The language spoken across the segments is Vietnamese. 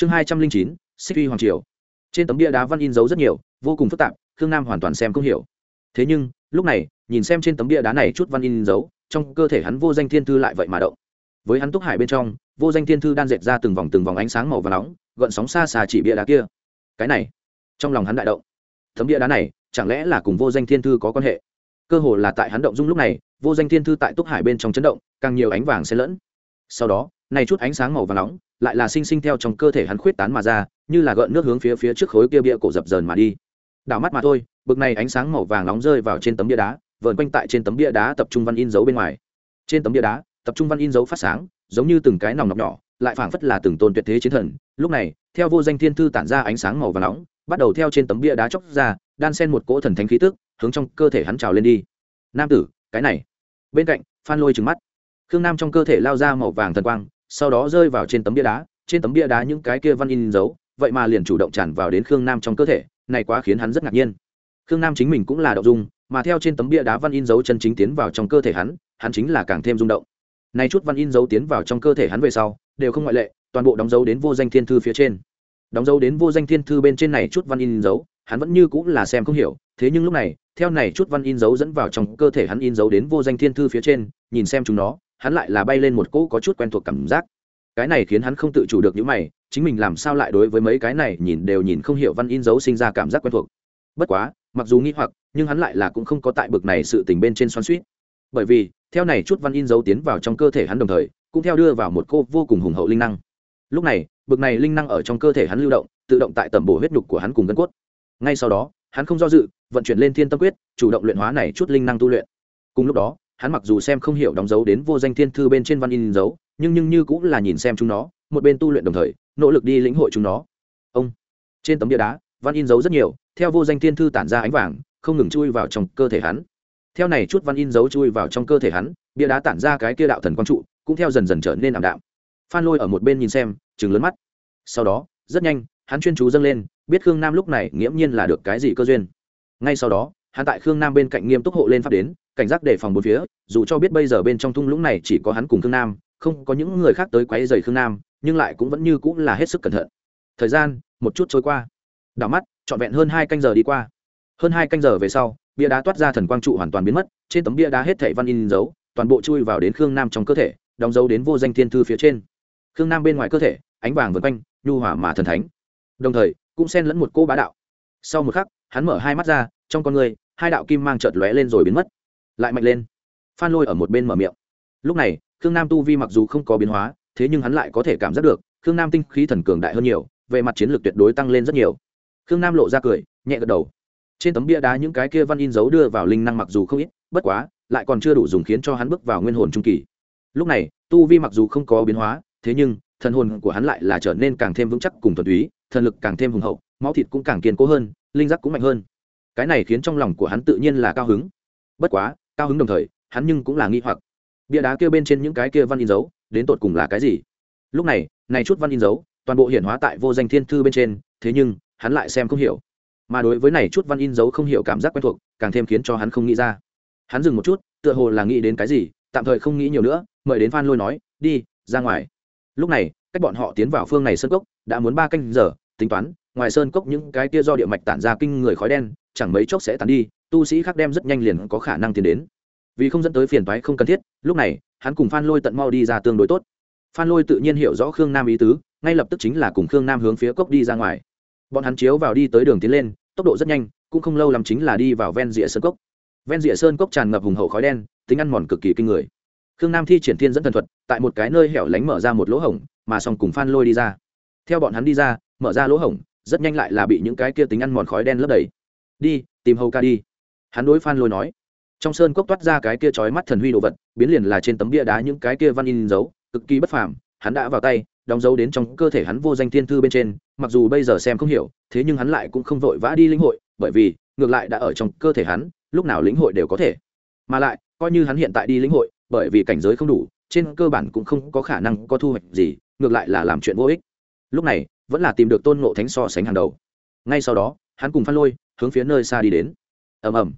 chương hai trăm linh chín, xích uy hoàng triều. Trên tấm bia đá văn in dấu rất nhiều, vô cùng phức tạp, khương nam hoàn toàn xem không hiểu. Thế nhưng, lúc này, nhìn xem trên tấm bia đá này chút văn in dấu, trong cơ thể hắn vô danh thiên thư lại vậy mà động. Với hắn túc hải bên trong, vô danh thiên thư đan dệt ra từng vòng từng vòng ánh sáng màu và nóng, gợn sóng xa xa chỉ bia đá kia. Cái này, trong lòng hắn đại động. Tấm bia đá này, chẳng lẽ là cùng vô danh thiên thư có quan hệ? Cơ hồ là tại hắn động dung lúc này, vô danh thiên thư tại túc hải bên trong chấn động, càng nhiều ánh vàng xen lẫn. Sau đó, này chút ánh sáng màu và nóng lại là sinh sinh theo trong cơ thể hắn khuyết tán mà ra, như là gợn nước hướng phía phía trước khối kia bia cổ dập dờn mà đi. Đảo mắt mà thôi, bực này ánh sáng màu vàng nóng rơi vào trên tấm bia đá, vờn quanh tại trên tấm bia đá tập trung văn in dấu bên ngoài. Trên tấm bia đá, tập trung văn in dấu phát sáng, giống như từng cái nòng nọc nhỏ, lại phảng phất là từng tôn tuyệt thế chiến thần. Lúc này, theo vô danh thiên thư tản ra ánh sáng màu vàng nóng, bắt đầu theo trên tấm bia đá chóc ra, đan sen một cỗ thần thánh khí tức, hướng trong cơ thể hắn trào lên đi. Nam tử, cái này. Bên cạnh, phan lôi trừng mắt. Khương nam trong cơ thể lao ra màu vàng thần quang sau đó rơi vào trên tấm bia đá, trên tấm bia đá những cái kia văn in dấu, vậy mà liền chủ động tràn vào đến khương nam trong cơ thể, này quá khiến hắn rất ngạc nhiên. Khương nam chính mình cũng là đậu dung, mà theo trên tấm bia đá văn in dấu chân chính tiến vào trong cơ thể hắn hắn chính là càng thêm rung động. Nay chút văn in dấu tiến vào trong cơ thể hắn về sau, đều không ngoại lệ, toàn bộ đóng dấu đến vô danh thiên thư phía trên. Đóng dấu đến vô danh thiên thư bên trên này chút văn in dấu, hắn vẫn như cũng là xem không hiểu, thế nhưng lúc này, theo này chút văn in dấu dẫn vào trong cơ thể hắn in dấu đến vô danh thiên thư phía trên, nhìn xem chúng nó hắn lại là bay lên một cỗ có chút quen thuộc cảm giác. Cái này khiến hắn không tự chủ được những mày, chính mình làm sao lại đối với mấy cái này nhìn đều nhìn không hiểu văn in dấu sinh ra cảm giác quen thuộc. Bất quá, mặc dù nghi hoặc, nhưng hắn lại là cũng không có tại bực này sự tình bên trên xoắn suýt bởi vì, theo này chút văn in dấu tiến vào trong cơ thể hắn đồng thời, cũng theo đưa vào một cô vô cùng hùng hậu linh năng. Lúc này, bực này linh năng ở trong cơ thể hắn lưu động, tự động tại tầm bổ huyết nhục của hắn cùng gân cốt. Ngay sau đó, hắn không do dự, vận chuyển lên thiên tâm quyết, chủ động luyện hóa này chút linh năng tu luyện. Cùng lúc đó hắn mặc dù xem không hiểu đóng dấu đến vô danh thiên thư bên trên văn in dấu, nhưng nhưng như cũng là nhìn xem chúng nó, một bên tu luyện đồng thời, nỗ lực đi lĩnh hội chúng nó. Ông, trên tấm bia đá, văn in dấu rất nhiều, theo vô danh thiên thư tản ra ánh vàng, không ngừng chui vào trong cơ thể hắn. Theo này chút văn in dấu chui vào trong cơ thể hắn, bia đá tản ra cái kia đạo thần quang trụ, cũng theo dần dần trở nên ảm đạm. Phan lôi ở một bên nhìn xem chừng lớn mắt. Sau đó, rất nhanh, hắn chuyên chú dâng lên, biết khương nam lúc này nghiễm nhiên là được cái gì cơ duyên. Ngay sau đó, hắn tại khương nam bên cạnh nghiêm túc hộ lên pháp đến cảnh giác đề phòng bốn phía, dù cho biết bây giờ bên trong thung lũng này chỉ có hắn cùng khương nam, không có những người khác tới quấy dày khương nam, nhưng lại cũng vẫn như cũng là hết sức cẩn thận. Thời gian, một chút trôi qua. Đảo mắt, trọn vẹn hơn hai canh giờ đi qua. Hơn hai canh giờ về sau, bia đá toát ra thần quang trụ hoàn toàn biến mất, trên tấm bia đá hết thảy văn in dấu, toàn bộ chui vào đến khương nam trong cơ thể, đóng dấu đến vô danh thiên thư phía trên. Khương nam bên ngoài cơ thể, ánh vàng vượt quanh, nhu hỏa mà thần thánh. Đồng thời, cũng xen lẫn một cô bá đạo. Sau một khắc, hắn mở hai mắt ra, trong con người, hai đạo kim mang chợt lóe lên rồi biến mất lại mạnh lên. Phan lôi ở một bên mở miệng. Lúc này, khương nam tu vi mặc dù không có biến hóa, thế nhưng hắn lại có thể cảm giác được, khương nam tinh khí thần cường đại hơn nhiều, về mặt chiến lược tuyệt đối tăng lên rất nhiều. Khương nam lộ ra cười, nhẹ gật đầu. Trên tấm bia đá những cái kia văn in dấu đưa vào linh năng mặc dù không ít, bất quá, lại còn chưa đủ dùng khiến cho hắn bước vào nguyên hồn trung kỳ. Lúc này, tu vi mặc dù không có biến hóa, thế nhưng, thần hồn của hắn lại là trở nên càng thêm vững chắc cùng thuần túy, thần lực càng thêm hùng hậu, máu thịt cũng càng kiên cố hơn, linh giác cũng mạnh hơn. Cái này khiến trong lòng của hắn tự nhiên là cao hứng. Bất quá cao hứng đồng thời, hắn nhưng cũng là nghi hoặc. Bia đá kia bên trên những cái kia văn in dấu, đến tột cùng là cái gì? Lúc này này chút văn in dấu, toàn bộ hiển hóa tại vô danh thiên thư bên trên, thế nhưng, hắn lại xem không hiểu. Mà đối với này chút văn in dấu không hiểu cảm giác quen thuộc, càng thêm khiến cho hắn không nghĩ ra. Hắn dừng một chút, tựa hồ là nghĩ đến cái gì, tạm thời không nghĩ nhiều nữa, mời đến phan lôi nói, đi, ra ngoài. Lúc này, cách bọn họ tiến vào phương này sơn cốc, đã muốn ba canh giờ, tính toán, ngoài sơn cốc những cái kia do địa mạch tản ra kinh người khói đen, chẳng mấy chốc sẽ tàn đi tu sĩ khác đem rất nhanh liền có khả năng tiến đến. Vì không dẫn tới phiền toái không cần thiết, lúc này, hắn cùng phan lôi tận mau đi ra tương đối tốt. Phan lôi tự nhiên hiểu rõ khương nam ý tứ, ngay lập tức chính là cùng khương nam hướng phía cốc đi ra ngoài. Bọn hắn chiếu vào đi tới đường tiến lên, tốc độ rất nhanh, cũng không lâu lắm chính là đi vào ven rìa sơn cốc. Ven rìa sơn cốc tràn ngập hùng hậu khói đen, tính ăn mòn cực kỳ kinh người. Khương nam thi triển thiên dẫn thần thuật, tại một cái nơi hẻo lánh mở ra một lỗ hổng, mà xong cùng phan lôi đi ra. Theo bọn hắn đi ra, mở ra lỗ hổng, rất nhanh lại là bị những cái kia tính ăn mòn khói đen lấp đầy. Đi, tìm hầu ca đi hắn đối phan lôi nói, trong sơn cốc toát ra cái kia trói mắt thần huy đồ vật, biến liền là trên tấm bia đá những cái kia văn in dấu, cực kỳ bất phàm. Hắn đã vào tay, đóng dấu đến trong cơ thể hắn vô danh thiên thư bên trên, mặc dù bây giờ xem không hiểu, thế nhưng hắn lại cũng không vội vã đi lĩnh hội, bởi vì, ngược lại đã ở trong cơ thể hắn, lúc nào lĩnh hội đều có thể. Mà lại, coi như hắn hiện tại đi lĩnh hội, bởi vì cảnh giới không đủ, trên cơ bản cũng không có khả năng có thu hoạch gì, ngược lại là làm chuyện vô ích. Lúc này, vẫn là tìm được tôn ngộ thánh so sánh hàng đầu. Ngay sau đó, hắn cùng phan lôi hướng phía nơi xa đi đến ầm ầm.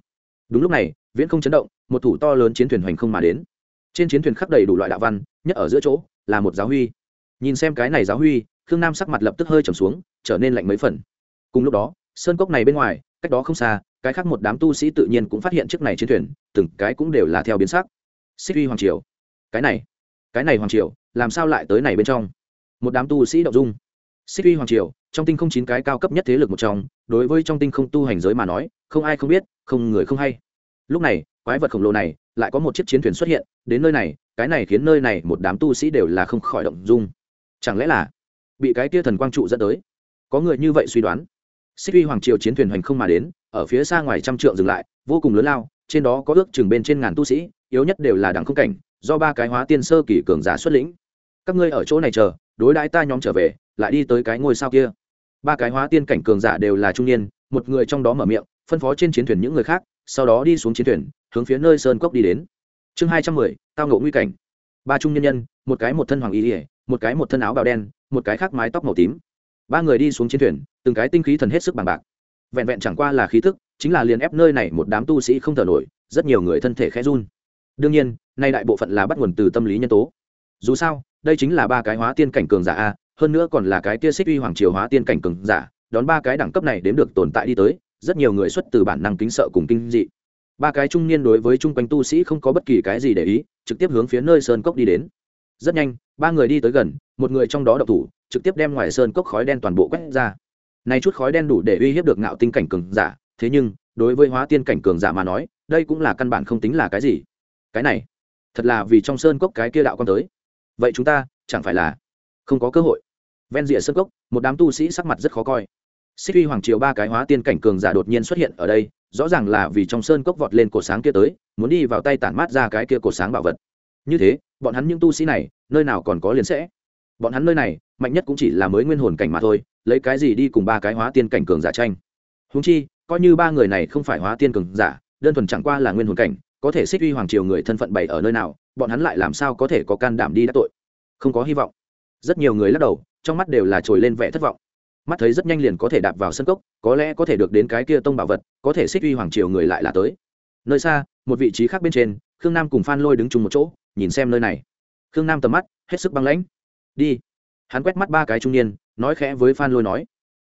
Đúng lúc này, viễn không chấn động, một thủ to lớn chiến thuyền hoành không mà đến. Trên chiến thuyền khắc đầy đủ loại đạo văn, nhất ở giữa chỗ, là một giáo huy. Nhìn xem cái này giáo huy, khương nam sắc mặt lập tức hơi trầm xuống, trở nên lạnh mấy phần. Cùng lúc đó, sơn cốc này bên ngoài, cách đó không xa, cái khác một đám tu sĩ tự nhiên cũng phát hiện chiếc này chiến thuyền, từng cái cũng đều là theo biến sắc. Xích uy hoàng triều. Cái này cái này hoàng triều, làm sao lại tới này bên trong? Một đám tu sĩ đậu dung xích uy hoàng triều, trong tinh không chín cái cao cấp nhất thế lực một trong, đối với trong tinh không tu hành giới mà nói, không ai không biết, không người không hay. Lúc này, quái vật khổng lồ này lại có một chiếc chiến thuyền xuất hiện, đến nơi này, cái này khiến nơi này một đám tu sĩ đều là không khỏi động dung. Chẳng lẽ là bị cái kia thần quang trụ dẫn tới? Có người như vậy suy đoán. Xích uy hoàng triều chiến thuyền hoành không mà đến, ở phía xa ngoài trăm trượng dừng lại, vô cùng lớn lao, trên đó có ước chừng bên trên ngàn tu sĩ, yếu nhất đều là đẳng không cảnh, do ba cái hóa tiên sơ kỳ cường giả xuất lĩnh. Các ngươi ở chỗ này chờ, đối đãi ta nhóm trở về lại đi tới cái ngôi sao kia. Ba cái hóa tiên cảnh cường giả đều là trung niên, một người trong đó mở miệng, phân phó trên chiến thuyền những người khác, sau đó đi xuống chiến thuyền, hướng phía nơi sơn cốc đi đến. Chương hai trăm mười, tao ngộ nguy cảnh. Ba trung nhân nhân, một cái một thân hoàng y ỉa một cái một thân áo bào đen, một cái khác mái tóc màu tím. Ba người đi xuống chiến thuyền, từng cái tinh khí thần hết sức bằng bạc. Vẹn vẹn chẳng qua là khí thức, chính là liền ép nơi này một đám tu sĩ không thở nổi, rất nhiều người thân thể khẽ run. Đương nhiên, nay đại bộ phận là bắt nguồn từ tâm lý nhân tố. Dù sao, đây chính là ba cái hóa tiên cảnh cường giả a hơn nữa còn là cái kia xích uy hoàng triều hóa tiên cảnh cường giả, đón ba cái đẳng cấp này đến được tồn tại đi tới, rất nhiều người xuất từ bản năng kính sợ cùng kinh dị. Ba cái trung niên đối với chung quanh tu sĩ không có bất kỳ cái gì để ý, trực tiếp hướng phía nơi sơn cốc đi đến. Rất nhanh, ba người đi tới gần, một người trong đó đậu thủ, trực tiếp đem ngoài sơn cốc khói đen toàn bộ quét ra. Này chút khói đen đủ để uy hiếp được ngạo tinh cảnh cường giả, thế nhưng, đối với hóa tiên cảnh cường giả mà nói, đây cũng là căn bản không tính là cái gì. Cái này, thật là vì trong sơn cốc cái kia đạo con tới. Vậy chúng ta, chẳng phải là không có cơ hội ven rìa sân cốc, một đám tu sĩ sắc mặt rất khó coi. Xích uy hoàng triều ba cái hóa tiên cảnh cường giả đột nhiên xuất hiện ở đây, rõ ràng là vì trong sơn cốc vọt lên cổ sáng kia tới, muốn đi vào tay tản mát ra cái kia cổ sáng bảo vật. Như thế, bọn hắn những tu sĩ này, nơi nào còn có liền sẽ. Bọn hắn nơi này, mạnh nhất cũng chỉ là mới nguyên hồn cảnh mà thôi, lấy cái gì đi cùng ba cái hóa tiên cảnh cường giả tranh? Húng chi, coi như ba người này không phải hóa tiên cường giả, đơn thuần chẳng qua là nguyên hồn cảnh, có thể xích uy hoàng triều người thân phận bày ở nơi nào, bọn hắn lại làm sao có thể có can đảm đi đắc tội? Không có hy vọng. Rất nhiều người lắc đầu trong mắt đều là trồi lên vẻ thất vọng. Mắt thấy rất nhanh liền có thể đạp vào sân cốc, có lẽ có thể được đến cái kia tông bảo vật, có thể xích uy hoàng triều người lại là tới. Nơi xa, một vị trí khác bên trên, khương nam cùng phan lôi đứng chung một chỗ, nhìn xem nơi này. Khương nam tầm mắt hết sức băng lãnh. Đi. Hắn quét mắt ba cái trung niên, nói khẽ với phan lôi nói,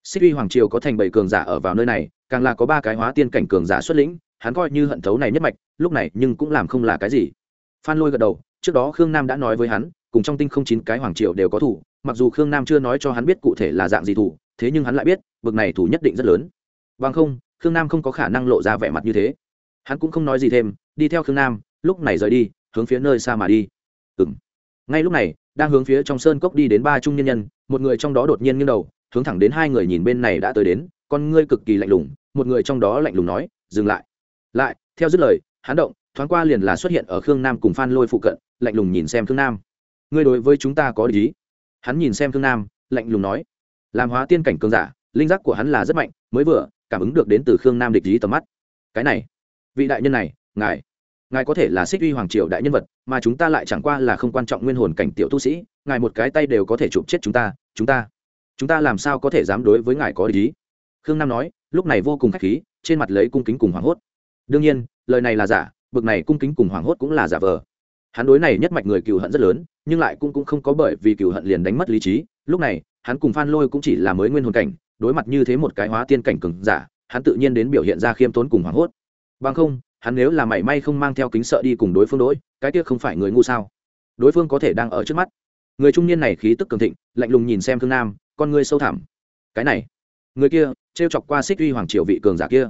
xích uy hoàng triều có thành bảy cường giả ở vào nơi này, càng là có ba cái hóa tiên cảnh cường giả xuất lĩnh, hắn coi như hận thấu này nhất mạch, lúc này nhưng cũng làm không là cái gì. Phan lôi gật đầu, trước đó khương nam đã nói với hắn, cùng trong tinh không chín cái hoàng triều đều có thủ mặc dù khương nam chưa nói cho hắn biết cụ thể là dạng gì thủ, thế nhưng hắn lại biết, bực này thủ nhất định rất lớn. Bằng không, khương nam không có khả năng lộ ra vẻ mặt như thế. Hắn cũng không nói gì thêm, đi theo khương nam, lúc này rời đi, hướng phía nơi xa mà đi. Ừng ngay lúc này, đang hướng phía trong sơn cốc đi đến ba trung nhân nhân, một người trong đó đột nhiên nghiêng đầu, hướng thẳng đến hai người nhìn bên này đã tới đến, con ngươi cực kỳ lạnh lùng, một người trong đó lạnh lùng nói, dừng lại. Lại, theo dứt lời, hắn động, thoáng qua liền là xuất hiện ở khương nam cùng phan lôi phụ cận, lạnh lùng nhìn xem khương nam. Ngươi đối với chúng ta có lý hắn nhìn xem thương nam, lạnh lùng nói, làm hóa tiên cảnh cường giả, linh giác của hắn là rất mạnh, mới vừa, cảm ứng được đến từ khương nam địch lý tầm mắt. Cái này, vị đại nhân này, ngài ngài có thể là xích uy hoàng triều đại nhân vật, mà chúng ta lại chẳng qua là không quan trọng nguyên hồn cảnh tiểu tu sĩ, ngài một cái tay đều có thể chụp chết chúng ta chúng ta chúng ta làm sao có thể dám đối với ngài có lý khương nam nói, lúc này vô cùng k h á c h khí, trên mặt lấy cung kính cùng hoảng hốt. Đương nhiên, lời này là giả, bực này cung kính cùng hoảng hốt cũng là giả vờ. Hắn đối này nhất mạch người cựu hận rất lớn nhưng lại cũng, cũng không có bởi vì cựu hận liền đánh mất lý trí. Lúc này hắn cùng phan lôi cũng chỉ là mới nguyên hồn cảnh đối mặt như thế một cái hóa tiên cảnh cừng giả hắn tự nhiên đến biểu hiện ra khiêm tốn cùng hoảng hốt. Bằng không hắn nếu là mảy may không mang theo kính sợ đi cùng đối phương đối cái tiếc không phải người ngu sao? Đối phương có thể đang ở trước mắt. Người trung niên này khí tức cường thịnh lạnh lùng nhìn xem thương nam con ngươi sâu thẳm. Cái này người kia t r e o chọc qua xích uy hoàng triều vị cường giả kia.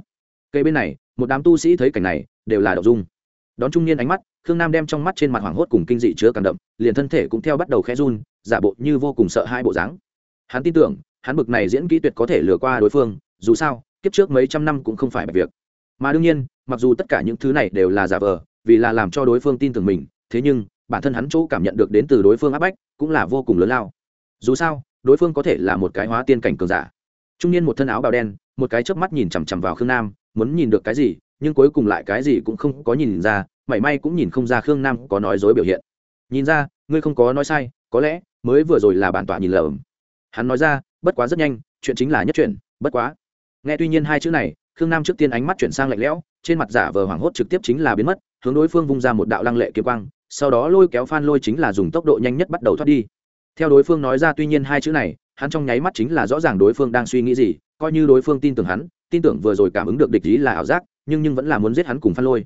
Cây bên này một đám tu sĩ thấy cảnh này đều là đậu dung. Đón trung niên ánh mắt khương nam đem trong mắt trên mặt hoảng hốt cùng kinh dị chứa càng đậm liền thân thể cũng theo bắt đầu khẽ run, giả bộ như vô cùng sợ hai bộ dáng. Hắn tin tưởng, hắn bực này diễn kỹ tuyệt có thể lừa qua đối phương, dù sao, kiếp trước mấy trăm năm cũng không phải bạch việc. Mà đương nhiên, mặc dù tất cả những thứ này đều là giả vờ, vì là làm cho đối phương tin tưởng mình, thế nhưng, bản thân hắn chỗ cảm nhận được đến từ đối phương áp bách, cũng là vô cùng lớn lao. Dù sao, đối phương có thể là một cái hóa tiên cảnh cường giả. Trung niên một thân áo bào đen, một cái chớp mắt nhìn chằm chằm vào khương nam, muốn nhìn được cái gì, nhưng cuối cùng lại cái gì cũng không có nhìn ra mảy may cũng nhìn không ra khương nam có nói dối biểu hiện. Nhìn ra, ngươi không có nói sai, có lẽ mới vừa rồi là bản tọa nhìn lầm. Hắn nói ra, bất quá rất nhanh, chuyện chính là nhất chuyện, bất quá. Nghe tuy nhiên hai chữ này, khương nam trước tiên ánh mắt chuyển sang lạnh lẽo, trên mặt giả vờ hoảng hốt trực tiếp chính là biến mất, hướng đối phương vung ra một đạo lăng lệ kiếm quang, sau đó lôi kéo phan lôi chính là dùng tốc độ nhanh nhất bắt đầu thoát đi. Theo đối phương nói ra tuy nhiên hai chữ này, hắn trong nháy mắt chính là rõ ràng đối phương đang suy nghĩ gì, coi như đối phương tin tưởng hắn, tin tưởng vừa rồi cảm ứng được địch ý là ảo giác, nhưng nhưng vẫn là muốn giết hắn cùng phan lôi.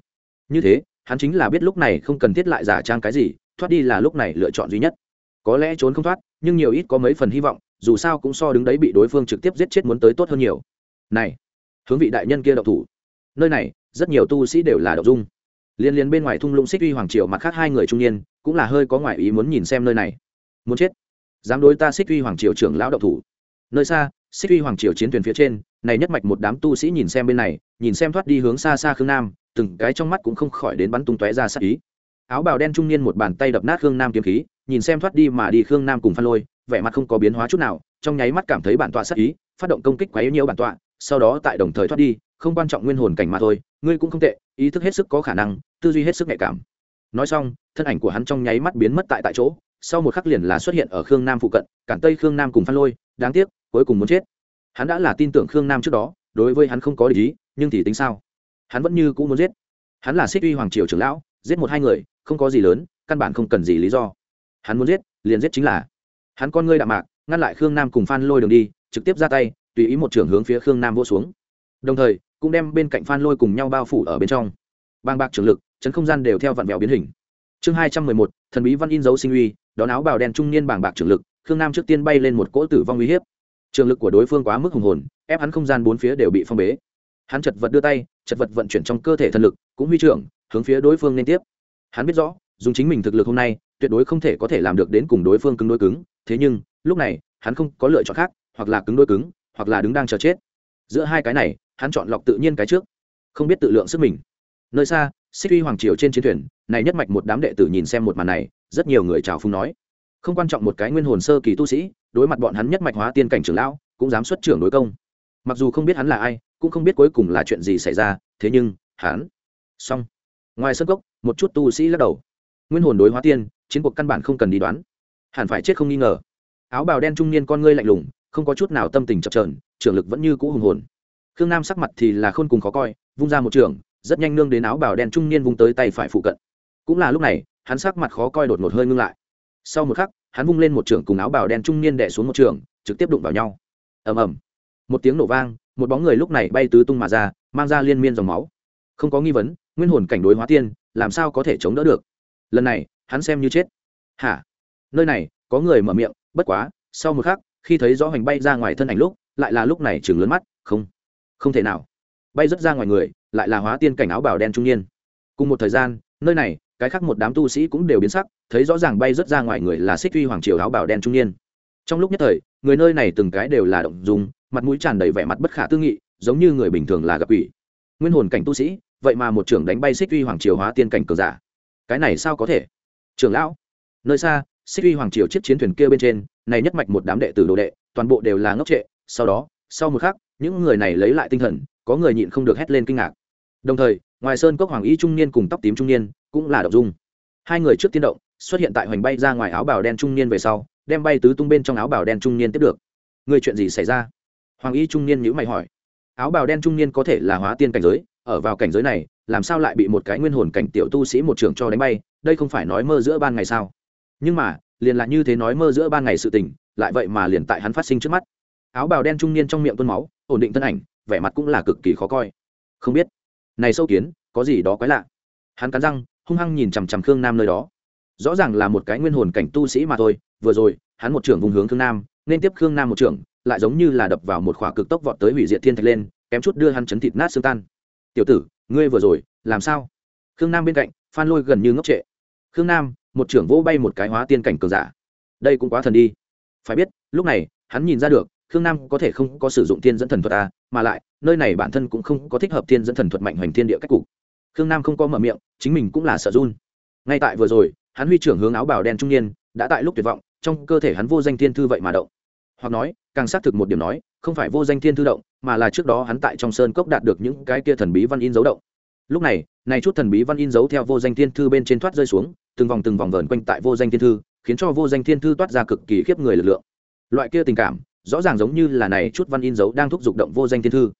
Như thế hắn chính là biết lúc này không cần thiết lại giả trang cái gì, thoát đi là lúc này lựa chọn duy nhất. Có lẽ trốn không thoát, nhưng nhiều ít có mấy phần hy vọng, dù sao cũng so đứng đấy bị đối phương trực tiếp giết chết muốn tới tốt hơn nhiều. Này, hướng vị đại nhân kia đậu thủ. Nơi này, rất nhiều tu sĩ đều là đậu dung. Liên liên bên ngoài thung lũng xích uy hoàng triều mặt khác hai người trung niên, cũng là hơi có ngoại ý muốn nhìn xem nơi này. Muốn chết? Dám đối ta xích uy hoàng triều trưởng lão đậu thủ. Nơi xa, xích uy hoàng triều chiến thuyền phía trên, này nhất mạch một đám tu sĩ nhìn xem bên này, nhìn xem thoát đi hướng xa xa khương nam từng cái trong mắt cũng không khỏi đến bắn tung tóe ra sát ý. Áo bào đen trung niên một bàn tay đập nát khương nam kiếm khí, nhìn xem thoát đi mà đi khương nam cùng phan lôi, vẻ mặt không có biến hóa chút nào, trong nháy mắt cảm thấy bản tọa sát ý, phát động công kích quá yếu nhiều bản tọa, sau đó tại đồng thời thoát đi, không quan trọng nguyên hồn cảnh mà thôi, ngươi cũng không tệ, ý thức hết sức có khả năng, tư duy hết sức nhạy cảm. Nói xong, thân ảnh của hắn trong nháy mắt biến mất tại tại chỗ, sau một khắc liền là xuất hiện ở khương nam phụ cận, cản tây khương nam cùng phan lôi, đáng tiếc, cuối cùng muốn chết. Hắn đã là tin tưởng khương nam trước đó, đối với hắn không có lý nhưng thì tính sao? Hắn vẫn như cũ muốn giết. Hắn là xích uy hoàng triều trưởng lão, giết một hai người, không có gì lớn, căn bản không cần gì lý do. Hắn muốn giết, liền giết chính là. Hắn con ngươi đạm mạc, ngăn lại khương nam cùng phan lôi đường đi, trực tiếp ra tay, tùy ý một trưởng hướng phía khương nam vô xuống. Đồng thời, cũng đem bên cạnh phan lôi cùng nhau bao phủ ở bên trong. Bang bạc trường lực, chấn không gian đều theo vặn vẹo biến hình. Chương hai trăm mười một, thần bí văn in dấu sinh uy, đón áo bào đen trung niên bảng bạc trường lực, khương nam trước tiên bay lên một cỗ tử vong uy hiếp. Trường lực của đối phương quá mức hùng hồn, ép hắn không gian bốn phía đều bị phong bế hắn chật vật đưa tay, chật vật vận chuyển trong cơ thể thần lực, cũng huy trưởng, hướng phía đối phương liên tiếp. Hắn biết rõ, dùng chính mình thực lực hôm nay, tuyệt đối không thể có thể làm được đến cùng đối phương cứng đối cứng, thế nhưng, lúc này, hắn không có lựa chọn khác, hoặc là cứng đối cứng, hoặc là đứng đang chờ chết. Giữa hai cái này, hắn chọn lọc tự nhiên cái trước, không biết tự lượng sức mình. Nơi xa, xích uy hoàng triều trên chiến thuyền, này nhất mạch một đám đệ tử nhìn xem một màn này, rất nhiều người chào phung nói. Không quan trọng một cái nguyên hồn sơ kỳ tu sĩ, đối mặt bọn hắn nhất mạch hóa tiên cảnh trưởng lão, cũng dám xuất trưởng đối công mặc dù không biết hắn là ai, cũng không biết cuối cùng là chuyện gì xảy ra, thế nhưng, hắn. Xong. Ngoài sân cốc, một chút tu sĩ lắc đầu. Nguyên hồn đối hóa tiên, chiến cuộc căn bản không cần đi đoán. Hẳn phải chết không nghi ngờ. Áo bào đen trung niên con ngươi lạnh lùng, không có chút nào tâm tình chập trờn trưởng lực vẫn như cũ hùng hồn. Khương nam sắc mặt thì là khôn cùng khó coi, vung ra một trường, rất nhanh nương đến áo bào đen trung niên vung tới tay phải phụ cận. Cũng là lúc này, hắn sắc mặt khó coi đột ngột hơi ngưng lại. Sau một khắc, hắn vung lên một trường cùng áo bào đen trung niên đẻ xuống một trường, trực tiếp đụng vào nhau. Ầm ầm một tiếng nổ vang, một bóng người lúc này bay tứ tung mà ra, mang ra liên miên dòng máu. Không có nghi vấn, nguyên hồn cảnh đối hóa tiên, làm sao có thể chống đỡ được? Lần này, hắn xem như chết. Hả? Nơi này, có người mở miệng, bất quá, sau một khắc, khi thấy rõ hoành bay ra ngoài thân ảnh lúc, lại là lúc này chừng lớn mắt, không không thể nào. Bay rất ra ngoài người, lại là hóa tiên cảnh áo bào đen trung niên. Cùng một thời gian, nơi này, cái khác một đám tu sĩ cũng đều biến sắc, thấy rõ ràng bay rất ra ngoài người là xích uy hoàng triều áo bào đen trung niên. Trong lúc nhất thời, người nơi này từng cái đều là động dùng mặt mũi tràn đầy vẻ mặt bất khả tư nghị, giống như người bình thường là gặp ủy nguyên hồn cảnh tu sĩ, vậy mà một trưởng đánh bay xích uy hoàng triều hóa tiên cảnh cường giả. Cái này sao có thể? Trưởng lão, nơi xa xích uy hoàng triều chiếc chiến thuyền kia bên trên, này nhất mạch một đám đệ tử đồ đệ, toàn bộ đều là ngốc trệ. Sau đó, sau một khắc, những người này lấy lại tinh thần, có người nhịn không được hét lên kinh ngạc. Đồng thời, ngoài sơn cốc hoàng y trung niên cùng tóc tím trung niên cũng là động dung. Hai người trước tiên động, xuất hiện tại hoành bay ra ngoài áo bào đen trung niên về sau, đem bay tứ tung bên trong áo bào đen trung niên tiếp được. Người chuyện gì xảy ra? Hoàng y trung niên nhữ mày hỏi, áo bào đen trung niên có thể là hóa tiên cảnh giới, ở vào cảnh giới này, làm sao lại bị một cái nguyên hồn cảnh tiểu tu sĩ một trường cho đánh bay, đây không phải nói mơ giữa ban ngày sao? Nhưng mà, liền là như thế nói mơ giữa ban ngày sự tình, lại vậy mà liền tại hắn phát sinh trước mắt. Áo bào đen trung niên trong miệng tuôn máu, ổn định thân ảnh, vẻ mặt cũng là cực kỳ khó coi. Không biết. Này sâu kiến, có gì đó quái lạ. Hắn cắn răng, hung hăng nhìn chằm chằm khương nam nơi đó. Rõ ràng là một cái nguyên hồn cảnh tu sĩ mà thôi, vừa rồi, hắn một trưởng vùng hướng khương nam, nên tiếp khương nam một trưởng lại giống như là đập vào một khỏa cực tốc vọt tới hủy diệt thiên thạch lên kém chút đưa hắn chấn thịt nát xương tan. Tiểu tử ngươi vừa rồi làm sao? Khương nam bên cạnh phan lôi gần như ngốc trệ. Khương nam một trưởng vỗ bay một cái hóa tiên cảnh cường giả. Đây cũng quá thần đi. Phải biết lúc này hắn nhìn ra được khương nam có thể không có sử dụng thiên dẫn thần thuật à, mà lại nơi này bản thân cũng không có thích hợp thiên dẫn thần thuật mạnh hoành thiên địa cách cục. Khương nam không có mở miệng chính mình cũng là sợ run. Ngay tại vừa rồi hắn huy trưởng hướng áo bào đen trung niên đã tại lúc tuyệt vọng trong cơ thể hắn vô danh thiên thư vậy mà động. Hoặc nói càng xác thực một điểm nói, không phải vô danh thiên thư động, mà là trước đó hắn tại trong sơn cốc đạt được những cái kia thần bí văn in dấu động. Lúc này này chút thần bí văn in dấu theo vô danh thiên thư bên trên thoát rơi xuống, từng vòng từng vòng vờn quanh tại vô danh thiên thư, khiến cho vô danh thiên thư toát ra cực kỳ khiếp người lực lượng. Loại kia tình cảm, rõ ràng giống như là này chút văn in dấu đang thúc giục động vô danh thiên thư.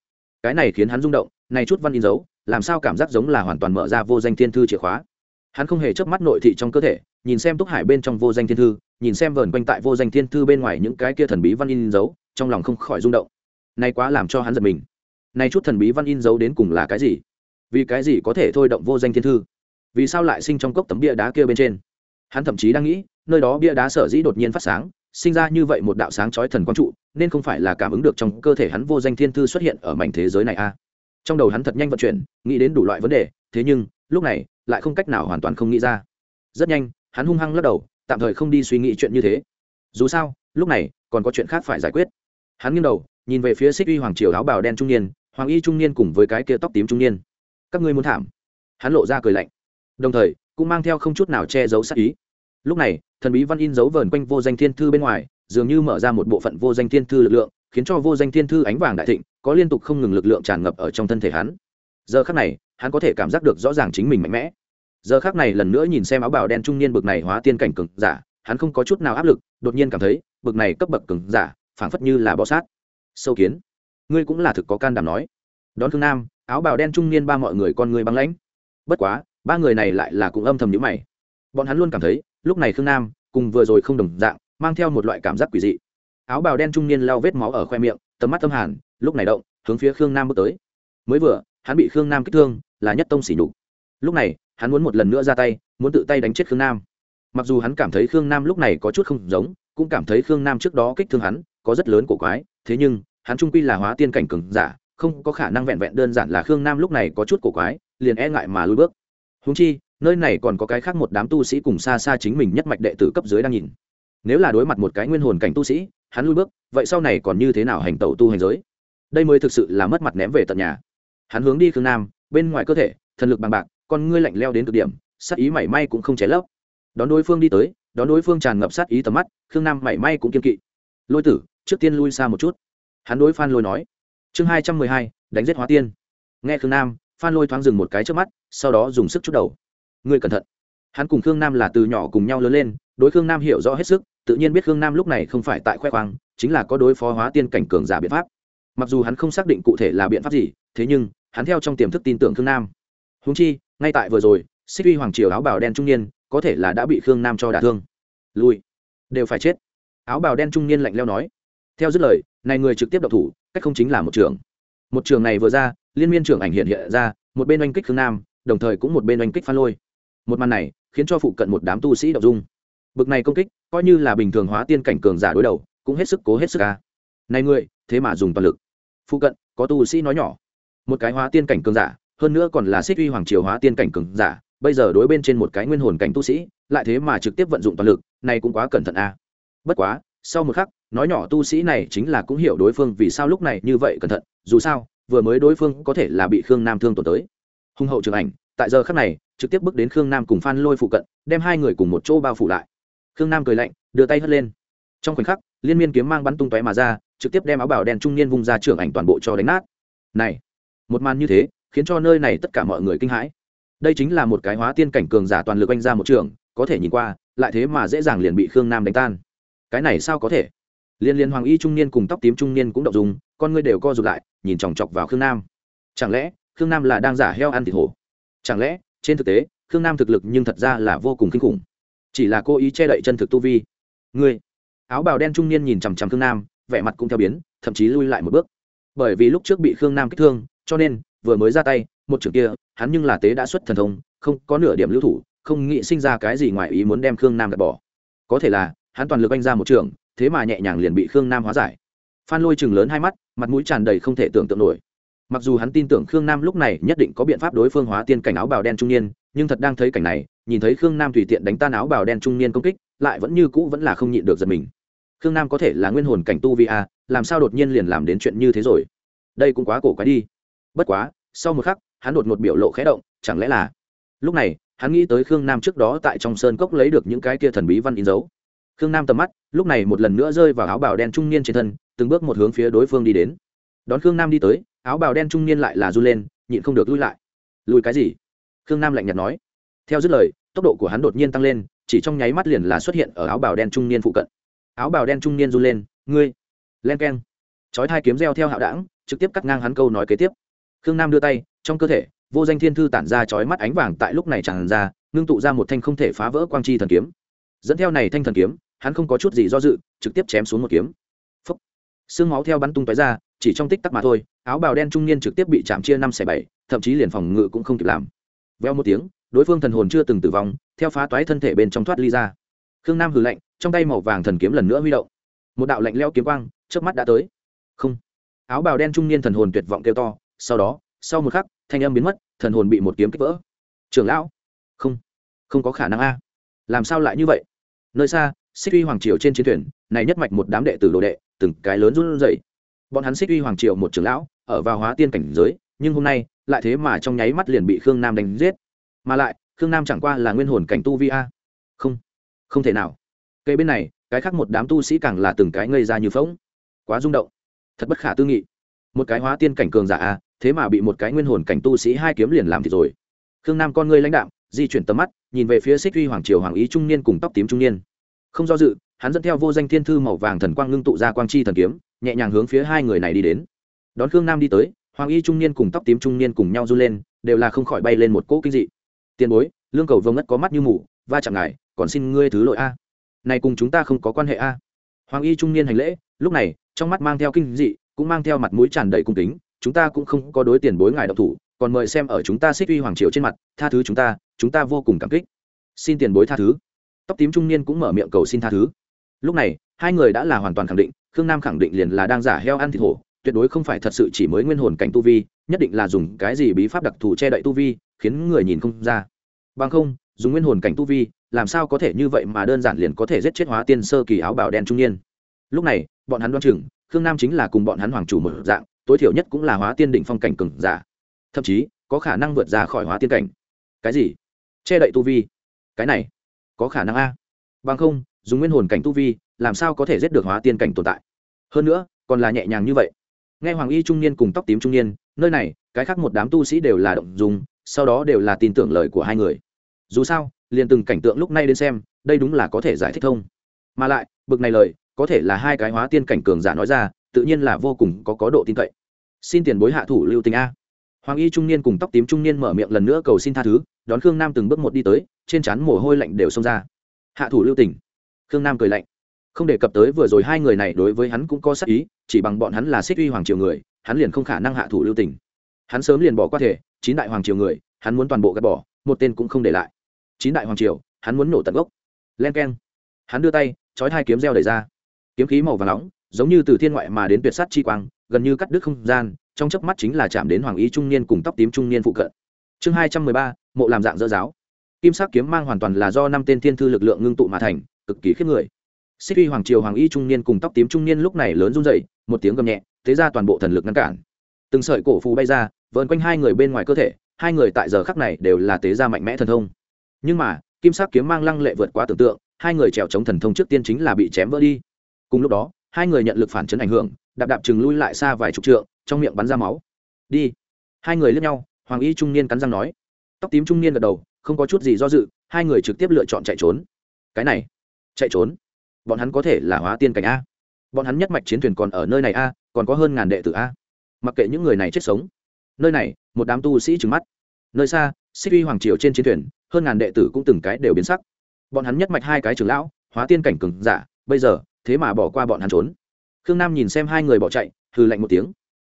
Cái này khiến hắn rung động, này chút văn in dấu, làm sao cảm giác giống là hoàn toàn mở ra vô danh thiên thư chìa khóa. Hắn không hề chớp mắt nội thị trong cơ thể, nhìn xem túc hải bên trong vô danh thiên thư nhìn xem vờn quanh tại vô danh thiên thư bên ngoài những cái kia thần bí văn in dấu, trong lòng không khỏi rung động. Nay quá làm cho hắn giật mình. Nay chút thần bí văn in dấu đến cùng là cái gì? Vì cái gì có thể thôi động vô danh thiên thư? Vì sao lại sinh trong cốc tấm bia đá kia bên trên? Hắn thậm chí đang nghĩ, nơi đó bia đá sở dĩ đột nhiên phát sáng, sinh ra như vậy một đạo sáng chói thần quang trụ, nên không phải là cảm ứng được trong cơ thể hắn vô danh thiên thư xuất hiện ở mảnh thế giới này a? À? trong đầu hắn thật nhanh vận chuyển, nghĩ đến đủ loại vấn đề, thế nhưng, lúc này, lại không cách nào hoàn toàn không nghĩ ra. Rất nhanh, hắn hung hăng lắc đầu tạm thời không đi suy nghĩ chuyện như thế. Dù sao, lúc này, còn có chuyện khác phải giải quyết. Hắn nghiêng đầu, nhìn về phía xích uy hoàng triều áo bào đen trung niên, hoàng y trung niên cùng với cái kia tóc tím trung niên. Các ngươi muốn thảm. Hắn lộ ra cười lạnh. Đồng thời, cũng mang theo không chút nào che giấu sát ý. Lúc này, thần bí văn in dấu vờn quanh vô danh thiên thư bên ngoài, dường như mở ra một bộ phận vô danh thiên thư lực lượng, khiến cho vô danh thiên thư ánh vàng đại thịnh, có liên tục không ngừng lực lượng tràn ngập ở trong thân thể hắn. Giờ khác này, hắn có thể cảm giác được rõ ràng chính mình mạnh mẽ giờ khác này lần nữa nhìn xem áo bào đen trung niên bực này hóa tiên cảnh cường giả, hắn không có chút nào áp lực, đột nhiên cảm thấy, bực này cấp bậc cường giả, phảng phất như là bọ sát. Sâu kiến, ngươi cũng là thực có can đảm nói. Đón thương nam, áo bào đen trung niên ba mọi người con người băng lãnh. Bất quá, ba người này lại là cũng âm thầm nhữ mày. Bọn hắn luôn cảm thấy, lúc này khương nam, cùng vừa rồi không đồng dạng, mang theo một loại cảm giác quỷ dị. Áo bào đen trung niên lao vết máu ở khoe miệng, tầm mắt tâm hàn, lúc này động, hướng phía khương nam bước tới. Mới vừa, hắn bị khương nam kích thương, là nhất tông xỉ nhục. Lúc này hắn muốn một lần nữa ra tay, muốn tự tay đánh chết khương nam. Mặc dù hắn cảm thấy khương nam lúc này có chút không giống, cũng cảm thấy khương nam trước đó kích thương hắn, có rất lớn cổ quái, thế nhưng, hắn trung quy là hóa tiên cảnh cường giả, không có khả năng vẹn vẹn đơn giản là khương nam lúc này có chút cổ quái, liền e ngại mà lùi bước. Húng chi, nơi này còn có cái khác một đám tu sĩ cùng xa xa chính mình nhất mạch đệ tử cấp dưới đang nhìn. Nếu là đối mặt một cái nguyên hồn cảnh tu sĩ, hắn lui bước, vậy sau này còn như thế nào hành tẩu tu hành giới? Đây mới thực sự là mất mặt ném về tận nhà. Hắn hướng đi khương nam, bên ngoài cơ thể, thần lực bằng bạc con ngươi lạnh leo đến cực điểm, sát ý mảy may cũng không cháy lấp. Đón đối phương đi tới, đón đối phương tràn ngập sát ý tầm mắt, khương nam mảy may cũng kiên kỵ. Lôi tử, trước tiên lui xa một chút. Hắn đối phan lôi nói. Chương hai trăm mười hai, đánh giết hóa tiên. Nghe khương nam, phan lôi thoáng dừng một cái trước mắt, sau đó dùng sức chút đầu. Ngươi cẩn thận. Hắn cùng khương nam là từ nhỏ cùng nhau lớn lên, đối khương nam hiểu rõ hết sức, tự nhiên biết khương nam lúc này không phải tại khoe khoang, chính là có đối phó hóa tiên cảnh cường giả biện pháp. Mặc dù hắn không xác định cụ thể là biện pháp gì, thế nhưng, hắn theo trong tiềm thức tin tưởng khương nam húng chi, ngay tại vừa rồi, xích uy hoàng triều áo bào đen trung niên có thể là đã bị khương nam cho đả thương. Lui. Đều phải chết. Áo bào đen trung niên lạnh leo nói. Theo dứt lời, này người trực tiếp độc thủ, cách không chính là một trường. Một trường này vừa ra, liên miên trưởng ảnh hiện hiện ra, một bên oanh kích khương nam, đồng thời cũng một bên oanh kích phan lôi. Một màn này, khiến cho phụ cận một đám tu sĩ đậu dung. Bực này công kích, coi như là bình thường hóa tiên cảnh cường giả đối đầu, cũng hết sức cố hết sức ca này người, thế mà dùng toàn lực. Phụ cận, có tu sĩ nói nhỏ. Một cái hóa tiên cảnh cường giả hơn nữa còn là xích uy hoàng triều hóa tiên cảnh cường giả, bây giờ đối bên trên một cái nguyên hồn cảnh tu sĩ, lại thế mà trực tiếp vận dụng toàn lực, này cũng quá cẩn thận a bất quá, sau một khắc, nói nhỏ tu sĩ này chính là cũng hiểu đối phương vì sao lúc này như vậy cẩn thận, dù sao, vừa mới đối phương có thể là bị khương nam thương tổn tới. Hung hậu trường ảnh, tại giờ khắc này, trực tiếp bước đến khương nam cùng phan lôi phụ cận, đem hai người cùng một chỗ bao phủ lại. Khương nam cười lạnh, đưa tay hất lên. Trong khoảnh khắc, liên miên kiếm mang bắn tung tóe mà ra, trực tiếp đem áo bảo đen trung niên vung ra trưởng ảnh toàn bộ cho đánh nát. Này, một màn như thế khiến cho nơi này tất cả mọi người kinh hãi. Đây chính là một cái hóa tiên cảnh cường giả toàn lực anh ra một trường, có thể nhìn qua, lại thế mà dễ dàng liền bị khương nam đánh tan. Cái này sao có thể? Liên liên hoàng y trung niên cùng tóc tím trung niên cũng động dùng con ngươi đều co rụt lại, nhìn chòng chọc vào khương nam. Chẳng lẽ, khương nam là đang giả heo ăn thịt hổ? Chẳng lẽ, trên thực tế, khương nam thực lực nhưng thật ra là vô cùng kinh khủng. Chỉ là cố ý che đậy chân thực tu vi. Ngươi, áo bào đen trung niên nhìn chằm chằm khương nam, vẻ mặt cũng theo biến, thậm chí lui lại một bước. Bởi vì lúc trước bị khương nam kích thương, cho nên vừa mới ra tay, một trường kia, hắn nhưng là tế đã xuất thần thông, không có nửa điểm lưu thủ, không nghĩ sinh ra cái gì ngoài ý muốn đem khương nam gạt bỏ. Có thể là, hắn toàn lực anh ra một trường, thế mà nhẹ nhàng liền bị khương nam hóa giải. Phan lôi chừng lớn hai mắt, mặt mũi tràn đầy không thể tưởng tượng nổi. Mặc dù hắn tin tưởng khương nam lúc này nhất định có biện pháp đối phương hóa tiên cảnh áo bào đen trung niên, nhưng thật đang thấy cảnh này, nhìn thấy khương nam tùy tiện đánh tan áo bào đen trung niên công kích, lại vẫn như cũ vẫn là không nhịn được giật mình. Khương nam có thể là nguyên hồn cảnh tu vi a, làm sao đột nhiên liền làm đến chuyện như thế rồi? Đây cũng quá cổ quái đi bất quá, sau một khắc, hắn đột một biểu lộ khẽ động, chẳng lẽ là lúc này, hắn nghĩ tới khương nam trước đó tại trong sơn cốc lấy được những cái kia thần bí văn in dấu. Khương nam tầm mắt, lúc này một lần nữa rơi vào áo bào đen trung niên trên thân, từng bước một hướng phía đối phương đi đến. Đón khương nam đi tới, áo bào đen trung niên lại là run lên, nhịn không được lui lại. Lùi cái gì? Khương nam lạnh nhạt nói. Theo dứt lời, tốc độ của hắn đột nhiên tăng lên, chỉ trong nháy mắt liền là xuất hiện ở áo bào đen trung niên phụ cận. Áo bào đen trung niên run lên. Ngươi, len k e n chói thai kiếm reo theo hạo đảng, trực tiếp cắt ngang hắn câu nói kế tiếp khương nam đưa tay, trong cơ thể, vô danh thiên thư tản ra chói mắt ánh vàng tại lúc này tràn ra, ngưng tụ ra một thanh không thể phá vỡ quang chi thần kiếm. Dẫn theo này thanh thần kiếm, hắn không có chút gì do dự, trực tiếp chém xuống một kiếm. Phúc. xương máu theo bắn tung tói ra, chỉ trong tích tắc mà thôi, áo bào đen trung niên trực tiếp bị chạm chia năm xẻ bảy, thậm chí liền phòng ngự cũng không kịp làm. Veo một tiếng, đối phương thần hồn chưa từng tử vong, theo phá toái thân thể bên trong thoát ly ra. Khương nam hừ lạnh, trong tay màu vàng thần kiếm lần nữa huy động. Một đạo lạnh leo kiếm quang trước mắt đã tới. Không. Áo bào đen trung niên thần hồn tuyệt vọng kêu to sau đó, sau một khắc, thanh âm biến mất, thần hồn bị một kiếm kích vỡ. Trưởng lão! Không không có khả năng a. Làm sao lại như vậy? Nơi xa, xích uy hoàng triều trên chiến thuyền, này nhất mạch một đám đệ tử đồ đệ, từng cái lớn run rẩy. Bọn hắn xích uy hoàng triều một trưởng lão, ở vào hóa tiên cảnh giới, nhưng hôm nay, lại thế mà trong nháy mắt liền bị khương nam đánh giết. Mà lại, khương nam chẳng qua là nguyên hồn cảnh tu vi a. Không không thể nào. Cây bên này, cái khác một đám tu sĩ càng là từng cái ngây ra như phóng quá rung động. Thật bất khả tư nghị. Một cái hóa tiên cảnh cường giả a thế mà bị một cái nguyên hồn cảnh tu sĩ hai kiếm liền làm thì rồi. Khương nam con ngươi lãnh đạm, di chuyển tầm mắt, nhìn về phía xích huy hoàng triều hoàng ý trung niên cùng tóc tím trung niên. Không do dự, hắn dẫn theo vô danh thiên thư màu vàng thần quang ngưng tụ ra quang chi thần kiếm, nhẹ nhàng hướng phía hai người này đi đến. Đón khương nam đi tới, hoàng y trung niên cùng tóc tím trung niên cùng nhau run lên, đều là không khỏi bay lên một cỗ kinh dị. Tiền bối, lương cầu vông ngất có mắt như mù, va chạm ngài, còn xin ngươi thứ lỗi a. Này cùng chúng ta không có quan hệ a. Hoàng y trung niên hành lễ, lúc này, trong mắt mang theo kinh dị, cũng mang theo mặt mũi tràn đầy cung kính chúng ta cũng không có đối tiền bối ngài độc thủ, còn mời xem ở chúng ta xích uy hoàng triều trên mặt, tha thứ chúng ta chúng ta vô cùng cảm kích. Xin tiền bối tha thứ. Tóc tím trung niên cũng mở miệng cầu xin tha thứ. Lúc này, hai người đã là hoàn toàn khẳng định, khương nam khẳng định liền là đang giả heo ăn thịt hổ, tuyệt đối không phải thật sự chỉ mới nguyên hồn cảnh tu vi, nhất định là dùng cái gì bí pháp đặc thù che đậy tu vi, khiến người nhìn không ra. Bằng không, dùng nguyên hồn cảnh tu vi, làm sao có thể như vậy mà đơn giản liền có thể giết chết hóa tiên sơ kỳ áo bào đen trung niên. Lúc này, bọn hắn đoán chừng, khương nam chính là cùng bọn hắn hoàng chủ một dạng tối thiểu nhất cũng là hóa tiên đỉnh phong cảnh cường giả. Thậm chí, có khả năng vượt ra khỏi hóa tiên cảnh. Cái gì? Che đậy tu vi. Cái này, có khả năng a. Bằng không, dùng nguyên hồn cảnh tu vi, làm sao có thể giết được hóa tiên cảnh tồn tại? Hơn nữa, còn là nhẹ nhàng như vậy. Nghe hoàng y trung niên cùng tóc tím trung niên, nơi này, cái khác một đám tu sĩ đều là động dùng sau đó đều là tin tưởng lời của hai người. Dù sao, liền từng cảnh tượng lúc này đến xem, đây đúng là có thể giải thích thông. Mà lại, bực này lời, có thể là hai cái hóa tiên cảnh cường giả nói ra tự nhiên là vô cùng có có độ tin cậy. Xin tiền bối hạ thủ lưu tình a. Hoàng y trung niên cùng tóc tím trung niên mở miệng lần nữa cầu xin tha thứ, đón khương nam từng bước một đi tới, trên trán mồ hôi lạnh đều xông ra. Hạ thủ lưu tình. Khương nam cười lạnh. Không đề cập tới vừa rồi hai người này đối với hắn cũng có sắc ý, chỉ bằng bọn hắn là xích uy hoàng triều người, hắn liền không khả năng hạ thủ lưu tình. Hắn sớm liền bỏ qua thể, chín đại hoàng triều người, hắn muốn toàn bộ gạt bỏ, một tên cũng không để lại. Chín đại hoàng triều, hắn muốn nổ tận gốc. Len k e n hắn đưa tay, chói hai kiếm reo đẩy ra. Kiếm khí màu và nóng giống như từ thiên ngoại mà đến tuyệt sát chi quang, gần như cắt đứt không gian, trong chớp mắt chính là chạm đến hoàng y trung niên cùng tóc tím trung niên phụ cận. Chương hai trăm mười ba, mộ làm dạng rỡ giáo. Kim sắc kiếm mang hoàn toàn là do năm tên thiên thư lực lượng ngưng tụ mà thành, cực kỳ khiếp người. Xích uy hoàng triều hoàng y trung niên cùng tóc tím trung niên lúc này lớn run dậy một tiếng gầm nhẹ, thế ra toàn bộ thần lực ngăn cản. Từng sợi cổ phù bay ra, vờn quanh hai người bên ngoài cơ thể, hai người tại giờ khắc này đều là tế gia mạnh mẽ thần thông. Nhưng mà, kim sắc kiếm mang lăng lệ vượt quá tưởng tượng, hai người trèo chống thần thông trước tiên chính là bị chém vỡ đi. Cùng lúc đó hai người nhận lực phản chấn ảnh hưởng, đạp đạp chừng lui lại xa vài chục trượng, trong miệng bắn ra máu. Đi. Hai người lướt nhau, hoàng y trung niên cắn răng nói. Tóc tím trung niên gật đầu, không có chút gì do dự, hai người trực tiếp lựa chọn chạy trốn. Cái này. Chạy trốn. Bọn hắn có thể là hóa tiên cảnh a. Bọn hắn nhất mạch chiến thuyền còn ở nơi này a, còn có hơn ngàn đệ tử a. Mặc kệ những người này chết sống. Nơi này, một đám tu sĩ trừng mắt. Nơi xa, xích uy hoàng triều trên chiến thuyền, hơn ngàn đệ tử cũng từng cái đều biến sắc. Bọn hắn nhất mạch hai cái trường lão, hóa tiên cảnh cừng giả, bây giờ thế mà bỏ qua bọn hắn trốn. Khương nam nhìn xem hai người bỏ chạy hư lạnh một tiếng.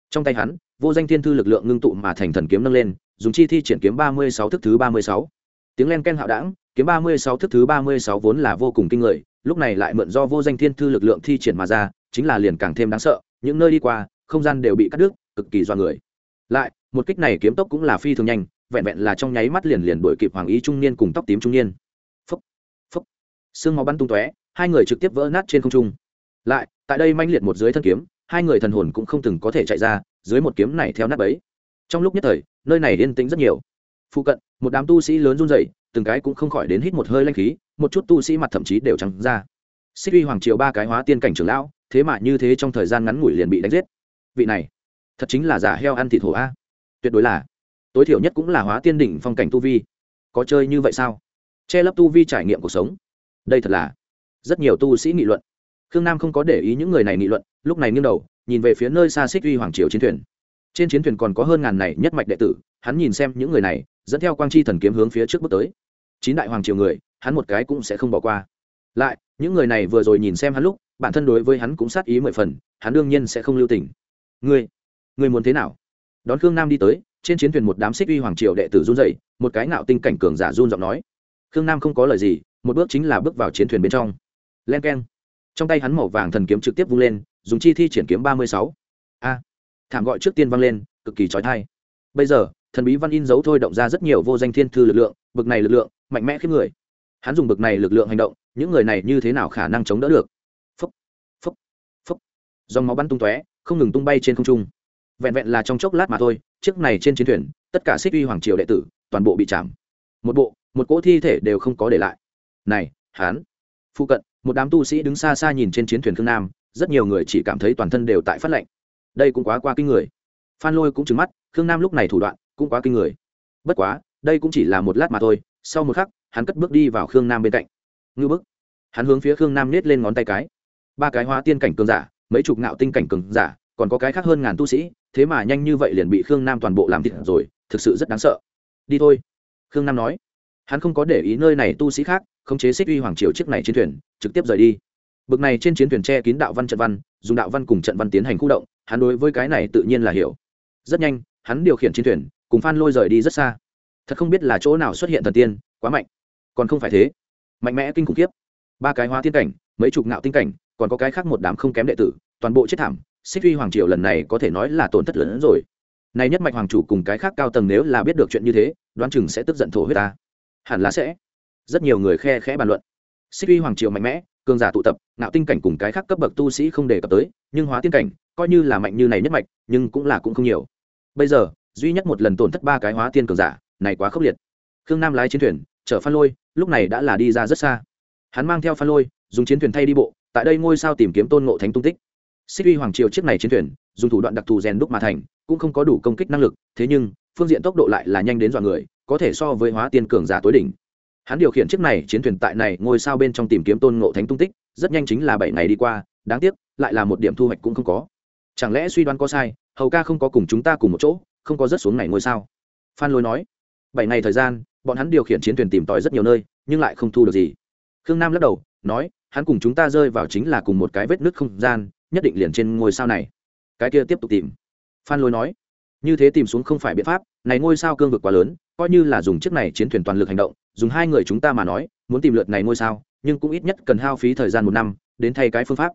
Trong tay hắn, vô danh thiên thư lực lượng ngưng tụ mà thành thần kiếm nâng lên, dùng chi thi triển kiếm ba mươi sáu thức thứ ba mươi sáu. Tiếng len ken hạo đảng, kiếm ba mươi sáu thức thứ ba mươi sáu vốn là vô cùng kinh người, lúc này lại mượn do vô danh thiên thư lực lượng thi triển mà ra, chính là liền càng thêm đáng sợ, những nơi đi qua, không gian đều bị cắt đứt, cực kỳ do người. Lại, một kích này kiếm tốc cũng là phi thường nhanh, vẹn vẹn là trong nháy mắt liền liền đuổi kịp hoàng ý trung niên cùng tóc tím trung niên. Phúc phúc. Xương máu bắn tung tóe hai người trực tiếp vỡ nát trên không trung. Lại, tại đây manh liệt một dưới thân kiếm, hai người thần hồn cũng không từng có thể chạy ra, dưới một kiếm này theo nát ấy trong lúc nhất thời, nơi này yên tĩnh rất nhiều. Phụ cận, một đám tu sĩ lớn run rẩy, từng cái cũng không khỏi đến hít một hơi lanh khí, một chút tu sĩ mặt thậm chí đều trắng ra. Xích uy hoàng triều ba cái hóa tiên cảnh trưởng lão, thế mà như thế trong thời gian ngắn ngủi liền bị đánh giết. Vị này, thật chính là giả heo ăn thịt hổ a. Tuyệt đối là. Tối thiểu nhất cũng là hóa tiên đỉnh phong cảnh tu vi. Có chơi như vậy sao? Che lấp tu vi trải nghiệm cuộc sống. Đây thật là rất nhiều tu sĩ nghị luận. Khương nam không có để ý những người này nghị luận, lúc này nghiêng đầu, nhìn về phía nơi xa xích uy hoàng triều chiến thuyền. Trên chiến thuyền còn có hơn ngàn này nhất mạch đệ tử, hắn nhìn xem những người này, dẫn theo quang chi thần kiếm hướng phía trước bước tới. Chín đại hoàng triều người, hắn một cái cũng sẽ không bỏ qua. Lại, những người này vừa rồi nhìn xem hắn lúc, bản thân đối với hắn cũng sát ý mười phần, hắn đương nhiên sẽ không lưu tình. Ngươi ngươi muốn thế nào? Đón khương nam đi tới, trên chiến thuyền một đám xích uy hoàng triều đệ tử run dậy một cái nạo tinh cảnh cường giả run giọng nói. Khương nam không có lời gì, một bước chính là bước vào chiến thuyền bên trong len k e n trong tay hắn màu vàng thần kiếm trực tiếp vung lên, dùng chi thi triển kiếm ba mươi sáu. A. Thảm gọi trước tiên vang lên, cực kỳ trói thai bây giờ, thần bí văn in dấu thôi động ra rất nhiều vô danh thiên thư lực lượng, bực này lực lượng, mạnh mẽ khiếp người. Hắn dùng bực này lực lượng hành động, những người này như thế nào khả năng chống đỡ được? Phúc phúc phúc. Dòng máu bắn tung tóe, không ngừng tung bay trên không trung. Vẹn vẹn là trong chốc lát mà thôi, chiếc này trên chiến thuyền, tất cả xích uy hoàng triều đệ tử, toàn bộ bị chạm. Một bộ, một cỗ thi thể đều không có để lại. Này hán phụ cận một đám tu sĩ đứng xa xa nhìn trên chiến thuyền khương nam, rất nhiều người chỉ cảm thấy toàn thân đều tại phát lệnh đây cũng quá qua kinh người. Phan lôi cũng trứng mắt, khương nam lúc này thủ đoạn cũng quá kinh người. Bất quá, đây cũng chỉ là một lát mà thôi, sau một khắc, hắn cất bước đi vào khương nam bên cạnh. Ngư bức. Hắn hướng phía khương nam nết lên ngón tay cái. Ba cái hóa tiên cảnh cường giả, mấy chục ngạo tinh cảnh cường giả, còn có cái khác hơn ngàn tu sĩ, thế mà nhanh như vậy liền bị khương nam toàn bộ làm thịt rồi, thực sự rất đáng sợ. Đi thôi. Khương nam nói hắn không có để ý nơi này tu sĩ khác, khống chế xích uy hoàng triều chiếc này trên thuyền, trực tiếp rời đi. Bực này trên chiến thuyền che kín đạo văn trận văn, dùng đạo văn cùng trận văn tiến hành khu động, hắn đối với cái này tự nhiên là hiểu. Rất nhanh, hắn điều khiển chiến thuyền, cùng phan lôi rời đi rất xa. Thật không biết là chỗ nào xuất hiện thần tiên, quá mạnh. Còn không phải thế. Mạnh mẽ kinh khủng khiếp. Ba cái hóa tiên cảnh, mấy chục ngạo tinh cảnh, còn có cái khác một đám không kém đệ tử, toàn bộ chết thảm. Xích uy hoàng triều lần này có thể nói là tổn thất lớn hơn rồi. Này nhất mạch hoàng chủ cùng cái khác cao tầng nếu là biết được chuyện như thế, đoán chừng sẽ tức giận thổ huyết ta hẳn là sẽ. Rất nhiều người khe khẽ bàn luận. Xích uy hoàng triều mạnh mẽ, cường giả tụ tập nạo tinh cảnh cùng cái khác cấp bậc tu sĩ không đề cập tới, nhưng hóa tiên cảnh, coi như là mạnh như này nhất mạch, nhưng cũng là cũng không nhiều. Bây giờ, duy nhất một lần tổn thất ba cái hóa tiên cường giả, này quá khốc liệt. Khương nam lái chiến thuyền, chở phan lôi, lúc này đã là đi ra rất xa. Hắn mang theo phan lôi, dùng chiến thuyền thay đi bộ, tại đây ngôi sao tìm kiếm tôn ngộ thánh tung tích. Xích uy hoàng triều chiếc này chiến thuyền, dùng thủ đoạn đặc thù rèn đúc mà thành, cũng không có đủ công kích năng lực, thế nhưng, phương diện tốc độ lại là nhanh đến dọa người có thể so với hóa tiên cường giả tối đỉnh. Hắn điều khiển chiếc này, chiến thuyền tại này ngôi sao bên trong tìm kiếm tôn ngộ thánh tung tích, rất nhanh chính là bảy ngày đi qua, đáng tiếc, lại là một điểm thu hoạch cũng không có. Chẳng lẽ suy đoán có sai, hầu ca không có cùng chúng ta cùng một chỗ, không có rớt xuống này ngôi sao? Phan lôi nói. Bảy ngày thời gian, bọn hắn điều khiển chiến thuyền tìm tòi rất nhiều nơi, nhưng lại không thu được gì. Khương nam lắc đầu, nói, hắn cùng chúng ta rơi vào chính là cùng một cái vết nứt không gian, nhất định liền trên ngôi sao này. Cái kia tiếp tục tìm. Phan lôi nói. Như thế tìm xuống không phải biện pháp, này ngôi sao cương vực quá lớn coi như là dùng chiếc này chiến thuyền toàn lực hành động, dùng hai người chúng ta mà nói, muốn tìm lượt này ngôi sao, nhưng cũng ít nhất cần hao phí thời gian một năm, đến thay cái phương pháp.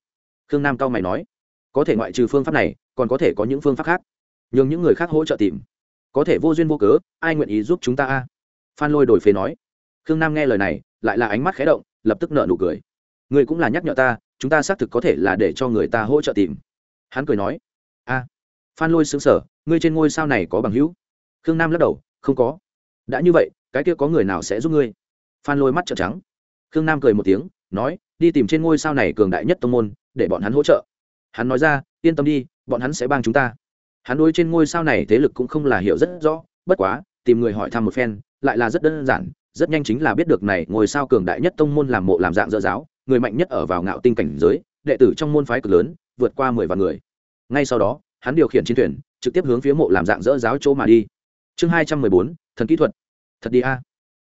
Khương nam cao mày nói, có thể ngoại trừ phương pháp này, còn có thể có những phương pháp khác. Nhường những người khác hỗ trợ tìm, có thể vô duyên vô cớ, ai nguyện ý giúp chúng ta a? Phan lôi đổi phế nói. Khương nam nghe lời này, lại là ánh mắt khé động, lập tức nợ nụ cười. Người cũng là nhắc nhở ta, chúng ta xác thực có thể là để cho người ta hỗ trợ tìm. Hắn cười nói. A. Phan lôi xứng sở ngươi trên ngôi sao này có bằng hữu? Khương nam lắc đầu, không có đã như vậy, cái kia có người nào sẽ giúp ngươi? Phan lôi mắt trợn trắng. Khương nam cười một tiếng, nói, đi tìm trên ngôi sao này cường đại nhất tông môn, để bọn hắn hỗ trợ. Hắn nói ra, yên tâm đi, bọn hắn sẽ bang chúng ta. Hắn đối trên ngôi sao này thế lực cũng không là hiểu rất rõ, bất quá, tìm người hỏi thăm một phen, lại là rất đơn giản, rất nhanh chính là biết được này ngôi sao cường đại nhất tông môn làm mộ làm dạng dơ giáo, người mạnh nhất ở vào ngạo tinh cảnh giới, đệ tử trong môn phái cực lớn, vượt qua mười vạn người. Ngay sau đó, hắn điều khiển chiến thuyền, trực tiếp hướng phía mộ làm dạng dỡ giáo chỗ mà đi. Chương hai trăm mười bốn thần kỹ thuật. Thật đi a.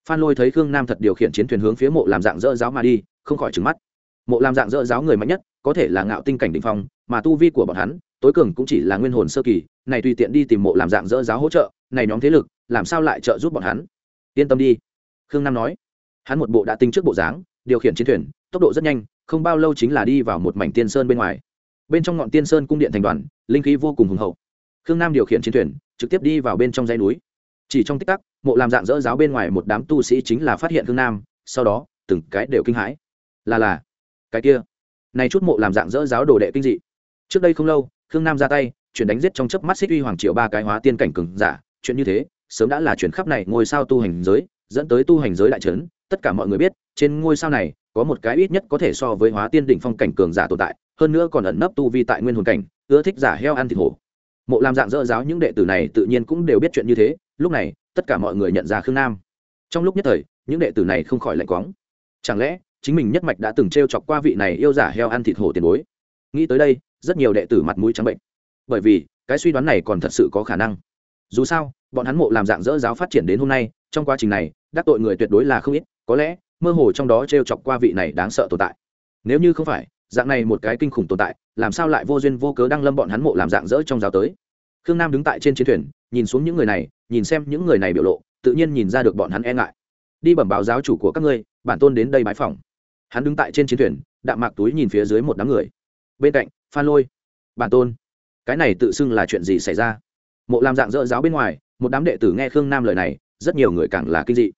Phan lôi thấy khương nam thật điều khiển chiến thuyền hướng phía mộ làm dạng dỡ giáo mà đi, không khỏi trứng mắt. Mộ làm dạng dỡ giáo người mạnh nhất, có thể là ngạo tinh cảnh định phong, mà tu vi của bọn hắn, tối cường cũng chỉ là nguyên hồn sơ kỳ, này tùy tiện đi tìm mộ làm dạng dỡ giáo hỗ trợ, này nhóm thế lực, làm sao lại trợ giúp bọn hắn? Yên tâm đi, khương nam nói. Hắn một bộ đã tinh trước bộ dáng, điều khiển chiến thuyền, tốc độ rất nhanh, không bao lâu chính là đi vào một mảnh tiên sơn bên ngoài. Bên trong ngọn tiên sơn cung điện thành đoàn, linh khí vô cùng hùng hậu. Khương nam điều khiển chiến thuyền, trực tiếp đi vào bên trong dãy núi chỉ trong tích tắc, mộ làm dạng dỡ giáo bên ngoài một đám tu sĩ chính là phát hiện thương nam, sau đó, từng cái đều kinh hãi. Là là, cái kia. Này chút mộ làm dạng dỡ giáo đồ đệ kinh dị. Trước đây không lâu, khương nam ra tay, chuyển đánh giết trong chớp mắt xích uy hoàng triệu ba cái hóa tiên cảnh cường giả. Chuyện như thế, sớm đã là chuyển khắp này ngôi sao tu hành giới, dẫn tới tu hành giới đại trấn. Tất cả mọi người biết, trên ngôi sao này, có một cái ít nhất có thể so với hóa tiên đỉnh phong cảnh cường giả tồn tại, hơn nữa còn ẩn nấp tu vi tại nguyên hồn cảnh, ưa thích giả heo ăn thịt hổ. Mộ làm dạng dỡ giáo những đệ tử này tự nhiên cũng đều biết chuyện như thế lúc này, tất cả mọi người nhận ra khương nam. Trong lúc nhất thời, những đệ tử này không khỏi lạnh quáng. Chẳng lẽ, chính mình nhất mạch đã từng t r e o chọc qua vị này yêu giả heo ăn thịt hổ tiền bối? Nghĩ tới đây, rất nhiều đệ tử mặt mũi trắng bệnh. Bởi vì, cái suy đoán này còn thật sự có khả năng. Dù sao, bọn hắn mộ làm dạng dỡ giáo phát triển đến hôm nay, trong quá trình này, đắc tội người tuyệt đối là không ít, có lẽ, mơ hồ trong đó t r e o chọc qua vị này đáng sợ tồn tại. Nếu như không phải, dạng này một cái kinh khủng tồn tại, làm sao lại vô duyên vô cớ đang lâm bọn hắn mộ làm dạng dỡ trong giáo tới? Khương nam đứng tại trên chiến thuyền nhìn xuống những người này, nhìn xem những người này biểu lộ, tự nhiên nhìn ra được bọn hắn e ngại. Đi bẩm báo giáo chủ của các ngươi, bản tôn đến đây bãi phòng hắn đứng tại trên chiến thuyền, đạm mạc túi nhìn phía dưới một đám người. Bên cạnh, phan lôi. Bản tôn, cái này tự xưng là chuyện gì xảy ra? Mộ làm dạng dỡ giáo bên ngoài, một đám đệ tử nghe khương nam lời này, rất nhiều người càng là kinh dị.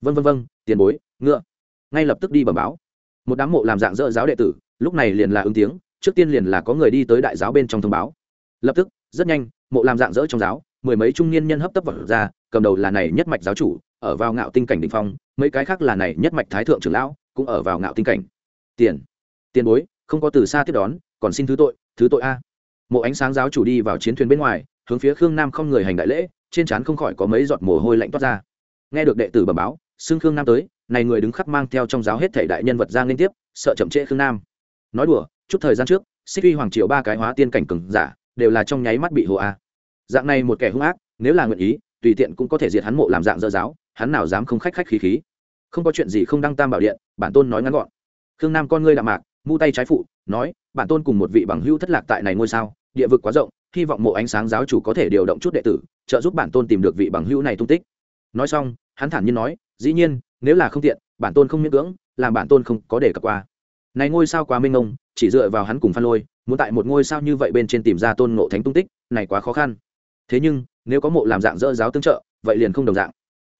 Vân vân vân, tiền bối, ngựa. Ngay lập tức đi bẩm báo. Một đám mộ làm dạng dỡ giáo đệ tử, lúc này liền là ứng tiếng, trước tiên liền là có người đi tới đại giáo bên trong thông báo. Lập tức, rất nhanh, mộ làm dạng dỡ trong giáo mười mấy trung niên nhân hấp tấp vật ra, cầm đầu là này nhất mạch giáo chủ, ở vào ngạo tinh cảnh đình phong, mấy cái khác là này nhất mạch thái thượng trưởng lão, cũng ở vào ngạo tinh cảnh. Tiền tiền bối, không có từ xa tiếp đón, còn xin thứ tội thứ tội a. Mộ ánh sáng giáo chủ đi vào chiến thuyền bên ngoài, hướng phía khương nam không người hành đại lễ, trên trán không khỏi có mấy giọt mồ hôi lạnh toát ra. Nghe được đệ tử bẩm báo xưng khương nam tới, này người đứng khắc mang theo trong giáo hết thể đại nhân vật ra liên tiếp, sợ chậm trễ khương nam. Nói đùa, chút thời gian trước, xích uy hoàng triều ba cái hóa tiên cảnh cừng giả, đều là trong nháy mắt bị hồ a dạng này một kẻ hung ác, nếu là nguyện ý, tùy tiện cũng có thể diệt hắn mộ làm dạng dơ giáo, hắn nào dám không khách khách khí khí. Không có chuyện gì không đăng tam bảo điện, bản tôn nói ngắn gọn. Khương nam con ngươi đạm mạc, mu tay trái phụ, nói, bản tôn cùng một vị bằng hữu thất lạc tại này ngôi sao, địa vực quá rộng, hy vọng mộ ánh sáng giáo chủ có thể điều động chút đệ tử, trợ giúp bản tôn tìm được vị bằng hữu này tung tích. Nói xong, hắn thản nhiên nói, dĩ nhiên, nếu là không tiện, bản tôn không miễn cưỡng, làm bản tôn không có để cập qua. Này ngôi sao quá mênh mông, chỉ dựa vào hắn cùng phan lôi, muốn tại một ngôi sao như vậy bên trên tìm ra tôn ngộ thánh tung tích, này quá khó khăn thế nhưng, nếu có mộ làm dạng dỡ giáo tương trợ, vậy liền không đồng dạng.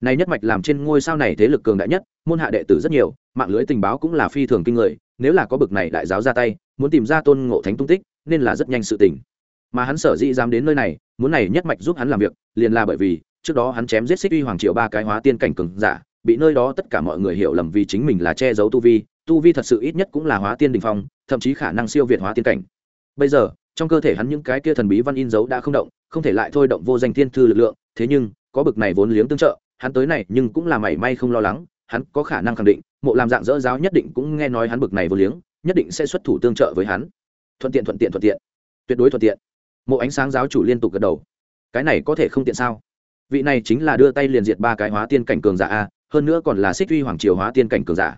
Này nhất mạch làm trên ngôi sao này thế lực cường đại nhất, môn hạ đệ tử rất nhiều, mạng lưới tình báo cũng là phi thường kinh người, nếu là có bực này đại giáo ra tay, muốn tìm ra tôn ngộ thánh tung tích, nên là rất nhanh sự tình. Mà hắn sở dĩ dám đến nơi này, muốn này nhất mạch giúp hắn làm việc, liền là bởi vì, trước đó hắn chém giết xích uy hoàng triệu ba cái hóa tiên cảnh cường giả, bị nơi đó tất cả mọi người hiểu lầm vì chính mình là che giấu tu vi tu vi thật sự ít nhất cũng là hóa tiên đình phong, thậm chí khả năng siêu việt hóa tiên cảnh. Bây giờ trong cơ thể hắn những cái kia thần bí văn in dấu đã không động, không thể lại thôi động vô danh thiên thư lực lượng, thế nhưng, có bực này vốn liếng tương trợ, hắn tới này nhưng cũng là mảy may không lo lắng, hắn có khả năng khẳng định, mộ làm dạng dỡ giáo nhất định cũng nghe nói hắn bực này vô liếng, nhất định sẽ xuất thủ tương trợ với hắn. Thuận tiện thuận tiện thuận tiện. Tuyệt đối thuận tiện. Mộ ánh sáng giáo chủ liên tục gật đầu. Cái này có thể không tiện sao? Vị này chính là đưa tay liền diệt ba cái hóa tiên cảnh cường giả a, hơn nữa còn là xích uy hoàng triều hóa tiên cảnh cường giả.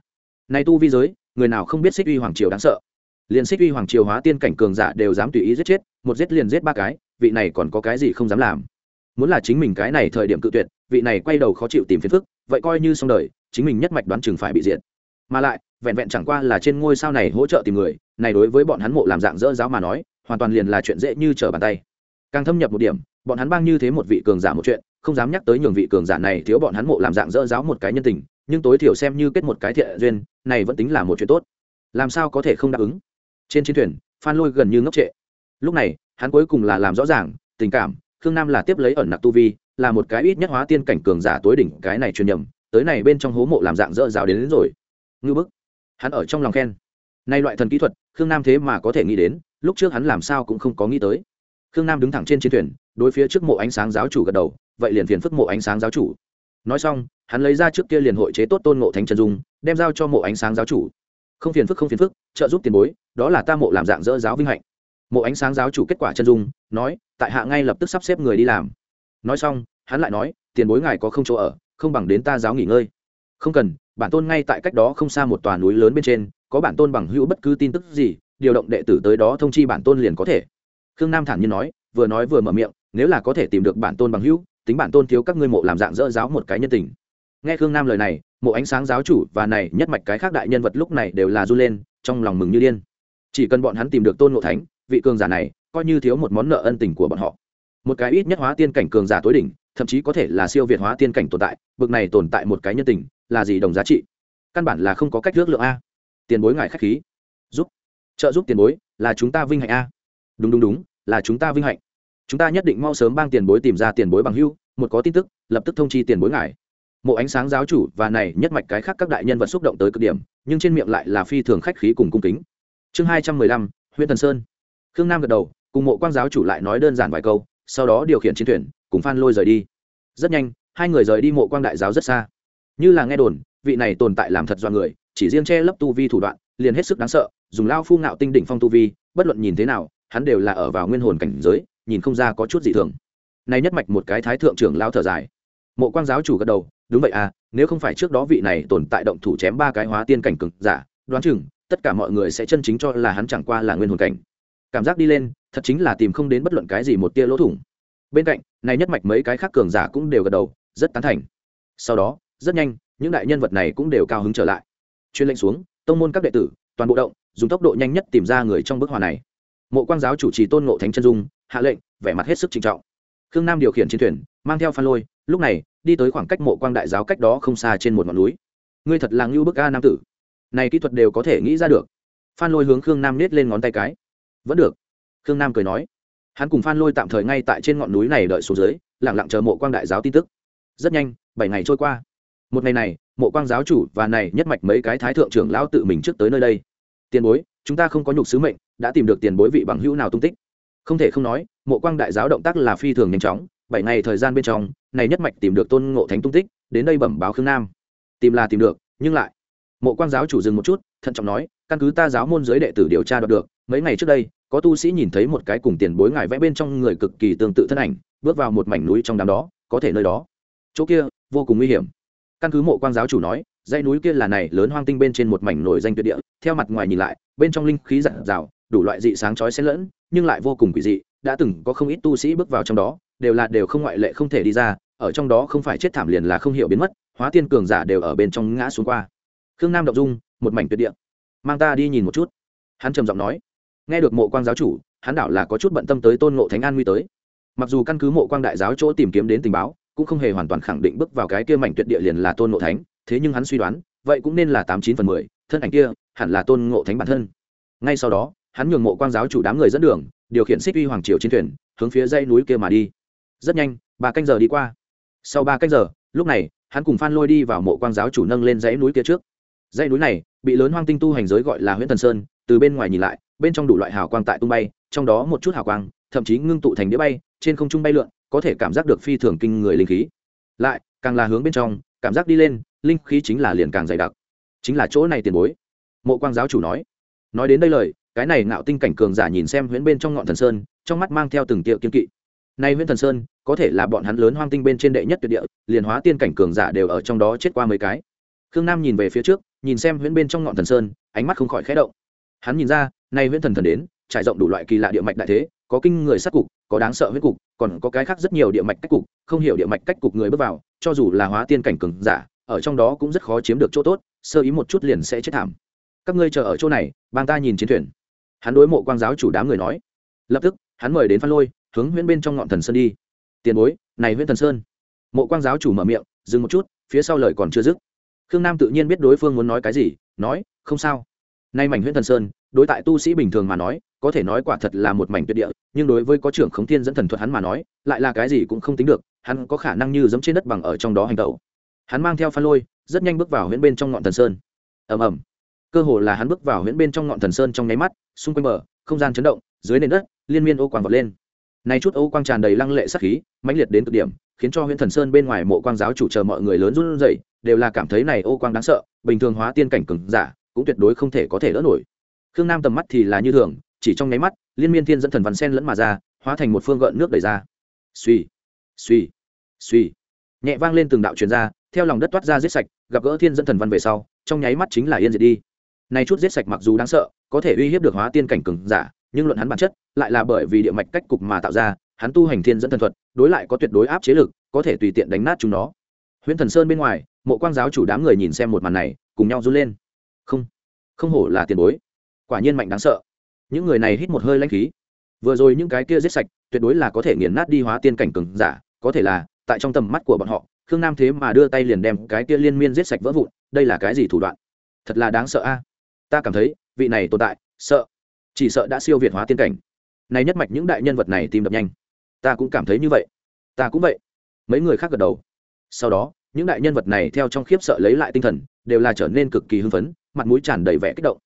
Nay tu vi giới, người nào không biết xích uy hoàng triều đáng sợ? Liền xích uy hoàng triều hóa tiên cảnh cường giả đều dám tùy ý giết chết, một giết liền giết ba cái, vị này còn có cái gì không dám làm? Muốn là chính mình cái này thời điểm cự tuyệt, vị này quay đầu khó chịu tìm phiền phức, vậy coi như xong đời, chính mình nhất mạch đoán chừng phải bị diệt. Mà lại, vẹn vẹn chẳng qua là trên ngôi sao này hỗ trợ tìm người, này đối với bọn hắn mộ làm dạng dỡ giáo mà nói, hoàn toàn liền là chuyện dễ như trở bàn tay. Càng thâm nhập một điểm, bọn hắn bang như thế một vị cường giả một chuyện, không dám nhắc tới nhường vị cường giả này thiếu bọn hắn mộ làm dạng dỡ giáo một cái nhân tình, nhưng tối thiểu xem như kết một cái thiện duyên, này vẫn tính là một chuyện tốt. Làm sao có thể không đáp ứng? Trên chiến thuyền phan lôi gần như ngốc trệ. Lúc này hắn cuối cùng là làm rõ ràng tình cảm khương nam là tiếp lấy ẩn nặc tu vi là một cái ít nhất hóa tiên cảnh cường giả tối đỉnh cái này truyền nhầm tới này bên trong hố mộ làm dạng dỡ rào đến, đến rồi. Ngư bức. Hắn ở trong lòng khen. Nay loại thần kỹ thuật khương nam thế mà có thể nghĩ đến lúc trước hắn làm sao cũng không có nghĩ tới. Khương nam đứng thẳng trên chiến thuyền đối phía trước mộ ánh sáng giáo chủ gật đầu vậy liền phiền phức mộ ánh sáng giáo chủ. Nói xong hắn lấy ra trước kia liền hội chế tốt tôn ngộ thánh trần dung đem giao cho mộ ánh sáng giáo chủ. Không phiền phức không phiền phức trợ giúp tiền bối đó là ta mộ làm dạng dỡ giáo vinh hạnh. Mộ ánh sáng giáo chủ kết quả chân dung, nói, tại hạ ngay lập tức sắp xếp người đi làm. Nói xong, hắn lại nói, tiền bối ngài có không chỗ ở, không bằng đến ta giáo nghỉ ngơi. Không cần, bản tôn ngay tại cách đó không xa một tòa núi lớn bên trên, có bản tôn bằng hữu bất cứ tin tức gì, điều động đệ tử tới đó thông chi bản tôn liền có thể. Khương nam thản nhiên nói, vừa nói vừa mở miệng, nếu là có thể tìm được bản tôn bằng hữu, tính bản tôn thiếu các ngươi mộ làm dạng dỡ giáo một cái nhân tình. Nghe khương nam lời này, mộ ánh sáng giáo chủ và này nhất mạch cái khác đại nhân vật lúc này đều là r u lên, trong lòng mừng như điên chỉ cần bọn hắn tìm được tôn ngộ thánh, vị cường giả này coi như thiếu một món nợ ân tình của bọn họ. Một cái ít nhất hóa tiên cảnh cường giả tối đỉnh, thậm chí có thể là siêu việt hóa tiên cảnh tồn tại, bực này tồn tại một cái nhân tình, là gì đồng giá trị? Căn bản là không có cách ước lượng a. Tiền bối ngại khách khí. Giúp. Trợ giúp tiền bối, là chúng ta vinh hạnh a. Đúng đúng đúng, là chúng ta vinh hạnh. Chúng ta nhất định mau sớm bang tiền bối tìm ra tiền bối bằng hưu, một có tin tức, lập tức thông chi tiền bối ngài. Mộ ánh sáng giáo chủ và này nhất mạch cái khác các đại nhân vật xúc động tới cực điểm, nhưng trên miệng lại là phi thường khách khí cùng cung kính chương hai trăm mười lăm huyện thần sơn. Khương nam gật đầu, cùng mộ quang giáo chủ lại nói đơn giản vài câu, sau đó điều khiển chiến thuyền, cùng phan lôi rời đi. Rất nhanh, hai người rời đi mộ quang đại giáo rất xa. Như là nghe đồn, vị này tồn tại làm thật do người, chỉ riêng che lấp tu vi thủ đoạn, liền hết sức đáng sợ, dùng lao phu ngạo tinh đỉnh phong tu vi, bất luận nhìn thế nào, hắn đều là ở vào nguyên hồn cảnh giới, nhìn không ra có chút gì thường. Nay nhất mạch một cái thái thượng trưởng lao thở dài. Mộ quang giáo chủ gật đầu, đúng vậy à nếu không phải trước đó vị này tồn tại động thủ chém ba cái hóa tiên cảnh cực giả, đoán chừng tất cả mọi người sẽ chân chính cho là hắn chẳng qua là nguyên hồn cảnh. Cảm giác đi lên, thật chính là tìm không đến bất luận cái gì một tia lỗ thủng. Bên cạnh, này nhất mạch mấy cái khác cường giả cũng đều gật đầu, rất tán thành. Sau đó, rất nhanh, những đại nhân vật này cũng đều cao hứng trở lại. Chuyên lệnh xuống, tông môn các đệ tử, toàn bộ động, dùng tốc độ nhanh nhất tìm ra người trong bức họa này. Mộ quang giáo chủ trì tôn ngộ thánh chân dung, hạ lệnh, vẻ mặt hết sức trinh trọng. Khương nam điều khiển chiến thuyền, mang theo phan lôi, lúc này, đi tới khoảng cách mộ quang đại giáo cách đó không xa trên một ngọn núi. Ngươi thật là ngưu bức a nam tử này kỹ thuật đều có thể nghĩ ra được. Phan lôi hướng khương nam nết lên ngón tay cái. Vẫn được, khương nam cười nói. Hắn cùng phan lôi tạm thời ngay tại trên ngọn núi này đợi xuống dưới lẳng lặng chờ mộ quang đại giáo tin tức. Rất nhanh, bảy ngày trôi qua. Một ngày này, mộ quang giáo chủ và này nhất mạch mấy cái thái thượng trưởng lão tự mình trước tới nơi đây. Tiền bối, chúng ta không có nhục sứ mệnh, đã tìm được tiền bối vị bằng hữu nào tung tích? Không thể không nói, mộ quang đại giáo động tác là phi thường nhanh chóng. Bảy ngày thời gian bên trong, này nhất mạch tìm được tôn ngộ thánh tung tích, đến đây bẩm báo khương nam. Tìm là tìm được, nhưng lại mộ quang giáo chủ dừng một chút, thận trọng nói, căn cứ ta giáo môn giới đệ tử điều tra đoạt được, mấy ngày trước đây, có tu sĩ nhìn thấy một cái cùng tiền bối ngài vẽ bên trong người cực kỳ tương tự thân ảnh, bước vào một mảnh núi trong đám đó, có thể nơi đó. Chỗ kia, vô cùng nguy hiểm. Căn cứ mộ quang giáo chủ nói, dãy núi kia là này, lớn hoang tinh bên trên một mảnh nổi danh tuyệt địa, theo mặt ngoài nhìn lại, bên trong linh khí dặn rào đủ loại dị sáng chói xen lẫn, nhưng lại vô cùng quỷ dị, đã từng có không ít tu sĩ bước vào trong đó, đều là đều không ngoại lệ không thể đi ra, ở trong đó không phải chết thảm liền là không hiểu biến mất, hóa tiên cường giả đều ở bên trong ngã xuống qua khương nam động dung, một mảnh tuyệt địa. Mang ta đi nhìn một chút. Hắn trầm giọng nói. Nghe được mộ quang giáo chủ, hắn đảo là có chút bận tâm tới tôn ngộ thánh an nguy tới. Mặc dù căn cứ mộ quang đại giáo chỗ tìm kiếm đến tình báo, cũng không hề hoàn toàn khẳng định bước vào cái kia mảnh tuyệt địa liền là tôn ngộ thánh, thế nhưng hắn suy đoán, vậy cũng nên là tám chín phần mười, thân ảnh kia hẳn là tôn ngộ thánh bản thân. Ngay sau đó, hắn nhường mộ quang giáo chủ đám người dẫn đường, điều khiển xích uy hoàng triều chiến thuyền, hướng phía dãy núi kia mà đi. Rất nhanh, ba canh giờ đi qua. Sau ba canh giờ, lúc này, hắn cùng phan lôi đi vào mộ quang giáo chủ nâng lên dãy núi kia trước dãy núi này bị lớn hoang tinh tu hành giới gọi là huyện thần sơn, từ bên ngoài nhìn lại, bên trong đủ loại hào quang tại tung bay, trong đó một chút hào quang, thậm chí ngưng tụ thành đĩa bay, trên không trung bay lượn, có thể cảm giác được phi thường kinh người linh khí. Lại, càng là hướng bên trong, cảm giác đi lên, linh khí chính là liền càng dày đặc. Chính là chỗ này tiền bối. Mộ quang giáo chủ nói. Nói đến đây lời, cái này ngạo tinh cảnh cường giả nhìn xem huyễn bên trong ngọn thần sơn, trong mắt mang theo từng tiệu kiên kỵ. Nay huyễn thần sơn, có thể là bọn hắn lớn hoang tinh bên trên đệ nhất tuyệt địa, liền hóa tiên cảnh cường giả đều ở trong đó chết qua mấy cái khương nam nhìn về phía trước, nhìn xem huyễn bên trong ngọn thần sơn, ánh mắt không khỏi khẽ động. Hắn nhìn ra, nay huyễn thần thần đến, trải rộng đủ loại kỳ lạ địa mạch đại thế, có kinh người sát cục, có đáng sợ huyết cục, còn có cái khác rất nhiều địa mạch cách cục, không hiểu địa mạch cách cục người bước vào, cho dù là hóa tiên cảnh cường giả, ở trong đó cũng rất khó chiếm được chỗ tốt, sơ ý một chút liền sẽ chết thảm. Các ngươi chờ ở chỗ này, bang ta nhìn chiến thuyền. Hắn đối mộ quang giáo chủ đám người nói. Lập tức, hắn mời đến phan lôi, hướng huyễn bên trong ngọn thần sơn đi. Tiền bối, này huyễn thần sơn. Mộ quang giáo chủ mở miệng, dừng một chút, phía sau lời còn chưa dứt khương nam tự nhiên biết đối phương muốn nói cái gì, nói, không sao. Nay mảnh huyễn thần sơn, đối tại tu sĩ bình thường mà nói, có thể nói quả thật là một mảnh tuyệt địa, nhưng đối với có trưởng khống thiên dẫn thần thuật hắn mà nói, lại là cái gì cũng không tính được, hắn có khả năng như giống trên đất bằng ở trong đó hành tẩu. Hắn mang theo phan lôi, rất nhanh bước vào huyễn bên trong ngọn thần sơn. Ầm ầm. Cơ hồ là hắn bước vào huyễn bên trong ngọn thần sơn trong nháy mắt, xung quanh bờ, không gian chấn động, dưới nền đất, liên miên ô quang vọt lên. Này chút ô quang tràn đầy lăng lệ sắc khí, mãnh liệt đến cực điểm, khiến cho huyện thần sơn bên ngoài mộ quang giáo chủ chờ mọi người lớn run rẩy đều là cảm thấy này ô quang đáng sợ, bình thường hóa tiên cảnh cừng giả cũng tuyệt đối không thể có thể đỡ nổi. Khương nam tầm mắt thì là như thường, chỉ trong nháy mắt, liên miên thiên dẫn thần văn sen lẫn mà ra, hóa thành một phương gợn nước đầy ra. Suy suy suy nhẹ vang lên từng đạo truyền ra, theo lòng đất toát ra giết sạch, gặp gỡ thiên dẫn thần văn về sau, trong nháy mắt chính là yên diệt đi. Này chút giết sạch mặc dù đáng sợ, có thể uy hiếp được hóa tiên cảnh cừng giả, nhưng luận hắn bản chất, lại là bởi vì địa mạch cách cục mà tạo ra, hắn tu hành thiên dẫn thần thuật, đối lại có tuyệt đối áp chế lực, có thể tùy tiện đánh nát chúng nó. Huyễn thần sơn bên ngoài mộ quang giáo chủ đám người nhìn xem một màn này, cùng nhau run lên. Không không hổ là tiền bối. Quả nhiên mạnh đáng sợ. Những người này hít một hơi lãnh khí. Vừa rồi những cái kia giết sạch, tuyệt đối là có thể nghiền nát đi hóa tiên cảnh cường giả, có thể là, tại trong tầm mắt của bọn họ, khương nam thế mà đưa tay liền đem cái kia liên miên giết sạch vỡ vụn, đây là cái gì thủ đoạn? Thật là đáng sợ a. Ta cảm thấy, vị này tồn tại, sợ. Chỉ sợ đã siêu việt hóa tiên cảnh. Này nhất mạch những đại nhân vật này tìm đập nhanh. Ta cũng cảm thấy như vậy. Ta cũng vậy. Mấy người khác gật đầu. Sau đó những đại nhân vật này theo trong khiếp sợ lấy lại tinh thần, đều là trở nên cực kỳ hưng phấn, mặt mũi tràn đầy vẻ kích động.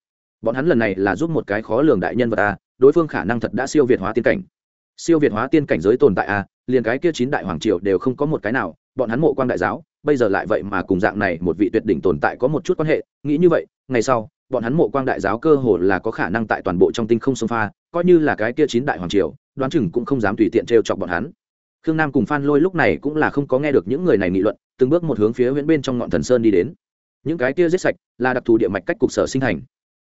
Bọn hắn lần này là giúp một cái khó lường đại nhân vật a, đối phương khả năng thật đã siêu việt hóa tiên cảnh. Siêu việt hóa tiên cảnh giới tồn tại a, liền cái kia chín đại hoàng triều đều không có một cái nào, bọn hắn mộ quan đại giáo, bây giờ lại vậy mà cùng dạng này một vị tuyệt đỉnh tồn tại có một chút quan hệ, nghĩ như vậy, ngày sau, bọn hắn mộ quang đại giáo cơ hồ là có khả năng tại toàn bộ trong tinh không sông pha, coi như là cái kia chín đại hoàng triều, đoán chừng cũng không dám tùy tiện trêu chọc bọn hắn. Khương nam cùng phan lôi lúc này cũng là không có nghe được những người này nghị luận từng bước một hướng phía huyện bên trong ngọn thần sơn đi đến. Những cái kia giết sạch là đặc thù địa mạch cách cục sở sinh thành.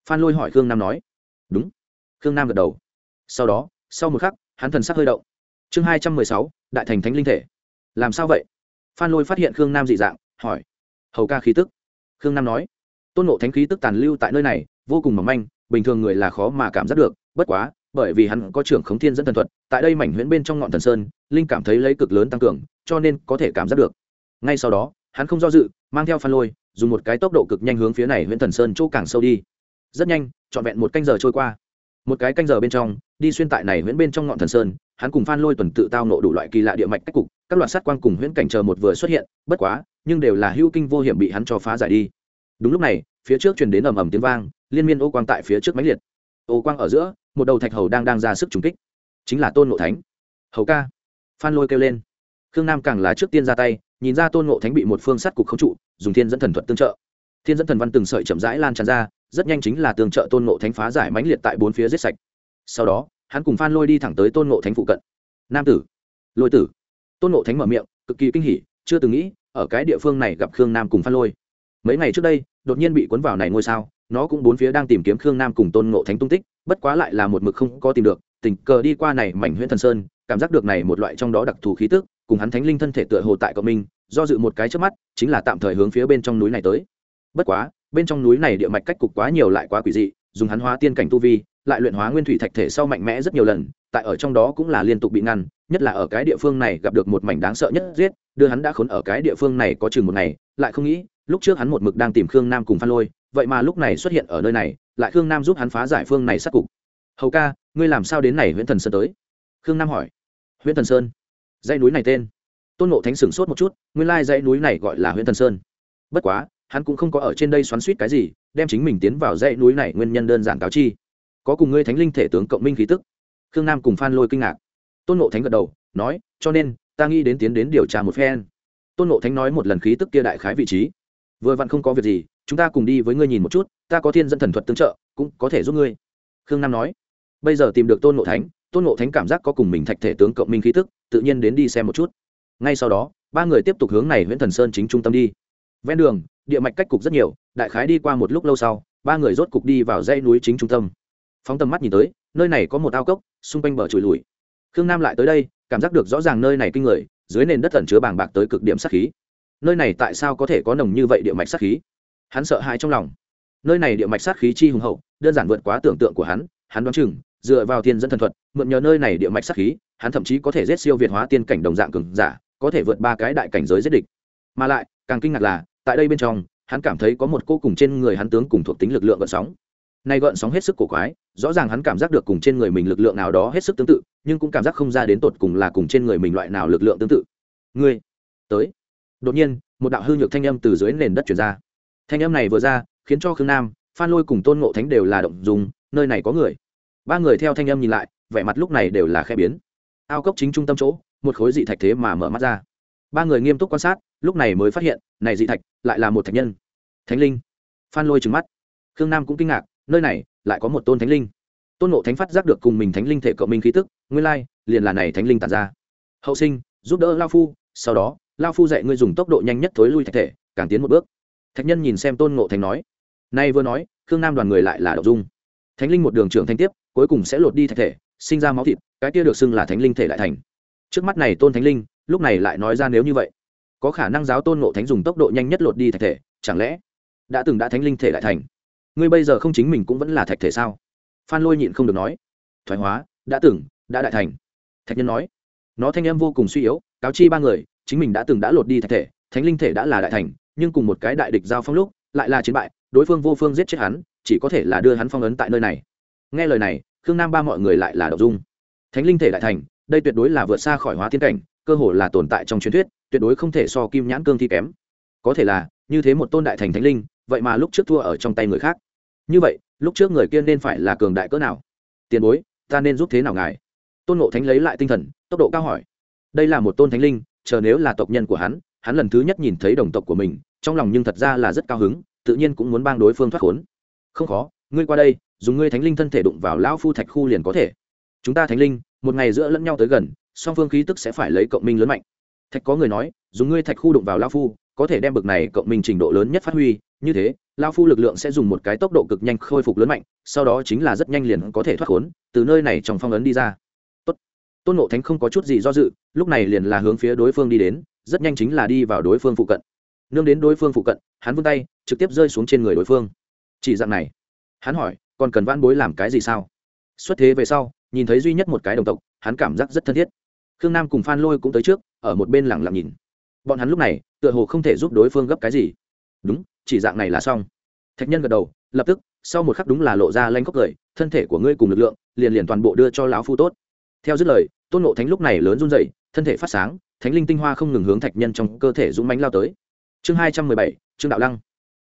Phan lôi hỏi khương nam nói. Đúng. Khương nam gật đầu. Sau đó, sau một khắc, hắn thần sắc hơi động. Chương hai trăm mười sáu, đại thành thánh linh thể. Làm sao vậy? Phan lôi phát hiện khương nam dị dạng, hỏi. Hầu ca khí tức. Khương nam nói. Tôn nộ thánh khí tức tàn lưu tại nơi này, vô cùng mỏng manh, bình thường người là khó mà cảm giác được, bất quá, bởi vì hắn có trưởng khống thiên dẫn thần thuật, tại đây mảnh huyễn bên trong ngọn thần sơn, linh cảm thấy lấy cực lớn tăng cường, cho nên có thể cảm giác được ngay sau đó, hắn không do dự, mang theo phan lôi, dùng một cái tốc độ cực nhanh hướng phía này huyện thần sơn chỗ càng sâu đi. Rất nhanh, trọn vẹn một canh giờ trôi qua. Một cái canh giờ bên trong, đi xuyên tại này huyễn bên trong ngọn thần sơn, hắn cùng phan lôi tuần tự tao nộ đủ loại kỳ lạ địa mạch cách cục, các loạt sát quang cùng huyễn cảnh chờ một vừa xuất hiện, bất quá, nhưng đều là hữu kinh vô hiểm bị hắn cho phá giải đi. Đúng lúc này, phía trước truyền đến ầm ầm tiếng vang, liên miên ô quang tại phía trước máy liệt. Ô quang ở giữa, một đầu thạch hầu đang đang ra sức trùng kích. Chính là tôn nộ thánh. Hầu ca, phan lôi kêu lên. Khương nam càng là trước tiên ra tay nhìn ra tôn ngộ thánh bị một phương sát cục không trụ, dùng thiên dẫn thần thuật tương trợ. Thiên dẫn thần văn từng sợi chậm rãi lan tràn ra, rất nhanh chính là tương trợ tôn ngộ thánh phá giải mãnh liệt tại bốn phía giết sạch. Sau đó, hắn cùng phan lôi đi thẳng tới tôn ngộ thánh phụ cận. Nam tử, lôi tử. Tôn ngộ thánh mở miệng, cực kỳ kinh hỉ, chưa từng nghĩ, ở cái địa phương này gặp khương nam cùng phan lôi. Mấy ngày trước đây, đột nhiên bị cuốn vào này ngôi sao, nó cũng bốn phía đang tìm kiếm khương nam cùng tôn ngộ thánh tung tích, bất quá lại là một mực không có tìm được, tình cờ đi qua này mảnh huyện thần sơn, cảm giác được này một loại trong đó đặc thù khí tức, cùng hắn thánh linh thân thể tựa hồ tại cộng minh do dự một cái trước mắt, chính là tạm thời hướng phía bên trong núi này tới. Bất quá, bên trong núi này địa mạch cách cục quá nhiều lại quá quỷ dị, dùng hắn hóa tiên cảnh tu vi, lại luyện hóa nguyên thủy thạch thể sau mạnh mẽ rất nhiều lần, tại ở trong đó cũng là liên tục bị ngăn, nhất là ở cái địa phương này gặp được một mảnh đáng sợ nhất giết, đưa hắn đã khốn ở cái địa phương này có chừng một ngày, lại không nghĩ, lúc trước hắn một mực đang tìm khương nam cùng phan lôi, vậy mà lúc này xuất hiện ở nơi này, lại khương nam giúp hắn phá giải phương này sát cục. Hầu ca, ngươi làm sao đến này huyện thần sơn tới? Khương nam hỏi. Huyện thần sơn dây núi này tên tôn ngộ thánh sửng sốt một chút, nguyên lai dãy núi này gọi là huyện thần sơn. Bất quá, hắn cũng không có ở trên đây xoắn suýt cái gì, đem chính mình tiến vào dãy núi này nguyên nhân đơn giản cáo chi. Có cùng ngươi thánh linh thể tướng cộng minh khí tức. Khương nam cùng phan lôi kinh ngạc. Tôn ngộ thánh gật đầu, nói, cho nên, ta nghĩ đến tiến đến điều tra một phen. Tôn ngộ thánh nói một lần khí tức kia đại khái vị trí. Vừa vặn không có việc gì, chúng ta cùng đi với ngươi nhìn một chút, ta có thiên dân thần thuật tương trợ, cũng có thể giúp ngươi. Khương nam nói. Bây giờ tìm được tôn ngộ thánh, tôn ngộ thánh cảm giác có cùng mình thạch thể tướng cộng minh khí tức, tự nhiên đến đi xem một chút ngay sau đó, ba người tiếp tục hướng này nguyễn thần sơn chính trung tâm đi. Ven đường, địa mạch cách cục rất nhiều, đại khái đi qua một lúc lâu sau, ba người rốt cục đi vào dãy núi chính trung tâm. Phóng tầm mắt nhìn tới, nơi này có một ao cốc, xung quanh bờ trụi lùi. Khương nam lại tới đây, cảm giác được rõ ràng nơi này kinh người, dưới nền đất tẩn chứa bàng bạc tới cực điểm sát khí. Nơi này tại sao có thể có nồng như vậy địa mạch sát khí? Hắn sợ hãi trong lòng. Nơi này địa mạch sát khí chi hùng hậu, đơn giản vượt quá tưởng tượng của hắn hắn đoán chừng, dựa vào thiên dẫn thần thuật, mượn nhờ nơi này địa mạch sát khí, hắn thậm chí có thể giết siêu việt hóa tiên cảnh đồng dạng cường giả có thể vượt ba cái đại cảnh giới giết địch. Mà lại, càng kinh ngạc là, tại đây bên trong, hắn cảm thấy có một cô cùng trên người hắn tướng cùng thuộc tính lực lượng gợn sóng. Nay gợn sóng hết sức cổ quái, rõ ràng hắn cảm giác được cùng trên người mình lực lượng nào đó hết sức tương tự, nhưng cũng cảm giác không ra đến tột cùng là cùng trên người mình loại nào lực lượng tương tự. Ngươi, tới. Đột nhiên, một đạo hư nhược thanh âm từ dưới nền đất chuyển ra. Thanh âm này vừa ra, khiến cho khương nam, phan lôi cùng tôn ngộ thánh đều là động dùng nơi này có người. Ba người theo thanh âm nhìn lại, vẻ mặt lúc này đều là khe biến ao cốc chính trung tâm chỗ, một khối dị thạch thế mà mở mắt ra. Ba người nghiêm túc quan sát, lúc này mới phát hiện, này dị thạch lại là một thạch nhân. Thánh linh. Phan lôi trừng mắt. Khương nam cũng kinh ngạc, nơi này lại có một tôn thánh linh. Tôn ngộ thánh phát giác được cùng mình thánh linh thể cộng minh khí tức, nguyên lai, liền là này thánh linh tàn ra. Hậu sinh, giúp đỡ lao phu, sau đó, lao phu dạy ngươi dùng tốc độ nhanh nhất thối lui thạch thể, càng tiến một bước. Thạch nhân nhìn xem tôn ngộ thánh nói. Nay vừa nói, khương nam đoàn người lại là đậu dung. Thánh linh một đường trưởng thanh tiếp, cuối cùng sẽ lột đi thạch thể sinh ra máu thịt, cái kia được xưng là thánh linh thể đại thành. Trước mắt này tôn thánh linh, lúc này lại nói ra nếu như vậy. Có khả năng giáo tôn ngộ thánh dùng tốc độ nhanh nhất lột đi thạch thể, chẳng lẽ đã từng đã thánh linh thể đại thành? Ngươi bây giờ không chính mình cũng vẫn là thạch thể sao? Phan lôi nhịn không được nói. Thoái hóa, đã từng, đã đại thành. Thạch nhân nói. Nó thanh em vô cùng suy yếu, cáo chi ba người, chính mình đã từng đã lột đi thạch thể, thánh linh thể đã là đại thành, nhưng cùng một cái đại địch giao phong lúc, lại là chiến bại, đối phương vô phương giết chết hắn, chỉ có thể là đưa hắn phong ấn tại nơi này. Nghe lời này khương nam ba mọi người lại là đậu dung. Thánh linh thể đại thành, đây tuyệt đối là vượt xa khỏi hóa tiên cảnh, cơ hồ là tồn tại trong truyền thuyết, tuyệt đối không thể so kim nhãn cương thi kém. Có thể là, như thế một tôn đại thành thánh linh, vậy mà lúc trước thua ở trong tay người khác. Như vậy, lúc trước người kia nên phải là cường đại cỡ nào? Tiền bối, ta nên giúp thế nào ngài? Tôn ngộ thánh lấy lại tinh thần, tốc độ cao hỏi. Đây là một tôn thánh linh, chờ nếu là tộc nhân của hắn hắn lần thứ nhất nhìn thấy đồng tộc của mình, trong lòng nhưng thật ra là rất cao hứng, tự nhiên cũng muốn bang đối phương thoát khốn. Không khó ngươi qua đây, dùng ngươi thánh linh thân thể đụng vào lão phu thạch khu liền có thể. Chúng ta thánh linh, một ngày giữa lẫn nhau tới gần, song phương khí tức sẽ phải lấy cộng minh lớn mạnh. Thạch có người nói, dùng ngươi thạch khu đụng vào lão phu, có thể đem bực này cộng minh trình độ lớn nhất phát huy. Như thế, Lão phu lực lượng sẽ dùng một cái tốc độ cực nhanh khôi phục lớn mạnh, sau đó chính là rất nhanh liền có thể thoát khốn, từ nơi này trong phong ấn đi ra. Tốt. tôn nộ thánh không có chút gì do dự, lúc này liền là hướng phía đối phương đi đến, rất nhanh chính là đi vào đối phương phụ cận. Nương đến đối phương phụ cận, hắn vươn tay, trực tiếp rơi xuống trên người đối phương. Chỉ dạng này hắn hỏi, còn cần vãn bối làm cái gì sao? Xuất thế về sau, nhìn thấy duy nhất một cái đồng tộc, hắn cảm giác rất thân thiết. Khương nam cùng phan lôi cũng tới trước, ở một bên lẳng lặng nhìn. Bọn hắn lúc này, tựa hồ không thể giúp đối phương gấp cái gì. Đúng, chỉ dạng này là xong. Thạch nhân gật đầu, lập tức, sau một khắc đúng là lộ ra lanh cốc cười, thân thể của ngươi cùng lực lượng, liền liền toàn bộ đưa cho lão phu tốt. Theo dứt lời, tôn nộ thánh lúc này lớn run dậy thân thể phát sáng, thánh linh tinh hoa không ngừng hướng thạch nhân trong cơ thể dũng mánh lao tới. Chương hai trăm mười bảy, trương đạo lăng.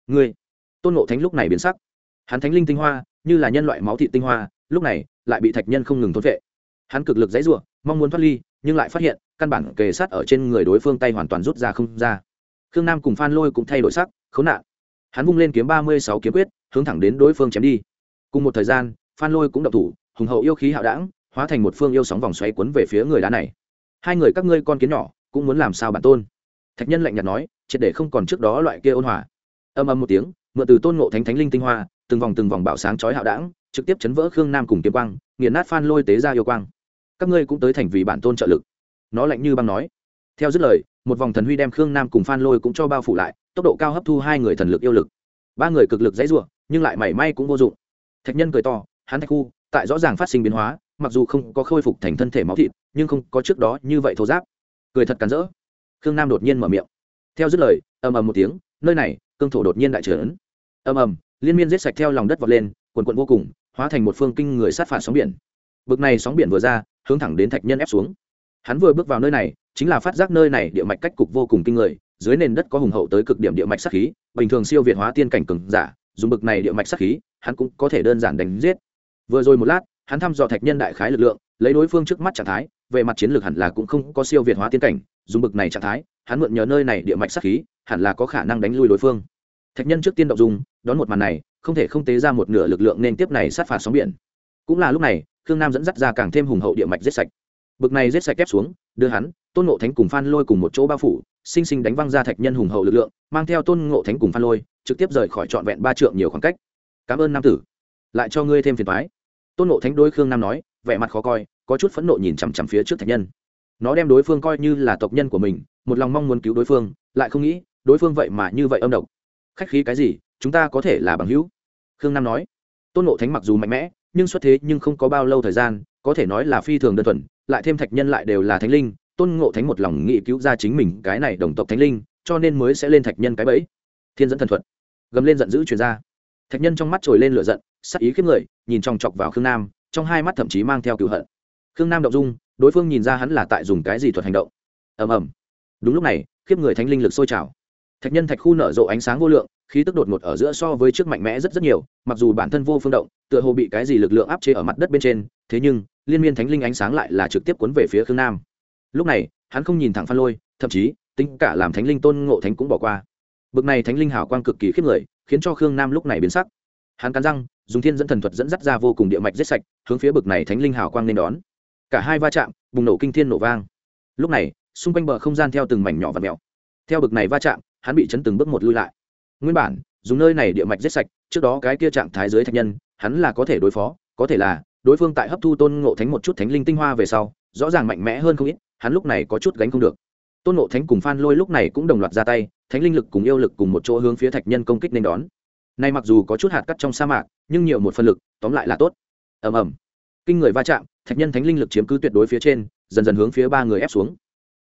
Ngươi. Tôn nộ thánh lúc này biến sắc hắn thánh linh tinh hoa, như là nhân loại máu thị tinh hoa, lúc này lại bị thạch nhân không ngừng thốt vệ hắn cực lực dãy ruộng mong muốn thoát ly, nhưng lại phát hiện, căn bản kề sát ở trên người đối phương tay hoàn toàn rút ra không ra. Khương nam cùng phan lôi cũng thay đổi sắc, khốn nạn. Hắn vung lên kiếm ba mươi sáu kiếm quyết, hướng thẳng đến đối phương chém đi. Cùng một thời gian, phan lôi cũng đập thủ, hùng hậu yêu khí hạo đảng hóa thành một phương yêu sóng vòng xoáy quấn về phía người đá này. Hai người các ngươi con kiến nhỏ, cũng muốn làm sao bản tôn? Thạch nhân lạnh nhạt nói, triệt để không còn trước đó loại kia ôn hòa. Âm âm một tiếng, mượn từ tôn ngộ thánh thánh linh tinh hoa từng vòng từng vòng bạo sáng chói hạo đảng, trực tiếp chấn vỡ khương nam cùng kiếm quang, nghiền nát phan lôi tế ra yêu quang. Các ngươi cũng tới thành vì bản tôn trợ lực. Nó lạnh như băng nói. Theo dứt lời, một vòng thần huy đem khương nam cùng phan lôi cũng cho bao phủ lại, tốc độ cao hấp thu hai người thần lực yêu lực. Ba người cực lực dãy r u ộ nhưng lại mảy may cũng vô dụng. Thạch nhân cười to, hắn thạch khu, tại rõ ràng phát sinh biến hóa, mặc dù không có khôi phục thành thân thể máu thịt, nhưng không có trước đó như vậy thô giáp. Cười thật cắn rỡ. Khương nam đột nhiên mở miệng. Theo dứt lời, ầm ầm một tiếng, nơi này, cương thổ đột nhiên đại trở ầm ầm liên miên giết sạch theo lòng đất vọt lên, quần quận vô cùng, hóa thành một phương kinh người sát phạt sóng biển. Bực này sóng biển vừa ra, hướng thẳng đến thạch nhân ép xuống. Hắn vừa bước vào nơi này, chính là phát giác nơi này địa mạch cách cục vô cùng kinh người, dưới nền đất có hùng hậu tới cực điểm địa mạch sát khí, bình thường siêu việt hóa tiên cảnh cường giả, dùng bực này địa mạch sát khí, hắn cũng có thể đơn giản đánh giết. Vừa rồi một lát, hắn thăm dò thạch nhân đại khái lực lượng, lấy đối phương trước mắt trạng thái, về mặt chiến lược hẳn là cũng không có siêu việt hóa tiên cảnh, dùng bực này trạng thái, hắn mượn nhờ nơi này địa mạch sát khí, hẳn là có khả năng đánh lui đối phương thạch nhân trước tiên động dùng đón một màn này, không thể không tế ra một nửa lực lượng nên tiếp này sát phạt sóng biển. Cũng là lúc này, khương nam dẫn dắt ra càng thêm hùng hậu địa mạch giết sạch. Bực này giết sạch kép xuống, đưa hắn, tôn ngộ thánh cùng phan lôi cùng một chỗ bao phủ, sinh sinh đánh văng ra thạch nhân hùng hậu lực lượng, mang theo tôn ngộ thánh cùng phan lôi, trực tiếp rời khỏi trọn vẹn ba trượng nhiều khoảng cách. Cảm ơn nam tử, lại cho ngươi thêm phiền thoái tôn ngộ thánh đối khương nam nói, vẻ mặt khó coi, có chút phẫn nộ nhìn chằm chằm phía trước thạch nhân. Nó đem đối phương coi như là tộc nhân của mình, một lòng mong muốn cứu đối phương, lại không nghĩ, đối phương vậy mà như vậy âm độc khách khí cái gì, chúng ta có thể là bằng hữu. Khương nam nói. Tôn ngộ thánh mặc dù mạnh mẽ, nhưng xuất thế nhưng không có bao lâu thời gian, có thể nói là phi thường đơn thuần, lại thêm thạch nhân lại đều là thánh linh, tôn ngộ thánh một lòng nghĩ cứu ra chính mình cái này đồng tộc thánh linh, cho nên mới sẽ lên thạch nhân cái bẫy. Thiên dẫn thần thuật. Gầm lên giận dữ chuyển ra. Thạch nhân trong mắt trồi lên lửa giận, sắc ý khiếp người, nhìn chòng chọc vào khương nam, trong hai mắt thậm chí mang theo cựu hận. Khương nam động dung, đối phương nhìn ra hắn là tại dùng cái gì thuật hành động. Ầm ầm. Đúng lúc này, khiếp người thánh linh lực sôi trào thạch nhân thạch khu nở rộ ánh sáng vô lượng, khí tức đột ngột ở giữa so với trước mạnh mẽ rất rất nhiều, mặc dù bản thân vô phương động, tựa hồ bị cái gì lực lượng áp chế ở mặt đất bên trên, thế nhưng, liên miên thánh linh ánh sáng lại là trực tiếp cuốn về phía khương nam. Lúc này, hắn không nhìn thẳng phan lôi, thậm chí, tính cả làm thánh linh tôn ngộ thánh cũng bỏ qua. Bực này thánh linh hảo quang cực kỳ khiếp người, khiến cho khương nam lúc này biến sắc. Hắn cắn răng, dùng thiên dẫn thần thuật dẫn dắt ra vô cùng địa mạch rết sạch, hướng phía bực này thánh linh hảo quang nên đón. Cả hai va chạm, bùng nổ kinh thiên nổ vang. Lúc này, xung quanh bờ không gian theo từng mảnh nhỏ và mèo theo bực này va chạm hắn bị chấn từng bước một lui lại. Nguyên bản, dùng nơi này địa mạch giết sạch, trước đó cái kia trạng thái dưới thạch nhân, hắn là có thể đối phó, có thể là đối phương tại hấp thu tôn ngộ thánh một chút thánh linh tinh hoa về sau, rõ ràng mạnh mẽ hơn không ít, hắn lúc này có chút gánh không được. Tôn ngộ thánh cùng phan lôi lúc này cũng đồng loạt ra tay, thánh linh lực cùng yêu lực cùng một chỗ hướng phía thạch nhân công kích nên đón. Nay mặc dù có chút hạt cắt trong sa mạc, nhưng nhiều một phần lực, tóm lại là tốt. Ầm ầm. Kinh người va chạm, thạch nhân thánh linh lực chiếm cứ tuyệt đối phía trên, dần dần hướng phía ba người ép xuống.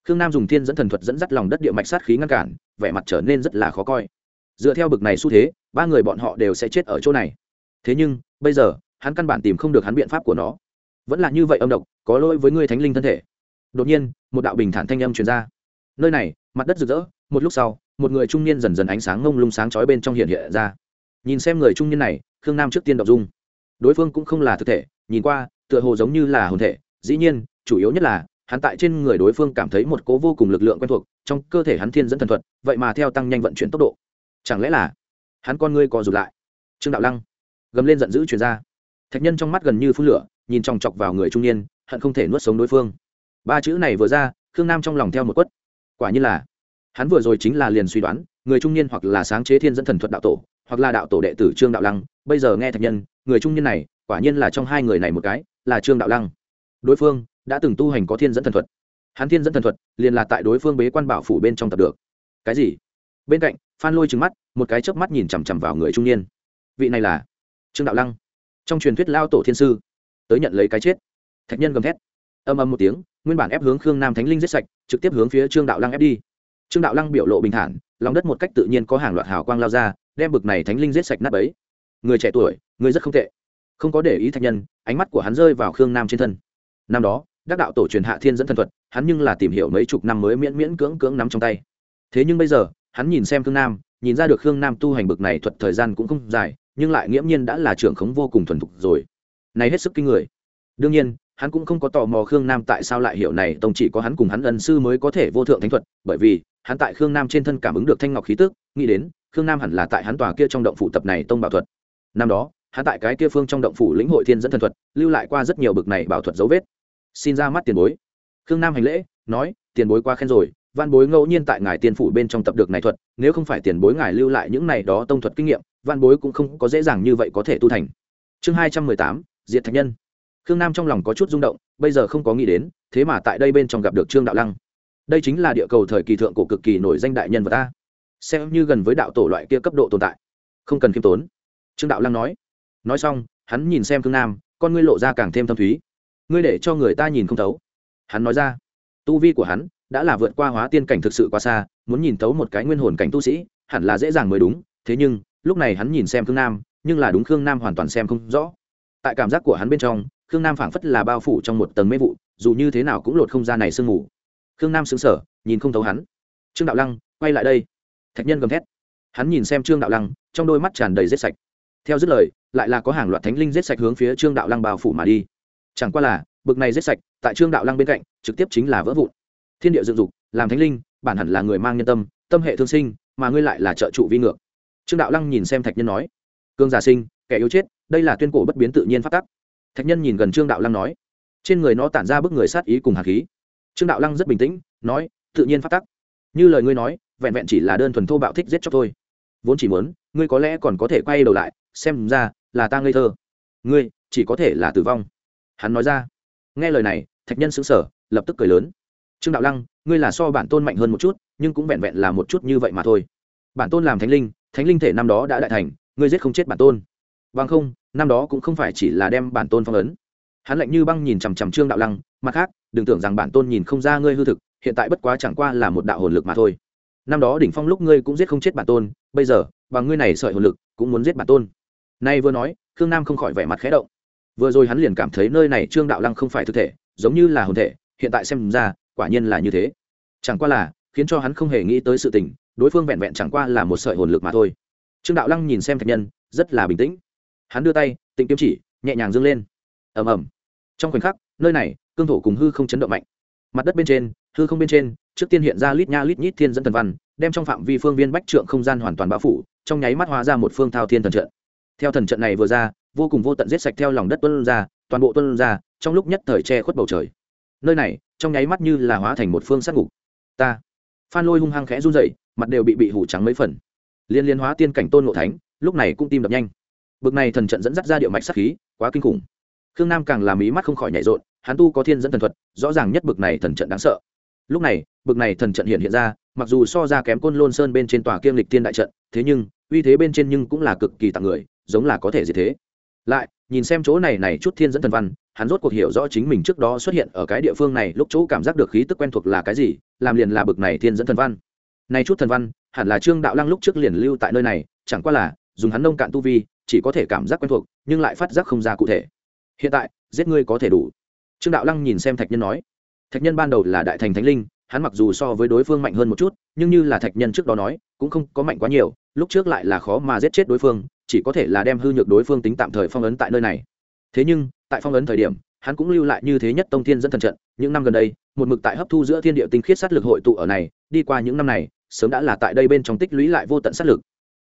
Khương nam dùng thiên dẫn thần thuật dẫn dắt lòng đất địa mạch sát khí ngăn cản vẻ mặt trở nên rất là khó coi. Dựa theo bực này xu thế, ba người bọn họ đều sẽ chết ở chỗ này. Thế nhưng, bây giờ, hắn căn bản tìm không được hắn biện pháp của nó. Vẫn là như vậy âm độc, có lỗi với ngươi thánh linh thân thể. Đột nhiên, một đạo bình thản thanh âm truyền ra. Nơi này, mặt đất rực rỡ, một lúc sau, một người trung niên dần dần ánh sáng ngông lung sáng chói bên trong hiện hiện ra. Nhìn xem người trung niên này, khương nam trước tiên đọc dung. Đối phương cũng không là thực thể, nhìn qua, tựa hồ giống như là hồn thể. Dĩ nhiên, chủ yếu nhất là, hắn tại trên người đối phương cảm thấy một cố vô cùng lực lượng quen thuộc trong cơ thể hắn thiên dẫn thần thuật, vậy mà theo tăng nhanh vận chuyển tốc độ. Chẳng lẽ là hắn con ngươi co rụt lại? Trương đạo lăng gầm lên giận dữ chuyển ra. Thạch nhân trong mắt gần như phun lửa, nhìn chòng chọc vào người trung niên, hận không thể nuốt sống đối phương. Ba chữ này vừa ra, khương nam trong lòng theo một quất. Quả như là, hắn vừa rồi chính là liền suy đoán, người trung niên hoặc là sáng chế thiên dẫn thần thuật đạo tổ, hoặc là đạo tổ đệ tử trương đạo lăng. Bây giờ nghe thạch nhân, người trung niên này, quả nhiên là trong hai người này một cái, là trương đạo lăng. Đối phương đã từng tu hành có thiên dẫn thần thuật hắn thiên dẫn thần thuật, liền là tại đối phương bế quan bảo phủ bên trong tập được. Cái gì? Bên cạnh, phan lôi trừng mắt, một cái chớp mắt nhìn chằm chằm vào người trung niên. Vị này là trương đạo lăng, trong truyền thuyết lao tổ thiên sư. Tới nhận lấy cái chết. Thạch nhân gầm thét. Âm âm một tiếng, nguyên bản ép hướng khương nam thánh linh giết sạch, trực tiếp hướng phía trương đạo lăng ép đi. Trương đạo lăng biểu lộ bình thản, lòng đất một cách tự nhiên có hàng loạt hào quang lao ra, đem bực này thánh linh giết sạch nắp ấy người trẻ tuổi, người rất không tệ. Không có để ý thạch nhân, ánh mắt của hắn rơi vào khương nam trên thân. Năm đó đắc đạo tổ truyền hạ thiên dẫn thần thuật, hắn nhưng là tìm hiểu mấy chục năm mới miễn miễn cưỡng cưỡng nắm trong tay. Thế nhưng bây giờ, hắn nhìn xem khương nam, nhìn ra được khương nam tu hành bực này thuật thời gian cũng không dài, nhưng lại nghiễm nhiên đã là trưởng khống vô cùng thuần thục rồi. Này hết sức kinh người. Đương nhiên, hắn cũng không có tò mò khương nam tại sao lại hiểu này, tông chỉ có hắn cùng hắn ân sư mới có thể vô thượng thánh thuật, bởi vì, hắn tại khương nam trên thân cảm ứng được thanh ngọc khí tức, nghĩ đến, khương nam hẳn là tại hắn tòa kia trong động phủ tập này tông bảo thuật. Năm đó, hắn tại cái kia phương trong động phủ lĩnh hội thiên dẫn thần thuật, lưu lại qua rất nhiều bực này bảo thuật dấu vết xin ra mắt tiền bối. Khương nam hành lễ, nói, tiền bối qua khen rồi, văn bối ngẫu nhiên tại ngài tiên phủ bên trong tập được này thuật, nếu không phải tiền bối ngài lưu lại những này đó tông thuật kinh nghiệm, văn bối cũng không có dễ dàng như vậy có thể tu thành. Chương hai trăm mười tám, diệt thạch nhân. Khương nam trong lòng có chút rung động, bây giờ không có nghĩ đến, thế mà tại đây bên trong gặp được trương đạo lăng. Đây chính là địa cầu thời kỳ thượng cổ cực kỳ nổi danh đại nhân vật ta. Xem như gần với đạo tổ loại kia cấp độ tồn tại. Không cần khiêm tốn. Trương đạo lăng nói. Nói xong, hắn nhìn xem khương nam, con ngươi lộ ra càng thêm thâm thúy ngươi để cho người ta nhìn không thấu. Hắn nói ra, tu vi của hắn đã là vượt qua hóa tiên cảnh thực sự quá xa, muốn nhìn thấu một cái nguyên hồn cảnh tu sĩ, hẳn là dễ dàng mới đúng, thế nhưng, lúc này hắn nhìn xem khương nam, nhưng là đúng khương nam hoàn toàn xem không rõ. Tại cảm giác của hắn bên trong, khương nam phảng phất là bao phủ trong một tầng mê vụ, dù như thế nào cũng lột không ra này sương mù. Khương nam xứng sở nhìn không thấu hắn. Trương đạo lăng, quay lại đây. Thạch nhân gầm thét. Hắn nhìn xem trương đạo lăng, trong đôi mắt tràn đầy rết sạch. Theo dứt lời, lại là có hàng loạt thánh linh rết sạch hướng phía trương đạo lăng bao phủ mà đi chẳng qua là, bực này rết sạch, tại trương đạo lăng bên cạnh, trực tiếp chính là vỡ vụn. Thiên địa dựng dục, làm thánh linh, bản hẳn là người mang nhân tâm tâm hệ thương sinh, mà ngươi lại là trợ trụ vi ngược. Trương đạo lăng nhìn xem thạch nhân nói, cương giả sinh, kẻ yếu chết, đây là tuyên cổ bất biến tự nhiên phát tắc. Thạch nhân nhìn gần trương đạo lăng nói, trên người nó tản ra bức người sát ý cùng hạt khí. Trương đạo lăng rất bình tĩnh, nói, tự nhiên phát tắc. Như lời ngươi nói, vẹn vẹn chỉ là đơn thuần thô bạo thích giết chóc thôi. Vốn chỉ muốn, ngươi có lẽ còn có thể quay đầu lại, xem ra là ta ngây thơ. Ngươi, chỉ có thể là tử vong hắn nói ra. Nghe lời này, thạch nhân xứng sở lập tức cười lớn. Trương đạo lăng, ngươi là so bản tôn mạnh hơn một chút, nhưng cũng vẹn vẹn là một chút như vậy mà thôi. Bản tôn làm thánh linh thánh linh thể năm đó đã đại thành, ngươi giết không chết bản tôn. Vâng không, năm đó cũng không phải chỉ là đem bản tôn phong ấn. Hắn lạnh như băng nhìn chằm chằm trương đạo lăng, mặt khác, đừng tưởng rằng bản tôn nhìn không ra ngươi hư thực, hiện tại bất quá chẳng qua là một đạo hồn lực mà thôi. Năm đó đỉnh phong lúc ngươi cũng giết không chết bản tôn, bây giờ, bằng ngươi này sợi hồn lực, cũng muốn giết bản tôn. Nay vừa nói, khương nam không khỏi vẻ mặt khẽ động vừa rồi hắn liền cảm thấy nơi này trương đạo lăng không phải thực thể, giống như là hồn thể, hiện tại xem ra, quả nhiên là như thế. Chẳng qua là, khiến cho hắn không hề nghĩ tới sự tình, đối phương vẹn vẹn chẳng qua là một sợi hồn lực mà thôi. Trương đạo lăng nhìn xem thạch nhân, rất là bình tĩnh. Hắn đưa tay, tịnh kiếm chỉ, nhẹ nhàng dâng lên. Ầm ầm. Trong khoảnh khắc, nơi này, cương thổ cùng hư không chấn động mạnh. Mặt đất bên trên, hư không bên trên, trước tiên hiện ra lít nha lít nhít thiên dẫn thần văn, đem trong phạm vi phương viên bách trượng không gian hoàn toàn bao phủ, trong nháy mắt hóa ra một phương thao thiên thần trận. Theo thần trận này vừa ra vô cùng vô tận giết sạch theo lòng đất tuân ra, toàn bộ tuân ra, trong lúc nhất thời che khuất bầu trời. Nơi này, trong nháy mắt như là hóa thành một phương sát ngục. Ta. Phan lôi hung hăng khẽ run dậy mặt đều bị bị hủ trắng mấy phần. Liên liên hóa tiên cảnh tôn ngộ thánh, lúc này cũng tim đập nhanh. Bực này thần trận dẫn dắt ra điệu mạch sát khí, quá kinh khủng. Khương nam càng làm ý mắt không khỏi nhảy rộn, hắn tu có thiên dẫn thần thuật, rõ ràng nhất bực này thần trận đáng sợ. Lúc này, bực này thần trận hiện hiện ra, mặc dù so ra kém côn lôn sơn bên trên tòa kiêm lịch tiên đại trận, thế nhưng, uy thế bên trên nhưng cũng là cực kỳ tặng người, giống là có thể gì thế lại, nhìn xem chỗ này này chút thiên dẫn thần văn, hắn rốt cuộc hiểu rõ chính mình trước đó xuất hiện ở cái địa phương này, lúc chỗ cảm giác được khí tức quen thuộc là cái gì, làm liền là bực này thiên dẫn thần văn. Này chút thần văn, hẳn là trương đạo lăng lúc trước liền lưu tại nơi này, chẳng qua là, dùng hắn nông cạn tu vi, chỉ có thể cảm giác quen thuộc, nhưng lại phát giác không ra cụ thể. Hiện tại, giết ngươi có thể đủ. Trương đạo lăng nhìn xem thạch nhân nói. Thạch nhân ban đầu là đại thành thánh linh, hắn mặc dù so với đối phương mạnh hơn một chút, nhưng như là thạch nhân trước đó nói, cũng không có mạnh quá nhiều, lúc trước lại là khó mà giết chết đối phương chỉ có thể là đem hư nhược đối phương tính tạm thời phong ấn tại nơi này. Thế nhưng, tại phong ấn thời điểm, hắn cũng lưu lại như thế nhất tông thiên dẫn thần trận. Những năm gần đây, một mực tại hấp thu giữa thiên địa tinh khiết sát lực hội tụ ở này, đi qua những năm này, sớm đã là tại đây bên trong tích lũy lại vô tận sát lực.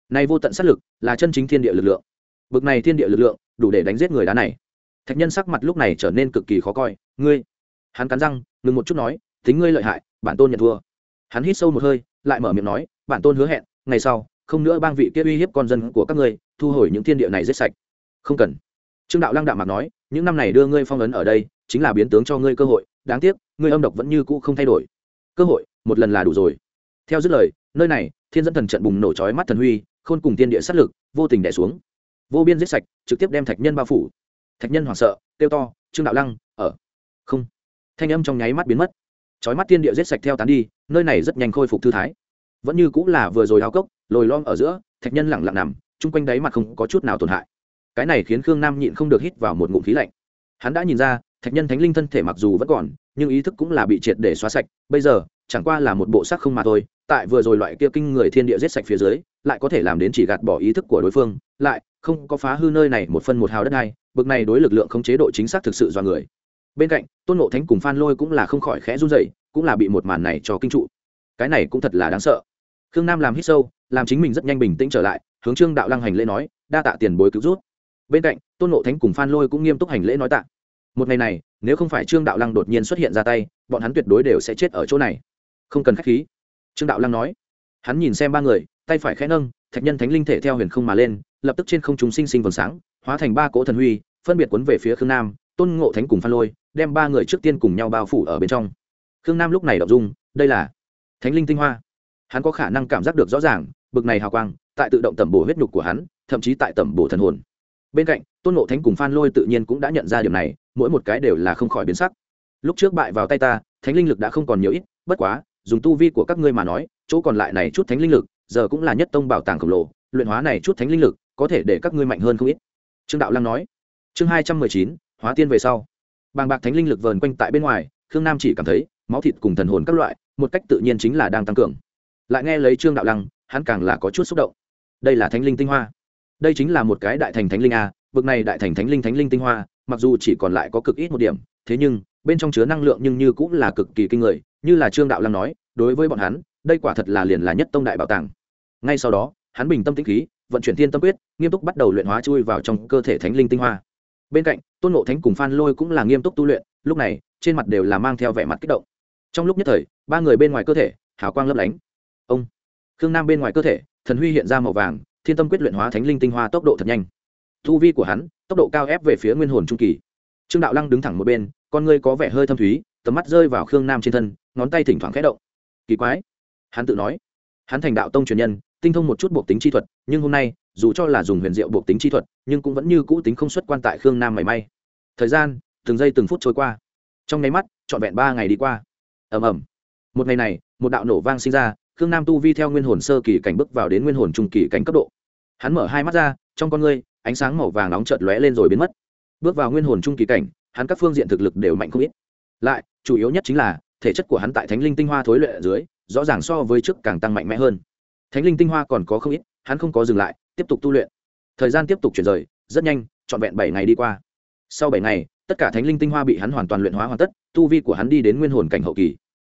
Này vô tận sát lực là chân chính thiên địa lực lượng. Bực này thiên địa lực lượng, đủ để đánh giết người đá này. Thạch nhân sắc mặt lúc này trở nên cực kỳ khó coi. Ngươi? Hắn cắn răng, ngừng một chút nói, tính ngươi lợi hại, bản tôn nhận thua. Hắn hít sâu một hơi, lại mở miệng nói, bản tôn hứa hẹn, ngày sau không nữa bang vị kia uy hiếp con dân của các ngươi, thu hồi những thiên địa này giết sạch. Không cần. Trương đạo lăng đạm mặt nói, những năm này đưa ngươi phong ấn ở đây, chính là biến tướng cho ngươi cơ hội. Đáng tiếc, ngươi âm độc vẫn như cũ không thay đổi. Cơ hội, một lần là đủ rồi. Theo dứt lời, nơi này, thiên dẫn thần trận bùng nổ chói mắt thần huy, khôn cùng tiên địa sát lực, vô tình đẻ xuống. Vô biên giết sạch, trực tiếp đem thạch nhân bao phủ. Thạch nhân hoảng sợ, kêu to, trương đạo lăng, ở. Không. Thanh âm trong nháy mắt biến mất. Chói mắt tiên địa giết sạch theo tán đi, nơi này rất nhanh khôi phục thư thái vẫn như cũng là vừa rồi háo cốc, lồi lom ở giữa, thạch nhân lẳng lặng nằm, chung quanh đáy mặt không có chút nào tổn hại. Cái này khiến khương nam nhịn không được hít vào một ngụm khí lạnh. Hắn đã nhìn ra, thạch nhân thánh linh thân thể mặc dù vẫn còn, nhưng ý thức cũng là bị triệt để xóa sạch, bây giờ, chẳng qua là một bộ xác không mà thôi, tại vừa rồi loại kia kinh người thiên địa giết sạch phía dưới, lại có thể làm đến chỉ gạt bỏ ý thức của đối phương, lại không có phá hư nơi này một phân một hào đất này, bực này đối lực lượng không chế độ chính xác thực sự do người. Bên cạnh, tôn ngộ thánh cùng phan lôi cũng là không khỏi khẽ run rẩy, cũng là bị một màn này cho kinh trụ. Cái này cũng thật là đáng sợ khương nam làm hít sâu, làm chính mình rất nhanh bình tĩnh trở lại, hướng trương đạo lăng hành lễ nói, đa tạ tiền bối cứu rút bên cạnh, tôn ngộ thánh cùng phan lôi cũng nghiêm túc hành lễ nói tạ. Một ngày này, nếu không phải trương đạo lăng đột nhiên xuất hiện ra tay, bọn hắn tuyệt đối đều sẽ chết ở chỗ này. Không cần k h á c h khí, trương đạo lăng nói. Hắn nhìn xem ba người, tay phải khẽ nâng, thạch nhân thánh linh thể theo huyền không mà lên, lập tức trên không chúng sinh sinh vầng sáng, hóa thành ba cỗ thần huy, phân biệt quấn về phía khương nam, tôn ngộ thánh cùng phan lôi, đem ba người trước tiên cùng nhau bao phủ ở bên trong. Khương nam lúc này đọc dung, đây là thánh linh tinh hoa hắn có khả năng cảm giác được rõ ràng, bực này hào quang, tại tự động tẩm bổ huyết nhục của hắn, thậm chí tại tẩm bổ thần hồn. Bên cạnh, tôn ngộ thánh cùng phan lôi tự nhiên cũng đã nhận ra điểm này, mỗi một cái đều là không khỏi biến sắc. Lúc trước bại vào tay ta, thánh linh lực đã không còn nhiều ít, bất quá, dùng tu vi của các ngươi mà nói, chỗ còn lại này chút thánh linh lực, giờ cũng là nhất tông bảo tàng khổng lồ, luyện hóa này chút thánh linh lực, có thể để các ngươi mạnh hơn không ít. Trương đạo lăng nói. Chương hai trăm mười chín, hóa tiên về sau. Bàng bạc thánh linh lực vờn quanh tại bên ngoài, khương nam chỉ cảm thấy, máu thịt cùng thần hồn các loại, một cách tự nhiên chính là đang tăng cường lại nghe lấy trương đạo lăng hắn càng là có chút xúc động đây là thánh linh tinh hoa đây chính là một cái đại thành thánh linh a vực này đại thành thánh linh thánh linh tinh hoa mặc dù chỉ còn lại có cực ít một điểm thế nhưng bên trong chứa năng lượng nhưng như cũng là cực kỳ kinh người như là trương đạo lăng nói đối với bọn hắn đây quả thật là liền là nhất tông đại bảo tàng ngay sau đó hắn bình tâm tĩnh khí vận chuyển thiên tâm quyết nghiêm túc bắt đầu luyện hóa chui vào trong cơ thể thánh linh tinh hoa bên cạnh tôn ngộ thánh cùng phan lôi cũng là nghiêm túc tu luyện lúc này trên mặt đều là mang theo vẻ mặt kích động trong lúc nhất thời ba người bên ngoài cơ thể hào quang lấp lánh ông. Khương nam bên ngoài cơ thể, thần huy hiện ra màu vàng, thiên tâm quyết luyện hóa thánh linh tinh hoa tốc độ thật nhanh. Thu vi của hắn, tốc độ cao ép về phía nguyên hồn trung kỳ. Trương đạo lăng đứng thẳng một bên, con ngươi có vẻ hơi thâm thúy, tầm mắt rơi vào khương nam trên thân, ngón tay thỉnh thoảng khẽ động. Kỳ quái. Hắn tự nói, hắn thành đạo tông truyền nhân, tinh thông một chút buộc tính chi thuật, nhưng hôm nay, dù cho là dùng huyền diệu buộc tính chi thuật, nhưng cũng vẫn như cũ tính không xuất quan tại khương nam mảy may. Thời gian, từng giây từng phút trôi qua. Trong nháy mắt, trọn vẹn ba ngày đi qua. Ầm ầm. Một ngày này, một đạo nổ vang sinh ra khương nam tu vi theo nguyên hồn sơ kỳ cảnh bước vào đến nguyên hồn trung kỳ cảnh cấp độ. Hắn mở hai mắt ra, trong con ngươi, ánh sáng màu vàng nóng chợt lóe lên rồi biến mất. Bước vào nguyên hồn trung kỳ cảnh, hắn các phương diện thực lực đều mạnh không ít. Lại, chủ yếu nhất chính là, thể chất của hắn tại thánh linh tinh hoa thối lệ ở dưới, rõ ràng so với trước càng tăng mạnh mẽ hơn. Thánh linh tinh hoa còn có không ít, hắn không có dừng lại, tiếp tục tu luyện. Thời gian tiếp tục chuyển rời, rất nhanh, trọn vẹn bảy ngày đi qua. Sau bảy ngày, tất cả thánh linh tinh hoa bị hắn hoàn toàn luyện hóa hoàn tất, tu vi của hắn đi đến nguyên hồn cảnh hậu kỳ.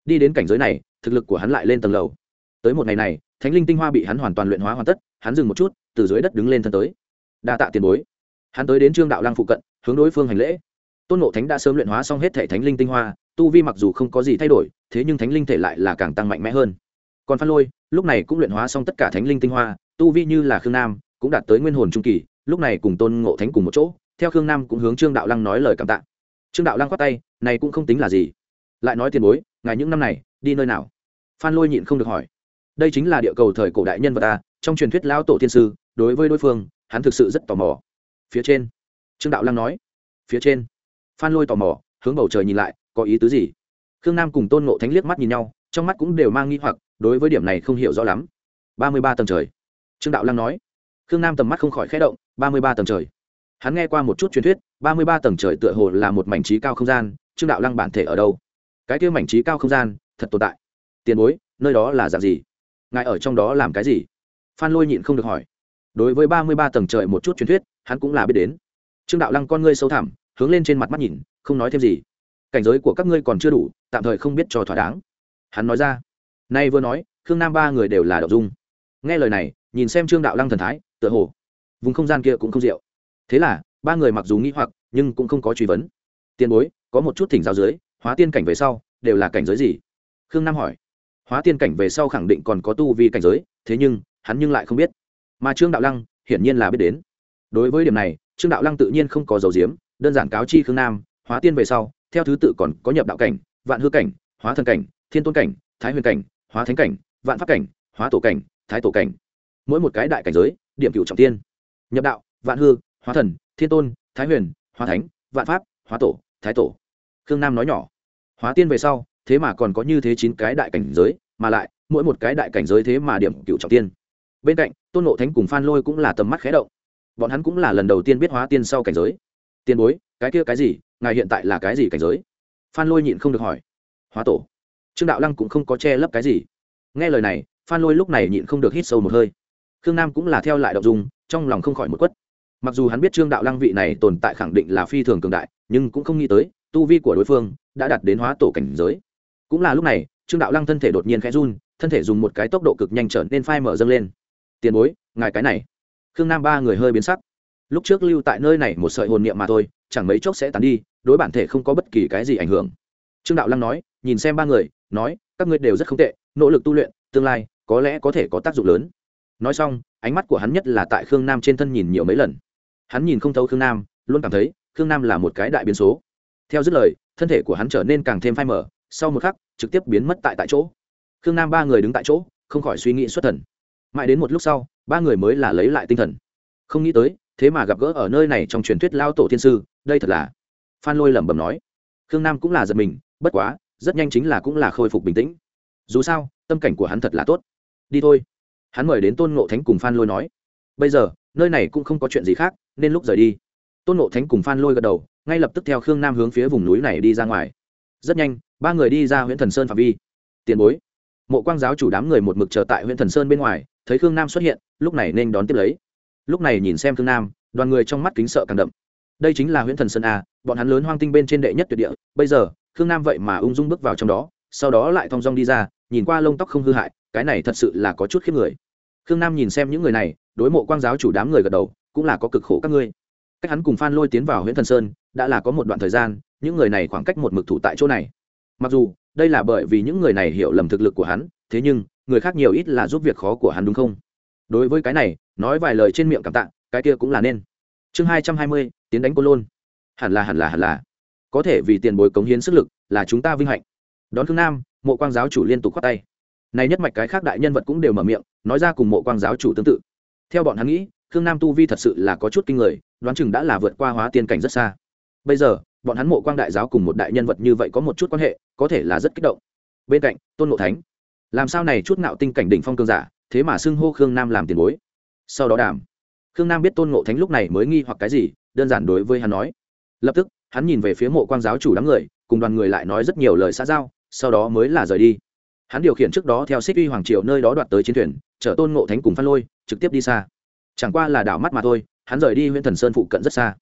Đi đến cảnh giới này, thực lực của hắn lại lên tầng lầu tới một ngày này, thánh linh tinh hoa bị hắn hoàn toàn luyện hóa hoàn tất, hắn dừng một chút, từ dưới đất đứng lên thân tới. Đa tạ tiền bối. Hắn tới đến trương đạo lăng phụ cận, hướng đối phương hành lễ. Tôn ngộ thánh đã sớm luyện hóa xong hết thể thánh linh tinh hoa, tu vi mặc dù không có gì thay đổi, thế nhưng thánh linh thể lại là càng tăng mạnh mẽ hơn. Còn phan lôi, lúc này cũng luyện hóa xong tất cả thánh linh tinh hoa, tu vi như là khương nam, cũng đạt tới nguyên hồn trung kỳ, lúc này cùng tôn ngộ thánh cùng một chỗ, theo khương nam cũng hướng trương đạo lăng nói lời cảm tạ. Trương đạo lăng khoát tay, này cũng không tính là gì. Lại nói tiền bối, ngài những năm này, đi nơi nào? Phan lôi nhịn không được hỏi đây chính là địa cầu thời cổ đại nhân vật ta, trong truyền thuyết lão tổ thiên sư, đối với đối phương, hắn thực sự rất tò mò. Phía trên, trương đạo lăng nói. Phía trên, phan lôi tò mò, hướng bầu trời nhìn lại, có ý tứ gì? Khương nam cùng tôn ngộ thánh liếc mắt nhìn nhau, trong mắt cũng đều mang nghi hoặc, đối với điểm này không hiểu rõ lắm. Ba mươi ba tầng trời. Trương đạo lăng nói. Khương nam tầm mắt không khỏi khẽ động, ba mươi ba tầng trời. Hắn nghe qua một chút truyền thuyết, ba mươi ba tầng trời tựa hồ là một mảnh trí cao không gian, trương đạo lăng bản thể ở đâu? Cái kia mảnh trí cao không gian, thật tồn tại. Tiền bối, nơi đó là dạng gì? Ngài ở trong đó làm cái gì? Phan lôi nhịn không được hỏi. Đối với ba mươi ba tầng trời một chút truyền thuyết, hắn cũng là biết đến. Trương đạo lăng con ngươi sâu thẳm, hướng lên trên mặt mắt nhìn, không nói thêm gì. Cảnh giới của các ngươi còn chưa đủ, tạm thời không biết cho thỏa đáng. Hắn nói ra. Nay vừa nói, khương nam ba người đều là đậu dung. Nghe lời này, nhìn xem trương đạo lăng thần thái, tựa hồ vùng không gian kia cũng không rượu. Thế là, ba người mặc dù nghĩ hoặc, nhưng cũng không có truy vấn. Tiền bối, có một chút thỉnh giáo dưới, hóa tiên cảnh về sau, đều là cảnh giới gì? Khương nam hỏi hóa tiên cảnh về sau khẳng định còn có tu vi cảnh giới, thế nhưng, hắn nhưng lại không biết. Mà trương đạo lăng, hiển nhiên là biết đến. Đối với điểm này, trương đạo lăng tự nhiên không có dầu diếm, đơn giản cáo chi khương nam, hóa tiên về sau, theo thứ tự còn có nhập đạo cảnh, vạn hư cảnh, hóa thần cảnh, thiên tôn cảnh, thái huyền cảnh, hóa thánh cảnh, vạn pháp cảnh, hóa tổ cảnh, thái tổ cảnh. Mỗi một cái đại cảnh giới, điểm cựu trọng tiên. Nhập đạo, vạn hư, hóa thần, thiên tôn, thái huyền, hóa thánh, vạn pháp, hóa tổ, thái tổ. Khương nam nói nhỏ. Hóa tiên về sau thế mà còn có như thế chín cái đại cảnh giới, mà lại, mỗi một cái đại cảnh giới thế mà điểm cựu trọng tiên. Bên cạnh, tôn nộ thánh cùng phan lôi cũng là tầm mắt khé động. Bọn hắn cũng là lần đầu tiên biết hóa tiên sau cảnh giới. Tiền bối, cái kia cái gì? Ngài hiện tại là cái gì cảnh giới? Phan lôi nhịn không được hỏi. Hóa tổ. Trương đạo lăng cũng không có che lấp cái gì. Nghe lời này, phan lôi lúc này nhịn không được hít sâu một hơi. Khương nam cũng là theo lại đậu dung, trong lòng không khỏi một quất. Mặc dù hắn biết trương đạo lăng vị này tồn tại khẳng định là phi thường cường đại, nhưng cũng không nghĩ tới, tu vi của đối phương đã đạt đến hóa tổ cảnh giới cũng là lúc này, trương đạo lăng thân thể đột nhiên khẽ run, thân thể dùng một cái tốc độ cực nhanh trở nên phai mở dâng lên. Tiền bối, ngài cái này. Khương nam ba người hơi biến sắc. Lúc trước lưu tại nơi này một sợi hồn niệm mà thôi, chẳng mấy chốc sẽ tán đi, đối bản thể không có bất kỳ cái gì ảnh hưởng. Trương đạo lăng nói, nhìn xem ba người, nói, các ngươi đều rất không tệ, nỗ lực tu luyện, tương lai có lẽ có thể có tác dụng lớn. Nói xong, ánh mắt của hắn nhất là tại khương nam trên thân nhìn nhiều mấy lần. Hắn nhìn không thấu khương nam, luôn cảm thấy khương nam là một cái đại biến số. Theo dứt lời, thân thể của hắn trở nên càng thêm phai mở sau một khắc, trực tiếp biến mất tại tại chỗ. Khương nam ba người đứng tại chỗ, không khỏi suy nghĩ xuất thần. Mãi đến một lúc sau, ba người mới là lấy lại tinh thần. Không nghĩ tới, thế mà gặp gỡ ở nơi này trong truyền thuyết lao tổ thiên sư, đây thật là phan lôi lẩm bẩm nói. Khương nam cũng là giật mình, bất quá, rất nhanh chính là cũng là khôi phục bình tĩnh. Dù sao, tâm cảnh của hắn thật là tốt. Đi thôi. Hắn mời đến tôn ngộ thánh cùng phan lôi nói. Bây giờ, nơi này cũng không có chuyện gì khác, nên lúc rời đi. Tôn ngộ thánh cùng phan lôi gật đầu, ngay lập tức theo khương nam hướng phía vùng núi này đi ra ngoài. Rất nhanh ba người đi ra huyện thần sơn phạm vi. Tiền bối. Mộ quang giáo chủ đám người một mực chờ tại huyện thần sơn bên ngoài, thấy khương nam xuất hiện, lúc này nên đón tiếp lấy. Lúc này nhìn xem khương nam, đoàn người trong mắt kính sợ càng đậm. Đây chính là huyện thần sơn a, bọn hắn lớn hoang tinh bên trên đệ nhất tuyệt địa, bây giờ, khương nam vậy mà ung dung bước vào trong đó, sau đó lại thong dong đi ra, nhìn qua lông tóc không hư hại, cái này thật sự là có chút khiếp người. Khương nam nhìn xem những người này, đối mộ quang giáo chủ đám người gật đầu, cũng là có cực khổ các ngươi. Cách hắn cùng phan lôi tiến vào huyện thần sơn, đã là có một đoạn thời gian, những người này khoảng cách một mực thủ tại chỗ này mặc dù, đây là bởi vì những người này hiểu lầm thực lực của hắn, thế nhưng, người khác nhiều ít là giúp việc khó của hắn đúng không? Đối với cái này, nói vài lời trên miệng cảm tạ, cái kia cũng là nên. Chương hai trăm hai mươi, tiến đánh côn lôn. Hẳn là hẳn là hẳn là. Có thể vì tiền bối cống hiến sức lực, là chúng ta vinh hạnh. Đón thương nam, mộ quang giáo chủ liên tục khoát tay. Này nhất mạch cái khác đại nhân vật cũng đều mở miệng, nói ra cùng mộ quang giáo chủ tương tự. Theo bọn hắn nghĩ, khương nam tu vi thật sự là có chút kinh người, đoán chừng đã là vượt qua hóa tiên cảnh rất xa. Bây giờ bọn hắn mộ quang đại giáo cùng một đại nhân vật như vậy có một chút quan hệ, có thể là rất kích động. Bên cạnh, tôn ngộ thánh. Làm sao này chút ngạo tinh cảnh đỉnh phong cương giả, thế mà xưng hô khương nam làm tiền bối? Sau đó đàm, khương nam biết tôn ngộ thánh lúc này mới nghi hoặc cái gì, đơn giản đối với hắn nói. Lập tức, hắn nhìn về phía mộ quang giáo chủ đám người, cùng đoàn người lại nói rất nhiều lời xã giao, sau đó mới là rời đi. Hắn điều khiển trước đó theo xích uy hoàng triều nơi đó đoạt tới chiến thuyền, chở tôn ngộ thánh cùng phan lôi, trực tiếp đi xa. Chẳng qua là đảo mắt mà thôi, hắn rời đi huyện thần sơn phụ cận rất xa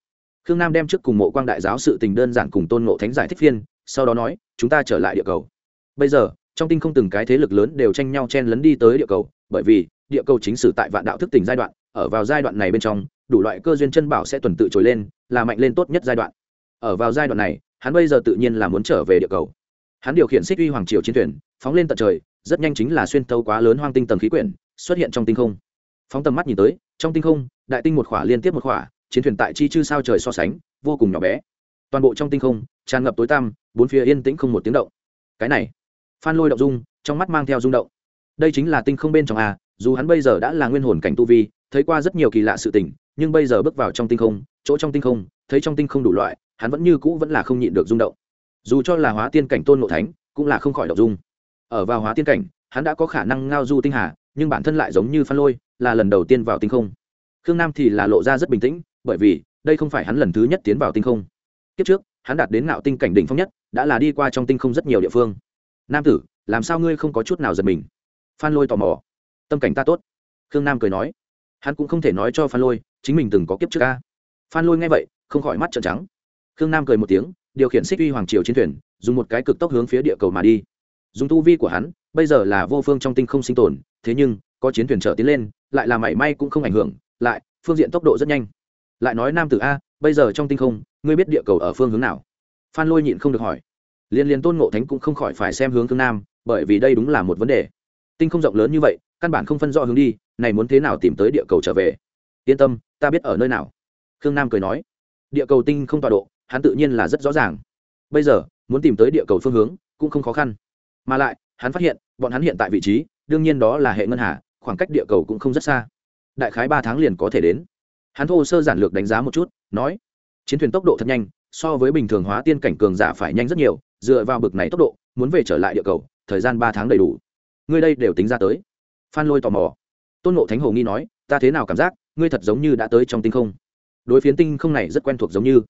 khương nam đem trước cùng mộ quang đại giáo sự tình đơn giản cùng tôn ngộ thánh giải thích phiên, sau đó nói, chúng ta trở lại địa cầu. Bây giờ, trong tinh không từng cái thế lực lớn đều tranh nhau chen lấn đi tới địa cầu, bởi vì, địa cầu chính sử tại vạn đạo thức tỉnh giai đoạn, ở vào giai đoạn này bên trong, đủ loại cơ duyên chân bảo sẽ tuần tự trồi lên, là mạnh lên tốt nhất giai đoạn. Ở vào giai đoạn này, hắn bây giờ tự nhiên là muốn trở về địa cầu. Hắn điều khiển xích uy hoàng triều chiến thuyền, phóng lên tận trời, rất nhanh chính là xuyên tấu quá lớn hoang tinh tầng khí quyển, xuất hiện trong tinh không. Phóng tầm mắt nhìn tới, trong tinh không, đại tinh một khỏa liên tiếp một khỏa chiến thuyền tại chi chư sao trời so sánh, vô cùng nhỏ bé. Toàn bộ trong tinh không, tràn ngập tối tăm, bốn phía yên tĩnh không một tiếng động. Cái này, phan lôi động dung, trong mắt mang theo rung động. Đây chính là tinh không bên trong a, dù hắn bây giờ đã là nguyên hồn cảnh tu vi, thấy qua rất nhiều kỳ lạ sự tình, nhưng bây giờ bước vào trong tinh không, chỗ trong tinh không, thấy trong tinh không đủ loại, hắn vẫn như cũ vẫn là không nhịn được rung động. Dù cho là hóa tiên cảnh tôn ngộ thánh, cũng là không khỏi động dung. Ở vào hóa tiên cảnh, hắn đã có khả năng ngao du tinh hà, nhưng bản thân lại giống như phan lôi, là lần đầu tiên vào tinh không. Khương nam thì là lộ ra rất bình tĩnh bởi vì đây không phải hắn lần thứ nhất tiến vào tinh không. Kiếp trước, hắn đạt đến ngạo tinh cảnh đỉnh phong nhất, đã là đi qua trong tinh không rất nhiều địa phương. Nam tử, làm sao ngươi không có chút nào giật mình? Phan lôi tò mò. Tâm cảnh ta tốt. Khương nam cười nói. Hắn cũng không thể nói cho phan lôi, chính mình từng có kiếp trước ca phan lôi nghe vậy, không khỏi mắt trợn trắng. Khương nam cười một tiếng, điều khiển xích uy hoàng triều chiến thuyền, dùng một cái cực tốc hướng phía địa cầu mà đi. Dùng tu vi của hắn, bây giờ là vô phương trong tinh không sinh tồn, thế nhưng, có chiến thuyền trở tiến lên, lại là mảy may cũng không ảnh hưởng, lại, phương diện tốc độ rất nhanh lại nói nam tử a, bây giờ trong tinh không, ngươi biết địa cầu ở phương hướng nào? Phan lôi nhịn không được hỏi. Liên liên tôn ngộ thánh cũng không khỏi phải xem hướng phương nam, bởi vì đây đúng là một vấn đề. Tinh không rộng lớn như vậy, căn bản không phân rõ hướng đi, này muốn thế nào tìm tới địa cầu trở về? Yên tâm, ta biết ở nơi nào. Khương nam cười nói. Địa cầu tinh không tọa độ, hắn tự nhiên là rất rõ ràng. Bây giờ, muốn tìm tới địa cầu phương hướng, cũng không khó khăn. Mà lại, hắn phát hiện, bọn hắn hiện tại vị trí, đương nhiên đó là hệ ngân hà, khoảng cách địa cầu cũng không rất xa. Đại khái ba tháng liền có thể đến hắn thô sơ giản lược đánh giá một chút nói chiến thuyền tốc độ thật nhanh so với bình thường hóa tiên cảnh cường giả phải nhanh rất nhiều dựa vào bực này tốc độ muốn về trở lại địa cầu thời gian ba tháng đầy đủ. Ngươi đây đều tính ra tới. Phan lôi tò mò. Tôn nộ thánh hồ nghi nói ta thế nào cảm giác ngươi thật giống như đã tới trong tinh không? Đối phiến tinh không này rất quen thuộc giống như.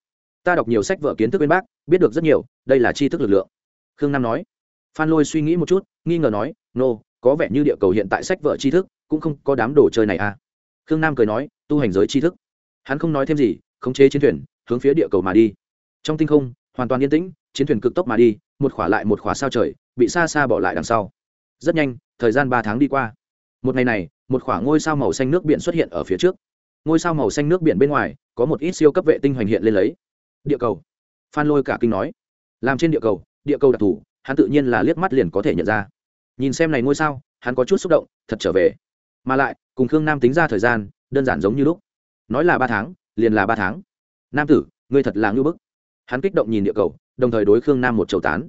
Ta đọc nhiều sách vở kiến thức bên bác biết được rất nhiều đây là tri thức lực lượng. Khương nam nói. Phan lôi suy nghĩ một chút nghi ngờ nói nô、no, có vẻ như địa cầu hiện tại sách vở tri thức cũng không có đám đồ chơi này à khương nam cười nói, tu hành giới tri thức. Hắn không nói thêm gì, khống chế chiến thuyền, hướng phía địa cầu mà đi. Trong tinh không, hoàn toàn yên tĩnh, chiến thuyền cực tốc mà đi, một khỏa lại một khỏa sao trời, bị xa xa bỏ lại đằng sau. Rất nhanh, thời gian ba tháng đi qua. Một ngày này, một khỏa ngôi sao màu xanh nước biển xuất hiện ở phía trước. Ngôi sao màu xanh nước biển bên ngoài, có một ít siêu cấp vệ tinh hoành hiện lên lấy. Địa cầu. Phan lôi cả kinh nói. Làm trên địa cầu địa cầu đặc thù, hắn tự nhiên là liếc mắt liền có thể nhận ra. Nhìn xem này ngôi sao, hắn có chút xúc động, thật trở về. Mà lại cùng khương nam tính ra thời gian, đơn giản giống như lúc. Nói là ba tháng, liền là ba tháng. Nam tử, ngươi thật là ngưu bức. Hắn kích động nhìn địa cầu, đồng thời đối khương nam một chầu tán.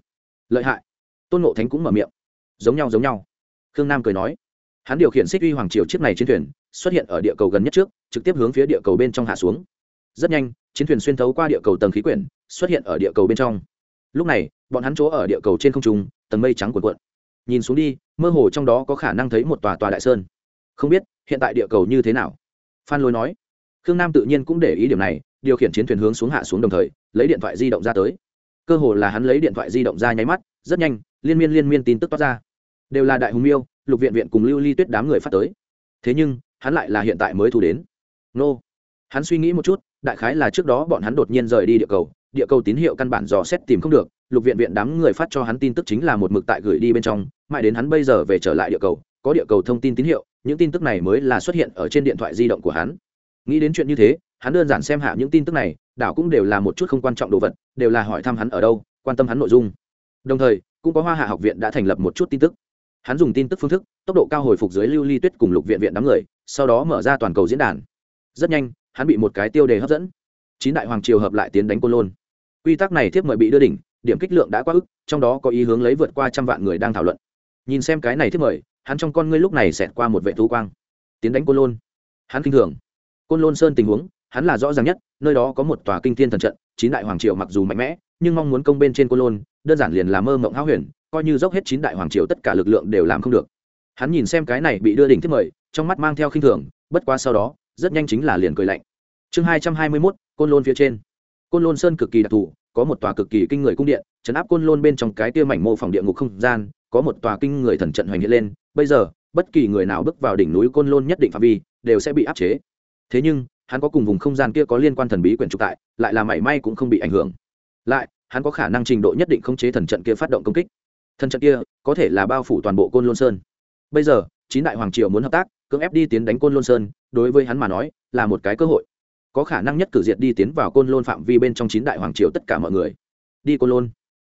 Lợi hại. Tôn ngộ thánh cũng mở miệng. Giống nhau giống nhau. Khương nam cười nói. Hắn điều khiển xích uy hoàng triều chiếc này trên thuyền, xuất hiện ở địa cầu gần nhất trước, trực tiếp hướng phía địa cầu bên trong hạ xuống. Rất nhanh, chiến thuyền xuyên thấu qua địa cầu tầng khí quyển, xuất hiện ở địa cầu bên trong. Lúc này, bọn hắn chỗ ở địa cầu trên không trung, tầng mây trắng cuộn cuộn. Nhìn xuống đi, mơ hồ trong đó có khả năng thấy một tòa tòa đại sơn không biết hiện tại địa cầu như thế nào. Phan lôi nói. Khương nam tự nhiên cũng để ý điểm này, điều khiển chiến thuyền hướng xuống hạ xuống đồng thời, lấy điện thoại di động ra tới. Cơ hồ là hắn lấy điện thoại di động ra nháy mắt, rất nhanh, liên miên liên miên tin tức toát ra. Đều là đại hùng miêu, lục viện viện cùng lưu ly tuyết đám người phát tới. Thế nhưng, hắn lại là hiện tại mới thu đến. Nô. Hắn suy nghĩ một chút, đại khái là trước đó bọn hắn đột nhiên rời đi địa cầu địa cầu tín hiệu căn bản dò xét tìm không được, lục viện viện đám người phát cho hắn tin tức chính là một mực tại gửi đi bên trong, mãi đến hắn bây giờ về trở lại địa cầu có địa cầu thông tin tín hiệu, những tin tức này mới là xuất hiện ở trên điện thoại di động của hắn. Nghĩ đến chuyện như thế, hắn đơn giản xem hạ những tin tức này, đảo cũng đều là một chút không quan trọng đồ vật, đều là hỏi thăm hắn ở đâu, quan tâm hắn nội dung. Đồng thời, cũng có hoa hạ học viện đã thành lập một chút tin tức. Hắn dùng tin tức phương thức, tốc độ cao hồi phục dưới lưu ly tuyết cùng lục viện viện đám người, sau đó mở ra toàn cầu diễn đàn. Rất nhanh, hắn bị một cái tiêu đề hấp dẫn. Chín đại hoàng triều hợp lại tiến đánh côn lôn. Quy tắc này thiếp mời bị đưa đỉnh, điểm kích lượng đã quá ức, trong đó có ý hướng lấy vượt qua trăm vạn người đang thảo luận. Nhìn xem cái này thiếp mời hắn trong con ngươi lúc này xẹt qua một vệ thú quang. Tiến đánh côn lôn. Hắn kinh thường. Côn lôn sơn tình huống, hắn là rõ ràng nhất, nơi đó có một tòa kinh thiên thần trận, chín đại hoàng triều mặc dù mạnh mẽ, nhưng mong muốn công bên trên côn lôn, đơn giản liền là mơ mộng háo huyền, coi như dốc hết chín đại hoàng triều tất cả lực lượng đều làm không được. Hắn nhìn xem cái này bị đưa đỉnh thiết mời, trong mắt mang theo khinh thường, bất quá sau đó, rất nhanh chính là liền cười lạnh. Chương hai trăm hai mươi mốt, côn lôn phía trên. Côn lôn sơn cực kỳ đặc thù, có một tòa cực kỳ kinh người cung điện, chấn áp côn lôn bên trong cái tia mảnh mô phòng địa ngục không gian có một tòa kinh người thần trận hoành hiện lên, bây giờ, bất kỳ người nào bước vào đỉnh núi côn lôn nhất định phạm vi, đều sẽ bị áp chế. Thế nhưng, hắn có cùng vùng không gian kia có liên quan thần bí quyển trục tại, lại là mảy may cũng không bị ảnh hưởng. Lại, hắn có khả năng trình độ nhất định khống chế thần trận kia phát động công kích. Thần trận kia, có thể là bao phủ toàn bộ côn lôn sơn. Bây giờ, chín đại hoàng triều muốn hợp tác, cưỡng ép đi tiến đánh côn lôn sơn, đối với hắn mà nói, là một cái cơ hội. Có khả năng nhất cử diệt đi tiến vào côn lôn phạm vi bên trong chín đại hoàng triều tất cả mọi người. Đi côn lôn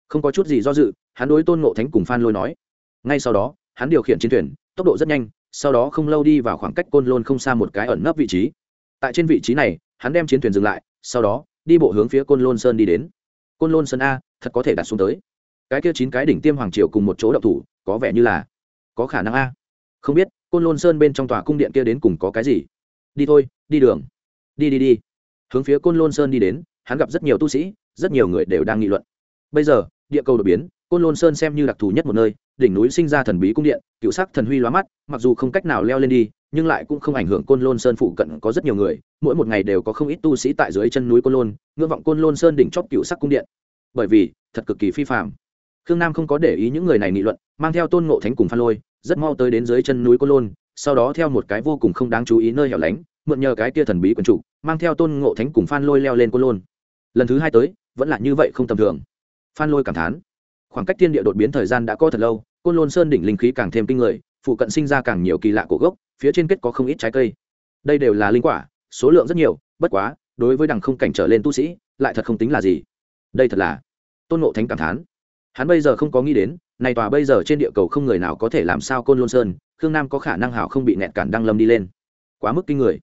không có chút gì do dự, hắn đối tôn ngộ thánh cùng phan lôi nói. Ngay sau đó, hắn điều khiển chiến thuyền, tốc độ rất nhanh, sau đó không lâu đi vào khoảng cách côn lôn không xa một cái ẩn nấp vị trí. Tại trên vị trí này, hắn đem chiến thuyền dừng lại, sau đó, đi bộ hướng phía côn lôn sơn đi đến. Côn lôn sơn a, thật có thể đặt xuống tới. Cái kia chín cái đỉnh tiêm hoàng triều cùng một chỗ đậu thủ, có vẻ như là có khả năng a. Không biết, côn lôn sơn bên trong tòa cung điện kia đến cùng có cái gì? Đi thôi, đi đường. Đi đi đi. Hướng phía côn lôn sơn đi đến, hắn gặp rất nhiều tu sĩ, rất nhiều người đều đang nghị luận bây giờ, địa cầu đột biến, côn lôn sơn xem như đặc thù nhất một nơi, đỉnh núi sinh ra thần bí cung điện, cựu sắc thần huy lóa mắt, mặc dù không cách nào leo lên đi, nhưng lại cũng không ảnh hưởng côn lôn sơn phụ cận có rất nhiều người, mỗi một ngày đều có không ít tu sĩ tại dưới chân núi côn lôn, ngưỡng vọng côn lôn sơn đỉnh chóp cựu sắc cung điện. Bởi vì, thật cực kỳ phi phạm khương nam không có để ý những người này nghị luận, mang theo tôn ngộ thánh cùng phan lôi, rất mau tới đến dưới chân núi côn lôn, sau đó theo một cái vô cùng không đáng chú ý nơi hẻo lánh, mượn nhờ cái kia thần bí quần chủ, mang theo tôn ngộ thánh cùng phan lôi leo lên côn lôn. Lần thứ hai tới, vẫn là như vậy không tầm thường phan lôi cảm thán. Khoảng cách thiên địa đột biến thời gian đã có thật lâu, côn lôn sơn đỉnh linh khí càng thêm kinh người, phụ cận sinh ra càng nhiều kỳ lạ của gốc, phía trên kết có không ít trái cây. Đây đều là linh quả, số lượng rất nhiều, bất quá, đối với đằng không cảnh trở lên tu sĩ, lại thật không tính là gì. Đây thật là tôn ngộ thánh cảm thán. Hắn bây giờ không có nghĩ đến này tòa bây giờ trên địa cầu không người nào có thể làm sao côn lôn sơn, khương nam có khả năng hảo không bị nẹt cản đăng lâm đi lên. Quá mức kinh người.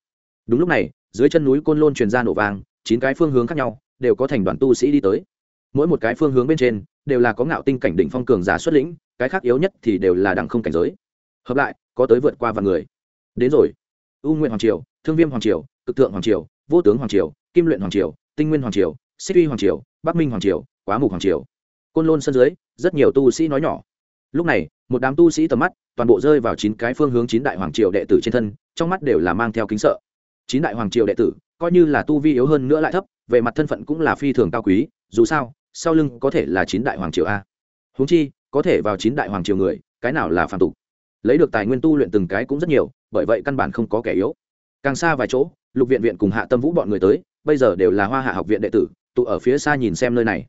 Đúng lúc này, dưới chân núi côn lôn truyền ra nổ vang, chín cái phương hướng khác nhau, đều có thành đoàn tu sĩ đi tới mỗi một cái phương hướng bên trên đều là có ngạo tinh cảnh đỉnh phong cường giả xuất lĩnh, cái khác yếu nhất thì đều là đẳng không cảnh giới. Hợp lại, có tới vượt qua vạn người. Đến rồi. U nguyện hoàng triều, thương viêm hoàng triều, cực thượng hoàng triều, vô tướng hoàng triều, kim luyện hoàng triều, tinh nguyên hoàng triều, xích uy hoàng triều, bắc minh hoàng triều, quá mục hoàng triều. Côn lôn sân dưới, rất nhiều tu sĩ nói nhỏ. Lúc này, một đám tu sĩ tầm mắt toàn bộ rơi vào chín cái phương hướng chín đại hoàng triều đệ tử trên thân, trong mắt đều là mang theo kính sợ. Chín đại hoàng triều đệ tử coi như là tu vi yếu hơn nữa lại thấp, về mặt thân phận cũng là phi thường cao quý, dù sao sau lưng có thể là chín đại hoàng triều a. Huống chi, có thể vào chín đại hoàng triều người, cái nào là phản tục? Lấy được tài nguyên tu luyện từng cái cũng rất nhiều, bởi vậy căn bản không có kẻ yếu. Càng xa vài chỗ, lục viện viện cùng hạ tâm vũ bọn người tới, bây giờ đều là hoa hạ học viện đệ tử, tụ ở phía xa nhìn xem nơi này.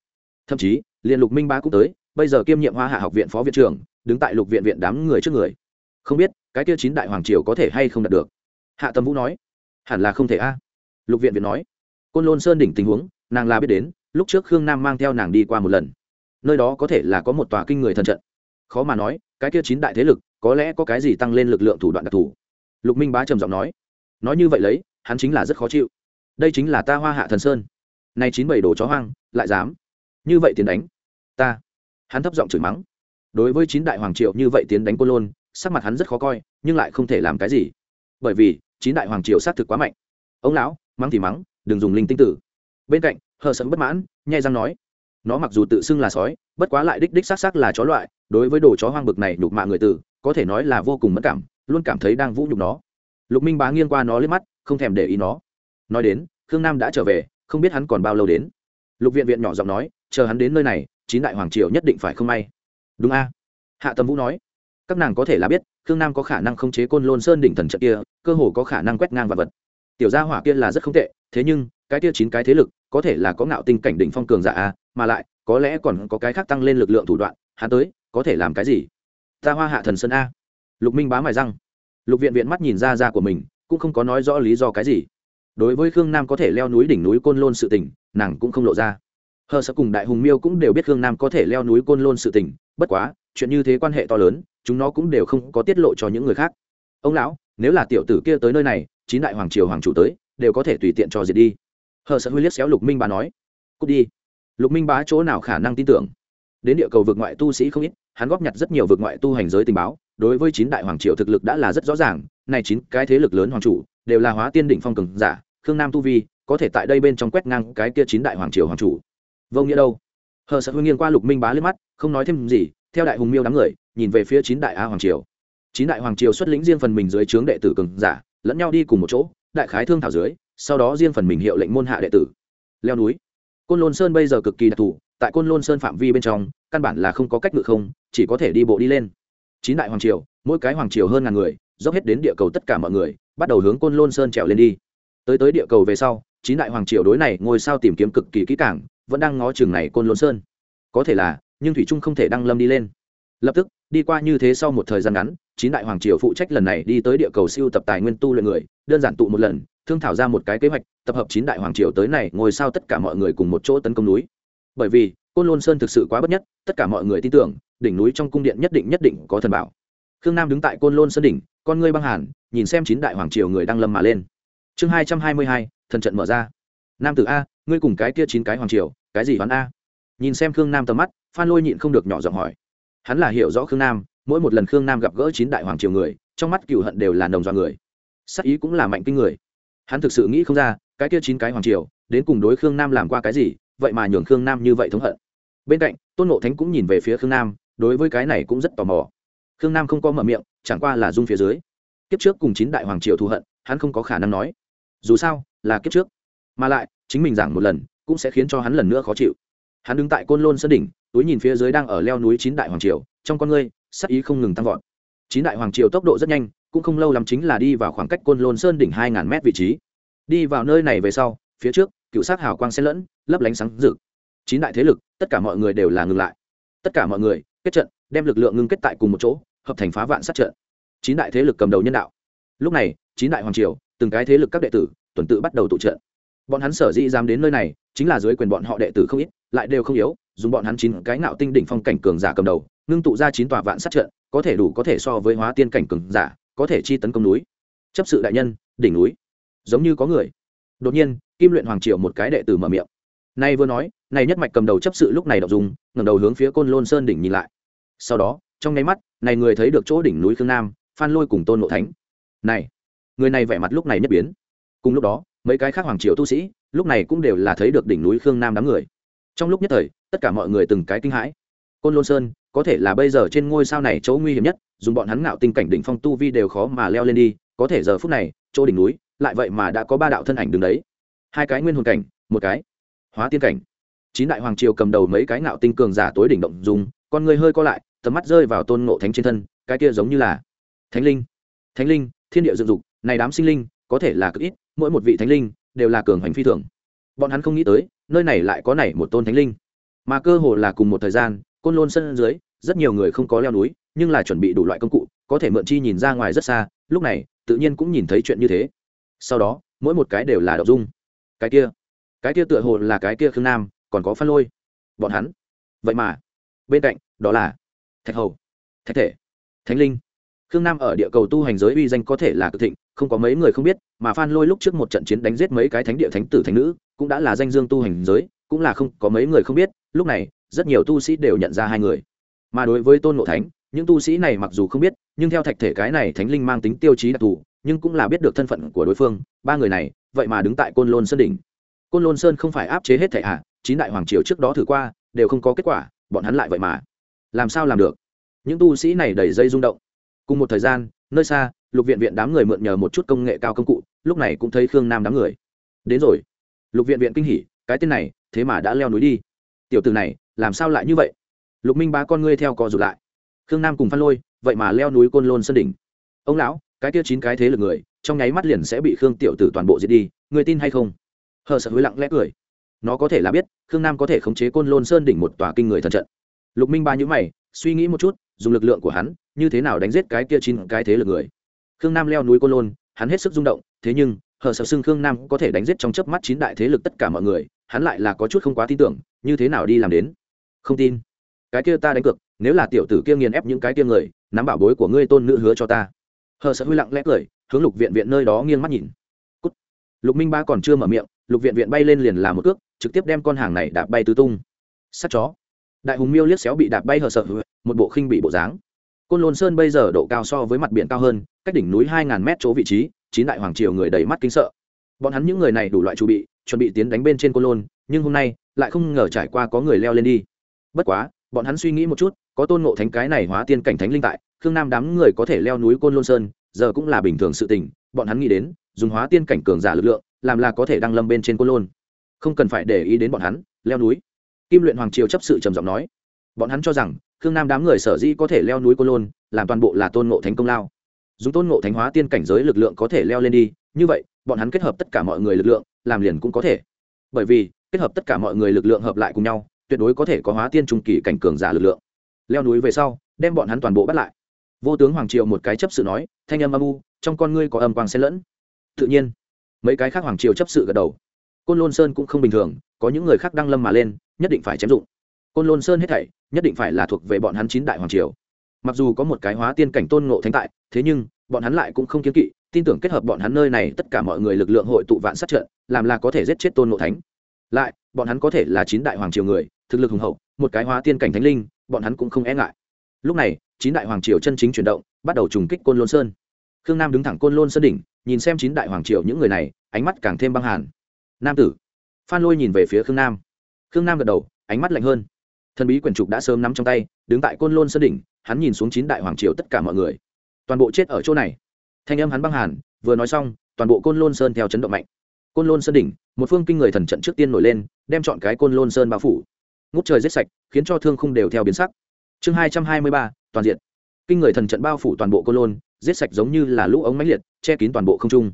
Thậm chí, liền lục minh ba cũng tới, bây giờ kiêm nhiệm hoa hạ học viện phó viện trưởng, đứng tại lục viện viện đám người trước người. Không biết, cái kia chín đại hoàng triều có thể hay không đạt được? Hạ tâm vũ nói. Hẳn là không thể a. Lục viện viện nói. Côn lôn sơn đỉnh tình huống, nàng là biết đến lúc trước khương nam mang theo nàng đi qua một lần. Nơi đó có thể là có một tòa kinh người thần trận. Khó mà nói, cái kia chín đại thế lực, có lẽ có cái gì tăng lên lực lượng thủ đoạn đặc thù. Lục minh bá trầm giọng nói nói như vậy lấy, hắn chính là rất khó chịu. Đây chính là ta hoa hạ thần sơn. Nay chín bảy đồ chó hoang, lại dám. Như vậy tiến đánh ta. Hắn thấp giọng chửi mắng, đối với chín đại hoàng triệu như vậy tiến đánh côn lôn, sắc mặt hắn rất khó coi, nhưng lại không thể làm cái gì. Bởi vì, chín đại hoàng triều xác thực quá mạnh. Ông lão, mắng thì mắng, đừng dùng linh tinh tử. Bên cạnh hờ sẫm bất mãn, nhai răng nói. Nó mặc dù tự xưng là sói, bất quá lại đích đích xác xác là chó loại, đối với đồ chó hoang bực này nhục mạ người tử, có thể nói là vô cùng mất cảm, luôn cảm thấy đang vũ nhục nó. Lục minh bá nghiêng qua nó lên mắt, không thèm để ý nó. Nói đến, khương nam đã trở về, không biết hắn còn bao lâu đến. Lục viện viện nhỏ giọng nói, chờ hắn đến nơi này, chín đại hoàng triều nhất định phải không may. Đúng a? Hạ tâm vũ nói. Các nàng có thể là biết, khương nam có khả năng khống chế côn lôn sơn đỉnh thần trận kia, cơ hồ có khả năng quét ngang vật vật tiểu gia hỏa kia là rất không tệ, thế nhưng, cái kia chín cái thế lực, có thể là có ngạo tinh cảnh đỉnh phong cường giả a mà lại, có lẽ còn có cái khác tăng lên lực lượng thủ đoạn, hắn tới, có thể làm cái gì? Ta hoa hạ thần sơn a. Lục minh bá mài răng. Lục viện viện mắt nhìn ra ra của mình, cũng không có nói rõ lý do cái gì. Đối với khương nam có thể leo núi đỉnh núi côn lôn sự tình, nàng cũng không lộ ra. Hờ sợ cùng đại hùng miêu cũng đều biết khương nam có thể leo núi côn lôn sự tình, bất quá, chuyện như thế quan hệ to lớn, chúng nó cũng đều không có tiết lộ cho những người khác. Ông lão, nếu là tiểu tử kia tới nơi này chín đại hoàng triều hoàng chủ tới, đều có thể tùy tiện cho diệt đi. Hờ sợ huy liếc xéo lục minh bá nói, cút đi. Lục minh bá chỗ nào khả năng tin tưởng? Đến địa cầu vượt ngoại tu sĩ không ít, hắn góp nhặt rất nhiều vượt ngoại tu hành giới tình báo, đối với chín đại hoàng triều thực lực đã là rất rõ ràng, này chín cái thế lực lớn hoàng chủ, đều là hóa tiên đỉnh phong cường giả, khương nam tu vi, có thể tại đây bên trong quét ngang cái kia chín đại hoàng triều hoàng chủ. Vô nghĩa đâu? Hờ sợ huy nghiêng qua lục minh bá lên mắt, không nói thêm gì, theo đại hùng miêu đám người, nhìn về phía chín đại a hoàng triều. Chín đại hoàng triều xuất lĩnh riêng phần mình dưới trướng đệ tử cường giả lẫn nhau đi cùng một chỗ, đại khái thương thảo dưới, sau đó riêng phần mình hiệu lệnh môn hạ đệ tử. Leo núi. Côn lôn sơn bây giờ cực kỳ đặc thù, tại côn lôn sơn phạm vi bên trong, căn bản là không có cách ngự không, chỉ có thể đi bộ đi lên. Chín đại hoàng triều, mỗi cái hoàng triều hơn ngàn người, dốc hết đến địa cầu tất cả mọi người, bắt đầu hướng côn lôn sơn trèo lên đi. Tới tới địa cầu về sau, chín đại hoàng triều đối này ngôi sao tìm kiếm cực kỳ kỹ càng, vẫn đang ngó chừng này côn lôn sơn. Có thể là, nhưng thủy trung không thể đăng lâm đi lên. Lập tức đi qua như thế sau một thời gian ngắn, chín đại hoàng triều phụ trách lần này đi tới địa cầu siêu tập tài nguyên tu luyện người, đơn giản tụ một lần, thương thảo ra một cái kế hoạch, tập hợp chín đại hoàng triều tới này ngồi sao tất cả mọi người cùng một chỗ tấn công núi. Bởi vì, côn lôn sơn thực sự quá bất nhất, tất cả mọi người tin tưởng, đỉnh núi trong cung điện nhất định nhất định có thần bảo. Khương nam đứng tại côn lôn sơn đỉnh, con ngươi băng hàn, nhìn xem chín đại hoàng triều người đang lâm mà lên. Chương hai trăm hai mươi hai, thần trận mở ra. Nam tử a, ngươi cùng cái kia chín cái hoàng triều, cái gì hoán a? Nhìn xem khương nam tầm mắt, phan lôi nhịn không được nhỏ giọng hỏi hắn là hiểu rõ khương nam, mỗi một lần khương nam gặp gỡ chín đại hoàng triều người, trong mắt cựu hận đều là nồng do người. Sắc ý cũng là mạnh kinh người. Hắn thực sự nghĩ không ra, cái kia chín cái hoàng triều, đến cùng đối khương nam làm qua cái gì, vậy mà nhường khương nam như vậy thống hận. Bên cạnh, tôn nộ thánh cũng nhìn về phía khương nam, đối với cái này cũng rất tò mò. Khương nam không có mở miệng, chẳng qua là dung phía dưới. Kiếp trước cùng chín đại hoàng triều thù hận, hắn không có khả năng nói. Dù sao, là kiếp trước. Mà lại, chính mình giảng một lần, cũng sẽ khiến cho hắn lần nữa khó chịu hắn đứng tại côn lôn sơn đỉnh, túi nhìn phía dưới đang ở leo núi chín đại hoàng triều, trong con ngươi, sắc ý không ngừng tăng vọt. Chín đại hoàng triều tốc độ rất nhanh, cũng không lâu lắm chính là đi vào khoảng cách côn lôn sơn đỉnh hai ngàn mét vị trí. Đi vào nơi này về sau, phía trước, cựu sát hào quang xen lẫn, lấp lánh sáng rực. Chín đại thế lực, tất cả mọi người đều là ngừng lại. Tất cả mọi người, kết trận, đem lực lượng ngưng kết tại cùng một chỗ, hợp thành phá vạn sát trận. Chín đại thế lực cầm đầu nhân đạo. Lúc này, chín đại hoàng triều, từng cái thế lực các đệ tử, tuần tự bắt đầu tụ trận. Bọn hắn sở dĩ dám đến nơi này chính là dưới quyền bọn họ đệ tử không ít, lại đều không yếu, dùng bọn hắn chín cái ngạo tinh đỉnh phong cảnh cường giả cầm đầu, ngưng tụ ra chín tòa vạn sát trận, có thể đủ có thể so với hóa tiên cảnh cường giả, có thể chi tấn công núi. Chấp sự đại nhân, đỉnh núi. Giống như có người. Đột nhiên, kim luyện hoàng triều một cái đệ tử mở miệng. Nay vừa nói này nhất mạch cầm đầu chấp sự lúc này đọc dùng, ngẩng đầu hướng phía côn lôn sơn đỉnh nhìn lại. Sau đó, trong nháy mắt, này người thấy được chỗ đỉnh núi khương nam, phan lôi cùng tôn ngộ thánh. Này, người này vẻ mặt lúc này nhất biến. Cùng lúc đó, mấy cái khác hoàng triều tu sĩ lúc này cũng đều là thấy được đỉnh núi khương nam đám người. Trong lúc nhất thời, tất cả mọi người từng cái kinh hãi. Côn lôn sơn, có thể là bây giờ trên ngôi sao này chỗ nguy hiểm nhất, dùng bọn hắn ngạo tinh cảnh đỉnh phong tu vi đều khó mà leo lên đi, có thể giờ phút này, chỗ đỉnh núi, lại vậy mà đã có ba đạo thân ảnh đứng đấy. Hai cái nguyên hồn cảnh, một cái hóa tiên cảnh. Chín đại hoàng triều cầm đầu mấy cái ngạo tinh cường giả tối đỉnh động dùng con người hơi co lại, tầm mắt rơi vào tôn ngộ thánh trên thân, cái kia giống như là thánh linh. Thánh linh, thiên địa dựng dục, này đám sinh linh, có thể là cực ít, mỗi một vị thánh linh đều là cường hành phi thường. Bọn hắn không nghĩ tới, nơi này lại có này một tôn thánh linh. Mà cơ hồ là cùng một thời gian, côn lôn sân dưới, rất nhiều người không có leo núi, nhưng là chuẩn bị đủ loại công cụ, có thể mượn chi nhìn ra ngoài rất xa, lúc này, tự nhiên cũng nhìn thấy chuyện như thế. Sau đó, mỗi một cái đều là đậu dung. Cái kia cái kia tựa hồ là cái kia khương nam, còn có phan lôi. Bọn hắn. Vậy mà, bên cạnh, đó là thạch hầu. Thạch thể. Thánh linh khương nam ở địa cầu tu hành giới uy danh có thể là cực thịnh, không có mấy người không biết, mà phan lôi lúc trước một trận chiến đánh giết mấy cái thánh địa thánh tử thánh nữ, cũng đã là danh dương tu hành giới, cũng là không có mấy người không biết, lúc này, rất nhiều tu sĩ đều nhận ra hai người. Mà đối với tôn ngộ thánh, những tu sĩ này mặc dù không biết, nhưng theo thạch thể cái này thánh linh mang tính tiêu chí đặc thù, nhưng cũng là biết được thân phận của đối phương, ba người này, vậy mà đứng tại côn lôn sơn đỉnh. Côn lôn sơn không phải áp chế hết thệ hạ à, chín đại hoàng triều trước đó thử qua, đều không có kết quả, bọn hắn lại vậy mà. Làm sao làm được? Những tu sĩ này đầy dây rung động cùng một thời gian, nơi xa, lục viện viện đám người mượn nhờ một chút công nghệ cao công cụ, lúc này cũng thấy khương nam đám người. Đến rồi. Lục viện viện kinh hỉ, cái tên này, thế mà đã leo núi đi. Tiểu từ này, làm sao lại như vậy? Lục minh bá con ngươi theo cò rụt lại. Khương nam cùng phan lôi, vậy mà leo núi côn lôn sân đỉnh. Ông lão, cái kia chín cái thế lực người, trong nháy mắt liền sẽ bị khương tiểu tử toàn bộ diệt đi, người tin hay không? Hờ sợ hối lặng lẽ cười. Nó có thể là biết, khương nam có thể khống chế côn lôn sơn đỉnh một tòa kinh người thần trận. Lục minh ba nhữ mày, suy nghĩ một chút, dùng lực lượng của hắn như thế nào đánh giết cái kia chín cái thế lực người. Khương nam leo núi côn lôn, hắn hết sức rung động, thế nhưng, hờ sợ xưng khương nam có thể đánh giết trong chớp mắt chín đại thế lực tất cả mọi người, hắn lại là có chút không quá tin tưởng, như thế nào đi làm đến? Không tin. Cái kia ta đánh cược, nếu là tiểu tử kia nghiền ép những cái kia người, nắm bảo bối của ngươi tôn nữ hứa cho ta. Hờ sợ huy lặng lẽ cười, hướng lục viện viện nơi đó nghiêng mắt nhìn. Cút. lục minh ba còn chưa mở miệng, lục viện viện bay lên liền làm một cước, trực tiếp đem con hàng này đạp bay tứ tung. Sắt chó. Đại hùng miêu liếc xéo bị đạp bay hờ sợ một bộ khinh bị bộ dáng côn lôn sơn bây giờ độ cao so với mặt biển cao hơn, cách đỉnh núi hai ngàn mét chỗ vị trí, chín đại hoàng triều người đầy mắt kính sợ. Bọn hắn những người này đủ loại chuẩn bị chuẩn bị tiến đánh bên trên côn lôn, nhưng hôm nay lại không ngờ trải qua có người leo lên đi. Bất quá, bọn hắn suy nghĩ một chút, có tôn ngộ thánh cái này hóa tiên cảnh thánh linh tại, khương nam đám người có thể leo núi côn lôn sơn, giờ cũng là bình thường sự tình, bọn hắn nghĩ đến, dùng hóa tiên cảnh cường giả lực lượng, làm là có thể đăng lâm bên trên côn lôn. Không cần phải để ý đến bọn hắn, leo núi. Kim luyện hoàng triều chấp sự trầm giọng nói. Bọn hắn cho rằng khương nam đám người sở dĩ có thể leo núi côn lôn, làm toàn bộ là tôn ngộ thánh công lao. Dùng tôn ngộ thánh hóa tiên cảnh giới lực lượng có thể leo lên đi, như vậy, bọn hắn kết hợp tất cả mọi người lực lượng, làm liền cũng có thể. Bởi vì, kết hợp tất cả mọi người lực lượng hợp lại cùng nhau, tuyệt đối có thể có hóa tiên trung kỳ cảnh cường giả lực lượng. Leo núi về sau, đem bọn hắn toàn bộ bắt lại. Vô tướng hoàng triều một cái chấp sự nói, thanh âm âm u, trong con ngươi có âm quang xen lẫn. Tự nhiên, mấy cái khác hoàng triều chấp sự gật đầu. Côn lôn sơn cũng không bình thường, có những người khác đang lâm mà lên, nhất định phải chém dụng. Côn lôn sơn hết thảy nhất định phải là thuộc về bọn hắn chín đại hoàng triều. Mặc dù có một cái hóa tiên cảnh tôn ngộ thánh tại, thế nhưng, bọn hắn lại cũng không kiêng kỵ, tin tưởng kết hợp bọn hắn nơi này tất cả mọi người lực lượng hội tụ vạn sát trận, làm là có thể giết chết tôn ngộ thánh. Lại, bọn hắn có thể là chín đại hoàng triều người, thực lực hùng hậu, một cái hóa tiên cảnh thánh linh, bọn hắn cũng không e ngại. Lúc này, chín đại hoàng triều chân chính chuyển động, bắt đầu trùng kích côn lôn sơn. Khương nam đứng thẳng côn lôn sơn đỉnh, nhìn xem chín đại hoàng triều những người này, ánh mắt càng thêm băng hàn. Nam tử. Phan lôi nhìn về phía khương nam. Khương nam gật đầu, ánh mắt lạnh hơn thần bí quyển trục đã sớm nắm trong tay, đứng tại côn lôn sơn đỉnh, hắn nhìn xuống chín đại hoàng triều tất cả mọi người. Toàn bộ chết ở chỗ này. Thanh âm hắn băng hàn, vừa nói xong, toàn bộ côn lôn sơn theo chấn động mạnh. Côn lôn sơn đỉnh, một phương kinh người thần trận trước tiên nổi lên, đem chọn cái côn lôn sơn bao phủ. Ngút trời giết sạch, khiến cho thương không đều theo biến sắc. Chương hai trăm hai mươi ba, toàn diện. Kinh người thần trận bao phủ toàn bộ côn lôn, giết sạch giống như là lũ ống máy liệt, che kín toàn bộ không trung.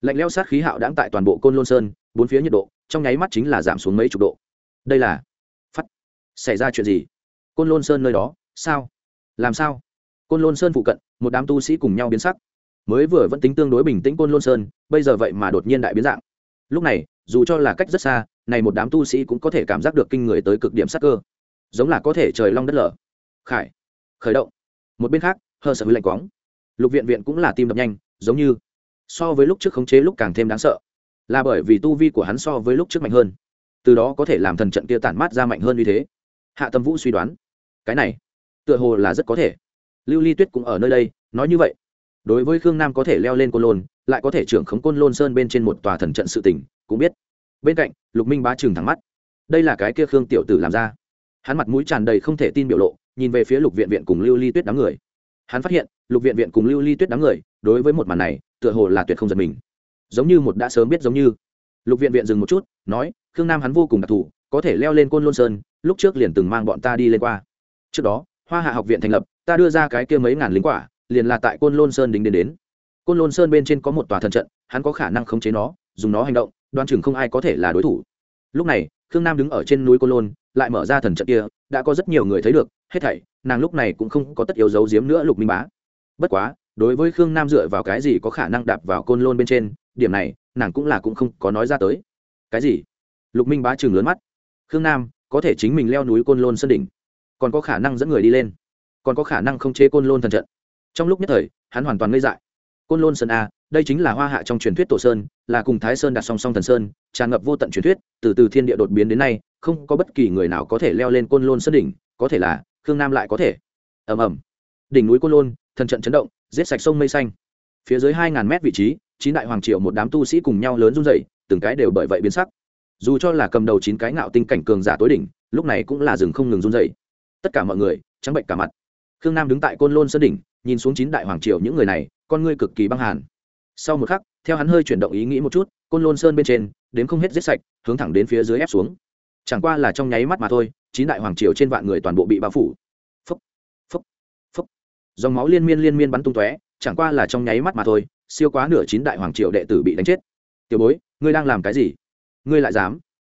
Lạnh leo sát khí hạo đáng tại toàn bộ côn lôn sơn, bốn phía nhiệt độ, trong nháy mắt chính là giảm xuống mấy chục độ. Đây là xảy ra chuyện gì? Côn lôn sơn nơi đó, sao? Làm sao? Côn lôn sơn phụ cận, một đám tu sĩ cùng nhau biến sắc. Mới vừa vẫn tính tương đối bình tĩnh côn lôn sơn, bây giờ vậy mà đột nhiên đại biến dạng. Lúc này, dù cho là cách rất xa, này một đám tu sĩ cũng có thể cảm giác được kinh người tới cực điểm sắc cơ. Giống là có thể trời long đất lở. Khải, khởi động. Một bên khác, hờ sợ hư lạnh quóng lục viện viện cũng là tim đập nhanh, giống như so với lúc trước khống chế lúc càng thêm đáng sợ. Là bởi vì tu vi của hắn so với lúc trước mạnh hơn. Từ đó có thể làm thần trận kia tản mát ra mạnh hơn như thế hạ tâm vũ suy đoán. Cái này, tựa hồ là rất có thể. Lưu ly tuyết cũng ở nơi đây, nói như vậy. Đối với khương nam có thể leo lên côn lôn, lại có thể trưởng khống côn lôn sơn bên trên một tòa thần trận sự tỉnh cũng biết. Bên cạnh, lục minh bá trừng thẳng mắt. Đây là cái kia khương tiểu tử làm ra. Hắn mặt mũi tràn đầy không thể tin biểu lộ, nhìn về phía lục viện viện cùng lưu ly tuyết đám người. Hắn phát hiện, lục viện viện cùng lưu ly tuyết đám người, đối với một màn này, tựa hồ là tuyệt không giật mình. Giống như một đã sớm biết giống như. Lục viện viện dừng một chút, nói, khương nam hắn vô cùng đặc thù có thể leo lên côn lôn sơn, lúc trước liền từng mang bọn ta đi lên qua. Trước đó, hoa hạ học viện thành lập, ta đưa ra cái kia mấy ngàn lính quả, liền là tại côn lôn sơn đính đến đến. Côn lôn sơn bên trên có một tòa thần trận, hắn có khả năng khống chế nó, dùng nó hành động, đoan chừng không ai có thể là đối thủ. Lúc này, khương nam đứng ở trên núi côn lôn, lại mở ra thần trận kia, đã có rất nhiều người thấy được, hết thảy, nàng lúc này cũng không có tất yếu giấu giếm nữa lục minh bá. Bất quá, đối với khương nam dựa vào cái gì có khả năng đạp vào côn lôn bên trên, điểm này, nàng cũng là cũng không có nói ra tới. Cái gì? Lục minh bá chừng lớn mắt khương nam, có thể chính mình leo núi côn lôn sân đỉnh, còn có khả năng dẫn người đi lên, còn có khả năng không chế côn lôn thần trận. Trong lúc nhất thời, hắn hoàn toàn ngây dại. Côn lôn sơn a, đây chính là hoa hạ trong truyền thuyết tổ sơn, là cùng thái sơn đặt song song thần sơn, tràn ngập vô tận truyền thuyết, từ từ thiên địa đột biến đến nay, không có bất kỳ người nào có thể leo lên côn lôn sơn đỉnh, có thể là khương nam lại có thể. Ầm ầm. Đỉnh núi côn lôn, thần trận chấn động, giết sạch sông mây xanh. Phía dưới hai ngàn mét vị trí, chín đại hoàng triều một đám tu sĩ cùng nhau lớn run dậy từng cái đều bởi vậy biến sắc dù cho là cầm đầu chín cái ngạo tinh cảnh cường giả tối đỉnh, lúc này cũng là rừng không ngừng run dậy tất cả mọi người, trắng bệnh cả mặt. Khương nam đứng tại côn lôn sơn đỉnh, nhìn xuống chín đại hoàng triều những người này, con ngươi cực kỳ băng hàn. Sau một khắc, theo hắn hơi chuyển động ý nghĩ một chút, côn lôn sơn bên trên, đến không hết giết sạch, hướng thẳng đến phía dưới ép xuống. Chẳng qua là trong nháy mắt mà thôi, chín đại hoàng triều trên vạn người toàn bộ bị bao phủ. Phấp phấp phấp dòng máu liên miên liên miên bắn tung tóe, chẳng qua là trong nháy mắt mà thôi, siêu quá nửa chín đại hoàng triều đệ tử bị đánh chết. Tiểu bối, ngươi đang làm cái gì? Ngươi lại dám.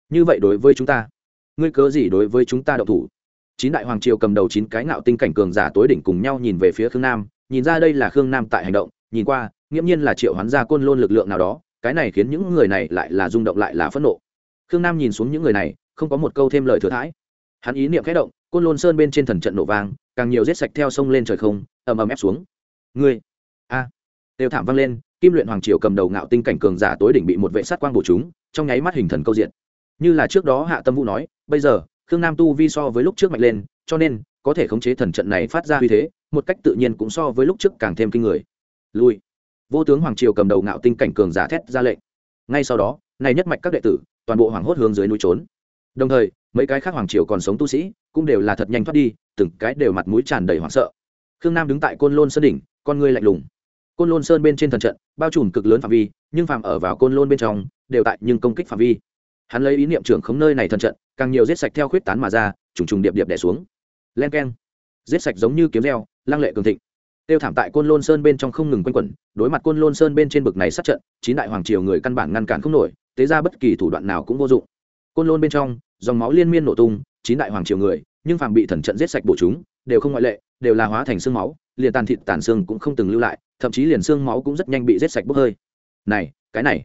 Như vậy đối với chúng ta, ngươi cớ gì đối với chúng ta đậu thủ? Chín đại hoàng triều cầm đầu chín cái ngạo tinh cảnh cường giả tối đỉnh cùng nhau nhìn về phía khương nam, nhìn ra đây là khương nam tại hành động, nhìn qua, nghiễm nhiên là triệu hoán gia côn lôn lực lượng nào đó, cái này khiến những người này lại là rung động lại là phẫn nộ. Khương nam nhìn xuống những người này, không có một câu thêm lời thừa thãi. Hắn ý niệm khẽ động, côn lôn sơn bên trên thần trận nổ vang, càng nhiều rết sạch theo sông lên trời không, ầm ầm ép xuống. Ngươi, a, đều thảm vang lên kim luyện hoàng triều cầm đầu ngạo tinh cảnh cường giả tối đỉnh bị một vệ sát quang bổ chúng, trong nháy mắt hình thần câu diện như là trước đó hạ tâm vũ nói, bây giờ, khương nam tu vi so với lúc trước mạnh lên, cho nên, có thể khống chế thần trận này phát ra uy thế, một cách tự nhiên cũng so với lúc trước càng thêm kinh người. Lui. Vô tướng hoàng triều cầm đầu ngạo tinh cảnh cường giả thét ra lệnh. Ngay sau đó, này nhất mạch các đệ tử, toàn bộ hoàng hốt hướng dưới núi trốn. Đồng thời, mấy cái khác hoàng triều còn sống tu sĩ, cũng đều là thật nhanh thoát đi, từng cái đều mặt mũi tràn đầy hoảng sợ. Khương nam đứng tại côn lôn sơn đỉnh, con ngươi lạnh lùng côn lôn sơn bên trên thần trận, bao trùm cực lớn phạm vi, nhưng phạm ở vào côn lôn bên trong, đều tại nhưng công kích phạm vi. Hắn lấy ý niệm trưởng khống nơi này thần trận, càng nhiều giết sạch theo khuyết tán mà ra, trùng trùng điệp điệp đẻ xuống. Len k e n giết sạch giống như kiếm reo, lăng lệ cường thịnh. Tiêu thảm tại côn lôn sơn bên trong không ngừng quanh quẩn, đối mặt côn lôn sơn bên trên bực này sát trận, chín đại hoàng triều người căn bản ngăn cản không nổi, tế ra bất kỳ thủ đoạn nào cũng vô dụng. Côn lôn bên trong, dòng máu liên miên nổ tung, chín đại hoàng triều người, nhưng phàm bị thần trận giết sạch bổ chúng, đều không ngoại lệ, đều là hóa thành xương máu liền tàn thịt tàn xương cũng không từng lưu lại, thậm chí liền xương máu cũng rất nhanh bị rết sạch bốc hơi. Này, cái này.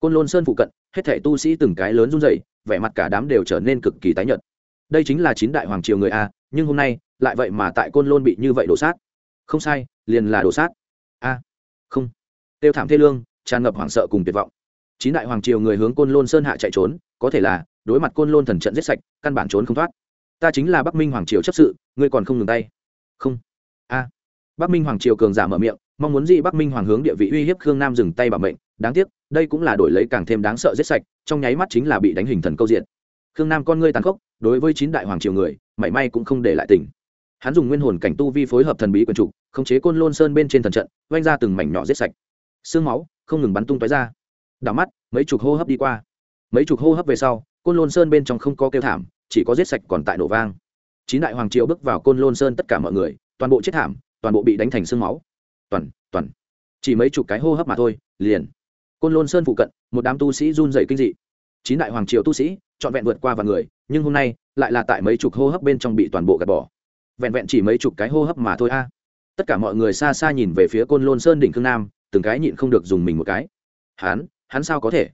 Côn lôn sơn phụ cận, hết thể tu sĩ từng cái lớn run rẩy, vẻ mặt cả đám đều trở nên cực kỳ tái nhợt. Đây chính là chín đại hoàng triều người a, nhưng hôm nay, lại vậy mà tại côn lôn bị như vậy đổ sát. Không sai, liền là đổ sát. A, không. Tiêu thảm thê lương, tràn ngập hoảng sợ cùng tuyệt vọng. Chín đại hoàng triều người hướng côn lôn sơn hạ chạy trốn, có thể là đối mặt côn lôn thần trận giết sạch, căn bản trốn không thoát. Ta chính là bắc minh hoàng triều chấp sự, ngươi còn không ngừng tay. Không. A bắc minh hoàng triều cường giả mở miệng, mong muốn gì bắc minh hoàng hướng địa vị uy hiếp khương nam dừng tay bảo mệnh, đáng tiếc, đây cũng là đổi lấy càng thêm đáng sợ giết sạch, trong nháy mắt chính là bị đánh hình thần câu diện. Khương nam con ngươi tàn khốc, đối với chín đại hoàng triều người, mảy may cũng không để lại tình. hắn dùng nguyên hồn cảnh tu vi phối hợp thần bí quần trục khống chế côn lôn sơn bên trên thần trận oanh ra từng mảnh nhỏ giết sạch. Xương máu, không ngừng bắn tung tói ra. Đảo mắt, mấy chục hô hấp đi qua. Mấy chục hô hấp về sau, côn lôn sơn bên trong không có kêu thảm, chỉ có giết sạch còn tại nổ vang. Chín đại hoàng triều bước vào côn lôn sơn tất cả mọi người, toàn bộ chết thảm toàn bộ bị đánh thành xương máu. Toàn toàn. Chỉ mấy chục cái hô hấp mà thôi, liền. Côn lôn sơn phụ cận, một đám tu sĩ run dày kinh dị. Chín đại hoàng triều tu sĩ, trọn vẹn vượt qua vài người, nhưng hôm nay, lại là tại mấy chục hô hấp bên trong bị toàn bộ gạt bỏ. Vẹn vẹn chỉ mấy chục cái hô hấp mà thôi a. Tất cả mọi người xa xa nhìn về phía côn lôn sơn đỉnh khương nam, từng cái nhịn không được dùng mình một cái. Hắn hắn sao có thể?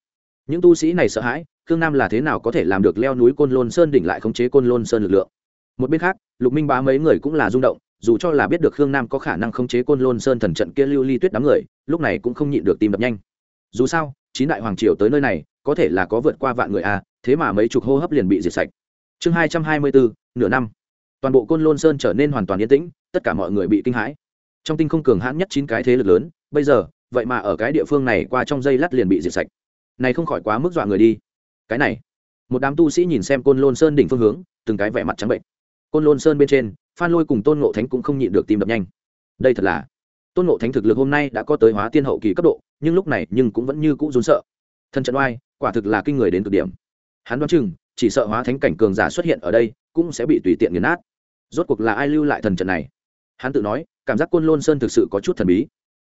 Những tu sĩ này sợ hãi, khương nam là thế nào có thể làm được leo núi côn lôn sơn đỉnh lại khống chế côn lôn sơn lực lượng? Một bên khác, lục minh bá mấy người cũng là rung động dù cho là biết được khương nam có khả năng khống chế côn lôn sơn thần trận kia lưu ly tuyết đám người, lúc này cũng không nhịn được tim đập nhanh. Dù sao, chín đại hoàng triều tới nơi này, có thể là có vượt qua vạn người à thế mà mấy chục hô hấp liền bị diệt sạch. Chương hai trăm hai mươi bốn, nửa năm. Toàn bộ côn lôn sơn trở nên hoàn toàn yên tĩnh, tất cả mọi người bị kinh hãi. Trong tinh không cường hãn nhất chín cái thế lực lớn, bây giờ, vậy mà ở cái địa phương này qua trong dây lát liền bị diệt sạch. Này không khỏi quá mức dọa người đi. Cái này, một đám tu sĩ nhìn xem côn lôn sơn đỉnh phương hướng, từng cái vẻ mặt trắng bệnh côn lôn sơn bên trên, phan lôi cùng tôn ngộ thánh cũng không nhịn được tìm đập nhanh. Đây thật là, tôn ngộ thánh thực lực hôm nay đã có tới hóa tiên hậu kỳ cấp độ, nhưng lúc này nhưng cũng vẫn như cũ rốn sợ. Thân trận oai, quả thực là kinh người đến cực điểm. Hắn đoán chừng, chỉ sợ hóa thánh cảnh cường giả xuất hiện ở đây, cũng sẽ bị tùy tiện nghiền nát. Rốt cuộc là ai lưu lại thần trận này? Hắn tự nói, cảm giác côn lôn sơn thực sự có chút thần bí.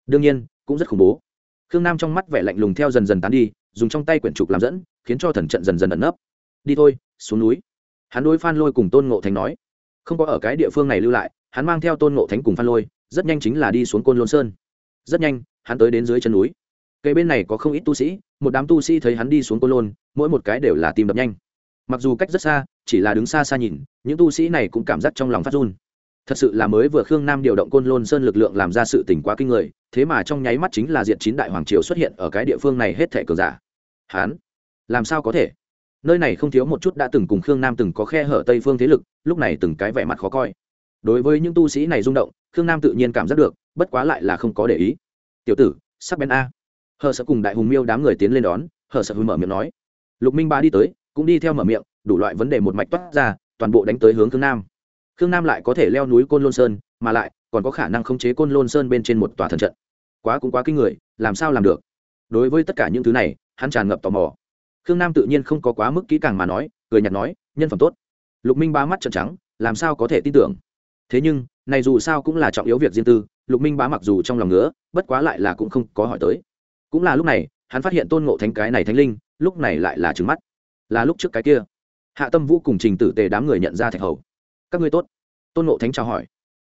Đương nhiên, cũng rất khủng bố. Khương nam trong mắt vẻ lạnh lùng theo dần dần tán đi, dùng trong tay quyển trục làm dẫn, khiến cho thần trận dần dần ẩn nấp. Đi thôi, xuống núi. Hắn đối phan lôi cùng tôn ngộ thánh nói không có ở cái địa phương này lưu lại, hắn mang theo tôn ngộ thánh cùng phan lôi, rất nhanh chính là đi xuống côn lôn sơn. Rất nhanh, hắn tới đến dưới chân núi. Cây bên này có không ít tu sĩ, một đám tu sĩ thấy hắn đi xuống côn lôn, mỗi một cái đều là tim đập nhanh. Mặc dù cách rất xa, chỉ là đứng xa xa nhìn, những tu sĩ này cũng cảm giác trong lòng phát run. Thật sự là mới vừa khương nam điều động côn lôn sơn lực lượng làm ra sự tỉnh quá kinh người, thế mà trong nháy mắt chính là diện chín đại hoàng triều xuất hiện ở cái địa phương này hết thẻ cờ giả. Hán làm sao có thể? Nơi này không thiếu một chút đã từng cùng khương nam từng có khe hở tây phương thế lực, lúc này từng cái vẻ mặt khó coi. Đối với những tu sĩ này rung động, khương nam tự nhiên cảm giác được, bất quá lại là không có để ý. Tiểu tử, sắc bén a. Hờ sợ cùng đại hùng miêu đám người tiến lên đón, hờ sợ hư mở miệng nói. Lục minh ba đi tới, cũng đi theo mở miệng, đủ loại vấn đề một mạch toát ra, toàn bộ đánh tới hướng khương nam. Khương nam lại có thể leo núi côn lôn sơn, mà lại còn có khả năng khống chế côn lôn sơn bên trên một tòa thần trận. Quá cũng quá kinh người, làm sao làm được? Đối với tất cả những thứ này, hắn tràn ngập tò mò khương nam tự nhiên không có quá mức kỹ càng mà nói, cười nhạt nói, nhân phẩm tốt. Lục minh ba mắt trợn trắng, làm sao có thể tin tưởng? Thế nhưng, này dù sao cũng là trọng yếu việc riêng tư, lục minh bá mặc dù trong lòng ngứa, bất quá lại là cũng không có hỏi tới. Cũng là lúc này, hắn phát hiện tôn ngộ thánh cái này thánh linh, lúc này lại là trứng mắt. Là lúc trước cái kia. Hạ tâm vũ cùng trình tử tề đám người nhận ra thạch hầu. Các ngươi tốt. Tôn ngộ thánh chào hỏi.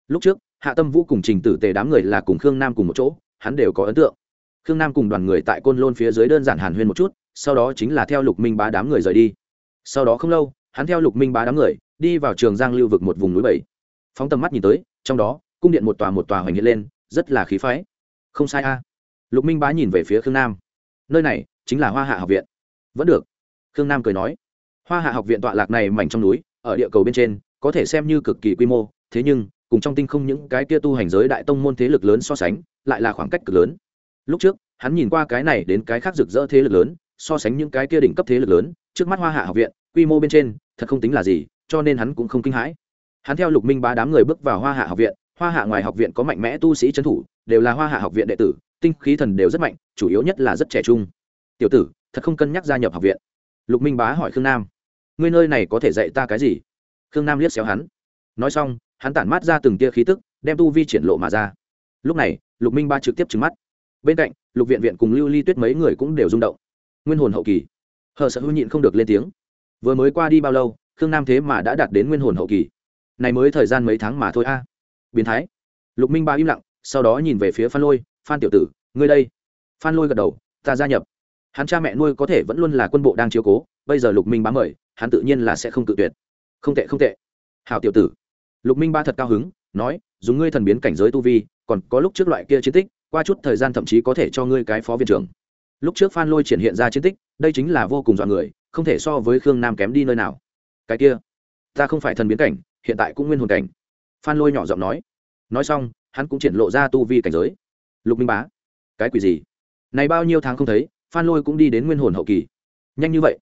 Lúc trước, hạ tâm vũ cùng trình tử tề đám người là cùng khương nam cùng một chỗ, hắn đều có ấn tượng. Khương nam cùng đoàn người tại côn lôn phía dưới đơn giản hàn huyên một chút sau đó chính là theo lục minh bá đám người rời đi. Sau đó không lâu, hắn theo lục minh bá đám người đi vào trường giang lưu vực một vùng núi bảy. Phóng tầm mắt nhìn tới, trong đó, cung điện một tòa một tòa hoành hiện lên, rất là khí phái. Không sai a. Lục minh bá nhìn về phía khương nam. Nơi này chính là hoa hạ học viện. Vẫn được. Khương nam cười nói. Hoa hạ học viện tọa lạc này mảnh trong núi, ở địa cầu bên trên, có thể xem như cực kỳ quy mô, thế nhưng, cùng trong tinh không những cái kia tu hành giới đại tông môn thế lực lớn so sánh, lại là khoảng cách cực lớn. Lúc trước, hắn nhìn qua cái này đến cái khác rực rỡ thế lực lớn so sánh những cái kia đỉnh cấp thế lực lớn, trước mắt hoa hạ học viện, quy mô bên trên, thật không tính là gì, cho nên hắn cũng không kinh hãi. Hắn theo lục minh ba đám người bước vào hoa hạ học viện, hoa hạ ngoài học viện có mạnh mẽ tu sĩ trấn thủ, đều là hoa hạ học viện đệ tử, tinh khí thần đều rất mạnh, chủ yếu nhất là rất trẻ trung. Tiểu tử, thật không cân nhắc gia nhập học viện. Lục minh bá hỏi khương nam. Ngươi nơi này có thể dạy ta cái gì? Khương nam liếc xéo hắn. Nói xong, hắn tản mát ra từng tia khí tức, đem tu vi triển lộ mà ra. Lúc này, lục minh ba trực tiếp trừng mắt. Bên cạnh, lục viện viện cùng lưu ly tuyết mấy người cũng đều rung động nguyên hồn hậu kỳ. Hờ sợ hữu nhịn không được lên tiếng. Vừa mới qua đi bao lâu, khương nam thế mà đã đạt đến nguyên hồn hậu kỳ? Này mới thời gian mấy tháng mà thôi a. Biến thái. Lục minh ba im lặng, sau đó nhìn về phía phan lôi, phan tiểu tử, ngươi đây. Phan lôi gật đầu, ta gia nhập. Hắn cha mẹ nuôi có thể vẫn luôn là quân bộ đang chiếu cố, bây giờ lục minh bá mời, hắn tự nhiên là sẽ không tự tuyệt. Không tệ không tệ. Hảo tiểu tử. Lục minh ba thật cao hứng, nói, dùng ngươi thần biến cảnh giới tu vi, còn có lúc trước loại kia chiến tích, qua chút thời gian thậm chí có thể cho ngươi cái phó viện trưởng lúc trước phan lôi triển hiện ra chiến tích, đây chính là vô cùng dọn người, không thể so với khương nam kém đi nơi nào. Cái kia, ta không phải thần biến cảnh, hiện tại cũng nguyên hồn cảnh. Phan lôi nhỏ giọng nói. Nói xong, hắn cũng triển lộ ra tu vi cảnh giới. Lục minh bá, cái quỷ gì? Này bao nhiêu tháng không thấy, phan lôi cũng đi đến nguyên hồn hậu kỳ. Nhanh như vậy,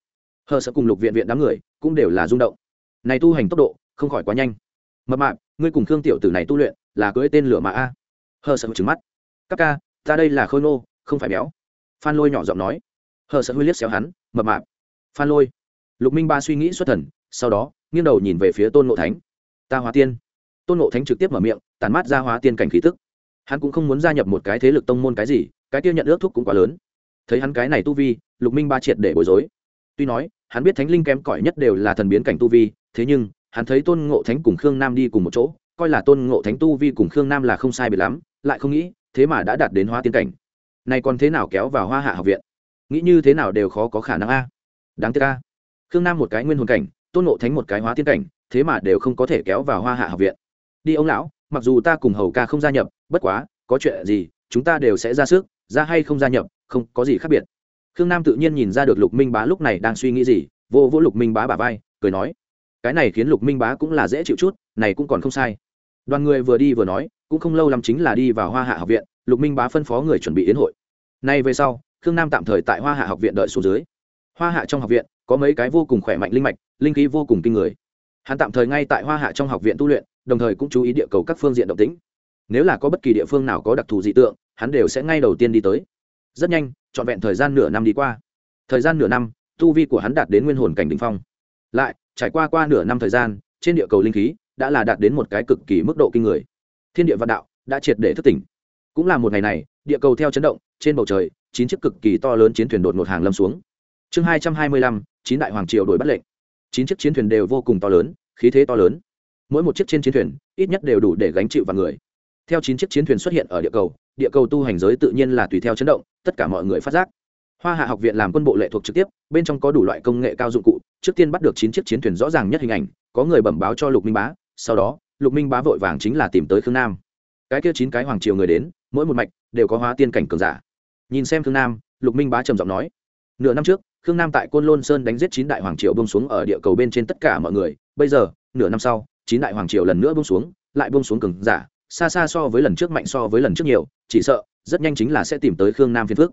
hờ sợ cùng lục viện viện đám người cũng đều là rung động. Này tu hành tốc độ, không khỏi quá nhanh. Mập mạp, ngươi cùng khương tiểu tử này tu luyện, là cưới tên lửa mà a. Hờ sợ trừng mắt. Các ca, ta đây là khôi nô không phải béo phan lôi nhỏ giọng nói, hờ sợ huy liếc xéo hắn, mập mạp. Phan lôi, lục minh ba suy nghĩ xuất thần, sau đó, nghiêng đầu nhìn về phía tôn ngộ thánh. Ta hóa tiên. Tôn ngộ thánh trực tiếp mở miệng tàn mát ra hóa tiên cảnh khí tức. Hắn cũng không muốn gia nhập một cái thế lực tông môn cái gì, cái tiêu nhận ước thúc cũng quá lớn. Thấy hắn cái này tu vi, lục minh ba triệt để bối rối. Tuy nói, hắn biết thánh linh kém cỏi nhất đều là thần biến cảnh tu vi, thế nhưng, hắn thấy tôn ngộ thánh cùng khương nam đi cùng một chỗ, coi là tôn ngộ thánh tu vi cùng khương nam là không sai biệt lắm, lại không nghĩ, thế mà đã đạt đến hóa tiên cảnh này còn thế nào kéo vào hoa hạ học viện? Nghĩ như thế nào đều khó có khả năng a. Đáng tiếc a. Khương nam một cái nguyên hồn cảnh, tôn ngộ thánh một cái hóa tiên cảnh, thế mà đều không có thể kéo vào hoa hạ học viện. Đi ông lão, mặc dù ta cùng hầu ca không gia nhập, bất quá, có chuyện gì, chúng ta đều sẽ ra sức, ra hay không gia nhập, không có gì khác biệt. Khương nam tự nhiên nhìn ra được lục minh bá lúc này đang suy nghĩ gì, vô vô lục minh bá bà vai, cười nói, cái này khiến lục minh bá cũng là dễ chịu chút, này cũng còn không sai. Đoàn người vừa đi vừa nói, cũng không lâu lắm chính là đi vào hoa hạ học viện lục minh bá phân phó người chuẩn bị đến hội. Nay về sau, khương nam tạm thời tại hoa hạ học viện đợi xuống dưới. Hoa hạ trong học viện, có mấy cái vô cùng khỏe mạnh linh mạch, linh khí vô cùng kinh người. Hắn tạm thời ngay tại hoa hạ trong học viện tu luyện, đồng thời cũng chú ý địa cầu các phương diện động tĩnh. Nếu là có bất kỳ địa phương nào có đặc thù dị tượng, hắn đều sẽ ngay đầu tiên đi tới. Rất nhanh, trọn vẹn thời gian nửa năm đi qua. Thời gian nửa năm, tu vi của hắn đạt đến nguyên hồn cảnh đ ỉ n h phong. Lại, trải qua qua nửa năm thời gian, trên địa cầu linh khí đã là đạt đến một cái cực kỳ mức độ kinh người. Thiên địa vạn đạo đã triệt để thất tỉnh cũng là một ngày này, địa cầu theo chấn động, trên bầu trời, chín chiếc cực kỳ to lớn chiến thuyền đột ngột hàng lâm xuống. Chương hai trăm hai mươi lăm, chín đại hoàng triều đổi bắt lệnh. Chín chiếc chiến thuyền đều vô cùng to lớn, khí thế to lớn. Mỗi một chiếc trên chiến thuyền, ít nhất đều đủ để gánh chịu vào người. Theo chín chiếc chiến thuyền xuất hiện ở địa cầu địa cầu tu hành giới tự nhiên là tùy theo chấn động, tất cả mọi người phát giác. Hoa hạ học viện làm quân bộ lệ thuộc trực tiếp, bên trong có đủ loại công nghệ cao dụng cụ, trước tiên bắt được chín chiếc chiến thuyền rõ ràng nhất hình ảnh, có người bẩm báo cho lục minh bá, sau đó, lục minh bá vội vàng chính là tìm tới khương nam cái kia chín cái hoàng triều người đến, mỗi một mạch đều có hóa tiên cảnh cường giả. Nhìn xem khương nam, lục minh bá trầm giọng nói, nửa năm trước, khương nam tại côn lôn sơn đánh giết chín đại hoàng triều bông xuống ở địa cầu bên trên tất cả mọi người. Bây giờ, nửa năm sau, chín đại hoàng triều lần nữa bông xuống, lại bông xuống cường giả, xa xa so với lần trước mạnh so với lần trước nhiều. Chỉ sợ, rất nhanh chính là sẽ tìm tới khương nam phiên phước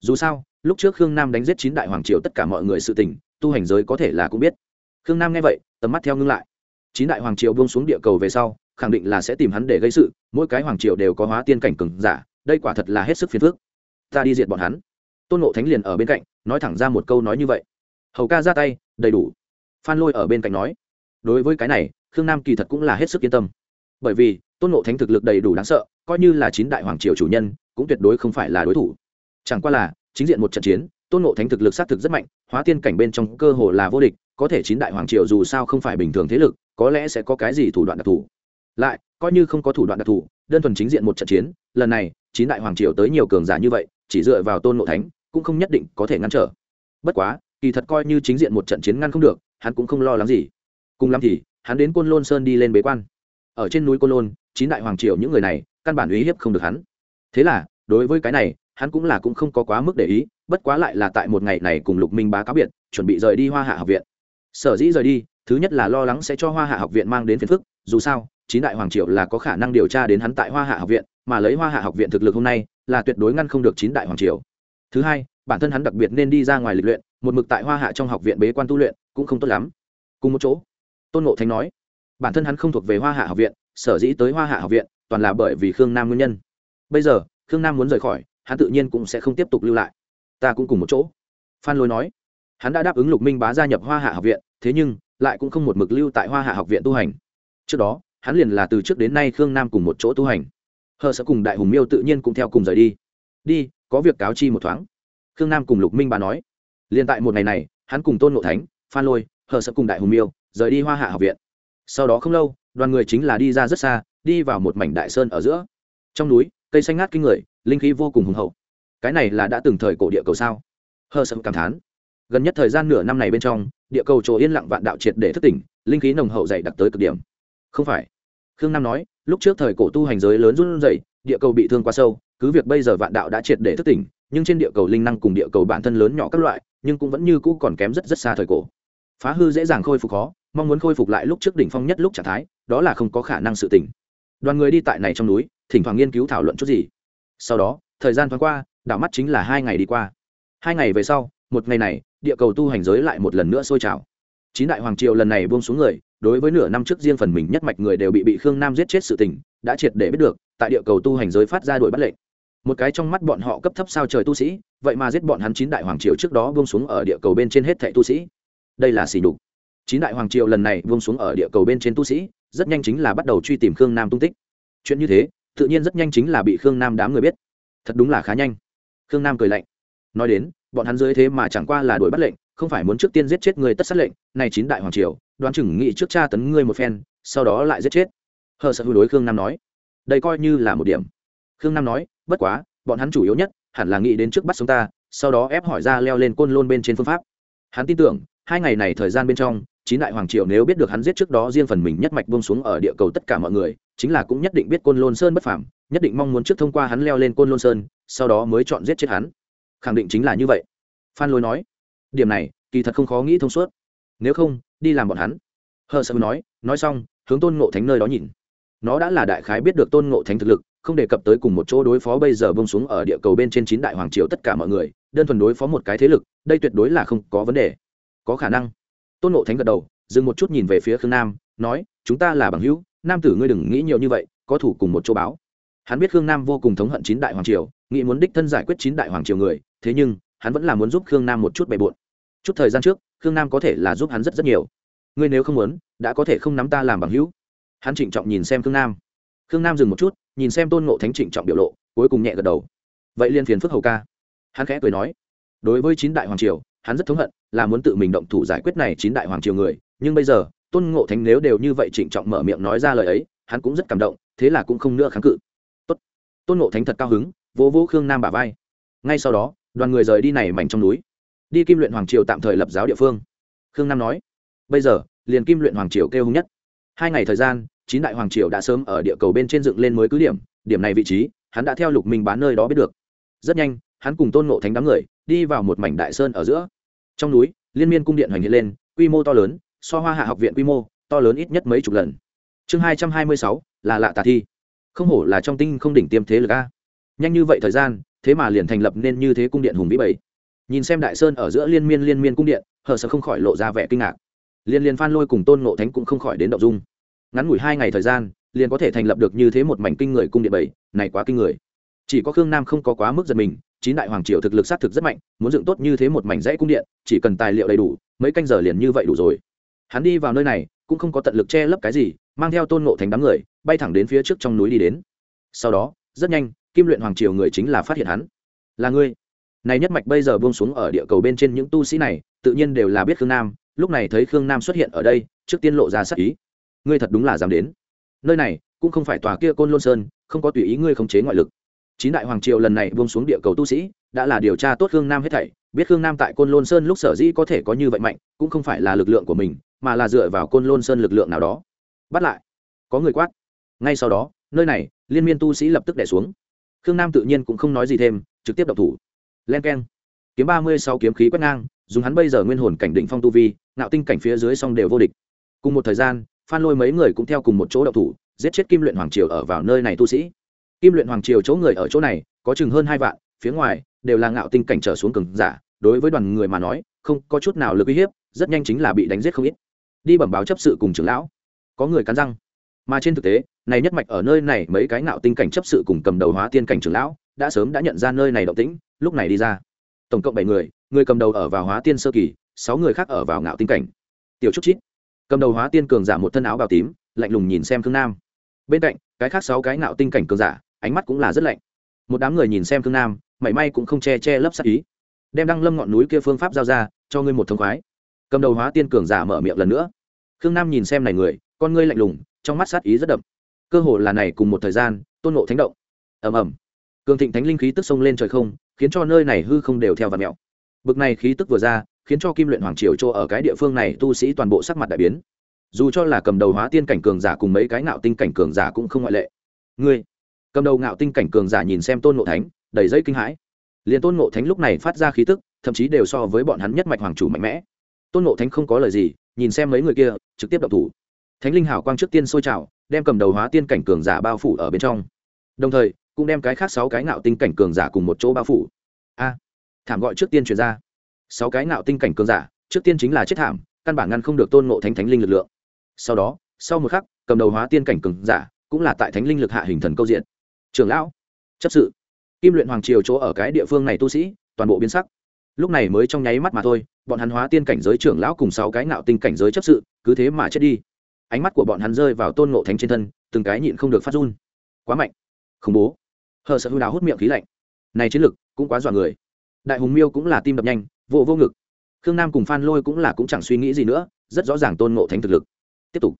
dù sao, lúc trước khương nam đánh giết chín đại hoàng triều tất cả mọi người sự tình, tu hành giới có thể là cũng biết. Khương nam nghe vậy, tầm mắt theo ngưng lại. Chín đại hoàng triều buông xuống địa cầu về sau khẳng định là sẽ tìm hắn để gây sự, mỗi cái hoàng triều đều có hóa tiên cảnh cường giả, đây quả thật là hết sức phiền phức. Ta đi diệt bọn hắn. Tôn nộ thánh liền ở bên cạnh, nói thẳng ra một câu nói như vậy. Hầu ca ra tay, đầy đủ. Phan lôi ở bên cạnh nói, đối với cái này, khương nam kỳ thật cũng là hết sức yên tâm. Bởi vì, tôn nộ thánh thực lực đầy đủ đáng sợ, coi như là chín đại hoàng triều chủ nhân, cũng tuyệt đối không phải là đối thủ. Chẳng qua là, chính diện một trận chiến, tôn nộ thánh thực lực xác thực rất mạnh, hóa tiên cảnh bên trong cơ hồ là vô địch, có thể chín đại hoàng triều dù sao không phải bình thường thế lực, có lẽ sẽ có cái gì thủ đoạn đặc thù lại, coi như không có thủ đoạn đặc thù, đơn thuần chính diện một trận chiến, lần này, chín đại hoàng triều tới nhiều cường giả như vậy, chỉ dựa vào tôn ngộ thánh, cũng không nhất định có thể ngăn trở. Bất quá, kỳ thật coi như chính diện một trận chiến ngăn không được, hắn cũng không lo lắng gì. Cùng lắm thì, hắn đến côn lôn sơn đi lên bế quan. Ở trên núi côn lôn, chín đại hoàng triều những người này, căn bản uy hiếp không được hắn. Thế là, đối với cái này, hắn cũng là cũng không có quá mức để ý, bất quá lại là tại một ngày này cùng lục minh bá cáo biệt, chuẩn bị rời đi hoa hạ học viện. Sở dĩ rời đi, thứ nhất là lo lắng sẽ cho hoa hạ học viện mang đến phiền phức, dù sao chín đại hoàng triều là có khả năng điều tra đến hắn tại hoa hạ học viện, mà lấy hoa hạ học viện thực lực hôm nay là tuyệt đối ngăn không được chín đại hoàng triều. Thứ hai, bản thân hắn đặc biệt nên đi ra ngoài lịch luyện, một mực tại hoa hạ trong học viện bế quan tu luyện cũng không tốt lắm. Cùng một chỗ, tôn ngộ thánh nói, bản thân hắn không thuộc về hoa hạ học viện, sở dĩ tới hoa hạ học viện toàn là bởi vì khương nam nguyên nhân. Bây giờ, khương nam muốn rời khỏi, hắn tự nhiên cũng sẽ không tiếp tục lưu lại. Ta cũng cùng một chỗ. Phan lôi nói, hắn đã đáp ứng lục minh bá gia nhập hoa hạ học viện, thế nhưng lại cũng không một mực lưu tại hoa hạ học viện tu hành. Trước đó hắn liền là từ trước đến nay khương nam cùng một chỗ tu hành. Hờ sợ cùng đại hùng miêu tự nhiên cũng theo cùng rời đi. Đi, có việc cáo chi một thoáng. Khương nam cùng lục minh bà nói. Liền tại một ngày này, hắn cùng tôn ngộ thánh, phan lôi, hờ sợ cùng đại hùng miêu rời đi hoa hạ học viện. Sau đó không lâu, đoàn người chính là đi ra rất xa, đi vào một mảnh đại sơn ở giữa. Trong núi, cây xanh ngát kinh người, linh khí vô cùng hùng hậu. Cái này là đã từng thời cổ địa cầu sao? Hờ sợ cảm thán. Gần nhất thời gian nửa năm này bên trong, địa cầu chỗ yên lặng vạn đạo triệt để thất tỉnh, linh khí nồng hậu dày đặc tới cực điểm. Không phải khương nam nói, lúc trước thời cổ tu hành giới lớn run rẩy, địa cầu bị thương quá sâu, cứ việc bây giờ vạn đạo đã triệt để thức tỉnh, nhưng trên địa cầu linh năng cùng địa cầu bản thân lớn nhỏ các loại, nhưng cũng vẫn như cũ còn kém rất rất xa thời cổ. Phá hư dễ dàng khôi phục khó, mong muốn khôi phục lại lúc trước đỉnh phong nhất lúc trạng thái, đó là không có khả năng sự tỉnh. Đoàn người đi tại này trong núi, thỉnh thoảng nghiên cứu thảo luận chút gì. Sau đó, thời gian thoáng qua, đảo mắt chính là hai ngày đi qua. Hai ngày về sau, một ngày này, địa cầu tu hành giới lại một lần nữa sôi trào chín đại hoàng triều lần này buông xuống người, đối với nửa năm trước riêng phần mình nhất mạch người đều bị bị khương nam giết chết sự tình, đã triệt để biết được, tại địa cầu tu hành giới phát ra đuổi bắt lệnh. Một cái trong mắt bọn họ cấp thấp sao trời tu sĩ, vậy mà giết bọn hắn chín đại hoàng triều trước đó buông xuống ở địa cầu bên trên hết thệ tu sĩ. Đây là xỉ đục chín đại hoàng triều lần này buông xuống ở địa cầu bên trên tu sĩ, rất nhanh chính là bắt đầu truy tìm khương nam tung tích. Chuyện như thế, tự nhiên rất nhanh chính là bị khương nam đám người biết. Thật đúng là khá nhanh. Khương nam cười lạnh. Nói đến, bọn hắn dưới thế mà chẳng qua là đuổi bắt lệnh không phải muốn trước tiên giết chết người tất sát lệnh, này chín đại hoàng triều, đoán chừng nghị trước cha tấn ngươi một phen, sau đó lại giết chết. Hờ sợ hư đối khương nam nói. Đây coi như là một điểm. Khương nam nói, bất quá, bọn hắn chủ yếu nhất hẳn là nghĩ đến trước bắt sống ta, sau đó ép hỏi ra leo lên côn lôn bên trên phương pháp. Hắn tin tưởng, hai ngày này thời gian bên trong, chín đại hoàng triều nếu biết được hắn giết trước đó riêng phần mình nhất mạch buông xuống ở địa cầu tất cả mọi người, chính là cũng nhất định biết côn lôn sơn bất phàm, nhất định mong muốn trước thông qua hắn leo lên côn lôn sơn, sau đó mới chọn giết chết hắn. Khẳng định chính là như vậy. Phan lôi nói điểm này, kỳ thật không khó nghĩ thông suốt. Nếu không, đi làm bọn hắn. Hờ sợ nói. Nói xong, hướng tôn ngộ thánh nơi đó nhìn. Nó đã là đại khái biết được tôn ngộ thánh thực lực, không đề cập tới cùng một chỗ đối phó bây giờ bông xuống ở địa cầu bên trên chín đại hoàng triều tất cả mọi người, đơn thuần đối phó một cái thế lực, đây tuyệt đối là không có vấn đề. Có khả năng. Tôn ngộ thánh gật đầu, dừng một chút nhìn về phía khương nam, nói, chúng ta là bằng hữu, nam tử ngươi đừng nghĩ nhiều như vậy, có thủ cùng một chỗ báo. Hắn biết khương nam vô cùng thống hận chín đại hoàng triều, nghĩ muốn đích thân giải quyết chín đại hoàng triều người, thế nhưng hắn vẫn là muốn giúp khương nam một chút bề bộn. Chút thời gian trước, khương nam có thể là giúp hắn rất rất nhiều. Ngươi nếu không muốn, đã có thể không nắm ta làm bằng hữu. Hắn trịnh trọng nhìn xem khương nam. Khương nam dừng một chút, nhìn xem tôn ngộ thánh trịnh trọng biểu lộ, cuối cùng nhẹ gật đầu. Vậy liên phiền phức hầu ca. Hắn khẽ cười nói, đối với chín đại hoàng triều, hắn rất thống hận, là muốn tự mình động thủ giải quyết này chín đại hoàng triều người. Nhưng bây giờ, tôn ngộ thánh nếu đều như vậy trịnh trọng mở miệng nói ra lời ấy, hắn cũng rất cảm động, thế là cũng không nữa kháng cự. Tốt. tôn ngộ thánh thật cao hứng, vỗ vỗ khương nam bả vai. Ngay sau đó đoàn người rời đi này mảnh trong núi. Đi kim luyện hoàng triều tạm thời lập giáo địa phương. Khương nam nói, bây giờ, liền kim luyện hoàng triều kêu hung nhất. Hai ngày thời gian, chín đại hoàng triều đã sớm ở địa cầu bên trên dựng lên mới cứ điểm điểm này vị trí, hắn đã theo lục minh bán nơi đó biết được. Rất nhanh, hắn cùng tôn ngộ thánh đám người đi vào một mảnh đại sơn ở giữa. Trong núi, liên miên cung điện hoành hiện lên, quy mô to lớn, so hoa hạ học viện quy mô to lớn ít nhất mấy chục lần. Chương hai trăm hai mươi sáu, là lạ tà thi. Không hổ là trong tinh không đỉnh tiêm thế lực a. Nhanh như vậy thời gian thế mà liền thành lập nên như thế cung điện hùng vĩ bảy. Nhìn xem đại sơn ở giữa liên miên liên miên cung điện, hờ sợ không khỏi lộ ra vẻ kinh ngạc. Liên liên phan lôi cùng tôn ngộ thánh cũng không khỏi đến động dung. Ngắn ngủi hai ngày thời gian, liền có thể thành lập được như thế một mảnh kinh người cung điện bảy, này quá kinh người. Chỉ có khương nam không có quá mức giật mình, chín đại hoàng triều thực lực sát thực rất mạnh, muốn dựng tốt như thế một mảnh dãy cung điện, chỉ cần tài liệu đầy đủ, mấy canh giờ liền như vậy đủ rồi. Hắn đi vào nơi này, cũng không có tận lực che lấp cái gì, mang theo tôn ngộ thánh đám người, bay thẳng đến phía trước trong núi đi đến. Sau đó, rất nhanh kim luyện hoàng triều người chính là phát hiện hắn. Là ngươi. Này nhất mạch bây giờ buông xuống ở địa cầu bên trên những tu sĩ này, tự nhiên đều là biết khương nam, lúc này thấy khương nam xuất hiện ở đây, trước tiên lộ ra sắc ý. Ngươi thật đúng là dám đến. Nơi này, cũng không phải tòa kia côn lôn sơn, không có tùy ý ngươi khống chế ngoại lực. Chín đại hoàng triều lần này buông xuống địa cầu tu sĩ, đã là điều tra tốt khương nam hết thảy, biết khương nam tại côn lôn sơn lúc sở dĩ có thể có như vậy mạnh, cũng không phải là lực lượng của mình, mà là dựa vào côn lôn sơn lực lượng nào đó. Bắt lại. Có người quát. Ngay sau đó, nơi này, liên miên tu sĩ lập tức đẻ xuống khương nam tự nhiên cũng không nói gì thêm, trực tiếp đập thủ. Len k e n kiếm ba mươi sáu kiếm khí quét ngang, dùng hắn bây giờ nguyên hồn cảnh định phong tu vi nạo tinh cảnh phía dưới song đều vô địch. Cùng một thời gian, phan lôi mấy người cũng theo cùng một chỗ đậu thủ, giết chết kim luyện hoàng triều ở vào nơi này tu sĩ. Kim luyện hoàng triều chỗ người ở chỗ này, có chừng hơn hai vạn, phía ngoài, đều là ngạo tinh cảnh trở xuống cường giả, đối với đoàn người mà nói, không có chút nào lực uy hiếp, rất nhanh chính là bị đánh giết không ít. Đi bẩm báo chấp sự cùng trưởng lão. Có người cắn răng. Mà trên thực tế này nhất mạch ở nơi này mấy cái ngạo tinh cảnh chấp sự cùng cầm đầu hóa tiên cảnh trưởng lão đã sớm đã nhận ra nơi này động tĩnh, lúc này đi ra. Tổng cộng bảy người người cầm đầu ở vào hóa tiên sơ kỳ, sáu người khác ở vào ngạo tinh cảnh. Tiểu trúc chít, cầm đầu hóa tiên cường giả một thân áo bào tím, lạnh lùng nhìn xem khương nam. Bên cạnh, cái khác sáu cái ngạo tinh cảnh cường giả, ánh mắt cũng là rất lạnh. Một đám người nhìn xem khương nam, mảy may cũng không che che lấp sắc ý. Đem đăng lâm ngọn núi kia phương pháp giao ra, cho ngươi một thông khoái. Cầm đầu hóa tiên cường giả mở miệng lần nữa. Khương nam nhìn xem này người, con ngươi lạnh lùng, trong mắt sát ý rất đậm cơ hồ là này cùng một thời gian, tôn nộ thánh động. Ầm ầm. Cường thịnh thánh linh khí tức sông lên trời không, khiến cho nơi này hư không đều theo và mẹo bực này khí tức vừa ra, khiến cho kim luyện hoàng triều chỗ ở cái địa phương này tu sĩ toàn bộ sắc mặt đại biến. Dù cho là cầm đầu hóa tiên cảnh cường giả cùng mấy cái ngạo tinh cảnh cường giả cũng không ngoại lệ. Ngươi, cầm đầu ngạo tinh cảnh cường giả nhìn xem tôn ngộ thánh, đầy dây kinh hãi. Liền tôn ngộ thánh lúc này phát ra khí tức, thậm chí đều so với bọn hắn nhất mạch hoàng chủ mạnh mẽ. Tôn ngộ thánh không có lời gì, nhìn xem mấy người kia, trực tiếp đập thủ. Thánh linh hảo quang trước tiên sôi trào đem cầm đầu hóa tiên cảnh cường giả bao phủ ở bên trong. Đồng thời, cũng đem cái khác sáu cái ngạo tinh cảnh cường giả cùng một chỗ bao phủ. A, thảm gọi trước tiên chuyển ra. Sáu cái ngạo tinh cảnh cường giả, trước tiên chính là chết thảm, căn bản ngăn không được tôn ngộ thánh thánh linh lực lượng. Sau đó, sau một khắc, cầm đầu hóa tiên cảnh cường giả cũng là tại thánh linh lực hạ hình thần câu diện. Trưởng lão, chấp sự. Kim luyện hoàng triều chỗ ở cái địa phương này tu sĩ, toàn bộ biến sắc. Lúc này mới trong nháy mắt mà thôi, bọn hắn hóa tiên cảnh giới trưởng lão cùng sáu cái ngạo tinh cảnh giới chấp sự, cứ thế mà chết đi ánh mắt của bọn hắn rơi vào tôn ngộ thánh trên thân, từng cái nhịn không được phát run. Quá mạnh. Khủng bố. Hờ sợ hư đào hút miệng khí lạnh. Này chiến lực cũng quá dọa người. Đại hùng miêu cũng là tim đập nhanh, vô vô ngực. Khương nam cùng phan lôi cũng là cũng chẳng suy nghĩ gì nữa, rất rõ ràng tôn ngộ thánh thực lực. Tiếp tục.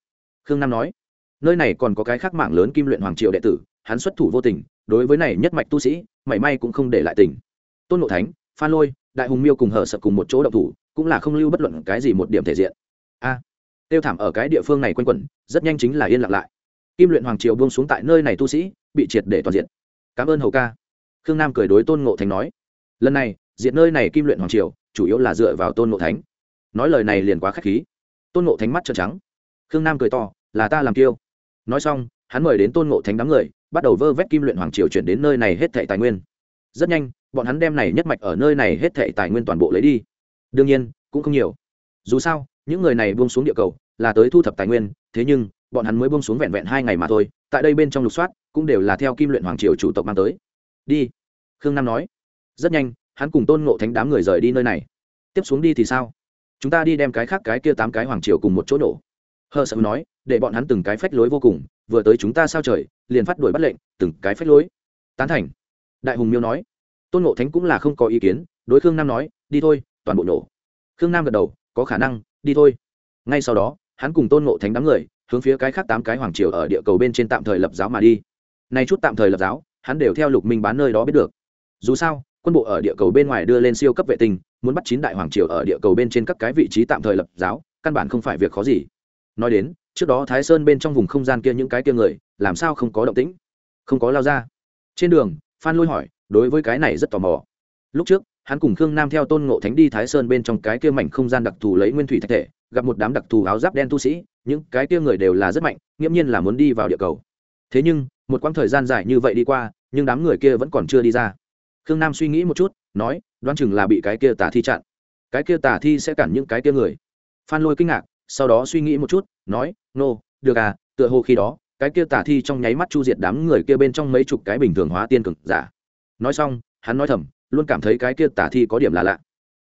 Khương nam nói, nơi này còn có cái khác mạng lớn kim luyện hoàng triệu đệ tử, hắn xuất thủ vô tình, đối với này nhất mạch tu sĩ, mảy may cũng không để lại tình. Tôn ngộ thánh, phan lôi, đại hùng miêu cùng hở sợ cùng một chỗ đậu thủ, cũng là không lưu bất luận cái gì một điểm thể diện. A tiêu thảm ở cái địa phương này quanh quẩn, rất nhanh chính là yên lặng lại. Kim luyện hoàng triều buông xuống tại nơi này tu sĩ, bị triệt để toàn diện. Cảm ơn hầu ca. Khương nam cười đối tôn ngộ thánh nói. Lần này diện nơi này kim luyện hoàng triều, chủ yếu là dựa vào tôn ngộ thánh. Nói lời này liền quá k h á c h khí. Tôn ngộ thánh mắt trợn trắng. Khương nam cười to, là ta làm kiêu. Nói xong, hắn mời đến tôn ngộ thánh đám người, bắt đầu vơ vét kim luyện hoàng triều chuyển đến nơi này hết thệ tài nguyên. Rất nhanh, bọn hắn đem này nhất mạch ở nơi này hết thệ tài nguyên toàn bộ lấy đi. Đương nhiên, cũng không nhiều. Dù sao những người này buông xuống địa cầu, là tới thu thập tài nguyên, thế nhưng, bọn hắn mới buông xuống vẹn vẹn hai ngày mà thôi, tại đây bên trong lục soát, cũng đều là theo kim luyện hoàng triều chủ tộc mang tới. Đi, khương nam nói. Rất nhanh, hắn cùng tôn ngộ thánh đám người rời đi nơi này. Tiếp xuống đi thì sao? Chúng ta đi đem cái khác cái kia tám cái hoàng triều cùng một chỗ nổ hờ sợ nói, để bọn hắn từng cái phách lối vô cùng, vừa tới chúng ta sao trời, liền phát đuổi bắt lệnh, từng cái phách lối. Tán thành. Đại hùng miêu nói. Tôn ngộ thánh cũng là không có ý kiến, đối khương nam nói, đi thôi, toàn bộ nổ khương nam gật đầu, có khả năng đi thôi. Ngay sau đó, hắn cùng tôn ngộ thánh đám người hướng phía cái khác tám cái hoàng triều ở địa cầu bên trên tạm thời lập giáo mà đi. Nay chút tạm thời lập giáo, hắn đều theo lục minh bán nơi đó biết được. Dù sao, quân bộ ở địa cầu bên ngoài đưa lên siêu cấp vệ tinh, muốn bắt chín đại hoàng triều ở địa cầu bên trên các cái vị trí tạm thời lập giáo, căn bản không phải việc khó gì. Nói đến, trước đó thái sơn bên trong vùng không gian kia những cái kia người, làm sao không có động tĩnh? Không có lao ra. Trên đường, phan lôi hỏi, đối với cái này rất tò mò. Lúc trước hắn cùng khương nam theo tôn ngộ thánh đi thái sơn bên trong cái kia mảnh không gian đặc thù lấy nguyên thủy thạch thể gặp một đám đặc thù áo giáp đen tu sĩ những cái kia người đều là rất mạnh nghiễm nhiên là muốn đi vào địa cầu. Thế nhưng một quãng thời gian dài như vậy đi qua nhưng đám người kia vẫn còn chưa đi ra. Khương nam suy nghĩ một chút nói đoán chừng là bị cái kia tả thi chặn. Cái kia tả thi sẽ cản những cái kia người. Phan lôi kinh ngạc sau đó suy nghĩ một chút nói nô、no, được à tựa hồ khi đó cái kia tả thi trong nháy mắt chu diệt đám người kia bên trong mấy chục cái bình thường hóa tiên cực giả. Nói xong hắn nói thầm luôn cảm thấy cái kia tả thi có điểm là lạ.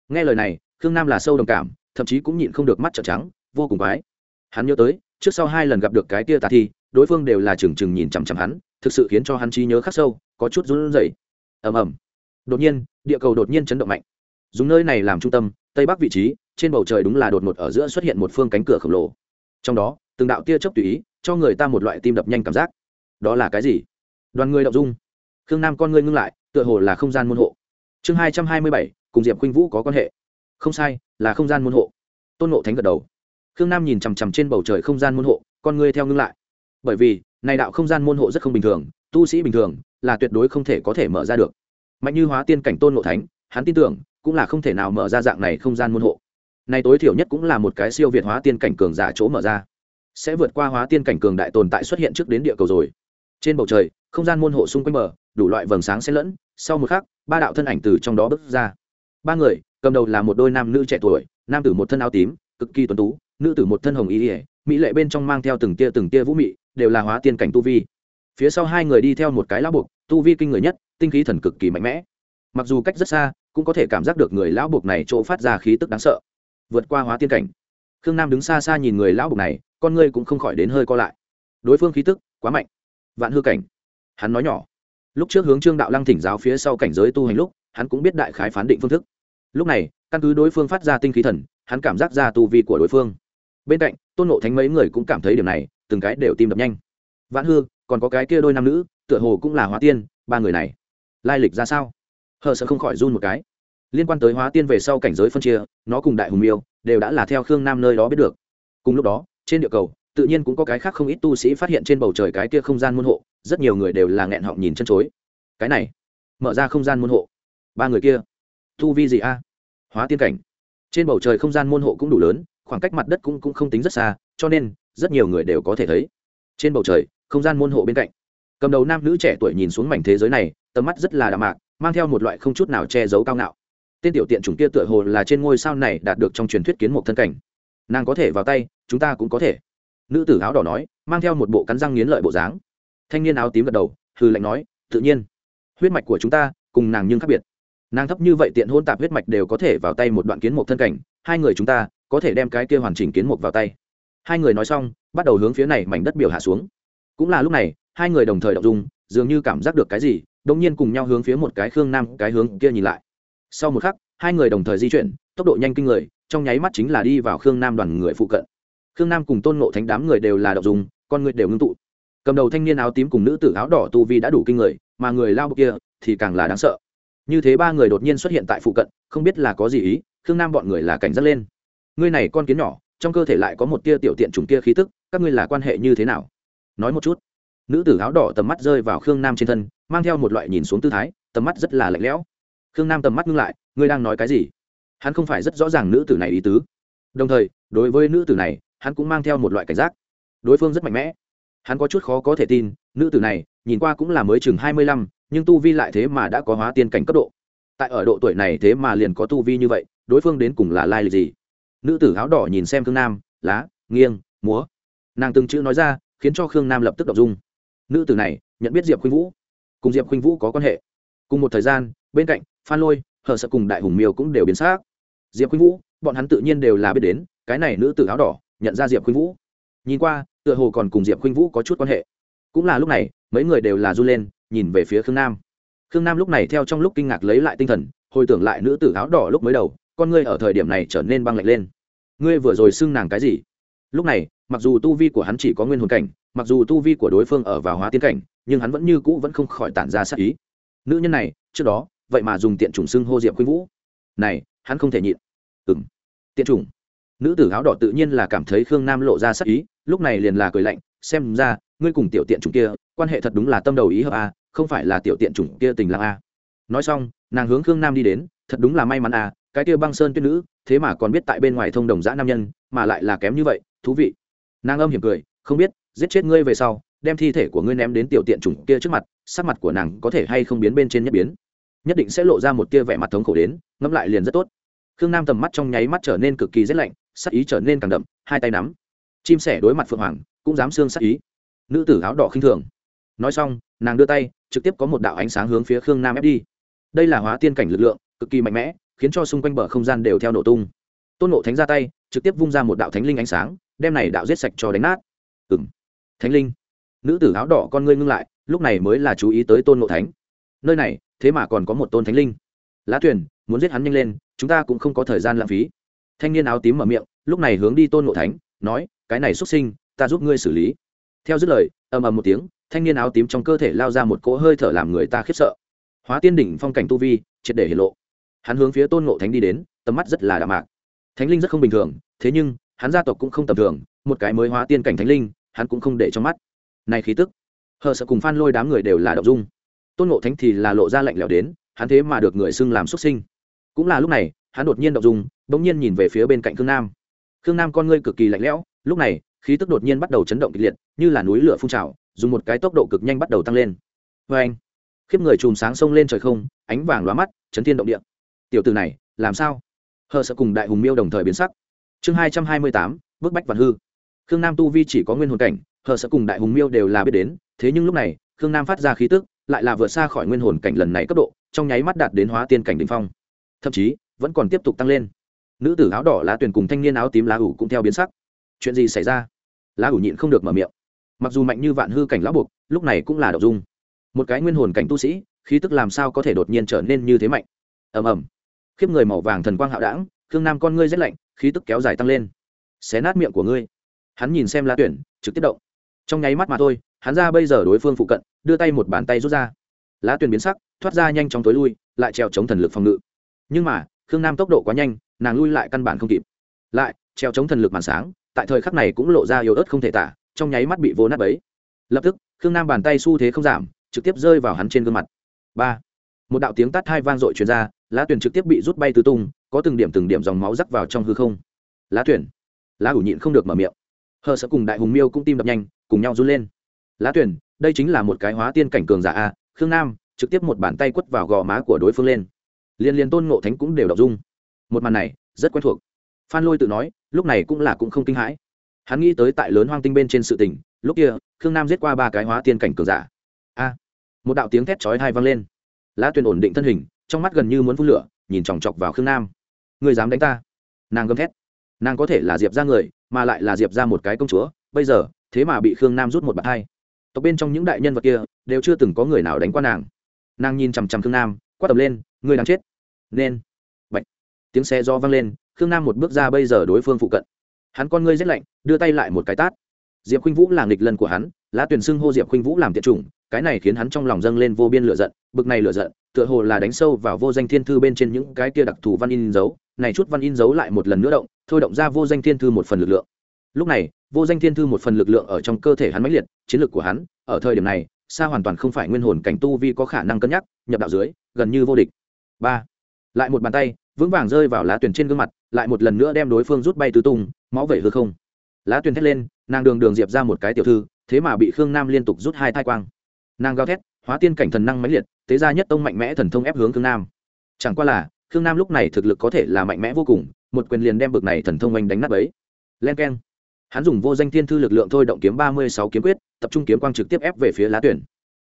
Nghe lời này, khương nam là sâu đồng cảm, thậm chí cũng nhịn không được mắt trợn trắng, vô cùng quái. Hắn nhớ tới, trước sau hai lần gặp được cái kia tả thi, đối phương đều là trừng trừng nhìn chằm chằm hắn, thực sự khiến cho hắn trí nhớ khắc sâu, có chút run rẩy. Ầm ầm. Đột nhiên, địa cầu đột nhiên chấn động mạnh. Dùng nơi này làm trung tâm, tây bắc vị trí, trên bầu trời đúng là đột ngột ở giữa xuất hiện một phương cánh cửa khổng lồ. Trong đó, từng đạo tia chớp tùy ý, cho người ta một loại tim đập nhanh cảm giác. Đó là cái gì? Đoàn người động dung. Khương nam con ngươi ngưng lại, tựa hồ là không gian môn hộ chương hai trăm hai mươi bảy, cùng diệp khuynh vũ có quan hệ. Không sai, là không gian môn hộ. Tôn nộ thánh gật đầu. Khương nam nhìn chằm chằm trên bầu trời không gian môn hộ, con ngươi theo ngưng lại. Bởi vì, này đạo không gian môn hộ rất không bình thường, tu sĩ bình thường, là tuyệt đối không thể có thể mở ra được. Mạnh như hóa tiên cảnh tôn nộ thánh, hắn tin tưởng, cũng là không thể nào mở ra dạng này không gian môn hộ. Này tối thiểu nhất cũng là một cái siêu việt hóa tiên cảnh cường giả chỗ mở ra. Sẽ vượt qua hóa tiên cảnh cường đại tồn tại xuất hiện trước đến địa cầu rồi. Trên bầu trời, không gian môn hộ xung quanh bờ, đủ loại vầng sáng xen lẫn sau một khắc, ba đạo thân ảnh từ trong đó bước ra. Ba người, cầm đầu là một đôi nam nữ trẻ tuổi, nam tử một thân áo tím, cực kỳ tuấn tú, nữ tử một thân hồng ý ỉa mỹ lệ bên trong mang theo từng tia từng tia vũ mị, đều là hóa tiên cảnh tu vi. Phía sau hai người đi theo một cái lão buộc, tu vi kinh người nhất, tinh khí thần cực kỳ mạnh mẽ. Mặc dù cách rất xa, cũng có thể cảm giác được người lão buộc này chỗ phát ra khí tức đáng sợ. Vượt qua hóa tiên cảnh. Khương nam đứng xa xa nhìn người lão buộc này, con ngươi cũng không khỏi đến hơi co lại. Đối phương khí tức quá mạnh. Vạn hư cảnh. Hắn nói nhỏ lúc trước hướng trương đạo lăng thỉnh giáo phía sau cảnh giới tu hành lúc, hắn cũng biết đại khái phán định phương thức. Lúc này, căn cứ đối phương phát ra tinh khí thần, hắn cảm giác ra tu vi của đối phương. Bên cạnh, tôn nộ thánh mấy người cũng cảm thấy điểm này, từng cái đều tim đập nhanh. Vạn hư, còn có cái kia đôi nam nữ, tựa hồ cũng là hóa tiên, ba người này. Lai lịch ra sao? Hờ sợ không khỏi run một cái. Liên quan tới hóa tiên về sau cảnh giới phân chia, nó cùng đại hùng miêu, đều đã là theo khương nam nơi đó biết được. Cùng lúc đó, trên địa cầu tự nhiên cũng có cái khác không ít tu sĩ phát hiện trên bầu trời cái kia không gian môn hộ rất nhiều người đều là nghẹn họng nhìn chân chối. Cái này mở ra không gian môn hộ. Ba người kia tu vi gì a? Hóa tiên cảnh. Trên bầu trời không gian môn hộ cũng đủ lớn khoảng cách mặt đất cũng, cũng không tính rất xa cho nên rất nhiều người đều có thể thấy. Trên bầu trời không gian môn hộ bên cạnh. Cầm đầu nam nữ trẻ tuổi nhìn xuống mảnh thế giới này tầm mắt rất là đạm mạc mang theo một loại không chút nào che giấu cao ngạo. Tên tiểu tiện chủng kia tựa hồ là trên ngôi sao này đạt được trong truyền thuyết kiến một thân cảnh. Nàng có thể vào tay chúng ta cũng có thể nữ tử áo đỏ nói, mang theo một bộ cắn răng nghiến lợi bộ dáng. Thanh niên áo tím gật đầu hư lạnh nói, tự nhiên. Huyết mạch của chúng ta, cùng nàng nhưng khác biệt. Nàng thấp như vậy tiện hôn tạp huyết mạch đều có thể vào tay một đoạn kiến một thân cảnh, hai người chúng ta có thể đem cái kia hoàn chỉnh kiến một vào tay. Hai người nói xong, bắt đầu hướng phía này mảnh đất biểu hạ xuống. Cũng là lúc này, hai người đồng thời đọc dung, dường như cảm giác được cái gì đông nhiên cùng nhau hướng phía một cái khương nam, cái hướng kia nhìn lại. Sau một khắc, hai người đồng thời di chuyển, tốc độ nhanh kinh người, trong nháy mắt chính là đi vào khương nam đoàn người phụ cận khương nam cùng tôn ngộ thánh đám người đều là đạo dùng, con người đều ngưng tụ. Cầm đầu thanh niên áo tím cùng nữ tử áo đỏ tu vi đã đủ kinh người, mà người lao bậc kia thì càng là đáng sợ. Như thế ba người đột nhiên xuất hiện tại phụ cận, không biết là có gì ý, khương nam bọn người là cảnh giác lên. Ngươi này con kiến nhỏ, trong cơ thể lại có một tia tiểu tiện trùng kia khí tức, các ngươi là quan hệ như thế nào? Nói một chút. Nữ tử áo đỏ tầm mắt rơi vào khương nam trên thân, mang theo một loại nhìn xuống tư thái, tầm mắt rất là lạnh lẽo. Khương nam tầm mắt ngưng lại, ngươi đang nói cái gì? Hắn không phải rất rõ ràng nữ tử này ý tứ. Đồng thời, đối với nữ tử này hắn cũng mang theo một loại cảnh giác. Đối phương rất mạnh mẽ. Hắn có chút khó có thể tin, nữ tử này, nhìn qua cũng là mới chừng hai mươi lăm, nhưng tu vi lại thế mà đã có hóa tiên cảnh cấp độ. Tại ở độ tuổi này thế mà liền có tu vi như vậy, đối phương đến cùng là lai lịch gì? Nữ tử áo đỏ nhìn xem khương nam, lá, nghiêng, múa. Nàng từng chữ nói ra, khiến cho khương nam lập tức đ ộ n g dung. Nữ tử này, nhận biết diệp khuynh vũ. Cùng diệp khuynh vũ có quan hệ. Cùng một thời gian, bên cạnh, phan lôi hờ sợ cùng đại hùng miêu cũng đều biến xác. Diệp khuynh vũ, bọn hắn tự nhiên đều là biết đến, cái này nữ tử áo đỏ nhận ra diệp khuynh vũ. Nhìn qua, tựa hồ còn cùng diệp khuynh vũ có chút quan hệ. Cũng là lúc này, mấy người đều là r u lên, nhìn về phía khương nam. Khương nam lúc này theo trong lúc kinh ngạc lấy lại tinh thần, hồi tưởng lại nữ tử áo đỏ lúc mới đầu, con ngươi ở thời điểm này trở nên băng lạnh lên. Ngươi vừa rồi xưng nàng cái gì? Lúc này, mặc dù tu vi của hắn chỉ có nguyên hồn cảnh, mặc dù tu vi của đối phương ở vào hóa tiến cảnh, nhưng hắn vẫn như cũ vẫn không khỏi tản ra sát ý. Nữ nhân này, trước đó, vậy mà dùng tiện chủng xưng hô diệp khuynh vũ. Này, hắn không thể nhịn. Ừng tiện chủng nữ tử áo đỏ tự nhiên là cảm thấy khương nam lộ ra sắc ý, lúc này liền là cười lạnh, xem ra, ngươi cùng tiểu tiện chủng kia, quan hệ thật đúng là tâm đầu ý hợp a, không phải là tiểu tiện chủng kia tình lang a. Nói xong, nàng hướng khương nam đi đến, thật đúng là may mắn a, cái kia băng sơn tuyết nữ, thế mà còn biết tại bên ngoài thông đồng dã nam nhân, mà lại là kém như vậy, thú vị. Nàng âm hiểm cười, không biết, giết chết ngươi về sau, đem thi thể của ngươi ném đến tiểu tiện chủng kia trước mặt, sắc mặt của nàng có thể hay không biến bên trên nhất biến? Nhất định sẽ lộ ra một tia vẻ mặt thống khổ đến, ngẫm lại liền rất tốt khương nam tầm mắt trong nháy mắt trở nên cực kỳ rét lạnh, sắc ý trở nên càng đậm, hai tay nắm. Chim sẻ đối mặt phượng hoàng, cũng dám xương sắc ý. Nữ tử áo đỏ khinh thường. Nói xong, nàng đưa tay, trực tiếp có một đạo ánh sáng hướng phía khương nam ép đi. Đây là hóa tiên cảnh lực lượng, cực kỳ mạnh mẽ, khiến cho xung quanh bờ không gian đều theo nổ tung. Tôn nộ thánh ra tay, trực tiếp vung ra một đạo thánh linh ánh sáng, đem này đạo giết sạch cho đánh nát. Ừng thánh linh. Nữ tử áo đỏ con ngươi ngưng lại, lúc này mới là chú ý tới tôn nộ thánh. Nơi này, thế mà còn có một tôn thánh linh. Lá thuyền muốn giết hắn nhanh lên, chúng ta cũng không có thời gian lãng phí. Thanh niên áo tím mở miệng, lúc này hướng đi tôn ngộ thánh, nói, cái này xuất sinh, ta giúp ngươi xử lý. Theo dứt lời, ầm ầm một tiếng, thanh niên áo tím trong cơ thể lao ra một cỗ hơi thở làm người ta khiếp sợ. Hóa tiên đỉnh phong cảnh tu vi, triệt để hiển lộ. Hắn hướng phía tôn ngộ thánh đi đến, tầm mắt rất là đạm mạc. Thánh linh rất không bình thường, thế nhưng, hắn gia tộc cũng không tầm thường, một cái mới hóa tiên cảnh thánh linh, hắn cũng không để trong mắt. Này khí tức, hờ sợ cùng phan lôi đám người đều là đậu dung. Tôn ngộ thánh thì là lộ ra lạnh lẽo đến, hắn thế mà được người xưng làm xuất sinh cũng là lúc này, hắn đột nhiên động dung, bỗng nhiên nhìn về phía bên cạnh khương nam. Khương nam con ngươi cực kỳ lạnh lẽo, lúc này, khí tức đột nhiên bắt đầu chấn động kịch liệt, như là núi lửa phun trào, dùng một cái tốc độ cực nhanh bắt đầu tăng lên. Vê anh, khiếp người chùm sáng sông lên trời không, ánh vàng lóa mắt, chấn thiên động địa. Tiểu từ này, làm sao? Hờ sợ cùng đại hùng miêu đồng thời biến sắc. Chương hai trăm hai mươi tám, bức bách vạn hư. Khương nam tu vi chỉ có nguyên hồn cảnh, hờ sợ cùng đại hùng miêu đều là biết đến, thế nhưng lúc này, khương nam phát ra khí tức, lại là vượt xa khỏi nguyên hồn cảnh lần này cấp độ, trong nháy mắt đạt đến hóa tiên cảnh đ ỉ n h phong thậm chí vẫn còn tiếp tục tăng lên. Nữ tử áo đỏ lá Tuyền cùng thanh niên áo tím lá ủ cũng theo biến sắc. Chuyện gì xảy ra? Lá ủ nhịn không được mở miệng. Mặc dù mạnh như vạn hư cảnh lão buộc, lúc này cũng là đậu dung. Một cái nguyên hồn cảnh tu sĩ, khí tức làm sao có thể đột nhiên trở nên như thế mạnh? Ầm ầm. Khiếp người màu vàng thần quang hạo đảng khương nam con ngươi rét lạnh, khí tức kéo dài tăng lên. Xé nát miệng của ngươi. Hắn nhìn xem lá tuyển, trực tiếp động. Trong nháy mắt mà thôi, hắn ra bây giờ đối phương phụ cận, đưa tay một bàn tay rút ra. Lá tuyển biến sắc, thoát ra nhanh chóng tối lui, lại treo chống thần lực phòng ngự nhưng mà, khương nam tốc độ quá nhanh, nàng lui lại căn bản không kịp. Lại, treo chống thần lực màn sáng, tại thời khắc này cũng lộ ra yếu ớt không thể tả, trong nháy mắt bị vô nát bấy. Lập tức, khương nam bàn tay xu thế không giảm, trực tiếp rơi vào hắn trên gương mặt. Ba. Một đạo tiếng tắt hai vang dội truyền ra, lá tuyển trực tiếp bị rút bay tứ tung, có từng điểm từng điểm dòng máu rắc vào trong hư không. Lá tuyển. Lá ủ nhịn không được mở miệng. Hờ sợ cùng đại hùng miêu cũng tim đập nhanh, cùng nhau run lên. Lá tuyển, đây chính là một cái hóa tiên cảnh cường giả a, khương nam, trực tiếp một bàn tay quất vào gò má của đối phương lên liên liên tôn ngộ thánh cũng đều đọc dung. Một màn này, rất quen thuộc. Phan lôi tự nói, lúc này cũng là cũng không kinh hãi. Hắn nghĩ tới tại lớn hoang tinh bên trên sự tình, lúc kia, khương nam giết qua ba cái hóa tiên cảnh cường giả. A! Một đạo tiếng thét chói hai vang lên. Lá tuyền ổn định thân hình, trong mắt gần như muốn phun lửa, nhìn chòng chọc vào khương nam. Người dám đánh ta? Nàng gầm thét. Nàng có thể là diệp ra người, mà lại là diệp ra một cái công chúa, bây giờ, thế mà bị khương nam rút một bàn hai tộc bên trong những đại nhân vật kia, đều chưa từng có người nào đánh qua nàng. Nàng nhìn chằm chằm khương nam quát tầm lên người đang chết. Nên, Bạch. tiếng xe do vang lên, khương nam một bước ra bây giờ đối phương phụ cận. Hắn con ngươi rét lạnh, đưa tay lại một cái tát. Diệp khuynh vũ là nghịch lần của hắn, lá tuyển xưng hô diệp khuynh vũ làm tiệt chủng, cái này khiến hắn trong lòng dâng lên vô biên lửa giận, bực này lửa giận, tựa hồ là đánh sâu vào vô danh thiên thư bên trên những cái kia đặc thù văn in dấu, này chút văn in dấu lại một lần nữa động, thôi động ra vô danh thiên thư một phần lực lượng. Lúc này, vô danh thiên thư một phần lực lượng ở trong cơ thể hắn mãnh liệt, chiến lược của hắn, ở thời điểm này xa hoàn toàn không phải nguyên hồn cảnh tu vi có khả năng cân nhắc, nhập đạo dưới, gần như vô địch. Ba. Lại một bàn tay, vững vàng rơi vào lá tuyển trên gương mặt, lại một lần nữa đem đối phương rút bay tứ tung, máu vẩy hư không. Lá tuyển thét lên, nàng đường đường diệp ra một cái tiểu thư, thế mà bị khương nam liên tục rút hai thai quang. Nàng gào thét, hóa tiên cảnh thần năng mãnh liệt tế ra nhất tông mạnh mẽ thần thông ép hướng khương nam. Chẳng qua là, khương nam lúc này thực lực có thể là mạnh mẽ vô cùng, một quyền liền đem bực này thần thông anh đánh nát ấy len k e n hắn dùng vô danh thiên thư lực lượng thôi động kiếm ba mươi sáu kiếm quyết, tập trung kiếm quang trực tiếp ép về phía lá tuyển.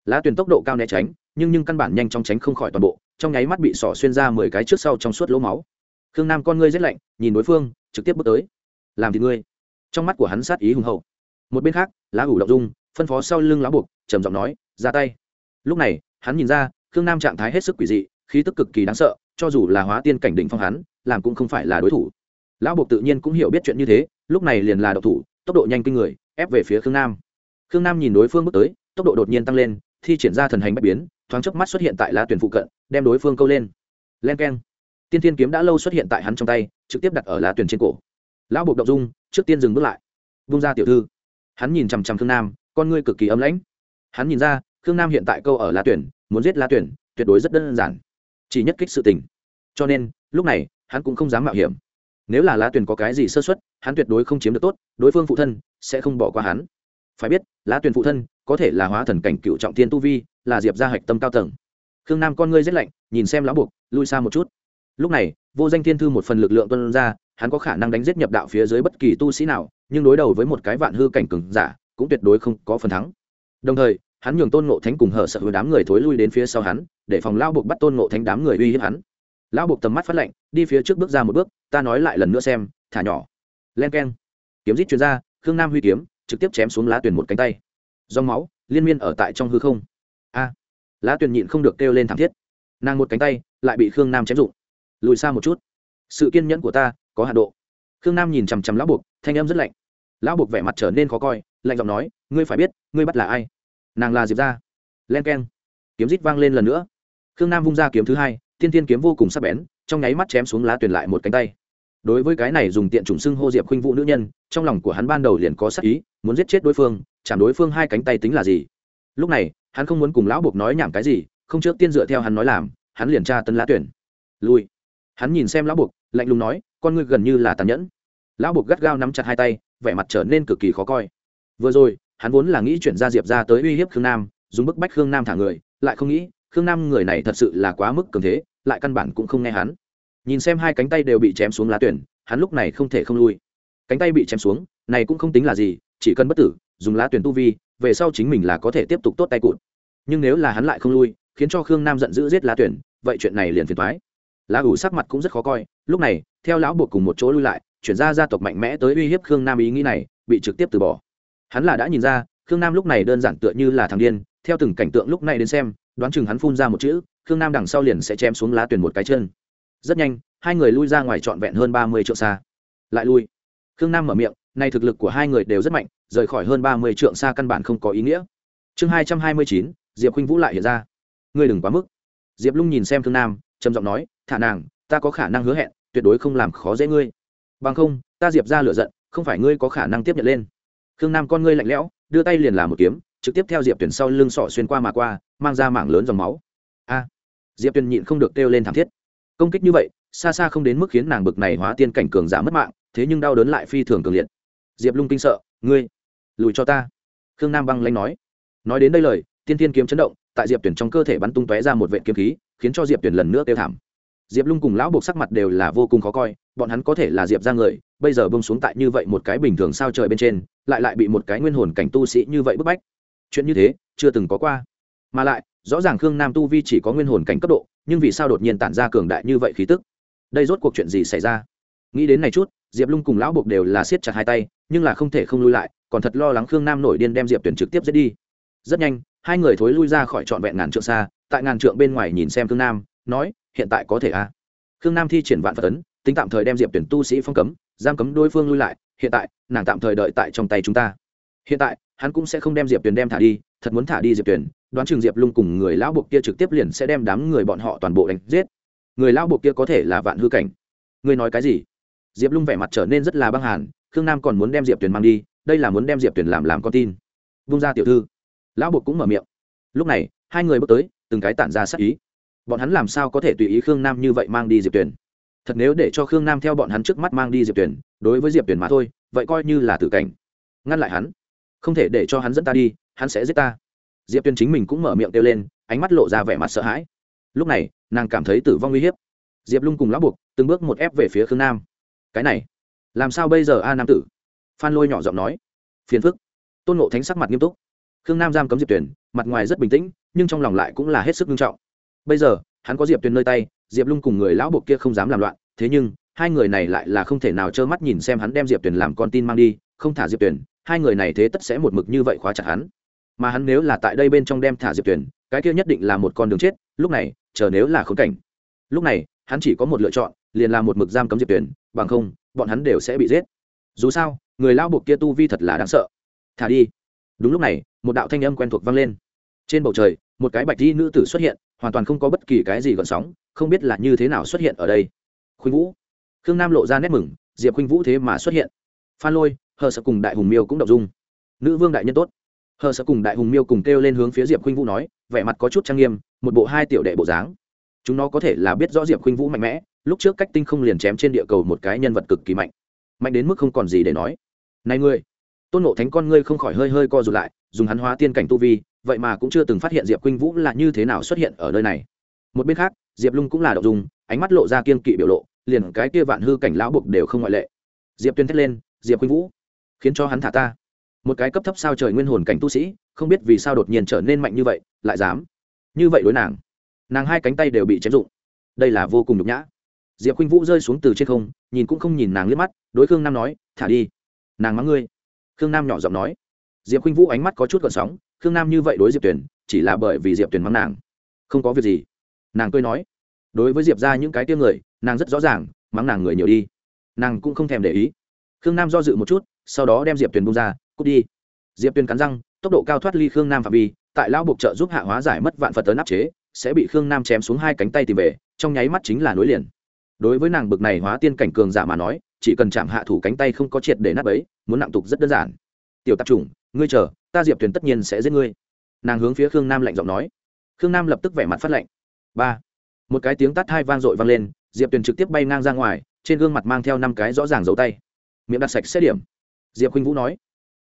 Lá tuyển tốc độ cao né tránh, nhưng nhưng căn bản nhanh chóng tránh không khỏi toàn bộ, trong nháy mắt bị sỏ xuyên ra mười cái trước sau trong suốt lỗ máu. Khương nam con ngươi rét lạnh, nhìn đối phương, trực tiếp bước tới. Làm thì ngươi. Trong mắt của hắn sát ý hùng hậu. Một bên khác, lá ủ động dung, phân phó sau lưng lá buộc, trầm giọng nói, ra tay. Lúc này, hắn nhìn ra, khương nam trạng thái hết sức quỷ dị, khí tức cực kỳ đáng sợ, cho dù là hóa tiên cảnh đỉnh phong hắn, làm cũng không phải là đối thủ lão buộc tự nhiên cũng hiểu biết chuyện như thế, lúc này liền là độc thủ, tốc độ nhanh kinh người, ép về phía khương nam. Khương nam nhìn đối phương bước tới, tốc độ đột nhiên tăng lên, thi triển ra thần hành bất biến, thoáng chớp mắt xuất hiện tại lá tuyển phụ cận, đem đối phương câu lên. Len k e n tiên tiên kiếm đã lâu xuất hiện tại hắn trong tay, trực tiếp đặt ở lá tuyển trên cổ. Lão buộc động dung, trước tiên dừng bước lại. Vung ra tiểu thư. Hắn nhìn chằm chằm khương nam, con ngươi cực kỳ ấm lãnh. Hắn nhìn ra, khương nam hiện tại câu ở lá tuyển, muốn giết lá tuyển, tuyệt đối rất đơn giản. Chỉ nhất kích sự tình. Cho nên, lúc này, hắn cũng không dám mạo hiểm nếu là lá Tuyền có cái gì sơ xuất hắn tuyệt đối không chiếm được tốt, đối phương phụ thân sẽ không bỏ qua hắn. Phải biết, lá Tuyền phụ thân có thể là hóa thần cảnh cựu trọng tiên tu vi, là diệp gia hạch tâm cao tầng. Khương nam con ngươi rét lạnh, nhìn xem lão buộc, lui xa một chút. Lúc này, vô danh thiên thư một phần lực lượng tuân ra, hắn có khả năng đánh giết nhập đạo phía dưới bất kỳ tu sĩ nào, nhưng đối đầu với một cái vạn hư cảnh cừng giả, cũng tuyệt đối không có phần thắng. Đồng thời, hắn nhường tôn ngộ thánh cùng hở sợ hứa đám người thối lui đến phía sau hắn, để phòng lao buộc bắt tôn ngộ thánh đám người uy hiếp hắn. Lão buộc tầm mắt phát lạnh đi phía trước bước ra một bước ta nói lại lần nữa xem, thả nhỏ. Len k e n kiếm rít chuyên r a khương nam huy kiếm, trực tiếp chém xuống lá tuyền một cánh tay. Dòng máu, liên miên ở tại trong hư không. A. Lá tuyền nhịn không được kêu lên thảm thiết. Nàng một cánh tay, lại bị khương nam chém rụng. Lùi xa một chút. Sự kiên nhẫn của ta, có hạ độ. Khương nam nhìn chằm chằm lão buộc, thanh âm rất lạnh. Lão buộc vẻ mặt trở nên khó coi, lạnh giọng nói, ngươi phải biết, ngươi bắt là ai? Nàng là diệp ra len k e n kiếm rít vang lên lần nữa. Khương nam vung ra kiếm thứ hai tiên tiên kiếm vô cùng sắc bén, trong nháy mắt chém xuống lá tuyển lại một cánh tay. Đối với cái này dùng tiện chủng xưng hô diệp khuynh vũ nữ nhân, trong lòng của hắn ban đầu liền có sắc ý, muốn giết chết đối phương, chạm đối phương hai cánh tay tính là gì? Lúc này, hắn không muốn cùng lão buộc nói nhảm cái gì, không trước tiên dựa theo hắn nói làm, hắn liền tra tấn lá tuyển lui. Hắn nhìn xem lão buộc, lạnh lùng nói, con ngươi gần như là tàn nhẫn. Lão buộc gắt gao nắm chặt hai tay, vẻ mặt trở nên cực kỳ khó coi. Vừa rồi, hắn vốn là nghĩ chuyển ra diệp ra tới uy hiếp khương nam, dùng bức bách khương nam thả người, lại không nghĩ, khương nam người này thật sự là quá mức cường thế lại căn bản cũng không nghe hắn. Nhìn xem hai cánh tay đều bị chém xuống lá tuyển, hắn lúc này không thể không lui. Cánh tay bị chém xuống, này cũng không tính là gì, chỉ cần bất tử, dùng lá tuyển tu vi, về sau chính mình là có thể tiếp tục tốt tay cụt. Nhưng nếu là hắn lại không lui, khiến cho khương nam giận dữ giết lá tuyển, vậy chuyện này liền phiền thoái lá ủ sắc mặt cũng rất khó coi, lúc này, theo lão buộc cùng một chỗ lui lại, chuyển ra gia tộc mạnh mẽ tới uy hiếp khương nam ý nghĩ này, bị trực tiếp từ bỏ. Hắn là đã nhìn ra, khương nam lúc này đơn giản tựa như là thằng điên, theo từng cảnh tượng lúc này đến xem đoán chừng hắn phun ra một chữ, khương nam đằng sau liền sẽ chém xuống lá tuyển một cái chân. Rất nhanh, hai người lui ra ngoài trọn vẹn hơn ba mươi triệu xa. Lại lui. Khương nam mở miệng, nay thực lực của hai người đều rất mạnh, rời khỏi hơn ba mươi trượng xa căn bản không có ý nghĩa. Chương hai trăm hai mươi chín, diệp khinh vũ lại hiện ra. Ngươi đừng quá mức. Diệp lung nhìn xem khương nam, trầm giọng nói, thả nàng, ta có khả năng hứa hẹn, tuyệt đối không làm khó dễ ngươi. Bằng không, ta diệp ra lựa giận, không phải ngươi có khả năng tiếp nhận lên. Khương nam con ngươi lạnh lẽo, đưa tay liền làm một kiếm, trực tiếp theo diệp tuyển sau lưng sọ xuyên qua mà qua mang ra mảng lớn dòng máu. A, diệp Tuyền nhịn không được kêu lên thảm thiết. Công kích như vậy, xa xa không đến mức khiến nàng bực này hóa tiên cảnh cường giả mất mạng, thế nhưng đau đớn lại phi thường cường liệt. Diệp lung kinh sợ, ngươi, lùi cho ta. Khương nam băng lanh nói. Nói đến đây lời, tiên tiên kiếm chấn động, tại diệp tuyển trong cơ thể bắn tung tóe ra một vệ kiếm khí, khiến cho diệp tuyển lần nữa kêu thảm. Diệp lung cùng lão buộc sắc mặt đều là vô cùng khó coi, bọn hắn có thể là diệp ra người, bây giờ bông xuống tại như vậy một cái bình thường sao trời bên trên, lại lại bị một cái nguyên hồn cảnh tu sĩ như vậy bức bách. Chuyện như thế, chưa từng có qua mà lại, rõ ràng khương nam tu vi chỉ có nguyên hồn cảnh cấp độ, nhưng vì sao đột nhiên tản ra cường đại như vậy khí tức? Đây rốt cuộc chuyện gì xảy ra? Nghĩ đến này chút, diệp lung cùng lão buộc đều là siết chặt hai tay, nhưng là không thể không lui lại, còn thật lo lắng khương nam nổi điên đem diệp tuyển trực tiếp giết đi. Rất nhanh, hai người thối lui ra khỏi trọn vẹn ngàn trượng xa, tại ngàn trượng bên ngoài nhìn xem khương nam, nói, hiện tại có thể a à. khương nam thi triển vạn phật tấn tính tạm thời đem diệp tuyển tu sĩ phong cấm, giam cấm đối phương lui lại, hiện tại, nàng tạm thời đợi tại trong tay chúng ta. Hiện tại, hắn cũng sẽ không đem diệp tuyển đem thả đi thật muốn thả đi diệp tuyển đoán chừng diệp lung cùng người lão buộc kia trực tiếp liền sẽ đem đám người bọn họ toàn bộ đánh giết. Người lão buộc kia có thể là vạn hư cảnh. Ngươi nói cái gì? Diệp lung vẻ mặt trở nên rất là băng hàn, khương nam còn muốn đem diệp tuyền mang đi, đây là muốn đem diệp tuyền làm làm con tin. Vung ra tiểu thư. Lão buộc cũng mở miệng. Lúc này, hai người bước tới, từng cái tản ra sát ý. Bọn hắn làm sao có thể tùy ý khương nam như vậy mang đi diệp tuyền? Thật nếu để cho khương nam theo bọn hắn trước mắt mang đi diệp tuyền, đối với diệp tuyền mà thôi, vậy coi như là tử cảnh. Ngăn lại hắn. Không thể để cho hắn dẫn ta đi hắn sẽ giết ta. Diệp tuyền chính mình cũng mở miệng kêu lên, ánh mắt lộ ra vẻ mặt sợ hãi. Lúc này, nàng cảm thấy tử vong uy hiếp. Diệp lung cùng lão buộc từng bước một ép về phía khương nam. Cái này, làm sao bây giờ a nam tử? Phan lôi nhỏ giọng nói. Phiền phức. Tôn nộ thánh sắc mặt nghiêm túc. Khương nam giam cấm diệp tuyển mặt ngoài rất bình tĩnh, nhưng trong lòng lại cũng là hết sức nghiêm trọng. Bây giờ, hắn có diệp tuyển nơi tay, diệp lung cùng người lão buộc kia không dám làm loạn, thế nhưng, hai người này lại là không thể nào trơ mắt nhìn xem hắn đem diệp tuyển làm con tin mang đi, không thả diệp tuyển hai người này thế tất sẽ một mực như vậy khóa chặt hắn mà hắn nếu là tại đây bên trong đem thả diệp tuyển cái kia nhất định là một con đường chết, lúc này, chờ nếu là khốn cảnh. Lúc này, hắn chỉ có một lựa chọn, liền là một mực giam cấm diệp tuyển bằng không, bọn hắn đều sẽ bị giết. Dù sao, người lao buộc kia tu vi thật là đáng sợ. Thả đi. Đúng lúc này, một đạo thanh âm quen thuộc vang lên. Trên bầu trời, một cái bạch di nữ tử xuất hiện, hoàn toàn không có bất kỳ cái gì gợn sóng, không biết là như thế nào xuất hiện ở đây. Khuynh vũ. Khương nam lộ ra nét mừng, diệp khuynh vũ thế mà xuất hiện. Phan lôi, hờ sợ cùng đại hùng miêu cũng đậu dung. Nữ vương đại nhân tốt hờ sợ cùng đại hùng miêu cùng kêu lên hướng phía diệp khuynh vũ nói, vẻ mặt có chút trang nghiêm, một bộ hai tiểu đệ bộ dáng. Chúng nó có thể là biết rõ diệp khuynh vũ mạnh mẽ, lúc trước cách tinh không liền chém trên địa cầu một cái nhân vật cực kỳ mạnh. Mạnh đến mức không còn gì để nói. Này ngươi, tôn nộ thánh con ngươi không khỏi hơi hơi co rụt lại, dùng hắn hóa tiên cảnh tu vi, vậy mà cũng chưa từng phát hiện diệp khuynh vũ là như thế nào xuất hiện ở nơi này. Một bên khác, diệp lung cũng là đậu dùng ánh mắt lộ ra kiên kỵ biểu lộ, liền cái kia vạn hư cảnh lão buộc đều không ngoại lệ. Diệp tuyên thét lên, diệp khuynh vũ, khiến cho hắn thả ta một cái cấp thấp sao trời nguyên hồn cảnh tu sĩ, không biết vì sao đột nhiên trở nên mạnh như vậy, lại dám. Như vậy đối nàng nàng hai cánh tay đều bị chém rụng. Đây là vô cùng nhục nhã. Diệp khuynh vũ rơi xuống từ trên không, nhìn cũng không nhìn nàng liếc mắt, đối khương nam nói, thả đi, nàng mắng ngươi. Khương nam nhỏ giọng nói. Diệp khuynh vũ ánh mắt có chút gợn sóng, khương nam như vậy đối diệp tuyển chỉ là bởi vì diệp tuyển mắng nàng. Không có việc gì. Nàng cười nói. Đối với diệp ra những cái tiêm người, nàng rất rõ ràng, mắng nàng người nhiều đi. Nàng cũng không thèm để ý. Khương nam do dự một chút, sau đó đem diệp tuyền bung ra cút đi. Diệp tuyền cắn răng, tốc độ cao thoát ly khương nam phạm vi, tại lão buộc trợ giúp hạ hóa giải mất vạn phật tấn áp chế, sẽ bị khương nam chém xuống hai cánh tay tìm về, trong nháy mắt chính là nối liền. Đối với nàng bực này hóa tiên cảnh cường giả mà nói, chỉ cần chạm hạ thủ cánh tay không có triệt để nắp ấy muốn nặng tục rất đơn giản. Tiểu tạp chủng, ngươi chờ, ta diệp tuyền tất nhiên sẽ giết ngươi. Nàng hướng phía khương nam lạnh giọng nói. Khương nam lập tức vẻ mặt phát lạnh. Ba. Một cái tiếng tắt hai vang dội vang lên, diệp tuyền trực tiếp bay ngang ra ngoài, trên gương mặt mang theo năm cái rõ ràng dấu tay. Miệng đặt sạch xét điểm. Diệp khuynh vũ nói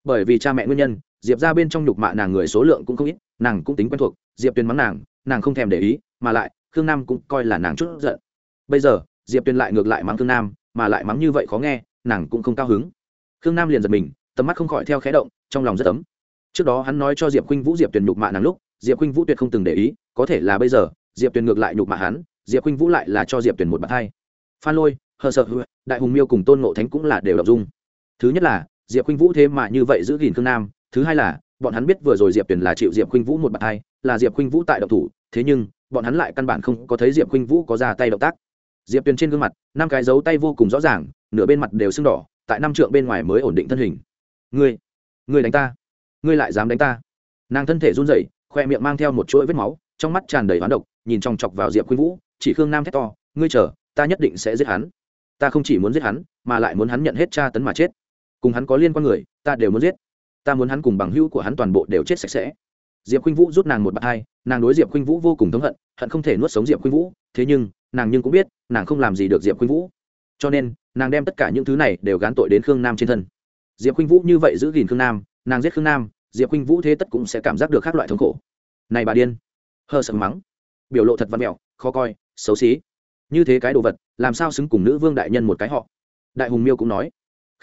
bởi vì cha mẹ nguyên nhân, diệp ra bên trong nhục mạ nàng người số lượng cũng không ít, nàng cũng tính quen thuộc, diệp tuyền mắng nàng nàng không thèm để ý, mà lại, khương nam cũng coi là nàng chút giận. Bây giờ, diệp tuyền lại ngược lại mắng khương nam, mà lại mắng như vậy khó nghe, nàng cũng không cao hứng. Khương nam liền giật mình, tầm mắt không khỏi theo khé động, trong lòng rất ấm. Trước đó hắn nói cho diệp khuynh vũ diệp tuyền nhục mạ nàng lúc, diệp khuynh vũ tuyệt không từng để ý, có thể là bây giờ, diệp tuyền ngược lại nhục mạ hắn, diệp khuynh vũ lại là cho diệp tuyền một bàn hai phan lôi, hờ sợ đại hùng miêu cùng tôn ngộ thánh cũng là đều đọc dung. Thứ nhất là diệp khuynh vũ thế mà như vậy giữ gìn khương nam thứ hai là bọn hắn biết vừa rồi diệp tuyền là chịu diệp khuynh vũ một bạt tay, là diệp khuynh vũ tại động thủ thế nhưng bọn hắn lại căn bản không có thấy diệp khuynh vũ có ra tay động tác. Diệp tuyền trên gương mặt năm cái dấu tay vô cùng rõ ràng nửa bên mặt đều sưng đỏ tại năm trượng bên ngoài mới ổn định thân hình. Ngươi ngươi đánh ta ngươi lại dám đánh ta? Nàng thân thể run rẩy khoe miệng mang theo một chuỗi vết máu trong mắt tràn đầy hoán độc nhìn chòng chọc vào diệp khuynh vũ chỉ khương nam thét to ngươi chờ ta nhất định sẽ giết hắn. Ta không chỉ muốn giết hắn mà lại muốn hắn nhận hết tra tấn mà chết cùng hắn có liên quan người, ta đều muốn giết. Ta muốn hắn cùng bằng hữu của hắn toàn bộ đều chết sạch sẽ. Diệp khuynh vũ rút nàng một bạt hai, nàng đối diệp khuynh vũ vô cùng thống hận hận không thể nuốt sống diệp khuynh vũ, thế nhưng, nàng nhưng cũng biết, nàng không làm gì được diệp khuynh vũ. Cho nên, nàng đem tất cả những thứ này đều gán tội đến khương nam trên thân. Diệp khuynh vũ như vậy giữ gìn khương nam, nàng giết khương nam, diệp khuynh vũ thế tất cũng sẽ cảm giác được các loại thống khổ. Này bà điên. Hờ sợ mắng. Biểu lộ thật văn mẹo, khó coi, xấu xí. Như thế cái đồ vật, làm sao xứng cùng nữ vương đại nhân một cái họ? Đại hùng miêu cũng nói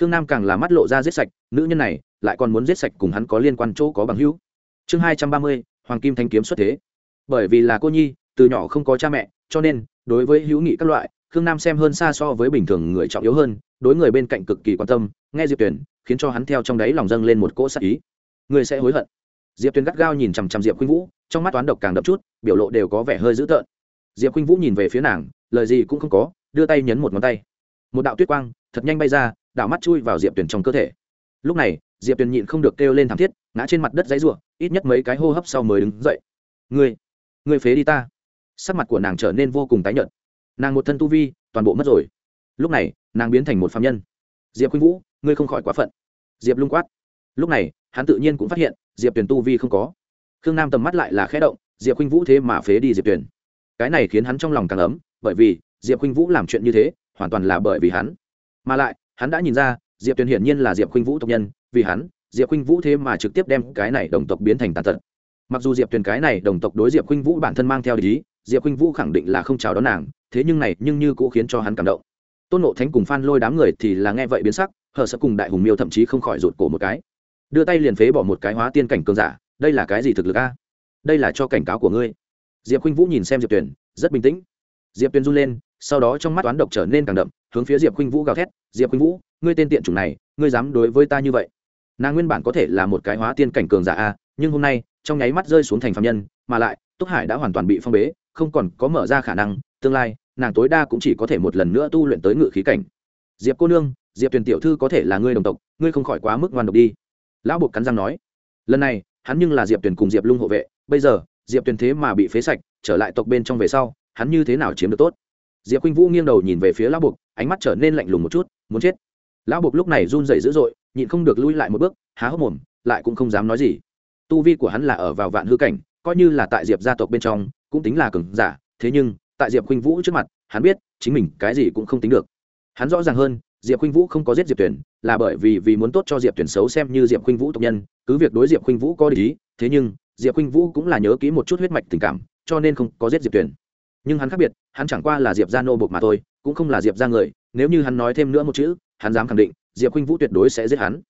khương nam càng là mắt lộ ra giết sạch, nữ nhân này lại còn muốn giết sạch cùng hắn có liên quan chỗ có bằng hữu. Chương hai trăm ba mươi, hoàng kim thanh kiếm xuất thế. Bởi vì là cô nhi, từ nhỏ không có cha mẹ, cho nên đối với hữu nghị các loại, khương nam xem hơn xa so với bình thường người trọng yếu hơn, đối người bên cạnh cực kỳ quan tâm, nghe diệp tuyền khiến cho hắn theo trong đáy lòng dâng lên một cỗ sắc ý. Người sẽ hối hận. Diệp tuyền gắt gao nhìn chằm chằm diệp khuynh vũ, trong mắt toán độc càng đậm chút, biểu lộ đều có vẻ hơi dữ tợn. Diệp khuynh vũ nhìn về phía nàng, lời gì cũng không có, đưa tay nhấn một ngón tay. Một đạo tuyết quang thật nhanh bay ra đạo mắt chui vào diệp tuyền trong cơ thể. Lúc này diệp tuyền nhịn không được kêu lên thảm thiết ngã trên mặt đất dãy ruộng ít nhất mấy cái hô hấp sau mới đứng dậy. Ngươi ngươi phế đi ta. Sắc mặt của nàng trở nên vô cùng tái nhợt. Nàng một thân tu vi toàn bộ mất rồi. Lúc này nàng biến thành một phạm nhân. Diệp khuynh vũ ngươi không khỏi quá phận. Diệp lung quát. Lúc này hắn tự nhiên cũng phát hiện diệp tuyền tu vi không có. Khương nam tầm mắt lại là khẽ động diệp khuynh vũ thế mà phế đi diệp tuyền, cái này khiến hắn trong lòng càng ấm bởi vì diệp khuynh vũ làm chuyện như thế hoàn toàn là bởi vì hắn. Mà lại hắn đã nhìn ra, diệp tuyền hiển nhiên là diệp khuynh vũ tộc nhân, vì hắn, diệp khuynh vũ thế mà trực tiếp đem cái này đồng tộc biến thành tàn tật. Mặc dù diệp tuyền cái này đồng tộc đối diệp khuynh vũ bản thân mang theo lý diệp khuynh vũ khẳng định là không chào đón nàng, thế nhưng này nhưng như cũng khiến cho hắn cảm động. Tôn nộ thánh cùng phan lôi đám người thì là nghe vậy biến sắc, hờ sợ cùng đại hùng miêu thậm chí không khỏi rụt cổ một cái. Đưa tay liền phế bỏ một cái hóa tiên cảnh cường giả, đây là cái gì thực lực a? Đây là cho cảnh cáo của ngươi. Diệp khuynh vũ nhìn xem diệp tuyền, rất bình tĩnh. Diệp tuyền run lên sau đó trong mắt toán độc trở nên càng đậm, hướng phía diệp khuynh vũ gào thét, diệp khuynh vũ, ngươi tên tiện chủng này, ngươi dám đối với ta như vậy? Nàng nguyên bản có thể là một cái hóa tiên cảnh cường giả a, nhưng hôm nay, trong nháy mắt rơi xuống thành phạm nhân, mà lại, túc hải đã hoàn toàn bị phong bế, không còn có mở ra khả năng, tương lai, nàng tối đa cũng chỉ có thể một lần nữa tu luyện tới ngự khí cảnh. Diệp cô nương, diệp tuyền tiểu thư có thể là ngươi đồng tộc, ngươi không khỏi quá mức ngoan độc đi. Lão buộc cắn răng nói. Lần này, hắn nhưng là diệp tuyền cùng diệp lung hộ vệ, bây giờ, diệp tuyền thế mà bị phế sạch, trở lại tộc bên trong về sau, hắn như thế nào chiếm được tốt? Diệp khuynh vũ nghiêng đầu nhìn về phía lão buộc ánh mắt trở nên lạnh lùng một chút, muốn chết. Lão buộc lúc này run rẩy dữ dội, nhịn không được lui lại một bước, há hốc mồm, lại cũng không dám nói gì. Tu vi của hắn là ở vào vạn hư cảnh, coi như là tại diệp gia tộc bên trong, cũng tính là cường giả, thế nhưng, tại diệp khuynh vũ trước mặt, hắn biết, chính mình cái gì cũng không tính được. Hắn rõ ràng hơn, diệp khuynh vũ không có giết diệp tuyển, là bởi vì vì muốn tốt cho diệp tuyển xấu xem như diệp khuynh vũ tộc nhân, cứ việc đối diệp khuynh vũ có lý thế nhưng, diệp khuynh vũ cũng là nhớ kỹ một chút huyết mạch tình cảm, cho nên không có giết diệp tuyển nhưng hắn khác biệt, hắn chẳng qua là diệp gia nô bộc mà thôi, cũng không là diệp gia người, nếu như hắn nói thêm nữa một chữ, hắn dám khẳng định, diệp khuynh vũ tuyệt đối sẽ giết hắn.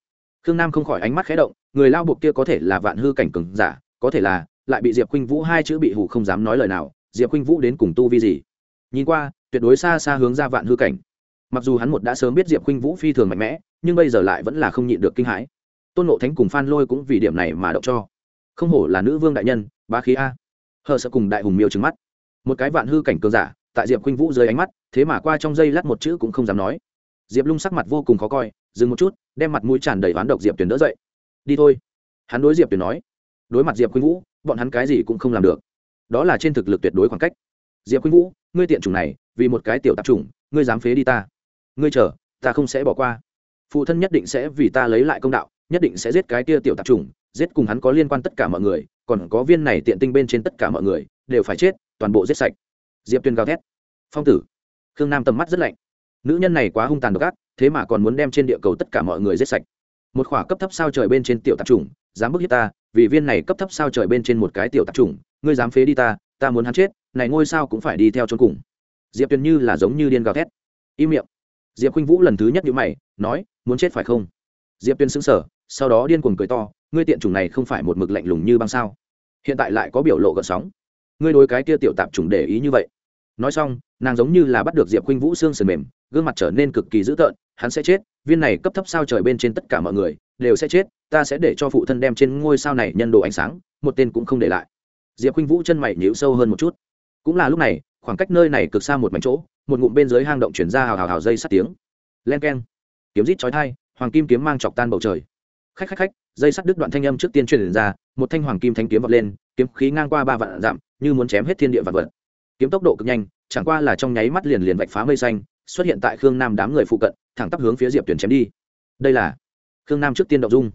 Khương nam không khỏi ánh mắt khé động, người lao buộc kia có thể là vạn hư cảnh cường giả, có thể là, lại bị diệp khuynh vũ hai chữ bị hủ không dám nói lời nào, diệp khuynh vũ đến cùng tu vi gì? Nhìn qua, tuyệt đối xa xa hướng ra vạn hư cảnh. Mặc dù hắn một đã sớm biết diệp khuynh vũ phi thường mạnh mẽ, nhưng bây giờ lại vẫn là không nhịn được kinh hãi. Tôn nộ thánh cùng phan lôi cũng vì điểm này mà động cho. Không hổ là nữ vương đại nhân, bá khí a. Hờ sợ cùng đại hùng miêu trừng mắt một cái vạn hư cảnh cường giả, tại diệp khuynh vũ dưới ánh mắt, thế mà qua trong giây lát một chữ cũng không dám nói. Diệp lung sắc mặt vô cùng khó coi, dừng một chút, đem mặt mũi tràn đầy oán độc diệp Tuyền đỡ dậy. Đi thôi. Hắn đối diệp Tuyền nói. Đối mặt diệp khuynh vũ, bọn hắn cái gì cũng không làm được. Đó là trên thực lực tuyệt đối khoảng cách. Diệp khuynh vũ, ngươi tiện chủng này, vì một cái tiểu tạp chủng, ngươi dám phế đi ta. Ngươi chờ, ta không sẽ bỏ qua. Phụ thân nhất định sẽ vì ta lấy lại công đạo, nhất định sẽ giết cái kia tiểu tạp chủng, giết cùng hắn có liên quan tất cả mọi người, còn có viên này tiện tinh bên trên tất cả mọi người, đều phải chết toàn bộ giết sạch. Diệp tuyên gào thét. Phong tử. Khương nam tầm mắt rất lạnh. Nữ nhân này quá hung tàn độc ác, thế mà còn muốn đem trên địa cầu tất cả mọi người giết sạch. Một khỏa cấp thấp sao trời bên trên tiểu tạp chủng, dám bức hiếp ta, vì viên này cấp thấp sao trời bên trên một cái tiểu tạp chủng, ngươi dám phế đi ta ta muốn hắn chết, này ngôi sao cũng phải đi theo chôn cùng. Diệp Tuyên như là giống như điên gào thét. Im miệng. Diệp khuynh vũ lần thứ nhất nhữ mày, nói, muốn chết phải không? Diệp Tuyên xứng sở sau đó điên cuồng cười to, ngươi tiện chủng này không phải một mực lạnh lùng như băng sao. Hiện tại lại có biểu lộ gợn sóng ngươi đối cái kia tiểu tạp chủng để ý như vậy. Nói xong, nàng giống như là bắt được diệp khuynh vũ xương sườn mềm, gương mặt trở nên cực kỳ dữ tợn, hắn sẽ chết, viên này cấp thấp sao trời bên trên tất cả mọi người đều sẽ chết, ta sẽ để cho phụ thân đem trên ngôi sao này nhân đồ ánh sáng, một tên cũng không để lại. Diệp khuynh vũ chân mày nhíu sâu hơn một chút. Cũng là lúc này, khoảng cách nơi này cực xa một mảnh chỗ, một ngụm bên dưới hang động chuyển ra hào hào hào dây sắt tiếng. Len keng. Kiếm rít chói thai hoàng kim kiếm mang chọc tan bầu trời khách khách khách, dây sắt đứt đoạn thanh âm trước tiên truyền ra, một thanh hoàng kim thanh kiếm vọt lên, kiếm khí ngang qua ba vạn dặm, như muốn chém hết thiên địa vạn vật. Kiếm tốc độ cực nhanh, chẳng qua là trong nháy mắt liền liền vạch phá mây xanh, xuất hiện tại khương nam đám người phụ cận, thẳng tắp hướng phía diệp tuyển chém đi. Đây là khương nam trước tiên động dung.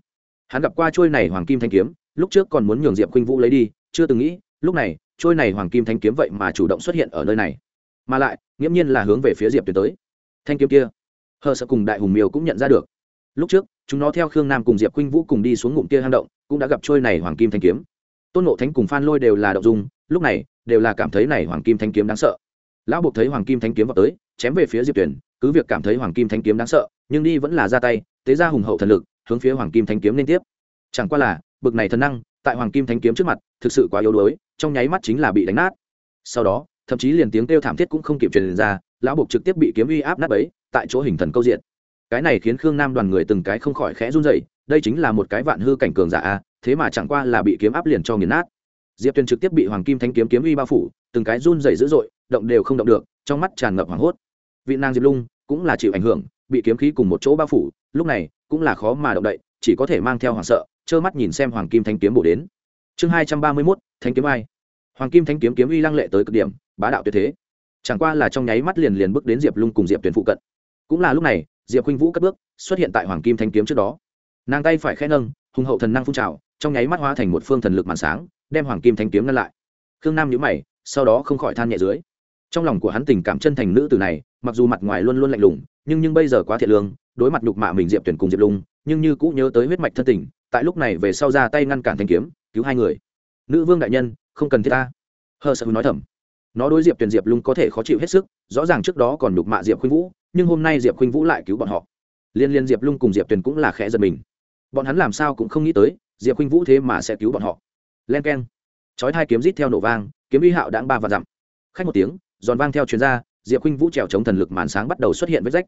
Hắn gặp qua trôi này hoàng kim thanh kiếm, lúc trước còn muốn nhường diệp khuynh vũ lấy đi, chưa từng nghĩ, lúc này, trôi này hoàng kim thanh kiếm vậy mà chủ động xuất hiện ở nơi này. Mà lại, nghiễm nhiên là hướng về phía diệp tuyển tới. Thanh kiếm kia, hờ sợ cùng đại hùng miêu cũng nhận ra được. Lúc trước chúng nó theo khương nam cùng diệp khuynh vũ cùng đi xuống ngụm kia hang động, cũng đã gặp trôi này hoàng kim thanh kiếm. Tôn nộ thánh cùng phan lôi đều là đậu dung, lúc này, đều là cảm thấy này hoàng kim thanh kiếm đáng sợ. Lão buộc thấy hoàng kim thanh kiếm vào tới, chém về phía diệp tuyển cứ việc cảm thấy hoàng kim thanh kiếm đáng sợ, nhưng đi vẫn là ra tay, tế ra hùng hậu thần lực, hướng phía hoàng kim thanh kiếm liên tiếp. Chẳng qua là, bực này thần năng, tại hoàng kim thanh kiếm trước mặt, thực sự quá yếu đuối, trong nháy mắt chính là bị đánh nát. Sau đó, thậm chí liền tiếng kêu thảm thiết cũng không kịp truyền ra, lão buộc trực tiếp bị kiếm uy áp nát ấy tại chỗ hình thần câu diện cái này khiến khương nam đoàn người từng cái không khỏi khẽ run dậy đây chính là một cái vạn hư cảnh cường giả a, thế mà chẳng qua là bị kiếm áp liền cho nghiền nát. Diệp tuyền trực tiếp bị hoàng kim thanh kiếm kiếm uy bao phủ, từng cái run dày dữ dội, động đều không động được, trong mắt tràn ngập hoảng hốt. Vị nàng diệp lung cũng là chịu ảnh hưởng, bị kiếm khí cùng một chỗ bao phủ, lúc này cũng là khó mà động đậy, chỉ có thể mang theo hoảng sợ, trơ mắt nhìn xem hoàng kim thanh kiếm bổ đến. Chương hai trăm ba mươi mốt thanh kiếm ai? Hoàng kim thanh kiếm kiếm uy lăng lệ tới cực điểm, bá đạo tuyệt thế. Chẳng qua là trong nháy mắt liền liền bước đến diệp lung cùng diệp Tuyền phụ cận. Cũng là lúc này diệp khuynh vũ cất bước, xuất hiện tại hoàng kim thanh kiếm trước đó. Nàng tay phải khẽ nâng, hùng hậu thần năng phun trào, trong nháy mắt hóa thành một phương thần lực màn sáng, đem hoàng kim thanh kiếm ngăn lại. Khương nam nhíu mày, sau đó không khỏi than nhẹ dưới. Trong lòng của hắn tình cảm chân thành nữ từ này, mặc dù mặt ngoài luôn luôn lạnh lùng, nhưng nhưng bây giờ quá thiện lương, đối mặt nhục mạ mình diệp tuyển cùng diệp lung, nhưng như cũ nhớ tới huyết mạch thân tình, tại lúc này về sau ra tay ngăn cản thanh kiếm, cứu hai người. Nữ vương đại nhân, không cần thiết ta. Hờ sợ nói thầm. Nó đối diệp tuyển diệp lung có thể khó chịu hết sức, rõ ràng trước đó còn nhục mạ diệp khuynh vũ nhưng hôm nay diệp khuynh vũ lại cứu bọn họ. Liên liên diệp lung cùng diệp tuyền cũng là khẽ giật mình. Bọn hắn làm sao cũng không nghĩ tới, diệp khuynh vũ thế mà sẽ cứu bọn họ. Len k e n chói hai kiếm rít theo nổ vang, kiếm uy hạo đáng ba và dặm. Khách một tiếng, giòn vang theo chuyên gia diệp khuynh vũ trèo chống thần lực màn sáng bắt đầu xuất hiện vết rách.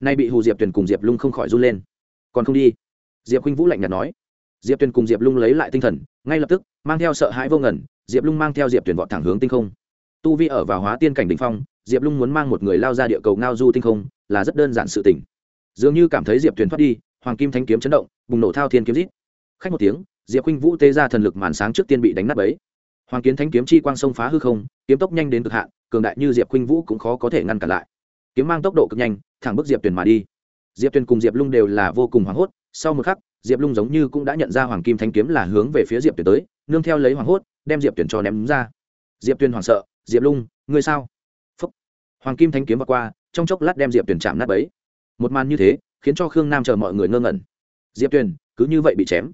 Nay bị hù diệp tuyền cùng diệp lung không khỏi run lên. Còn không đi. Diệp khuynh vũ lạnh nhạt nói. Diệp tuyền cùng diệp lung lấy lại tinh thần, ngay lập tức, mang theo sợ hãi vô ngẩn diệp lung mang theo diệp tuyền vọt thẳng hướng tinh không. Tu vi ở vào hóa tiên cảnh đ ỉ n h phong diệp lung muốn mang một người lao ra địa cầu ngao du tinh không, là rất đơn giản sự tình. dường như cảm thấy diệp tuyền thoát đi, hoàng kim thanh kiếm chấn động, bùng nổ thao thiên kiếm rít. Khách một tiếng, diệp khuynh vũ tê ra thần lực màn sáng trước tiên bị đánh nát ấy hoàng kiến thanh kiếm chi quang sông phá hư không, kiếm tốc nhanh đến cực hạn, cường đại như diệp khuynh vũ cũng khó có thể ngăn cản lại. Kiếm mang tốc độ cực nhanh, thẳng bước diệp tuyền mà đi. Diệp tuyền cùng diệp lung đều là vô cùng hoảng hốt. Sau một khắc, diệp lung giống như cũng đã nhận ra hoàng kim thanh kiếm là hướng về phía diệp tuyền tới, nương theo lấy hoảng hốt, đem diệp tuyền cho ném ra. Diệp tuyền hoảng sợ, diệp lung, ngươi sao? Hoàng kim thanh kiếm vượt qua, trong chốc lát đem diệp tuyền chạm nát bấy. Một màn như thế, khiến cho khương nam chờ mọi người ngơ ngẩn. Diệp tuyền, cứ như vậy bị chém.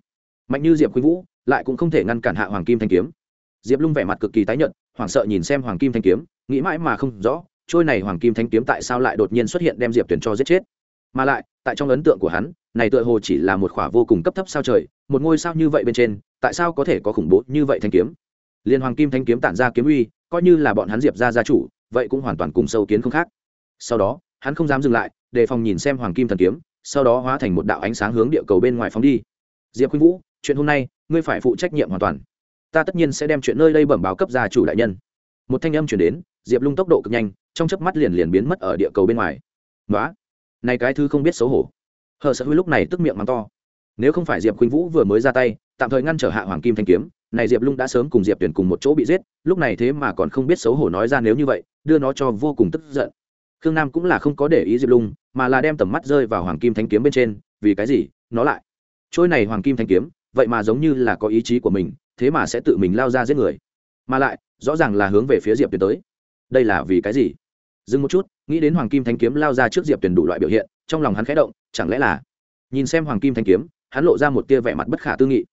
Mạnh như diệp khuynh vũ, lại cũng không thể ngăn cản hạ hoàng kim thanh kiếm. Diệp lung vẻ mặt cực kỳ tái nhợt, hoảng sợ nhìn xem hoàng kim thanh kiếm, nghĩ mãi mà không rõ, trôi này hoàng kim thanh kiếm tại sao lại đột nhiên xuất hiện đem diệp tuyền cho giết chết. Mà lại, tại trong ấn tượng của hắn, này tựa hồ chỉ là một khỏa vô cùng cấp thấp sao trời, một ngôi sao như vậy bên trên, tại sao có thể có khủng bố như vậy thanh kiếm? Liên hoàng kim thanh kiếm tản ra kiếm uy, coi như là bọn hắn diệp ra gia chủ vậy cũng hoàn toàn cùng sâu kiến không khác. Sau đó, hắn không dám dừng lại, đề phòng nhìn xem hoàng kim thần kiếm, sau đó hóa thành một đạo ánh sáng hướng địa cầu bên ngoài phóng đi. Diệp khuynh vũ, chuyện hôm nay, ngươi phải phụ trách nhiệm hoàn toàn. Ta tất nhiên sẽ đem chuyện nơi đây bẩm báo cấp gia chủ đại nhân. Một thanh âm chuyển đến, diệp lung tốc độ cực nhanh, trong chớp mắt liền liền biến mất ở địa cầu bên ngoài. Nói này cái thứ không biết xấu hổ. Hờ sợ huy lúc này tức miệng mắng to. Nếu không phải diệp khuynh vũ vừa mới ra tay, tạm thời ngăn trở hạ hoàng kim thanh kiếm này diệp lung đã sớm cùng diệp tuyển cùng một chỗ bị giết, lúc này thế mà còn không biết xấu hổ nói ra nếu như vậy, đưa nó cho vô cùng tức giận. Khương nam cũng là không có để ý diệp lung, mà là đem tầm mắt rơi vào hoàng kim thanh kiếm bên trên, vì cái gì? Nó lại. Trôi này hoàng kim thanh kiếm, vậy mà giống như là có ý chí của mình, thế mà sẽ tự mình lao ra giết người. Mà lại, rõ ràng là hướng về phía diệp tuyển tới. Đây là vì cái gì? Dừng một chút, nghĩ đến hoàng kim thanh kiếm lao ra trước diệp tuyển đủ loại biểu hiện, trong lòng hắn khẽ động, chẳng lẽ là? Nhìn xem hoàng kim thanh kiếm, hắn lộ ra một tia vẻ mặt bất khả tư nghị.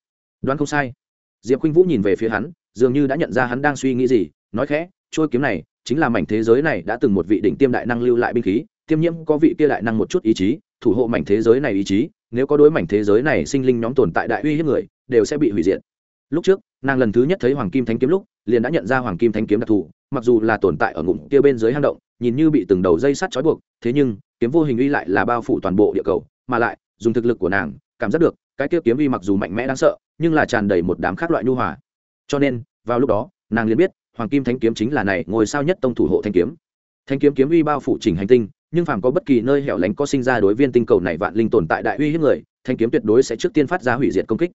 Đoán không sai diệp khuynh vũ nhìn về phía hắn, dường như đã nhận ra hắn đang suy nghĩ gì, nói khẽ, trôi kiếm này, chính là mảnh thế giới này đã từng một vị đỉnh tiêm đại năng lưu lại binh khí, tiêm nhiễm có vị kia đại năng một chút ý chí, thủ hộ mảnh thế giới này ý chí, nếu có đối mảnh thế giới này sinh linh nhóm tồn tại đại uy hiếp người, đều sẽ bị hủy diệt. Lúc trước, nàng lần thứ nhất thấy hoàng kim thánh kiếm lúc, liền đã nhận ra hoàng kim thánh kiếm đặc thù, mặc dù là tồn tại ở ngụm kia bên dưới hang động, nhìn như bị từng đầu dây sắt trói buộc, thế nhưng, kiếm vô hình uy lại là bao phủ toàn bộ địa cầu, mà lại, dùng thực lực của nàng, cảm giác được cái kia kiếm uy mặc dù mạnh mẽ đáng sợ, nhưng là tràn đầy một đám khác loại nhu hòa. Cho nên, vào lúc đó, nàng liền biết, hoàng kim thánh kiếm chính là này ngôi sao nhất tông thủ hộ thanh kiếm. Thanh kiếm kiếm uy bao phủ chỉnh hành tinh, nhưng phàm có bất kỳ nơi hẻo lánh có sinh ra đối viên tinh cầu này vạn linh tồn tại đại uy hiếp người thanh kiếm tuyệt đối sẽ trước tiên phát ra hủy diệt công kích.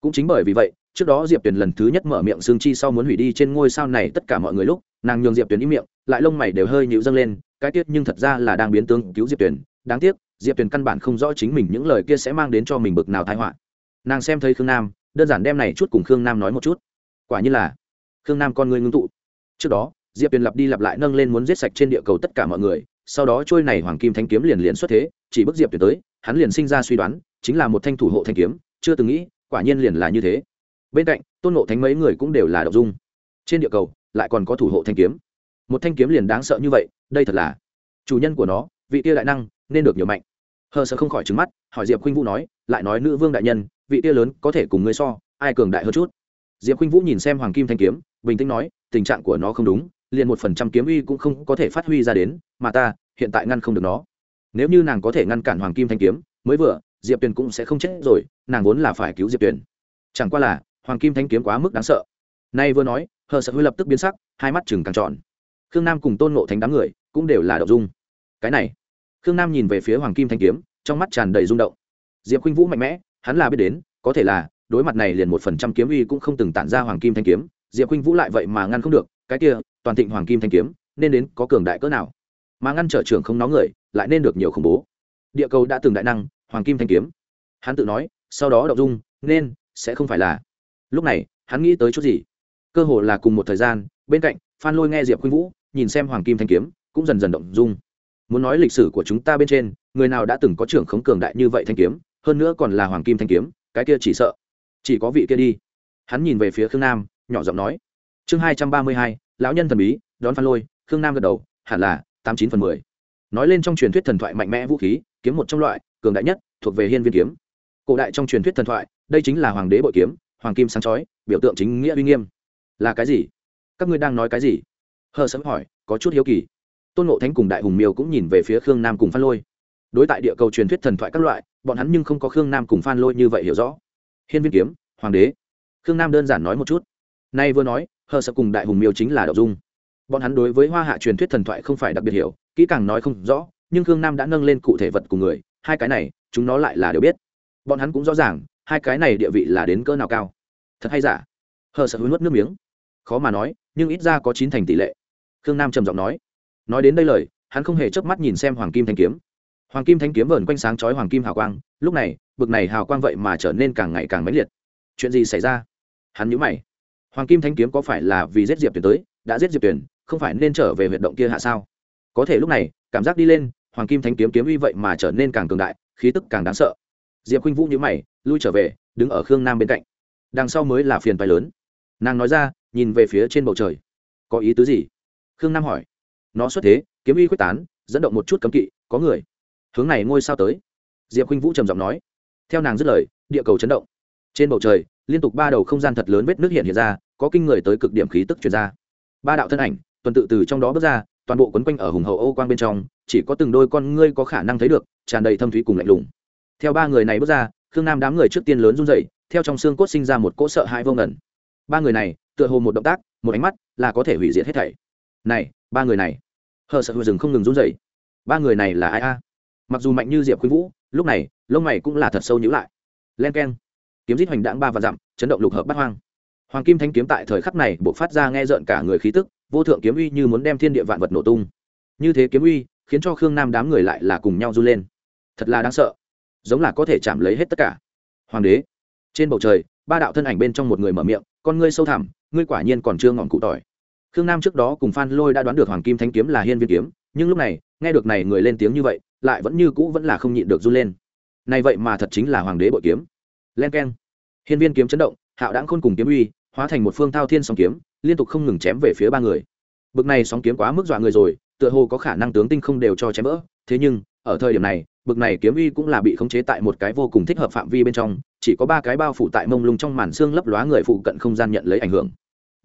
Cũng chính bởi vì vậy, trước đó diệp tuyền lần thứ nhất mở miệng xương chi sau muốn hủy đi trên ngôi sao này tất cả mọi người lúc, nàng nhường diệp tuyền im miệng, lại lông mày đều hơi nhịu dâng lên, cái tiết nhưng thật ra là đang biến tướng cứu diệp tuyền, đáng tiếc diệp tuyền căn bản không rõ chính mình những lời kia sẽ mang đến cho mình bực nào thái họa nàng xem thấy khương nam đơn giản đem này chút cùng khương nam nói một chút quả như là khương nam con người ngưng tụ trước đó diệp tuyền lặp đi lặp lại nâng lên muốn giết sạch trên địa cầu tất cả mọi người sau đó trôi này hoàng kim thanh kiếm liền liền xuất thế chỉ bức diệp tuyền tới hắn liền sinh ra suy đoán chính là một thanh thủ hộ thanh kiếm chưa từng nghĩ quả nhiên liền là như thế bên cạnh tôn nộ thánh mấy người cũng đều là đậu dung trên địa cầu lại còn có thủ hộ thanh kiếm một thanh kiếm liền đáng sợ như vậy đây thật là chủ nhân của nó vị tia đại năng nên được nhiều mạnh. Hờ sợ không khỏi trứng mắt, hỏi diệp khuynh vũ nói, lại nói nữ vương đại nhân, vị tia lớn có thể cùng ngươi so, ai cường đại hơn chút? Diệp khuynh vũ nhìn xem hoàng kim thanh kiếm, bình tĩnh nói, tình trạng của nó không đúng, liền một phần trăm kiếm uy cũng không có thể phát huy ra đến, mà ta, hiện tại ngăn không được nó. Nếu như nàng có thể ngăn cản hoàng kim thanh kiếm, mới vừa, diệp tuyền cũng sẽ không chết rồi, nàng vốn là phải cứu diệp tuyền. Chẳng qua là, hoàng kim thanh kiếm quá mức đáng sợ. Nay vừa nói, hờ sợ huy lập tức biến sắc, hai mắt chừng càng tròn khương nam cùng tôn ngộ thánh đám người cũng đều là đậu dung. Cái này khương nam nhìn về phía hoàng kim thanh kiếm, trong mắt tràn đầy rung động. Diệp khuynh vũ mạnh mẽ, hắn là biết đến, có thể là, đối mặt này liền một phần trăm kiếm uy cũng không từng tản ra hoàng kim thanh kiếm. Diệp khuynh vũ lại vậy mà ngăn không được, cái kia, toàn thịnh hoàng kim thanh kiếm, nên đến có cường đại cỡ nào? Mà ngăn trở trưởng không nó người, lại nên được nhiều khủng bố. Địa cầu đã từng đại năng, hoàng kim thanh kiếm. Hắn tự nói, sau đó động dung, nên, sẽ không phải là. Lúc này, hắn nghĩ tới chút gì? Cơ hồ là cùng một thời gian, bên cạnh, phan lôi nghe diệp khuynh vũ, nhìn xem hoàng kim thanh kiếm, cũng dần dần động dung muốn nói lịch sử của chúng ta bên trên, người nào đã từng có trưởng khống cường đại như vậy thanh kiếm, hơn nữa còn là hoàng kim thanh kiếm, cái kia chỉ sợ. Chỉ có vị kia đi. Hắn nhìn về phía khương nam, nhỏ giọng nói. Chương hai trăm ba mươi hai, lão nhân thần bí, đón phan lôi, khương nam gật đầu, hẳn là tám chín phần mười. Nói lên trong truyền thuyết thần thoại mạnh mẽ vũ khí, kiếm một trong loại, cường đại nhất, thuộc về hiên viên kiếm. Cổ đại trong truyền thuyết thần thoại, đây chính là hoàng đế bội kiếm, hoàng kim sáng chói, biểu tượng chính nghĩa uy nghiêm. Là cái gì? Các ngươi đang nói cái gì? Hờ sấm hỏi, có chút hiếu kỳ tôn ngộ thánh cùng đại hùng miêu cũng nhìn về phía khương nam cùng phan lôi đối tại địa cầu truyền thuyết thần thoại các loại bọn hắn nhưng không có khương nam cùng phan lôi như vậy hiểu rõ hiên viên kiếm hoàng đế khương nam đơn giản nói một chút nay vừa nói hờ sợ cùng đại hùng miêu chính là đậu dung bọn hắn đối với hoa hạ truyền thuyết thần thoại không phải đặc biệt hiểu kỹ càng nói không rõ nhưng khương nam đã nâng lên cụ thể vật của người hai cái này chúng nó lại là đều biết bọn hắn cũng rõ ràng hai cái này địa vị là đến cỡ nào cao thật hay giả hờ sợ hứa nuốt nước miếng khó mà nói nhưng ít ra có chín thành tỷ lệ khương nam trầm giọng nói nói đến đây lời, hắn không hề chớp mắt nhìn xem hoàng kim thanh kiếm. Hoàng kim thanh kiếm vờn quanh sáng chói hoàng kim hào quang, lúc này, bực này hào quang vậy mà trở nên càng ngày càng mãnh liệt. Chuyện gì xảy ra? Hắn nhíu mày. Hoàng kim thanh kiếm có phải là vì giết diệp tuyển tới, đã giết diệp tuyển không phải nên trở về huyệt động kia hạ sao? Có thể lúc này, cảm giác đi lên, hoàng kim thanh kiếm kiếm uy vậy mà trở nên càng cường đại, khí tức càng đáng sợ. Diệp khuynh vũ nhíu mày, lui trở về, đứng ở khương nam bên cạnh. Đằng sau mới là phiền phái lớn. Nàng nói ra, nhìn về phía trên bầu trời. Có ý tứ gì? Khương nam hỏi nó xuất thế, kiếm uy quyết tán, dẫn động một chút cấm kỵ, có người. Hướng này ngôi sao tới. Diệp khuynh vũ trầm giọng nói. Theo nàng dứt lời, địa cầu chấn động. Trên bầu trời, liên tục ba đầu không gian thật lớn vết nước hiện hiện ra, có kinh người tới cực điểm khí tức chuyển ra. Ba đạo thân ảnh, tuần tự từ trong đó bước ra, toàn bộ quấn quanh ở hùng hậu ô quang bên trong, chỉ có từng đôi con ngươi có khả năng thấy được, tràn đầy thâm thúy cùng lạnh lùng. Theo ba người này bước ra, khương nam đám người trước tiên lớn run dậy theo trong xương cốt sinh ra một cỗ sợ hãi vô ngẩn ba người này, tựa hồ một động tác, một ánh mắt là có thể hủy diệt hết thảy. Này, ba người này hờ sợ hùa rừng không ngừng run dậy ba người này là ai a? Mặc dù mạnh như diệp khuynh vũ, lúc này, lông mày cũng là thật sâu nhữ lại. Len k e n kiếm giết hoành đãng ba và dặm, chấn động lục hợp bắt hoang. Hoàng kim thanh kiếm tại thời khắc này buộc phát ra nghe rợn cả người khí tức, vô thượng kiếm uy như muốn đem thiên địa vạn vật nổ tung. Như thế kiếm uy, khiến cho khương nam đám người lại là cùng nhau r u lên. Thật là đáng sợ. Giống là có thể chạm lấy hết tất cả. Hoàng đế. Trên bầu trời, ba đạo thân ảnh bên trong một người mở miệng, con ngươi sâu thẳm, ngươi quả nhiên còn chưa ngọn cụ tỏi khương nam trước đó cùng phan lôi đã đoán được hoàng kim thanh kiếm là hiên viên kiếm nhưng lúc này nghe được này người lên tiếng như vậy lại vẫn như cũ vẫn là không nhịn được run lên. Này vậy mà thật chính là hoàng đế bội kiếm. Len keng, hiên viên kiếm chấn động hạo đãng khôn cùng kiếm uy hóa thành một phương thao thiên sóng kiếm liên tục không ngừng chém về phía ba người. Bực này sóng kiếm quá mức dọa người rồi tựa hồ có khả năng tướng tinh không đều cho chém vỡ. Thế nhưng ở thời điểm này bực này kiếm uy cũng là bị khống chế tại một cái vô cùng thích hợp phạm vi bên trong chỉ có ba cái bao phủ tại mông lung trong màn xương lấp lóa người phụ cận không gian nhận lấy ảnh hưởng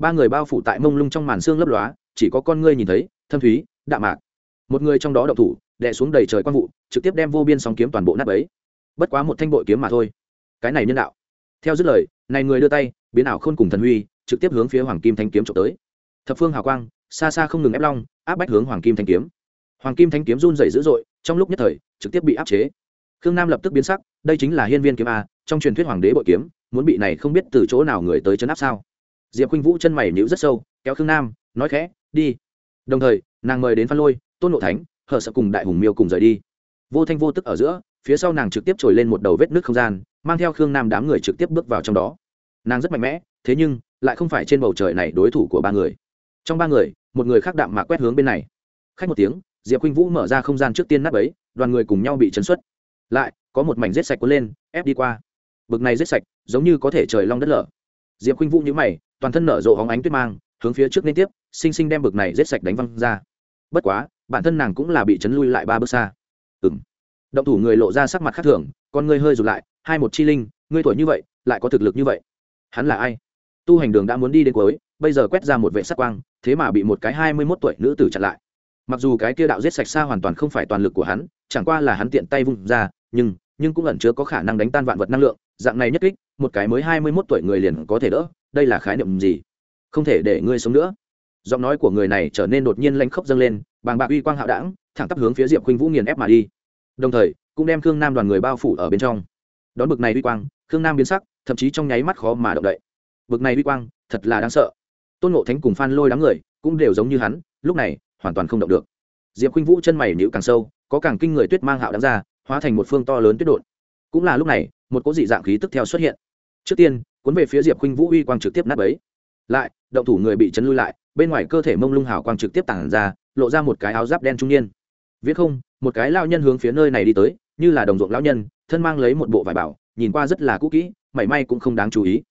ba người bao phủ tại mông lung trong màn xương lấp lóa, chỉ có con ngươi nhìn thấy, thâm thúy, đạm mạc. Một người trong đó động thủ, đè xuống đầy trời quang vụ, trực tiếp đem vô biên sóng kiếm toàn bộ nắp ấy bất quá một thanh bội kiếm mà thôi. Cái này nhân đạo. Theo dứt lời, này người đưa tay, biến ảo khôn cùng thần huy, trực tiếp hướng phía hoàng kim thanh kiếm trộm tới. Thập phương hào quang, xa xa không ngừng ép long, áp bách hướng hoàng kim thanh kiếm. Hoàng kim thanh kiếm run dày dữ dội, trong lúc nhất thời, trực tiếp bị áp chế. Khương nam lập tức biến sắc, đây chính là hiên viên kiếm a, trong truyền thuyết hoàng đế bội kiếm, muốn bị này không biết từ chỗ nào người tới chấn áp sao? Diệp khuynh vũ chân mày nhíu rất sâu, kéo khương nam, nói khẽ, đi. Đồng thời, nàng mời đến phan lôi, tôn nộ thánh, hở sợ cùng đại hùng miêu cùng rời đi. Vô thanh vô tức ở giữa, phía sau nàng trực tiếp trồi lên một đầu vết nước không gian, mang theo khương nam đám người trực tiếp bước vào trong đó. Nàng rất mạnh mẽ, thế nhưng, lại không phải trên bầu trời này đối thủ của ba người. Trong ba người, một người khác đạm mạc quét hướng bên này. Khách một tiếng, diệp khuynh vũ mở ra không gian trước tiên nắp ấy, đoàn người cùng nhau bị chấn xuất. Lại, có một mảnh rết sạch cuốn lên, ép đi qua. Bực này rết sạch, giống như có thể trời long đất lở. Diệp khuynh vũ nhữ mày toàn thân nở rộ hóng ánh tuyết mang, hướng phía trước liên tiếp, sinh sinh đem bực này rết sạch đánh văng ra. Bất quá, bản thân nàng cũng là bị chấn lui lại ba bước xa. Ừng động thủ người lộ ra sắc mặt khác thường, con ngươi hơi rụt lại, hai một chi linh, ngươi tuổi như vậy, lại có thực lực như vậy? Hắn là ai? Tu hành đường đã muốn đi đến cuối, bây giờ quét ra một vệ sắc quang, thế mà bị một cái hai mươi mốt tuổi nữ tử chặn lại. Mặc dù cái kia đạo giết sạch xa hoàn toàn không phải toàn lực của hắn, chẳng qua là hắn tiện tay vung ra, nhưng nhưng cũng ẩn chứa có khả năng đánh tan vạn vật năng lượng, dạng này nhất kích, một cái mới hai mươi mốt tuổi người liền có thể đỡ đây là khái niệm gì? Không thể để ngươi sống nữa. Giọng nói của người này trở nên đột nhiên lanh khốc dâng lên, bàng bạc uy quang hạo đảng thẳng tắp hướng phía diệp khuynh vũ nghiền ép mà đi. Đồng thời, cũng đem khương nam đoàn người bao phủ ở bên trong. Đón bực này uy quang, khương nam biến sắc, thậm chí trong nháy mắt khó mà động đậy. Bực này uy quang, thật là đáng sợ. Tôn ngộ thánh cùng phan lôi đám người, cũng đều giống như hắn, lúc này, hoàn toàn không động được. Diệp khuynh vũ chân mày nhữ càng sâu, có càng kinh người tuyết mang hạo đáng ra, hóa thành một phương to lớn tuyết đột. Cũng là lúc này, một cỗ dị dạng khí tức theo xuất hiện trước tiên, cuốn về phía diệp khuynh vũ uy quang trực tiếp nát ấy lại, động thủ người bị chấn lui lại, bên ngoài cơ thể mông lung hào quang trực tiếp tản ra, lộ ra một cái áo giáp đen trung niên. Viết không, một cái lao nhân hướng phía nơi này đi tới, như là đồng ruộng lão nhân, thân mang lấy một bộ vải bảo, nhìn qua rất là cũ kỹ, mảy may cũng không đáng chú ý.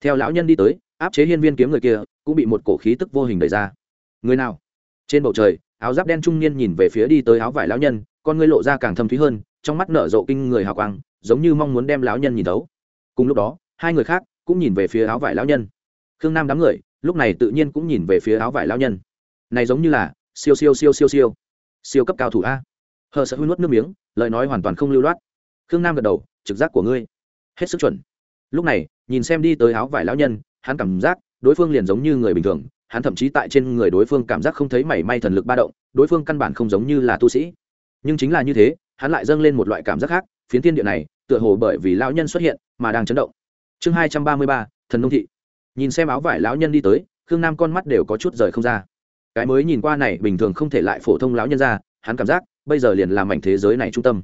Theo lão nhân đi tới, áp chế hiên viên kiếm người kia, cũng bị một cổ khí tức vô hình đẩy ra. Người nào? Trên bầu trời, áo giáp đen trung niên nhìn về phía đi tới áo vải lão nhân, con ngươi lộ ra càng thâm thúy hơn, trong mắt nở rộ kinh người hào quang, giống như mong muốn đem lão nhân nhìn thấu. Cùng lúc đó hai người khác cũng nhìn về phía áo vải lão nhân. Khương nam đám người, lúc này tự nhiên cũng nhìn về phía áo vải lão nhân. Này giống như là, siêu siêu siêu siêu siêu. Siêu cấp cao thủ a. Hờ sợ hư nuốt nước miếng, lời nói hoàn toàn không lưu loát. Khương nam gật đầu, trực giác của ngươi. Hết sức chuẩn. Lúc này, nhìn xem đi tới áo vải lão nhân, hắn cảm giác, đối phương liền giống như người bình thường, hắn thậm chí tại trên người đối phương cảm giác không thấy mảy may thần lực ba động, đối phương căn bản không giống như là tu sĩ. Nhưng chính là như thế, hắn lại dâng lên một loại cảm giác khác, phiến thiên địa này, tựa hồ bởi vì lão nhân xuất hiện, mà đang chấn động chương hai trăm ba mươi ba, thần nông thị. Nhìn xem áo vải lão nhân đi tới, khương nam con mắt đều có chút rời không ra. Cái mới nhìn qua này, bình thường không thể lại phổ thông lão nhân ra, hắn cảm giác, bây giờ liền làm mảnh thế giới này trung tâm.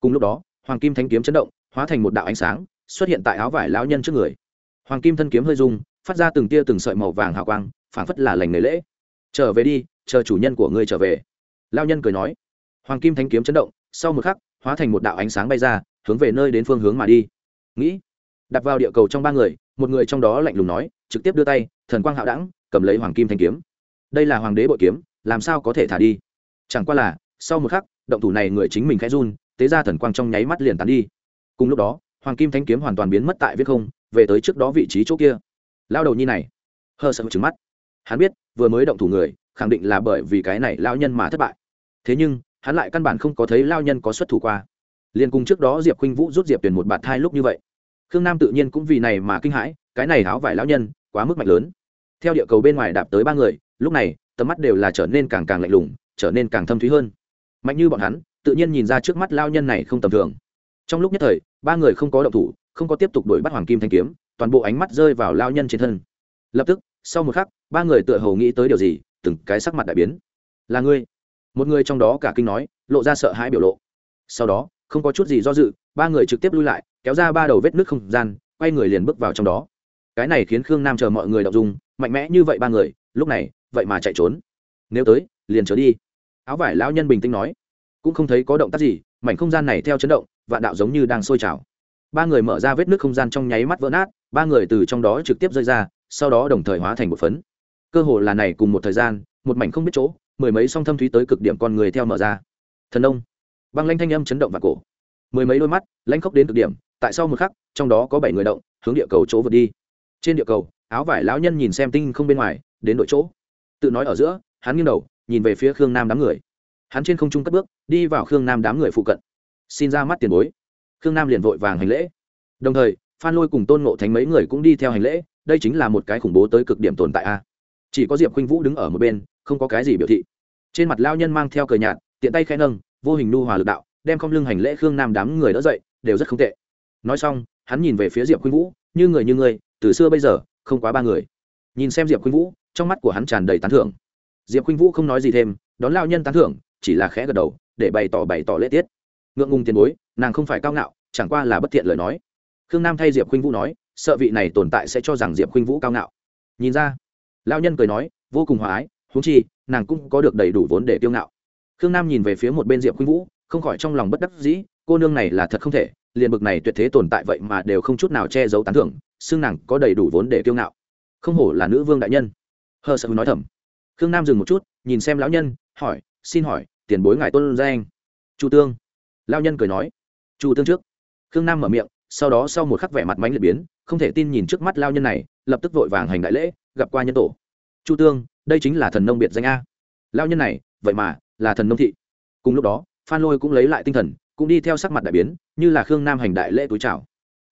Cùng lúc đó, hoàng kim thanh kiếm chấn động, hóa thành một đạo ánh sáng, xuất hiện tại áo vải lão nhân trước người. Hoàng kim thân kiếm hơi rung, phát ra từng tia từng sợi màu vàng hào quang, phảng phất là lành nghề lễ. Trở về đi, chờ chủ nhân của ngươi trở về. Lao nhân cười nói. Hoàng kim thanh kiếm chấn động, sau một khắc, hóa thành một đạo ánh sáng bay ra, hướng về nơi đến phương hướng mà đi. Nghĩ đặt vào địa cầu trong ba người, một người trong đó lạnh lùng nói, trực tiếp đưa tay, thần quang hạo đẳng, cầm lấy hoàng kim thanh kiếm. Đây là hoàng đế bội kiếm, làm sao có thể thả đi? Chẳng qua là, sau một khắc, động thủ này người chính mình khẽ run, tế ra thần quang trong nháy mắt liền tán đi. Cùng lúc đó, hoàng kim thanh kiếm hoàn toàn biến mất tại viết không, về tới trước đó vị trí chỗ kia. Lao đầu nhi này hơ sợ trứng mắt. Hắn biết, vừa mới động thủ người, khẳng định là bởi vì cái này lao nhân mà thất bại. Thế nhưng, hắn lại căn bản không có thấy lao nhân có xuất thủ qua. Liền cùng trước đó diệp khinh vũ rút diệp tuyển một bạt thai lúc như vậy khương nam tự nhiên cũng vì này mà kinh hãi, cái này háo vải lão nhân, quá mức mạnh lớn. Theo địa cầu bên ngoài đạp tới ba người, lúc này, tầm mắt đều là trở nên càng càng lạnh lùng, trở nên càng thâm thúy hơn. Mạnh như bọn hắn, tự nhiên nhìn ra trước mắt lao nhân này không tầm thường. Trong lúc nhất thời, ba người không có động thủ, không có tiếp tục đuổi bắt hoàng kim thanh kiếm, toàn bộ ánh mắt rơi vào lao nhân trên thân. Lập tức, sau một khắc, ba người tựa hồ nghĩ tới điều gì, từng cái sắc mặt đại biến. Là ngươi? Một người trong đó cả kinh nói, lộ ra sợ hãi biểu lộ. Sau đó, không có chút gì do dự, ba người trực tiếp lui lại kéo ra ba đầu vết nước không gian, quay người liền bước vào trong đó. Cái này khiến khương nam chờ mọi người đọc dùng mạnh mẽ như vậy ba người, lúc này, vậy mà chạy trốn. Nếu tới, liền trở đi. Áo vải lão nhân bình tĩnh nói. Cũng không thấy có động tác gì, mảnh không gian này theo chấn động, vạn đạo giống như đang sôi trào. Ba người mở ra vết nước không gian trong nháy mắt vỡ nát, ba người từ trong đó trực tiếp rơi ra, sau đó đồng thời hóa thành một phấn. Cơ hồ là này cùng một thời gian, một mảnh không biết chỗ, mười mấy song thâm thúy tới cực điểm con người theo mở ra. Thần ông băng lanh thanh âm chấn động và cổ mười mấy đôi mắt lanh khốc đến cực điểm, tại sau một khắc, trong đó có bảy người động, hướng địa cầu chỗ vượt đi. Trên địa cầu, áo vải lão nhân nhìn xem tinh không bên ngoài, đến đội chỗ. Tự nói ở giữa, hắn nghiêng đầu, nhìn về phía khương nam đám người. Hắn trên không trung cất bước, đi vào khương nam đám người phụ cận. Xin ra mắt tiền bối. Khương nam liền vội vàng hành lễ. Đồng thời, phan lôi cùng tôn ngộ thánh mấy người cũng đi theo hành lễ, đây chính là một cái khủng bố tới cực điểm tồn tại a. Chỉ có diệp khuynh vũ đứng ở một bên, không có cái gì biểu thị. Trên mặt lao nhân mang theo cờ nhạt, tiện tay khẽ nâng, vô hình nu hòa lực đạo đem không lưng hành lễ khương nam đám người đỡ dậy, đều rất không tệ. Nói xong, hắn nhìn về phía diệp khuynh vũ, như người như người từ xưa bây giờ, không quá ba người. Nhìn xem diệp khuynh vũ, trong mắt của hắn tràn đầy tán thưởng. Diệp khuynh vũ không nói gì thêm, đón lao nhân tán thưởng, chỉ là khẽ gật đầu, để bày tỏ bày tỏ lễ tiết. Ngượng ngùng tiền bối, nàng không phải cao ngạo, chẳng qua là bất thiện lời nói. Khương nam thay diệp khuynh vũ nói, sợ vị này tồn tại sẽ cho rằng diệp khuynh vũ cao ngạo. Nhìn ra lao nhân cười nói, vô cùng hòa ái, huống chi, nàng cũng có được đầy đủ vốn để kiêu ngạo. Khương nam nhìn về phía một bên diệp khuynh vũ không khỏi trong lòng bất đắc dĩ, cô nương này là thật không thể, liền bực này tuyệt thế tồn tại vậy mà đều không chút nào che giấu tán thưởng xương nàng có đầy đủ vốn để kiêu ngạo. Không hổ là nữ vương đại nhân. Hờ sợ nói thầm. Khương nam dừng một chút, nhìn xem lão nhân, hỏi, xin hỏi, tiền bối ngài tôn danh? Chu tương. Lao nhân cười nói. Chu tương trước. Khương nam mở miệng, sau đó sau một khắc vẻ mặt mánh liệt biến, không thể tin nhìn trước mắt lao nhân này, lập tức vội vàng hành đại lễ, gặp qua nhân tổ. Chu tương, đây chính là thần nông biệt danh a. Lao nhân này, vậy mà, là thần nông thị. Cùng lúc đó phan lôi cũng lấy lại tinh thần, cũng đi theo sắc mặt đại biến, như là khương nam hành đại lễ túi chào.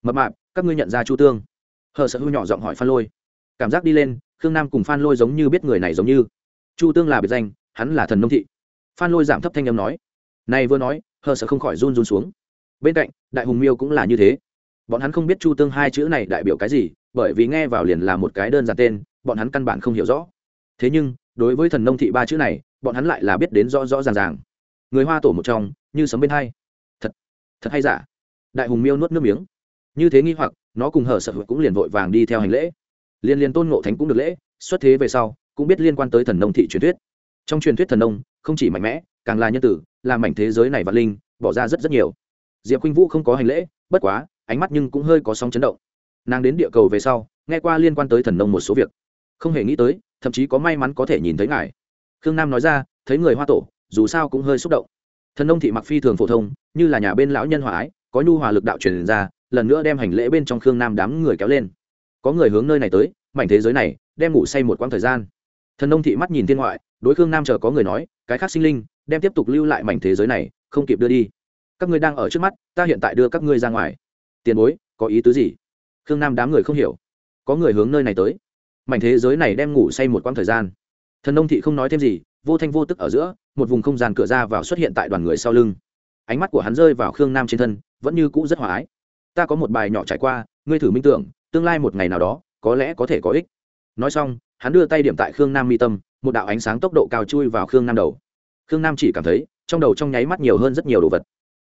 Mập mạp, các ngươi nhận ra chu tương? Hờ sợ hư nhỏ giọng hỏi phan lôi. Cảm giác đi lên, khương nam cùng phan lôi giống như biết người này giống như. Chu tương là biệt danh, hắn là thần nông thị. Phan lôi giảm thấp thanh âm nói. Này vừa nói, hờ sợ không khỏi run run xuống. Bên cạnh, đại hùng miêu cũng là như thế. Bọn hắn không biết chu tương hai chữ này đại biểu cái gì, bởi vì nghe vào liền là một cái đơn giản tên, bọn hắn căn bản không hiểu rõ. Thế nhưng, đối với thần nông thị ba chữ này, bọn hắn lại là biết đến rõ rõ ràng ràng người hoa tổ một trong, như sấm bên hai. Thật thật hay giả? Đại hùng miêu nuốt nước miếng. Như thế nghi hoặc, nó cùng hở sợ hữu cũng liền vội vàng đi theo hành lễ. Liên liên tôn ngộ thánh cũng được lễ, xuất thế về sau, cũng biết liên quan tới thần nông thị truyền thuyết. Trong truyền thuyết thần nông, không chỉ mạnh mẽ, càng là nhân tử, làm mảnh thế giới này và linh, bỏ ra rất rất nhiều. Diệp khuynh vũ không có hành lễ, bất quá, ánh mắt nhưng cũng hơi có sóng chấn động. Nàng đến địa cầu về sau, nghe qua liên quan tới thần nông một số việc. Không hề nghĩ tới, thậm chí có may mắn có thể nhìn thấy ngài. Khương nam nói ra, thấy người hoa tổ dù sao cũng hơi xúc động. Thần nông thị mặc phi thường phổ thông, như là nhà bên lão nhân hòa ái, có nhu hòa lực đạo truyền ra, lần nữa đem hành lễ bên trong khương nam đám người kéo lên. Có người hướng nơi này tới, mảnh thế giới này, đem ngủ say một quãng thời gian. Thần nông thị mắt nhìn thiên ngoại, đối khương nam chờ có người nói, cái khác sinh linh, đem tiếp tục lưu lại mảnh thế giới này, không kịp đưa đi. Các ngươi đang ở trước mắt, ta hiện tại đưa các ngươi ra ngoài. Tiền bối, có ý tứ gì? Khương nam đám người không hiểu. Có người hướng nơi này tới. Mảnh thế giới này đem ngủ say một quãng thời gian. Thần nông thị không nói thêm gì, vô thanh vô tức ở giữa một vùng không gian cửa ra vào xuất hiện tại đoàn người sau lưng. Ánh mắt của hắn rơi vào khương nam trên thân, vẫn như cũ rất hòa ái. Ta có một bài nhỏ trải qua, ngươi thử minh tưởng, tương lai một ngày nào đó, có lẽ có thể có ích. Nói xong, hắn đưa tay điểm tại khương nam mi tâm, một đạo ánh sáng tốc độ cao chui vào khương nam đầu. Khương nam chỉ cảm thấy, trong đầu trong nháy mắt nhiều hơn rất nhiều đồ vật.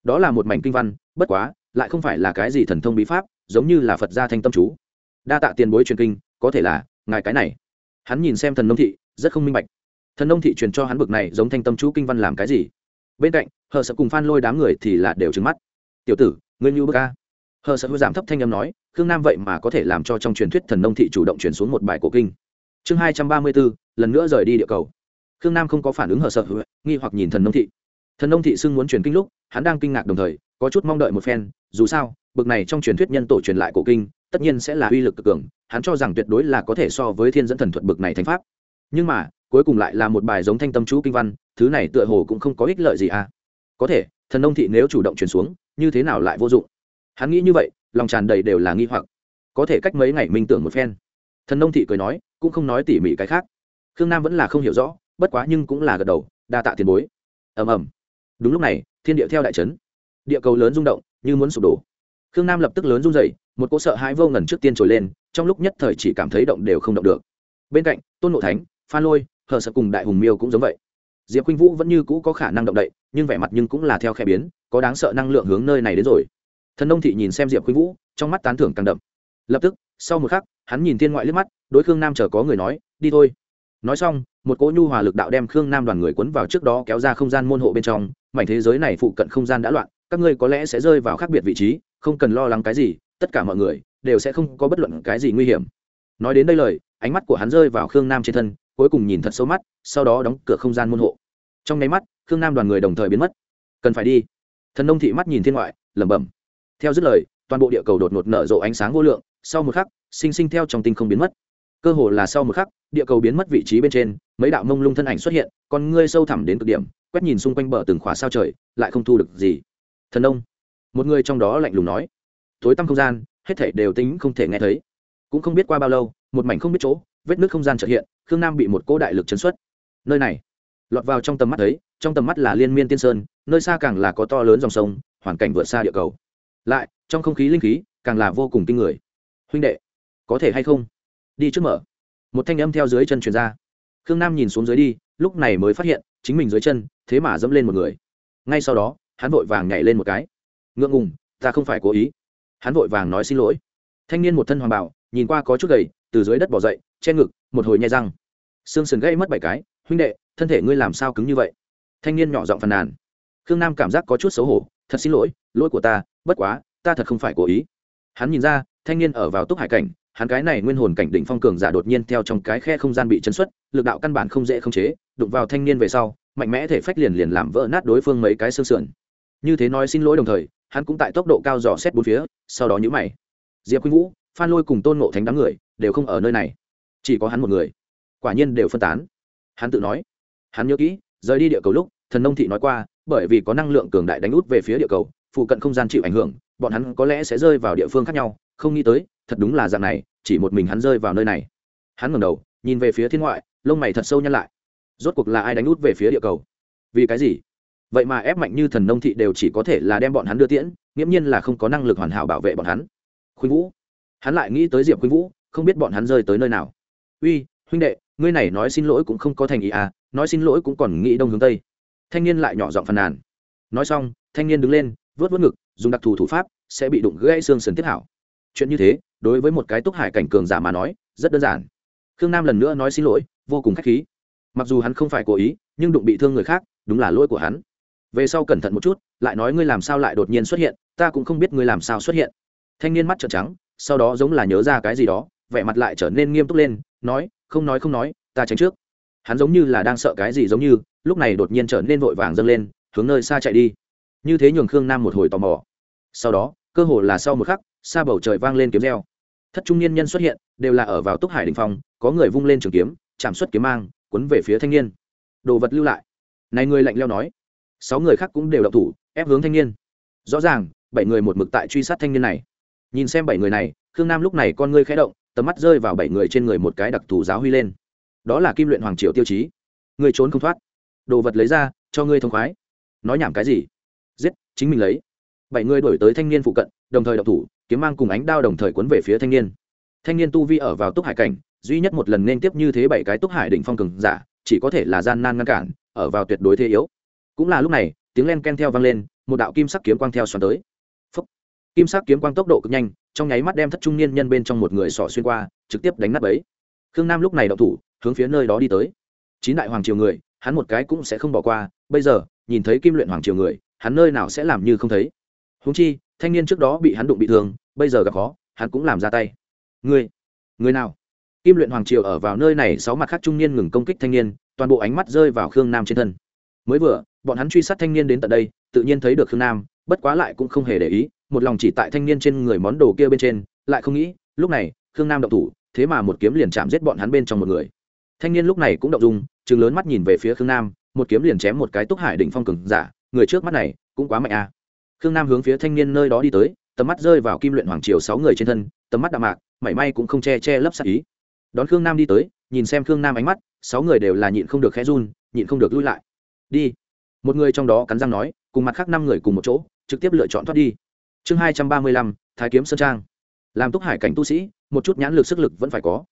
Đó là một mảnh kinh văn, bất quá, lại không phải là cái gì thần thông bí pháp, giống như là phật gia thanh tâm chú. Đa tạ tiền bối truyền kinh, có thể là, ngài cái này. Hắn nhìn xem thần nông thị, rất không minh bạch thần nông thị truyền cho hắn bực này giống thanh tâm chú kinh văn làm cái gì? Bên cạnh, hờ sợ cùng phan lôi đám người thì là đều trừng mắt. Tiểu tử, ngươi như bức ca hờ sợ giảm thấp thanh âm nói, khương nam vậy mà có thể làm cho trong truyền thuyết thần nông thị chủ động truyền xuống một bài cổ kinh. Chương hai trăm ba mươi bốn, lần nữa rời đi địa cầu. Khương nam không có phản ứng hờ sợ nghi hoặc nhìn thần nông thị. Thần nông thị xưng muốn truyền kinh lúc, hắn đang kinh ngạc đồng thời, có chút mong đợi một phen, dù sao, bực này trong truyền thuyết nhân tổ truyền lại cổ kinh, tất nhiên sẽ là uy lực cực cường, hắn cho rằng tuyệt đối là có thể so với thiên dẫn thần thuật bực này thánh pháp. Nhưng mà cuối cùng lại là một bài giống thanh tâm chú kinh văn, thứ này tựa hồ cũng không có ích lợi gì à. Có thể, thần nông thị nếu chủ động truyền xuống, như thế nào lại vô dụng? Hắn nghĩ như vậy, lòng tràn đầy đều là nghi hoặc. Có thể cách mấy ngày minh tưởng một phen. Thần nông thị cười nói, cũng không nói tỉ mỉ cái khác. Khương nam vẫn là không hiểu rõ, bất quá nhưng cũng là gật đầu, đa tạ tiền bối. Ầm ầm. Đúng lúc này, thiên địa theo đại trấn địa cầu lớn rung động, như muốn sụp đổ. Khương nam lập tức lớn rung dậy một cỗ sợ hãi vô ngần trước tiên trồi lên, trong lúc nhất thời chỉ cảm thấy động đều không động được. Bên cạnh, tôn nộ thánh, phan lôi hờ sợ cùng đại hùng miêu cũng giống vậy. Diệp khuynh vũ vẫn như cũ có khả năng động đậy, nhưng vẻ mặt nhưng cũng là theo khe biến, có đáng sợ năng lượng hướng nơi này đến rồi. Thần nông thị nhìn xem diệp khuynh vũ, trong mắt tán thưởng càng đậm. Lập tức, sau một khắc, hắn nhìn thiên ngoại liếc mắt, đối khương nam chờ có người nói, đi thôi. Nói xong, một cỗ nhu hòa lực đạo đem khương nam đoàn người quấn vào trước đó kéo ra không gian môn hộ bên trong, mảnh thế giới này phụ cận không gian đã loạn, các ngươi có lẽ sẽ rơi vào khác biệt vị trí, không cần lo lắng cái gì, tất cả mọi người đều sẽ không có bất luận cái gì nguy hiểm. Nói đến đây lời, ánh mắt của hắn rơi vào khương nam trên thân cuối cùng nhìn thật sâu mắt, sau đó đóng cửa không gian môn hộ. Trong nháy mắt, khương nam đoàn người đồng thời biến mất. Cần phải đi. Thần nông thị mắt nhìn thiên ngoại, lẩm bẩm. Theo dứt lời, toàn bộ địa cầu đột ngột nở rộ ánh sáng vô lượng, sau một khắc, sinh sinh theo trong tinh không biến mất. Cơ hồ là sau một khắc, địa cầu biến mất vị trí bên trên, mấy đạo mông lung thân ảnh xuất hiện còn ngươi sâu thẳm đến cực điểm, quét nhìn xung quanh bờ từng khóa sao trời, lại không thu được gì. Thần nông. Một người trong đó lạnh lùng nói. Tối tăm không gian, hết thảy đều tính không thể nghe thấy. Cũng không biết qua bao lâu, một mảnh không biết chỗ vết nước không gian trợ hiện, khương nam bị một cô đại lực chấn xuất. Nơi này, lọt vào trong tầm mắt ấy trong tầm mắt là liên miên tiên sơn, nơi xa càng là có to lớn dòng sông, hoàn cảnh vượt xa địa cầu. Lại, trong không khí linh khí, càng là vô cùng kinh người. Huynh đệ, có thể hay không? Đi trước mở. Một thanh âm theo dưới chân truyền ra. Khương nam nhìn xuống dưới đi, lúc này mới phát hiện, chính mình dưới chân, thế mà dẫm lên một người. Ngay sau đó, hắn vội vàng nhảy lên một cái. Ngượng ngùng, ta không phải cố ý. Hắn vội vàng nói xin lỗi. Thanh niên một thân hoàng bảo nhìn qua có chút gầy, từ dưới đất bỏ dậy che ngực, một hồi nhai răng. Xương sườn gây mất bảy cái, huynh đệ, thân thể ngươi làm sao cứng như vậy? Thanh niên nhỏ giọng phàn nàn. Khương nam cảm giác có chút xấu hổ, thật xin lỗi lỗi của ta, bất quá, ta thật không phải cố ý. Hắn nhìn ra, thanh niên ở vào túc hải cảnh, hắn cái này nguyên hồn cảnh đỉnh phong cường giả đột nhiên theo trong cái khe không gian bị chấn xuất, lực đạo căn bản không dễ không chế, đụng vào thanh niên về sau, mạnh mẽ thể phách liền liền làm vỡ nát đối phương mấy cái xương sườn. Như thế nói xin lỗi đồng thời, hắn cũng tại tốc độ cao dò xét bốn phía, sau đó nhữ mày. Diệp khuynh vũ, phan lôi cùng tôn ngộ thánh đám người đều không ở nơi này chỉ có hắn một người. Quả nhiên đều phân tán. Hắn tự nói. Hắn nhớ kỹ, rời đi địa cầu lúc, thần nông thị nói qua, bởi vì có năng lượng cường đại đánh út về phía địa cầu, phụ cận không gian chịu ảnh hưởng, bọn hắn có lẽ sẽ rơi vào địa phương khác nhau, không nghĩ tới, thật đúng là dạng này, chỉ một mình hắn rơi vào nơi này. Hắn ngẩng đầu, nhìn về phía thiên ngoại, lông mày thật sâu nhăn lại. Rốt cuộc là ai đánh út về phía địa cầu? Vì cái gì? Vậy mà ép mạnh như thần nông thị đều chỉ có thể là đem bọn hắn đưa tiễn, nghiễm nhiên là không có năng lực hoàn hảo bảo vệ bọn hắn. Khuynh vũ. Hắn lại nghĩ tới diệp khuynh vũ, không biết bọn hắn rơi tới nơi nào uy, huynh đệ, ngươi này nói xin lỗi cũng không có thành ý à nói xin lỗi cũng còn nghĩ đông hướng tây. Thanh niên lại nhỏ giọng phàn nàn. Nói xong, thanh niên đứng lên, vớt vớt ngực, dùng đặc thù thủ pháp sẽ bị đụng gãy xương sườn tiếp hảo. Chuyện như thế, đối với một cái túc hải cảnh cường giả mà nói, rất đơn giản. Khương nam lần nữa nói xin lỗi, vô cùng k h á c h khí. Mặc dù hắn không phải cố ý, nhưng đụng bị thương người khác, đúng là lỗi của hắn. Về sau cẩn thận một chút, lại nói ngươi làm sao lại đột nhiên xuất hiện, ta cũng không biết ngươi làm sao xuất hiện. Thanh niên mắt trợn trắng, sau đó giống là nhớ ra cái gì đó, vẻ mặt lại trở nên nghiêm túc lên nói, không nói không nói, ta tránh trước. Hắn giống như là đang sợ cái gì giống như, lúc này đột nhiên trở nên vội vàng dâng lên, hướng nơi xa chạy đi. Như thế nhường khương nam một hồi tò mò. Sau đó, cơ hồ là sau một khắc, xa bầu trời vang lên kiếm reo. Thất trung niên nhân xuất hiện, đều là ở vào túc hải đình phòng có người vung lên trường kiếm, chạm xuất kiếm mang quấn về phía thanh niên. Đồ vật lưu lại. Này người lạnh leo nói. Sáu người khác cũng đều đậu thủ, ép hướng thanh niên. Rõ ràng, bảy người một mực tại truy sát thanh niên này. Nhìn xem bảy người này, khương nam lúc này con ngươi khẽ động tầm mắt rơi vào bảy người trên người một cái đặc thù giáo huy lên. Đó là kim luyện hoàng triều tiêu chí. Người trốn không thoát. Đồ vật lấy ra, cho ngươi thông khoái. Nói nhảm cái gì? Giết, chính mình lấy. Bảy người đổi tới thanh niên phụ cận, đồng thời đậu thủ, kiếm mang cùng ánh đao đồng thời cuốn về phía thanh niên. Thanh niên tu vi ở vào túc hải cảnh, duy nhất một lần nên tiếp như thế bảy cái túc hải đỉnh phong cường giả, chỉ có thể là gian nan ngăn cản, ở vào tuyệt đối thế yếu. Cũng là lúc này, tiếng len ken theo vang lên, một đạo kim sắc kiếm quang theo xoắn tới. Phúc. kim sắc kiếm quang tốc độ cực nhanh trong nháy mắt đem thất trung niên nhân bên trong một người sỏ xuyên qua, trực tiếp đánh nát ấy. khương nam lúc này đậu thủ, hướng phía nơi đó đi tới. Chín đại hoàng triều người, hắn một cái cũng sẽ không bỏ qua, bây giờ, nhìn thấy kim luyện hoàng triều người, hắn nơi nào sẽ làm như không thấy. Húng chi, thanh niên trước đó bị hắn đụng bị thương, bây giờ gặp khó, hắn cũng làm ra tay. Người người nào? Kim luyện hoàng triều ở vào nơi này, sáu mặt khác trung niên ngừng công kích thanh niên, toàn bộ ánh mắt rơi vào khương nam trên thân. Mới vừa, bọn hắn truy sát thanh niên đến tận đây, tự nhiên thấy được khương nam, bất quá lại cũng không hề để ý một lòng chỉ tại thanh niên trên người món đồ kia bên trên, lại không nghĩ, lúc này, khương nam động thủ, thế mà một kiếm liền chạm giết bọn hắn bên trong một người. Thanh niên lúc này cũng động dung chừng lớn mắt nhìn về phía khương nam, một kiếm liền chém một cái túc hải đỉnh phong cường giả, người trước mắt này, cũng quá mạnh a à. khương nam hướng phía thanh niên nơi đó đi tới, tầm mắt rơi vào kim luyện hoàng triều sáu người trên thân, tầm mắt đạm mạc, mảy may cũng không che che lấp sắc ý. Đón khương nam đi tới, nhìn xem khương nam ánh mắt, sáu người đều là nhịn không được khẽ run, nhịn không được lui lại. Đi. Một người trong đó cắn răng nói, cùng mặt khác năm người cùng một chỗ, trực tiếp lựa chọn thoát đi chương hai trăm ba mươi lăm, thái kiếm sơn trang. Làm túc hải cảnh tu sĩ, một chút nhãn lực sức lực vẫn phải có.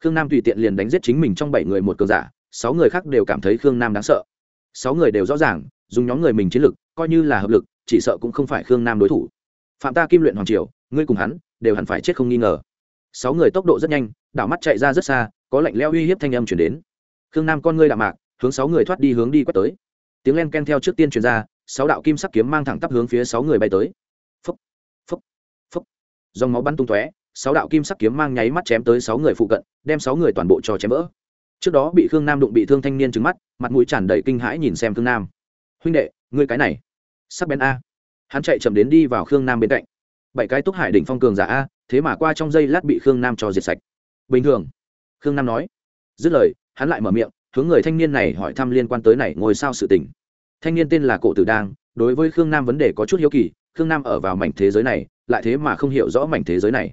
Khương nam tùy tiện liền đánh giết chính mình trong bảy người một cường giả, sáu người khác đều cảm thấy khương nam đáng sợ. Sáu người đều rõ ràng, dùng nhóm người mình chiến lực, coi như là hợp lực, chỉ sợ cũng không phải khương nam đối thủ. Phạm ta kim luyện hoàng triều, ngươi cùng hắn, đều hẳn phải chết không nghi ngờ. Sáu người tốc độ rất nhanh, đảo mắt chạy ra rất xa, có lạnh leo uy hiếp thanh âm chuyển đến. Khương nam con ngươi đạm mạc, hướng sáu người thoát đi hướng đi quét tới. Tiếng len ken theo trước tiên truyền ra, sáu đạo kim sắc kiếm mang thẳng tắp hướng phía sáu người bay tới dòng máu bắn tung tóe, sáu đạo kim sắc kiếm mang nháy mắt chém tới sáu người phụ cận, đem sáu người toàn bộ cho chém vỡ. Trước đó bị khương nam đụng bị thương thanh niên trứng mắt, mặt mũi tràn đầy kinh hãi nhìn xem khương nam. Huynh đệ, ngươi cái này. Sắc bén a. Hắn chạy chậm đến đi vào khương nam bên cạnh. Bảy cái túc hải đỉnh phong cường giả a, thế mà qua trong giây lát bị khương nam cho diệt sạch. Bình thường, khương nam nói. Dứt lời, hắn lại mở miệng, hướng người thanh niên này hỏi thăm liên quan tới này ngồi sao sự tình. Thanh niên tên là cổ tử đang đối với khương nam vấn đề có chút hiếu kỳ, khương nam ở vào mảnh thế giới này lại thế mà không hiểu rõ mảnh thế giới này.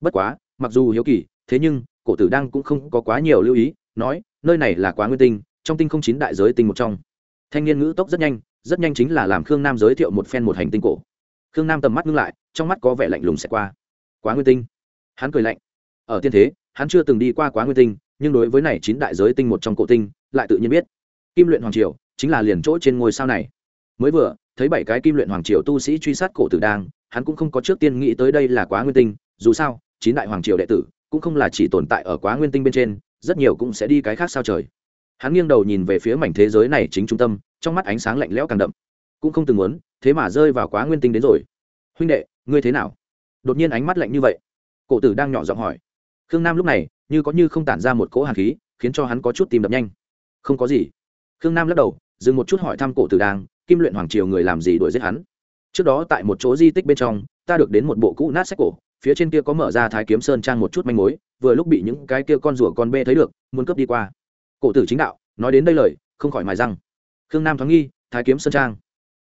Bất quá, mặc dù hiếu kỳ, thế nhưng, cổ tử đăng cũng không có quá nhiều lưu ý, nói, nơi này là quá nguyên tinh, trong tinh không chín đại giới tinh một trong. Thanh niên ngữ tốc rất nhanh rất nhanh chính là làm khương nam giới thiệu một phen một hành tinh cổ. Khương nam tầm mắt ngưng lại, trong mắt có vẻ lạnh lùng sẽ qua. Quá nguyên tinh. Hắn cười lạnh. Ở tiên thế, hắn chưa từng đi qua quá nguyên tinh, nhưng đối với này chín đại giới tinh một trong cổ tinh, lại tự nhiên biết. Kim luyện hoàng triều, chính là liền chỗ trên ngôi sao này. Mới vừa, thấy bảy cái kim luyện hoàng triều tu sĩ truy sát cổ tử đang hắn cũng không có trước tiên nghĩ tới đây là quá nguyên tinh, dù sao, chín đại hoàng triều đệ tử cũng không là chỉ tồn tại ở quá nguyên tinh bên trên, rất nhiều cũng sẽ đi cái khác sao trời. Hắn nghiêng đầu nhìn về phía mảnh thế giới này chính trung tâm, trong mắt ánh sáng lạnh lẽo càng đậm. Cũng không từng muốn, thế mà rơi vào quá nguyên tinh đến rồi. Huynh đệ, ngươi thế nào? Đột nhiên ánh mắt lạnh như vậy. Cổ tử đang nhỏ giọng hỏi. Khương nam lúc này như có như không tản ra một cỗ hàn khí, khiến cho hắn có chút tìm đập nhanh. Không có gì. Khương nam lắc đầu, dừng một chút hỏi thăm cổ tử đang, kim luyện hoàng triều người làm gì đuổi giết hắn? Trước đó tại một chỗ di tích bên trong, ta được đến một bộ cũ nát sách cổ, phía trên kia có mở ra thái kiếm sơn trang một chút manh mối, vừa lúc bị những cái kia con rùa con bê thấy được, muốn cướp đi qua. Cổ tử chính đạo, nói đến đây lời, không khỏi mài răng. Khương nam thoáng nghi, thái kiếm sơn trang.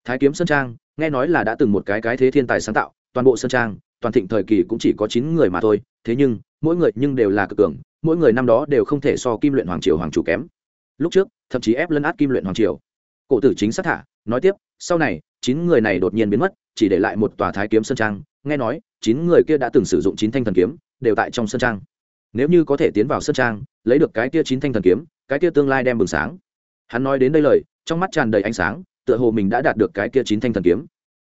Thái kiếm sơn trang, nghe nói là đã từng một cái cái thế thiên tài sáng tạo, toàn bộ sơn trang, toàn thịnh thời kỳ cũng chỉ có chín người mà thôi, thế nhưng, mỗi người nhưng đều là cực cường, mỗi người năm đó đều không thể so kim luyện hoàng triều hoàng chủ kém. Lúc trước, thậm chí ép lấn át kim luyện hoàng triều. Cổ tử chính sát thả, nói tiếp, sau này chín người này đột nhiên biến mất, chỉ để lại một tòa thái kiếm sơn trang. Nghe nói, chín người kia đã từng sử dụng chín thanh thần kiếm, đều tại trong sơn trang. Nếu như có thể tiến vào sơn trang, lấy được cái kia chín thanh thần kiếm, cái kia tương lai đem bừng sáng. Hắn nói đến đây lời, trong mắt tràn đầy ánh sáng, tựa hồ mình đã đạt được cái kia chín thanh thần kiếm.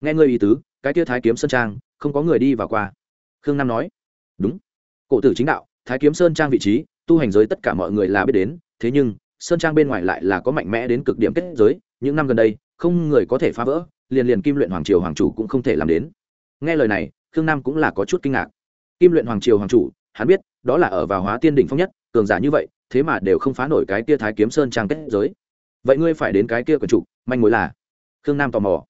Nghe ngươi ý tứ, cái kia thái kiếm sơn trang, không có người đi vào qua. Khương nam nói, đúng. Cổ tử chính đạo, thái kiếm sơn trang vị trí, tu hành giới tất cả mọi người là biết đến, thế nhưng, sơn trang bên ngoài lại là có mạnh mẽ đến cực điểm kết giới. Những năm gần đây, không người có thể phá vỡ liền liền kim luyện hoàng triều hoàng chủ cũng không thể làm đến. Nghe lời này, khương nam cũng là có chút kinh ngạc. Kim luyện hoàng triều hoàng chủ, hắn biết, đó là ở vào hóa tiên đỉnh phong nhất, cường giả như vậy, thế mà đều không phá nổi cái kia thái kiếm sơn trang kết giới. Vậy ngươi phải đến cái kia quần chủ, manh mối là? Khương nam tò mò.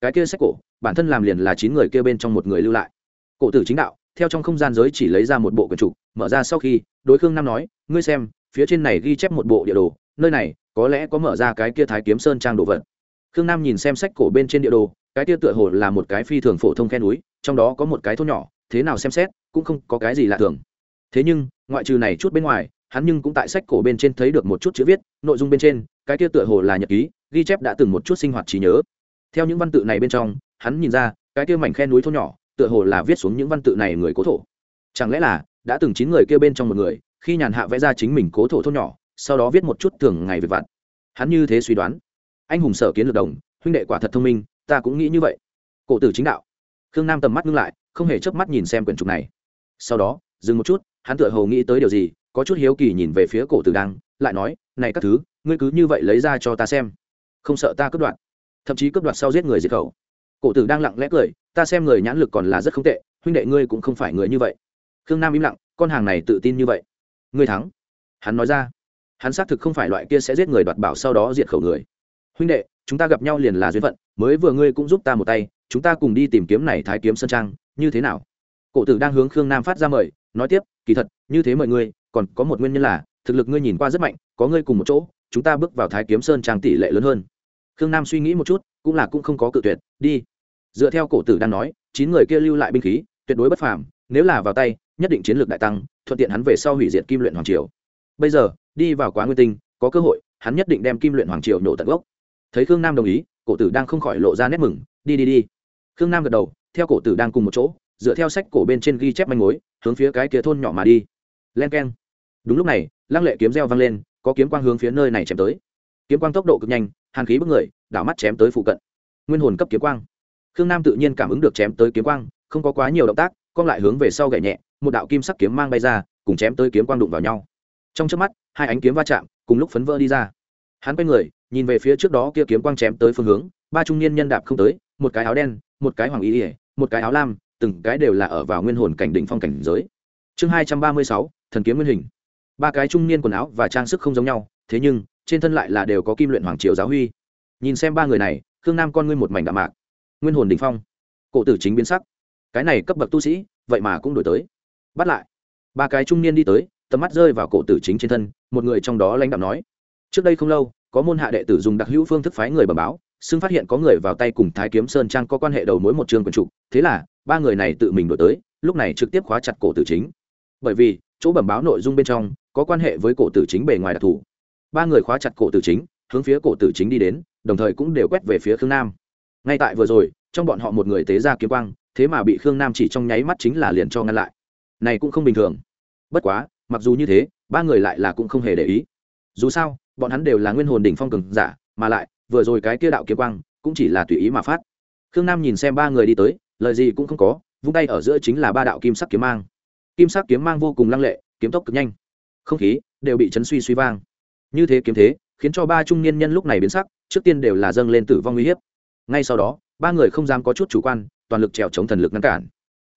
Cái kia sách cổ, bản thân làm liền là chín người kia bên trong một người lưu lại. Cổ tử chính đạo, theo trong không gian giới chỉ lấy ra một bộ quyển trục mở ra sau khi, đối khương nam nói, ngươi xem, phía trên này ghi chép một bộ địa đồ, nơi này có lẽ có mở ra cái kia thái kiếm sơn trang đồ vật khương nam nhìn xem sách cổ bên trên địa đồ, cái kia tựa hồ là một cái phi thường phổ thông khe núi, trong đó có một cái thôn nhỏ, thế nào xem xét, cũng không có cái gì lạ thường. Thế nhưng, ngoại trừ này chút bên ngoài, hắn nhưng cũng tại sách cổ bên trên thấy được một chút chữ viết, nội dung bên trên, cái kia tựa hồ là nhật ký, ghi chép đã từng một chút sinh hoạt trí nhớ. Theo những văn tự này bên trong, hắn nhìn ra, cái kia mảnh khe núi thôn nhỏ, tựa hồ là viết xuống những văn tự này người cố thổ. Chẳng lẽ là, đã từng chín người kia bên trong một người, khi nhàn hạ vẽ ra chính mình cố thổ thôn nhỏ, sau đó viết một chút thường ngày về vặt. Hắn như thế suy đoán anh hùng sở kiến lược đồng, huynh đệ quả thật thông minh, ta cũng nghĩ như vậy. Cổ tử chính đạo. Khương nam tầm mắt ngưng lại, không hề chớp mắt nhìn xem quyển trục này. Sau đó, dừng một chút, hắn tựa hồ nghĩ tới điều gì, có chút hiếu kỳ nhìn về phía cổ tử đăng lại nói, này các thứ, ngươi cứ như vậy lấy ra cho ta xem. Không sợ ta cướp đoạt. Thậm chí cướp đoạt sau giết người diệt khẩu. Cổ tử đang lặng lẽ cười, ta xem người nhãn lực còn là rất không tệ, huynh đệ ngươi cũng không phải người như vậy. Khương nam im lặng, con hàng này tự tin như vậy. Ngươi thắng. Hắn nói ra, hắn xác thực không phải loại kia sẽ giết người đoạt bảo sau đó diệt khẩu người huynh đệ, chúng ta gặp nhau liền là duyên phận, mới vừa ngươi cũng giúp ta một tay, chúng ta cùng đi tìm kiếm này thái kiếm sơn trang, như thế nào? Cổ tử đang hướng khương nam phát ra mời, nói tiếp, kỳ thật, như thế mọi ngươi, còn có một nguyên nhân là, thực lực ngươi nhìn qua rất mạnh, có ngươi cùng một chỗ, chúng ta bước vào thái kiếm sơn trang tỷ lệ lớn hơn. Khương nam suy nghĩ một chút, cũng là cũng không có cự tuyệt, đi. Dựa theo cổ tử đang nói, chín người kia lưu lại binh khí, tuyệt đối bất phàm, nếu là vào tay, nhất định chiến lược đại tăng, thuận tiện hắn về sau hủy diệt kim luyện hoàng triều. Bây giờ, đi vào quá nguyên tinh, có cơ hội, hắn nhất định đem kim luyện hoàng triều nổ tận gốc thấy khương nam đồng ý cổ tử đang không khỏi lộ ra nét mừng đi đi đi khương nam gật đầu theo cổ tử đang cùng một chỗ dựa theo sách cổ bên trên ghi chép manh mối hướng phía cái kia thôn nhỏ mà đi len k e n đúng lúc này lăng lệ kiếm reo vang lên có kiếm quang hướng phía nơi này chém tới kiếm quang tốc độ cực nhanh hàn khí bức người đảo mắt chém tới phụ cận nguyên hồn cấp kiếm quang khương nam tự nhiên cảm ứng được chém tới kiếm quang không có quá nhiều động tác con lại hướng về sau gậy nhẹ một đạo kim sắc kiếm mang bay ra cùng chém tới kiếm quang đụng vào nhau trong trước mắt hai ánh kiếm va chạm cùng lúc phấn vỡ đi ra hắn quay người nhìn về phía trước đó kia kiếm quang chém tới phương hướng, ba trung niên nhân đạp không tới, một cái áo đen, một cái hoàng ý ỉa một cái áo lam, từng cái đều là ở vào nguyên hồn cảnh đỉnh phong cảnh giới. Chương hai trăm ba mươi sáu, thần kiếm nguyên hình. Ba cái trung niên quần áo và trang sức không giống nhau, thế nhưng, trên thân lại là đều có kim luyện hoàng triều giáo huy. Nhìn xem ba người này, khương nam con ngươi một mảnh đạm mạc. Nguyên hồn đình phong. Cổ tử chính biến sắc. Cái này cấp bậc tu sĩ, vậy mà cũng đổi tới. Bắt lại. Ba cái trung niên đi tới, tầm mắt rơi vào cổ tử chính trên thân, một người trong đó lãnh đạo nói, trước đây không lâu có môn hạ đệ tử dùng đặc hữu phương thức phái người bẩm báo, xưng phát hiện có người vào tay cùng thái kiếm sơn trang có quan hệ đầu mối một trường quần trục, thế là, ba người này tự mình đổi tới, lúc này trực tiếp khóa chặt cổ tử chính. Bởi vì, chỗ bẩm báo nội dung bên trong, có quan hệ với cổ tử chính bề ngoài đặc thù. Ba người khóa chặt cổ tử chính, hướng phía cổ tử chính đi đến, đồng thời cũng đều quét về phía khương nam. Ngay tại vừa rồi, trong bọn họ một người tế ra kiếm quang, thế mà bị khương nam chỉ trong nháy mắt chính là liền cho ngăn lại. Này cũng không bình thường. Bất quá, mặc dù như thế, ba người lại là cũng không hề để ý. Dù sao bọn hắn đều là nguyên hồn đỉnh phong cường giả, mà lại, vừa rồi cái kia đạo kiếm quang, cũng chỉ là tùy ý mà phát. Khương nam nhìn xem ba người đi tới, lời gì cũng không có, vung tay ở giữa chính là ba đạo kim sắc kiếm mang. Kim sắc kiếm mang vô cùng lăng lệ, kiếm tốc cực nhanh. Không khí, đều bị chấn suy suy vang. Như thế kiếm thế, khiến cho ba trung niên nhân lúc này biến sắc, trước tiên đều là dâng lên tử vong uy hiếp. Ngay sau đó, ba người không dám có chút chủ quan, toàn lực trèo chống thần lực ngăn cản.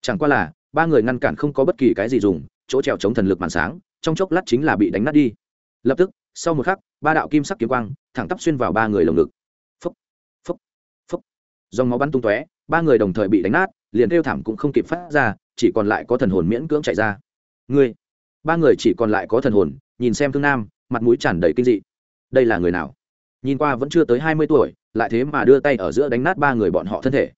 Chẳng qua là, ba người ngăn cản không có bất kỳ cái gì dùng, chỗ trèo chống thần lực màn sáng, trong chốc lát chính là bị đánh nát đi. Lập tức sau một khắc, ba đạo kim sắc kiếm quang thẳng tắp xuyên vào ba người lồng ngực. Phấp phấp phấp dòng máu bắn tung tóe, ba người đồng thời bị đánh nát, liền kêu thảm cũng không kịp phát ra, chỉ còn lại có thần hồn miễn cưỡng chạy ra. Người ba người chỉ còn lại có thần hồn, nhìn xem thương nam, mặt mũi tràn đầy kinh dị. Đây là người nào? Nhìn qua vẫn chưa tới hai mươi tuổi, lại thế mà đưa tay ở giữa đánh nát ba người bọn họ thân thể.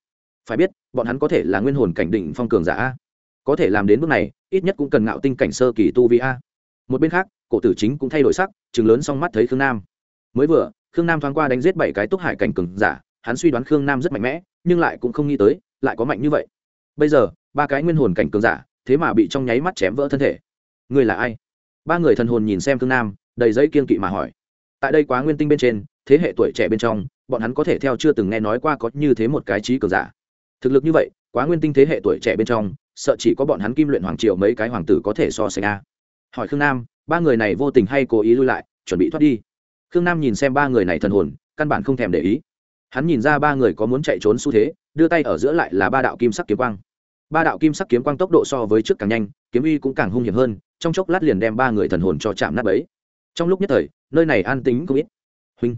Phải biết, bọn hắn có thể là nguyên hồn cảnh định phong cường giả a. Có thể làm đến bước này, ít nhất cũng cần ngạo tinh cảnh sơ kỳ tu vi a. Một bên khác cổ tử chính cũng thay đổi sắc chừng lớn xong mắt thấy khương nam. Mới vừa, khương nam thoáng qua đánh giết bảy cái túc hải cảnh cường giả, hắn suy đoán khương nam rất mạnh mẽ, nhưng lại cũng không nghĩ tới, lại có mạnh như vậy. Bây giờ, ba cái nguyên hồn cảnh cường giả, thế mà bị trong nháy mắt chém vỡ thân thể. Người là ai? Ba người thần hồn nhìn xem khương nam, đầy giấy kiên kỵ mà hỏi. Tại đây quá nguyên tinh bên trên, thế hệ tuổi trẻ bên trong, bọn hắn có thể theo chưa từng nghe nói qua có như thế một cái trí cường giả. Thực lực như vậy, quá nguyên tinh thế hệ tuổi trẻ bên trong, sợ chỉ có bọn hắn kim luyện hoàng triều mấy cái hoàng tử có thể so sánh a hỏi khương nam, ba người này vô tình hay cố ý lui lại, chuẩn bị thoát đi. Khương nam nhìn xem ba người này thần hồn, căn bản không thèm để ý. Hắn nhìn ra ba người có muốn chạy trốn xu thế, đưa tay ở giữa lại là ba đạo kim sắc kiếm quang. Ba đạo kim sắc kiếm quang tốc độ so với trước càng nhanh, kiếm uy cũng càng hung hiểm hơn, trong chốc lát liền đem ba người thần hồn cho chạm nát bấy. Trong lúc nhất thời, nơi này an tính không ít. Huynh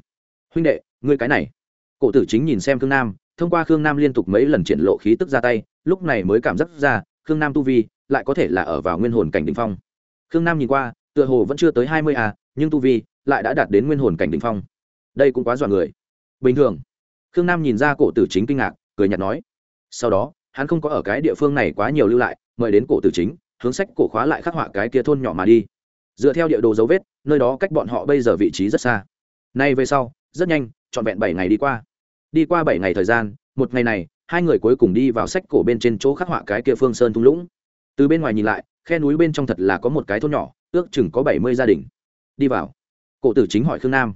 huynh đệ, ngươi cái này. Cổ tử chính nhìn xem khương nam, thông qua khương nam liên tục mấy lần triển lộ khí tức ra tay, lúc này mới cảm giác ra, khương nam tu vi lại có thể là ở vào nguyên hồn cảnh đình phong khương nam nhìn qua, tựa hồ vẫn chưa tới hai mươi à nhưng tu vi lại đã đạt đến nguyên hồn cảnh đ ỉ n h phong. Đây cũng quá dọa người. Bình thường. Khương nam nhìn ra cổ tử chính kinh ngạc, cười nhạt nói. Sau đó, hắn không có ở cái địa phương này quá nhiều lưu lại, mời đến cổ tử chính, hướng sách cổ khóa lại khắc họa cái kia thôn nhỏ mà đi. Dựa theo địa đồ dấu vết, nơi đó cách bọn họ bây giờ vị trí rất xa. Nay về sau, rất nhanh, trọn vẹn bảy ngày đi qua. Đi qua bảy ngày thời gian, một ngày này, hai người cuối cùng đi vào sách cổ bên trên chỗ khắc họa cái kia phương sơn thung lũng từ bên ngoài nhìn lại, khe núi bên trong thật là có một cái thôn nhỏ, ước chừng có bảy mươi gia đình. Đi vào. Cổ tử chính hỏi khương nam.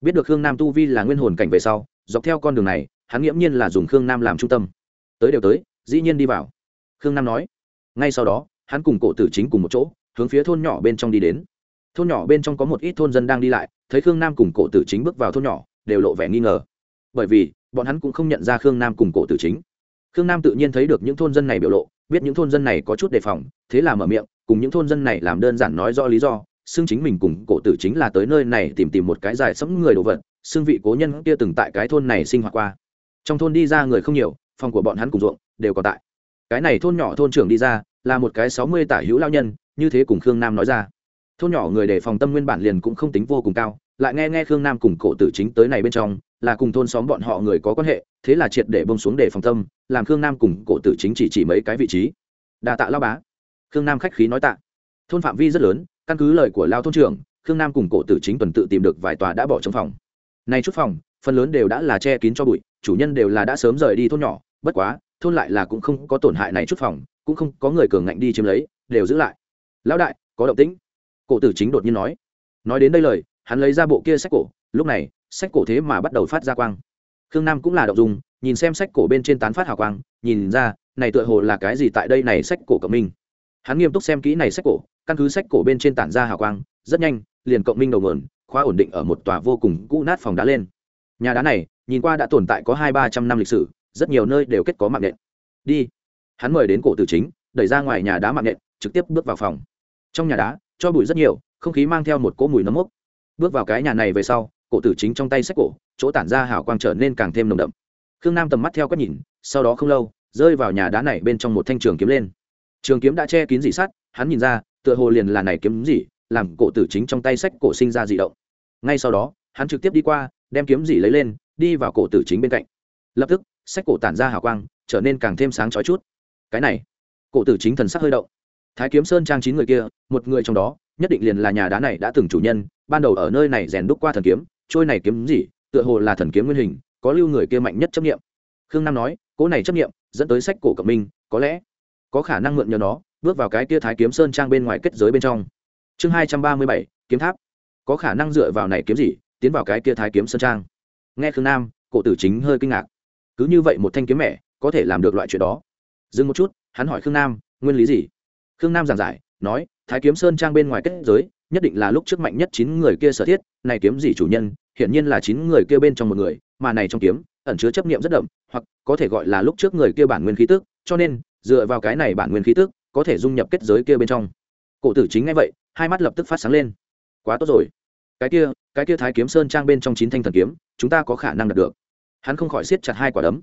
Biết được khương nam tu vi là nguyên hồn cảnh về sau, dọc theo con đường này, hắn nghiễm nhiên là dùng khương nam làm trung tâm. Tới đều tới, dĩ nhiên đi vào. Khương nam nói. Ngay sau đó, hắn cùng cổ tử chính cùng một chỗ, hướng phía thôn nhỏ bên trong đi đến. Thôn nhỏ bên trong có một ít thôn dân đang đi lại, thấy khương nam cùng cổ tử chính bước vào thôn nhỏ, đều lộ vẻ nghi ngờ. Bởi vì, bọn hắn cũng không nhận ra khương nam cùng cổ tử chính. Khương nam tự nhiên thấy được những thôn dân này biểu lộ biết những thôn dân này có chút đề phòng, thế là mở miệng, cùng những thôn dân này làm đơn giản nói rõ lý do, xưng chính mình cùng cổ tử chính là tới nơi này tìm tìm một cái dài sẫm người đồ vật, xưng vị cố nhân kia từng tại cái thôn này sinh hoạt qua. Trong thôn đi ra người không nhiều, phòng của bọn hắn cùng ruộng, đều còn tại. Cái này thôn nhỏ thôn trưởng đi ra, là một cái sáu mươi tả hữu lao nhân, như thế cùng khương nam nói ra. Thôn nhỏ người đề phòng tâm nguyên bản liền cũng không tính vô cùng cao, lại nghe nghe khương nam cùng cổ tử chính tới này bên trong là cùng thôn xóm bọn họ người có quan hệ, thế là triệt để bông xuống để phòng tâm, làm khương nam cùng cổ tử chính chỉ chỉ mấy cái vị trí. Đà tạ lao bá. Khương nam khách khí nói tạ. Thôn phạm vi rất lớn, căn cứ lời của lao thôn trưởng, khương nam cùng cổ tử chính tuần tự tìm được vài tòa đã bỏ trong phòng. Nay chút phòng, phần lớn đều đã là che kín cho bụi, chủ nhân đều là đã sớm rời đi thôn nhỏ, bất quá, thôn lại là cũng không có tổn hại này chút phòng, cũng không có người cường ngạnh đi chiếm lấy, đều giữ lại. Lão đại, có động tĩnh. Cổ tử chính đột nhiên nói. Nói đến đây lời, hắn lấy ra bộ kia sách cổ, lúc này sách cổ thế mà bắt đầu phát ra quang. Khương nam cũng là đậu dùng, nhìn xem sách cổ bên trên tán phát hào quang, nhìn ra, này tựa hồ là cái gì tại đây này sách cổ cộng minh. Hắn nghiêm túc xem kỹ này sách cổ, căn cứ sách cổ bên trên tản ra hào quang, rất nhanh, liền cộng minh đầu mượn khóa ổn định ở một tòa vô cùng cũ nát phòng đá lên. Nhà đá này, nhìn qua đã tồn tại có hai ba trăm năm lịch sử, rất nhiều nơi đều kết có mạng nện. Đi. Hắn mời đến cổ tử chính, đẩy ra ngoài nhà đá mạng nện, trực tiếp bước vào phòng. Trong nhà đá, cho bụi rất nhiều, không khí mang theo một cỗ mùi nấm mốc. Bước vào cái nhà này về sau cổ tử chính trong tay sách cổ, chỗ tản ra hào quang trở nên càng thêm nồng đậm. Khương nam tầm mắt theo quét nhìn, sau đó không lâu, rơi vào nhà đá này bên trong một thanh trường kiếm lên. Trường kiếm đã che kín dị sắt hắn nhìn ra, tựa hồ liền là này kiếm dị làm cổ tử chính trong tay sách cổ sinh ra dị động. Ngay sau đó, hắn trực tiếp đi qua, đem kiếm dị lấy lên, đi vào cổ tử chính bên cạnh. Lập tức, sách cổ tản ra hào quang, trở nên càng thêm sáng chói chút. Cái này, cổ tử chính thần sắc hơi động. Thái kiếm sơn trang chín người kia, một người trong đó, nhất định liền là nhà đá này đã từng chủ nhân, ban đầu ở nơi này rèn đúc qua thần kiếm trôi này kiếm gì, tựa hồ là thần kiếm nguyên hình, có lưu người kia mạnh nhất chấp nghiệm khương nam nói cỗ này chấp nghiệm dẫn tới sách cổ cộng minh, có lẽ có khả năng mượn nhờ nó, bước vào cái kia thái kiếm sơn trang bên ngoài kết giới bên trong. Chương hai trăm ba mươi bảy, kiếm tháp. Có khả năng dựa vào này kiếm gì, tiến vào cái kia thái kiếm sơn trang? Nghe khương nam, cổ tử chính hơi kinh ngạc. Cứ như vậy một thanh kiếm mẹ, có thể làm được loại chuyện đó. Dừng một chút, hắn hỏi khương nam, nguyên lý gì? Khương nam giảng giải, nói, thái kiếm sơn trang bên ngoài kết giới nhất định là lúc trước mạnh nhất chín người kia sở thiết, này kiếm gì chủ nhân, hiển nhiên là chín người kia bên trong một người, mà này trong kiếm, ẩn chứa chấp niệm rất đậm, hoặc có thể gọi là lúc trước người kia bản nguyên khí tức, cho nên, dựa vào cái này bản nguyên khí tức, có thể dung nhập kết giới kia bên trong. Cổ tử chính ngay vậy, hai mắt lập tức phát sáng lên. Quá tốt rồi. Cái kia cái kia thái kiếm sơn trang bên trong chín thanh thần kiếm, chúng ta có khả năng đạt được. Hắn không khỏi siết chặt hai quả đấm.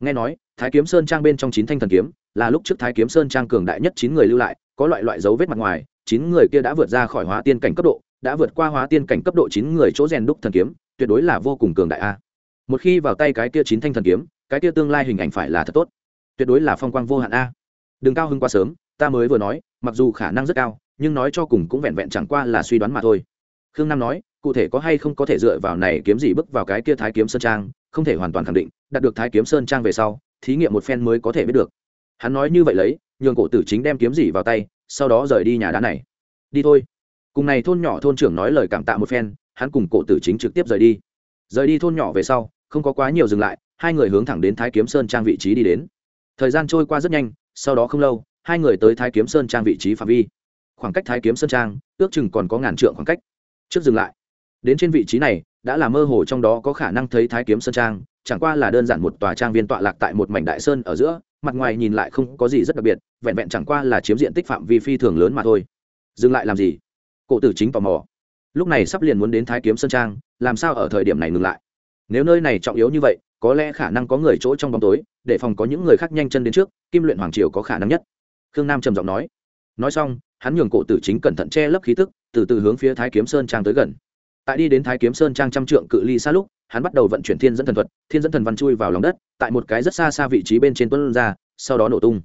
Nghe nói, thái kiếm sơn trang bên trong chín thanh thần kiếm, là lúc trước thái kiếm sơn trang cường đại nhất chín người lưu lại, có loại loại dấu vết mặt ngoài chín người kia đã vượt ra khỏi hóa tiên cảnh cấp độ, đã vượt qua hóa tiên cảnh cấp độ chín người chỗ rèn đúc thần kiếm, tuyệt đối là vô cùng cường đại a. Một khi vào tay cái kia chín thanh thần kiếm, cái kia tương lai hình ảnh phải là thật tốt. Tuyệt đối là phong quang vô hạn a. Đừng cao hơn quá sớm, ta mới vừa nói, mặc dù khả năng rất cao, nhưng nói cho cùng cũng vẹn vẹn chẳng qua là suy đoán mà thôi. Khương nam nói, cụ thể có hay không có thể dựa vào này kiếm gì bước vào cái kia thái kiếm sơn trang, không thể hoàn toàn khẳng định, đạt được thái kiếm sơn trang về sau, thí nghiệm một phen mới có thể biết được. Hắn nói như vậy lấy, nhường cổ tử chính đem kiếm gì vào tay sau đó rời đi nhà đá này. Đi thôi. Cùng này thôn nhỏ thôn trưởng nói lời cảm tạ một phen, hắn cùng cổ tử chính trực tiếp rời đi. Rời đi thôn nhỏ về sau, không có quá nhiều dừng lại, hai người hướng thẳng đến thái kiếm sơn trang vị trí đi đến. Thời gian trôi qua rất nhanh, sau đó không lâu, hai người tới thái kiếm sơn trang vị trí phạm vi. Khoảng cách thái kiếm sơn trang, ước chừng còn có ngàn trượng khoảng cách. Trước dừng lại, đến trên vị trí này, đã là mơ hồ trong đó có khả năng thấy thái kiếm sơn trang, chẳng qua là đơn giản một tòa trang viên tọa lạc tại một mảnh đại sơn ở giữa mặt ngoài nhìn lại không có gì rất đặc biệt, vẹn vẹn chẳng qua là chiếm diện tích phạm vi phi thường lớn mà thôi. Dừng lại làm gì? Cổ tử chính tò mò. Lúc này sắp liền muốn đến thái kiếm sơn trang, làm sao ở thời điểm này ngừng lại? Nếu nơi này trọng yếu như vậy, có lẽ khả năng có người chỗ trong bóng tối, để phòng có những người khác nhanh chân đến trước, kim luyện hoàng triều có khả năng nhất. Khương nam trầm giọng nói. Nói xong, hắn nhường cổ tử chính cẩn thận che lấp khí tức, từ từ hướng phía thái kiếm sơn trang tới gần tại đi đến thái kiếm sơn trang trăm trượng cự ly xa lúc, hắn bắt đầu vận chuyển thiên dẫn thần thuật, thiên dẫn thần văn chui vào lòng đất, tại một cái rất xa xa vị trí bên trên tuấn ra, sau đó nổ tung.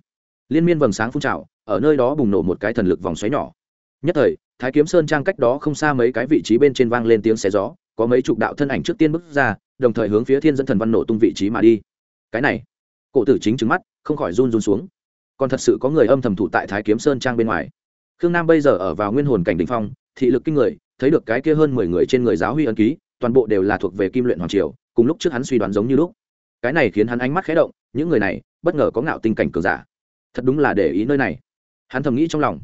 Liên miên vầng sáng phun trào, ở nơi đó bùng nổ một cái thần lực vòng xoáy nhỏ. Nhất thời, thái kiếm sơn trang cách đó không xa mấy cái vị trí bên trên vang lên tiếng xé gió, có mấy chục đạo thân ảnh trước tiên bước ra, đồng thời hướng phía thiên dẫn thần văn nổ tung vị trí mà đi. Cái này, cổ tử chính trứng mắt, không khỏi run run xuống. Còn thật sự có người âm thầm thủ tại thái kiếm sơn trang bên ngoài. Khương nam bây giờ ở vào nguyên hồn cảnh đình phong, thị lực kinh người thấy được cái kia hơn mười người trên người giáo huy ân ký, toàn bộ đều là thuộc về kim luyện hoàng triều, cùng lúc trước hắn suy đoán giống như lúc. Cái này khiến hắn ánh mắt khé động, những người này, bất ngờ có ngạo tinh cảnh cường giả. Thật đúng là để ý nơi này. Hắn thầm nghĩ trong lòng.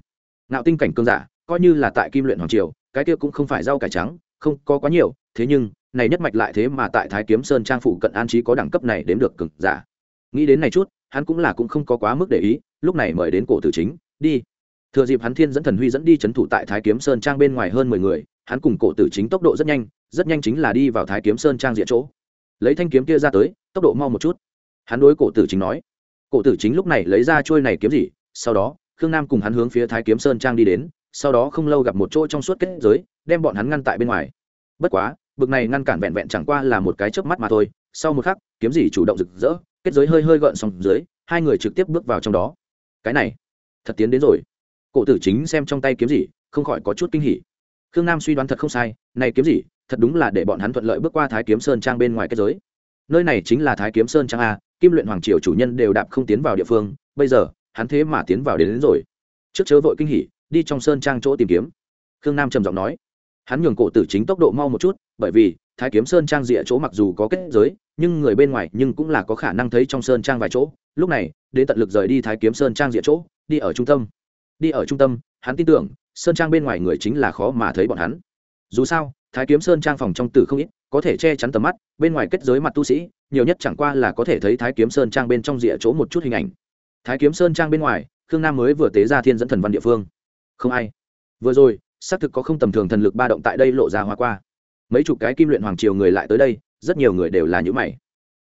Ngạo tinh cảnh cường giả, coi như là tại kim luyện hoàng triều, cái kia cũng không phải rau cải trắng, không có quá nhiều, thế nhưng, này nhất mạch lại thế mà tại thái kiếm sơn trang phủ cận an trí có đẳng cấp này đếm được cường giả. Nghĩ đến này chút, hắn cũng là cũng không có quá mức để ý, lúc này mời đến cổ tử chính, đi thừa dịp hắn thiên dẫn thần huy dẫn đi c h ấ n thủ tại thái kiếm sơn trang bên ngoài hơn mười người, hắn cùng cổ tử chính tốc độ rất nhanh rất nhanh chính là đi vào thái kiếm sơn trang diện chỗ. Lấy thanh kiếm kia ra tới, tốc độ mau một chút. Hắn đối cổ tử chính nói. Cổ tử chính lúc này lấy ra trôi này kiếm gì, sau đó, khương nam cùng hắn hướng phía thái kiếm sơn trang đi đến, sau đó không lâu gặp một chỗ trong suốt kết giới, đem bọn hắn ngăn tại bên ngoài. Bất quá, bực này ngăn cản vẹn vẹn chẳng qua là một cái chớp mắt mà thôi. Sau một khắc, kiếm gì chủ động rực rỡ, kết giới hơi hơi gợn xong dưới, hai người trực tiếp bước vào trong đó. Cái này, thật tiến đến rồi cổ tử chính xem trong tay kiếm gì không khỏi có chút kinh hỉ. Khương nam suy đoán thật không sai này kiếm gì thật đúng là để bọn hắn thuận lợi bước qua thái kiếm sơn trang bên ngoài kết giới. Nơi này chính là thái kiếm sơn trang a kim luyện hoàng triều chủ nhân đều đạp không tiến vào địa phương bây giờ hắn thế mà tiến vào đến, đến rồi. Trước chớ vội kinh hỉ đi trong sơn trang chỗ tìm kiếm. Khương nam trầm giọng nói. Hắn nhường cổ tử chính tốc độ mau một chút bởi vì thái kiếm sơn trang rìa chỗ mặc dù có kết giới nhưng người bên ngoài nhưng cũng là có khả năng thấy trong sơn trang vài chỗ. Lúc này đến tận lực rời đi thái kiếm sơn trang rìa chỗ đi ở trung tâm đi ở trung tâm, hắn tin tưởng, sơn trang bên ngoài người chính là khó mà thấy bọn hắn. Dù sao, thái kiếm sơn trang phòng trong tử không ít, có thể che chắn tầm mắt, bên ngoài kết giới mặt tu sĩ, nhiều nhất chẳng qua là có thể thấy thái kiếm sơn trang bên trong rìa chỗ một chút hình ảnh. Thái kiếm sơn trang bên ngoài, khương nam mới vừa tế ra thiên dẫn thần văn địa phương. Không ai. Vừa rồi, xác thực có không tầm thường thần lực ba động tại đây lộ ra hoa qua. Mấy chục cái kim luyện hoàng triều người lại tới đây, rất nhiều người đều là những mày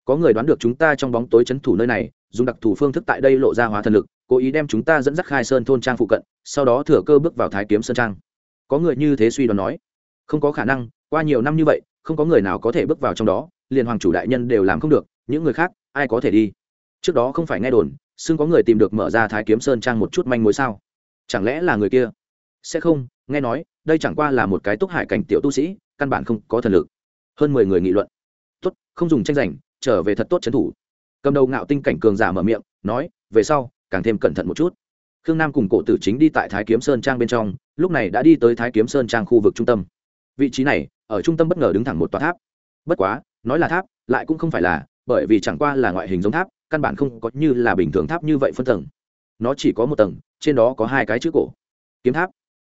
có người đoán được chúng ta trong bóng tối c h ấ n thủ nơi này, dùng đặc thù phương thức tại đây lộ ra hóa thần lực, cố ý đem chúng ta dẫn dắt khai sơn thôn trang phụ cận, sau đó thừa cơ bước vào thái kiếm sơn trang. Có người như thế suy đoán nói, không có khả năng, qua nhiều năm như vậy, không có người nào có thể bước vào trong đó, liền hoàng chủ đại nhân đều làm không được, những người khác, ai có thể đi? Trước đó không phải nghe đồn, xưng có người tìm được mở ra thái kiếm sơn trang một chút manh mối sao? Chẳng lẽ là người kia? Sẽ không, nghe nói, đây chẳng qua là một cái túc hải cảnh tiểu tu sĩ, căn bản không có thần lực. Hơn mười người nghị luận. Tốt, không dùng tranh giành trở về thật tốt trấn thủ. Cầm đầu ngạo tinh cảnh cường giả mở miệng, nói, về sau, càng thêm cẩn thận một chút. Khương nam cùng cổ tử chính đi tại thái kiếm sơn trang bên trong, lúc này đã đi tới thái kiếm sơn trang khu vực trung tâm. Vị trí này, ở trung tâm bất ngờ đứng thẳng một tòa tháp. Bất quá, nói là tháp, lại cũng không phải là, bởi vì chẳng qua là ngoại hình giống tháp, căn bản không có như là bình thường tháp như vậy phân tầng. Nó chỉ có một tầng, trên đó có hai cái chữ cổ. Kiếm tháp.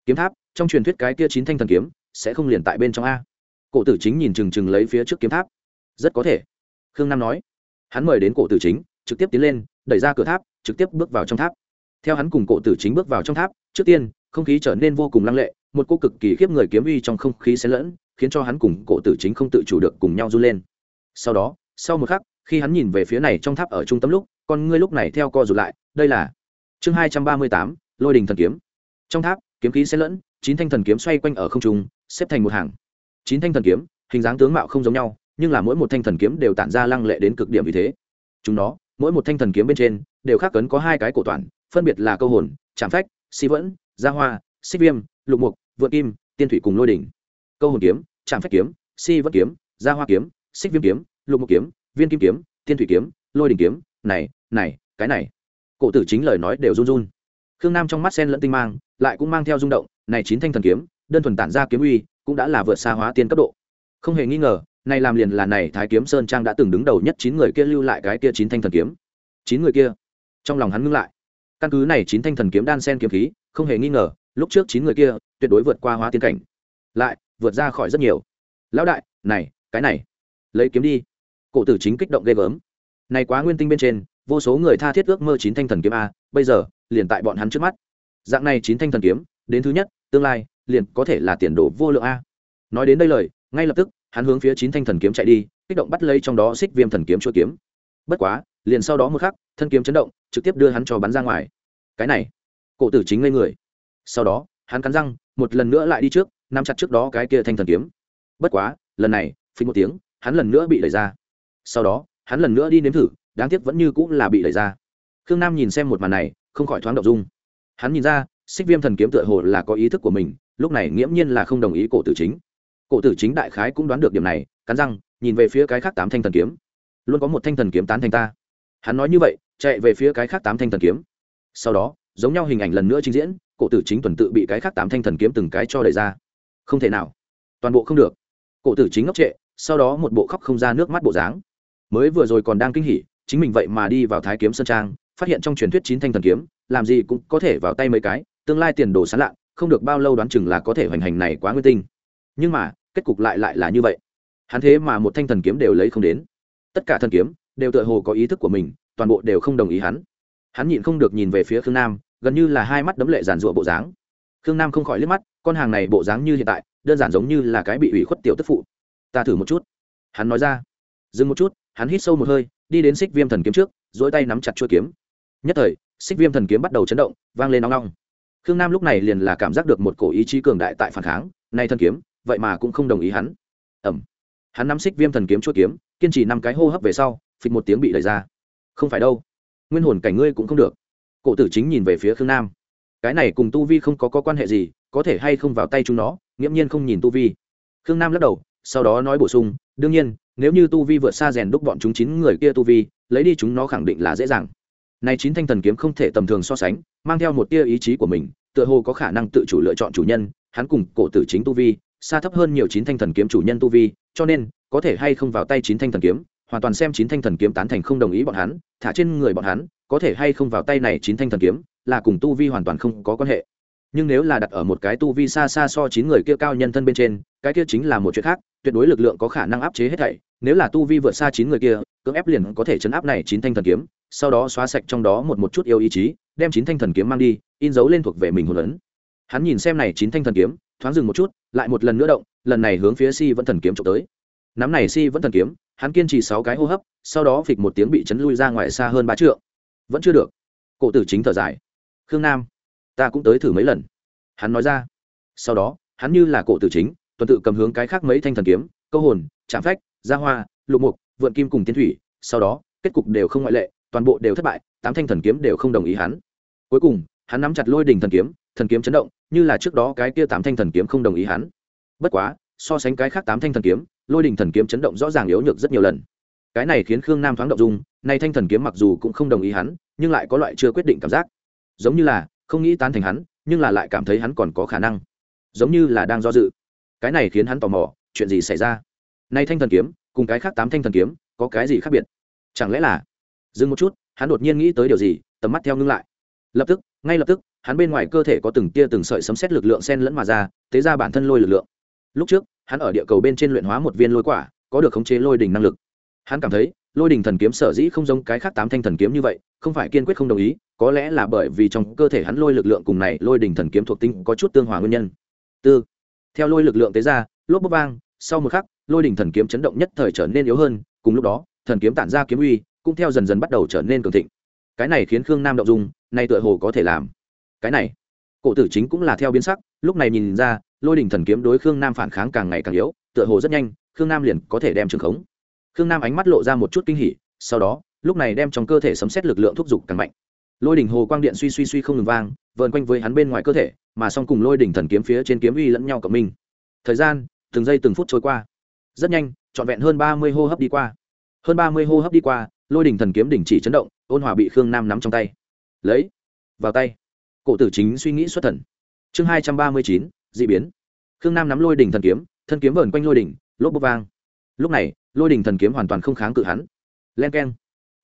Kiếm tháp, trong truyền thuyết cái kia chín thanh thần kiếm, sẽ không liền tại bên trong a. Cổ tử chính nhìn chừng chừng lấy phía trước kiếm tháp. Rất có thể khương nam nói. Hắn mời đến cổ tử chính, trực tiếp tiến lên, đẩy ra cửa tháp, trực tiếp bước vào trong tháp. Theo hắn cùng cổ tử chính bước vào trong tháp, trước tiên, không khí trở nên vô cùng lăng lệ, một cô cực kỳ khiếp người kiếm uy trong không khí xen lẫn, khiến cho hắn cùng cổ tử chính không tự chủ được cùng nhau run lên. Sau đó, sau một khắc, khi hắn nhìn về phía này trong tháp ở trung tâm lúc, con ngươi lúc này theo co rụt lại, đây là chương hai trăm ba mươi tám, lôi đình thần kiếm. Trong tháp, kiếm khí xen lẫn, chín thanh thần kiếm xoay quanh ở không trung, xếp thành một hàng. Chín thanh thần kiếm, hình dáng tướng mạo không giống nhau nhưng là mỗi một thanh thần kiếm đều tản ra lăng lệ đến cực điểm vì thế. Chúng nó, mỗi một thanh thần kiếm bên trên, đều khác cấn có hai cái cổ toàn, phân biệt là câu hồn trạm phách, si vẫn, gia hoa xích viêm, lục mục vượt kim, tiên thủy cùng lôi đỉnh. Câu hồn kiếm trạm phách kiếm, si vẫn kiếm, gia hoa kiếm, xích viêm kiếm, lục mục kiếm, viên kim kiếm, tiên thủy kiếm, lôi đỉnh kiếm, này này, cái này. Cổ tử chính lời nói đều run run. Khương nam trong mắt sen lẫn tinh mang, lại cũng mang theo rung động, này chín thanh thần kiếm, đơn thuần tản ra kiếm uy, cũng đã là vượt xa hóa tiên cấp độ. Không hề nghi ngờ này làm liền là này thái kiếm sơn trang đã từng đứng đầu nhất chín người kia lưu lại cái kia chín thanh thần kiếm. Chín người kia? Trong lòng hắn ngưng lại. Căn cứ này chín thanh thần kiếm đan sen kiếm khí, không hề nghi ngờ, lúc trước chín người kia tuyệt đối vượt qua hóa tiên cảnh. Lại, vượt ra khỏi rất nhiều. Lão đại, này, cái này. Lấy kiếm đi. Cổ tử chính kích động ghê gớm. Này quá nguyên tinh bên trên, vô số người tha thiết ước mơ chín thanh thần kiếm a, bây giờ, liền tại bọn hắn trước mắt. Dạng này chín thanh thần kiếm, đến thứ nhất, tương lai, liền có thể là tiền đồ vô lượng a. Nói đến đây lời, ngay lập tức hắn hướng phía chín thanh thần kiếm chạy đi, kích động bắt lấy trong đó xích viêm thần kiếm chuỗi kiếm. Bất quá, liền sau đó một khắc, thân kiếm chấn động, trực tiếp đưa hắn cho bắn ra ngoài. Cái này, cổ tử chính ngây người. Sau đó, hắn cắn răng, một lần nữa lại đi trước, nắm chặt trước đó cái kia thanh thần kiếm. Bất quá, lần này phí một tiếng, hắn lần nữa bị đẩy ra. Sau đó, hắn lần nữa đi nếm thử, đáng tiếc vẫn như cũng là bị đẩy ra. Khương nam nhìn xem một màn này, không khỏi thoáng động dung. Hắn nhìn ra, xích viêm thần kiếm tựa hồ là có ý thức của mình, lúc này nghiễm nhiên là không đồng ý cổ tử chính cổ tử chính đại khái cũng đoán được điểm này, cắn răng, nhìn về phía cái khác tám thanh thần kiếm. Luôn có một thanh thần kiếm tán thành ta. Hắn nói như vậy, chạy về phía cái khác tám thanh thần kiếm. Sau đó, giống nhau hình ảnh lần nữa trình diễn, cổ tử chính tuần tự bị cái khác tám thanh thần kiếm từng cái cho đẩy ra. Không thể nào. Toàn bộ không được. Cổ tử chính ngốc trệ, sau đó một bộ khóc không ra nước mắt bộ dáng. Mới vừa rồi còn đang kinh hỉ, chính mình vậy mà đi vào thái kiếm sơn trang, phát hiện trong truyền thuyết chín thanh thần kiếm, làm gì cũng có thể vào tay mấy cái, tương lai tiền đồ sán lạ, không được bao lâu đoán chừng là có thể hoành hành này quá nguyên tinh nhưng mà, kết cục lại lại là như vậy. Hắn thế mà một thanh thần kiếm đều lấy không đến. Tất cả thần kiếm đều tựa hồ có ý thức của mình, toàn bộ đều không đồng ý hắn. Hắn nhịn không được nhìn về phía khương nam, gần như là hai mắt đấm lệ giàn rụa bộ dáng. Khương nam không khỏi liếc mắt, con hàng này bộ dáng như hiện tại, đơn giản giống như là cái bị ủy khuất tiểu tức phụ. Ta thử một chút. Hắn nói ra. Dừng một chút, hắn hít sâu một hơi, đi đến xích viêm thần kiếm trước dỗi tay nắm chặt chuôi kiếm. Nhất thời, xích viêm thần kiếm bắt đầu chấn động, vang lên nóng nóng khương nam lúc này liền là cảm giác được một cổ ý chí cường đại tại phản kháng, nay thần kiếm vậy mà cũng không đồng ý hắn. Ẩm hắn nắm xích viêm thần kiếm chuôi kiếm kiên trì năm cái hô hấp về sau phịch một tiếng bị đẩy ra. Không phải đâu. Nguyên hồn cảnh ngươi cũng không được. Cổ tử chính nhìn về phía khương nam. Cái này cùng tu vi không có, có quan hệ gì có thể hay không vào tay chúng nó nghiễm nhiên không nhìn tu vi. Khương nam lắc đầu sau đó nói bổ sung đương nhiên nếu như tu vi vượt xa rèn đúc bọn chúng chín người kia tu vi lấy đi chúng nó khẳng định là dễ dàng. Này chín thanh thần kiếm không thể tầm thường so sánh mang theo một tia ý chí của mình tựa hồ có khả năng tự chủ lựa chọn chủ nhân hắn cùng cổ tử chính tu vi xa thấp hơn nhiều chín thanh thần kiếm chủ nhân tu vi, cho nên, có thể hay không vào tay chín thanh thần kiếm, hoàn toàn xem chín thanh thần kiếm tán thành không đồng ý bọn hắn, thả trên người bọn hắn, có thể hay không vào tay này chín thanh thần kiếm, là cùng tu vi hoàn toàn không có quan hệ. Nhưng nếu là đặt ở một cái tu vi xa xa so chín người kia cao nhân thân bên trên, cái kia chính là một chuyện khác, tuyệt đối lực lượng có khả năng áp chế hết thảy, nếu là tu vi vượt xa chín người kia, cưỡng ép liền có thể chấn áp này chín thanh thần kiếm, sau đó xóa sạch trong đó một một chút yêu ý chí, đem chín thanh thần kiếm mang đi, in dấu lên thuộc về mình hồn ấn. Hắn nhìn xem này chín thanh thần kiếm thoáng dừng một chút, lại một lần nữa động, lần này hướng phía si vẫn thần kiếm trộm tới. Nắm này si vẫn thần kiếm, hắn kiên trì sáu cái hô hấp, sau đó phịch một tiếng bị chấn lui ra ngoài xa hơn ba trượng. Vẫn chưa được. Cổ tử chính thở dài. Khương nam, ta cũng tới thử mấy lần. Hắn nói ra. Sau đó, hắn như là cổ tử chính, tuần tự cầm hướng cái khác mấy thanh thần kiếm, câu hồn, chạm phách, gia hoa, lục mục, vượn kim cùng tiến thủy. Sau đó, kết cục đều không ngoại lệ, toàn bộ đều thất bại, tám thanh thần kiếm đều không đồng ý hắn. Cuối cùng, hắn nắm chặt lôi đình thần kiếm thần kiếm chấn động, như là trước đó cái kia tám thanh thần kiếm không đồng ý hắn. Bất quá, so sánh cái khác tám thanh thần kiếm, lôi đình thần kiếm chấn động rõ ràng yếu nhược rất nhiều lần. Cái này khiến khương nam thoáng động dung, nay thanh thần kiếm mặc dù cũng không đồng ý hắn, nhưng lại có loại chưa quyết định cảm giác. Giống như là, không nghĩ tán thành hắn, nhưng là lại cảm thấy hắn còn có khả năng. Giống như là đang do dự. Cái này khiến hắn tò mò, chuyện gì xảy ra? Nay thanh thần kiếm, cùng cái khác tám thanh thần kiếm, có cái gì khác biệt? Chẳng lẽ là, dừng một chút, hắn đột nhiên nghĩ tới điều gì, tầm mắt theo ngưng lại. Lập tức, ngay lập tức hắn bên ngoài cơ thể có từng tia từng sợi sấm xét lực lượng sen lẫn mà ra, tế ra bản thân lôi lực lượng. Lúc trước, hắn ở địa cầu bên trên luyện hóa một viên lôi quả, có được khống chế lôi đình năng lực. Hắn cảm thấy, lôi đình thần kiếm sở dĩ không giống cái khác tám thanh thần kiếm như vậy, không phải kiên quyết không đồng ý, có lẽ là bởi vì trong cơ thể hắn lôi lực lượng cùng này lôi đình thần kiếm thuộc tinh có chút tương hòa nguyên nhân. Tư. Theo lôi lực lượng tế ra lốp bốc vang, sau một khắc, lôi đình thần kiếm chấn động nhất thời trở nên yếu hơn, cùng lúc đó, thần kiếm tản ra kiếm uy cũng theo dần dần bắt đầu trở nên cường thịnh. Cái này khiến khương nam động dung, nay tựa hồ có thể làm cái này, cổ tử chính cũng là theo biến sắc, lúc này nhìn ra, lôi đình thần kiếm đối khương nam phản kháng càng ngày càng yếu, tựa hồ rất nhanh, khương nam liền có thể đem trường khống. Khương nam ánh mắt lộ ra một chút kinh hỉ, sau đó, lúc này đem trong cơ thể sấm xét lực lượng thúc giục càng mạnh. Lôi đỉnh hồ quang điện suy suy suy không ngừng vang, vờn quanh với hắn bên ngoài cơ thể, mà song cùng lôi đỉnh thần kiếm phía trên kiếm uy lẫn nhau cộng minh. Thời gian, từng giây từng phút trôi qua. Rất nhanh, trọn vẹn hơn ba mươi hô hấp đi qua. Hơn ba mươi hô hấp đi qua, lôi đỉnh thần kiếm đỉnh chỉ chấn động, ôn hòa bị khương nam nắm trong tay. Lấy, vào tay cổ tử chính suy nghĩ xuất thần. Chương hai trăm ba mươi chín d ị biến. Khương nam nắm lôi đỉnh thần kiếm, thân kiếm vờn quanh lôi đỉnh, lốp bốc vang. Lúc này, lôi đỉnh thần kiếm hoàn toàn không kháng cự hắn. Len k e n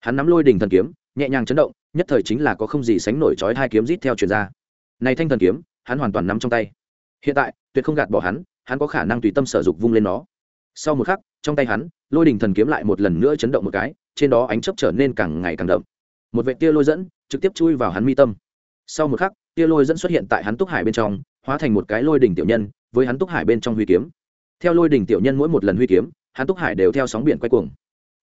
hắn nắm lôi đỉnh thần kiếm, nhẹ nhàng chấn động, nhất thời chính là có không gì sánh nổi trói hai kiếm rít theo truyền ra. Này thanh thần kiếm, hắn hoàn toàn nắm trong tay. Hiện tại, tuyệt không gạt bỏ hắn hắn có khả năng tùy tâm sở dục vung lên nó. Sau một khắc, trong tay hắn, lôi đỉnh thần kiếm lại một lần nữa chấn động một cái, trên đó ánh chấp trở nên càng ngày càng đậm. Một vệ tia lôi dẫn, trực tiếp chui vào hắn mi tâm sau một khắc, tia lôi dẫn xuất hiện tại hắn túc hải bên trong, hóa thành một cái lôi đỉnh tiểu nhân, với hắn túc hải bên trong huy kiếm. Theo lôi đỉnh tiểu nhân mỗi một lần huy kiếm, hắn túc hải đều theo sóng biển quay cuồng.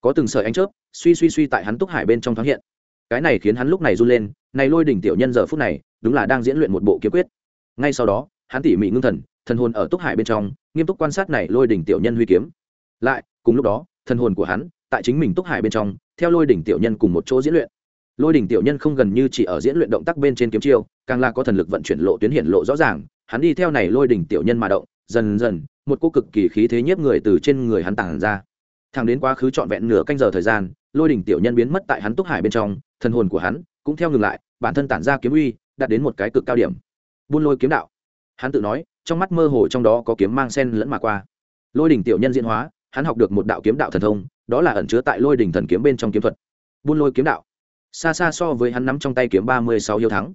Có từng sợi ánh chớp, suy suy suy tại hắn túc hải bên trong thoáng hiện. Cái này khiến hắn lúc này run lên, này lôi đỉnh tiểu nhân giờ phút này, đúng là đang diễn luyện một bộ kiếm quyết. Ngay sau đó, hắn tỉ mỉ ngưng thần thần hồn ở túc hải bên trong, nghiêm túc quan sát này lôi đỉnh tiểu nhân huy kiếm. Lại, cùng lúc đó, thần hồn của hắn, tại chính mình túc hải bên trong, theo lôi đỉnh tiểu nhân cùng một chỗ diễn luyện lôi đỉnh tiểu nhân không gần như chỉ ở diễn luyện động tác bên trên kiếm chiêu, càng là có thần lực vận chuyển lộ tuyến hiển lộ rõ ràng, hắn đi theo này lôi đỉnh tiểu nhân mà động, dần dần, một cô cực kỳ khí thế nhiếp người từ trên người hắn tàng ra. Thẳng đến quá khứ trọn vẹn nửa canh giờ thời gian, lôi đỉnh tiểu nhân biến mất tại hắn túc hải bên trong, thần hồn của hắn cũng theo ngừng lại, bản thân tản ra kiếm uy, đạt đến một cái cực cao điểm. Buôn lôi kiếm đạo. Hắn tự nói, trong mắt mơ hồ trong đó có kiếm mang sen lẫn mà qua. Lôi đỉnh tiểu nhân diễn hóa, hắn học được một đạo kiếm đạo thần thông, đó là ẩn chứa tại lôi đỉnh thần kiếm bên trong kiếm thuật. Buôn lôi kiếm đạo xa xa so với hắn nắm trong tay kiếm ba mươi sáu hiếu thắng.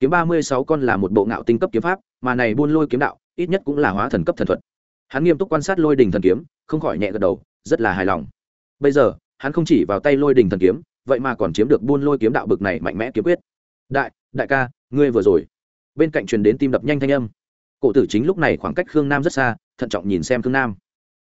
Kiếm ba mươi sáu con là một bộ ngạo tinh cấp kiếm pháp, mà này buôn lôi kiếm đạo, ít nhất cũng là hóa thần cấp thần thuật. Hắn nghiêm túc quan sát lôi đình thần kiếm, không khỏi nhẹ gật đầu, rất là hài lòng. Bây giờ, hắn không chỉ vào tay lôi đình thần kiếm, vậy mà còn chiếm được buôn lôi kiếm đạo bực này mạnh mẽ kiếm quyết. Đại đại ca, ngươi vừa rồi. Bên cạnh truyền đến tim đập nhanh thanh âm. Cổ tử chính lúc này khoảng cách khương nam rất xa, thận trọng nhìn xem khương nam.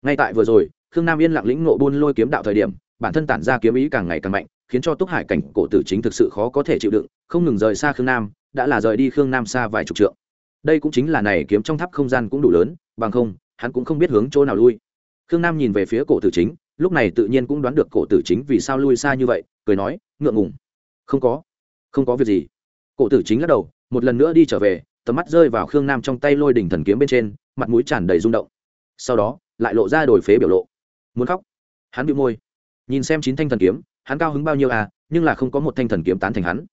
Ngay tại vừa rồi, khương nam yên lặng lĩnh ngộ buôn lôi kiếm đạo thời điểm bản thân tản ra kiếm ý càng ngày càng mạnh, khiến cho túc hải cảnh cổ tử chính thực sự khó có thể chịu đựng, không ngừng rời xa khương nam, đã là rời đi khương nam xa vài chục trượng. Đây cũng chính là này kiếm trong tháp không gian cũng đủ lớn, bằng không, hắn cũng không biết hướng chỗ nào lui. Khương nam nhìn về phía cổ tử chính, lúc này tự nhiên cũng đoán được cổ tử chính vì sao lui xa như vậy, cười nói, ngượng ngùng. Không có không có việc gì. Cổ tử chính lắc đầu, một lần nữa đi trở về, tầm mắt rơi vào khương nam trong tay lôi đỉnh thần kiếm bên trên, mặt mũi tràn đầy rung động. Sau đó, lại lộ ra đổi phế biểu lộ. Muốn khóc. Hắn bị môi nhìn xem chín thanh thần kiếm, hắn cao hứng bao nhiêu à nhưng là không có một thanh thần kiếm tán thành hắn.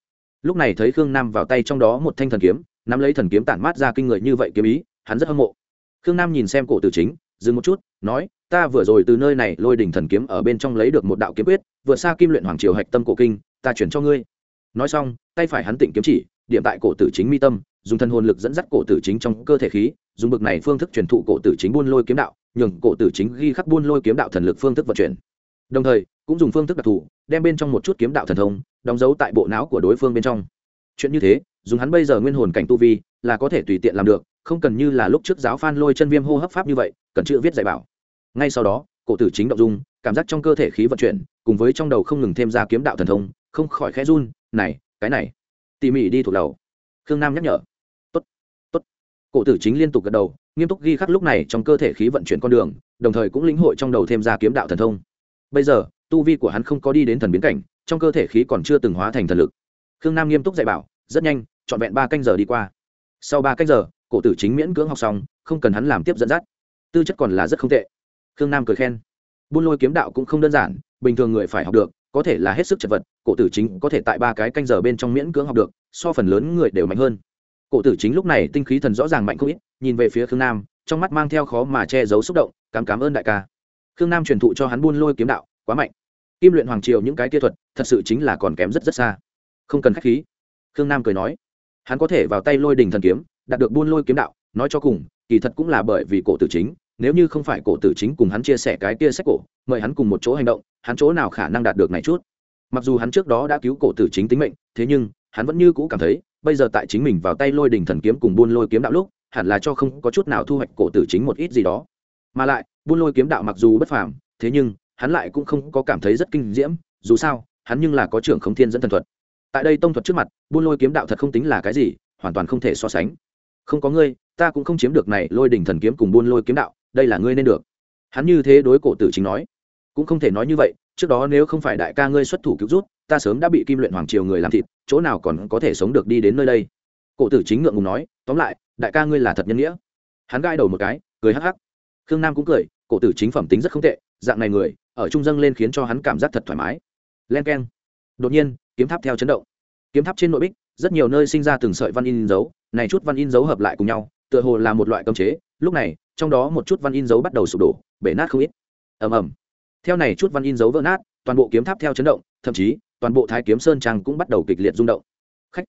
Lúc này thấy khương nam vào tay trong đó một thanh thần kiếm, nắm lấy thần kiếm tản mát ra kinh người như vậy kiếm ý, hắn rất hâm mộ. Khương nam nhìn xem cổ tử chính, dừng một chút, nói, ta vừa rồi từ nơi này lôi đỉnh thần kiếm ở bên trong lấy được một đạo kiếm quyết, vượt xa kim luyện hoàng triều hạch tâm cổ kinh, ta chuyển cho ngươi. Nói xong, tay phải hắn tỉnh kiếm chỉ, điểm tại cổ tử chính mi tâm, dùng thân hồn lực dẫn dắt cổ tử chính trong cơ thể khí, dùng bực này phương thức truyền thụ cổ tử chính buôn lôi kiếm đạo, nhường cổ tử chính ghi khắc buôn lôi kiếm đạo thần lực phương thức vận chuyển đồng thời, cũng dùng phương thức đặc thù, đem bên trong một chút kiếm đạo thần thông, đóng dấu tại bộ não của đối phương bên trong. Chuyện như thế, dùng hắn bây giờ nguyên hồn cảnh tu vi, là có thể tùy tiện làm được, không cần như là lúc trước giáo phan lôi chân viêm hô hấp pháp như vậy, cần chữ viết dạy bảo. Ngay sau đó, cổ tử chính động dung, cảm giác trong cơ thể khí vận chuyển, cùng với trong đầu không ngừng thêm ra kiếm đạo thần thông, không khỏi khẽ run, này, cái này. Tỉ mỉ đi thuộc đầu. Khương nam nhắc nhở. Tốt tốt. Cổ tử chính liên tục gật đầu, nghiêm túc ghi khắc lúc này trong cơ thể khí vận chuyển con đường, đồng thời cũng lĩnh hội trong đầu thêm ra kiếm đạo thần thông bây giờ, tu vi của hắn không có đi đến thần biến cảnh, trong cơ thể khí còn chưa từng hóa thành thần lực. Khương nam nghiêm túc dạy bảo, rất nhanh, trọn vẹn ba canh giờ đi qua. Sau ba canh giờ, cổ tử chính miễn cưỡng học xong, không cần hắn làm tiếp dẫn dắt. Tư chất còn là rất không tệ. Khương nam cười khen. Buôn lôi kiếm đạo cũng không đơn giản, bình thường người phải học được, có thể là hết sức chật vật, cổ tử chính có thể tại ba cái canh giờ bên trong miễn cưỡng học được, so phần lớn người đều mạnh hơn. Cổ tử chính lúc này tinh khí thần rõ ràng mạnh không ít, nhìn về phía khương nam, trong mắt mang theo khó mà che giấu xúc động cảm cảm ơn đại ca khương nam truyền thụ cho hắn buôn lôi kiếm đạo, quá mạnh. Kim luyện hoàng triều những cái kia thuật, thật sự chính là còn kém rất rất xa. Không cần k h á c h khí. Khương nam cười nói. Hắn có thể vào tay lôi đình thần kiếm, đạt được buôn lôi kiếm đạo, nói cho cùng, kỳ thật cũng là bởi vì cổ tử chính, nếu như không phải cổ tử chính cùng hắn chia sẻ cái kia sách cổ, mời hắn cùng một chỗ hành động, hắn chỗ nào khả năng đạt được này chút? Mặc dù hắn trước đó đã cứu cổ tử chính tính mệnh, thế nhưng, hắn vẫn như cũ cảm thấy, bây giờ tại chính mình vào tay lôi đình thần kiếm cùng buôn lôi kiếm đạo lúc, hẳn là cho không có chút nào thu hoạch cổ tử chính một ít gì đó mà lại, buôn lôi kiếm đạo mặc dù bất phàm, thế nhưng, hắn lại cũng không có cảm thấy rất kinh diễm, dù sao, hắn nhưng là có trưởng không thiên dẫn thần thuật. Tại đây tông thuật trước mặt, buôn lôi kiếm đạo thật không tính là cái gì, hoàn toàn không thể so sánh. Không có ngươi, ta cũng không chiếm được này lôi đỉnh thần kiếm cùng buôn lôi kiếm đạo, đây là ngươi nên được. Hắn như thế đối cổ tử chính nói. Cũng không thể nói như vậy, trước đó nếu không phải đại ca ngươi xuất thủ cứu rút, ta sớm đã bị kim luyện hoàng triều người làm thịt, chỗ nào còn có thể sống được đi đến nơi đây? Cổ tử chính ngượng ngùng nói, tóm lại, đại ca ngươi là thật nhân nghĩa. Hắn gai đầu một cái, cười hắc hắc khương nam cũng cười, cổ tử chính phẩm tính rất không tệ, dạng này người, ở trung dâng lên khiến cho hắn cảm giác thật thoải mái. Len k e n đột nhiên, kiếm tháp theo chấn động. Kiếm tháp trên nội bích, rất nhiều nơi sinh ra từng sợi văn in dấu, này chút văn in dấu hợp lại cùng nhau, tựa hồ là một loại cơm chế, lúc này, trong đó một chút văn in dấu bắt đầu sụp đổ, bể nát không ít. Ầm ầm. Theo này chút văn in dấu vỡ nát, toàn bộ kiếm tháp theo chấn động, thậm chí, toàn bộ thái kiếm sơn trang cũng bắt đầu kịch liệt rung động. Khách.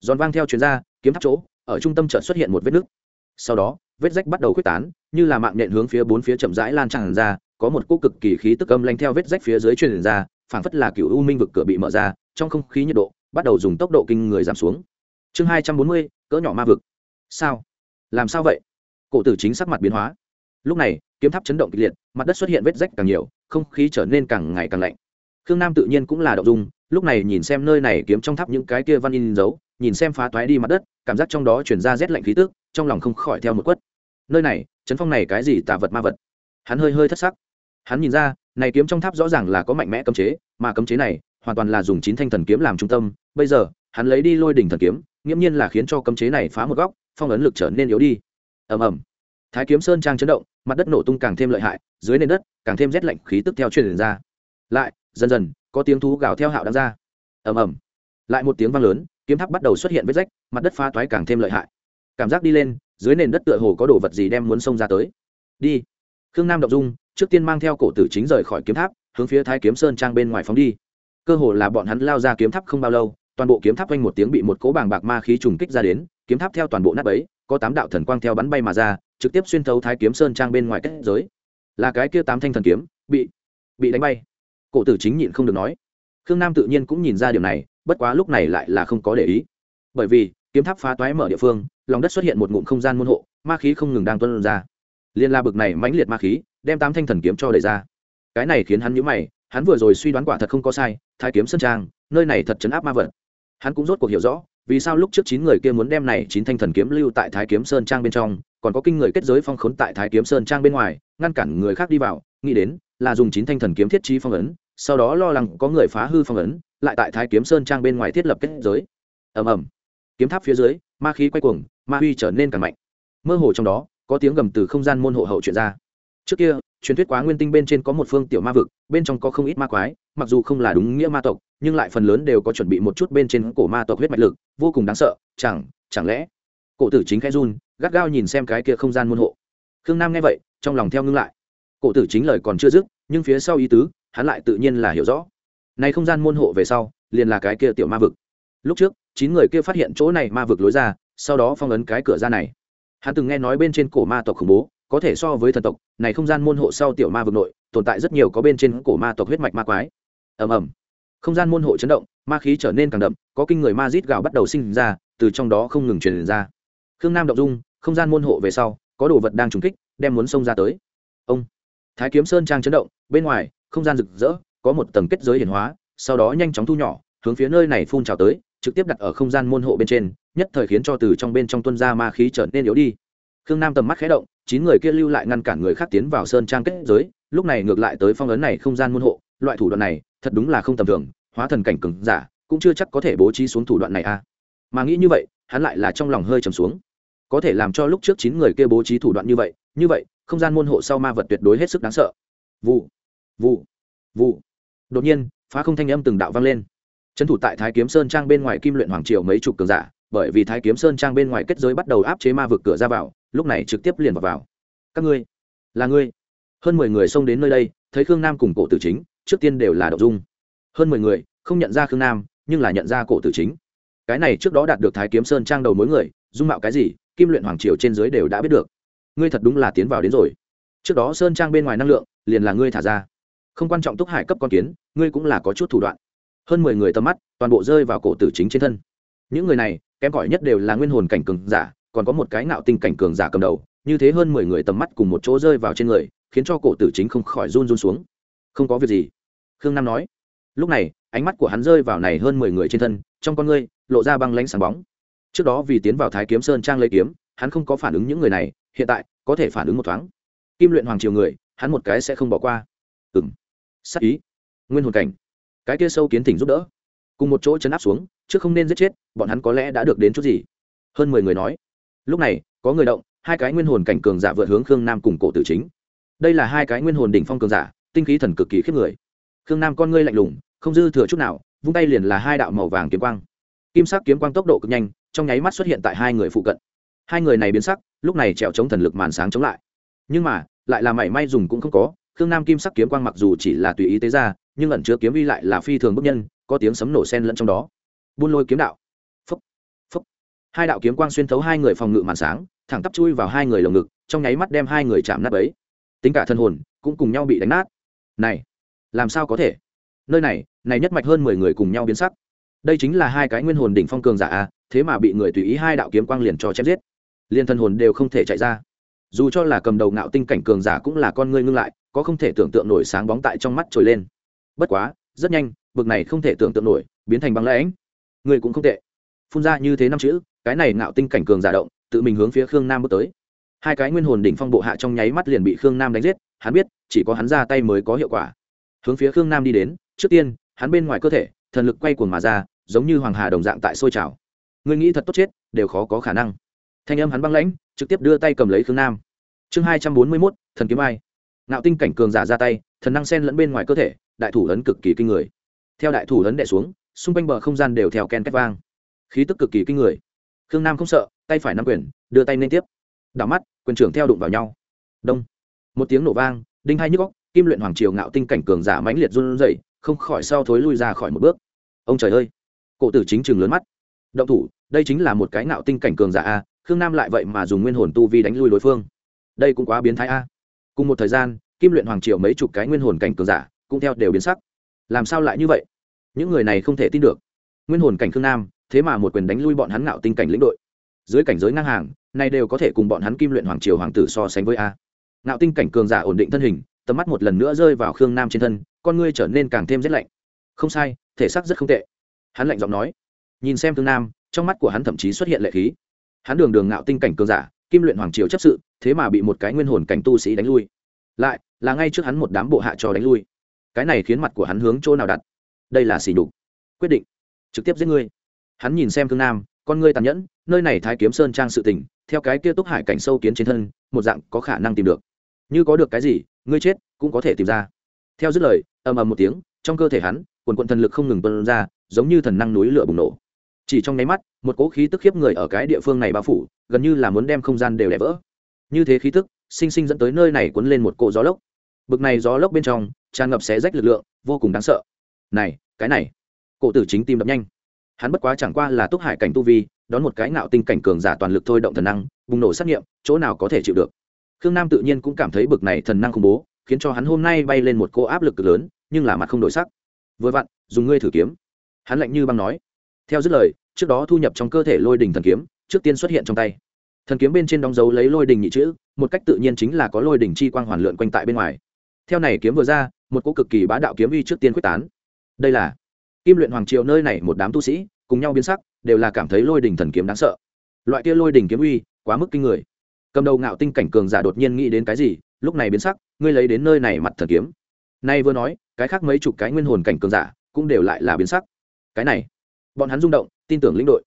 Giòn vang theo chuyến ra, kiếm tháp chỗ, ở trung tâm chợt xuất hiện một vết nứt. Sau đó vết rách bắt đầu khuếch tán, như là mạng nhện hướng phía bốn phía chậm rãi lan tràn ra, có một cỗ cực kỳ khí tức âm lanh theo vết rách phía dưới truyền ra, phảng phất là cựu u minh vực cửa bị mở ra, trong không khí nhiệt độ bắt đầu dùng tốc độ kinh người giảm xuống. Chương hai trăm bốn mươi, cỡ nhỏ ma vực. Sao? Làm sao vậy? Cổ tử chính sắc mặt biến hóa. Lúc này, kiếm tháp chấn động kịch liệt, mặt đất xuất hiện vết rách càng nhiều, không khí trở nên càng ngày càng lạnh. Khương nam tự nhiên cũng là động dung, lúc này nhìn xem nơi này kiếm trong tháp những cái kia văn in dấu, nhìn xem phá toái đi mặt đất, cảm giác trong đó chuyển ra rét lạnh khí tức, trong lòng không khỏi theo một quất nơi này, chấn phong này cái gì tà vật ma vật? Hắn hơi hơi thất sắc. Hắn nhìn ra, này kiếm trong tháp rõ ràng là có mạnh mẽ cấm chế, mà cấm chế này hoàn toàn là dùng chín thanh thần kiếm làm trung tâm. Bây giờ, hắn lấy đi lôi đỉnh thần kiếm, nghiễm nhiên là khiến cho cấm chế này phá một góc, phong ấn lực trở nên yếu đi. Ầm ầm. Thái kiếm sơn trang chấn động, mặt đất nổ tung càng thêm lợi hại, dưới nền đất càng thêm rét lạnh khí tức theo truyền ra. Lại, dần dần, có tiếng thú gào theo hạo đang ra. Ầm ầm. Lại một tiếng vang lớn, kiếm tháp bắt đầu xuất hiện vết rách, mặt đất pha toái càng thêm lợi hại cảm giác đi lên, dưới nền đất tựa hồ có đồ vật gì đem muốn xông ra tới. Đi. Khương nam động dung, trước tiên mang theo cổ tử chính rời khỏi kiếm tháp, hướng phía thái kiếm sơn trang bên ngoài phóng đi. Cơ hồ là bọn hắn lao ra kiếm tháp không bao lâu, toàn bộ kiếm tháp quanh một tiếng bị một cỗ bàng bạc ma khí trùng kích ra đến, kiếm tháp theo toàn bộ nắp ấy có tám đạo thần quang theo bắn bay mà ra, trực tiếp xuyên thấu thái kiếm sơn trang bên ngoài kết giới. Là cái kia tám thanh thần kiếm, bị bị đánh bay. Cổ tử chính nhịn không được nói. Khương nam tự nhiên cũng nhìn ra điều này, bất quá lúc này lại là không có để ý. Bởi vì, kiếm tháp phá toái mở địa phương lòng đất xuất hiện một ngụm không gian môn hộ, ma khí không ngừng đang tuân ra. Liên la bực này mãnh liệt ma khí, đem tám thanh thần kiếm cho đẩy ra. Cái này khiến hắn nhíu mày, hắn vừa rồi suy đoán quả thật không có sai, thái kiếm sơn trang, nơi này thật chấn áp ma vật. Hắn cũng rốt cuộc hiểu rõ, vì sao lúc trước chín người kia muốn đem này chín thanh thần kiếm lưu tại thái kiếm sơn trang bên trong, còn có kinh người kết giới phong khốn tại thái kiếm sơn trang bên ngoài, ngăn cản người khác đi vào, nghĩ đến là dùng chín thanh thần kiếm thiết trí phong ấn, sau đó lo lắng có người phá hư phong ấn, lại tại thái kiếm sơn trang bên ngoài thiết lập kết giới. Ầm ầm kiếm tháp phía dưới, ma khí quay cuồng, ma huy trở nên càng mạnh. Mơ hồ trong đó, có tiếng gầm từ không gian môn hộ hậu chuyển ra. Trước kia, truyền thuyết quá nguyên tinh bên trên có một phương tiểu ma vực, bên trong có không ít ma quái, mặc dù không là đúng nghĩa ma tộc, nhưng lại phần lớn đều có chuẩn bị một chút bên trên cổ ma tộc huyết mạch lực, vô cùng đáng sợ, chẳng chẳng lẽ? Cổ tử chính khẽ run, gắt gao nhìn xem cái kia không gian môn hộ. Khương nam nghe vậy, trong lòng theo ngưng lại. Cổ tử chính lời còn chưa dứt, nhưng phía sau ý tứ, hắn lại tự nhiên là hiểu rõ. Này không gian môn hộ về sau, liền là cái kia tiểu ma vực. Lúc trước chín người kia phát hiện chỗ này ma vực lối ra, sau đó phong ấn cái cửa ra này. Hắn từng nghe nói bên trên cổ ma tộc khủng bố, có thể so với thần tộc, này không gian môn hộ sau tiểu ma vực nội, tồn tại rất nhiều có bên trên cổ ma tộc huyết mạch ma quái. Ầm ầm. Không gian môn hộ chấn động, ma khí trở nên càng đậm, có kinh người ma rít gạo bắt đầu sinh ra, từ trong đó không ngừng truyền ra. Khương nam động dung, không gian môn hộ về sau, có đồ vật đang trùng kích, đem muốn xông ra tới. Ông. Thái kiếm sơn trang chấn động, bên ngoài, không gian rực rỡ, có một tầng kết giới hiển hóa, sau đó nhanh chóng thu nhỏ, hướng phía nơi này phun trào tới trực tiếp đặt ở không gian môn hộ bên trên, nhất thời khiến cho từ trong bên trong tuân ra ma khí trở nên yếu đi. Khương nam tầm mắt khé động, chín người kia lưu lại ngăn cản người khác tiến vào sơn trang kết giới, lúc này ngược lại tới phong ấn này không gian môn hộ, loại thủ đoạn này, thật đúng là không tầm thường, hóa thần cảnh cừng giả, cũng chưa chắc có thể bố trí xuống thủ đoạn này a. À. mà nghĩ như vậy, hắn lại là trong lòng hơi trầm xuống. Có thể làm cho lúc trước chín người kia bố trí thủ đoạn như vậy như vậy, không gian môn hộ sau ma vật tuyệt đối hết sức đáng sợ. Vụ vụ vụ. Đột nhiên, phá không thanh âm từng đạo vang lên trấn thủ tại thái kiếm sơn trang bên ngoài kim luyện hoàng triều mấy chục cường giả bởi vì thái kiếm sơn trang bên ngoài kết giới bắt đầu áp chế ma vực cửa ra vào lúc này trực tiếp liền vào, vào. các ngươi là ngươi. Hơn mười người xông đến nơi đây thấy khương nam cùng cổ tử chính trước tiên đều là đậu dung. Hơn mười người không nhận ra khương nam nhưng là nhận ra cổ tử chính. Cái này trước đó đạt được thái kiếm sơn trang đầu mối người dung mạo cái gì kim luyện hoàng triều trên dưới đều đã biết được. Ngươi thật đúng là tiến vào đến rồi. Trước đó sơn trang bên ngoài năng lượng liền là ngươi thả ra. Không quan trọng túc hải cấp con kiến ngươi cũng là có chút thủ đoạn hơn mười người tầm mắt, toàn bộ rơi vào cổ tử chính trên thân. Những người này, kém cỏi nhất đều là nguyên hồn cảnh cường giả, còn có một cái ngạo tinh cảnh cường giả cầm đầu, như thế hơn mười người tầm mắt cùng một chỗ rơi vào trên người, khiến cho cổ tử chính không khỏi run run xuống. Không có việc gì. Khương nam nói. Lúc này, ánh mắt của hắn rơi vào này hơn mười người trên thân, trong con ngươi, lộ ra băng lánh sáng bóng. Trước đó vì tiến vào thái kiếm sơn trang lấy kiếm, hắn không có phản ứng những người này, hiện tại, có thể phản ứng một thoáng. Kim luyện hoàng triều người, hắn một cái sẽ không bỏ qua. Ừng sắc ý. Nguyên hồn cảnh cái kia sâu kiến thỉnh giúp đỡ. Cùng một chỗ chấn áp xuống chứ không nên giết chết, bọn hắn có lẽ đã được đến chút gì. Hơn mười người nói, lúc này, có người động, hai cái nguyên hồn cảnh cường giả vượt hướng khương nam cùng cổ tử chính. Đây là hai cái nguyên hồn đỉnh phong cường giả, tinh khí thần cực kỳ khiếp người. Khương nam con ngươi lạnh lùng, không dư thừa chút nào, vung tay liền là hai đạo màu vàng kiếm quang. Kim sắc kiếm quang tốc độ cực nhanh, trong nháy mắt xuất hiện tại hai người phụ cận. Hai người này biến sắc, lúc này trèo chống thần lực màn sáng chống lại. Nhưng mà, lại là mảy may dùng cũng không có, khương nam kim sắc kiếm quang mặc dù chỉ là tùy ý tế ra nhưng ẩn chứa kiếm vi lại là phi thường bức nhân, có tiếng sấm nổ sen lẫn trong đó. Buôn lôi kiếm đạo. Phúc phúc. Hai đạo kiếm quang xuyên thấu hai người phòng ngự màn sáng, thẳng tắp chui vào hai người lồng ngực, trong nháy mắt đem hai người chạm nát ấy tính cả thân hồn, cũng cùng nhau bị đánh nát. Này, làm sao có thể? Nơi này này nhất mạch hơn mười người cùng nhau biến sắc. Đây chính là hai cái nguyên hồn đỉnh phong cường giả a, thế mà bị người tùy ý hai đạo kiếm quang liền cho chém giết. Liên thân hồn đều không thể chạy ra. Dù cho là cầm đầu ngạo tinh cảnh cường giả cũng là con ngươi ngưng lại, có không thể tưởng tượng nổi sáng bóng tại trong mắt trồi lên bất quá, rất nhanh, bực này không thể tưởng tượng nổi, biến thành băng lãnh. Người cũng không tệ. Phun ra như thế năm chữ, cái này ngạo tinh cảnh cường giả động, tự mình hướng phía khương nam bước tới. Hai cái nguyên hồn đỉnh phong bộ hạ trong nháy mắt liền bị khương nam đánh giết, hắn biết, chỉ có hắn ra tay mới có hiệu quả. Hướng phía khương nam đi đến, trước tiên, hắn bên ngoài cơ thể, thần lực quay cuồng mà ra, giống như hoàng hà đồng dạng tại sôi trào. Người nghĩ thật tốt chết, đều khó có khả năng. Thanh âm hắn băng lãnh, trực tiếp đưa tay cầm lấy khương nam. Chương hai trăm bốn mươi mốt, thần kiếm ai. Ngạo tinh cảnh cường giả ra tay, thần năng sen lẫn bên ngoài cơ thể đại thủ ấn cực kỳ kinh người. Theo đại thủ ấn đệ xuống, xung quanh bờ không gian đều theo ken két vang. Khí tức cực kỳ kinh người. Khương nam không sợ, tay phải nắm quyền, đưa tay lên tiếp. Đảo mắt, quyền trưởng theo đụng vào nhau. Đông. Một tiếng nổ vang, đinh hai nhức góc kim luyện hoàng triều ngạo tinh cảnh cường giả mãnh liệt run rẩy, không khỏi sau thối lui ra khỏi một bước. Ông trời ơi! Cổ tử chính trường lớn mắt. Động thủ, đây chính là một cái ngạo tinh cảnh cường giả a, khương nam lại vậy mà dùng nguyên hồn tu vi đánh lui đối phương. Đây cũng quá biến thái a. Cùng một thời gian, kim luyện hoàng triều mấy chục cái nguyên hồn cảnh cường giả cũng theo đều biến sắc. Làm sao lại như vậy? Những người này không thể tin được. Nguyên hồn cảnh khương nam, thế mà một quyền đánh lui bọn hắn ngạo tinh cảnh lĩnh đội. Dưới cảnh giới ngang hàng, này đều có thể cùng bọn hắn kim luyện hoàng triều hoàng tử so sánh với a. Ngạo tinh cảnh cường giả ổn định thân hình, tầm mắt một lần nữa rơi vào khương nam trên thân, con ngươi trở nên càng thêm rét lạnh. Không sai, thể xác rất không tệ. Hắn lạnh giọng nói. Nhìn xem khương nam, trong mắt của hắn thậm chí xuất hiện lệ khí. Hắn đường đường ngạo tinh cảnh cường giả, kim luyện hoàng triều chấp sự, thế mà bị một cái nguyên hồn cảnh tu sĩ đánh lui. Lại, là ngay trước hắn một đám bộ hạ cho đánh lui cái này khiến mặt của hắn hướng chỗ nào đặt? Đây là xỉ đục quyết định. Trực tiếp giết ngươi. Hắn nhìn xem thương nam, con ngươi tàn nhẫn, nơi này thái kiếm sơn trang sự tình, theo cái kia túc hải cảnh sâu kiến trên thân, một dạng có khả năng tìm được. Như có được cái gì, ngươi chết cũng có thể tìm ra. Theo dứt lời, ầm ầm một tiếng, trong cơ thể hắn, quần quận thần lực không ngừng tuân ra, giống như thần năng núi lửa bùng nổ. Chỉ trong nháy mắt, một cỗ khí tức khiếp người ở cái địa phương này bao phủ, gần như là muốn đem không gian đều đẻ vỡ. Như thế khí tức, sinh sinh dẫn tới nơi này cuốn lên một cỗ gió lốc. Bực này gió lốc bên trong tràn ngập xé rách lực lượng, vô cùng đáng sợ. Này, cái này, cổ tử chính tim đập nhanh. Hắn bất quá chẳng qua là túc hải cảnh tu vi, đón một cái ngạo tinh cảnh cường giả toàn lực thôi động thần năng, bùng nổ xét nghiệm, chỗ nào có thể chịu được. Khương nam tự nhiên cũng cảm thấy bực này thần năng khủng bố, khiến cho hắn hôm nay bay lên một cô áp lực cực lớn, nhưng là mặt không đổi sắc. Vừa vặn, dùng ngươi thử kiếm. Hắn lạnh như băng nói. Theo dứt lời, trước đó thu nhập trong cơ thể lôi đình thần kiếm, trước tiên xuất hiện trong tay. Thần kiếm bên trên đóng dấu lấy lôi đình nhị chữ, một cách tự nhiên chính là có lôi đình chi quang hoàn lượn quanh tại bên ngoài theo này kiếm vừa ra, một cỗ cực kỳ bá đạo kiếm uy trước tiên quyết tán. Đây là kim luyện hoàng triều nơi này một đám tu sĩ, cùng nhau biến sắc, đều là cảm thấy lôi đình thần kiếm đáng sợ. Loại kia lôi đình kiếm uy, quá mức kinh người. Cầm đầu ngạo tinh cảnh cường giả đột nhiên nghĩ đến cái gì, lúc này biến sắc, ngươi lấy đến nơi này mặt thần kiếm. Nay vừa nói, cái khác mấy chục cái nguyên hồn cảnh cường giả cũng đều lại là biến sắc. Cái này, bọn hắn rung động, tin tưởng lĩnh đội.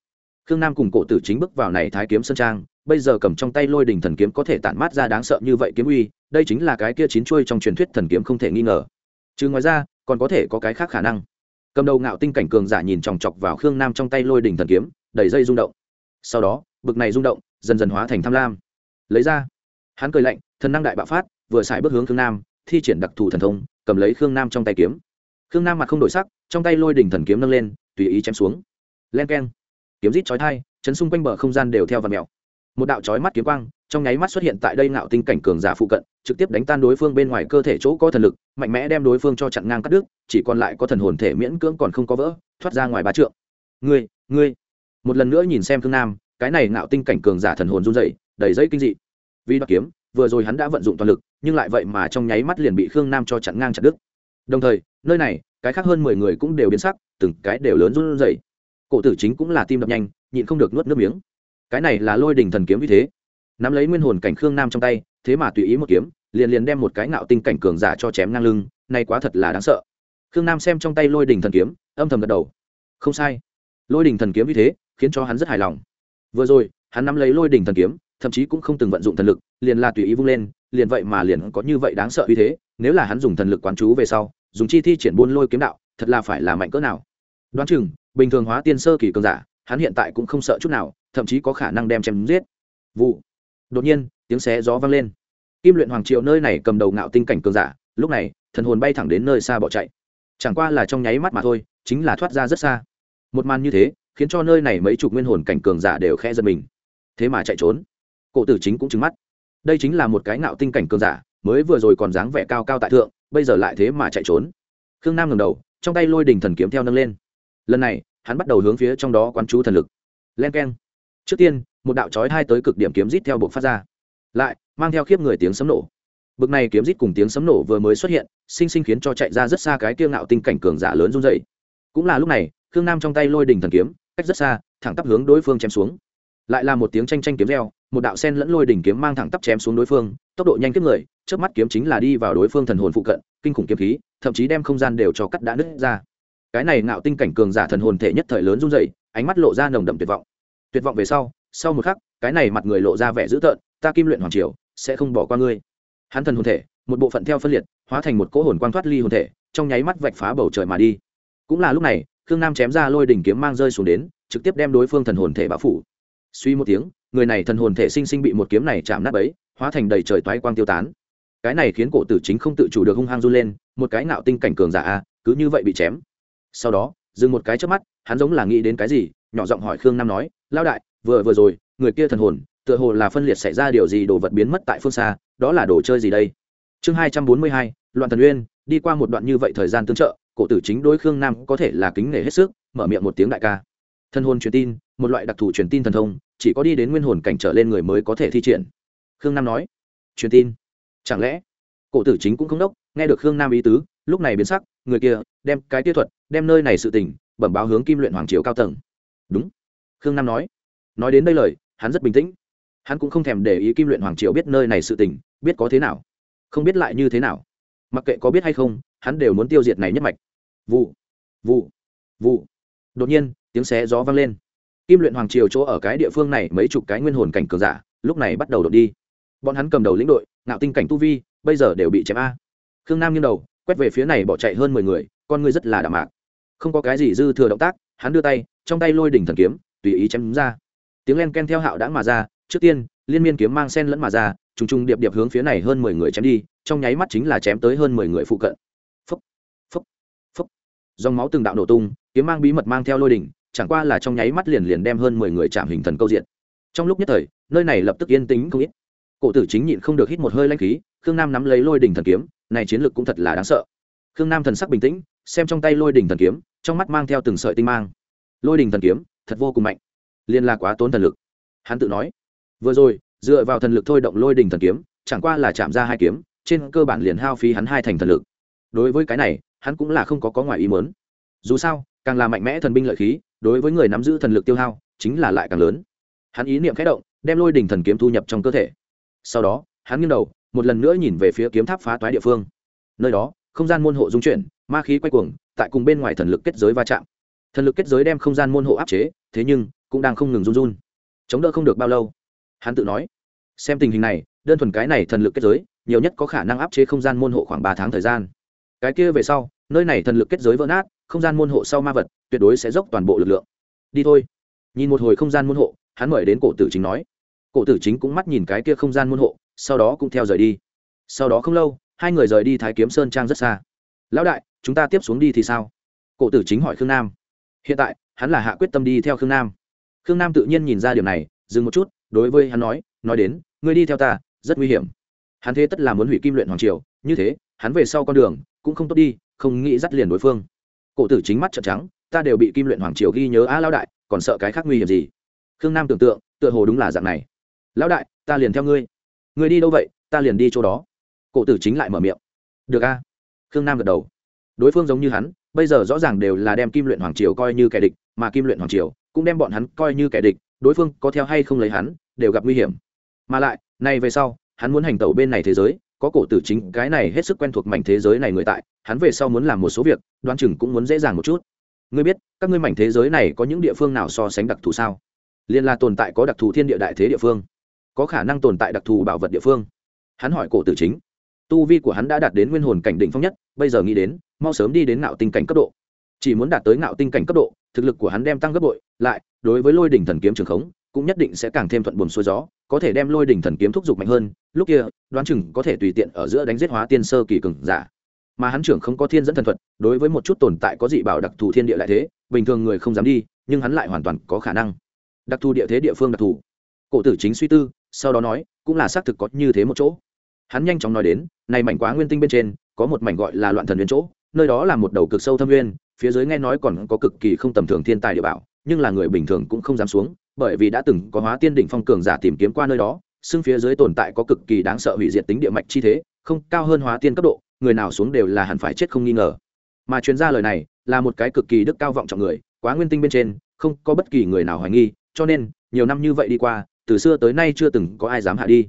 Khương nam cùng cổ tử chính bước vào này thái kiếm sơn trang, bây giờ cầm trong tay lôi đình thần kiếm có thể tản mát ra đáng sợ như vậy kiếm uy đây chính là cái kia chín chuôi trong truyền thuyết thần kiếm không thể nghi ngờ. Chứ ngoài ra, còn có thể có cái khác khả năng. Cầm đầu ngạo tinh cảnh cường giả nhìn chòng chọc vào khương nam trong tay lôi đình thần kiếm, đầy dây rung động. Sau đó, bực này rung động, dần dần hóa thành tham lam. Lấy ra, hắn cười lạnh, thần năng đại bạo phát, vừa xài bước hướng khương nam, thi triển đặc thù thần thông, cầm lấy khương nam trong tay kiếm. Khương nam mặt không đổi sắc, trong tay lôi đỉnh thần kiếm nâng lên, tùy ý chém xuống. Len k e n kiếm rít chói thai chấn xung quanh bờ không gian đều theo và mèo. Một đạo chói mắt kiếm quang trong nháy mắt xuất hiện tại đây ngạo tinh cảnh cường giả phụ cận, trực tiếp đánh tan đối phương bên ngoài cơ thể chỗ có thần lực, mạnh mẽ đem đối phương cho chặn ngang cắt đứt, chỉ còn lại có thần hồn thể miễn cưỡng còn không có vỡ, thoát ra ngoài ba trượng. Ngươi ngươi. Một lần nữa nhìn xem thương nam, cái này ngạo tinh cảnh cường giả thần hồn run dậy đầy dây kinh dị. Vì đoạt kiếm, vừa rồi hắn đã vận dụng toàn lực, nhưng lại vậy mà trong nháy mắt liền bị khương nam cho chặn ngang chặt đứt. Đồng thời, nơi này, cái khác hơn mười người cũng đều biến sắc, từng cái đều lớn run rẩy. Cổ tử chính cũng là tim đập nhanh, nhịn không được nuốt nước miếng. Cái này là lôi đình thần kiếm như thế nắm lấy nguyên hồn cảnh khương nam trong tay, thế mà tùy ý một kiếm, liền liền đem một cái ngạo tinh cảnh cường giả cho chém ngang lưng nay quá thật là đáng sợ. Khương nam xem trong tay lôi đình thần kiếm, âm thầm gật đầu. Không sai. Lôi đình thần kiếm như thế, khiến cho hắn rất hài lòng. Vừa rồi, hắn nắm lấy lôi đình thần kiếm, thậm chí cũng không từng vận dụng thần lực, liền là tùy ý vung lên, liền vậy mà liền có như vậy đáng sợ như thế, nếu là hắn dùng thần lực quán chú về sau, dùng chi thi triển buôn lôi kiếm đạo, thật là phải là mạnh cỡ nào. Đoán chừng, bình thường hóa tiên sơ kỳ cường giả, hắn hiện tại cũng không sợ chút nào, thậm chí có khả năng đem chém giết. Vụ đột nhiên, tiếng xé gió vang lên. Kim luyện hoàng triệu nơi này cầm đầu ngạo tinh cảnh cường giả, lúc này, thần hồn bay thẳng đến nơi xa bỏ chạy. Chẳng qua là trong nháy mắt mà thôi, chính là thoát ra rất xa. Một màn như thế, khiến cho nơi này mấy chục nguyên hồn cảnh cường giả đều khe giật mình. Thế mà chạy trốn. Cổ tử chính cũng trứng mắt. Đây chính là một cái ngạo tinh cảnh cường giả, mới vừa rồi còn dáng vẻ cao cao tại thượng, bây giờ lại thế mà chạy trốn. Khương nam ngầm đầu, trong tay lôi đình thần kiếm theo nâng lên. Lần này, hắn bắt đầu hướng phía trong đó quán chú thần lực. Len k e n trước tiên một đạo chói hai tới cực điểm kiếm rít theo buộc phát ra. Lại, mang theo khiếp người tiếng sấm nổ. Bực này kiếm rít cùng tiếng sấm nổ vừa mới xuất hiện, sinh sinh khiến cho chạy ra rất xa cái kiêng ngạo tinh cảnh cường giả lớn run dậy cũng là lúc này, khương nam trong tay lôi đình thần kiếm, cách rất xa, thẳng tắp hướng đối phương chém xuống. Lại là một tiếng tranh tranh kiếm reo, một đạo sen lẫn lôi đỉnh kiếm mang thẳng tắp chém xuống đối phương, tốc độ nhanh kiếp người trước mắt kiếm chính là đi vào đối phương thần hồn phụ cận, kinh khủng kiếm khí, thậm chí đem không gian đều cho cắt đã nứt ra. Cái này ngạo tinh cảnh cường giả thần hồn thể nhất thời lớn run dậy ánh mắt lộ ra nồng đậm tuyệt vọng. Tuyệt vọng về sau sau một khắc, cái này mặt người lộ ra vẻ dữ tợn, ta kim luyện hoàng triều, sẽ không bỏ qua ngươi. Hắn thần hồn thể, một bộ phận theo phân liệt, hóa thành một cỗ hồn quang thoát ly hồn thể, trong nháy mắt vạch phá bầu trời mà đi. Cũng là lúc này, khương nam chém ra lôi đỉnh kiếm mang rơi xuống đến, trực tiếp đem đối phương thần hồn thể bao phủ. Suy một tiếng, người này thần hồn thể sinh sinh bị một kiếm này chạm nát ấy hóa thành đầy trời toái quang tiêu tán. Cái này khiến cổ tử chính không tự chủ được hung hăng run lên, một cái nạo tinh cảnh cường giả a, cứ như vậy bị chém. Sau đó, dừng một cái trước mắt, hắn giống là nghĩ đến cái gì, nhỏ giọng hỏi khương nam nói lao đại vừa vừa rồi, người kia thần hồn, tựa hồ là phân liệt xảy ra điều gì đồ vật biến mất tại phương xa, đó là đồ chơi gì đây? Chương hai trăm bốn mươi hai, loạn thần uyên, đi qua một đoạn như vậy thời gian tương trợ, cổ tử chính đối khương nam có thể là kính nể hết sức, mở miệng một tiếng đại ca. Thân hồn truyền tin, một loại đặc thù truyền tin thần thông, chỉ có đi đến nguyên hồn cảnh trở lên người mới có thể thi triển. Khương nam nói, truyền tin? Chẳng lẽ? Cổ tử chính cũng không đốc, nghe được khương nam ý tứ, lúc này biến sắc, người kia, đem cái tiêu thuật, đem nơi này sự tình, bẩm báo hướng kim luyện hoàng triều cao tầng. Đúng. Khương nam nói nói đến đây lời, hắn rất bình tĩnh. Hắn cũng không thèm để ý kim luyện hoàng triều biết nơi này sự tình, biết có thế nào, không biết lại như thế nào. Mặc kệ có biết hay không, hắn đều muốn tiêu diệt này nhất mạch. Vụ vụ vụ. Đột nhiên, tiếng xé gió vang lên. Kim luyện hoàng triều chỗ ở cái địa phương này mấy chục cái nguyên hồn cảnh cường giả, lúc này bắt đầu đột đi. Bọn hắn cầm đầu lĩnh đội, ngạo tinh cảnh tu vi, bây giờ đều bị chém a. Khương nam nghiêng đầu, quét về phía này bỏ chạy hơn mười người, con ngươi rất là đạm mạc. Không có cái gì dư thừa động tác, hắn đưa tay, trong tay lôi đỉnh thần kiếm, tùy ý chém ra tiếng len ken theo hạo đã mà ra trước tiên liên miên kiếm mang sen lẫn mà ra trùng trùng điệp điệp hướng phía này hơn mười người chém đi trong nháy mắt chính là chém tới hơn mười người phụ cận. Phấp phấp phấp, dòng máu từng đạo nổ tung kiếm mang bí mật mang theo lôi đỉnh chẳng qua là trong nháy mắt liền liền đem hơn mười người chạm hình thần câu diện. Trong lúc nhất thời nơi này lập tức yên tĩnh không ít. Cổ tử chính nhịn không được hít một hơi lanh khí khương nam nắm lấy lôi đỉnh thần kiếm này chiến lược cũng thật là đáng sợ. Khương nam thần sắc bình tĩnh xem trong tay lôi đỉnh thần kiếm trong mắt mang theo từng sợi tinh mang. Lôi đỉnh thần kiếm thật vô cùng mạnh liên là quá tốn thần lực. Hắn tự nói, vừa rồi, dựa vào thần lực thôi động lôi đỉnh thần kiếm, chẳng qua là chạm ra hai kiếm, trên cơ bản liền hao phí hắn hai thành thần lực. Đối với cái này, hắn cũng là không có có ngoài ý muốn. Dù sao, càng là mạnh mẽ thần binh lợi khí, đối với người nắm giữ thần lực tiêu hao, chính là lại càng lớn. Hắn ý niệm khẽ động, đem lôi đỉnh thần kiếm thu nhập trong cơ thể. Sau đó, hắn nghiêng đầu, một lần nữa nhìn về phía kiếm tháp phá toái địa phương. Nơi đó, không gian môn hộ dung chuyển, ma khí quay cuồng, tại cùng bên ngoài thần lực kết giới va chạm. Thần lực kết giới đem không gian môn hộ áp chế, thế nhưng cũng đang không ngừng run run. Chống đỡ không được bao lâu, hắn tự nói, xem tình hình này, đơn thuần cái này thần lực kết giới, nhiều nhất có khả năng áp chế không gian môn hộ khoảng ba tháng thời gian. Cái kia về sau, nơi này thần lực kết giới vỡ nát, không gian môn hộ sau ma vật, tuyệt đối sẽ dốc toàn bộ lực lượng. Đi thôi. Nhìn một hồi không gian môn hộ, hắn mời đến cổ tử chính nói. Cổ tử chính cũng mắt nhìn cái kia không gian môn hộ, sau đó cũng theo rời đi. Sau đó không lâu, hai người rời đi thái kiếm sơn trang rất xa. Lão đại, chúng ta tiếp xuống đi thì sao? Cổ tử chính hỏi khương nam. Hiện tại, hắn là hạ quyết tâm đi theo khương nam khương nam tự nhiên nhìn ra điều này, dừng một chút, đối với hắn nói nói đến, ngươi đi theo ta, rất nguy hiểm. Hắn thế tất là muốn hủy kim luyện hoàng triều, như thế, hắn về sau con đường cũng không tốt đi, không nghĩ dắt liền đối phương. Cổ tử chính mắt trợn trắng, ta đều bị kim luyện hoàng triều ghi nhớ a lão đại, còn sợ cái khác nguy hiểm gì? Khương nam tưởng tượng, tựa hồ đúng là dạng này. Lão đại, ta liền theo ngươi. Ngươi đi đâu vậy? Ta liền đi chỗ đó. Cổ tử chính lại mở miệng. Được a. Khương nam gật đầu. Đối phương giống như hắn, bây giờ rõ ràng đều là đem kim luyện hoàng triều coi như kẻ địch, mà kim luyện hoàng triều cũng đem bọn hắn coi như kẻ địch, đối phương có theo hay không lấy hắn, đều gặp nguy hiểm. Mà lại, nay về sau, hắn muốn hành tẩu bên này thế giới, có cổ tử chính cái này hết sức quen thuộc mảnh thế giới này người tại, hắn về sau muốn làm một số việc, đoán chừng cũng muốn dễ dàng một chút. Ngươi biết, các ngươi mảnh thế giới này có những địa phương nào so sánh đặc thù sao? Liên là tồn tại có đặc thù thiên địa đại thế địa phương, có khả năng tồn tại đặc thù bảo vật địa phương. Hắn hỏi cổ tử chính, tu vi của hắn đã đạt đến nguyên hồn cảnh đỉnh phong nhất, bây giờ nghĩ đến, mau sớm đi đến ngạo tinh cảnh cấp độ chỉ muốn đạt tới ngạo tinh cảnh cấp độ, thực lực của hắn đem tăng gấp bội, lại, đối với lôi đỉnh thần kiếm trường khống, cũng nhất định sẽ càng thêm thuận buồm xuôi gió, có thể đem lôi đỉnh thần kiếm thúc giục mạnh hơn, lúc kia, đoán chừng có thể tùy tiện ở giữa đánh giết hóa tiên sơ kỳ cường giả. Mà hắn trưởng không có thiên dẫn thần thuật, đối với một chút tồn tại có dị bảo đặc thù thiên địa lại thế, bình thường người không dám đi, nhưng hắn lại hoàn toàn có khả năng. Đặc thù địa thế địa phương đặc thù. Cổ tử chính suy tư, sau đó nói, cũng là xác thực có như thế một chỗ. Hắn nhanh chóng nói đến, này mảnh quá nguyên tinh bên trên, có một mảnh gọi là loạn thần nguyên chỗ, nơi đó là một đầu cực sâu thâm nguyên phía dưới nghe nói còn có cực kỳ không tầm thường thiên tài địa bảo, nhưng là người bình thường cũng không dám xuống, bởi vì đã từng có hóa tiên đỉnh phong cường giả tìm kiếm qua nơi đó, xưng phía dưới tồn tại có cực kỳ đáng sợ hủy diệt tính địa mạch chi thế, không, cao hơn hóa tiên cấp độ, người nào xuống đều là hẳn phải chết không nghi ngờ. Mà chuyên gia lời này là một cái cực kỳ đức cao vọng trọng người, quá nguyên tinh bên trên, không có bất kỳ người nào hoài nghi, cho nên, nhiều năm như vậy đi qua, từ xưa tới nay chưa từng có ai dám hạ đi.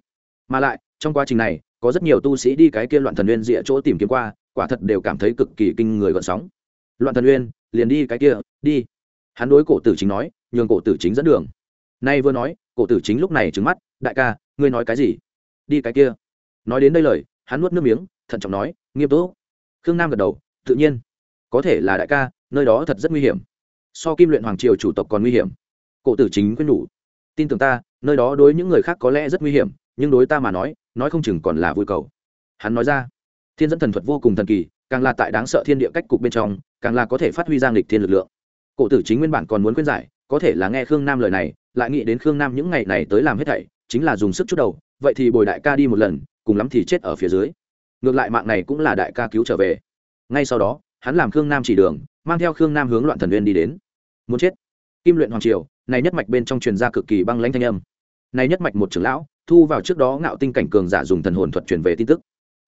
Mà lại, trong quá trình này, có rất nhiều tu sĩ đi cái kia loạn thần nguyên dịa chỗ tìm kiếm qua, quả thật đều cảm thấy cực kỳ kinh người gợn sóng loạn thần uyên, liền đi cái kia, đi. Hắn đối cổ tử chính nói, nhường cổ tử chính dẫn đường. Nay vừa nói, cổ tử chính lúc này trứng mắt, đại ca, ngươi nói cái gì? Đi cái kia. Nói đến đây lời, hắn nuốt nước miếng, thận trọng nói, nghiêm túc. Khương nam gật đầu, tự nhiên. Có thể là đại ca, nơi đó thật rất nguy hiểm. So kim luyện hoàng triều chủ tộc còn nguy hiểm. Cổ tử chính quyết nhủ, tin tưởng ta, nơi đó đối những người khác có lẽ rất nguy hiểm, nhưng đối ta mà nói nói không chừng còn là vui cầu. Hắn nói ra, thiên dẫn thần thuật vô cùng thần kỳ càng là tại đáng sợ thiên địa cách cục bên trong, càng là có thể phát huy giang lịch thiên lực lượng. Cổ tử chính nguyên bản còn muốn khuyên giải, có thể là nghe khương nam lời này, lại nghĩ đến khương nam những ngày này tới làm hết thảy, chính là dùng sức chút đầu, vậy thì bồi đại ca đi một lần, cùng lắm thì chết ở phía dưới. Ngược lại mạng này cũng là đại ca cứu trở về. Ngay sau đó, hắn làm khương nam chỉ đường, mang theo khương nam hướng loạn thần uyên đi đến. Muốn chết. Kim luyện hoàng triều, này nhất mạch bên trong truyền ra cực kỳ băng lãnh thanh âm. Này nhất mạch một trưởng lão, thu vào trước đó ngạo tinh cảnh cường giả dùng thần hồn thuật truyền về tin tức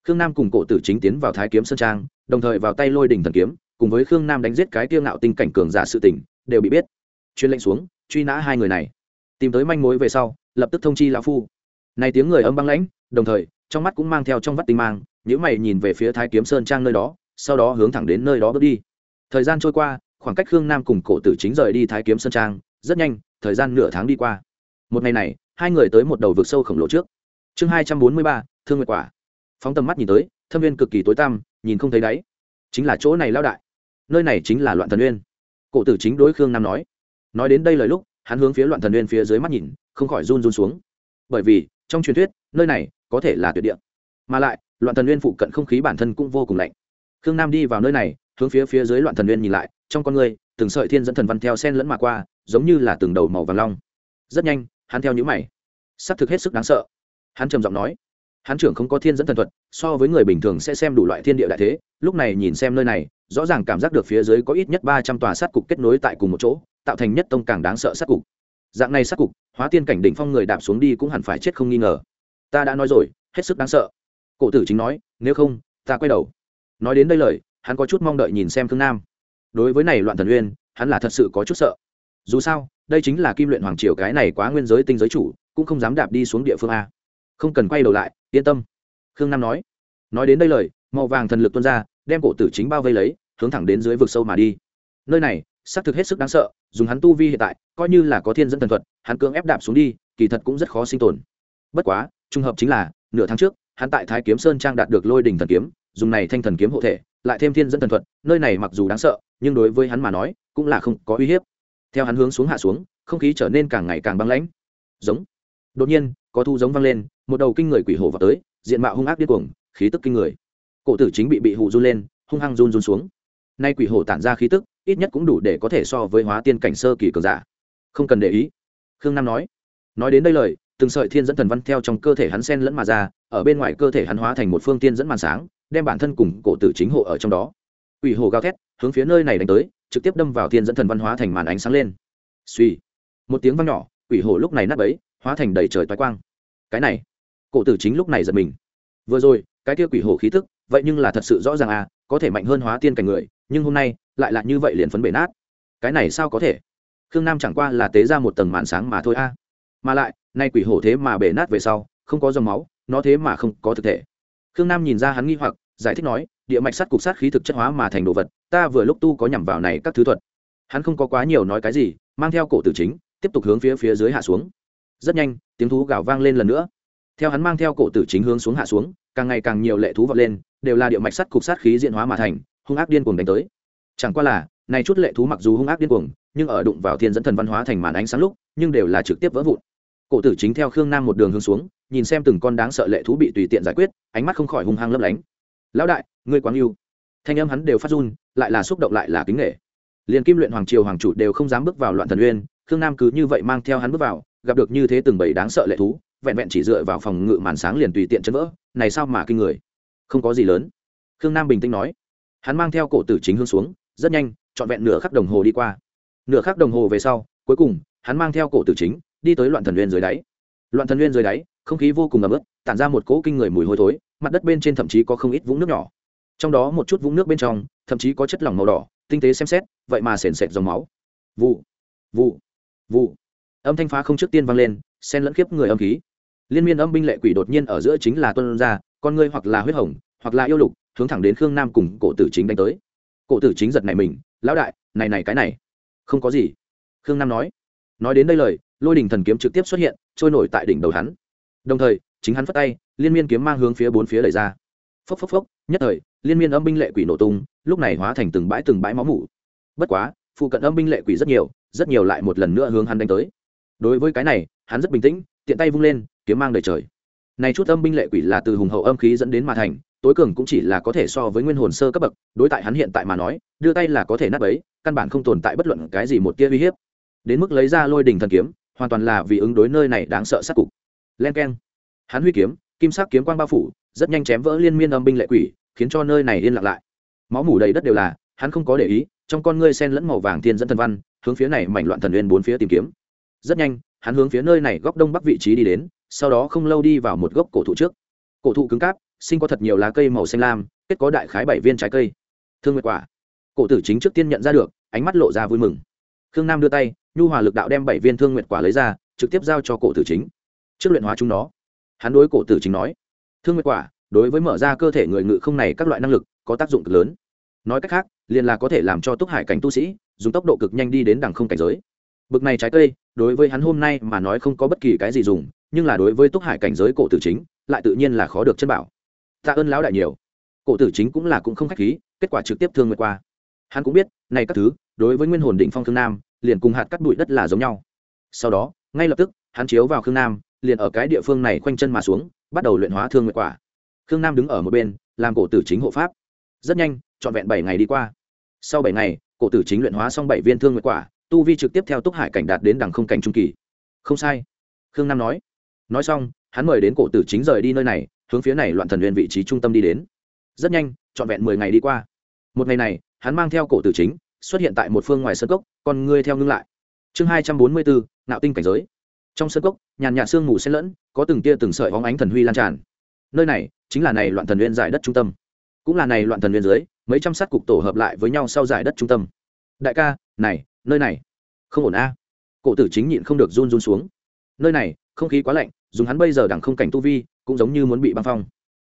khương nam cùng cổ tử chính tiến vào thái kiếm sơn trang, đồng thời vào tay lôi đình thần kiếm, cùng với khương nam đánh giết cái tiêu ngạo tinh cảnh cường giả sự tỉnh đều bị biết. Chuyên lệnh xuống, truy nã hai người này. Tìm tới manh mối về sau, lập tức thông chi lão phu. Này tiếng người âm băng lãnh, đồng thời, trong mắt cũng mang theo trong vắt tinh mang những mày nhìn về phía thái kiếm sơn trang nơi đó, sau đó hướng thẳng đến nơi đó bước đi. Thời gian trôi qua, khoảng cách khương nam cùng cổ tử chính rời đi thái kiếm sơn trang, rất nhanh, thời gian nửa tháng đi qua. Một ngày này, hai người tới một đầu vực sâu khổng lồ trước. Chương hai trăm bốn mươi ba, thương nguyệt quả phóng tầm mắt nhìn tới, thâm viên cực kỳ tối tăm, nhìn không thấy đáy. Chính là chỗ này lao đại. Nơi này chính là loạn thần uyên. Cổ tử chính đối khương nam nói. Nói đến đây lời lúc, hắn hướng phía loạn thần uyên phía dưới mắt nhìn, không khỏi run run xuống. Bởi vì, trong truyền thuyết, nơi này có thể là tuyệt địa. Mà lại, loạn thần uyên phụ cận không khí bản thân cũng vô cùng lạnh. Khương nam đi vào nơi này, hướng phía phía dưới loạn thần uyên nhìn lại, trong con người, từng sợi thiên dẫn thần văn theo sen lẫn mà qua, giống như là từng đầu màu vàng long. Rất nhanh, hắn theo những mày. S ắ c thực hết sức đáng sợ. Hắn trầm giọng nói hắn trưởng không có thiên dẫn thần thuật, so với người bình thường sẽ xem đủ loại thiên địa đại thế, lúc này nhìn xem nơi này, rõ ràng cảm giác được phía dưới có ít nhất ba trăm tòa sát cục kết nối tại cùng một chỗ, tạo thành nhất tông càng đáng sợ sát cục. Dạng này sát cục, hóa tiên cảnh đỉnh phong người đạp xuống đi cũng hẳn phải chết không nghi ngờ. Ta đã nói rồi, hết sức đáng sợ. Cổ tử chính nói, nếu không, ta quay đầu. Nói đến đây lời, hắn có chút mong đợi nhìn xem thương nam. Đối với này loạn thần uyên hắn là thật sự có chút sợ. Dù sao, đây chính là kim luyện hoàng triều cái này quá nguyên giới tinh giới chủ, cũng không dám đạp đi xuống địa phương a không cần quay đầu lại, yên tâm. Khương nam nói. Nói đến đây lời, màu vàng thần lực tuôn ra, đem cổ tử chính bao vây lấy, hướng thẳng đến dưới vực sâu mà đi. Nơi này, xác thực hết sức đáng sợ, dùng hắn tu vi hiện tại, coi như là có thiên dẫn thần thuật, hắn cưỡng ép đạp xuống đi, kỳ thật cũng rất khó sinh tồn. Bất quá, trùng hợp chính là, nửa tháng trước, hắn tại thái kiếm sơn trang đạt được lôi đình thần kiếm, dùng này thanh thần kiếm hộ thể, lại thêm thiên dẫn thần thuật, nơi này mặc dù đáng sợ, nhưng đối với hắn mà nói, cũng là không có uy hiếp. Theo hắn hướng xuống hạ xuống, không khí trở nên càng ngày càng băng lãnh. Giống. Đột nhiên có thu giống vang lên, một đầu kinh người quỷ hổ vào tới, diện mạo hung ác điên cuồng, khí tức kinh người. Cổ tử chính bị bị hụ run lên, hung hăng run run xuống. Nay quỷ hổ tản ra khí tức, ít nhất cũng đủ để có thể so với hóa tiên cảnh sơ kỳ cường giả. Không cần để ý. Khương nam nói. Nói đến đây lời, từng sợi thiên dẫn thần văn theo trong cơ thể hắn sen lẫn mà ra, ở bên ngoài cơ thể hắn hóa thành một phương tiên dẫn màn sáng, đem bản thân cùng cổ tử chính hộ ở trong đó. Quỷ hồ gào thét, hướng phía nơi này đánh tới, trực tiếp đâm vào thiên dẫn thần văn hóa thành màn ánh sáng lên. Suy một tiếng văng nhỏ, quỷ hồ lúc này nát bấy hóa thành đầy trời toái quang. Cái này, cổ tử chính lúc này giật mình. Vừa rồi, cái kia quỷ hồ khí tức vậy nhưng là thật sự rõ ràng à có thể mạnh hơn hóa tiên cảnh người, nhưng hôm nay, lại là như vậy liền phấn bể nát. Cái này sao có thể? Khương nam chẳng qua là tế ra một tầng màn sáng mà thôi a. Mà lại, nay quỷ hổ thế mà bể nát về sau, không có dòng máu, nó thế mà không có thực thể. Khương nam nhìn ra hắn nghi hoặc, giải thích nói, địa mạch sắt cục sát khí thực chất hóa mà thành đồ vật, ta vừa lúc tu có nhằm vào này các thứ thuật. Hắn không có quá nhiều nói cái gì, mang theo cổ tử chính, tiếp tục hướng phía phía dưới hạ xuống rất nhanh, tiếng thú gào vang lên lần nữa. Theo hắn mang theo cổ tử chính hướng xuống hạ xuống, càng ngày càng nhiều lệ thú vọt lên, đều là địa mạch sắt cục sát khí diện hóa mà thành, hung ác điên cuồng đánh tới. Chẳng qua là, này chút lệ thú mặc dù hung ác điên cuồng, nhưng ở đụng vào thiên dẫn thần văn hóa thành màn ánh sáng lúc, nhưng đều là trực tiếp vỡ vụn. Cổ tử chính theo khương nam một đường hướng xuống, nhìn xem từng con đáng sợ lệ thú bị tùy tiện giải quyết, ánh mắt không khỏi hung hăng lấp lánh. Lão đại, ngươi quáng yêu thanh âm hắn đều phát run, lại là xúc động lại là kính nghệ liền kim luyện hoàng triều hoàng chủ đều không dám bước vào loạn thần uyên, khương nam cứ như vậy mang theo hắn bước vào gặp được như thế từng bảy đáng sợ lệ thú, vẹn vẹn chỉ dựa vào phòng ngự màn sáng liền tùy tiện chấn vỡ, này sao mà kinh người? Không có gì lớn. Khương nam bình tĩnh nói. Hắn mang theo cổ tử chính hướng xuống, rất nhanh, trọn vẹn nửa khắc đồng hồ đi qua. Nửa khắc đồng hồ về sau, cuối cùng, hắn mang theo cổ tử chính, đi tới loạn thần nguyên dưới đáy. Loạn thần nguyên dưới đáy, không khí vô cùng ấm ướt, tản ra một cỗ kinh người mùi hôi thối, mặt đất bên trên thậm chí có không ít vũng nước nhỏ. Trong đó một chút vũng nước bên trong, thậm chí có chất lỏng màu đỏ, tinh tế xem xét, vậy mà sền sệt dòng máu. Vụ vụ vụ âm thanh phá không trước tiên vang lên sen lẫn khiếp người âm khí. Liên miên âm binh lệ quỷ đột nhiên ở giữa chính là tuân ra con ngươi hoặc là huyết hồng, hoặc là yêu lục, hướng thẳng đến khương nam cùng cổ tử chính đánh tới. Cổ tử chính giật này mình, lão đại, này này cái này, không có gì. Khương nam nói. Nói đến đây lời, lôi đình thần kiếm trực tiếp xuất hiện, trôi nổi tại đỉnh đầu hắn. Đồng thời, chính hắn phất tay, liên miên kiếm mang hướng phía bốn phía đẩy ra. Phốc phốc phốc, nhất thời, liên miên âm binh lệ quỷ nổ tung, lúc này hóa thành từng bãi từng bãi máu mủ. Bất quá, phụ cận âm binh lệ quỷ rất nhiều rất nhiều lại một lần nữa hướng hắn đánh tới đối với cái này, hắn rất bình tĩnh, tiện tay vung lên, kiếm mang đời trời. Này chút âm binh lệ quỷ là từ hùng hậu âm khí dẫn đến mà thành, tối cường cũng chỉ là có thể so với nguyên hồn sơ cấp bậc, đối tại hắn hiện tại mà nói, đưa tay là có thể nát ấy căn bản không tồn tại bất luận cái gì một tia uy hiếp. Đến mức lấy ra lôi đình thần kiếm, hoàn toàn là vì ứng đối nơi này đáng sợ sát cục. Len keng. Hắn huy kiếm, kim sắc kiếm quang bao phủ, rất nhanh chém vỡ liên miên âm binh lệ quỷ, khiến cho nơi này yên lặng lại. Máu mủ đầy đất đều là, hắn không có để ý, trong con ngươi sen lẫn màu vàng thiên dẫn thần văn, hướng phía này mảnh loạn thần uyên bốn phía tìm kiếm rất nhanh, hắn hướng phía nơi này góc đông bắc vị trí đi đến, sau đó không lâu đi vào một gốc cổ thụ trước. Cổ thụ cứng cáp, sinh có thật nhiều lá cây màu xanh lam, kết có đại khái bảy viên trái cây. Thương nguyệt quả. Cổ tử chính trước tiên nhận ra được, ánh mắt lộ ra vui mừng. Khương nam đưa tay, nhu hòa lực đạo đem bảy viên thương nguyệt quả lấy ra, trực tiếp giao cho cổ tử chính. Trước luyện hóa chúng nó. Hắn đối cổ tử chính nói, thương nguyệt quả, đối với mở ra cơ thể người ngự không này các loại năng lực, có tác dụng cực lớn. Nói cách khác, liền là có thể làm cho túc hải cảnh tu sĩ, dùng tốc độ cực nhanh đi đến đằng không cảnh giới. Bực này trái cây đối với hắn hôm nay mà nói không có bất kỳ cái gì dùng, nhưng là đối với túc hải cảnh giới cổ tử chính, lại tự nhiên là khó được chân bảo. Tạ ơn lão đại nhiều. Cổ tử chính cũng là cũng không khách khí, kết quả trực tiếp thương nguyệt qua. Hắn cũng biết, này các thứ, đối với nguyên hồn định phong thương nam, liền cùng hạt cắt bụi đất là giống nhau. Sau đó, ngay lập tức, hắn chiếu vào khương nam, liền ở cái địa phương này khoanh chân mà xuống, bắt đầu luyện hóa thương nguyệt quả. Khương nam đứng ở một bên, làm cổ tử chính hộ pháp. Rất nhanh, trọn vẹn bảy ngày đi qua. Sau bảy ngày, cổ tử chính luyện hóa xong bảy viên thương nguyệt quả tu vi trực tiếp theo túc hải cảnh đạt đến đằng không cảnh trung kỳ. Không sai. Khương nam nói. Nói xong, hắn mời đến cổ tử chính rời đi nơi này, hướng phía này loạn thần huyền vị trí trung tâm đi đến. Rất nhanh, trọn vẹn mười ngày đi qua. Một ngày này, hắn mang theo cổ tử chính, xuất hiện tại một phương ngoài sân cốc còn ngươi theo ngưng lại. Chương hai trăm bốn mươi bốn nạo tinh cảnh giới. Trong sân cốc, nhàn nhạt sương mù xen lẫn, có từng tia từng sợi hóng ánh thần huy lan tràn. Nơi này chính là này loạn thần nguyên giải đất trung tâm. Cũng là này loạn thần nguyên dưới, mấy trăm sát cục tổ hợp lại với nhau sau giải đất trung tâm. Đại ca, này nơi này. Không ổn a. Cổ tử chính nhịn không được run run xuống. Nơi này, không khí quá lạnh, dùng hắn bây giờ đằng không cảnh tu vi, cũng giống như muốn bị băng phong.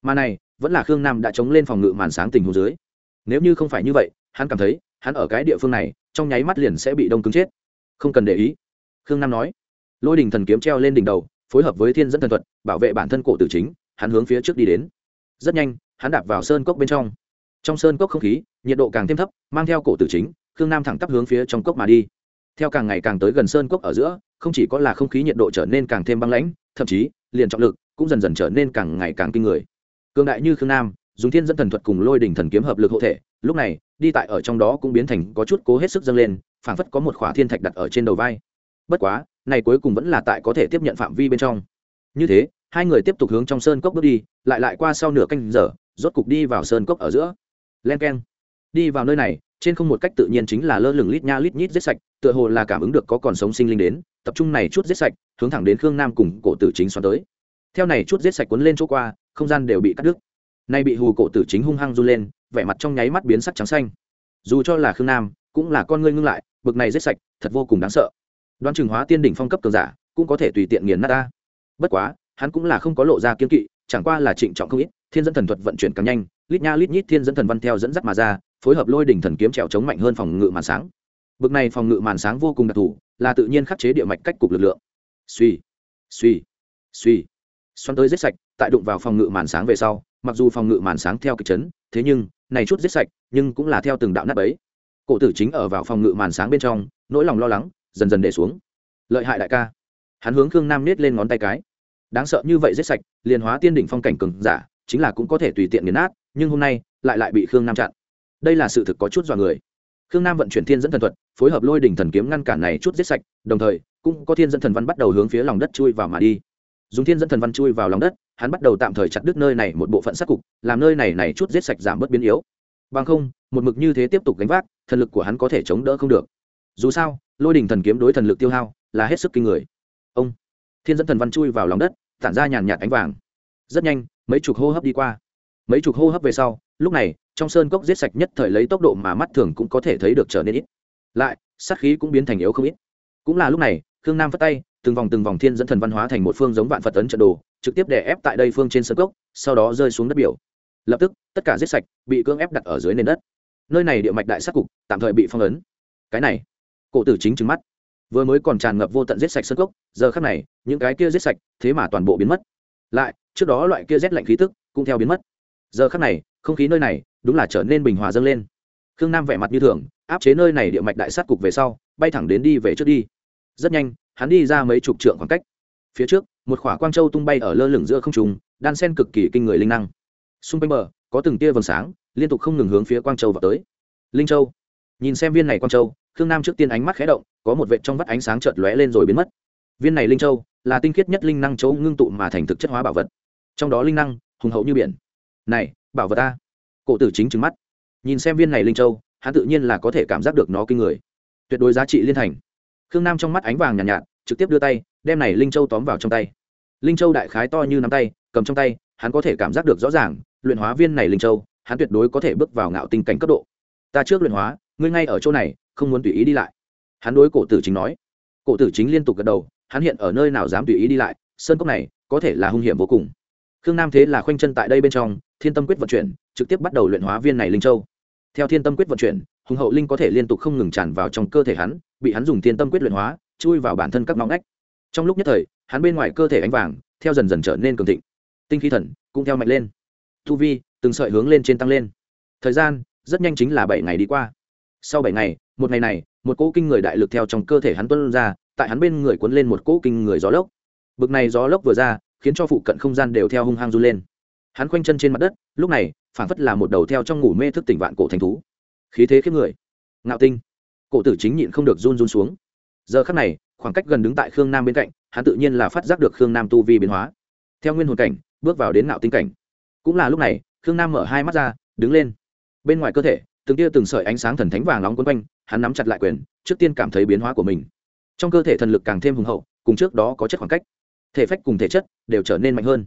Mà này, vẫn là khương nam đã chống lên phòng ngự màn sáng tình hồ dưới. Nếu như không phải như vậy, hắn cảm thấy, hắn ở cái địa phương này, trong nháy mắt liền sẽ bị đông cứng chết. Không cần để ý. Khương nam nói. Lôi đình thần kiếm treo lên đỉnh đầu, phối hợp với thiên dẫn thần thuật, bảo vệ bản thân cổ tử chính, hắn hướng phía trước đi đến. Rất nhanh, hắn đạp vào sơn cốc bên trong. Trong sơn cốc không khí, nhiệt độ càng thêm thấp, mang theo cổ tử chính khương nam thẳng tắp hướng phía trong cốc mà đi. Theo càng ngày càng tới gần sơn cốc ở giữa, không chỉ có là không khí nhiệt độ trở nên càng thêm băng lãnh, thậm chí, liền trọng lực cũng dần dần trở nên càng ngày càng kinh người. Cường đại như khương nam, dùng thiên dẫn thần thuật cùng lôi đỉnh thần kiếm hợp lực hộ thể, lúc này, đi tại ở trong đó cũng biến thành có chút cố hết sức dâng lên, phảng phất có một khỏa thiên thạch đặt ở trên đầu vai. Bất quá, này cuối cùng vẫn là tại có thể tiếp nhận phạm vi bên trong. Như thế, hai người tiếp tục hướng trong sơn cốc bước đi, lại lại qua sau nửa canh giờ, rốt cục đi vào sơn cốc ở giữa. Len keng. Đi vào nơi này trên không một cách tự nhiên chính là lơ lửng lít nha lít nhít giết sạch, tựa hồ là cảm ứng được có còn sống sinh linh đến, tập trung này chút giết sạch, hướng thẳng đến khương nam cùng cổ tử chính xoắn tới. Theo này chút giết sạch cuốn lên chỗ qua, không gian đều bị cắt đứt. Nay bị hù cổ tử chính hung hăng run lên, vẻ mặt trong nháy mắt biến sắc trắng xanh. Dù cho là khương nam, cũng là con ngươi ngưng lại, bực này giết sạch, thật vô cùng đáng sợ. Đoán chừng hóa tiên đỉnh phong cấp cường giả, cũng có thể tùy tiện nghiền nát ta. Bất quá, hắn cũng là không có lộ ra kiên kỵ, chẳng qua là trịnh trọng không ít, thiên dẫn thần thuật vận chuyển càng nhanh lít nha lít nhít thiên dẫn thần văn theo dẫn dắt mà ra, phối hợp lôi đỉnh thần kiếm trèo chống mạnh hơn phòng ngự màn sáng. Bực này phòng ngự màn sáng vô cùng đặc thù, là tự nhiên khắc chế địa mạch cách cục lực lượng. Suy suy suy xoắn tới giết sạch, tại đụng vào phòng ngự màn sáng về sau, mặc dù phòng ngự màn sáng theo kịch chấn, thế nhưng, này chút giết sạch, nhưng cũng là theo từng đạo nát ấy cổ tử chính ở vào phòng ngự màn sáng bên trong, nỗi lòng lo lắng, dần dần để xuống. Lợi hại đại ca. Hắn hướng khương nam nết lên ngón tay cái. Đáng sợ như vậy giết sạch, liền hóa tiên đỉnh phong cảnh cường giả, chính là cũng có thể tùy tiện nghiền nát nhưng hôm nay lại lại bị khương nam chặn. Đây là sự thực có chút dọa người. Khương nam vận chuyển thiên dẫn thần thuật, phối hợp lôi đỉnh thần kiếm ngăn cản này chút giết sạch, đồng thời, cũng có thiên dẫn thần văn bắt đầu hướng phía lòng đất chui vào mà đi. Dùng thiên dẫn thần văn chui vào lòng đất, hắn bắt đầu tạm thời chặt đứt nơi này một bộ phận sát cục, làm nơi này này chút giết sạch giảm bớt biến yếu. Bằng không, một mực như thế tiếp tục gánh vác, thần lực của hắn có thể chống đỡ không được. Dù sao, lôi đỉnh thần kiếm đối thần lực tiêu hao là hết sức kinh người. Ông, thiên dẫn thần văn chui vào lòng đất, tản ra nhàn nhạt ánh vàng. Rất nhanh, mấy chục hô hấp đi qua mấy chục hô hấp về sau, lúc này, trong sơn cốc giết sạch nhất thời lấy tốc độ mà mắt thường cũng có thể thấy được trở nên ít. Lại, sát khí cũng biến thành yếu không ít. Cũng là lúc này, khương nam phất tay, từng vòng từng vòng thiên dẫn thần văn hóa thành một phương giống vạn phật tấn trận đồ, trực tiếp đè ép tại đây phương trên sơn cốc, sau đó rơi xuống đất biểu. Lập tức, tất cả giết sạch, bị cưỡng ép đặt ở dưới nền đất. Nơi này địa mạch đại sát cục, tạm thời bị phong ấn. Cái này, cổ tử chính trứng mắt. Vừa mới còn tràn ngập vô tận giết sạch sơn cốc, giờ khắc này, những cái kia giết sạch, thế mà toàn bộ biến mất. Lại, trước đó loại kia rét lạnh khí tức, cũng theo biến mất giờ khắc này, không khí nơi này đúng là trở nên bình hòa dâng lên. Khương nam vẻ mặt như thường, áp chế nơi này địa mạch đại sát cục về sau, bay thẳng đến đi về trước đi. Rất nhanh, hắn đi ra mấy chục trượng khoảng cách. Phía trước, một khỏa quang châu tung bay ở lơ lửng giữa không trùng đan sen cực kỳ kinh người linh năng. Xung quanh bờ, có từng tia vầng sáng, liên tục không ngừng hướng phía quang châu vào tới. Linh châu. Nhìn xem viên này quang châu, khương nam trước tiên ánh mắt khé động, có một vệ trong vắt ánh sáng chợt lóe lên rồi biến mất. Viên này linh châu là tinh khiết nhất linh năng châu ngưng tụ mà thành thực chất hóa bảo vật. Trong đó linh năng, hùng hậu như biển này bảo vật ta. Cổ tử chính trứng mắt. Nhìn xem viên này linh châu hắn tự nhiên là có thể cảm giác được nó kinh người. Tuyệt đối giá trị liên thành. Khương nam trong mắt ánh vàng nhàn nhạt, nhạt trực tiếp đưa tay đem này linh châu tóm vào trong tay. Linh châu đại khái to như nắm tay cầm trong tay hắn có thể cảm giác được rõ ràng luyện hóa viên này linh châu hắn tuyệt đối có thể bước vào ngạo tinh cảnh cấp độ. Ta trước luyện hóa ngươi ngay ở chỗ này không muốn tùy ý đi lại. Hắn đối cổ tử chính nói. Cổ tử chính liên tục gật đầu hắn hiện ở nơi nào dám tùy ý đi lại sơn cốc này có thể là hung hiểm vô cùng. Khương nam thế là khoanh chân tại đây bên trong thiên tâm quyết vận chuyển, trực tiếp bắt đầu luyện hóa viên này linh châu. Theo thiên tâm quyết vận chuyển, hùng hậu linh có thể liên tục không ngừng tràn vào trong cơ thể hắn, bị hắn dùng thiên tâm quyết luyện hóa, chui vào bản thân các ngóng ngách. Trong lúc nhất thời, hắn bên ngoài cơ thể ánh vàng, theo dần dần trở nên cường thịnh. Tinh khí thần cũng theo mạnh lên. Thu vi từng sợi hướng lên trên tăng lên. Thời gian rất nhanh chính là bảy ngày đi qua. Sau bảy ngày, một ngày này, một cỗ kinh người đại lực theo trong cơ thể hắn tuân ra, tại hắn bên người cuốn lên một cỗ kinh người gió lốc. Bực này gió lốc vừa ra, khiến cho phụ cận không gian đều theo hung hăng run lên hắn khoanh chân trên mặt đất, lúc này, phảng phất là một đầu theo trong ngủ mê thức tỉnh vạn cổ thành thú. Khí thế khiếp người. Ngạo tinh. Cổ tử chính nhịn không được run run xuống. Giờ khắc này, khoảng cách gần đứng tại khương nam bên cạnh, hắn tự nhiên là phát giác được khương nam tu vi biến hóa. Theo nguyên hồn cảnh, bước vào đến ngạo tinh cảnh. Cũng là lúc này, khương nam mở hai mắt ra, đứng lên. Bên ngoài cơ thể, từng tia từng sợi ánh sáng thần thánh vàng nóng quấn quanh, hắn nắm chặt lại quyền, trước tiên cảm thấy biến hóa của mình. Trong cơ thể thần lực càng thêm hùng hậu, cùng trước đó có chất khoảng cách. Thể phách cùng thể chất đều trở nên mạnh hơn.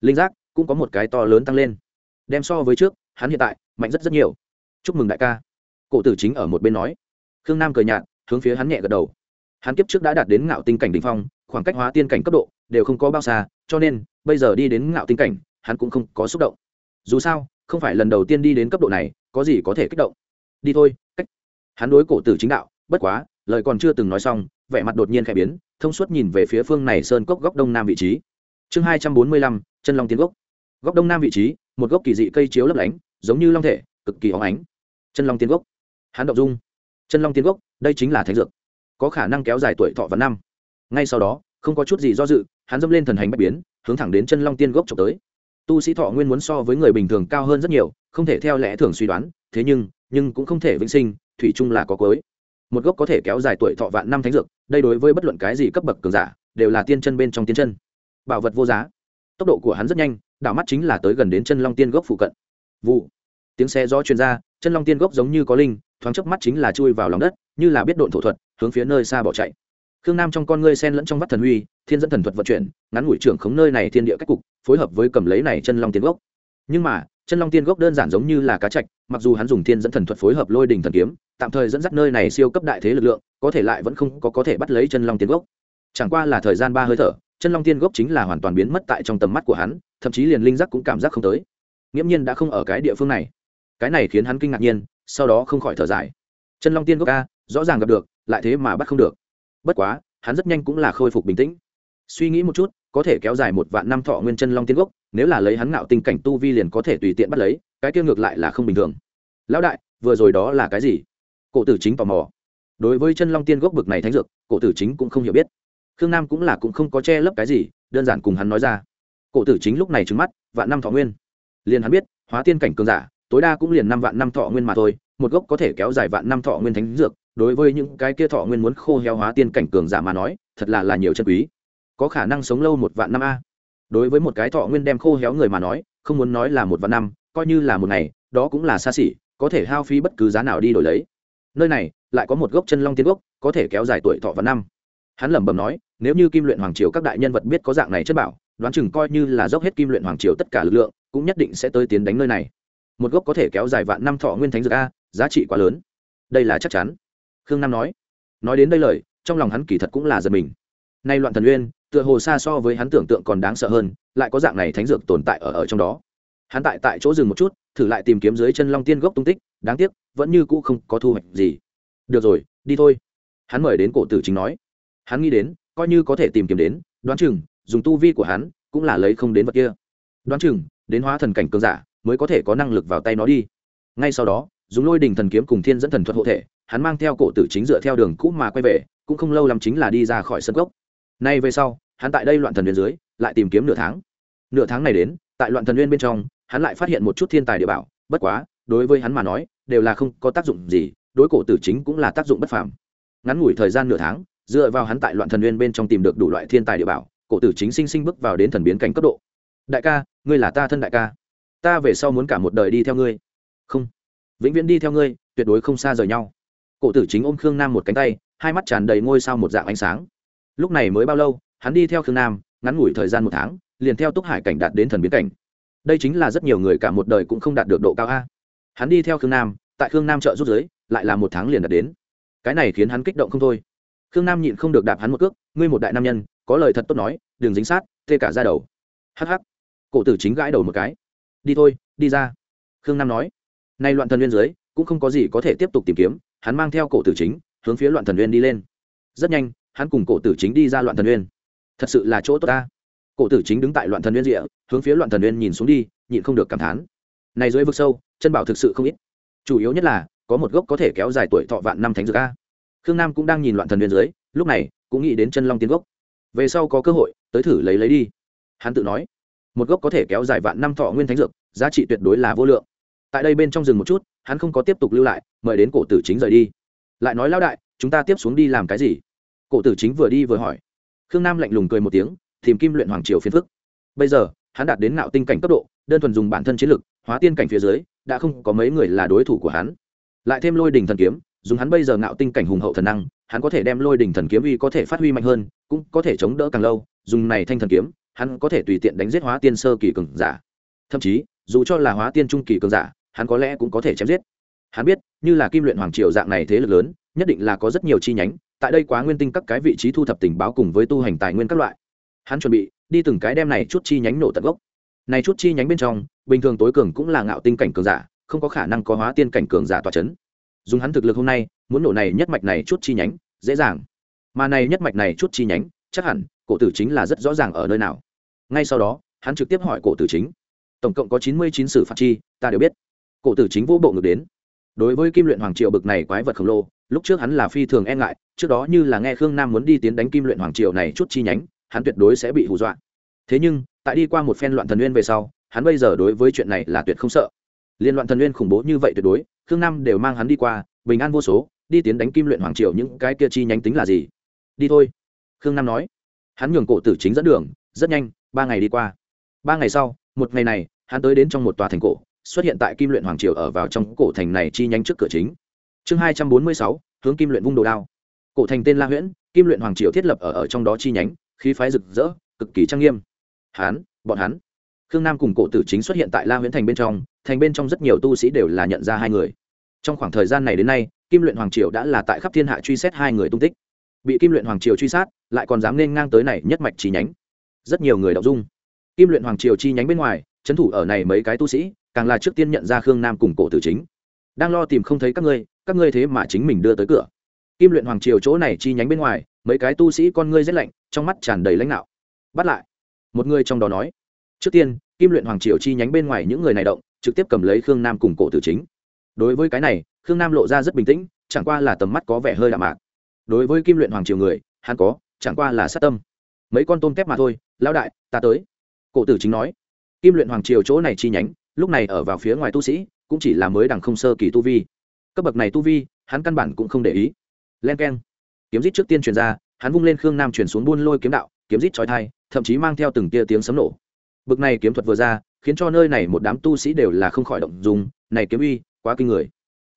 Linh giác cũng có một cái to lớn tăng lên. Đem so với trước, hắn hiện tại, mạnh rất rất nhiều. Chúc mừng đại ca. Cổ tử chính ở một bên nói. Khương nam cười nhạt, hướng phía hắn nhẹ gật đầu. Hắn kiếp trước đã đạt đến ngạo tinh cảnh đ ỉ n h phong, khoảng cách hóa tiên cảnh cấp độ đều không có bao xa, cho nên, bây giờ đi đến ngạo tinh cảnh, hắn cũng không có xúc động. Dù sao, không phải lần đầu tiên đi đến cấp độ này, có gì có thể kích động. Đi thôi, cách. Hắn đối cổ tử chính đạo, bất quá, lời còn chưa từng nói xong, vẻ mặt đột nhiên khẽ biến, thông suốt nhìn về phía phương này sơn cốc góc đông nam vị trí. Chương hai trăm bốn mươi lăm, chân long tiến gốc góc đông nam vị trí, một gốc kỳ dị cây chiếu lấp lánh, giống như long thể, cực kỳ óng ánh. Chân long Tiên gốc. Hắn động dung. Chân long Tiên gốc, đây chính là thánh dược. Có khả năng kéo dài tuổi thọ và năm. Ngay sau đó, không có chút gì do dự, hắn dâm lên thần hành bạch biến, hướng thẳng đến chân long tiên gốc trộm tới. Tu sĩ thọ nguyên muốn so với người bình thường cao hơn rất nhiều, không thể theo lẽ thường suy đoán, thế nhưng nhưng cũng không thể vĩnh sinh, thủy chung là có cối một gốc có thể kéo dài tuổi thọ vạn năm thánh dược, đây đối với bất luận cái gì cấp bậc cường giả, đều là tiên chân bên trong tiên chân. Bảo vật vô giá. Tốc độ của hắn rất nhanh đảo mắt chính là tới gần đến chân long tiên gốc phụ cận. Vụ. Tiếng xe gió truyền ra, chân long tiên gốc giống như có linh, thoáng chớp mắt chính là chui vào lòng đất, như là biết độn thổ thuật, hướng phía nơi xa bỏ chạy. Khương nam trong con ngươi sen lẫn trong vắt thần huy, thiên dẫn thần thuật vận chuyển, ngắn ngủi trưởng khống nơi này thiên địa cách cục, phối hợp với cầm lấy này chân long tiên gốc. Nhưng mà, chân long tiên gốc đơn giản giống như là cá trạch, mặc dù hắn dùng thiên dẫn thần thuật phối hợp lôi đình thần kiếm, tạm thời dẫn dắt nơi này siêu cấp đại thế lực lượng, có thể lại vẫn không có có thể bắt lấy chân long tiên gốc. Chẳng qua là thời gian ba hơi thở, chân long tiên gốc chính là hoàn toàn biến mất tại trong tầm mắt của hắn thậm chí liền linh giác cũng cảm giác không tới. Nghiễm nhiên đã không ở cái địa phương này. Cái này khiến hắn kinh ngạc nhiên, sau đó không khỏi thở dài. Chân long tiên gốc a, rõ ràng gặp được, lại thế mà bắt không được. Bất quá, hắn rất nhanh cũng là khôi phục bình tĩnh. Suy nghĩ một chút, có thể kéo dài một vạn năm thọ nguyên chân long tiên gốc nếu là lấy hắn ngạo tình cảnh tu vi liền có thể tùy tiện bắt lấy, cái kia ngược lại là không bình thường. Lão đại, vừa rồi đó là cái gì? Cổ tử chính tò mò. Đối với chân long tiên gốc bực này thánh dược, cổ tử chính cũng không hiểu biết. Khương nam cũng là cũng không có che lấp cái gì, đơn giản cùng hắn nói ra cổ tử chính lúc này trứng mắt, vạn năm thọ nguyên. Liền hắn biết, hóa tiên cảnh cường giả, tối đa cũng liền năm vạn năm thọ nguyên mà thôi, một gốc có thể kéo dài vạn năm thọ nguyên thánh dược, đối với những cái kia thọ nguyên muốn khô heo hóa tiên cảnh cường giả mà nói, thật là là nhiều chân quý. Có khả năng sống lâu một vạn năm a. Đối với một cái thọ nguyên đem khô héo người mà nói, không muốn nói là một vạn năm, coi như là một ngày, đó cũng là xa xỉ, có thể hao phí bất cứ giá nào đi đổi lấy. Nơi này, lại có một gốc chân long tiên gốc, có thể kéo dài tuổi thọ vạn năm. Hắn lẩm bẩm nói, nếu như kim luyện hoàng triều các đại nhân vật biết có dạng này chất bảo đoán chừng coi như là dốc hết kim luyện hoàng triều tất cả lực lượng, cũng nhất định sẽ tới tiến đánh nơi này. Một gốc có thể kéo dài vạn năm thọ nguyên thánh dược a, giá trị quá lớn. Đây là chắc chắn. Khương nam nói. Nói đến đây lời, trong lòng hắn kỳ thật cũng là giật mình. Nay loạn thần uyên tựa hồ xa so với hắn tưởng tượng còn đáng sợ hơn, lại có dạng này thánh dược tồn tại ở ở trong đó. Hắn tại tại chỗ dừng một chút, thử lại tìm kiếm dưới chân long tiên gốc tung tích, đáng tiếc, vẫn như cũ không có thu hoạch gì. Được rồi, đi thôi. Hắn mời đến cổ tử chính nói. Hắn nghĩ đến, coi như có thể tìm kiếm đến, đoán chừng dùng tu vi của hắn cũng là lấy không đến vật kia. Đoán chừng, đến hóa thần cảnh cường giả mới có thể có năng lực vào tay nó đi. Ngay sau đó, dùng lôi đình thần kiếm cùng thiên dẫn thần thuật hộ thể, hắn mang theo cổ tử chính dựa theo đường cũ mà quay về, cũng không lâu lắm chính là đi ra khỏi sân gốc nay về sau, hắn tại đây loạn thần bên dưới, lại tìm kiếm nửa tháng. Nửa tháng này đến, tại loạn thần huyền bên trong, hắn lại phát hiện một chút thiên tài địa bảo, bất quá, đối với hắn mà nói, đều là không có tác dụng gì, đối cổ tử chính cũng là tác dụng bất phàm. Ngắn ngủi thời gian nửa tháng, dựa vào hắn tại loạn thần huyền bên trong tìm được đủ loại thiên tài địa bảo cổ tử chính sinh sinh bước vào đến thần biến cảnh cấp độ. Đại ca, ngươi là ta thân đại ca. Ta về sau muốn cả một đời đi theo ngươi. Không. Vĩnh viễn đi theo ngươi, tuyệt đối không xa rời nhau. Cổ tử chính ôm khương nam một cánh tay, hai mắt tràn đầy ngôi sao một dạng ánh sáng. Lúc này mới bao lâu, hắn đi theo khương nam, ngắn ngủi thời gian một tháng, liền theo túc hải cảnh đạt đến thần biến cảnh. Đây chính là rất nhiều người cả một đời cũng không đạt được độ cao a. Hắn đi theo khương nam, tại khương nam trợ rút giới lại là một tháng liền đạt đến. Cái này khiến hắn kích động không thôi. Khương nam nhịn không được đạp hắn một cước, ngươi một đại nam nhân có lời thật tốt nói, đừng dính sát tê cả ra đầu. Hh cổ tử chính gãi đầu một cái. Đi thôi, đi ra. Khương nam nói. Nay loạn thần viên dưới, cũng không có gì có thể tiếp tục tìm kiếm, hắn mang theo cổ tử chính, hướng phía loạn thần viên đi lên. Rất nhanh, hắn cùng cổ tử chính đi ra loạn thần uyên thật sự là chỗ tốt ta. Cổ tử chính đứng tại loạn thần uyên rịa hướng phía loạn thần uyên nhìn xuống đi, nhịn không được cảm thán. Này dưới vực sâu, chân bảo thực sự không ít. Chủ yếu nhất là, có một gốc có thể kéo dài tuổi thọ vạn năm thánh dược a. Khương nam cũng đang nhìn loạn thần uyên dưới, lúc này, cũng nghĩ đến chân long tiến gốc về sau có cơ hội, tới thử lấy lấy đi. Hắn tự nói, một gốc có thể kéo dài vạn năm thọ nguyên thánh dược, giá trị tuyệt đối là vô lượng. Tại đây bên trong rừng một chút, hắn không có tiếp tục lưu lại, mời đến cổ tử chính rời đi. Lại nói lão đại, chúng ta tiếp xuống đi làm cái gì? Cổ tử chính vừa đi vừa hỏi. Khương nam lạnh lùng cười một tiếng, tìm kim luyện hoàng triều phiền phức. Bây giờ, hắn đạt đến nạo tinh cảnh cấp độ, đơn thuần dùng bản thân chiến lực, hóa tiên cảnh phía dưới, đã không có mấy người là đối thủ của hắn. Lại thêm lôi đình thần kiếm, dùng hắn bây giờ nạo tinh cảnh hùng hậu thần năng hắn có thể đem lôi đỉnh thần kiếm uy có thể phát huy mạnh hơn, cũng có thể chống đỡ càng lâu, dùng này thanh thần kiếm, hắn có thể tùy tiện đánh giết hóa tiên sơ kỳ cường giả. Thậm chí, dù cho là hóa tiên trung kỳ cường giả, hắn có lẽ cũng có thể chém giết. Hắn biết, như là kim luyện hoàng triều dạng này thế lực lớn, nhất định là có rất nhiều chi nhánh, tại đây quá nguyên tinh các cái vị trí thu thập tình báo cùng với tu hành tài nguyên các loại. Hắn chuẩn bị, đi từng cái đem này chút chi nhánh nổ tận gốc. Này chút chi nhánh bên trong, bình thường tối cường cũng là ngạo tinh cảnh cường giả, không có khả năng có hóa tiên cảnh cường giả tỏa chấn dùng hắn thực lực hôm nay, muốn nổ này nhất mạch này chút chi nhánh, dễ dàng. Mà này nhất mạch này chút chi nhánh, chắc hẳn, cổ tử chính là rất rõ ràng ở nơi nào. Ngay sau đó, hắn trực tiếp hỏi cổ tử chính. Tổng cộng có chín mươi chín sử phạt chi, ta đều biết. Cổ tử chính vô bộ ngược đến. Đối với kim luyện hoàng triều bực này quái vật khổng lồ, lúc trước hắn là phi thường e ngại, trước đó như là nghe khương nam muốn đi tiến đánh kim luyện hoàng triều này chút chi nhánh, hắn tuyệt đối sẽ bị hù dọa. Thế nhưng, tại đi qua một phen loạn thần nguyên về sau, hắn bây giờ đối với chuyện này là tuyệt không sợ liên loạn thần nguyên khủng bố như vậy tuyệt đối khương nam đều mang hắn đi qua bình an vô số đi tiến đánh kim luyện hoàng triều những cái kia chi nhánh tính là gì? Đi thôi khương nam nói. Hắn nhường cổ tử chính dẫn đường rất nhanh ba ngày đi qua. Ba ngày sau một ngày này hắn tới đến trong một tòa thành cổ xuất hiện tại kim luyện hoàng triều ở vào trong cổ thành này chi nhánh trước cửa chính. Chương hai trăm bốn mươi sáu hướng kim luyện vung đồ đao. Cổ thành tên la huyễn kim luyện hoàng triều thiết lập ở, ở trong đó chi nhánh khí phái rực rỡ cực kỳ trang nghiêm. Hán bọn hắn. Khương nam cùng cổ tử chính xuất hiện tại la huyễn thành bên trong thành bên trong rất nhiều tu sĩ đều là nhận ra hai người. Trong khoảng thời gian này đến nay, kim luyện hoàng triều đã là tại khắp thiên hạ truy xét hai người tung tích. Bị kim luyện hoàng triều truy sát, lại còn dám nên ngang tới này nhất mạch chi nhánh. Rất nhiều người đọc dung. Kim luyện hoàng triều chi nhánh bên ngoài, trấn thủ ở này mấy cái tu sĩ, càng là trước tiên nhận ra khương nam cùng cổ tử chính. Đang lo tìm không thấy các ngươi các ngươi thế mà chính mình đưa tới cửa. Kim luyện hoàng triều chỗ này chi nhánh bên ngoài, mấy cái tu sĩ con ngươi rét lạnh, trong mắt tràn đầy lãnh đạo. Bắt lại. Một người trong đó nói, trước tiên, kim luyện hoàng triều chi nhánh bên ngoài những người này động trực tiếp cầm lấy khương nam cùng cổ tử chính. Đối với cái này, khương nam lộ ra rất bình tĩnh, chẳng qua là tầm mắt có vẻ hơi đạm mạc. Đối với kim luyện hoàng triều người, hắn có, chẳng qua là sát tâm. Mấy con tôm kép mà thôi, lão đại, ta tới. Cổ tử chính nói. Kim luyện hoàng triều chỗ này chi nhánh, lúc này ở vào phía ngoài tu sĩ, cũng chỉ là mới đằng không sơ kỳ tu vi. Cấp bậc này tu vi, hắn căn bản cũng không để ý. Len k e n kiếm rít trước tiên truyền ra, hắn vung lên khương nam chuyển xuống buôn lôi kiếm đạo, kiếm rít trói thai, thậm chí mang theo từng tia tiếng sấm nổ. Bậc này kiếm thuật vừa ra khiến cho nơi này một đám tu sĩ đều là không khỏi động dùng này kiếm uy quá kinh người.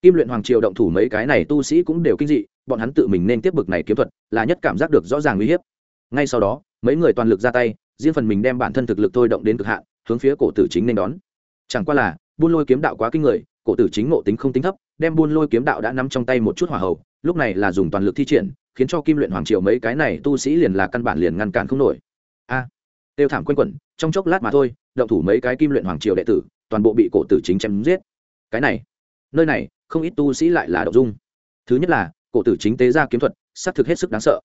Kim luyện hoàng triều động thủ mấy cái này tu sĩ cũng đều kinh dị bọn hắn tự mình nên tiếp bực này kiếm thuật là nhất cảm giác được rõ ràng uy hiếp. Ngay sau đó mấy người toàn lực ra tay riêng phần mình đem bản thân thực lực thôi động đến cực hạn hướng phía cổ tử chính nên đón. Chẳng qua là buôn lôi kiếm đạo quá kinh người cổ tử chính ngộ tính không tính thấp đem buôn lôi kiếm đạo đã nắm trong tay một chút hỏa hầu, lúc này là dùng toàn lực thi triển khiến cho kim luyện hoàng triều mấy cái này tu sĩ liền là căn bản liền ngăn cản không nổi. A! à, tiêu thảm quanh quẩn, trong chốc lát mà thôi, động thủ mấy cái kim luyện hoàng triều đệ tử, toàn bộ bị cổ tử chính chém giết. Cái này, nơi này, không ít tu sĩ lại là đậu dung. Thứ nhất là, cổ tử chính tế ra kiếm thuật, xác thực hết sức đáng sợ.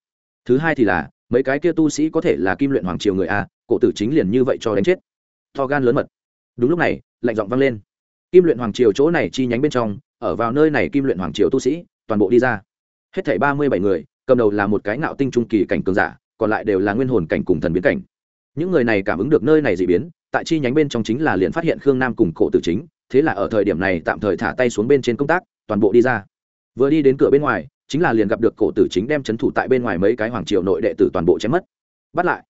Thứ hai thì là, mấy cái kia tu sĩ có thể là kim luyện hoàng triều người a, cổ tử chính liền như vậy cho đánh chết. To gan lớn mật. Đúng lúc này, lạnh giọng vang lên. Kim luyện hoàng triều chỗ này chi nhánh bên trong, ở vào nơi này kim luyện hoàng triều tu sĩ, toàn bộ đi ra. Hết thảy ba mươi bảy người, cầm đầu là một cái ngạo tinh trung kỳ cảnh cường giả, còn lại đều là nguyên hồn cảnh cùng thần biến cảnh những người này cảm ứng được nơi này dị biến, tại chi nhánh bên trong chính là liền phát hiện khương nam cùng cổ tử chính, thế là ở thời điểm này tạm thời thả tay xuống bên trên công tác, toàn bộ đi ra. Vừa đi đến cửa bên ngoài, chính là liền gặp được cổ tử chính đem c h ấ n thủ tại bên ngoài mấy cái hoàng triều nội đệ tử toàn bộ chém mất. Bắt lại.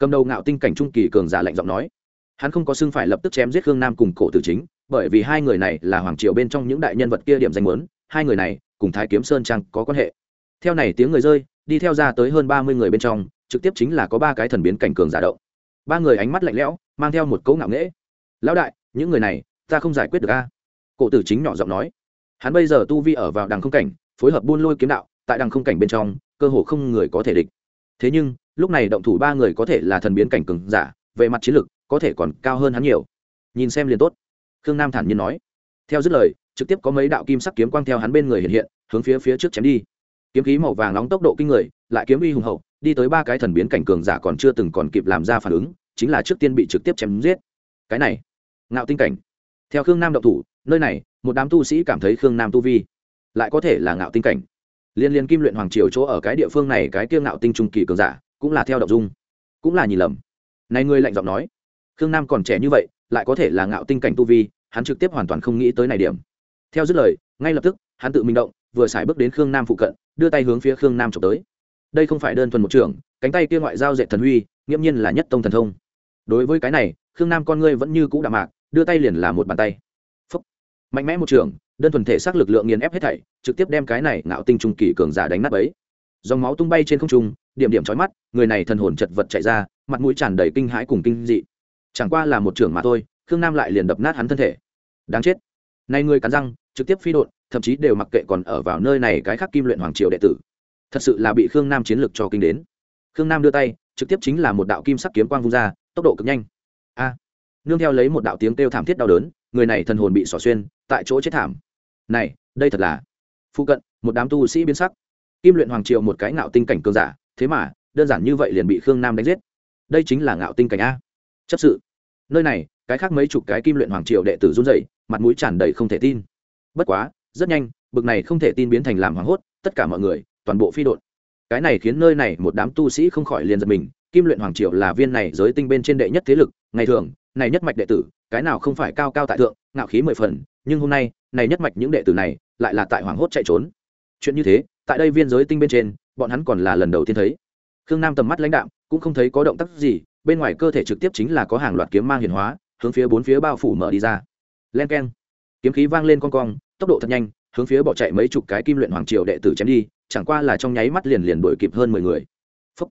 Cầm đầu ngạo tinh cảnh trung kỳ cường giả lạnh giọng nói. Hắn không có xưng phải lập tức chém giết khương nam cùng cổ tử chính, bởi vì hai người này là hoàng triều bên trong những đại nhân vật kia điểm danh muốn, hai người này cùng thái kiếm sơn trang có quan hệ. Theo này tiếng người rơi, đi theo ra tới hơn ba mươi người bên trong, trực tiếp chính là có ba cái thần biến cảnh cường giả động ba người ánh mắt lạnh lẽo, mang theo một cấu ngạo nghễ. Lão đại, những người này, ta không giải quyết được a. Cổ tử chính nhỏ giọng nói. Hắn bây giờ tu vi ở vào đằng không cảnh, phối hợp buôn lôi kiếm đạo, tại đằng không cảnh bên trong, cơ hồ không người có thể địch. Thế nhưng, lúc này động thủ ba người có thể là thần biến cảnh cường giả, về mặt chiến lược có thể còn cao hơn hắn nhiều. Nhìn xem liền tốt. Khương nam thản nhiên nói. Theo dứt lời, trực tiếp có mấy đạo kim sắc kiếm quang theo hắn bên người hiện hiện, hướng phía phía trước chém đi. Kiếm khí màu vàng nóng tốc độ kinh người, lại kiếm uy hùng hậu đi tới ba cái thần biến cảnh cường giả còn chưa từng còn kịp làm ra phản ứng, chính là trước tiên bị trực tiếp chém giết. Cái này, ngạo tinh cảnh. Theo khương nam động thủ, nơi này, một đám tu sĩ cảm thấy khương nam tu vi lại có thể là ngạo tinh cảnh. Liên liên kim luyện hoàng triều chỗ ở cái địa phương này cái kia ngạo tinh trung kỳ cường giả, cũng là theo đ dung, cũng là nhìn lầm. Này ngươi lạnh giọng nói, khương nam còn trẻ như vậy, lại có thể là ngạo tinh cảnh tu vi, hắn trực tiếp hoàn toàn không nghĩ tới này điểm. Theo dứt lời, ngay lập tức, hắn tự mình động, vừa xài bước đến khương nam phụ cận, đưa tay hướng phía khương nam trộm tới đây không phải đơn thuần một trưởng, cánh tay kia ngoại giao dệt thần huy nghiễm nhiên là nhất tông thần thông. Đối với cái này khương nam con ngươi vẫn như cũ đạm mạc đưa tay liền là một bàn tay. Phúc. mạnh mẽ một trưởng, đơn thuần thể xác lực lượng nghiền ép hết thảy trực tiếp đem cái này ngạo tinh trung kỳ cường giả đánh nát ấy dòng máu tung bay trên không trung điểm điểm trói mắt người này thần hồn chật vật chạy ra mặt mũi tràn đầy kinh hãi cùng kinh dị. Chẳng qua là một trưởng mà thôi khương nam lại liền đập nát hắn thân thể. Đáng chết. Nay người cắn răng trực tiếp phi đột thậm chí đều mặc kệ còn ở vào nơi này cái khác kim luyện hoàng triều đệ tử thật sự là bị khương nam chiến lược cho kinh đến. Khương nam đưa tay, trực tiếp chính là một đạo kim sắc kiếm quang vung ra, tốc độ cực nhanh. A! Nương theo lấy một đạo tiếng kêu thảm thiết đau đớn, người này thần hồn bị xỏ xuyên, tại chỗ chết thảm. Này, đây thật là phụ cận, một đám tu sĩ biến sắc. Kim luyện hoàng triều một cái ngạo tinh cảnh cường giả, thế mà, đơn giản như vậy liền bị khương nam đánh giết. Đây chính là ngạo tinh cảnh a. Chấp sự. Nơi này, cái khác mấy chục cái kim luyện hoàng triều đệ tử run rẩy, mặt mũi tràn đầy không thể tin. Bất quá, rất nhanh, bực này không thể tin biến thành làm hoảng hốt, tất cả mọi người toàn bộ phi đột cái này khiến nơi này một đám tu sĩ không khỏi liền giật mình, kim luyện hoàng triều là viên này giới tinh bên trên đệ nhất thế lực, ngày thường, này nhất mạch đệ tử, cái nào không phải cao cao tại thượng, ngạo khí mười phần, nhưng hôm nay, này nhất mạch những đệ tử này, lại là tại hoàng hốt chạy trốn. Chuyện như thế, tại đây viên giới tinh bên trên, bọn hắn còn là lần đầu tiên thấy. Khương nam tầm mắt lãnh đạm, cũng không thấy có động tác gì, bên ngoài cơ thể trực tiếp chính là có hàng loạt kiếm mang hiền hóa, hướng phía bốn phía bao phủ mở đi ra. Len keng. Kiếm khí vang lên con cong, tốc độ thật nhanh hướng phía bỏ chạy mấy chục cái kim luyện hoàng triều đệ tử chém đi, chẳng qua là trong nháy mắt liền liền đuổi kịp hơn mười người. Phấp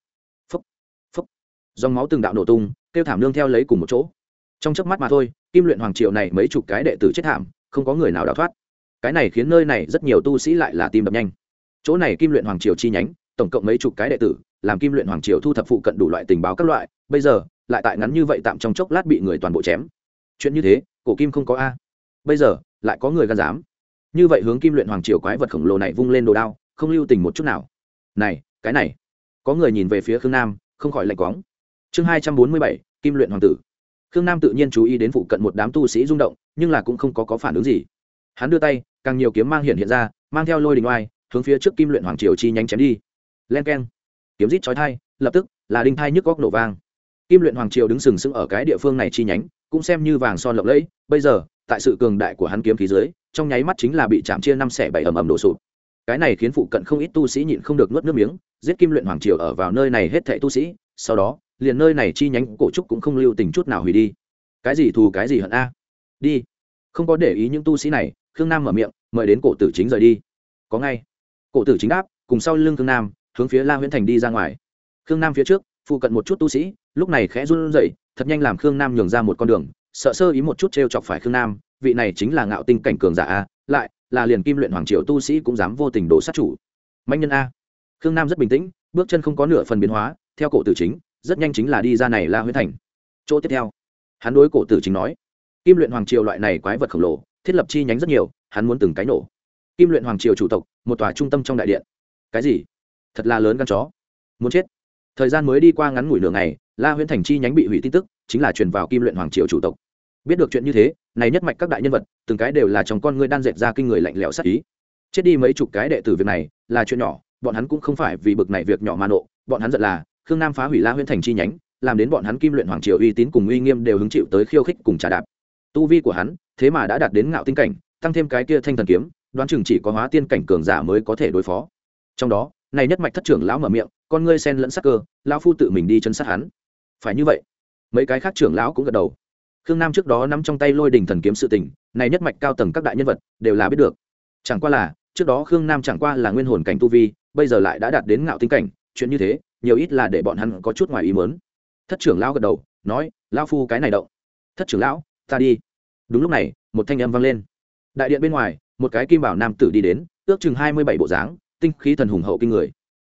phấp phấp dòng máu từng đạo nổ tung, kêu thảm lương theo lấy cùng một chỗ. Trong chớp mắt mà thôi, kim luyện hoàng triều này mấy chục cái đệ tử chết thảm, không có người nào đào thoát. Cái này khiến nơi này rất nhiều tu sĩ lại là tim đập nhanh. Chỗ này kim luyện hoàng triều chi nhánh, tổng cộng mấy chục cái đệ tử, làm kim luyện hoàng triều thu thập phụ cận đủ loại tình báo các loại, bây giờ, lại tại ngắn như vậy tạm trong chốc lát bị người toàn bộ chém. Chuyện như thế, cổ kim không có a. Bây giờ, lại có người gan dám như vậy hướng kim luyện hoàng triều quái vật khổng lồ này vung lên đồ đao không lưu tình một chút nào. Này cái này. Có người nhìn về phía khương nam không khỏi lạnh quóng chương hai trăm bốn mươi bảy kim luyện hoàng tử. Khương nam tự nhiên chú ý đến phụ cận một đám tu sĩ rung động nhưng là cũng không có, có phản ứng gì. Hắn đưa tay càng nhiều kiếm mang hiện hiện ra mang theo lôi đình oai hướng phía trước kim luyện hoàng triều chi nhánh chém đi. Len k e n kiếm rít chói thai lập tức là đinh thai nhức góc nổ vang. Kim luyện hoàng triều đứng sừng sững ở cái địa phương này chi nhánh cũng xem như vàng son lộng lẫy, bây giờ, tại sự cường đại của hắn kiếm khí dưới, trong nháy mắt chính là bị chạm chia năm xẻ bảy ầm ầm đổ sụp. Cái này khiến phụ cận không ít tu sĩ nhịn không được nuốt nước miếng, giết kim luyện hoàng triều ở vào nơi này hết thệ tu sĩ, sau đó, liền nơi này chi nhánh cổ trúc cũng không lưu tình chút nào hủy đi. Cái gì thù, cái gì hận a? Đi. Không có để ý những tu sĩ này, khương nam mở miệng, mời đến cổ tử chính rời đi. Có ngay. Cổ tử chính đáp, cùng sau lưng khương nam, hướng phía la huyễn thành đi ra ngoài. Khương nam phía trước, phụ cận một chút tu sĩ, lúc này khẽ run rẩy thật nhanh làm khương nam nhường ra một con đường, sợ sơ ý một chút t r e o chọc phải khương nam, vị này chính là ngạo tinh cảnh cường giả a, lại là liền kim luyện hoàng triều tu sĩ cũng dám vô tình đổ sát chủ. Mạnh nhân a. Khương nam rất bình tĩnh, bước chân không có nửa phần biến hóa, theo cổ tử chính, rất nhanh chính là đi ra này la huyễn thành. Chỗ tiếp theo, hắn đối cổ tử chính nói, kim luyện hoàng triều loại này quái vật khổng lồ, thiết lập chi nhánh rất nhiều, hắn muốn từng cái nổ. Kim luyện hoàng triều chủ tộc, một tòa trung tâm trong đại điện. Cái gì? Thật là lớn gan chó. Muốn chết. Thời gian mới đi qua ngắn ngủi nửa ngày la huyễn thành chi nhánh bị hủy tin tức, chính là truyền vào kim luyện hoàng triều chủ tộc. Biết được chuyện như thế, này nhất mạch các đại nhân vật, từng cái đều là trong con ngươi đan dệt ra kinh người lạnh lẽo sát ý. Chết đi mấy chục cái đệ tử việc này, là chuyện nhỏ, bọn hắn cũng không phải vì bực này việc nhỏ mà nộ, bọn hắn giận là, khương nam phá hủy la huyễn thành chi nhánh, làm đến bọn hắn kim luyện hoàng triều uy tín cùng uy nghiêm đều hứng chịu tới khiêu khích cùng trả đạp. Tu vi của hắn, thế mà đã đạt đến ngạo tinh cảnh, tăng thêm cái kia thanh thần kiếm, đoán chừng chỉ có hóa tiên cảnh cường giả mới có thể đối phó. Trong đó, này nhất mạch thất trưởng lão mở miệng, con ngươi sen lẫn sắc cơ, lão phu tự mình đi chân sát hắn phải như vậy. Mấy cái khác trưởng lão cũng gật đầu. Khương nam trước đó nắm trong tay lôi đình thần kiếm sự tình, này nhất mạch cao tầng các đại nhân vật, đều là biết được. Chẳng qua là, trước đó khương nam chẳng qua là nguyên hồn cảnh tu vi, bây giờ lại đã đạt đến ngạo tinh cảnh, chuyện như thế, nhiều ít là để bọn hắn có chút ngoài ý mớn thất trưởng lão gật đầu, nói, lão phu cái này động. Thất trưởng lão, ta đi. Đúng lúc này, một thanh âm vang lên. Đại điện bên ngoài, một cái kim bảo nam tử đi đến, ước chừng hai mươi bảy bộ dáng, tinh khí thần hùng hậu kinh người.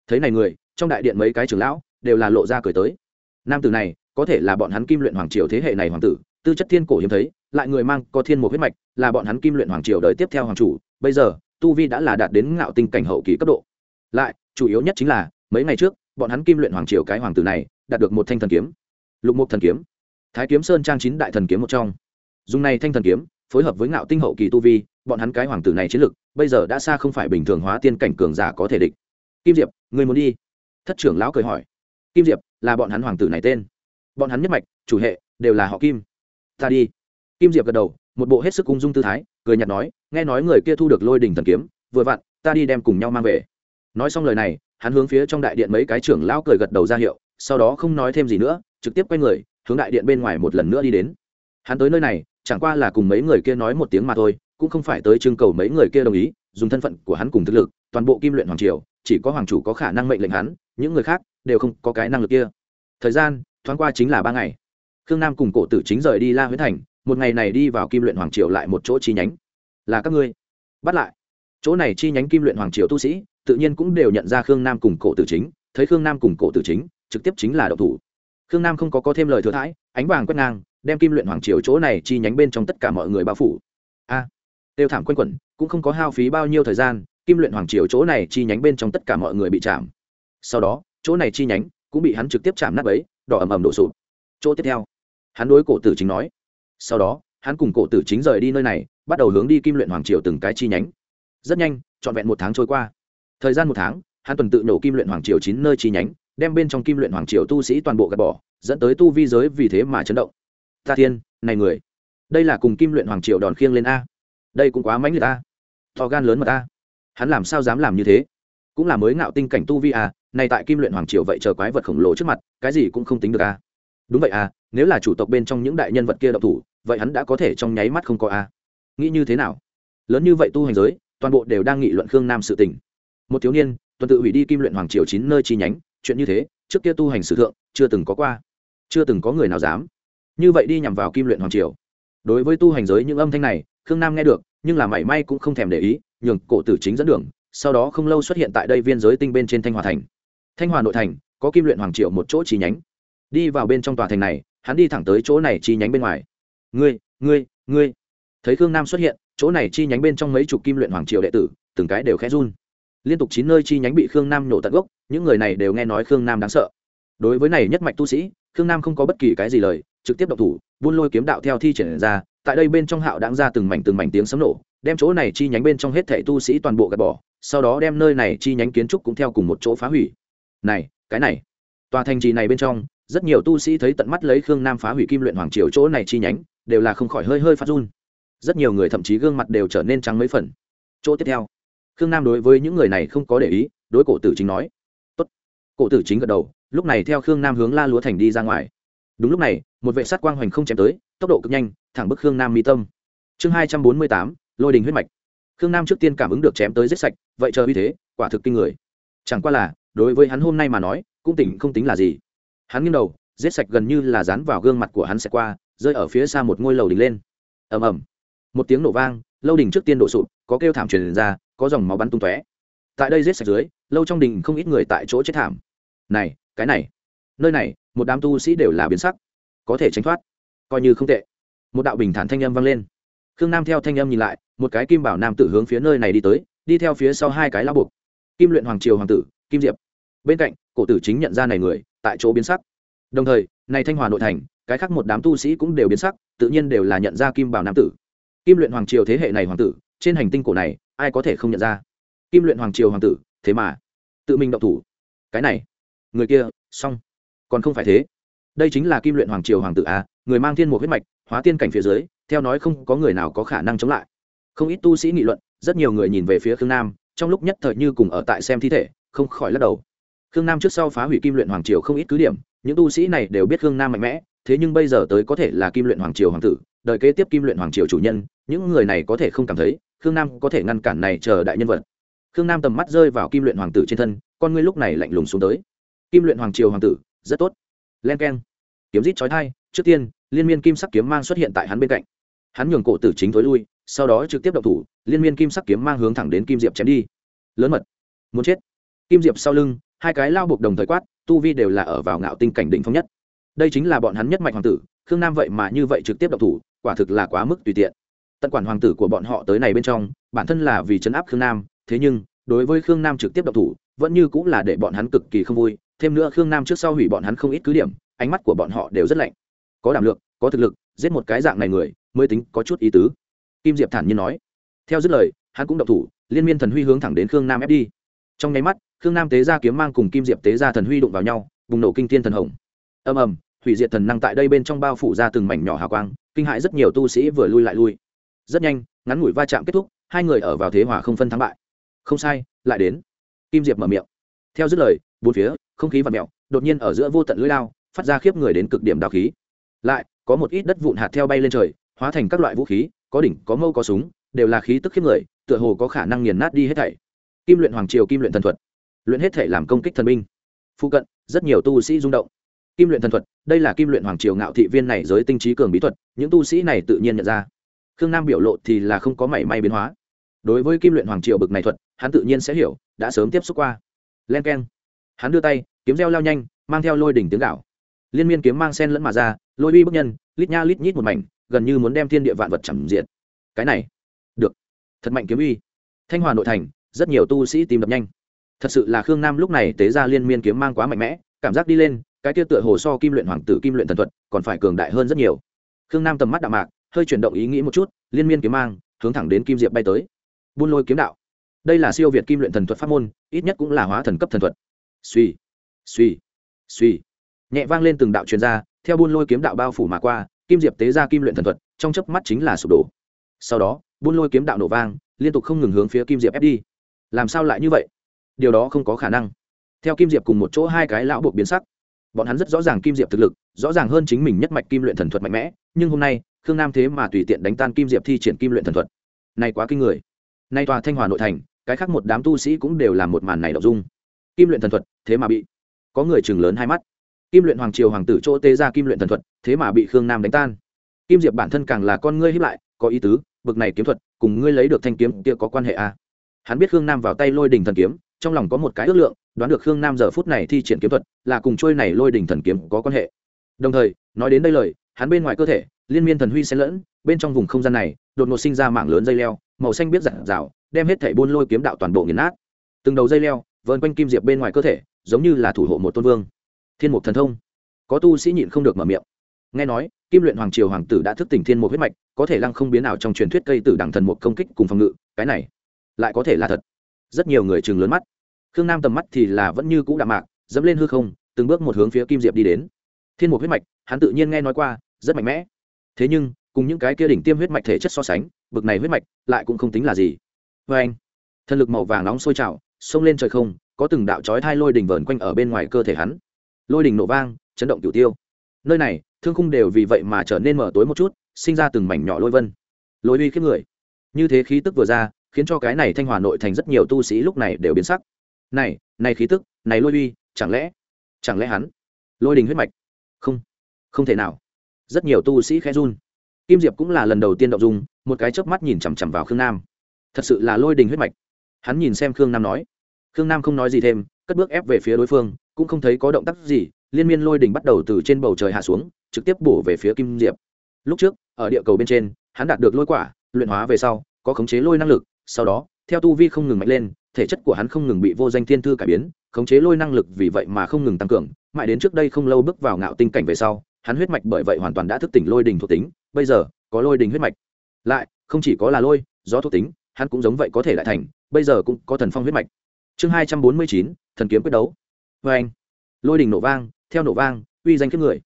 Thấy này người, trong đại điện mấy cái trưởng lão, đều là lộ ra cười tới nam tử này có thể là bọn hắn kim luyện hoàng triều thế hệ này hoàng tử, tư chất thiên cổ hiếm thấy, lại người mang có thiên một huyết mạch, là bọn hắn kim luyện hoàng triều đời tiếp theo hoàng chủ, bây giờ, tu vi đã là đạt đến ngạo tinh cảnh hậu kỳ cấp độ. Lại, chủ yếu nhất chính là, mấy ngày trước, bọn hắn kim luyện hoàng triều cái hoàng tử này, đạt được một thanh thần kiếm. Lục mục thần kiếm. Thái kiếm sơn trang chín đại thần kiếm một trong. Dùng này thanh thần kiếm, phối hợp với ngạo tinh hậu kỳ tu vi, bọn hắn cái hoàng tử này chiến lực, bây giờ đã xa không phải bình thường hóa tiên cảnh cường giả có thể địch. Kim diệp người muốn đi? Thất trưởng lão cười hỏi. Kim diệp là bọn hắn hoàng tử này tên. Bọn hắn nhất mạch, chủ hệ, đều là họ kim. Ta đi. Kim diệp gật đầu, một bộ hết sức ung dung tư thái, cười nhạt nói, nghe nói người kia thu được lôi đình thần kiếm, vừa vặn, ta đi đem cùng nhau mang về. Nói xong lời này, hắn hướng phía trong đại điện mấy cái trưởng lão cười gật đầu ra hiệu, sau đó không nói thêm gì nữa, trực tiếp quay người, hướng đại điện bên ngoài một lần nữa đi đến. Hắn tới nơi này, chẳng qua là cùng mấy người kia nói một tiếng mà thôi, cũng không phải tới trưng cầu mấy người kia đồng ý, dùng thân phận của hắn cùng thực lực, toàn bộ kim luyện hoàng triều, chỉ có hoàng chủ có khả năng mệnh lệnh hắn, những người khác đều không có cái năng lực kia. Thời gian thoáng qua chính là ba ngày. Khương nam cùng cổ tử chính rời đi la huyết thành một ngày này đi vào kim luyện hoàng triều lại một chỗ chi nhánh. Là các ngươi. Bắt lại. Chỗ này chi nhánh kim luyện hoàng triều tu sĩ tự nhiên cũng đều nhận ra khương nam cùng cổ tử chính thấy khương nam cùng cổ tử chính trực tiếp chính là độc thủ. Khương nam không có có thêm lời thừa thãi ánh vàng quét ngang đem kim luyện hoàng triều chỗ này chi nhánh bên trong tất cả mọi người bao phủ. A. À, tiêu thảm q u a n quẩn cũng không có hao phí bao nhiêu thời gian kim luyện hoàng triều chỗ này chi nhánh bên trong tất cả mọi người bị chạm. Sau đó chỗ này chi nhánh cũng bị hắn trực tiếp chạm nát ấy đỏ ầm ầm đổ sụp. Chỗ tiếp theo, hắn đối cổ tử chính nói. Sau đó, hắn cùng cổ tử chính rời đi nơi này, bắt đầu hướng đi kim luyện hoàng triều từng cái chi nhánh. Rất nhanh, trọn vẹn một tháng trôi qua. Thời gian một tháng, hắn tuần tự nổ kim luyện hoàng triều chín nơi chi nhánh, đem bên trong kim luyện hoàng triều tu sĩ toàn bộ gạt bỏ, dẫn tới tu vi giới vì thế mà chấn động. Ta thiên, này người, đây là cùng kim luyện hoàng triều đòn khiêng lên a. Đây cũng quá mãnh liệt a. To gan lớn mà ta hắn làm sao dám làm như thế? Cũng là mới ngạo tinh cảnh tu vi à này tại kim luyện hoàng triều vậy chờ quái vật khổng lồ trước mặt, cái gì cũng không tính được à? Đúng vậy à nếu là chủ tộc bên trong những đại nhân vật kia độc thủ, vậy hắn đã có thể trong nháy mắt không có à? Nghĩ như thế nào? Lớn như vậy tu hành giới, toàn bộ đều đang nghị luận khương nam sự tình. Một thiếu niên, tuần tự hủy đi kim luyện hoàng triều chín nơi chi nhánh, chuyện như thế, trước kia tu hành sử thượng, chưa từng có qua. Chưa từng có người nào dám. Như vậy đi nhằm vào kim luyện hoàng triều. Đối với tu hành giới những âm thanh này, khương nam nghe được, nhưng là mảy may cũng không thèm để ý, nhường cổ tử chính dẫn đường, sau đó không lâu xuất hiện tại đây viên giới tinh bên trên thanh hòa thành thanh hòa nội thành, có kim luyện hoàng triệu một chỗ chi nhánh. Đi vào bên trong tòa thành này, hắn đi thẳng tới chỗ này chi nhánh bên ngoài. Ngươi ngươi ngươi. Thấy khương nam xuất hiện, chỗ này chi nhánh bên trong mấy chục kim luyện hoàng triều đệ tử, từng cái đều khẽ run. Liên tục chín nơi chi nhánh bị khương nam nổ tận gốc, những người này đều nghe nói khương nam đáng sợ. Đối với này nhất mạch tu sĩ, khương nam không có bất kỳ cái gì lời, trực tiếp độc thủ, buôn lôi kiếm đạo theo thi triển ra, tại đây bên trong hạo đáng ra từng mảnh từng mảnh tiếng sấm nổ, đem chỗ này chi nhánh bên trong hết thảy tu sĩ toàn bộ gạt bỏ, sau đó đem nơi này chi nhánh kiến trúc cũng theo cùng một chỗ phá hủy này, cái này. Tòa thành trì này bên trong, rất nhiều tu sĩ thấy tận mắt lấy khương nam phá hủy kim luyện hoàng triều chỗ này chi nhánh, đều là không khỏi hơi hơi phát run. Rất nhiều người thậm chí gương mặt đều trở nên trắng mấy phần. Chỗ tiếp theo, khương nam đối với những người này không có để ý, đối cổ tử chính nói. Tốt. cổ tử chính gật đầu, lúc này theo khương nam hướng la lúa thành đi ra ngoài. Đúng lúc này, một vệ sát quang hoành không chém tới, tốc độ cực nhanh, thẳng bức khương nam mi tâm. Chương hai trăm bốn mươi tám, lôi đình huyết mạch. Khương nam trước tiên cảm ứng được chém tới giết sạch, vậy chờ uy thế, quả thực kinh người. Chẳng qua là đối với hắn hôm nay mà nói, cũng tỉnh không tính là gì. Hắn nghiêng đầu rết sạch gần như là dán vào gương mặt của hắn sẽ qua, rơi ở phía xa một ngôi lầu đỉnh lên. Ầm ầm. Một tiếng nổ vang, lâu đỉnh trước tiên đổ sụp, có kêu thảm truyền ra, có dòng máu bắn tung tóe. Tại đây rết sạch dưới, lâu trong đình không ít người tại chỗ chết thảm. Này, cái này. Nơi này, một đám tu sĩ đều là biến sắc. Có thể tránh thoát. Coi như không tệ. Một đạo bình thản thanh âm vang lên. Khương nam theo thanh âm nhìn lại, một cái kim bảo nam tử hướng phía nơi này đi tới, đi theo phía sau hai cái lao buộc. Kim luyện hoàng triều hoàng tử, kim diệp bên cạnh, cổ tử chính nhận ra này người, tại chỗ biến sắc. Đồng thời, này thanh hòa nội thành, cái khác một đám tu sĩ cũng đều biến sắc, tự nhiên đều là nhận ra kim bảo nam tử. Kim luyện hoàng triều thế hệ này hoàng tử, trên hành tinh cổ này, ai có thể không nhận ra? Kim luyện hoàng triều hoàng tử, thế mà, tự mình động thủ. Cái này, người kia, xong. Còn không phải thế. Đây chính là kim luyện hoàng triều hoàng tử a người mang thiên một huyết mạch, hóa tiên cảnh phía dưới, theo nói không có người nào có khả năng chống lại. Không ít tu sĩ nghị luận, rất nhiều người nhìn về phía khương nam, trong lúc nhất thời như cùng ở tại xem thi thể, không khỏi lắc đầu khương nam trước sau phá hủy kim luyện hoàng triều không ít cứ điểm, những tu sĩ này đều biết khương nam mạnh mẽ, thế nhưng bây giờ tới có thể là kim luyện hoàng triều hoàng tử đợi kế tiếp kim luyện hoàng triều chủ nhân, những người này có thể không cảm thấy khương nam có thể ngăn cản này chờ đại nhân vật. Khương nam tầm mắt rơi vào kim luyện hoàng tử trên thân, con ngươi lúc này lạnh lùng xuống tới. Kim luyện hoàng triều hoàng tử, rất tốt. Len k e n kiếm rít chói thai trước tiên, liên miên kim sắc kiếm mang xuất hiện tại hắn bên cạnh. Hắn nhường cổ tử chính thối lui, sau đó trực tiếp động thủ, liên miên kim sắc kiếm mang hướng thẳng đến kim diệp chém đi. Lớn mật. Muốn chết. Kim diệp sau lưng hai cái lao buộc đồng thời quát tu vi đều là ở vào ngạo tinh cảnh đỉnh phong nhất. Đây chính là bọn hắn nhất mạch hoàng tử khương nam vậy mà như vậy trực tiếp động thủ quả thực là quá mức tùy tiện. Tận quản hoàng tử của bọn họ tới này bên trong bản thân là vì chấn áp khương nam thế nhưng đối với khương nam trực tiếp động thủ vẫn như cũng là để bọn hắn cực kỳ không vui. Thêm nữa khương nam trước sau hủy bọn hắn không ít cứ điểm ánh mắt của bọn họ đều rất lạnh. Có đảm lược, có thực lực giết một cái dạng này người mới tính có chút ý tứ. Kim diệp thản nhiên nói. Theo dứt lời hắn cũng động thủ liên miên thần huy hướng thẳng đến khương nam ép đi. Trong nháy mắt khương nam tế ra kiếm mang cùng kim diệp tế ra thần huy đụng vào nhau, bùng nổ kinh thiên thần hồng. Ầm ầm, hủy diệt thần năng tại đây bên trong bao phủ ra từng mảnh nhỏ hào quang, kinh hại rất nhiều tu sĩ vừa lui lại lui. Rất nhanh, ngắn ngủi va chạm kết thúc, hai người ở vào thế hòa không phân thắng bại. Không sai, lại đến. Kim diệp mở miệng. Theo dứt lời, bốn phía, không khí và mẹo đột nhiên ở giữa vô tận lưỡi lao, phát ra khiếp người đến cực điểm đào khí. Lại, có một ít đất vụn hạt theo bay lên trời, hóa thành các loại vũ khí, có đỉnh, có mâu, có súng, đều là khí tức khiếp người, tựa hồ có khả năng nghiền nát đi hết thảy. Kim luyện hoàng triều, kim luyện thần thuật luyện hết thể làm công kích thần binh. Phụ cận, rất nhiều tu sĩ rung động. Kim luyện thần thuật, đây là kim luyện hoàng triều ngạo thị viên này giới tinh trí cường bí thuật, những tu sĩ này tự nhiên nhận ra. Khương nam biểu lộ thì là không có mảy may biến hóa. Đối với kim luyện hoàng triều bực này thuật, hắn tự nhiên sẽ hiểu, đã sớm tiếp xúc qua. Len k e n hắn đưa tay, kiếm reo lao nhanh, mang theo lôi đỉnh tiếng gạo. Liên miên kiếm mang sen lẫn mà ra, lôi uy bức nhân, lít nha lít nhít một mảnh, gần như muốn đem thiên địa vạn vật chẳng diện cái này. Được. Thật mạnh kiếm uy. Thanh hòa nội thành, rất nhiều tu sĩ tìm đập nhanh thật sự là khương nam lúc này tế ra liên miên kiếm mang quá mạnh mẽ, cảm giác đi lên, cái kia tựa hồ so kim luyện hoàng tử, kim luyện thần thuật còn phải cường đại hơn rất nhiều. Khương nam tầm mắt đạo mạc, hơi chuyển động ý nghĩ một chút, liên miên kiếm mang, hướng thẳng đến kim diệp bay tới. Buôn lôi kiếm đạo. Đây là siêu việt kim luyện thần thuật pháp môn, ít nhất cũng là hóa thần cấp thần thuật. Suy suy suy nhẹ vang lên từng đạo truyền ra, theo buôn lôi kiếm đạo bao phủ mà qua, kim diệp tế ra kim luyện thần thuật, trong chớp mắt chính là sụp đổ. Sau đó, buôn lôi kiếm đạo nổ vang, liên tục không ngừng hướng phía kim diệp ép đi. Làm sao lại như vậy? Điều đó không có khả năng. Theo kim diệp cùng một chỗ hai cái lão buộc biến sắc. Bọn hắn rất rõ ràng kim diệp thực lực, rõ ràng hơn chính mình nhất mạch kim luyện thần thuật mạnh mẽ, nhưng hôm nay, khương nam thế mà tùy tiện đánh tan kim diệp thi triển kim luyện thần thuật. Này quá kinh người. Nay tòa thanh hòa nội thành, cái khác một đám tu sĩ cũng đều làm một màn này đậu dung. Kim luyện thần thuật, thế mà bị có người chừng lớn hai mắt. Kim luyện hoàng triều hoàng tử chỗ tê ra kim luyện thần thuật, thế mà bị khương nam đánh tan. Kim diệp bản thân càng là con ngươi hiếp lại, có ý tứ, bực này kiếm thuật, cùng ngươi lấy được thanh kiếm kia có quan hệ a à. hắn biết khương nam vào tay lôi đình thần kiếm trong lòng có một cái ước lượng, đoán được khương nam giờ phút này thi triển kiếm thuật là cùng trôi này lôi đình thần kiếm có quan hệ. Đồng thời, nói đến đây lời, hắn bên ngoài cơ thể, liên miên thần huy xen lẫn, bên trong vùng không gian này, đột ngột sinh ra mảng lớn dây leo, màu xanh biết giản rào đem hết thảy buôn lôi kiếm đạo toàn bộ nghiền nát. Từng đầu dây leo, vờn quanh kim diệp bên ngoài cơ thể, giống như là thủ hộ một tôn vương. Thiên mục thần thông. Có tu sĩ nhịn không được mở miệng. Nghe nói, kim luyện hoàng triều hoàng tử đã thức tỉnh thiên mục huyết mạch, có thể lăng không biến nào trong truyền thuyết cây tử đẳng thần mục công kích cùng phòng ngự, cái này, lại có thể là thật rất nhiều người chừng lớn mắt. Khương nam tầm mắt thì là vẫn như cũ đạm mạc, dẫm lên hư không, từng bước một hướng phía kim diệp đi đến. Thiên mục huyết mạch, hắn tự nhiên nghe nói qua, rất mạnh mẽ. Thế nhưng, cùng những cái kia đỉnh tiêm huyết mạch thể chất so sánh, bực này huyết mạch lại cũng không tính là gì. Vê anh thần lực màu vàng nóng sôi trào, xông lên trời không, có từng đạo chói thai lôi đỉnh vờn quanh ở bên ngoài cơ thể hắn. Lôi đỉnh nổ vang, chấn động cửu tiêu. Nơi này, thương khung đều vì vậy mà trở nên mở tối một chút, sinh ra từng mảnh nhỏ lôi vân. Lôi uy khiếp người. Như thế khí tức vừa ra khiến cho cái này thanh hòa nội thành rất nhiều tu sĩ lúc này đều biến sắc. Này này khí tức, này lôi uy, chẳng lẽ chẳng lẽ hắn? Lôi đình huyết mạch. Không không thể nào. Rất nhiều tu sĩ khẽ run. Kim diệp cũng là lần đầu tiên động dung, một cái chớp mắt nhìn chằm chằm vào khương nam. Thật sự là lôi đình huyết mạch. Hắn nhìn xem khương nam nói. Khương nam không nói gì thêm, cất bước ép về phía đối phương, cũng không thấy có động tác gì, liên miên lôi đình bắt đầu từ trên bầu trời hạ xuống, trực tiếp bổ về phía kim diệp. Lúc trước, ở địa cầu bên trên, hắn đạt được lôi quả, luyện hóa về sau, có khống chế lôi năng lực sau đó, theo tu vi không ngừng mạnh lên, thể chất của hắn không ngừng bị vô danh thiên thư cải biến, khống chế lôi năng lực vì vậy mà không ngừng tăng cường. Mãi đến trước đây không lâu bước vào ngạo tinh cảnh về sau, hắn huyết mạch bởi vậy hoàn toàn đã thức tỉnh lôi đình thuộc tính. Bây giờ, có lôi đình huyết mạch. Lại, không chỉ có là lôi, gió thuộc tính, hắn cũng giống vậy có thể lại thành, bây giờ cũng có thần phong huyết mạch. Chương hai trăm bốn mươi chín, thần kiếm quyết đấu. Vê anh, lôi đình nổ vang, theo nổ vang, uy danh kiếp người.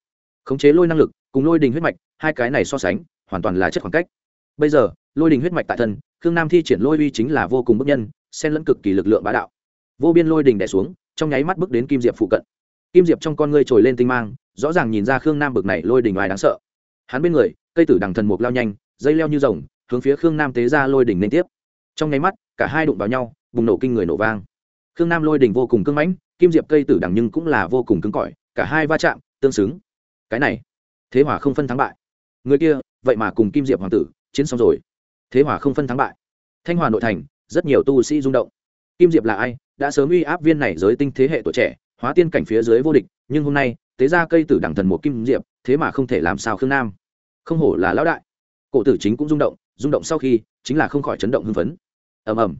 Khống chế lôi năng lực, cùng lôi đình huyết mạch, hai cái này so sánh, hoàn toàn là chất khoảng cách. Bây giờ lôi đình huyết mạch tại thân, khương nam thi triển lôi uy chính là vô cùng bức nhân, xen lẫn cực kỳ lực lượng bá đạo. Vô biên lôi đình đẻ xuống, trong nháy mắt bước đến kim diệp phụ cận. Kim diệp trong con ngươi trồi lên tinh mang, rõ ràng nhìn ra khương nam bực này lôi đình ngoài đáng sợ. Hắn bên người, cây tử đằng thần mục lao nhanh, dây leo như rồng, hướng phía khương nam tế ra lôi đình liên tiếp. Trong nháy mắt, cả hai đụng vào nhau, bùng nổ kinh người nổ vang. Khương nam lôi đình vô cùng cưng mãnh, kim diệp cây tử đằng nhưng cũng là vô cùng cứng cỏi, cả hai va chạm, tương xứng. Cái này, thế hỏa không phân thắng bại. Người kia, vậy mà cùng kim diệp hoàng tử, chiến xong rồi thế hòa không phân thắng bại. Thanh hòa nội thành, rất nhiều tu sĩ rung động. Kim diệp là ai? Đã sớm uy áp viên này giới tinh thế hệ tuổi trẻ, hóa tiên cảnh phía dưới vô địch, nhưng hôm nay, tế ra cây tử đẳng thần một kim diệp, thế mà không thể làm sao khương nam. Không hổ là lão đại. Cổ tử chính cũng rung động rung động sau khi, chính là không khỏi chấn động hưng phấn. Ầm ầm.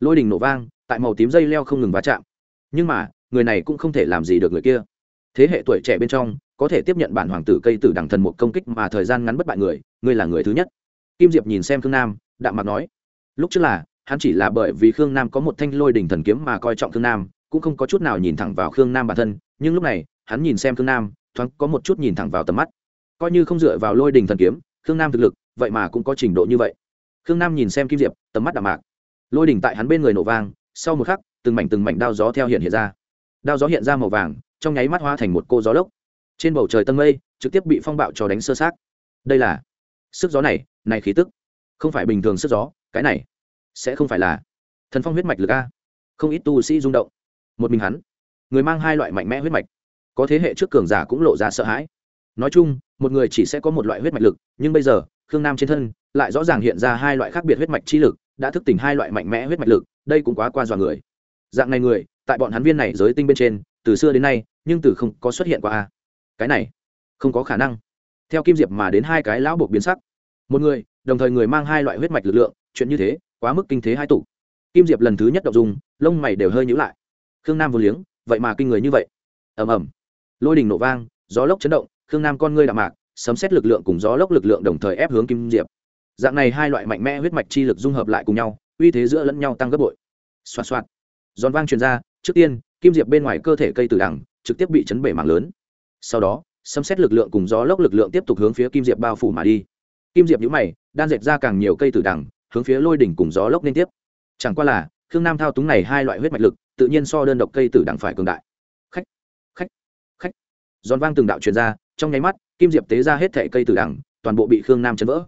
Lôi đình nổ vang, tại màu tím dây leo không ngừng va chạm. Nhưng mà, người này cũng không thể làm gì được người kia. Thế hệ tuổi trẻ bên trong, có thể tiếp nhận bản hoàng tử cây tử đẳng thần một công kích mà thời gian ngắn bất bại người ngươi là người thứ nhất kim diệp nhìn xem khương nam, đạm mặt nói, lúc trước là, hắn chỉ là bởi vì khương nam có một thanh lôi đỉnh thần kiếm mà coi trọng khương nam, cũng không có chút nào nhìn thẳng vào khương nam bản thân, nhưng lúc này, hắn nhìn xem khương nam, thoáng có một chút nhìn thẳng vào tầm mắt. Coi như không dựa vào lôi đỉnh thần kiếm, khương nam thực lực, vậy mà cũng có trình độ như vậy. Khương nam nhìn xem kim diệp, tầm mắt đạm mạc. Lôi đỉnh tại hắn bên người nổ vang, sau một khắc, từng mảnh từng mảnh đao gió theo hiện hiện ra. Đao gió hiện ra màu vàng, trong nháy mắt hóa thành một cô gió lốc. Trên bầu trời tân mây, trực tiếp bị phong bạo cho đánh sơ sát đây là sức gió này này khí tức, không phải bình thường sức gió, cái này sẽ không phải là thần phong huyết mạch lực a. Không ít tu sĩ rung động, một mình hắn, người mang hai loại mạnh mẽ huyết mạch, có thế hệ trước cường giả cũng lộ ra sợ hãi. Nói chung, một người chỉ sẽ có một loại huyết mạch lực, nhưng bây giờ, khương nam trên thân lại rõ ràng hiện ra hai loại khác biệt huyết mạch chi lực, đã thức tỉnh hai loại mạnh mẽ huyết mạch lực, đây cũng quá qua dọa người. Dạng này người, tại bọn hắn viên này giới tinh bên trên, từ xưa đến nay, nhưng từ không có xuất hiện qua a. Cái này, không có khả năng. Theo kim diệp mà đến hai cái lão buộc biến sắc một người, đồng thời người mang hai loại huyết mạch lực lượng, chuyện như thế, quá mức kinh thế hai tụ. Kim diệp lần thứ nhất đọc dùng lông mày đều hơi nhữ lại. Khương nam vô liếng, vậy mà kinh người như vậy. Ầm ầm. Lôi đình nổ vang, gió lốc chấn động, khương nam con ngươi đạm mạc, sấm xét lực lượng cùng gió lốc lực lượng đồng thời ép hướng kim diệp. Dạng này hai loại mạnh mẽ huyết mạch chi lực dung hợp lại cùng nhau, uy thế giữa lẫn nhau tăng gấp bội. Xoạt xoạt. Giòn vang truyền ra, trước tiên, kim diệp bên ngoài cơ thể cây từ đằng, trực tiếp bị chấn bể mạng lớn. Sau đó, sấm xét lực lượng cùng gió lốc lực lượng tiếp tục hướng phía kim diệp bao phủ mà đi kim diệp nhũ mày đan dệt ra càng nhiều cây tử đằng hướng phía lôi đỉnh cùng gió lốc liên tiếp. Chẳng qua là khương nam thao túng này hai loại huyết mạch lực tự nhiên so đơn độc cây tử đằng phải cường đại. Khách khách khách. Giòn vang từng đạo truyền ra trong nháy mắt kim diệp tế ra hết thẻ cây tử đằng toàn bộ bị khương nam chấn vỡ.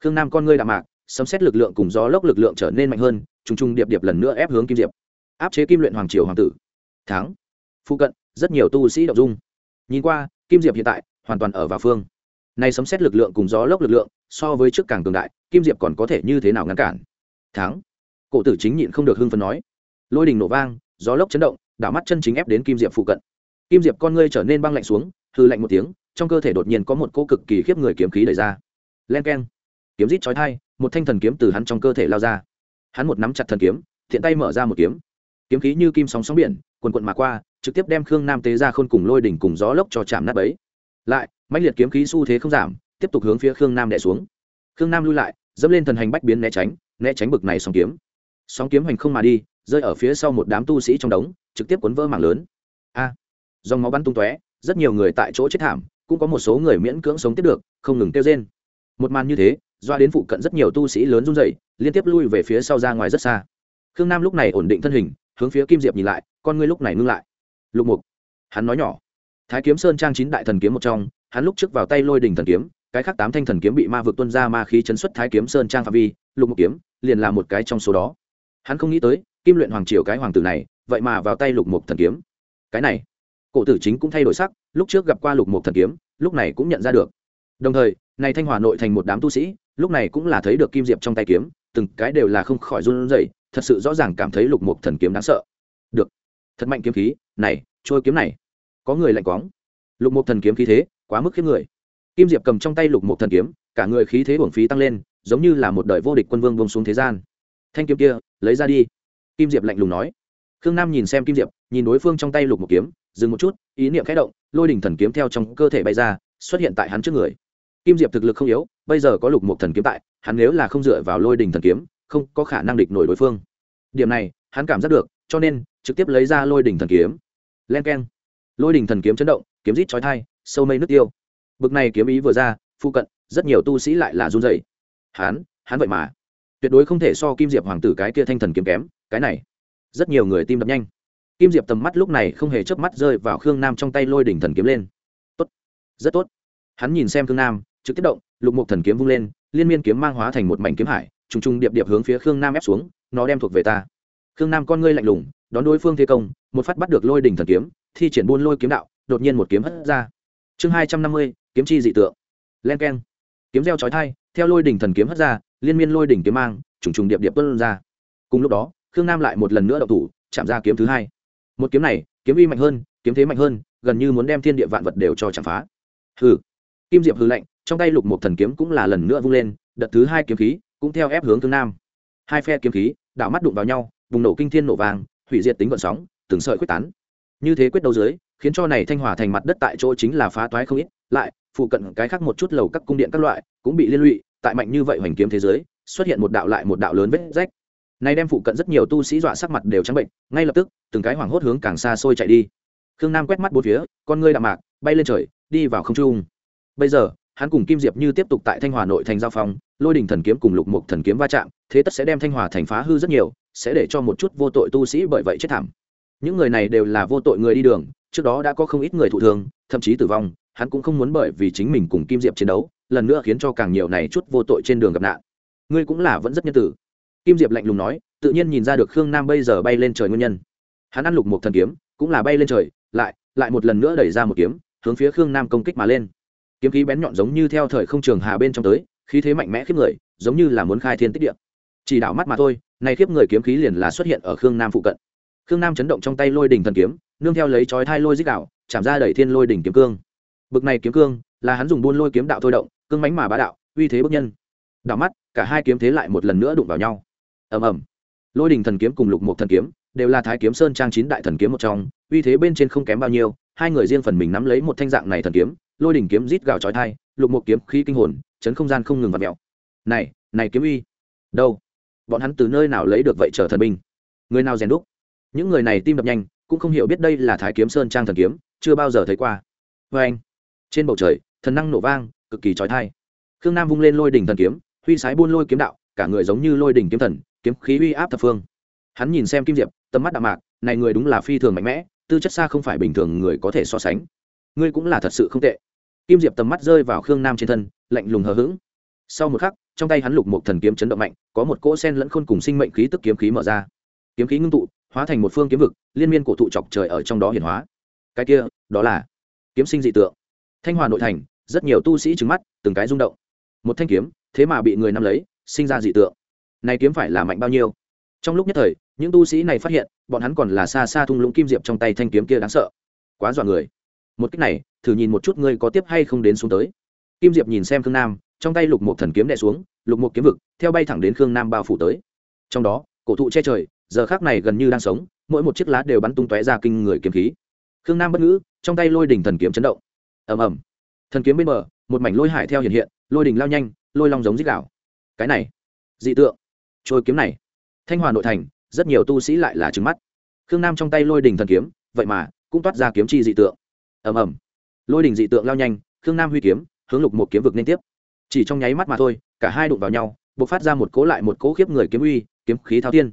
Khương nam con ngươi đạm mạc sấm xét lực lượng cùng gió lốc lực lượng trở nên mạnh hơn trùng trùng điệp điệp lần nữa ép hướng kim diệp. Áp chế kim luyện hoàng triều hoàng tử. Tháng, phụ cận rất nhiều tu sĩ đậu dung. Nhìn qua kim diệp hiện tại hoàn toàn ở vào phương nay sấm xét lực lượng cùng gió lốc lực lượng, so với trước càng cường đại, kim diệp còn có thể như thế nào ngăn cản? Thắng. Cổ tử chính nhịn không được hưng phấn nói. Lôi đình nổ vang, gió lốc chấn động, đảo mắt chân chính ép đến kim diệp phụ cận. Kim diệp con ngươi trở nên băng lạnh xuống hư lạnh một tiếng, trong cơ thể đột nhiên có một cô cực kỳ khiếp người kiếm khí đẩy ra. Len k e n kiếm rít chói thai một thanh thần kiếm từ hắn trong cơ thể lao ra. Hắn một nắm chặt thần kiếm, thiện tay mở ra một kiếm. Kiếm khí như kim sóng sóng biển, quần quận mà qua, trực tiếp đem khương nam tế ra khôn cùng lôi đỉnh cùng gió lốc cho chạm nát bấy lại mạnh liệt kiếm khí xu thế không giảm, tiếp tục hướng phía khương nam đẻ xuống. Khương nam lui lại, dẫm lên thần hành bách biến né tránh né tránh bực này sóng kiếm. Sóng kiếm hành không mà đi, rơi ở phía sau một đám tu sĩ trong đống, trực tiếp cuốn vỡ mảng lớn. A! Dòng máu bắn tung tóe, rất nhiều người tại chỗ chết thảm, cũng có một số người miễn cưỡng sống tiếp được, không ngừng kêu rên. Một màn như thế, doa đến phụ cận rất nhiều tu sĩ lớn run rẩy, liên tiếp lui về phía sau ra ngoài rất xa. Khương nam lúc này ổn định thân hình, hướng phía kim diệp nhìn lại, con ngươi lúc này ngưng lại. Lục mục, hắn nói nhỏ thái kiếm sơn trang chín đại thần kiếm một trong, hắn lúc trước vào tay lôi đỉnh thần kiếm, cái khác tám thanh thần kiếm bị ma vực tuân ra ma khí chấn xuất thái kiếm sơn trang phạm vi, lục mục kiếm, liền là một cái trong số đó. Hắn không nghĩ tới, kim luyện hoàng triều cái hoàng tử này, vậy mà vào tay lục mục thần kiếm. Cái này, cổ tử chính cũng thay đổi sắc, lúc trước gặp qua lục mục thần kiếm, lúc này cũng nhận ra được. Đồng thời, này thanh hòa nội thành một đám tu sĩ, lúc này cũng là thấy được kim diệp trong tay kiếm, từng cái đều là không khỏi run rẩy, thật sự rõ ràng cảm thấy lục mục thần kiếm đáng sợ. Được, thật mạnh kiếm khí, này, trôi kiếm này có người lạnh quáng. Lục mục thần kiếm khí thế, quá mức khiếp người. Kim diệp cầm trong tay lục mục thần kiếm, cả người khí thế bổng phí tăng lên, giống như là một đời vô địch quân vương bông xuống thế gian. Thanh kiếm kia, lấy ra đi. Kim diệp lạnh lùng nói. Khương nam nhìn xem kim diệp, nhìn đối phương trong tay lục mục kiếm, dừng một chút, ý niệm khẽ động, lôi đỉnh thần kiếm theo trong cơ thể bay ra, xuất hiện tại hắn trước người. Kim diệp thực lực không yếu, bây giờ có lục mục thần kiếm tại, hắn nếu là không dựa vào lôi đỉnh thần kiếm, không có khả năng địch nổi đối phương. Điểm này, hắn cảm giác được, cho nên, trực tiếp lấy ra lôi đỉnh thần kiếm. Len k e n lôi đỉnh thần kiếm chấn động kiếm rít chói thai sâu mây nước tiêu. Bực này kiếm ý vừa ra phụ cận rất nhiều tu sĩ lại là run dày Hán, hắn vậy mà. Tuyệt đối không thể so kim diệp hoàng tử cái kia thanh thần kiếm kém cái này. Rất nhiều người tim đập nhanh. Kim diệp tầm mắt lúc này không hề chớp mắt rơi vào khương nam trong tay lôi đỉnh thần kiếm lên. Tốt rất tốt. Hắn nhìn xem khương nam trực tiếp động lục mục thần kiếm vung lên liên miên kiếm mang hóa thành một mảnh kiếm hải trùng trùng điệp điệp hướng phía khương nam ép xuống nó đem thuộc về ta. Khương nam con ngươi lạnh lùng đón đối phương thế công một phát bắt được lôi đỉnh thần kiếm thi triển buôn lôi kiếm đạo, đột nhiên một kiếm hất ra. Chương hai trăm năm mươi, kiếm chi dị tượng. Len k e n kiếm reo chói thai theo lôi đỉnh thần kiếm hất ra, liên miên lôi đỉnh kiếm mang, trùng trùng điệp điệp tuân ra. Cùng lúc đó, khương nam lại một lần nữa đậu thủ, chạm ra kiếm thứ hai. Một kiếm này, kiếm uy mạnh hơn, kiếm thế mạnh hơn, gần như muốn đem thiên địa vạn vật đều cho chạm phá. Hừ. Kim diệp hư lạnh, trong tay lục một thần kiếm cũng là lần nữa vung lên, đợt thứ hai kiếm khí cũng theo ép hướng thương nam. Hai phe kiếm khí đảo mắt đụng vào nhau, bùng nổ kinh thiên nổ vàng, hủy diệt tính vận sóng, từng sợi quyết tán như thế quyết đấu dưới, khiến cho này thanh hòa thành mặt đất tại chỗ chính là phá toái không ít, lại, phụ cận cái khác một chút lầu các cung điện các loại, cũng bị liên lụy, tại mạnh như vậy hoành kiếm thế giới, xuất hiện một đạo lại một đạo lớn vết rách. Nay đem phụ cận rất nhiều tu sĩ dọa sắc mặt đều trắng bệnh, ngay lập tức, từng cái hoảng hốt hướng càng xa xôi chạy đi. Khương nam quét mắt bốn phía, con ngươi đạm mạc, bay lên trời, đi vào không trung. Bây giờ, hắn cùng kim diệp như tiếp tục tại thanh hòa nội thành giao phong, lôi đình thần kiếm cùng lục mục thần kiếm va chạm, thế tất sẽ đem thanh hòa thành phá hư rất nhiều, sẽ để cho một chút vô tội tu sĩ bởi vậy chết thảm những người này đều là vô tội người đi đường, trước đó đã có không ít người thụ thương, thậm chí tử vong, hắn cũng không muốn bởi vì chính mình cùng kim diệp chiến đấu, lần nữa khiến cho càng nhiều này chút vô tội trên đường gặp nạn. Ngươi cũng là vẫn rất nhân tử. Kim diệp lạnh lùng nói, tự nhiên nhìn ra được khương nam bây giờ bay lên trời nguyên nhân. Hắn ăn lục một thần kiếm, cũng là bay lên trời, lại lại một lần nữa đẩy ra một kiếm, hướng phía khương nam công kích mà lên. Kiếm khí bén nhọn giống như theo thời không trường hà bên trong tới, khí thế mạnh mẽ khiếp người, giống như là muốn khai thiên tích địa. Chỉ đảo mắt mà thôi nay khiếp người kiếm khí liền là xuất hiện ở khương nam phụ cận khương nam chấn động trong tay lôi đỉnh thần kiếm, nương theo lấy chói thai lôi dích đạo chạm ra đẩy thiên lôi đỉnh kiếm cương. Bực này kiếm cương, là hắn dùng buôn lôi kiếm đạo thôi động, cương mánh mà bá đạo, uy thế bức nhân. Đảo mắt, cả hai kiếm thế lại một lần nữa đụng vào nhau. Ầm ầm. Lôi đỉnh thần kiếm cùng lục một thần kiếm, đều là thái kiếm sơn trang chín đại thần kiếm một trong, uy thế bên trên không kém bao nhiêu, hai người riêng phần mình nắm lấy một thanh dạng này thần kiếm, lôi đỉnh kiếm rít gào chói thai lục một kiếm khí kinh hồn, chấn không gian không ngừng vặt mẹo này này kiếm uy. Đâu? Bọn hắn từ nơi nào lấy được vậy trở thần binh? Người nào rèn đúc? Những người này tim đập nhanh, cũng không hiểu biết đây là thái kiếm sơn trang thần kiếm, chưa bao giờ thấy qua. Vê anh, trên bầu trời, thần năng nổ vang, cực kỳ trói thai khương nam vung lên lôi đỉnh thần kiếm, huy sái buôn lôi kiếm đạo, cả người giống như lôi đỉnh kiếm thần, kiếm khí uy áp thập phương. Hắn nhìn xem kim diệp, tầm mắt đạm mạc, này người đúng là phi thường mạnh mẽ, tư chất xa không phải bình thường người có thể so sánh. Ngươi cũng là thật sự không tệ. Kim diệp tầm mắt rơi vào khương nam trên thân, lạnh lùng hờ hững. Sau một khắc, trong tay hắn lục một thần kiếm chấn động mạnh, có một cỗ sen lẫn khôn cùng sinh mệnh khí tức kiếm khí mở ra. Kiếm khí ngưng tụ hóa thành một phương kiếm vực, liên miên cổ thụ chọc trời ở trong đó hiển hóa. Cái kia, đó là kiếm sinh dị tượng. Thanh hòa nội thành, rất nhiều tu sĩ trứng mắt, từng cái rung động. Một thanh kiếm, thế mà bị người nắm lấy, sinh ra dị tượng. Này kiếm phải là mạnh bao nhiêu? Trong lúc nhất thời, những tu sĩ này phát hiện, bọn hắn còn là xa xa thung lũng kim diệp trong tay thanh kiếm kia đáng sợ. Quá dọa người. Một cách này, thử nhìn một chút ngươi có tiếp hay không đến xuống tới. Kim diệp nhìn xem khương nam, trong tay lục một thần kiếm đè xuống, lục một kiếm vực, theo bay thẳng đến khương nam bao phủ tới. Trong đó, cổ thụ che trời giờ khác này gần như đang sống, mỗi một chiếc lá đều bắn tung tóe ra kinh người kiếm khí. Khương nam bất ngữ, trong tay lôi đỉnh thần kiếm chấn động. Ầm ầm. Thần kiếm bên bờ, một mảnh lôi hải theo hiện hiện, lôi đỉnh lao nhanh, lôi long giống dích đảo cái này, dị tượng. Trôi kiếm này. Thanh hòa nội thành, rất nhiều tu sĩ lại là trứng mắt. Khương nam trong tay lôi đỉnh thần kiếm, vậy mà cũng toát ra kiếm chi dị tượng. Ầm ầm. Lôi đình dị tượng lao nhanh, khương nam huy kiếm, hướng lục một kiếm vực liên tiếp. Chỉ trong nháy mắt mà thôi, cả hai đụng vào nhau, bộc phát ra một cố lại một cố khiếp người kiếm uy, kiếm khí thao tiên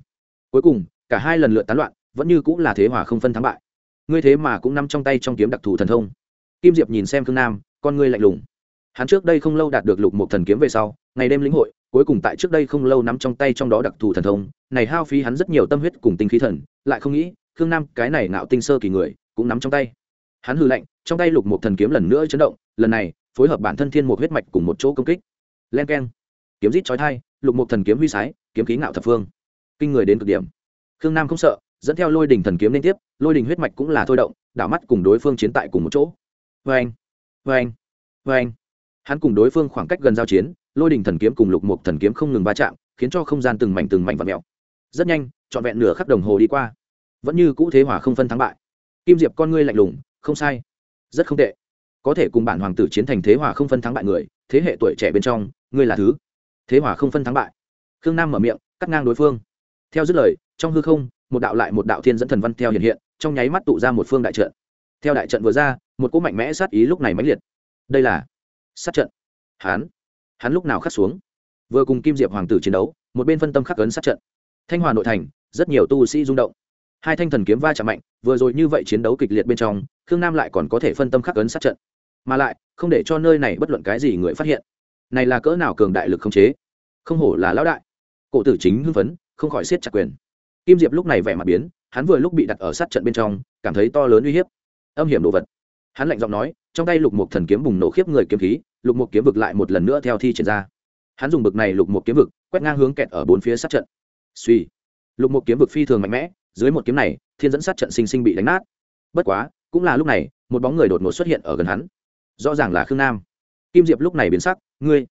cuối cùng, cả hai lần lượt tán loạn, vẫn như cũng là thế hòa không phân thắng bại. Ngươi thế mà cũng nằm trong tay trong kiếm đặc thù thần thông. Kim diệp nhìn xem khương nam, con ngươi lạnh lùng. Hắn trước đây không lâu đạt được lục một thần kiếm về sau, ngày đêm lĩnh hội, cuối cùng tại trước đây không lâu nắm trong tay trong đó đặc thù thần thông, này hao phí hắn rất nhiều tâm huyết cùng tinh khí thần, lại không nghĩ, khương nam, cái này ngạo tinh sơ kỳ người, cũng nắm trong tay. Hắn hư lệnh trong tay lục một thần kiếm lần nữa chấn động, lần này, phối hợp bản thân thiên một huyết mạch cùng một chỗ công kích. Len k e n kiếm rít trói thai lục một thần kiếm huy sái, kiếm khí ngạo thập phương kinh người đến cực điểm. Khương nam không sợ, dẫn theo lôi đình thần kiếm liên tiếp, lôi đình huyết mạch cũng là thôi động, đảo mắt cùng đối phương chiến tại cùng một chỗ. Vê anh vê anh vê anh hắn cùng đối phương khoảng cách gần giao chiến, lôi đình thần kiếm cùng lục mục thần kiếm không ngừng va chạm, khiến cho không gian từng mảnh từng mảnh và mèo. Rất nhanh, trọn vẹn nửa khắc đồng hồ đi qua. Vẫn như cũ thế hỏa không phân thắng bại. Kim diệp con ngươi lạnh lùng, không sai. Rất không tệ. Có thể cùng bản hoàng tử chiến thành thế hỏa không phân thắng bại người, thế hệ tuổi trẻ bên trong, ngươi là thứ. Thế hỏa không phân thắng bại. Khương nam mở miệng, cắt ngang đối phương theo dứt lời, trong hư không, một đạo lại một đạo thiên dẫn thần văn theo hiện hiện, trong nháy mắt tụ ra một phương đại trận. Theo đại trận vừa ra, một cỗ mạnh mẽ sát ý lúc này mãnh liệt. Đây là sát trận. Hán. Hắn lúc nào khắc xuống? Vừa cùng kim diệp hoàng tử chiến đấu, một bên phân tâm khắc ấn sát trận. Thanh hòa nội thành, rất nhiều tu sĩ rung động. Hai thanh thần kiếm va chạm mạnh, vừa rồi như vậy chiến đấu kịch liệt bên trong, khương nam lại còn có thể phân tâm khắc ấn sát trận. Mà lại, không để cho nơi này bất luận cái gì người phát hiện. Này là cỡ nào cường đại lực không chế? Không hổ là lão đại. Cổ tử chính hưng phấn không khỏi siết chặt quyền. Kim diệp lúc này vẻ mặt biến, hắn vừa lúc bị đặt ở sát trận bên trong, cảm thấy to lớn uy hiếp. Âm hiểm đồ vật. Hắn lạnh giọng nói, trong tay lục một thần kiếm bùng nổ khiếp người kiếm khí, lục một kiếm vực lại một lần nữa theo thi triển ra. Hắn dùng bực này lục một kiếm vực, quét ngang hướng kẹt ở bốn phía sát trận. Suy. Lục một kiếm vực phi thường mạnh mẽ, dưới một kiếm này, thiên dẫn sát trận sinh sinh bị đánh nát. Bất quá, cũng là lúc này, một bóng người đột ngột xuất hiện ở gần hắn. Rõ ràng là khương nam. Kim diệp lúc này biến sắc, ngươi.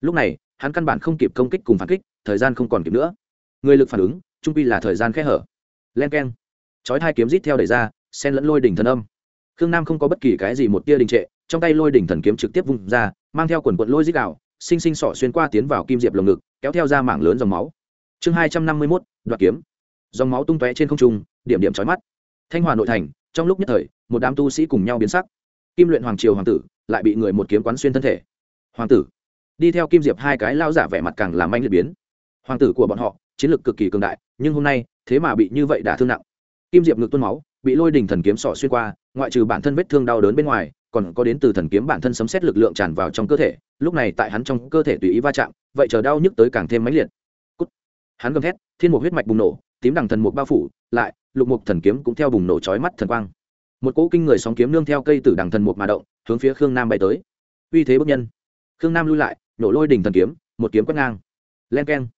Lúc này, hắn căn bản không kịp công kích cùng phản kích, thời gian không còn kịp nữa người lực phản ứng, trung pi là thời gian khẽ hở. Len keng. Chói hai kiếm rít theo đẩy ra sen lẫn lôi đỉnh thần âm. Khương nam không có bất kỳ cái gì một tia đình trệ, trong tay lôi đỉnh thần kiếm trực tiếp vung ra, mang theo quần quận lôi dít đạo sinh sinh sỏ xuyên qua tiến vào kim diệp lồng ngực, kéo theo ra mảng lớn dòng máu. Chương hai trăm năm mươi mốt, đoạt kiếm. Dòng máu tung tóe trên không trung, điểm điểm trói mắt. Thanh hòa nội thành, trong lúc nhất thời, một đám tu sĩ cùng nhau biến sắc. Kim luyện hoàng triều hoàng tử, lại bị người một kiếm quán xuyên thân thể. Hoàng tử. Đi theo kim diệp hai cái lao giả vẻ mặt càng làm anh liệt biến. Hoàng tử của bọn họ chiến lược cực kỳ cường đại, nhưng hôm nay, thế mà bị như vậy đả thương nặng. Kim diệp ngực tuôn máu, bị lôi đình thần kiếm sọ xuyên qua, ngoại trừ bản thân vết thương đau đớn bên ngoài, còn có đến từ thần kiếm bản thân sấm xét lực lượng tràn vào trong cơ thể, lúc này tại hắn trong cơ thể tùy ý va chạm, vậy chờ đau nhức tới càng thêm mãnh liệt. Cút. hắn gầm thét, thiên mục huyết mạch bùng nổ, tím đằng thần mục bao phủ, lại, lục mục thần kiếm cũng theo bùng nổ chói mắt thần quang. Một cỗ kinh người sóng kiếm nương theo cây tử đằng thần mục mà động, hướng phía khương nam bay tới. Uy thế bức nhân. Khương nam lui lại, nổ lôi đỉnh thần kiếm, một kiếm quét ngang. Len keng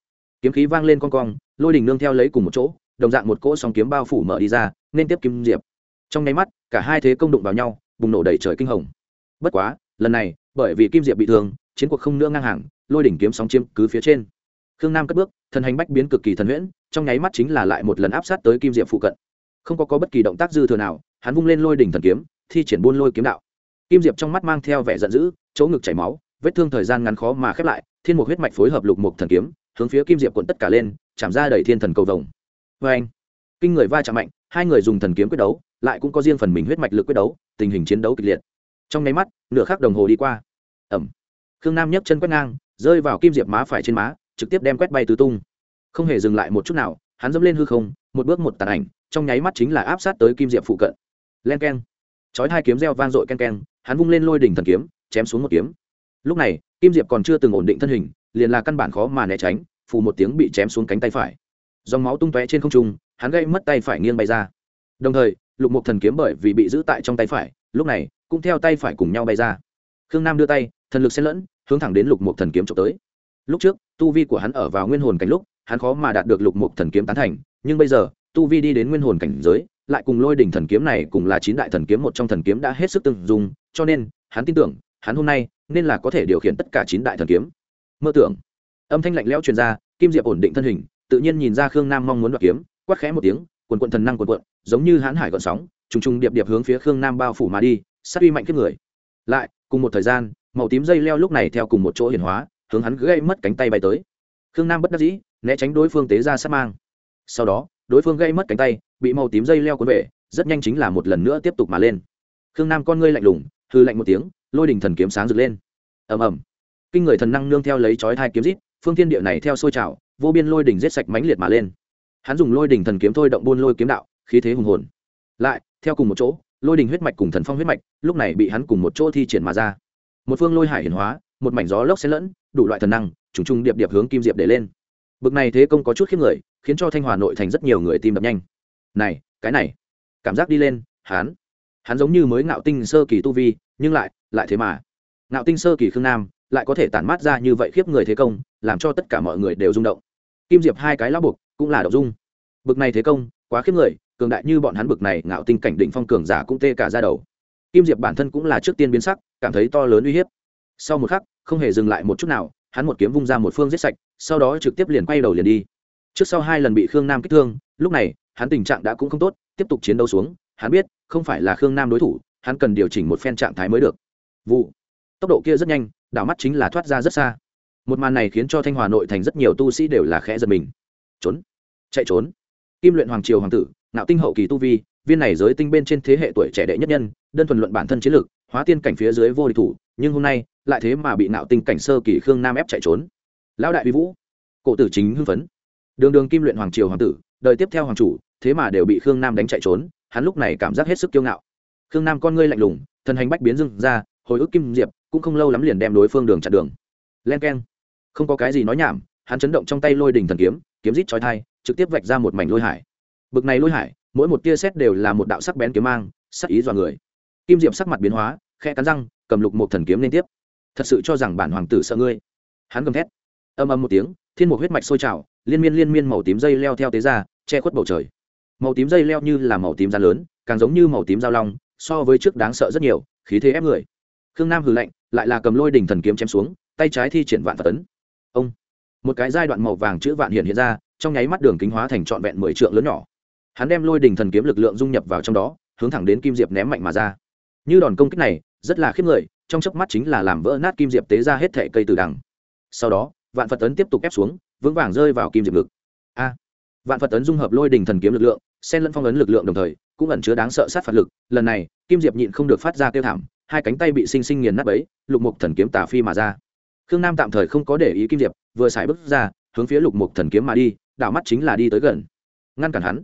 kiếm khí vang lên con cong lôi đỉnh nương theo lấy cùng một chỗ đồng dạng một cỗ sóng kiếm bao phủ mở đi ra nên tiếp kim diệp. Trong nháy mắt cả hai thế công đụng vào nhau bùng nổ đầy trời kinh hồng. Bất quá lần này bởi vì kim diệp bị thương chiến cuộc không nữa ngang hàng lôi đỉnh kiếm sóng chiếm cứ phía trên. Khương nam cất bước thần hành bách biến cực kỳ thần huyễn trong nháy mắt chính là lại một lần áp sát tới kim diệp phụ cận. Không có, có bất kỳ động tác dư thừa nào hắn vung lên lôi đỉnh thần kiếm thi triển buôn lôi kiếm đạo. Kim diệp trong mắt mang theo vẻ giận dữ chỗ ngực chảy máu vết thương thời gian ngắn khó mà khép lại thiên mục huyết mạch phối hợp lục mục thần kiếm hướng phía kim diệp cuộn tất cả lên, chạm ra đẩy thiên thần cầu vồng. Vê anh, kinh người va chạm mạnh, hai người dùng thần kiếm quyết đấu, lại cũng có riêng phần mình huyết mạch lực quyết đấu, tình hình chiến đấu kịch liệt. Trong nháy mắt, nửa khắc đồng hồ đi qua. Ẩm. Khương nam nhấc chân quét ngang, rơi vào kim diệp má phải trên má, trực tiếp đem quét bay tứ tung. Không hề dừng lại một chút nào, hắn dẫm lên hư không, một bước một tàn ảnh, trong nháy mắt chính là áp sát tới kim diệp phụ cận. Len k e n chói hai kiếm reo vang dội k e n k e n hắn vung lên lôi đỉnh thần kiếm, chém xuống một kiếm. Lúc này, kim diệp còn chưa từng ổn định thân hình liền là căn bản khó mà né tránh, phù một tiếng bị chém xuống cánh tay phải. Dòng máu tung tóe trên không trung, hắn gây mất tay phải nghiêng bay ra. Đồng thời, lục mục thần kiếm bởi vì bị giữ tại trong tay phải, lúc này, cũng theo tay phải cùng nhau bay ra. Khương nam đưa tay, thần lực xen lẫn, hướng thẳng đến lục mục thần kiếm trộm tới. Lúc trước, tu vi của hắn ở vào nguyên hồn cảnh lúc, hắn khó mà đạt được lục mục thần kiếm tán thành, nhưng bây giờ, tu vi đi đến nguyên hồn cảnh giới, lại cùng lôi đỉnh thần kiếm này cùng là chín đại thần kiếm một trong thần kiếm đã hết sức tương dùng cho nên, hắn tin tưởng, hắn hôm nay, nên là có thể điều khiển tất cả chín đại thần kiếm mơ tưởng. Âm thanh lạnh lẽo truyền ra, kim diệp ổn định thân hình, tự nhiên nhìn ra khương nam mong muốn đoạt kiếm, quát khẽ một tiếng, quần quận thần năng quần quận giống như hãn hải gọn sóng, trùng trùng điệp điệp hướng phía khương nam bao phủ mà đi, sát uy mạnh kiếp người. Lại, cùng một thời gian, màu tím dây leo lúc này theo cùng một chỗ hiển hóa, hướng hắn gây mất cánh tay bay tới. Khương nam bất đắc dĩ, né tránh đối phương tế ra sát mang. Sau đó, đối phương gây mất cánh tay, bị màu tím dây leo cuốn về, rất nhanh chính là một lần nữa tiếp tục mà lên. Khương nam con ngươi lạnh lùng hư lạnh một tiếng, lôi đình thần kiếm sáng rực lên. Ầm ầm kinh người thần năng nương theo lấy chói thai kiếm rít, phương thiên địa này theo sôi trào, vô biên lôi đỉnh giết sạch mãnh liệt mà lên. Hắn dùng lôi đỉnh thần kiếm thôi động buôn lôi kiếm đạo, khí thế hùng hồn. Lại, theo cùng một chỗ, lôi đỉnh huyết mạch cùng thần phong huyết mạch, lúc này bị hắn cùng một chỗ thi triển mà ra. Một phương lôi hải hiển hóa, một mảnh gió lốc xen lẫn, đủ loại thần năng, trùng trùng điệp điệp hướng kim diệp để lên. Bực này thế công có chút khiếp người, khiến cho thanh hòa nội thành rất nhiều người tim đập nhanh. Này, cái này, cảm giác đi lên, hắn hắn giống như mới ngạo tinh sơ kỳ tu vi, nhưng lại lại thế mà. Ngạo tinh sơ kỳ khương nam lại có thể tản mát ra như vậy khiếp người thế công, làm cho tất cả mọi người đều rung động. Kim diệp hai cái lão buộc cũng là đậu dung. Bực này thế công, quá khiếp người, cường đại như bọn hắn bực này ngạo tinh cảnh định phong cường giả cũng tê cả ra đầu. Kim diệp bản thân cũng là trước tiên biến sắc, cảm thấy to lớn uy hiếp. Sau một khắc, không hề dừng lại một chút nào, hắn một kiếm vung ra một phương giết sạch, sau đó trực tiếp liền quay đầu liền đi. Trước sau hai lần bị khương nam kích thương, lúc này, hắn tình trạng đã cũng không tốt, tiếp tục chiến đấu xuống, hắn biết, không phải là khương nam đối thủ, hắn cần điều chỉnh một phen trạng thái mới được. Vụ. Tốc độ kia rất nhanh đảo mắt chính là thoát ra rất xa. Một màn này khiến cho thanh hòa nội thành rất nhiều tu sĩ đều là khẽ giật mình. Trốn. Chạy trốn. Kim luyện hoàng triều hoàng tử nạo tinh hậu kỳ tu vi, viên này giới tinh bên trên thế hệ tuổi trẻ đệ nhất nhân, đơn thuần luận bản thân chiến lược hóa tiên cảnh phía dưới vô địch thủ, nhưng hôm nay, lại thế mà bị nạo tinh cảnh sơ kỳ khương nam ép chạy trốn. Lão đại vi vũ. Cổ tử chính hưng phấn. Đường đường kim luyện hoàng triều hoàng tử, đời tiếp theo hoàng chủ, thế mà đều bị khương nam đánh chạy trốn, hắn lúc này cảm giác hết sức kiêu ngạo. Khương nam con ngươi lạnh lùng, thần hành bách biến dưng ra hồi ức kim diệp cũng không lâu lắm liền đem đối phương đường chặn đường. Len k e n không có cái gì nói nhảm, hắn chấn động trong tay lôi đình thần kiếm kiếm rít chói thai trực tiếp vạch ra một mảnh lôi hải. Bực này lôi hải, mỗi một tia xét đều là một đạo sắc bén kiếm mang, sắc ý dọa người. Kim diệp sắc mặt biến hóa khe cắn răng, cầm lục một thần kiếm liên tiếp. Thật sự cho rằng bản hoàng tử sợ ngươi. Hắn gầm thét. Âm âm một tiếng, thiên một huyết mạch sôi trào, liên miên liên miên màu tím dây leo theo tế ra, che khuất bầu trời. Màu tím dây leo như là màu tím da lớn, càng giống như màu tím dao long, so với trước đáng sợ rất nhiều, khí thế ép người khương nam hừ lạnh, lại là cầm lôi đỉnh thần kiếm chém xuống, tay trái thi triển vạn phật tấn. Ông, một cái giai đoạn màu vàng chữ vạn hiện hiện ra, trong nháy mắt đường kính hóa thành trọn vẹn mười trượng lớn nhỏ. Hắn đem lôi đỉnh thần kiếm lực lượng dung nhập vào trong đó, hướng thẳng đến kim diệp ném mạnh mà ra. Như đòn công kích này, rất là khiếp người, trong chớp mắt chính là làm vỡ nát kim diệp tế ra hết thệ cây từ đằng. Sau đó, vạn phật tấn tiếp tục ép xuống, vững vàng rơi vào kim diệp ngực. A, vạn phật tấn dung hợp lôi đỉnh thần kiếm lực lượng, xen lẫn phong ấn lực lượng đồng thời, cũng ẩn chứa đáng sợ sát phạt lực. Lần này, kim diệp nhịn không được phát ra kêu thảm hai cánh tay bị sinh sinh nghiền nát bấy, lục mục thần kiếm tà phi mà ra. Khương nam tạm thời không có để ý kim diệp, vừa xài bước ra, hướng phía lục mục thần kiếm mà đi đảo mắt chính là đi tới gần. Ngăn cản hắn.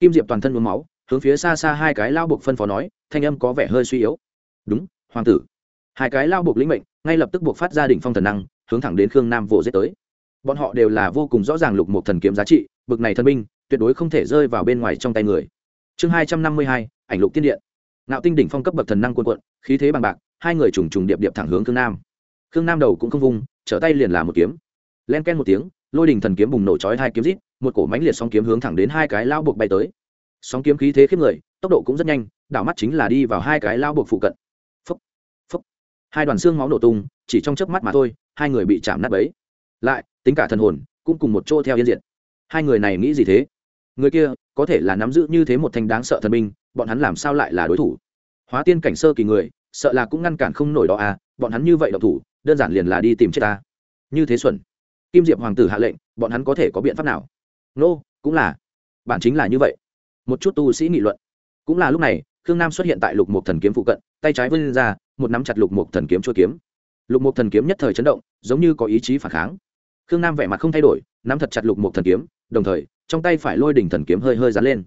Kim diệp toàn thân nhuốm máu, hướng phía xa xa hai cái lao buộc phân phó nói, thanh âm có vẻ hơi suy yếu. Đúng, hoàng tử. Hai cái lao buộc lĩnh mệnh, ngay lập tức buộc phát ra đỉnh phong thần năng, hướng thẳng đến khương nam vồ giết tới. Bọn họ đều là vô cùng rõ ràng lục một thần kiếm giá trị, bực này thần binh, tuyệt đối không thể rơi vào bên ngoài trong tay người. Chương hai trăm năm mươi hai, ảnh lục tiên điện ngạo tinh đỉnh phong cấp bậc thần năng quân quận khí thế bằng bạc, hai người trùng trùng điệp điệp thẳng hướng khương nam. Khương nam đầu cũng không vung, trở tay liền là một kiếm. Len ken một tiếng, lôi đình thần kiếm bùng nổ chói hai kiếm rít, một cổ mánh liệt sóng kiếm hướng thẳng đến hai cái lao buộc bay tới. Sóng kiếm khí thế khiếp người, tốc độ cũng rất nhanh, đảo mắt chính là đi vào hai cái lao buộc phụ cận. Phấp phấp hai đoàn xương máu nổ tung, chỉ trong chớp mắt mà thôi, hai người bị chạm nát bấy. Lại, tính cả thần hồn, cũng cùng một chỗ theo yên diện hai người này nghĩ gì thế? Người kia, có thể là nắm giữ như thế một thanh đáng sợ thần binh bọn hắn làm sao lại là đối thủ? Hóa tiên cảnh sơ kỳ người sợ là cũng ngăn cản không nổi đó à bọn hắn như vậy độc thủ đơn giản liền là đi tìm chết ta. Như thế xuẩn. Kim diệp hoàng tử hạ lệnh bọn hắn có thể có biện pháp nào? Nô、no, cũng là. Bản chính là như vậy. Một chút tu sĩ nghị luận. Cũng là lúc này khương nam xuất hiện tại lục một thần kiếm phụ cận tay trái vươn ra một nắm chặt lục một thần kiếm chua kiếm. Lục một thần kiếm nhất thời chấn động giống như có ý chí phản kháng. Khương nam vẻ mặt không thay đổi nắm thật chặt lục một thần kiếm đồng thời trong tay phải lôi đỉnh thần kiếm hơi hơi dán lên.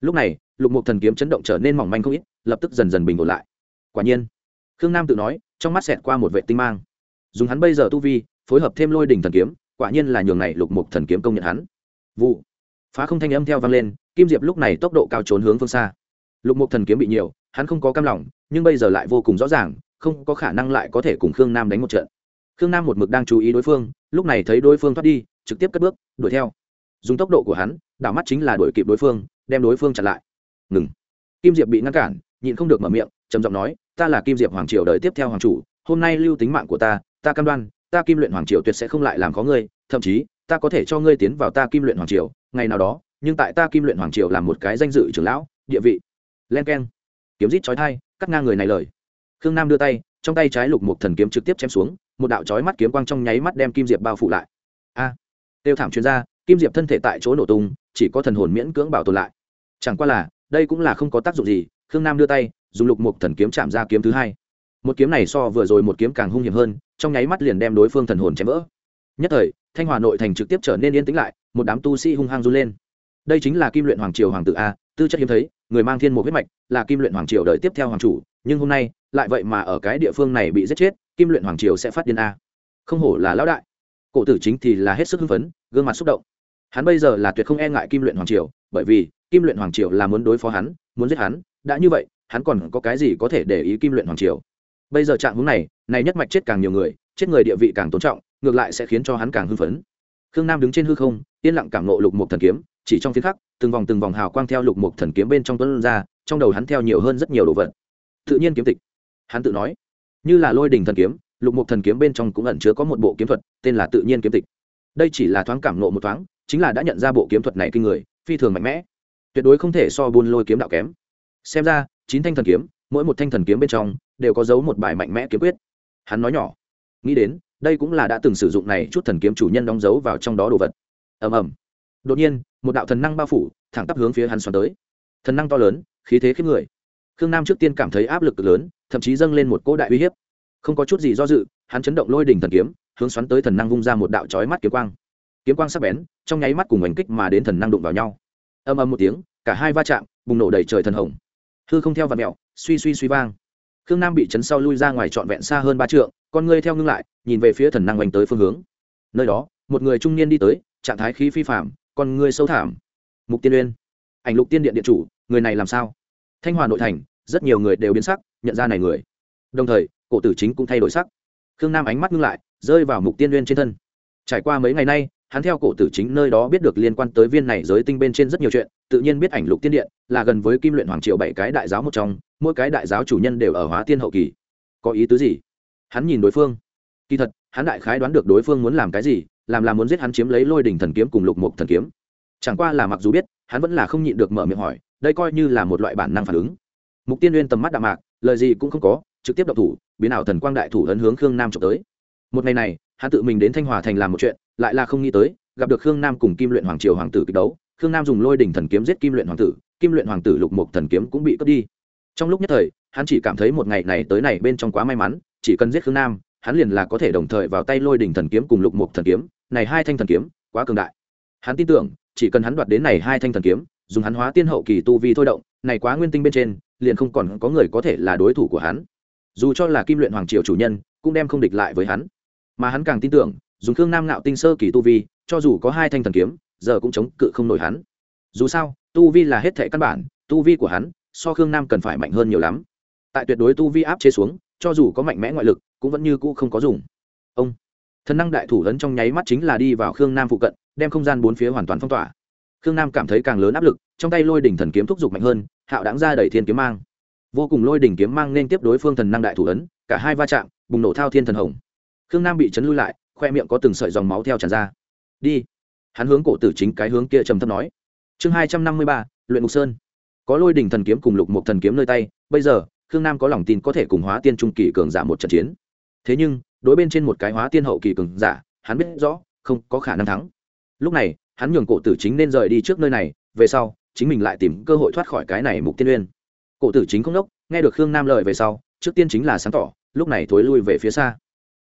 Lúc này lục Mục thần kiếm chấn động trở nên mỏng manh không ít, lập tức dần dần bình ổn lại. Quả nhiên, khương nam tự nói, trong mắt xẹt qua một vệ tinh mang. Dùng hắn bây giờ tu vi, phối hợp thêm lôi đỉnh thần kiếm, quả nhiên là nhường này lục Mục thần kiếm công nhận hắn. Vụ. Phá không thanh âm theo vang lên, kim diệp lúc này tốc độ cao trốn hướng phương xa. Lục Mục thần kiếm bị nhiều, hắn không có cam lòng, nhưng bây giờ lại vô cùng rõ ràng, không có khả năng lại có thể cùng khương nam đánh một trận. Khương nam một mực đang chú ý đối phương, lúc này thấy đối phương thoát đi, trực tiếp cất bước, đuổi theo. Dùng tốc độ của hắn, đảo mắt chính là đuổi kịp đối phương, đem đối phương chặn lại ngừng. Kim diệp bị ngăn cản, nhịn không được mở miệng, trầm giọng nói, ta là kim diệp hoàng triều đời tiếp theo hoàng chủ, hôm nay lưu tính mạng của ta ta cam đoan, ta kim luyện hoàng triều tuyệt sẽ không lại làm khó ngươi, thậm chí, ta có thể cho ngươi tiến vào ta kim luyện hoàng triều, ngày nào đó, nhưng tại ta kim luyện hoàng triều làm một cái danh dự trưởng lão, địa vị. Len k e n kiếm rít chói thai cắt ngang người này lời. Khương nam đưa tay, trong tay trái lục một thần kiếm trực tiếp chém xuống, một đạo chói mắt kiếm quang trong nháy mắt đem kim diệp bao phủ lại. A! Tiêu thảm chuyên gia, kim diệp thân thể tại chỗ nổ tung, chỉ có thần hồn miễn cưỡng bảo tồn lại. Chẳng qua là đây cũng là không có tác dụng gì, khương nam đưa tay, dùng lục mục thần kiếm chạm ra kiếm thứ hai. Một kiếm này so vừa rồi một kiếm càng hung hiểm hơn, trong nháy mắt liền đem đối phương thần hồn chém vỡ. Nhất thời, thanh hòa nội thành trực tiếp trở nên yên tĩnh lại, một đám tu sĩ hung hăng run lên. Đây chính là kim luyện hoàng triều hoàng tử a, tư chất hiếm thấy, người mang thiên một huyết mạch, là kim luyện hoàng triều đợi tiếp theo hoàng chủ, nhưng hôm nay, lại vậy mà ở cái địa phương này bị giết chết, kim luyện hoàng triều sẽ phát điên a. Không hổ là lão đại. Cổ tử chính thì là hết sức hưng phấn, gương mặt xúc động. Hắn bây giờ là tuyệt không e ngại kim luyện hoàng triều bởi vì kim luyện hoàng triều là muốn đối phó hắn, muốn giết hắn, đã như vậy, hắn còn có cái gì có thể để ý kim luyện hoàng triều? Bây giờ trạng hướng này này nhất mạch chết càng nhiều người, chết người địa vị càng tôn trọng, ngược lại sẽ khiến cho hắn càng hưng phấn. Khương nam đứng trên hư không, yên lặng cảm nộ lục một thần kiếm, chỉ trong phiến khắc, từng vòng từng vòng hào quang theo lục một thần kiếm bên trong tuấn ra, trong đầu hắn theo nhiều hơn rất nhiều đồ vật. Tự nhiên kiếm tịch. Hắn tự nói, như là lôi đình thần kiếm, lục một thần kiếm bên trong cũng ẩn chứa có một bộ kiếm thuật, tên là tự nhiên kiếm tịch. Đây chỉ là thoáng cảm nộ một thoáng, chính là đã nhận ra bộ kiếm thuật này kinh người phi thường mạnh mẽ. Tuyệt đối không thể so buôn lôi kiếm đạo kém. Xem ra, chín thanh thần kiếm, mỗi một thanh thần kiếm bên trong, đều có dấu một bài mạnh mẽ kiếm quyết. Hắn nói nhỏ. Nghĩ đến, đây cũng là đã từng sử dụng này chút thần kiếm chủ nhân đóng dấu vào trong đó đồ vật. Ầm ầm. Đột nhiên, một đạo thần năng bao phủ, thẳng tắp hướng phía hắn xoắn tới. Thần năng to lớn, khí thế khiếp người. Khương nam trước tiên cảm thấy áp lực cực lớn, thậm chí dâng lên một cỗ đại uy hiếp. Không có chút gì do dự, hắn chấn động lôi đỉnh thần kiếm, hướng xoắn tới thần năng vung ra một đạo chói mắt kiếm quang kiếm quang sắc bén, trong nháy mắt cùng oanh kích mà đến thần năng đụng vào nhau. Âm âm một tiếng, cả hai va chạm bùng nổ đầy trời thần hồng. Hư không theo và mẹo, suy suy suy vang. Khương nam bị chấn sau lui ra ngoài trọn vẹn xa hơn ba trượng, con ngươi theo ngưng lại, nhìn về phía thần năng oanh tới phương hướng. Nơi đó, một người trung niên đi tới, trạng thái khí phi phạm con ngươi sâu thảm mục tiên uyên. Ảnh lục tiên điện điện chủ, người này làm sao? Thanh hòa nội thành, rất nhiều người đều biến sắc, nhận ra này người. Đồng thời, cổ tử chính cũng thay đổi sắc. Khương nam ánh mắt ngưng lại, rơi vào mục tiên uyên trên thân. Trải qua mấy ngày nay hắn theo cổ tử chính nơi đó biết được liên quan tới viên này giới tinh bên trên rất nhiều chuyện, tự nhiên biết ảnh lục tiên điện là gần với kim luyện hoàng triệu bảy cái đại giáo một trong, mỗi cái đại giáo chủ nhân đều ở hóa tiên hậu kỳ. Có ý tứ gì? Hắn nhìn đối phương. Kỳ thật, hắn đại khái đoán được đối phương muốn làm cái gì, làm là muốn giết hắn chiếm lấy lôi đỉnh thần kiếm cùng lục mục thần kiếm. Chẳng qua là mặc dù biết, hắn vẫn là không nhịn được mở miệng hỏi, đây coi như là một loại bản năng phản ứng. Mục tiên uyên tầm mắt đạm mạc, lời gì cũng không có, trực tiếp đậu thủ, biến ảo thần quang đại thủ ấn hướng khương nam trộm tới. Một ngày này hắn tự mình đến thanh hòa thành làm một chuyện, lại là không nghĩ tới, gặp được khương nam cùng kim luyện hoàng triều hoàng tử kịch đấu, khương nam dùng lôi đỉnh thần kiếm giết kim luyện hoàng tử, kim luyện hoàng tử lục mục thần kiếm cũng bị cướp đi. Trong lúc nhất thời, hắn chỉ cảm thấy một ngày này tới này bên trong quá may mắn, chỉ cần giết khương nam, hắn liền là có thể đồng thời vào tay lôi đỉnh thần kiếm cùng lục mục thần kiếm, này hai thanh thần kiếm, quá cường đại. Hắn tin tưởng, chỉ cần hắn đoạt đến này hai thanh thần kiếm, dùng hắn hóa tiên hậu kỳ tu vi thôi động, này quá nguyên tinh bên trên, liền không còn có người có thể là đối thủ của hắn. Dù cho là kim luyện hoàng triều chủ nhân, cũng đem không địch lại với hắn mà hắn càng tin tưởng, dùng khương nam ngạo tinh sơ kỳ tu vi, cho dù có hai thanh thần kiếm, giờ cũng chống cự không nổi hắn. Dù sao, tu vi là hết thệ căn bản, tu vi của hắn so khương nam cần phải mạnh hơn nhiều lắm. Tại tuyệt đối tu vi áp chế xuống, cho dù có mạnh mẽ ngoại lực, cũng vẫn như cũ không có dùng. Ông, thần năng đại thủ lớn trong nháy mắt chính là đi vào khương nam phụ cận, đem không gian bốn phía hoàn toàn phong tỏa. Khương nam cảm thấy càng lớn áp lực, trong tay lôi đỉnh thần kiếm thúc giục mạnh hơn, hạo đáng ra đẩy thiên kiếm mang. Vô cùng lôi đỉnh kiếm mang nên tiếp đối phương thần năng đại thủ ấn, cả hai va chạm, bùng nổ thao thiên thần hồng khương nam bị chấn lui lại, khoe miệng có từng sợi dòng máu theo tràn ra. Đi. Hắn hướng cổ tử chính cái hướng kia trầm thấp nói. Chương hai trăm năm mươi ba, luyện mục sơn. Có lôi đỉnh thần kiếm cùng lục một thần kiếm nơi tay, bây giờ, khương nam có lòng tin có thể cùng hóa tiên trung kỳ cường giả một trận chiến. Thế nhưng, đối bên trên một cái hóa tiên hậu kỳ cường giả, hắn biết rõ, không có khả năng thắng. Lúc này, hắn nhường cổ tử chính nên rời đi trước nơi này, về sau, chính mình lại tìm cơ hội thoát khỏi cái này mục tiên uyên. Cổ tử chính không đốc, nghe được khương nam lời về sau, trước tiên chính là sáng tỏ, lúc này thối lui về phía xa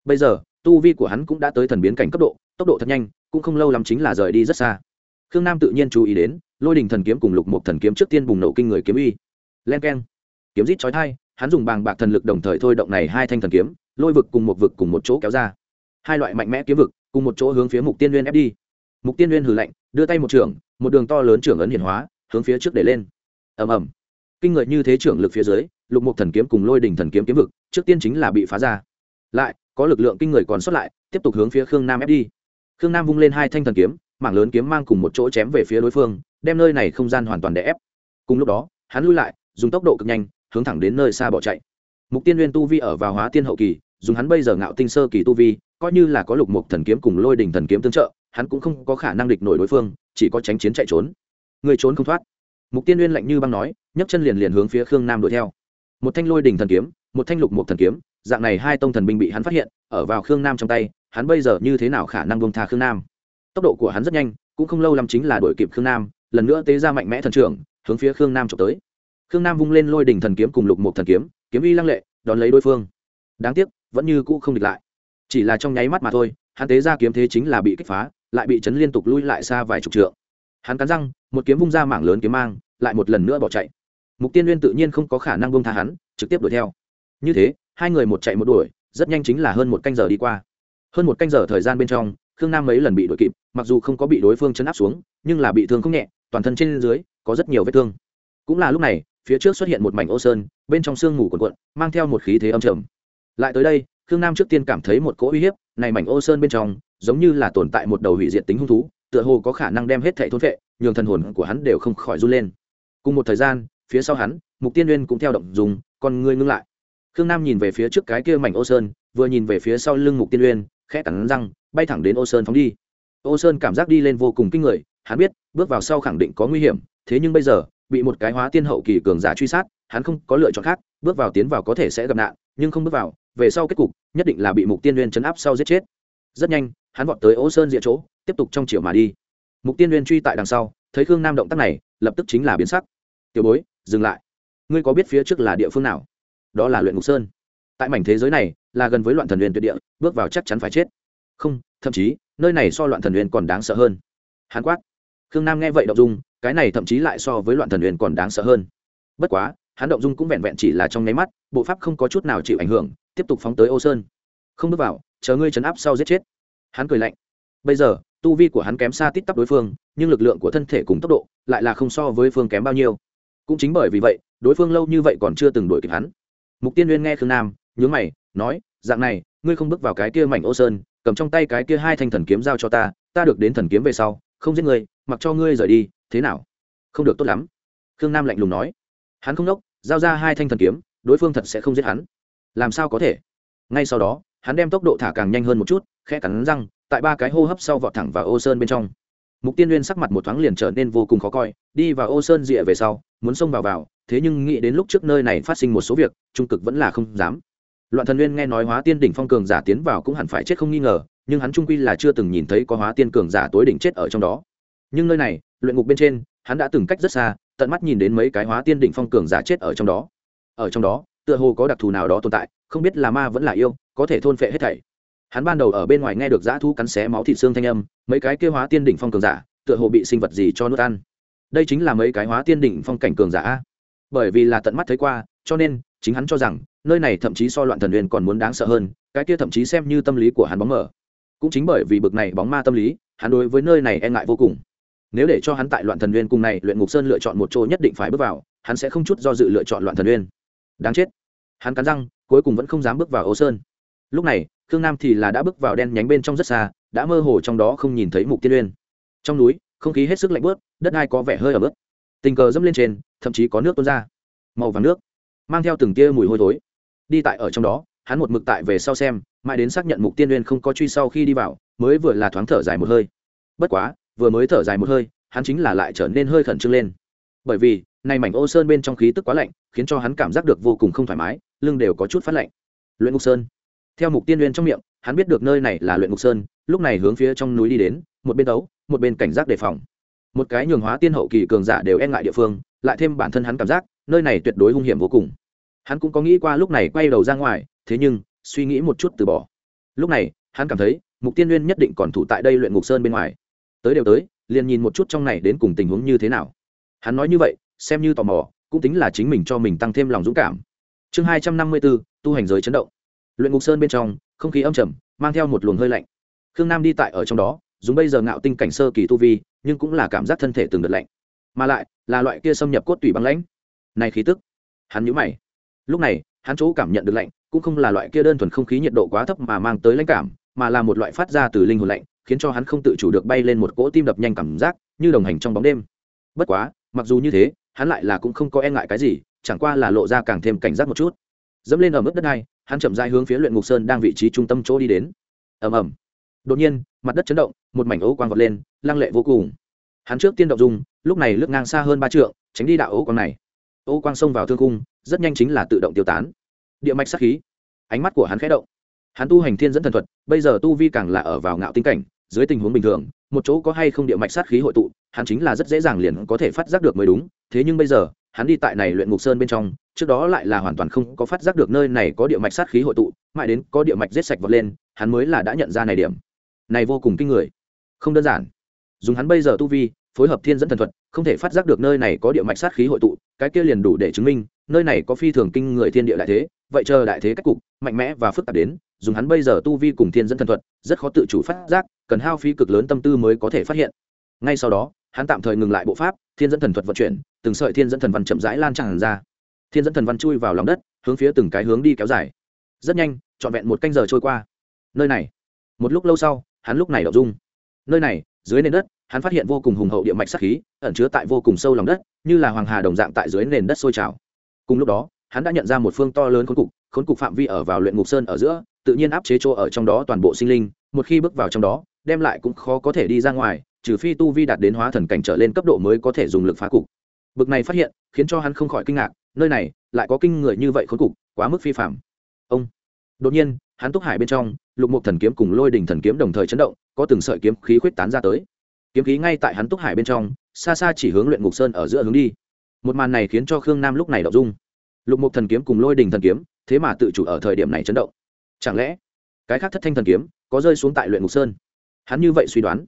bây giờ, tu vi của hắn cũng đã tới thần biến cảnh cấp độ, tốc độ thật nhanh, cũng không lâu lắm chính là rời đi rất xa. Khương nam tự nhiên chú ý đến, lôi đình thần kiếm cùng lục một thần kiếm trước tiên bùng nổ kinh người kiếm uy. Len k e n kiếm rít chói thai hắn dùng bàng bạc thần lực đồng thời thôi động này hai thanh thần kiếm, lôi vực cùng một vực cùng một chỗ kéo ra. Hai loại mạnh mẽ kiếm vực, cùng một chỗ hướng phía mục tiên liên ép đi. Mục tiên liên hử lạnh, đưa tay một trưởng một đường to lớn trưởng ấn hiển hóa, hướng phía trước để lên. Ầm ầm. Kinh người như thế trưởng lực phía dưới, lục mục thần kiếm cùng lôi đình thần kiếm kiếm vực, trước tiên chính là bị phá ra lại, có lực lượng kinh người còn sót lại, tiếp tục hướng phía khương nam ép đi. Khương nam vung lên hai thanh thần kiếm, mảng lớn kiếm mang cùng một chỗ chém về phía đối phương, đem nơi này không gian hoàn toàn đè ép. Cùng lúc đó, hắn lui lại, dùng tốc độ cực nhanh, hướng thẳng đến nơi xa bỏ chạy. Mục tiên nguyên tu vi ở vào hóa tiên hậu kỳ, dùng hắn bây giờ ngạo tinh sơ kỳ tu vi, coi như là có lục mục thần kiếm cùng lôi đình thần kiếm tương trợ, hắn cũng không có khả năng địch nổi đối phương, chỉ có tránh chiến chạy trốn. Người trốn không thoát. Mục tiên nguyên lạnh như băng nói, nhấc chân liền liền hướng phía khương nam đuổi theo. Một thanh lôi đình thần kiếm một thanh lục một thần kiếm, dạng này hai tông thần binh bị hắn phát hiện, ở vào khương nam trong tay, hắn bây giờ như thế nào khả năng bông tha khương nam? Tốc độ của hắn rất nhanh, cũng không lâu lắm chính là đuổi kịp khương nam, lần nữa tế ra mạnh mẽ thần trưởng, hướng phía khương nam trộm tới. Khương nam vung lên lôi đỉnh thần kiếm cùng lục một thần kiếm kiếm y lăng lệ, đón lấy đối phương. Đáng tiếc, vẫn như cũ không địch lại. Chỉ là trong nháy mắt mà thôi, hắn tế ra kiếm thế chính là bị kích phá, lại bị chấn liên tục lui lại xa vài chục trượng. Hắn cắn răng, một kiếm vung ra mảng lớn kiếm mang, lại một lần nữa bỏ chạy. Mục tiên nguyên tự nhiên không có khả năng bông tha hắn, trực tiếp đuổi theo như thế, hai người một chạy một đuổi, rất nhanh chính là hơn một canh giờ đi qua. Hơn một canh giờ thời gian bên trong, khương nam mấy lần bị đuổi kịp, mặc dù không có bị đối phương chấn áp xuống, nhưng là bị thương không nhẹ, toàn thân trên dưới có rất nhiều vết thương. Cũng là lúc này, phía trước xuất hiện một mảnh ô sơn, bên trong sương mù quần quận mang theo một khí thế âm trầm. Lại tới đây, khương nam trước tiên cảm thấy một cỗ uy hiếp, này mảnh ô sơn bên trong, giống như là tồn tại một đầu hủy diệt tính hung thú, tựa hồ có khả năng đem hết thệ thôn vệ nhường thần hồn của hắn đều không khỏi run lên. Cùng một thời gian, phía sau hắn, mục tiên uyên cũng theo động dùng, con ngươi ngưng lại khương nam nhìn về phía trước cái kia mảnh ô sơn, vừa nhìn về phía sau lưng mục tiên uyên, khẽ cắn răng, bay thẳng đến ô sơn phóng đi. Ô sơn cảm giác đi lên vô cùng kinh người, hắn biết, bước vào sau khẳng định có nguy hiểm, thế nhưng bây giờ, bị một cái hóa tiên hậu kỳ cường giả truy sát, hắn không có lựa chọn khác, bước vào tiến vào có thể sẽ gặp nạn, nhưng không bước vào, về sau kết cục, nhất định là bị mục tiên uyên chấn áp sau giết chết. Rất nhanh, hắn vọt tới ô sơn diện chỗ, tiếp tục trong chiều mà đi. Mục tiên uyên truy tại đằng sau, thấy khương nam động tác này, lập tức chính là biến sắc. Tiểu bối, dừng lại. Ngươi có biết phía trước là địa phương nào? Đó là luyện ngục sơn. Tại mảnh thế giới này, là gần với loạn thần huyền tuyệt địa, bước vào chắc chắn phải chết. Không, thậm chí, nơi này so loạn thần huyền còn đáng sợ hơn. Hàn quát. Khương nam nghe vậy động dung, cái này thậm chí lại so với loạn thần huyền còn đáng sợ hơn. Bất quá, hắn động dung cũng vẹn vẹn chỉ là trong nháy mắt, bộ pháp không có chút nào chịu ảnh hưởng, tiếp tục phóng tới ô sơn. Không bước vào, chờ ngươi chấn áp sau giết chết. Hắn cười lạnh. Bây giờ, tu vi của hắn kém xa tít tắp đối phương, nhưng lực lượng của thân thể cùng tốc độ lại là không so với phương kém bao nhiêu. Cũng chính bởi vì vậy, đối phương lâu như vậy còn chưa từng đuổi kịp hắn mục tiên Uyên nghe khương nam, nhướng mày, nói, dạng này, ngươi không bước vào cái kia mảnh ô sơn, cầm trong tay cái kia hai thanh thần kiếm giao cho ta ta được đến thần kiếm về sau, không giết ngươi, mặc cho ngươi rời đi, thế nào? Không được tốt lắm. Khương nam lạnh lùng nói. Hắn không đốc, giao ra hai thanh thần kiếm, đối phương thật sẽ không giết hắn. Làm sao có thể? Ngay sau đó, hắn đem tốc độ thả càng nhanh hơn một chút, khẽ cắn răng, tại ba cái hô hấp sau vọt thẳng vào ô sơn bên trong. Mục tiên nguyên sắc mặt một thoáng liền trở nên vô cùng khó coi, đi vào ô sơn rịa về sau, muốn xông vào vào thế nhưng nghĩ đến lúc trước nơi này phát sinh một số việc, trung cực vẫn là không dám. Loạn thần nguyên nghe nói hóa tiên đỉnh phong cường giả tiến vào cũng hẳn phải chết không nghi ngờ, nhưng hắn trung quy là chưa từng nhìn thấy có hóa tiên cường giả tối đỉnh chết ở trong đó. Nhưng nơi này, luyện ngục bên trên, hắn đã từng cách rất xa, tận mắt nhìn đến mấy cái hóa tiên đỉnh phong cường giả chết ở trong đó. Ở trong đó, tựa hồ có đặc thù nào đó tồn tại, không biết là ma vẫn là yêu, có thể thôn phệ hết thảy. Hắn ban đầu ở bên ngoài nghe được dã thu cắn xé máu thịt xương thanh âm, mấy cái kêu hóa tiên đỉnh phong cường giả, tựa hồ bị sinh vật gì cho nuốt ăn. Đây chính là mấy cái hóa tiên đỉnh phong cảnh cường giả bởi vì là tận mắt thấy qua, cho nên, chính hắn cho rằng, nơi này thậm chí so loạn thần huyền còn muốn đáng sợ hơn, cái kia thậm chí xem như tâm lý của hắn bóng mở cũng chính bởi vì bực này bóng ma tâm lý, hắn đối với nơi này e ngại vô cùng. Nếu để cho hắn tại loạn thần huyền cùng này luyện ngục sơn lựa chọn một chỗ nhất định phải bước vào, hắn sẽ không chút do dự lựa chọn loạn thần huyền đáng chết. Hắn cắn răng, cuối cùng vẫn không dám bước vào ô sơn. Lúc này, khương nam thì là đã bước vào đen nhánh bên trong rất xa, đã mơ hồ trong đó không nhìn thấy mục tiên uyên. Trong núi, không khí hết sức lạnh bớt đất đai có vẻ hơi ở bước tình cờ dẫm lên trên, thậm chí có nước tuôn ra. Màu vàng nước, mang theo từng tia mùi hôi thối. Đi tại ở trong đó, hắn một mực tại về sau xem, mãi đến xác nhận mục tiên uyên không có truy sau khi đi vào, mới vừa là thoáng thở dài một hơi. Bất quá, vừa mới thở dài một hơi, hắn chính là lại trở nên hơi khẩn trương lên. Bởi vì nay mảnh ô sơn bên trong khí tức quá lạnh, khiến cho hắn cảm giác được vô cùng không thoải mái, lưng đều có chút phát lạnh. Luyện ngục sơn. Theo mục tiên uyên trong miệng, hắn biết được nơi này là luyện ngục sơn, lúc này hướng phía trong núi đi đến, một bên đấu, một bên cảnh giác đề phòng một cái nhường hóa tiên hậu kỳ cường giả đều e ngại địa phương, lại thêm bản thân hắn cảm giác, nơi này tuyệt đối hung hiểm vô cùng. Hắn cũng có nghĩ qua lúc này quay đầu ra ngoài, thế nhưng, suy nghĩ một chút từ bỏ. Lúc này, hắn cảm thấy, mục tiên nguyên nhất định còn thủ tại đây luyện ngục sơn bên ngoài. Tới đều tới, liền nhìn một chút trong này đến cùng tình huống như thế nào. Hắn nói như vậy, xem như tò mò, cũng tính là chính mình cho mình tăng thêm lòng dũng cảm. Chương hai trăm năm mươi bốn tu hành giới chấn động. Luyện ngục sơn bên trong, không khí âm trầm, mang theo một luồng hơi lạnh. Khương nam đi tại ở trong đó, dùng bây giờ ngạo tinh cảnh sơ kỳ tu vi nhưng cũng là cảm giác thân thể từng đợt lạnh. Mà lại, là loại kia xâm nhập cốt tủy băng lãnh. Này khí tức. Hắn nhíu mày. Lúc này, hắn chỗ cảm nhận được lạnh, cũng không là loại kia đơn thuần không khí nhiệt độ quá thấp mà mang tới lãnh cảm, mà là một loại phát ra từ linh hồn lạnh, khiến cho hắn không tự chủ được bay lên một cỗ tim đập nhanh cảm giác, như đồng hành trong bóng đêm. Bất quá, mặc dù như thế, hắn lại là cũng không có e ngại cái gì, chẳng qua là lộ ra càng thêm cảnh giác một chút. Dẫm lên ở mức đất này hắn chậm rãi hướng phía luyện ngục sơn đang vị trí trung tâm chỗ đi đến. Ầm ầm đột nhiên, mặt đất chấn động, một mảnh ấu quang vọt lên, lăng lệ vô cùng. Hắn trước tiên động dung, lúc này lướt ngang xa hơn ba trượng, tránh đi đạo ấu quang này. Ấu quang xông vào thương cung rất nhanh chính là tự động tiêu tán. Địa mạch sắc khí. Ánh mắt của hắn khẽ động. Hắn tu hành thiên dẫn thần thuật, bây giờ tu vi càng là ở vào ngạo tinh cảnh, dưới tình huống bình thường, một chỗ có hay không địa mạch sát khí hội tụ, hắn chính là rất dễ dàng liền có thể phát giác được mới đúng. Thế nhưng bây giờ, hắn đi tại này luyện ngục sơn bên trong, trước đó lại là hoàn toàn không có phát giác được nơi này có địa mạch sát khí hội tụ, mãi đến có địa mạch giết sạch vọt lên, hắn mới là đã nhận ra này điểm này vô cùng kinh người. Không đơn giản. Dùng hắn bây giờ tu vi, phối hợp thiên dẫn thần thuật, không thể phát giác được nơi này có địa mạch sát khí hội tụ, cái kia liền đủ để chứng minh, nơi này có phi thường kinh người thiên địa đại thế, vậy chờ đại thế cách cục, mạnh mẽ và phức tạp đến, dùng hắn bây giờ tu vi cùng thiên dẫn thần thuật, rất khó tự chủ phát giác, cần hao phí cực lớn tâm tư mới có thể phát hiện. Ngay sau đó, hắn tạm thời ngừng lại bộ pháp, thiên dẫn thần thuật vận chuyển, từng sợi thiên dẫn thần văn chậm rãi lan tràn ra. Thiên dẫn thần văn chui vào lòng đất, hướng phía từng cái hướng đi kéo dài. Rất nhanh, trọn vẹn một canh giờ trôi qua. Nơi này, một lúc lâu sau hắn lúc này đậu dung. Nơi này, dưới nền đất, hắn phát hiện vô cùng hùng hậu địa mạch sắc khí, ẩn chứa tại vô cùng sâu lòng đất, như là hoàng hà đồng dạng tại dưới nền đất sôi trào. Cùng lúc đó, hắn đã nhận ra một phương to lớn khốn cục khốn cục phạm vi ở vào luyện ngục sơn ở giữa, tự nhiên áp chế chỗ ở trong đó toàn bộ sinh linh, một khi bước vào trong đó, đem lại cũng khó có thể đi ra ngoài, trừ phi tu vi đạt đến hóa thần cảnh trở lên cấp độ mới có thể dùng lực phá cục. Bực này phát hiện, khiến cho hắn không khỏi kinh ngạc, nơi này lại có kinh người như vậy khốn cục, quá mức phi phạm ông, đột nhiên, hắn túc hải bên trong lục mục thần kiếm cùng lôi đình thần kiếm đồng thời chấn động, có từng sợi kiếm khí khuyết tán ra tới. Kiếm khí ngay tại hắn túc hải bên trong, xa xa chỉ hướng luyện ngục sơn ở giữa hướng đi. Một màn này khiến cho khương nam lúc này đậu dung. Lục mục thần kiếm cùng lôi đình thần kiếm, thế mà tự chủ ở thời điểm này chấn động. Chẳng lẽ, cái khác thất thanh thần kiếm có rơi xuống tại luyện ngục sơn? Hắn như vậy suy đoán.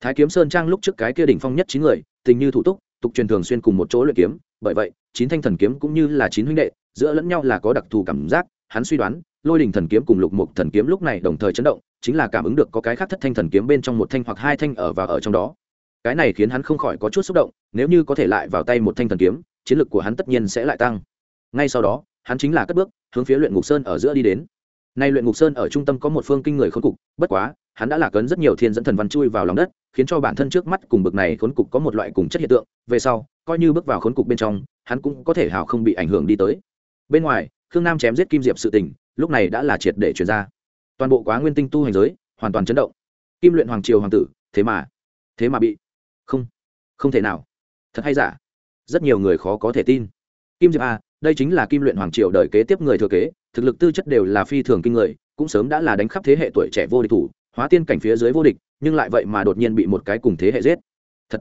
Thái kiếm sơn trang lúc trước cái kia đỉnh phong nhất chín người, tình như thủ túc, tục truyền thường xuyên cùng một chỗ luyện kiếm. Bởi vậy, chín thanh thần kiếm cũng như là chín huynh đệ, giữa lẫn nhau là có đặc thù cảm giác hắn suy đoán, lôi đình thần kiếm cùng lục mục thần kiếm lúc này đồng thời chấn động, chính là cảm ứng được có cái khác thất thanh thần kiếm bên trong một thanh hoặc hai thanh ở và ở trong đó. Cái này khiến hắn không khỏi có chút xúc động, nếu như có thể lại vào tay một thanh thần kiếm, chiến lực của hắn tất nhiên sẽ lại tăng. Ngay sau đó, hắn chính là cất bước, hướng phía luyện ngục sơn ở giữa đi đến. Nay luyện ngục sơn ở trung tâm có một phương kinh người khốn cục, bất quá, hắn đã lạc ấn rất nhiều thiên dẫn thần văn chui vào lòng đất, khiến cho bản thân trước mắt cùng bực này khốn cục có một loại cùng chất hiện tượng. Về sau, coi như bước vào khốn cục bên trong, hắn cũng có thể hào không bị ảnh hưởng đi tới. Bên ngoài khương nam chém giết kim diệp sự tình, lúc này đã là triệt để chuyển ra. Toàn bộ quá nguyên tinh tu hành giới, hoàn toàn chấn động. Kim luyện hoàng triều hoàng tử, thế mà thế mà bị, không không thể nào. Thật hay giả? Rất nhiều người khó có thể tin. Kim diệp a đây chính là kim luyện hoàng triều đời kế tiếp người thừa kế, thực lực tư chất đều là phi thường kinh người, cũng sớm đã là đánh khắp thế hệ tuổi trẻ vô địch thủ, hóa tiên cảnh phía dưới vô địch, nhưng lại vậy mà đột nhiên bị một cái cùng thế hệ giết. Thật,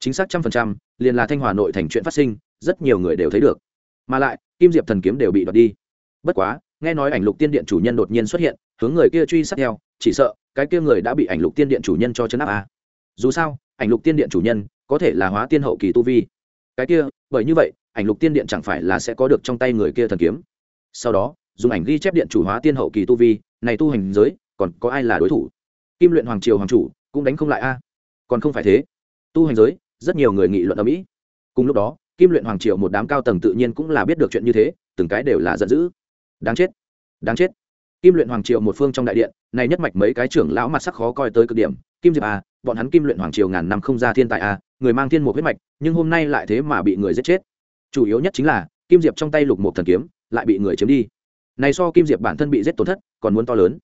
chính xác trăm phần trăm, liền là thanh hòa nội thành chuyện phát sinh, rất nhiều người đều thấy được mà lại, kim diệp thần kiếm đều bị đoạt đi. Bất quá, nghe nói ảnh lục tiên điện chủ nhân đột nhiên xuất hiện, hướng người kia truy sát theo, chỉ sợ, cái kia người đã bị ảnh lục tiên điện chủ nhân cho chấn áp à? dù sao, ảnh lục tiên điện chủ nhân, có thể là hóa tiên hậu kỳ tu vi. Cái kia, bởi như vậy, ảnh lục tiên điện chẳng phải là sẽ có được trong tay người kia thần kiếm. Sau đó, dùng ảnh ghi chép điện chủ hóa tiên hậu kỳ tu vi, này tu hành giới, còn có ai là đối thủ? Kim luyện hoàng triều hoàng chủ, cũng đánh không lại a. Còn không phải thế. Tu hành giới, rất nhiều người nghị luận ở mỹ. Cùng lúc đó kim luyện hoàng triều một đám cao tầng tự nhiên cũng là biết được chuyện như thế, từng cái đều là giận dữ. Đáng chết đáng chết. Kim luyện hoàng triều một phương trong đại điện, này nhất mạch mấy cái trưởng lão mặt sắc khó coi tới cực điểm. Kim diệp a bọn hắn kim luyện hoàng triều ngàn năm không ra thiên tài a người mang thiên một huyết mạch, nhưng hôm nay lại thế mà bị người giết chết. Chủ yếu nhất chính là, kim diệp trong tay lục một thần kiếm, lại bị người chiếm đi. Này so kim diệp bản thân bị giết tổn thất, còn muốn to lớn.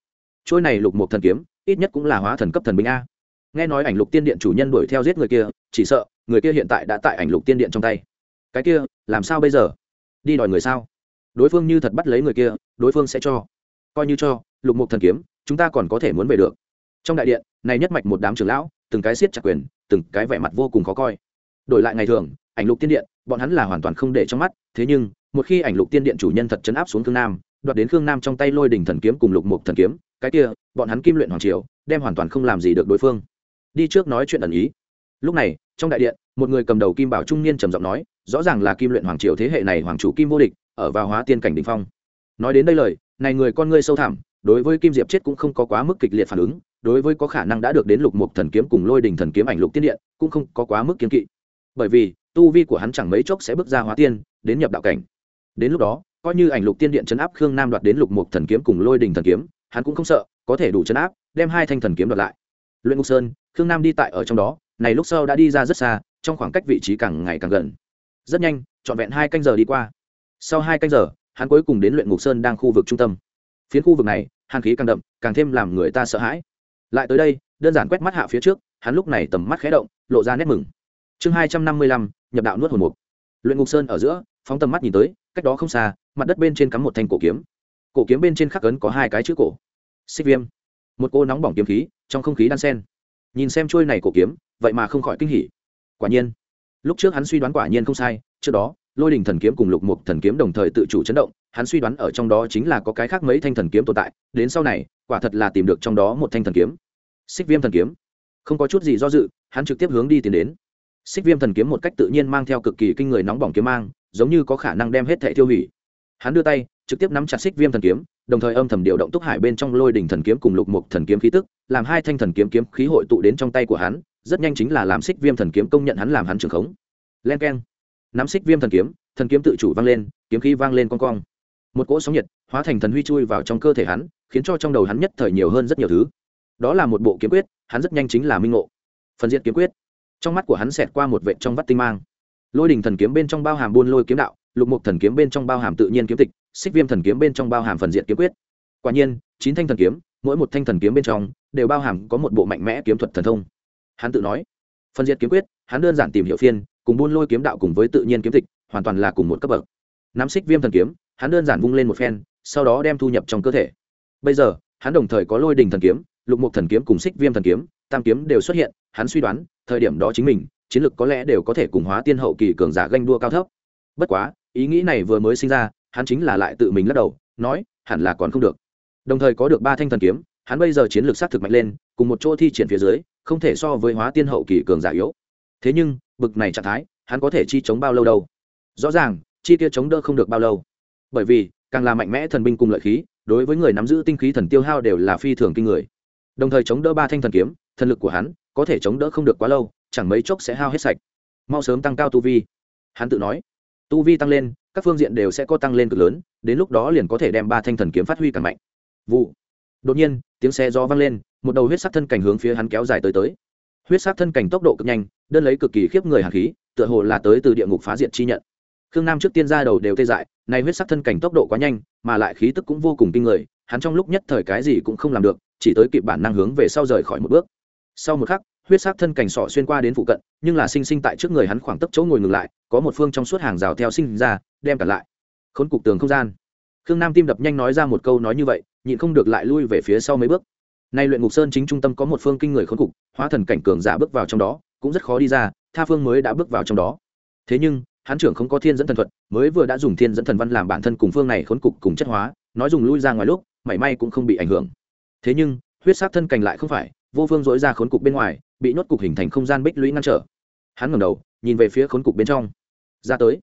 Trôi này lục một thần kiếm, ít nhất cũng là hóa thần cấp thần binh a. Nghe nói ảnh lục tiên điện chủ nhân đuổi theo giết người kia, chỉ sợ người kia hiện tại đã tại ảnh lục tiên điện trong tay cái kia, làm sao bây giờ? Đi đòi người sao? Đối phương như thật bắt lấy người kia, đối phương sẽ cho. Coi như cho, lục mục thần kiếm, chúng ta còn có thể muốn về được. Trong đại điện, này nhất mạch một đám trưởng lão, từng cái siết chặt quyền, từng cái vẻ mặt vô cùng khó coi. Đổi lại ngày thường, ảnh lục tiên điện, bọn hắn là hoàn toàn không để trong mắt, thế nhưng, một khi ảnh lục tiên điện chủ nhân thật chấn áp xuống khương nam, đoạt đến khương nam trong tay lôi đỉnh thần kiếm cùng lục mục thần kiếm, cái kia, bọn hắn kim luyện hoàng triều, đem hoàn toàn không làm gì được đối phương. Đi trước nói chuyện ẩn ý. Lúc này, trong đại điện một người cầm đầu kim bảo trung niên trầm giọng nói, rõ ràng là kim luyện hoàng triều thế hệ này hoàng chủ kim vô địch, ở vào hóa tiên cảnh đ phong. Nói đến đây lời, này người con ngươi sâu thẳm, đối với kim diệp chết cũng không có quá mức kịch liệt phản ứng, đối với có khả năng đã được đến lục mục thần kiếm cùng lôi đình thần kiếm ảnh lục tiên điện, cũng không có quá mức kiếm kỵ. Bởi vì, tu vi của hắn chẳng mấy chốc sẽ bước ra hóa tiên, đến nhập đạo cảnh. Đến lúc đó, coi như ảnh lục tiên điện chấn áp khương nam đoạt đến lục mục thần kiếm cùng lôi đình thần kiếm, hắn cũng không sợ, có thể đủ chấn áp, đem hai thanh thần kiếm đoạt lại. Luyện ngục sơn, khương nam đi tại ở trong đó, này lúc sau đã đi ra rất xa trong khoảng cách vị trí càng ngày càng gần. Rất nhanh, trọn vẹn hai canh giờ đi qua. Sau hai canh giờ, hắn cuối cùng đến luyện ngục sơn đang khu vực trung tâm. Phiến khu vực này, hàn khí càng đậm, càng thêm làm người ta sợ hãi. Lại tới đây, đơn giản quét mắt hạ phía trước, hắn lúc này tầm mắt khé động, lộ ra nét mừng. Chương hai trăm năm mươi lăm, nhập đạo nuốt hồn mục. Luyện ngục sơn ở giữa, phóng tầm mắt nhìn tới, cách đó không xa, mặt đất bên trên cắm một thanh cổ kiếm. Cổ kiếm bên trên khắc ấn có hai cái chữ cổ. Xích viêm. Một cô nóng bỏng kiếm khí, trong không khí đan sen. Nhìn xem trôi này cổ kiếm, vậy mà không khỏi kinh hỉ quả nhiên. Lúc trước hắn suy đoán quả nhiên không sai, trước đó, lôi đình thần kiếm cùng lục mục thần kiếm đồng thời tự chủ chấn động, hắn suy đoán ở trong đó chính là có cái khác mấy thanh thần kiếm tồn tại, đến sau này, quả thật là tìm được trong đó một thanh thần kiếm. Xích viêm thần kiếm. Không có chút gì do dự, hắn trực tiếp hướng đi tiến đến. Xích viêm thần kiếm một cách tự nhiên mang theo cực kỳ kinh người nóng bỏng kiếm mang, giống như có khả năng đem hết thẻ tiêu hủy. Hắn đưa tay, trực tiếp nắm chặt xích viêm thần kiếm, đồng thời âm thầm điều động túc hải bên trong lôi đỉnh thần kiếm cùng lục mục thần kiếm khí tức, làm hai thanh thần kiếm kiếm khí hội tụ đến trong tay của hắn rất nhanh chính là làm xích viêm thần kiếm công nhận hắn làm hắn trưởng khống. Len k e n nắm xích viêm thần kiếm thần kiếm tự chủ vang lên, kiếm khí vang lên con cong. Một cỗ sóng nhiệt hóa thành thần huy chui vào trong cơ thể hắn, khiến cho trong đầu hắn nhất thời nhiều hơn rất nhiều thứ. Đó là một bộ kiếm quyết, hắn rất nhanh chính là minh ngộ. Phần diện kiếm quyết. Trong mắt của hắn xẹt qua một vệ trong vắt tinh mang. Lôi đình thần kiếm bên trong bao hàm buôn lôi kiếm đạo, lục mục thần kiếm bên trong bao hàm tự nhiên kiếm tịch, xích viêm thần kiếm bên trong bao hàm phần diện kiếm quyết. Quả nhiên, chín thanh thần kiếm, mỗi một thanh thần kiếm bên trong, đều bao hàm có một bộ mạnh mẽ kiếm thuật thần thông hắn tự nói phần diệt kiếm quyết, hắn đơn giản tìm hiểu phiên, cùng buôn lôi kiếm đạo cùng với tự nhiên kiếm tịch, hoàn toàn là cùng một cấp bậc. Nắm xích viêm thần kiếm, hắn đơn giản vung lên một phen, sau đó đem thu nhập trong cơ thể. Bây giờ, hắn đồng thời có lôi đình thần kiếm, lục mục thần kiếm cùng xích viêm thần kiếm, tam kiếm đều xuất hiện, hắn suy đoán, thời điểm đó chính mình, chiến lược có lẽ đều có thể cùng hóa tiên hậu kỳ cường giả ganh đua cao thấp. Bất quá, ý nghĩ này vừa mới sinh ra, hắn chính là lại tự mình lắc đầu, nói, hẳn là còn không được. Đồng thời có được ba thanh thần kiếm, hắn bây giờ chiến lược xác thực mạnh lên, cùng một chỗ thi triển phía dưới không thể so với hóa tiên hậu kỳ cường giả yếu. Thế nhưng, bực này trạng thái, hắn có thể chi chống bao lâu đâu? Rõ ràng, chi kia chống đỡ không được bao lâu. Bởi vì, càng là mạnh mẽ thần binh cùng lợi khí, đối với người nắm giữ tinh khí thần tiêu hao đều là phi thường kinh người. Đồng thời chống đỡ ba thanh thần kiếm, thần lực của hắn có thể chống đỡ không được quá lâu, chẳng mấy chốc sẽ hao hết sạch. Mau sớm tăng cao tu vi. Hắn tự nói. Tu vi tăng lên, các phương diện đều sẽ có tăng lên cực lớn, đến lúc đó liền có thể đem ba thanh thần kiếm phát huy càng mạnh. Vụ. Đột nhiên tiếng xe gió vang lên, một đầu huyết sắc thân cảnh hướng phía hắn kéo dài tới tới. Huyết sắc thân cảnh tốc độ cực nhanh, đơn lấy cực kỳ khiếp người hàn khí, tựa hồ là tới từ địa ngục phá diệt chi nhận. Khương nam trước tiên ra đầu đều tê dại nay huyết sắc thân cảnh tốc độ quá nhanh, mà lại khí tức cũng vô cùng kinh người, hắn trong lúc nhất thời cái gì cũng không làm được, chỉ tới kịp bản năng hướng về sau rời khỏi một bước. Sau một khắc, huyết sắc thân cảnh sọ xuyên qua đến phụ cận, nhưng là sinh sinh tại trước người hắn khoảng tấp chỗ ngồi ngừng lại, có một phương trong suốt hàng rào theo sinh ra, đem cả lại. Khốn cục tường không gian khương nam tim đập nhanh nói ra một câu nói như vậy, nhịn không được lại lui về phía sau mấy bước. Nay luyện ngục sơn chính trung tâm có một phương kinh người khốn cục, hóa thần cảnh cường giả bước vào trong đó, cũng rất khó đi ra, tha phương mới đã bước vào trong đó. Thế nhưng hán trưởng không có thiên dẫn thần thuật, mới vừa đã dùng thiên dẫn thần văn làm bản thân cùng phương này khốn cục cùng chất hóa, nói dùng lui ra ngoài lúc, mảy may cũng không bị ảnh hưởng. Thế nhưng, huyết sát thân cành lại không phải, vô phương dối ra khốn cục bên ngoài, bị nhốt cục hình thành không gian bích lũy ngăn trở. Hắn ngẩng đầu, nhìn về phía khốn cục bên trong. Ra tới.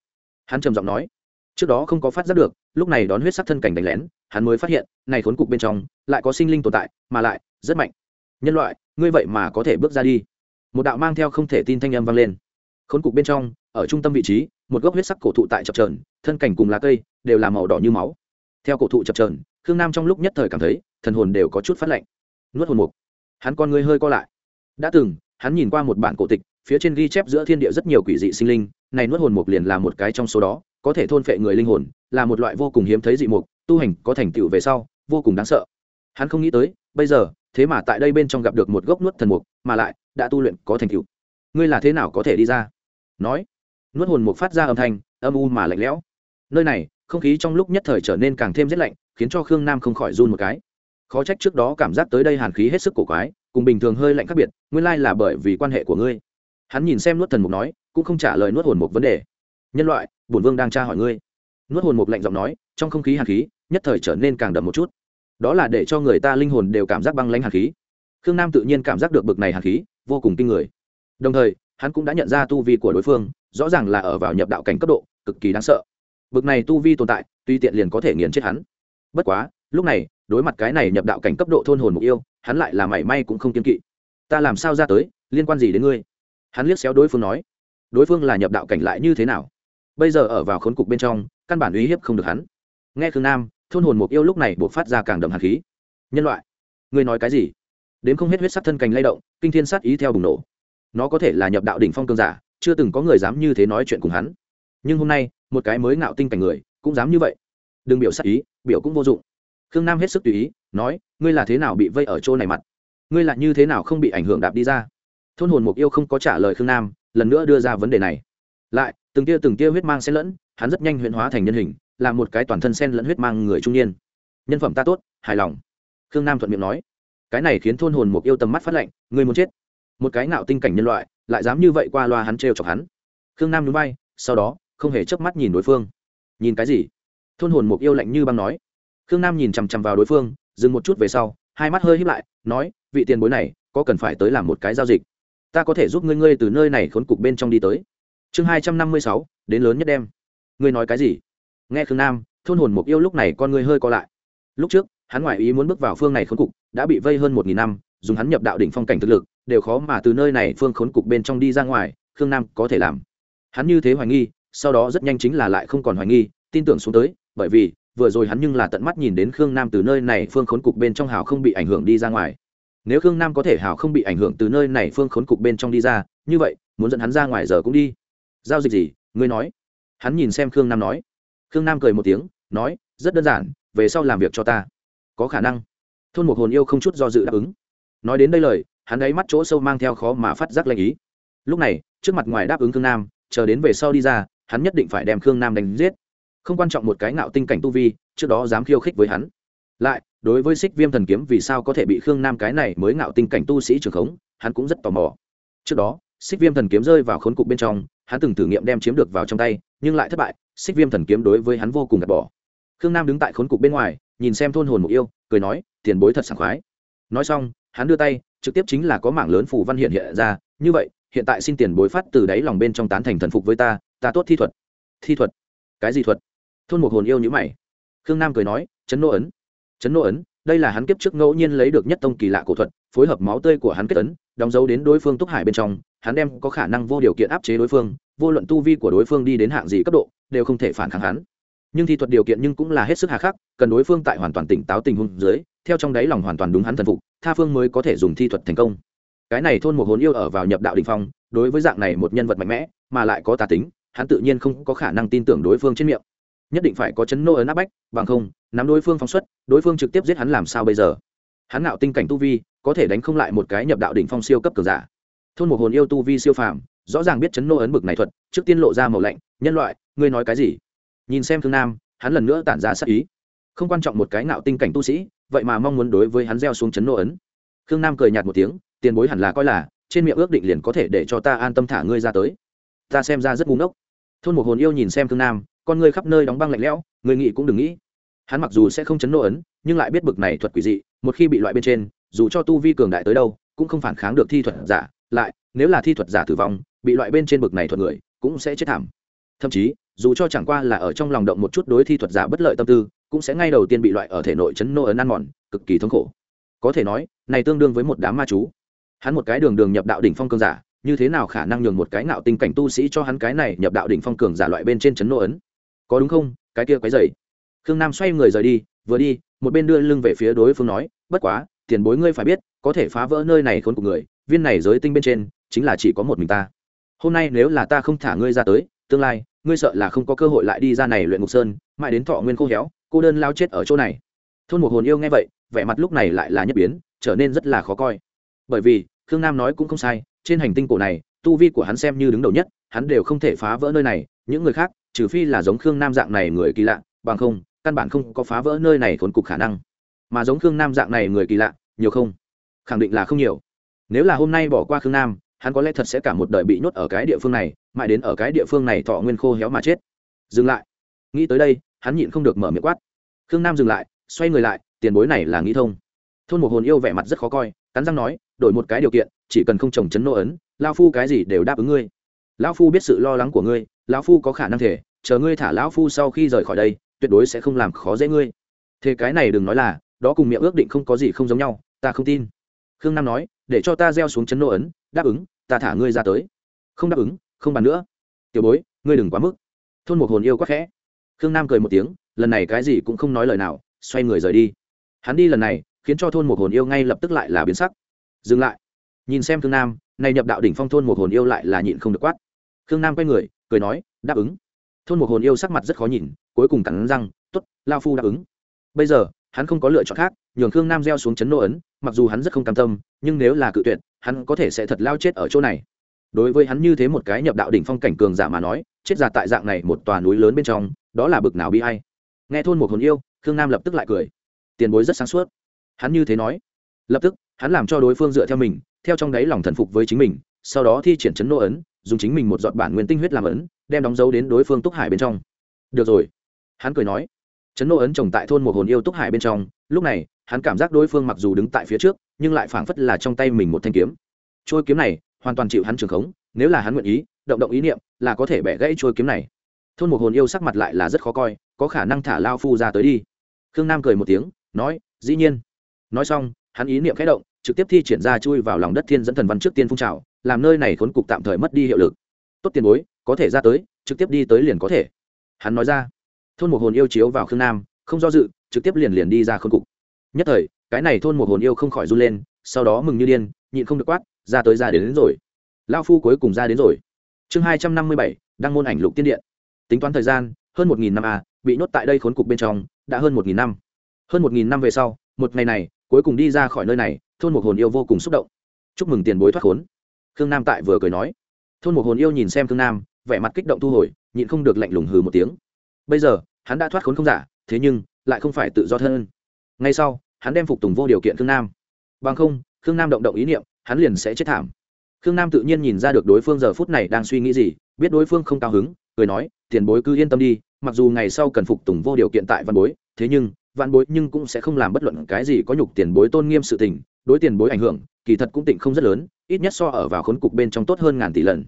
Hắn trầm giọng nói trước đó không có phát giác được, lúc này đón huyết sắc thân cảnh đánh lén, hắn mới phát hiện, này khốn cục bên trong, lại có sinh linh tồn tại, mà lại, rất mạnh. Nhân loại, ngươi vậy mà có thể bước ra đi. Một đạo mang theo không thể tin thanh âm vang lên. Khốn cục bên trong, ở trung tâm vị trí, một gốc huyết sắc cổ thụ tại chập trờn thân cảnh cùng lá cây, đều là màu đỏ như máu. Theo cổ thụ chập trờn khương nam trong lúc nhất thời cảm thấy, thần hồn đều có chút phát lạnh. Nuốt hồn mục. Hắn con ngươi hơi co lại. Đã từng, hắn nhìn qua một bản cổ tịch, phía trên ghi chép giữa thiên địa rất nhiều quỷ dị sinh linh, này nuốt hồn mục liền là một cái trong số đó có thể thôn phệ người linh hồn, là một loại vô cùng hiếm thấy dị mục, tu hành có thành tựu về sau, vô cùng đáng sợ. Hắn không nghĩ tới, bây giờ, thế mà tại đây bên trong gặp được một gốc nuốt thần mục, mà lại, đã tu luyện có thành tựu. Ngươi là thế nào có thể đi ra? Nói. Nuốt hồn mục phát ra âm thanh, âm u mà lạnh lẽo. Nơi này, không khí trong lúc nhất thời trở nên càng thêm rét lạnh, khiến cho khương nam không khỏi run một cái. Khó trách trước đó cảm giác tới đây hàn khí hết sức cổ quái, cùng bình thường hơi lạnh khác biệt, nguyên lai là bởi vì quan hệ của ngươi. Hắn nhìn xem nuốt thần mục nói, cũng không trả lời nuốt hồn mục vấn đề nhân loại, bổn vương đang tra hỏi ngươi. Nuốt hồn mục lạnh giọng nói, trong không khí hàn khí, nhất thời trở nên càng đậm một chút. Đó là để cho người ta linh hồn đều cảm giác băng lãnh hàn khí. Khương nam tự nhiên cảm giác được bực này hàn khí, vô cùng kinh người. Đồng thời, hắn cũng đã nhận ra tu vi của đối phương, rõ ràng là ở vào nhập đạo cảnh cấp độ, cực kỳ đáng sợ. Bực này tu vi tồn tại, tuy tiện liền có thể nghiền chết hắn. Bất quá, lúc này, đối mặt cái này nhập đạo cảnh cấp độ thôn hồn mục yêu, hắn lại là mảy may cũng không kiên kỵ. Ta làm sao ra tới, liên quan gì đến ngươi? Hắn liếc xéo đối phương nói. Đối phương là nhập đạo cảnh lại như thế nào? Bây giờ ở vào khốn cục bên trong, căn bản uy hiếp không được hắn. Nghe khương nam, thôn hồn mục yêu lúc này buộc phát ra càng đậm hạt khí. Nhân loại, ngươi nói cái gì? Đến không hết huyết sắc thân cành lay động, kinh thiên sát ý theo bùng nổ. Nó có thể là nhập đạo đỉnh phong cương giả, chưa từng có người dám như thế nói chuyện cùng hắn. Nhưng hôm nay, một cái mới ngạo tinh cảnh người, cũng dám như vậy. Đừng biểu sát ý, biểu cũng vô dụng. Khương nam hết sức tùy ý, nói, ngươi là thế nào bị vây ở chỗ này mặt? Ngươi là như thế nào không bị ảnh hưởng đạp đi ra? Thôn hồn mục yêu không có trả lời khương nam, lần nữa đưa ra vấn đề này. Lại từng tia từng tia huyết mang xen lẫn, hắn rất nhanh huyễn hóa thành nhân hình, là một cái toàn thân sen lẫn huyết mang người trung niên. Nhân phẩm ta tốt, hài lòng. Khương nam thuận miệng nói. Cái này khiến thôn hồn mục yêu tầm mắt phát lạnh, người muốn chết. Một cái nạo tinh cảnh nhân loại, lại dám như vậy qua loa hắn trêu chọc hắn. Khương nam núi bay sau đó, không hề chớp mắt nhìn đối phương. Nhìn cái gì? Thôn hồn mục yêu lạnh như băng nói. Khương nam nhìn chằm chằm vào đối phương, dừng một chút về sau, hai mắt hơi híp lại, nói, vị tiền bối này, có cần phải tới làm một cái giao dịch? Ta có thể giúp ngươi ngươi từ nơi này khốn cục bên trong đi tới chương hai trăm năm mươi sáu, đến lớn nhất đem. Ngươi nói cái gì? Nghe khương nam, thôn hồn mục yêu lúc này con ngươi hơi co lại. Lúc trước, hắn ngoại ý muốn bước vào phương này khốn cục, đã bị vây hơn một nghìn năm, dùng hắn nhập đạo đỉnh phong cảnh thực lực, đều khó mà từ nơi này phương khốn cục bên trong đi ra ngoài, khương nam có thể làm. Hắn như thế hoài nghi, sau đó rất nhanh chính là lại không còn hoài nghi, tin tưởng xuống tới, bởi vì, vừa rồi hắn nhưng là tận mắt nhìn đến khương nam từ nơi này phương khốn cục bên trong hào không bị ảnh hưởng đi ra ngoài. Nếu khương nam có thể hào không bị ảnh hưởng từ nơi này phương khốn cục bên trong đi ra, như vậy, muốn dẫn hắn ra ngoài giờ cũng đi giao dịch gì, ngươi nói. Hắn nhìn xem khương nam nói. Khương nam cười một tiếng, nói, rất đơn giản, về sau làm việc cho ta. Có khả năng. Thôn một hồn yêu không chút do dự đáp ứng. Nói đến đây lời, hắn ấy mắt chỗ sâu mang theo khó mà phát giác lanh ý. Lúc này, trước mặt ngoài đáp ứng khương nam, chờ đến về sau đi ra, hắn nhất định phải đem khương nam đánh giết. Không quan trọng một cái ngạo tinh cảnh tu vi, trước đó dám khiêu khích với hắn. Lại, đối với xích viêm thần kiếm vì sao có thể bị khương nam cái này mới ngạo tinh cảnh tu sĩ trường khống, hắn cũng rất tò mò. Trước đó, xích viêm thần kiếm rơi vào khốn cục bên trong hắn từng thử nghiệm đem chiếm được vào trong tay, nhưng lại thất bại, xích viêm thần kiếm đối với hắn vô cùng gạt bỏ. Khương nam đứng tại khốn cục bên ngoài, nhìn xem thôn hồn mục yêu, cười nói, tiền bối thật sảng khoái. Nói xong, hắn đưa tay, trực tiếp chính là có mảng lớn phủ văn hiện hiện ra, như vậy, hiện tại xin tiền bối phát từ đáy lòng bên trong tán thành thần phục với ta ta tốt thi thuật. Thi thuật? Cái gì thuật? Thôn một hồn yêu nhữ mày. Khương nam cười nói, chấn nô ấn. Chấn nô ấn? Đây là hắn kiếp trước ngẫu nhiên lấy được nhất tông kỳ lạ cổ thuật, phối hợp máu tươi của hắn kết ấn, đóng dấu đến đối phương túc hải bên trong, hắn đem có khả năng vô điều kiện áp chế đối phương, vô luận tu vi của đối phương đi đến hạng gì cấp độ, đều không thể phản kháng hắn. Nhưng thi thuật điều kiện nhưng cũng là hết sức hà khắc, cần đối phương tại hoàn toàn tỉnh táo tình huống dưới, theo trong đáy lòng hoàn toàn đúng hắn thần phục, tha phương mới có thể dùng thi thuật thành công. Cái này thôn một hồn yêu ở vào nhập đạo đình phong, đối với dạng này một nhân vật mạnh mẽ, mà lại có tà tính, hắn tự nhiên không có khả năng tin tưởng đối phương trên miệng nhất định phải có chấn nô ấn áp bách, bằng không, nắm đối phương phóng xuất, đối phương trực tiếp giết hắn làm sao bây giờ? Hắn ngạo tinh cảnh tu vi, có thể đánh không lại một cái nhập đạo đỉnh phong siêu cấp cường giả. Thôn một hồn yêu tu vi siêu phàm, rõ ràng biết chấn nô ấn bực này thuật, trước tiên lộ ra màu lạnh, nhân loại, ngươi nói cái gì? Nhìn xem thương nam, hắn lần nữa tản ra sắc ý. Không quan trọng một cái ngạo tinh cảnh tu sĩ, vậy mà mong muốn đối với hắn gieo xuống chấn nô ấn. Khương nam cười nhạt một tiếng, tiền bối hẳn là coi là, trên miệng ước định liền có thể để cho ta an tâm thả ngươi ra tới. Ta xem ra rất ngu ngốc. Thôn một hồn yêu nhìn xem thương nam con ngươi khắp nơi đóng băng lạnh lẽo, người nghĩ cũng đừng nghĩ. Hắn mặc dù sẽ không chấn nô ấn, nhưng lại biết bực này thuật quỷ dị, một khi bị loại bên trên, dù cho tu vi cường đại tới đâu, cũng không phản kháng được thi thuật giả, lại, nếu là thi thuật giả tử vong, bị loại bên trên bực này thuật người, cũng sẽ chết thảm. Thậm chí, dù cho chẳng qua là ở trong lòng động một chút đối thi thuật giả bất lợi tâm tư, cũng sẽ ngay đầu tiên bị loại ở thể nội chấn nô ấn ăn mòn, cực kỳ thống khổ. Có thể nói, này tương đương với một đám ma chú. Hắn một cái đường đường nhập đạo đỉnh phong cường giả, như thế nào khả năng nhường một cái ngạo tinh cảnh tu sĩ cho hắn cái này nhập đạo đỉnh phong cường giả loại bên trên chấn nô ấn? Có đúng không? Cái kia quấy dày khương nam xoay người rời đi, vừa đi, một bên đưa lưng về phía đối phương nói, bất quá, tiền bối ngươi phải biết, có thể phá vỡ nơi này khốn của người, viên này giới tinh bên trên, chính là chỉ có một mình ta. Hôm nay nếu là ta không thả ngươi ra tới, tương lai, ngươi sợ là không có cơ hội lại đi ra này luyện ngục sơn, mãi đến thọ nguyên khô héo, cô đơn lao chết ở chỗ này. Thôn một hồn yêu nghe vậy, vẻ mặt lúc này lại là nhất biến, trở nên rất là khó coi. Bởi vì, khương nam nói cũng không sai, trên hành tinh cổ này, tu vi của hắn xem như đứng đầu nhất, hắn đều không thể phá vỡ nơi này, những người khác trừ phi là giống khương nam dạng này người kỳ lạ, bằng không, căn bản không có phá vỡ nơi này khốn cục khả năng. Mà giống khương nam dạng này người kỳ lạ, nhiều không? Khẳng định là không nhiều. Nếu là hôm nay bỏ qua khương nam, hắn có lẽ thật sẽ cả một đời bị nhốt ở cái địa phương này, mãi đến ở cái địa phương này thọ nguyên khô héo mà chết. Dừng lại. Nghĩ tới đây, hắn nhịn không được mở miệng quát. Khương nam dừng lại, xoay người lại, tiền bối này là nghĩ thông. Thôn một hồn yêu vẻ mặt rất khó coi, cắn răng nói, đổi một cái điều kiện, chỉ cần không trồng chấn nô ấn, lao phu cái gì đều đáp ứng ngươi. Lão phu biết sự lo lắng của ngươi lão phu có khả năng thể, chờ ngươi thả lão phu sau khi rời khỏi đây, tuyệt đối sẽ không làm khó dễ ngươi. Thế cái này đừng nói là, đó cùng miệng ước định không có gì không giống nhau, ta không tin. Khương nam nói, để cho ta gieo xuống chấn nô ấn, đáp ứng, ta thả ngươi ra tới. Không đáp ứng, không bàn nữa. Tiểu bối, ngươi đừng quá mức. Thôn một hồn yêu quá khẽ. Khương nam cười một tiếng, lần này cái gì cũng không nói lời nào, xoay người rời đi. Hắn đi lần này, khiến cho thôn một hồn yêu ngay lập tức lại là biến sắc. Dừng lại. Nhìn xem khương nam, này nhập đạo đỉnh phong thôn một hồn yêu lại là nhịn không được quát. Khương nam quay người cười nói, đáp ứng. Thôn một hồn yêu sắc mặt rất khó nhìn, cuối cùng cắn răng t ố t lao phu đáp ứng. Bây giờ, hắn không có lựa chọn khác, nhường khương nam gieo xuống chấn nô ấn, mặc dù hắn rất không cam tâm, nhưng nếu là cự tuyệt, hắn có thể sẽ thật lao chết ở chỗ này. Đối với hắn như thế một cái nhập đạo đỉnh phong cảnh cường giả mà nói, chết giả tại dạng này một tòa núi lớn bên trong, đó là bực nào bi i nghe thôn một hồn yêu, khương nam lập tức lại cười. Tiền bối rất sáng suốt. Hắn như thế nói. Lập tức, hắn làm cho đối phương dựa theo mình, theo trong đáy lòng thần phục với chính mình, sau đó thi triển chấn nô ấn dùng chính mình một giọt bản nguyên tinh huyết làm ấn, đem đóng dấu đến đối phương túc hải bên trong. Được rồi, hắn cười nói. Chấn nô ấn trồng tại thôn một hồn yêu túc hải bên trong, lúc này, hắn cảm giác đối phương mặc dù đứng tại phía trước, nhưng lại phảng phất là trong tay mình một thanh kiếm. Trôi kiếm này, hoàn toàn chịu hắn trường khống, nếu là hắn nguyện ý, động động ý niệm, là có thể bẻ gãy trôi kiếm này. Thôn một hồn yêu sắc mặt lại là rất khó coi, có khả năng thả lao phu ra tới đi. Khương nam cười một tiếng, nói, dĩ nhiên. Nói xong, hắn ý niệm khẽ động, trực tiếp thi triển ra chui vào lòng đất thiên dẫn thần văn trước tiên phun trào làm nơi này khốn cục tạm thời mất đi hiệu lực. Tốt tiền bối có thể ra tới trực tiếp đi tới liền có thể. Hắn nói ra. Thôn một hồn yêu chiếu vào khương nam không do dự trực tiếp liền liền đi ra khốn cục. Nhất thời cái này thôn một hồn yêu không khỏi run lên sau đó mừng như điên nhịn không được quát ra tới ra đến, đến rồi. Lao phu cuối cùng ra đến rồi. Chương hai trăm năm mươi bảy đăng môn ảnh lục tiên điện. Tính toán thời gian hơn một nghìn năm a bị nhốt tại đây khốn cục bên trong đã hơn một nghìn năm. Hơn một nghìn năm về sau một ngày này cuối cùng đi ra khỏi nơi này thôn một hồn yêu vô cùng xúc động. Chúc mừng tiền bối thoát khốn khương nam tại vừa cười nói. Thôn một hồn yêu nhìn xem khương nam, vẻ mặt kích động thu hồi, nhịn không được lạnh lùng hừ một tiếng. Bây giờ, hắn đã thoát khốn không giả, thế nhưng, lại không phải tự do thân ngay sau, hắn đem phục tùng vô điều kiện khương nam. Bằng không, khương nam động động ý niệm, hắn liền sẽ chết thảm. Khương nam tự nhiên nhìn ra được đối phương giờ phút này đang suy nghĩ gì, biết đối phương không cao hứng, cười nói, tiền bối cứ yên tâm đi, mặc dù ngày sau cần phục tùng vô điều kiện tại văn bối, thế nhưng, văn bối nhưng cũng sẽ không làm bất luận cái gì có nhục tiền bối tôn nghiêm sự tình, đối tiền bối ảnh hưởng kỳ thật cũng tịnh không rất lớn, ít nhất so ở vào khốn cục bên trong tốt hơn ngàn tỷ lần.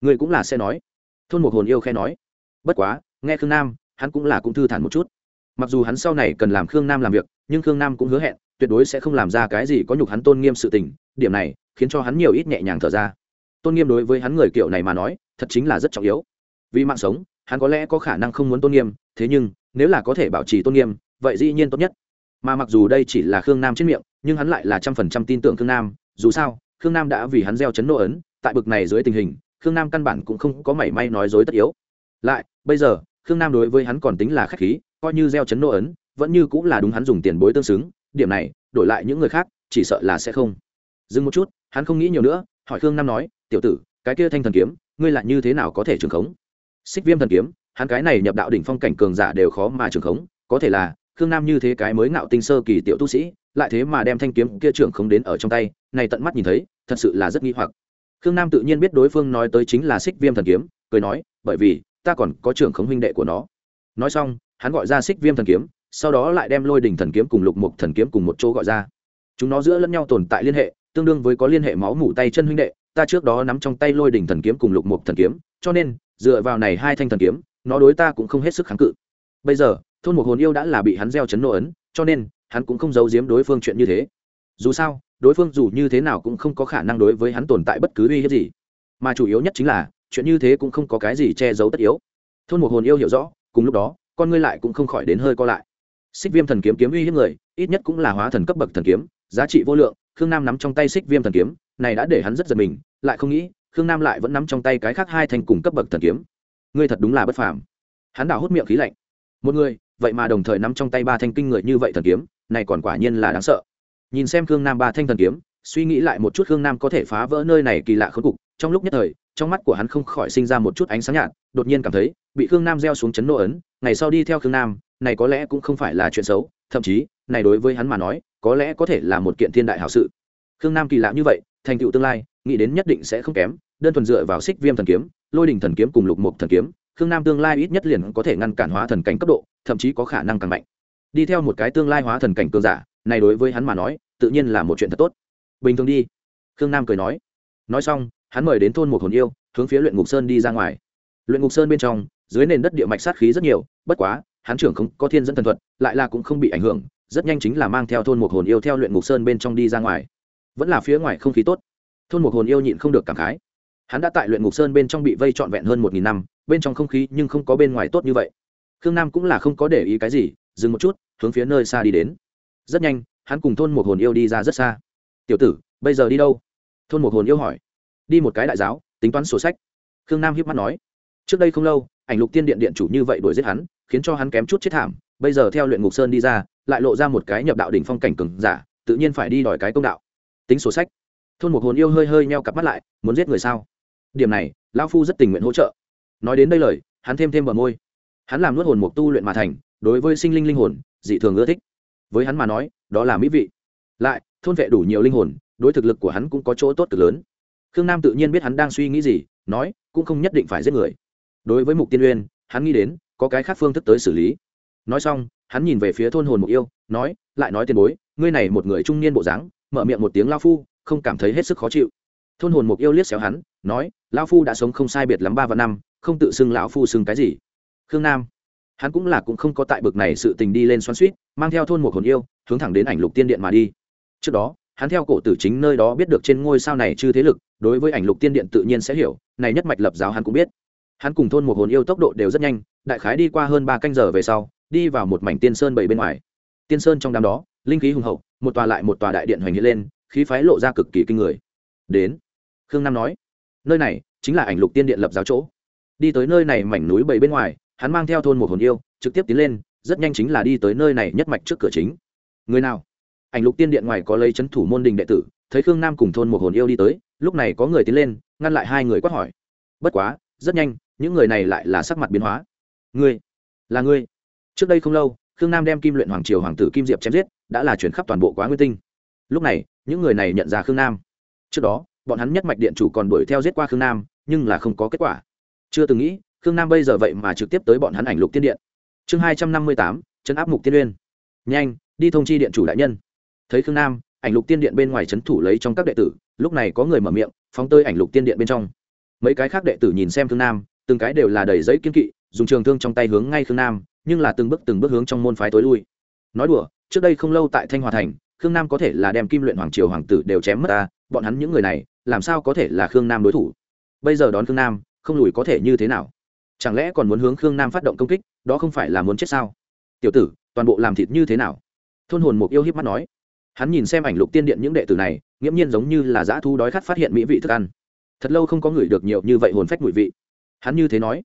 Người cũng là sẽ nói. Thôn một hồn yêu khe nói. Bất quá, nghe khương nam, hắn cũng là cũng thư thản một chút. Mặc dù hắn sau này cần làm khương nam làm việc, nhưng khương nam cũng hứa hẹn, tuyệt đối sẽ không làm ra cái gì có nhục hắn tôn nghiêm sự tình, điểm này khiến cho hắn nhiều ít nhẹ nhàng thở ra. Tôn nghiêm đối với hắn người kiểu này mà nói, thật chính là rất trọng yếu. Vì mạng sống, hắn có lẽ có khả năng không muốn tôn nghiêm, thế nhưng, nếu là có thể bảo trì tôn nghiêm, vậy dĩ nhiên tốt nhất mà mặc dù đây chỉ là khương nam trên miệng, nhưng hắn lại là trăm phần trăm tin tưởng khương nam. Dù sao, khương nam đã vì hắn gieo chấn nô ấn, tại bực này dưới tình hình, khương nam căn bản cũng không có mảy may nói dối tất yếu. Lại, bây giờ, khương nam đối với hắn còn tính là k h á c h khí, coi như gieo chấn nô ấn, vẫn như cũng là đúng hắn dùng tiền bối tương xứng. Điểm này, đổi lại những người khác, chỉ sợ là sẽ không. Dừng một chút, hắn không nghĩ nhiều nữa, hỏi khương nam nói, tiểu tử, cái kia thanh thần kiếm, ngươi lại như thế nào có thể trường khống? Xích viêm thần kiếm, hắn cái này nhập đạo đỉnh phong cảnh cường giả đều khó mà trường khống, có thể là khương nam như thế cái mới ngạo tinh sơ kỳ tiểu tu sĩ, lại thế mà đem thanh kiếm kia trưởng không đến ở trong tay, này tận mắt nhìn thấy, thật sự là rất nghi hoặc. Khương nam tự nhiên biết đối phương nói tới chính là xích viêm thần kiếm, cười nói, bởi vì, ta còn có trưởng khống huynh đệ của nó. Nói xong, hắn gọi ra xích viêm thần kiếm, sau đó lại đem lôi đỉnh thần kiếm cùng lục mục thần kiếm cùng một chỗ gọi ra. Chúng nó giữa lẫn nhau tồn tại liên hệ, tương đương với có liên hệ máu mủ tay chân huynh đệ, ta trước đó nắm trong tay lôi đỉnh thần kiếm cùng lục mục thần kiếm, cho nên, dựa vào này hai thanh thần kiếm, nó đối ta cũng không hết sức kháng cự. Bây giờ thôn một hồn yêu đã là bị hắn gieo chấn nô ấn, cho nên, hắn cũng không giấu giếm đối phương chuyện như thế. Dù sao, đối phương dù như thế nào cũng không có khả năng đối với hắn tồn tại bất cứ uy hiếp gì. Mà chủ yếu nhất chính là, chuyện như thế cũng không có cái gì che giấu tất yếu. Thôn một hồn yêu hiểu rõ, cùng lúc đó, con ngươi lại cũng không khỏi đến hơi co lại. Xích viêm thần kiếm kiếm uy hiếp người, ít nhất cũng là hóa thần cấp bậc thần kiếm, giá trị vô lượng, khương nam nắm trong tay xích viêm thần kiếm, này đã để hắn rất giật mình, lại không nghĩ, khương nam lại vẫn nắm trong tay cái khác hai thành cùng cấp bậc thần kiếm. Ngươi thật đúng là bất phàm. Hắn đảo hút miệng khí lạnh. Một người vậy mà đồng thời nắm trong tay ba thanh kinh người như vậy thần kiếm, này còn quả nhiên là đáng sợ. Nhìn xem khương nam ba thanh thần kiếm, suy nghĩ lại một chút khương nam có thể phá vỡ nơi này kỳ lạ khốn cục, trong lúc nhất thời, trong mắt của hắn không khỏi sinh ra một chút ánh sáng nhạt, đột nhiên cảm thấy, bị khương nam gieo xuống chấn nô ấn, ngày sau đi theo khương nam, này có lẽ cũng không phải là chuyện xấu, thậm chí, này đối với hắn mà nói, có lẽ có thể là một kiện thiên đại hảo sự. Khương nam kỳ lạ như vậy, thành tựu tương lai, nghĩ đến nhất định sẽ không kém, đơn thuần dựa vào xích viêm thần kiếm, lôi đình thần kiếm cùng lục mục thần kiếm khương nam tương lai ít nhất liền có thể ngăn cản hóa thần cảnh cấp độ, thậm chí có khả năng càng mạnh. Đi theo một cái tương lai hóa thần cảnh cường giả, này đối với hắn mà nói, tự nhiên là một chuyện thật tốt. Bình thường đi, khương nam cười nói. Nói xong, hắn mời đến thôn một hồn yêu, hướng phía luyện ngục sơn đi ra ngoài. Luyện ngục sơn bên trong, dưới nền đất địa mạch sát khí rất nhiều, bất quá, hắn trưởng không có thiên dẫn thần thuật, lại là cũng không bị ảnh hưởng, rất nhanh chính là mang theo thôn một hồn yêu theo luyện ngục sơn bên trong đi ra ngoài. Vẫn là phía ngoài không khí tốt. Thôn một hồn yêu nhịn không được cảm khái. Hắn đã tại luyện ngục sơn bên trong bị vây trọn vẹn hơn một nghìn năm bên trong không khí nhưng không có bên ngoài tốt như vậy. Khương nam cũng là không có để ý cái gì, dừng một chút, hướng phía nơi xa đi đến. Rất nhanh, hắn cùng thôn một hồn yêu đi ra rất xa. Tiểu tử, bây giờ đi đâu? Thôn một hồn yêu hỏi. Đi một cái đại giáo, tính toán sổ sách. Khương nam hiếp mắt nói. Trước đây không lâu, ảnh lục tiên điện điện chủ như vậy đuổi giết hắn, khiến cho hắn kém chút chết thảm. Bây giờ theo luyện ngục sơn đi ra, lại lộ ra một cái nhập đạo đỉnh phong cảnh cừng giả, tự nhiên phải đi đòi cái công đạo. Tính sổ sách. Thôn một hồn yêu hơi hơi neo cặp mắt lại, muốn giết người sao? Điểm này lao phu rất tình nguyện hỗ trợ nói đến đây lời, hắn thêm thêm bờ môi. Hắn làm nuốt hồn mục tu luyện mà thành, đối với sinh linh linh hồn, dị thường ưa thích. Với hắn mà nói, đó là mỹ vị. Lại, thôn vệ đủ nhiều linh hồn, đối thực lực của hắn cũng có chỗ tốt cực lớn. Khương nam tự nhiên biết hắn đang suy nghĩ gì, nói, cũng không nhất định phải giết người. Đối với mục tiên uyên, hắn nghĩ đến, có cái khác phương thức tới xử lý. Nói xong, hắn nhìn về phía thôn hồn mục yêu, nói, lại nói tiền bối, ngươi này một người trung niên bộ dáng, mở miệng một tiếng lao phu, không cảm thấy hết sức khó chịu. Thôn hồn mục yêu liếc xéo hắn, nói, lao phu đã sống không sai biệt lắm ba và năm không tự xưng lão phu xưng cái gì. Khương nam, hắn cũng là cũng không có tại bực này sự tình đi lên xoắn suýt mang theo thôn một hồn yêu, hướng thẳng đến ảnh lục tiên điện mà đi. Trước đó, hắn theo cổ tử chính nơi đó biết được trên ngôi sao này chư thế lực, đối với ảnh lục tiên điện tự nhiên sẽ hiểu, này nhất mạch lập giáo hắn cũng biết. Hắn cùng thôn một hồn yêu tốc độ đều rất nhanh, đại khái đi qua hơn ba canh giờ về sau, đi vào một mảnh tiên sơn bảy bên ngoài. Tiên sơn trong đám đó, linh khí hùng hậu, một tòa lại một tòa đại điện hoành hiện lên, khí phái lộ ra cực kỳ kinh người. Đến, khương nam nói, nơi này chính là ảnh lục tiên điện lập giáo chỗ đi tới nơi này mảnh núi bảy bên ngoài, hắn mang theo thôn một hồn yêu, trực tiếp tiến lên, rất nhanh chính là đi tới nơi này nhất mạch trước cửa chính. Người nào? Ảnh lục tiên điện ngoài có lấy c h ấ n thủ môn đình đệ tử, thấy khương nam cùng thôn một hồn yêu đi tới, lúc này có người tiến lên, ngăn lại hai người quát hỏi. Bất quá, rất nhanh, những người này lại là sắc mặt biến hóa. Ngươi? Là ngươi? Trước đây không lâu, khương nam đem kim luyện hoàng triều hoàng tử kim diệp chém giết, đã là chuyển khắp toàn bộ quá nguyên tinh. Lúc này, những người này nhận ra khương nam. Trước đó, bọn hắn nhất mạch điện chủ còn đuổi theo giết qua khương nam, nhưng là không có kết quả chưa từng nghĩ, khương nam bây giờ vậy mà trực tiếp tới bọn hắn ảnh lục tiên điện. Chương hai trăm năm mươi tám, chấn áp mục tiên uyên. Nhanh, đi thông chi điện chủ đại nhân. Thấy khương nam, ảnh lục tiên điện bên ngoài trấn thủ lấy trong các đệ tử, lúc này có người mở miệng, phóng tơi ảnh lục tiên điện bên trong. Mấy cái khác đệ tử nhìn xem khương nam, từng cái đều là đầy giấy kiên kỵ, dùng trường thương trong tay hướng ngay khương nam, nhưng là từng bước từng bước hướng trong môn phái tối lui. Nói đùa, trước đây không lâu tại thanh hòa thành, khương nam có thể là đem kim luyện hoàng triều hoàng tử đều chém mất ta, bọn hắn những người này, làm sao có thể là khương nam đối thủ? Bây giờ đón khương nam không lùi có thể như thế nào? Chẳng lẽ còn muốn hướng khương nam phát động công kích, đó không phải là muốn chết sao? Tiểu tử, toàn bộ làm thịt như thế nào? Thôn hồn mục yêu hiếp mắt nói. Hắn nhìn xem ảnh lục tiên điện những đệ tử này, nghiễm nhiên giống như là dã thu đói khát phát hiện mỹ vị thức ăn. Thật lâu không có người được nhiều như vậy hồn phách mùi vị. Hắn như thế nói.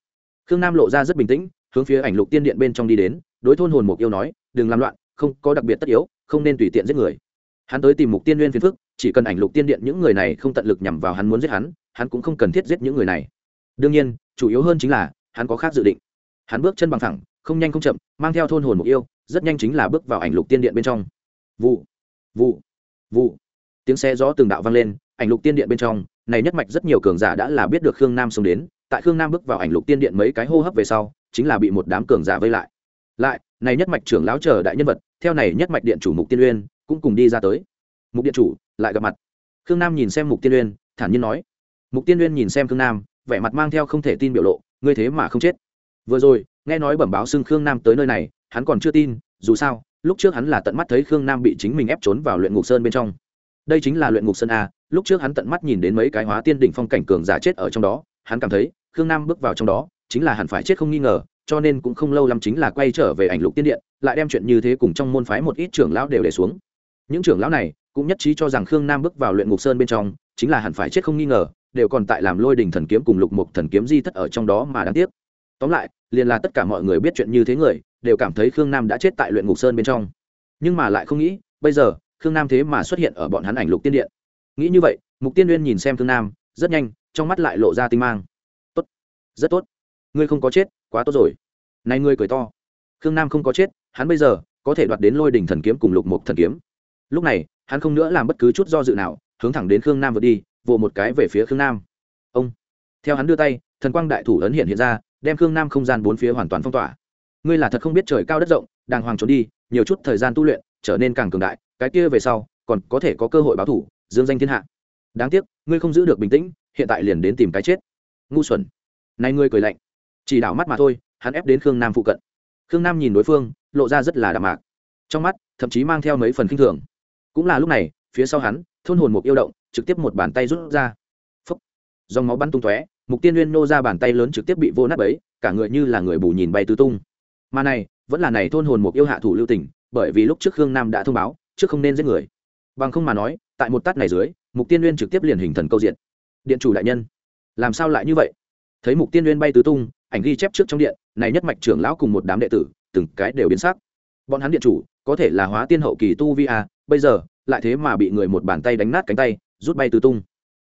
Khương nam lộ ra rất bình tĩnh, hướng phía ảnh lục tiên điện bên trong đi đến, đối thôn hồn mục yêu nói, đừng làm loạn, không có đặc biệt tất yếu, không nên tùy tiện giết người. Hắn tới tìm mục tiên nguyên phiền phức, chỉ cần ảnh lục tiên điện những người này không tận lực nhằm vào hắn muốn giết hắn hắn cũng không cần thiết giết những người này đương nhiên, chủ yếu hơn chính là, hắn có khác dự định. Hắn bước chân bằng thẳng, không nhanh không chậm, mang theo thôn hồn mục yêu, rất nhanh chính là bước vào ảnh lục tiên điện bên trong. Vụ vụ vụ. Tiếng xe gió từng đạo vang lên, ảnh lục tiên điện bên trong, này nhất mạch rất nhiều cường giả đã là biết được khương nam xông đến, tại khương nam bước vào ảnh lục tiên điện mấy cái hô hấp về sau, chính là bị một đám cường giả vây lại. Lại, này nhất mạch trưởng lão chờ đại nhân vật, theo này nhất mạch điện chủ mục tiên uyên, cũng cùng đi ra tới. Mục điện chủ, lại gặp mặt. Khương nam nhìn xem mục tiên uyên, thản nhiên nói. Mục tiên uyên nhìn xem khương nam vẻ mặt mang theo không thể tin biểu lộ, ngươi thế mà không chết. Vừa rồi, nghe nói bẩm báo xưng khương nam tới nơi này, hắn còn chưa tin, dù sao, lúc trước hắn là tận mắt thấy khương nam bị chính mình ép trốn vào luyện ngục sơn bên trong. Đây chính là luyện ngục sơn a, lúc trước hắn tận mắt nhìn đến mấy cái hóa tiên đỉnh phong cảnh cường giả chết ở trong đó, hắn cảm thấy, khương nam bước vào trong đó, chính là hẳn phải chết không nghi ngờ, cho nên cũng không lâu lắm chính là quay trở về ảnh lục tiên điện, lại đem chuyện như thế cùng trong môn phái một ít trưởng lão đều để xuống. Những trưởng lão này, cũng nhất trí cho rằng khương nam bước vào luyện ngục sơn bên trong, chính là hẳn phải chết không nghi ngờ đều còn tại làm lôi đình thần kiếm cùng lục mục thần kiếm di thất ở trong đó mà đáng tiếc. Tóm lại, liền là tất cả mọi người biết chuyện như thế người, đều cảm thấy khương nam đã chết tại luyện ngục sơn bên trong. Nhưng mà lại không nghĩ, bây giờ, khương nam thế mà xuất hiện ở bọn hắn ảnh lục tiên điện. Nghĩ như vậy, mục tiên uyên nhìn xem khương nam, rất nhanh, trong mắt lại lộ ra tinh mang. Tốt, rất tốt. Ngươi không có chết, quá tốt rồi. Này ngươi cười to. Khương nam không có chết, hắn bây giờ có thể đoạt đến lôi đỉnh thần kiếm cùng lục mục thần kiếm. Lúc này, hắn không nữa làm bất cứ chút do dự nào, hướng thẳng đến khương nam vượt đi vỗ một cái về phía khương nam. Ông, theo hắn đưa tay, thần quang đại thủ ấn hiện hiện ra, đem khương nam không gian bốn phía hoàn toàn phong tỏa. Ngươi là thật không biết trời cao đất rộng, đàng hoàng trốn đi, nhiều chút thời gian tu luyện, trở nên càng cường đại, cái kia về sau, còn có thể có cơ hội báo thủ, dương danh thiên hạ. Đáng tiếc, ngươi không giữ được bình tĩnh, hiện tại liền đến tìm cái chết. Ngu xuẩn. Này ngươi cười lạnh. Chỉ đảo mắt mà thôi, hắn ép đến khương nam phụ cận. Khương nam nhìn đối phương, lộ ra rất là đạm mạc. Trong mắt, thậm chí mang theo mấy phần khinh thường. Cũng là lúc này, phía sau hắn, thôn hồn mục yêu động trực tiếp một bàn tay rút ra. Phấp dòng máu bắn tung tóe mục tiên nguyên nô ra bàn tay lớn trực tiếp bị vô nát ấy, cả người như là người bù nhìn bay tứ tung. Mà này vẫn là này thôn hồn mục yêu hạ thủ lưu tình bởi vì lúc trước khương nam đã thông báo trước không nên giết người. Bằng không mà nói tại một tát này dưới mục tiên nguyên trực tiếp liền hình thần câu diện. Điện chủ đại nhân làm sao lại như vậy? Thấy mục tiên nguyên bay tứ tung ảnh ghi chép trước trong điện này nhất mạch trưởng lão cùng một đám đệ tử từng cái đều biến sắc. Bọn hắn điện chủ có thể là hóa tiên hậu kỳ tu vi a bây giờ lại thế mà bị người một bàn tay đánh nát cánh tay rút bay tứ tung.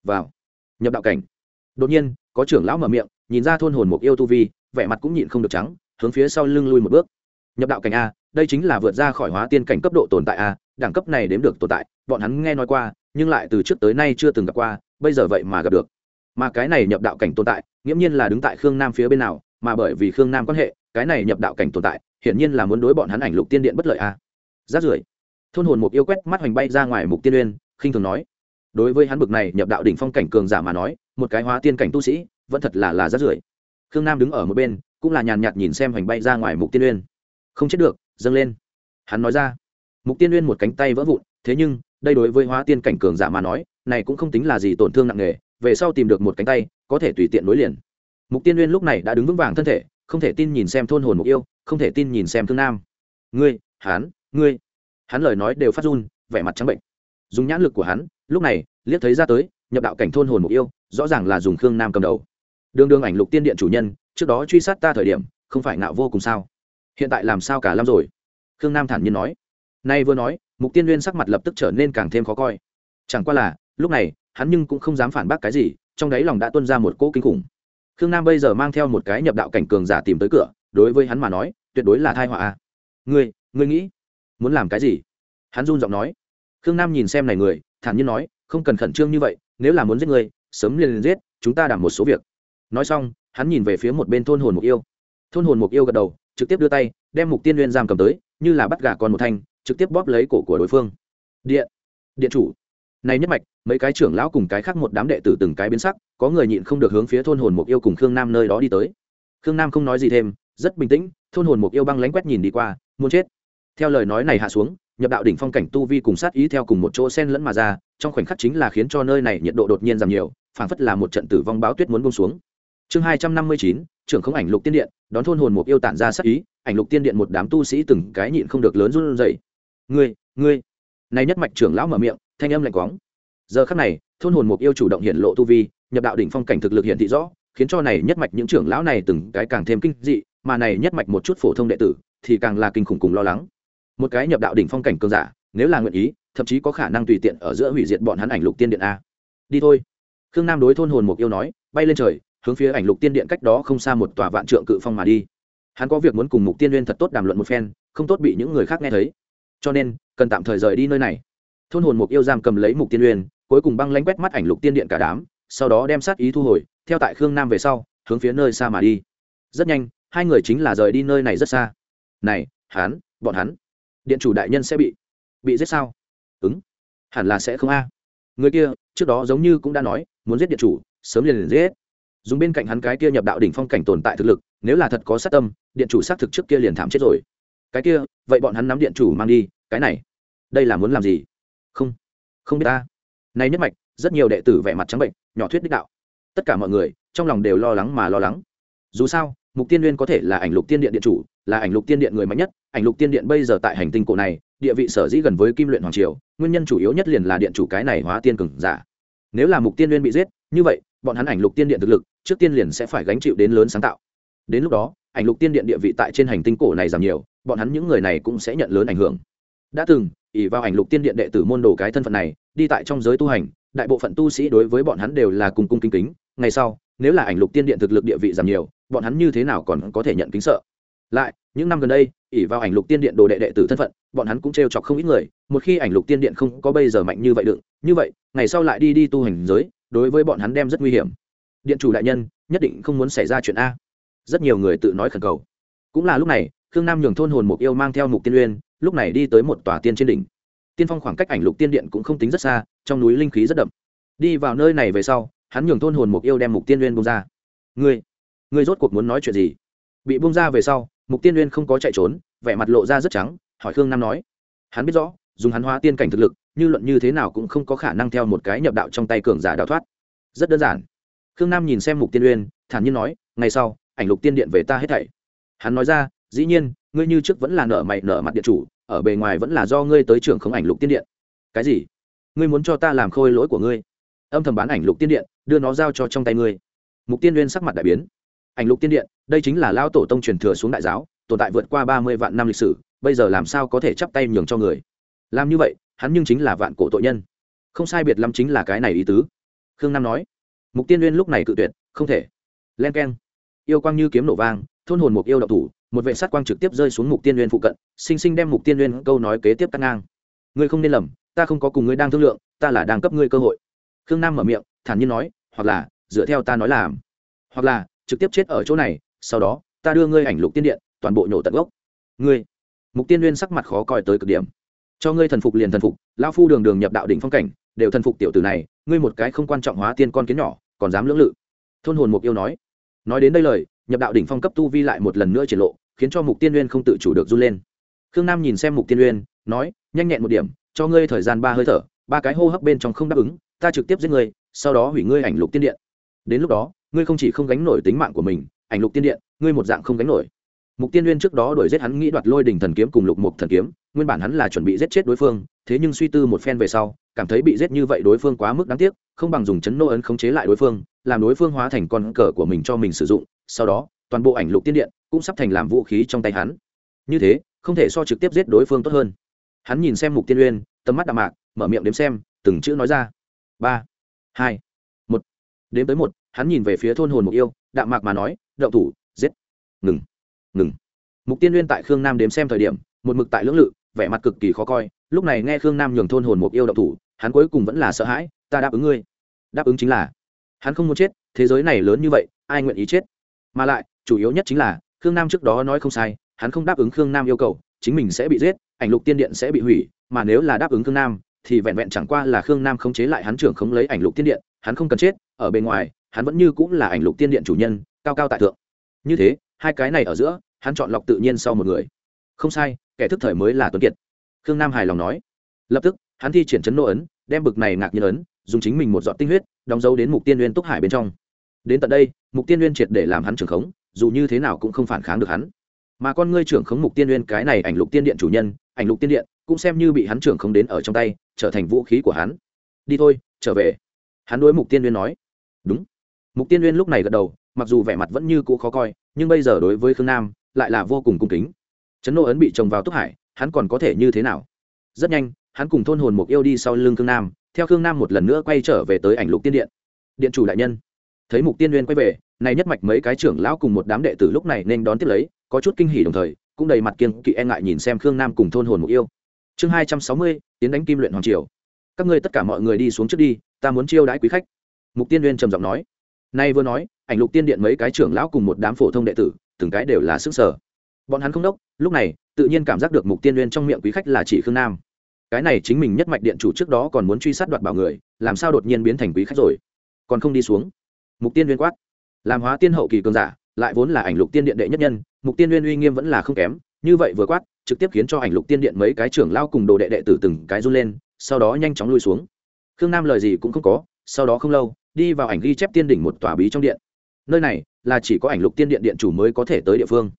Vào. Nhập đạo cảnh. Đột nhiên, có trưởng lão mở miệng, nhìn ra thôn hồn mục yêu tu vi, vẻ mặt cũng nhịn không được trắng, hướng phía sau lưng lui một bước. Nhập đạo cảnh a, đây chính là vượt ra khỏi hóa tiên cảnh cấp độ tồn tại a, đẳng cấp này đếm được tồn tại, bọn hắn nghe nói qua, nhưng lại từ trước tới nay chưa từng gặp qua, bây giờ vậy mà gặp được. Mà cái này nhập đạo cảnh tồn tại, nghiễm nhiên là đứng tại khương nam phía bên nào, mà bởi vì khương nam quan hệ, cái này nhập đạo cảnh tồn tại, hiển nhiên là muốn đối bọn hắn ảnh lục tiên điện bất lợi a. Rát rưởi. Thôn hồn mục yêu quét mắt hoành bay ra ngoài mục tiên uyên, khinh thường nói đối với hắn bực này nhập đạo đỉnh phong cảnh cường giả mà nói, một cái hóa tiên cảnh tu sĩ, vẫn thật là là rát rưởi. Khương nam đứng ở một bên, cũng là nhàn nhạt nhìn xem hoành bay ra ngoài mục tiên uyên. Không chết được, dâng lên. Hắn nói ra. Mục tiên uyên một cánh tay vỡ vụn, thế nhưng, đây đối với hóa tiên cảnh cường giả mà nói, này cũng không tính là gì tổn thương nặng nề, về sau tìm được một cánh tay, có thể tùy tiện nối liền. Mục tiên uyên lúc này đã đứng vững vàng thân thể, không thể tin nhìn xem thôn hồn mục yêu, không thể tin nhìn xem thương nam. Ngươi hán ngươi. Hắn lời nói đều phát run, vẻ mặt trắng bệnh. Dùng nhãn lực của hắn lúc này, liếc thấy ra tới, nhập đạo cảnh thôn hồn mục yêu, rõ ràng là dùng khương nam cầm đầu. Đường đường ảnh lục tiên điện chủ nhân, trước đó truy sát ta thời điểm, không phải ngạo vô cùng sao? Hiện tại làm sao cả lắm rồi? Khương nam thản nhiên nói. Nay vừa nói, mục tiên liên sắc mặt lập tức trở nên càng thêm khó coi. Chẳng qua là, lúc này, hắn nhưng cũng không dám phản bác cái gì, trong đáy lòng đã tuân ra một cỗ kinh khủng. Khương nam bây giờ mang theo một cái nhập đạo cảnh cường giả tìm tới cửa, đối với hắn mà nói, tuyệt đối là thai họa a. Ngươi ngươi nghĩ, muốn làm cái gì? Hắn run giọng nói. Khương nam nhìn xem này người thản nhiên nói, không cần khẩn trương như vậy, nếu là muốn giết ngươi sớm liền liền giết, chúng ta đảm một số việc. Nói xong, hắn nhìn về phía một bên thôn hồn mục yêu. Thôn hồn mục yêu gật đầu, trực tiếp đưa tay, đem mục tiên liên giam cầm tới, như là bắt gà con một thanh, trực tiếp bóp lấy cổ của đối phương. Điện điện chủ. Này nhất mạch, mấy cái trưởng lão cùng cái khác một đám đệ tử từng cái biến sắc, có người nhịn không được hướng phía thôn hồn mục yêu cùng khương nam nơi đó đi tới. Khương nam không nói gì thêm, rất bình tĩnh, thôn hồn mục yêu băng lánh quét nhìn đi qua, muốn chết. Theo lời nói này hạ xuống nhập đạo đỉnh phong cảnh tu vi cùng sát ý theo cùng một chỗ sen lẫn mà ra, trong khoảnh khắc chính là khiến cho nơi này nhiệt độ đột nhiên giảm nhiều, phảng phất là một trận tử vong báo tuyết muốn bông xuống. Chương hai trăm năm mươi chín, trưởng không ảnh lục tiên điện, đón thôn hồn mục yêu tản ra sát ý, ảnh lục tiên điện một đám tu sĩ từng cái nhịn không được lớn run rẩy. Ngươi ngươi! Này nhất mạch trưởng lão mở miệng, thanh âm lạnh quáng. Giờ khắc này, thôn hồn mục yêu chủ động hiện lộ tu vi, nhập đạo đỉnh phong cảnh thực lực hiện thị rõ, khiến cho này nhất mạch những trưởng lão này từng cái càng thêm kinh dị, mà này nhất mạch một chút phổ thông đệ tử thì càng là kinh khủng cùng lo lắng một cái nhập đạo đỉnh phong cảnh cường giả, nếu là nguyện ý, thậm chí có khả năng tùy tiện ở giữa hủy diệt bọn hắn ảnh lục tiên điện a. Đi thôi. Khương nam đối thôn hồn mục yêu nói, bay lên trời, hướng phía ảnh lục tiên điện cách đó không xa một tòa vạn trượng cự phong mà đi. Hắn có việc muốn cùng mục tiên liên thật tốt đàm luận một phen, không tốt bị những người khác nghe thấy. Cho nên, cần tạm thời rời đi nơi này. Thôn hồn mục yêu giam cầm lấy mục tiên uyên cuối cùng băng lánh quét mắt ảnh lục tiên điện cả đám, sau đó đem sát ý thu hồi, theo tại khương nam về sau, hướng phía nơi xa mà đi. Rất nhanh, hai người chính là rời đi nơi này rất xa. Này, hắn, bọn hắn điện chủ đại nhân sẽ bị bị giết sao? Ứng. Hẳn là sẽ không a. Người kia, trước đó giống như cũng đã nói, muốn giết điện chủ, sớm liền liền giết. Dùng bên cạnh hắn cái kia nhập đạo đỉnh phong cảnh tồn tại thực lực, nếu là thật có sát tâm, điện chủ xác thực trước kia liền thảm chết rồi. Cái kia, vậy bọn hắn nắm điện chủ mang đi, cái này, đây là muốn làm gì? Không không biết ta. Nay nhất mạch, rất nhiều đệ tử vẻ mặt trắng bệnh, nhỏ thuyết đích đạo. Tất cả mọi người, trong lòng đều lo lắng mà lo lắng. Dù sao mục tiên nguyên có thể là ảnh lục tiên điện điện chủ, là ảnh lục tiên điện người mạnh nhất. Ảnh lục tiên điện bây giờ tại hành tinh cổ này, địa vị sở dĩ gần với kim luyện hoàng triều, nguyên nhân chủ yếu nhất liền là điện chủ cái này hóa tiên cường giả. Nếu là mục tiên nguyên bị giết, như vậy, bọn hắn ảnh lục tiên điện thực lực, trước tiên liền sẽ phải gánh chịu đến lớn sáng tạo. Đến lúc đó, ảnh lục tiên điện địa vị tại trên hành tinh cổ này giảm nhiều, bọn hắn những người này cũng sẽ nhận lớn ảnh hưởng. Đã từng ỉ vào ảnh lục tiên điện đệ tử môn đồ cái thân phận này, đi tại trong giới tu hành, đại bộ phận tu sĩ đối với bọn hắn đều là cùng cung kính kính. Ngày sau, nếu là ảnh lục tiên điện thực lực địa vị giảm nhiều bọn hắn như thế nào còn có thể nhận kính sợ? Lại, những năm gần đây ỉ vào ảnh lục tiên điện đồ đệ đệ tử thân phận, bọn hắn cũng t chọc không ít người, một khi ảnh lục tiên điện không có bây giờ mạnh như vậy đựng như vậy, ngày sau lại đi đi tu hành giới, đối với bọn hắn đem rất nguy hiểm. Điện chủ đại nhân, nhất định không muốn xảy ra chuyện a. Rất nhiều người tự nói khẩn cầu. Cũng là lúc này, khương nam nhường thôn hồn mục yêu mang theo mục tiên uyên, lúc này đi tới một tòa tiên trên đỉnh. Tiên phong khoảng cách ảnh lục tiên điện cũng không tính rất xa, trong núi linh khí rất đậm. Đi vào nơi này về sau, hắn nhường thôn hồn mục yêu đem mục tiên uyên bông ra. Ngươi ngươi rốt cuộc muốn nói chuyện gì? Bị bông ra về sau, mục tiên uyên không có chạy trốn, vẻ mặt lộ ra rất trắng, hỏi khương nam nói, hắn biết rõ, dùng hắn hóa tiên cảnh thực lực, như luận như thế nào cũng không có khả năng theo một cái nhập đạo trong tay cường giả đào thoát. Rất đơn giản. Khương nam nhìn xem mục tiên uyên, thản nhiên nói, ngày sau, ảnh lục tiên điện về ta hết thảy. Hắn nói ra, dĩ nhiên, ngươi như trước vẫn là nợ mày nợ mặt điện chủ, ở bề ngoài vẫn là do ngươi tới trưởng không ảnh lục tiên điện. Cái gì? Ngươi muốn cho ta làm khôi lỗi của ngươi? Âm thầm bán ảnh lục tiên điện, đưa nó giao cho trong tay ngươi. Mục tiên uyên sắc mặt đại biến ảnh lục tiên điện, đây chính là lao tổ tông truyền thừa xuống đại giáo, tồn tại vượt qua ba mươi vạn năm lịch sử, bây giờ làm sao có thể chắp tay nhường cho người? Làm như vậy, hắn nhưng chính là vạn cổ tội nhân. Không sai biệt lắm chính là cái này ý tứ. Khương nam nói. Mục tiên uyên lúc này cự tuyệt, không thể. Len k e n yêu quang như kiếm nổ vang, thôn hồn mục yêu đậu thủ, một vệ sát quang trực tiếp rơi xuống mục tiên uyên phụ cận, sinh sinh đem mục tiên uyên câu nói kế tiếp cắt ngang. Ngươi không nên lầm, ta không có cùng ngươi đang thương lượng, ta là đang cấp ngươi cơ hội. Khương nam mở miệng, thản nhiên nói, hoặc là, dựa theo ta nói làm. Hoặc là trực tiếp chết ở chỗ này, sau đó, ta đưa ngươi ảnh lục tiên điện, toàn bộ nhổ tận gốc. Ngươi, mục tiên nguyên sắc mặt khó coi tới cực điểm. Cho ngươi thần phục liền thần phục lao phu đường đường nhập đạo đỉnh phong cảnh, đều thần phục tiểu tử này, ngươi một cái không quan trọng hóa tiên con kiến nhỏ, còn dám lưỡng lự. Thôn hồn mục yêu nói. Nói đến đây lời, nhập đạo đỉnh phong cấp tu vi lại một lần nữa triển lộ, khiến cho mục tiên nguyên không tự chủ được run lên. Khương nam nhìn xem mục tiên nguyên, nói, nhanh nhẹn một điểm, cho ngươi thời gian ba hơi thở, ba cái hô hấp bên trong không đáp ứng, ta trực tiếp giết ngươi, sau đó hủy ngươi ảnh lục tiên điện. Đến lúc đó ngươi không chỉ không gánh nổi tính mạng của mình, ảnh lục tiên điện, ngươi một dạng không gánh nổi. Mục tiên nguyên trước đó đuổi giết hắn nghĩ đoạt lôi đình thần kiếm cùng lục mục thần kiếm, nguyên bản hắn là chuẩn bị giết chết đối phương, thế nhưng suy tư một phen về sau, cảm thấy bị giết như vậy đối phương quá mức đáng tiếc, không bằng dùng chấn nô ấn khống chế lại đối phương, làm đối phương hóa thành con cờ của mình cho mình sử dụng, sau đó, toàn bộ ảnh lục tiên điện cũng sắp thành làm vũ khí trong tay hắn. Như thế, không thể so trực tiếp giết đối phương tốt hơn. Hắn nhìn xem mục tiên uyên tầm mắt đạm mạc, mở miệng đếm xem, từng chữ nói ra. Ba, hai, một. Đếm tới một hắn nhìn về phía thôn hồn mục yêu, đạm mạc mà nói đậu thủ, giết. Ngừng ngừng. Mục tiên liên tại khương nam đếm xem thời điểm, một mực tại lưỡng lự, vẻ mặt cực kỳ khó coi. Lúc này nghe khương nam nhường thôn hồn mục yêu đậu thủ, hắn cuối cùng vẫn là sợ hãi, ta đáp ứng ngươi. Đáp ứng chính là, hắn không muốn chết, thế giới này lớn như vậy, ai nguyện ý chết? Mà lại, chủ yếu nhất chính là, khương nam trước đó nói không sai, hắn không đáp ứng khương nam yêu cầu, chính mình sẽ bị giết, ảnh lục tiên điện sẽ bị hủy, mà nếu là đáp ứng khương nam, thì vẹn vẹn chẳng qua là khương nam không chế lại hắn trưởng không lấy ảnh lục tiên điện, hắn không cần chết, ở bên ngoài hắn vẫn như cũng là ảnh lục tiên điện chủ nhân, cao cao tại thượng. Như thế, hai cái này ở giữa, hắn chọn lọc tự nhiên sau một người. Không sai, kẻ thức thời mới là tuấn kiệt. Khương nam hài lòng nói. Lập tức, hắn thi triển chấn nô ấn, đem bực này ngạc nhiên ấn, dùng chính mình một giọt tinh huyết, đóng dấu đến mục tiên uyên túc hải bên trong. Đến tận đây, mục tiên uyên triệt để làm hắn trưởng khống, dù như thế nào cũng không phản kháng được hắn. Mà con ngươi trưởng khống mục tiên uyên cái này ảnh lục tiên điện chủ nhân, ảnh lục tiên điện, cũng xem như bị hắn trưởng khống đến ở trong tay, trở thành vũ khí của hắn. Đi thôi, trở về. Hắn đối mục tiên uyên nói. Đúng mục tiên Uyên lúc này gật đầu, mặc dù vẻ mặt vẫn như cũ khó coi, nhưng bây giờ đối với khương nam lại là vô cùng cung kính. Chấn nô ấn bị trồng vào túc hải, hắn còn có thể như thế nào? Rất nhanh, hắn cùng thôn hồn mục yêu đi sau lưng khương nam, theo khương nam một lần nữa quay trở về tới ảnh lục tiên điện. Điện chủ đại nhân. Thấy mục tiên nguyên quay về này nhất mạch mấy cái trưởng lão cùng một đám đệ tử lúc này nên đón tiếp lấy, có chút kinh hỉ đồng thời, cũng đầy mặt kiên kỵ e ngại nhìn xem khương nam cùng thôn hồn mục yêu. Chương hai trăm sáu mươi, tiến đánh kim luyện hoàng triều. Các ngươi tất cả mọi người đi xuống trước đi, ta muốn chiêu đãi quý khách. Mục tiên nguyên trầm giọng nói nay vừa nói, ảnh lục tiên điện mấy cái trưởng lão cùng một đám phổ thông đệ tử, từng cái đều là sức sở. Bọn hắn không đốc, lúc này, tự nhiên cảm giác được mục tiên liên trong miệng quý khách là chỉ khương nam. Cái này chính mình nhất mạch điện chủ trước đó còn muốn truy sát đoạt bảo người, làm sao đột nhiên biến thành quý khách rồi? Còn không đi xuống. Mục tiên liên quát. Làm hóa tiên hậu kỳ cường giả, lại vốn là ảnh lục tiên điện đệ nhất nhân, mục tiên liên uy nghiêm vẫn là không kém, như vậy vừa quát, trực tiếp khiến cho ảnh lục tiên điện mấy cái trưởng lao cùng đồ đệ đệ tử từng cái run lên, sau đó nhanh chóng lui xuống. Khương nam lời gì cũng không có, sau đó không lâu đi vào ảnh ghi chép tiên đỉnh một tòa bí trong điện. Nơi này là chỉ có ảnh lục tiên điện điện chủ mới có thể tới địa phương.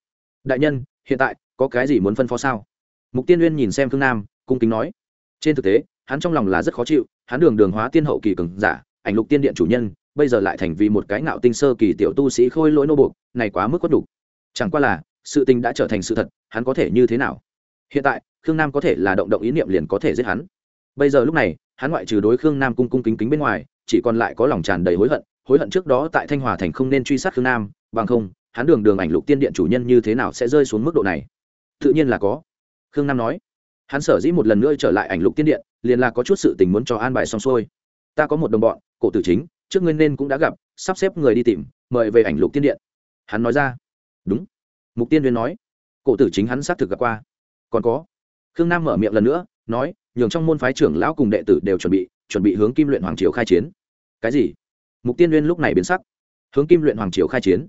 Đại nhân, hiện tại có cái gì muốn phân phó sao? Mục tiên uyên nhìn xem khương nam, cung kính nói. Trên thực tế, hắn trong lòng là rất khó chịu, hắn đường đường hóa tiên hậu kỳ cường giả, ảnh lục tiên điện chủ nhân, bây giờ lại thành vì một cái ngạo tinh sơ kỳ tiểu tu sĩ khôi lỗi nô buộc, này quá mức quất đủ chẳng qua là, sự tình đã trở thành sự thật, hắn có thể như thế nào? Hiện tại, khương nam có thể là động động ý niệm liền có thể giết hắn. Bây giờ lúc này, hắn ngoại trừ đối khương nam cung cung kính kính bên ngoài chỉ còn lại có lòng tràn đầy hối hận hối hận trước đó tại thanh hòa thành không nên truy sát khương nam, bằng không, hắn đường đường ảnh lục tiên điện chủ nhân như thế nào sẽ rơi xuống mức độ này? Tự nhiên là có. Khương nam nói. Hắn sở dĩ một lần nữa trở lại ảnh lục tiên điện, liền là có chút sự tình muốn cho an bài xong xuôi. Ta có một đồng bọn, cổ tử chính, trước ngươi nên cũng đã gặp, sắp xếp người đi tìm, mời về ảnh lục tiên điện. Hắn nói ra. Đúng. Mục tiên viên nói. Cổ tử chính hắn xác thực gặp qua. Còn có. Khương nam mở miệng lần nữa, nói, nhường trong môn phái trưởng lão cùng đệ tử đều chuẩn bị chuẩn bị hướng kim luyện hoàng triều khai chiến. Cái gì? Mục tiên nguyên lúc này biến sắc. Hướng kim luyện hoàng triều khai chiến.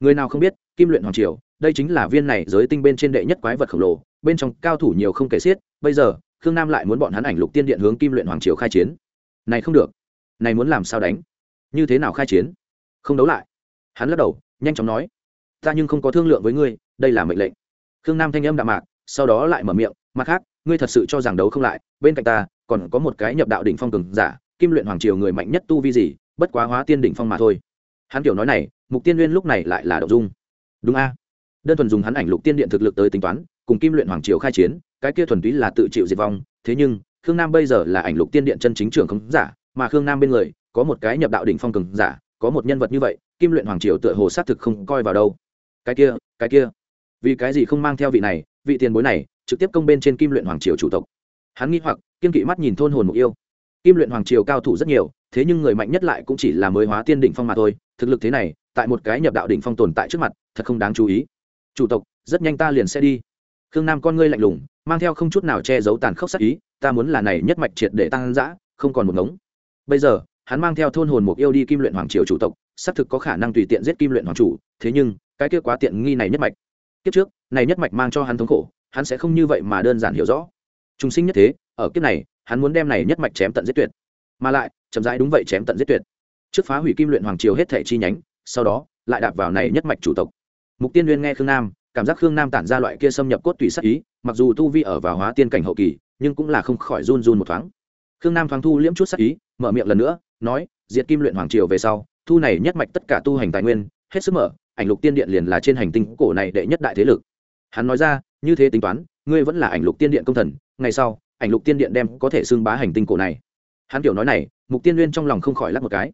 Người nào không biết, kim luyện hoàng triều, đây chính là viên này giới tinh bên trên đệ nhất quái vật khổng lồ, bên trong cao thủ nhiều không kể xiết, bây giờ, khương nam lại muốn bọn hắn ảnh lục tiên điện hướng kim luyện hoàng triều khai chiến. Này không được. Này muốn làm sao đánh? Như thế nào khai chiến? Không đấu lại. Hắn lắc đầu, nhanh chóng nói, ta nhưng không có thương lượng với ngươi, đây là mệnh lệnh. Khương nam thanh âm đạm mạc, sau đó lại mở miệng, mặt khác, ngươi thật sự cho rằng đấu không lại, bên cạnh ta còn có một cái nhập đạo đỉnh phong cường giả, kim luyện hoàng triều người mạnh nhất tu vi gì, bất quá hóa tiên đỉnh phong mà thôi. Hắn tiểu nói này, mục tiên nguyên lúc này lại là động dung. Đúng a. Đơn thuần dùng hắn ảnh lục tiên điện thực lực tới tính toán, cùng kim luyện hoàng triều khai chiến, cái kia thuần túy là tự chịu diệt vong, thế nhưng, khương nam bây giờ là ảnh lục tiên điện chân chính trưởng không giả, mà khương nam bên người, có một cái nhập đạo đỉnh phong cường giả, có một nhân vật như vậy, kim luyện hoàng triều tựa hồ sát thực không coi vào đâu. Cái kia cái kia. Vì cái gì không mang theo vị này, vị tiền bối này, trực tiếp công bên trên kim luyện hoàng triều chủ tộc? Hắn nghi hoặc kiên kỵ mắt nhìn thôn hồn mục yêu. Kim luyện hoàng triều cao thủ rất nhiều, thế nhưng người mạnh nhất lại cũng chỉ là mới hóa tiên đỉnh phong mà thôi. Thực lực thế này, tại một cái nhập đạo đỉnh phong tồn tại trước mặt, thật không đáng chú ý. Chủ tộc, rất nhanh ta liền sẽ đi. Khương nam con ngươi lạnh lùng, mang theo không chút nào che giấu tàn khốc sắc ý, ta muốn là này nhất mạch triệt để tăng dã, không còn một ngống. Bây giờ, hắn mang theo thôn hồn mục yêu đi kim luyện hoàng triều chủ tộc, xác thực có khả năng tùy tiện giết kim luyện hoàng chủ, thế nhưng, cái kia quá tiện nghi này nhất mạch. Kiếp trước, này nhất mạch mang cho hắn thống khổ, hắn sẽ không như vậy mà đơn giản hiểu rõ. Trung sinh nhất thế ở kiếp này, hắn muốn đem này nhất mạch chém tận giết tuyệt. Mà lại, chậm rãi đúng vậy chém tận giết tuyệt. Trước phá hủy kim luyện hoàng triều hết thể chi nhánh, sau đó, lại đạp vào này nhất mạch chủ tộc. Mục tiên nguyên nghe khương nam, cảm giác khương nam tản ra loại kia xâm nhập cốt tùy sắc ý, mặc dù tu vi ở vào hóa tiên cảnh hậu kỳ, nhưng cũng là không khỏi run run một thoáng. Khương nam thoáng thu liễm chút sắc ý, mở miệng lần nữa, nói, diệt kim luyện hoàng triều về sau, thu này nhất mạch tất cả tu hành tài nguyên, hết sức mở, ảnh lục tiên điện liền là trên hành tinh cổ này đệ nhất đại thế lực. Hắn nói ra, như thế tính toán, ngươi vẫn là ảnh lục tiên điện công thần, ngày sau ảnh lục tiên điện đem có thể xưng bá hành tinh cổ này. Hắn kiểu nói này, mục tiên nguyên trong lòng không khỏi lắc một cái.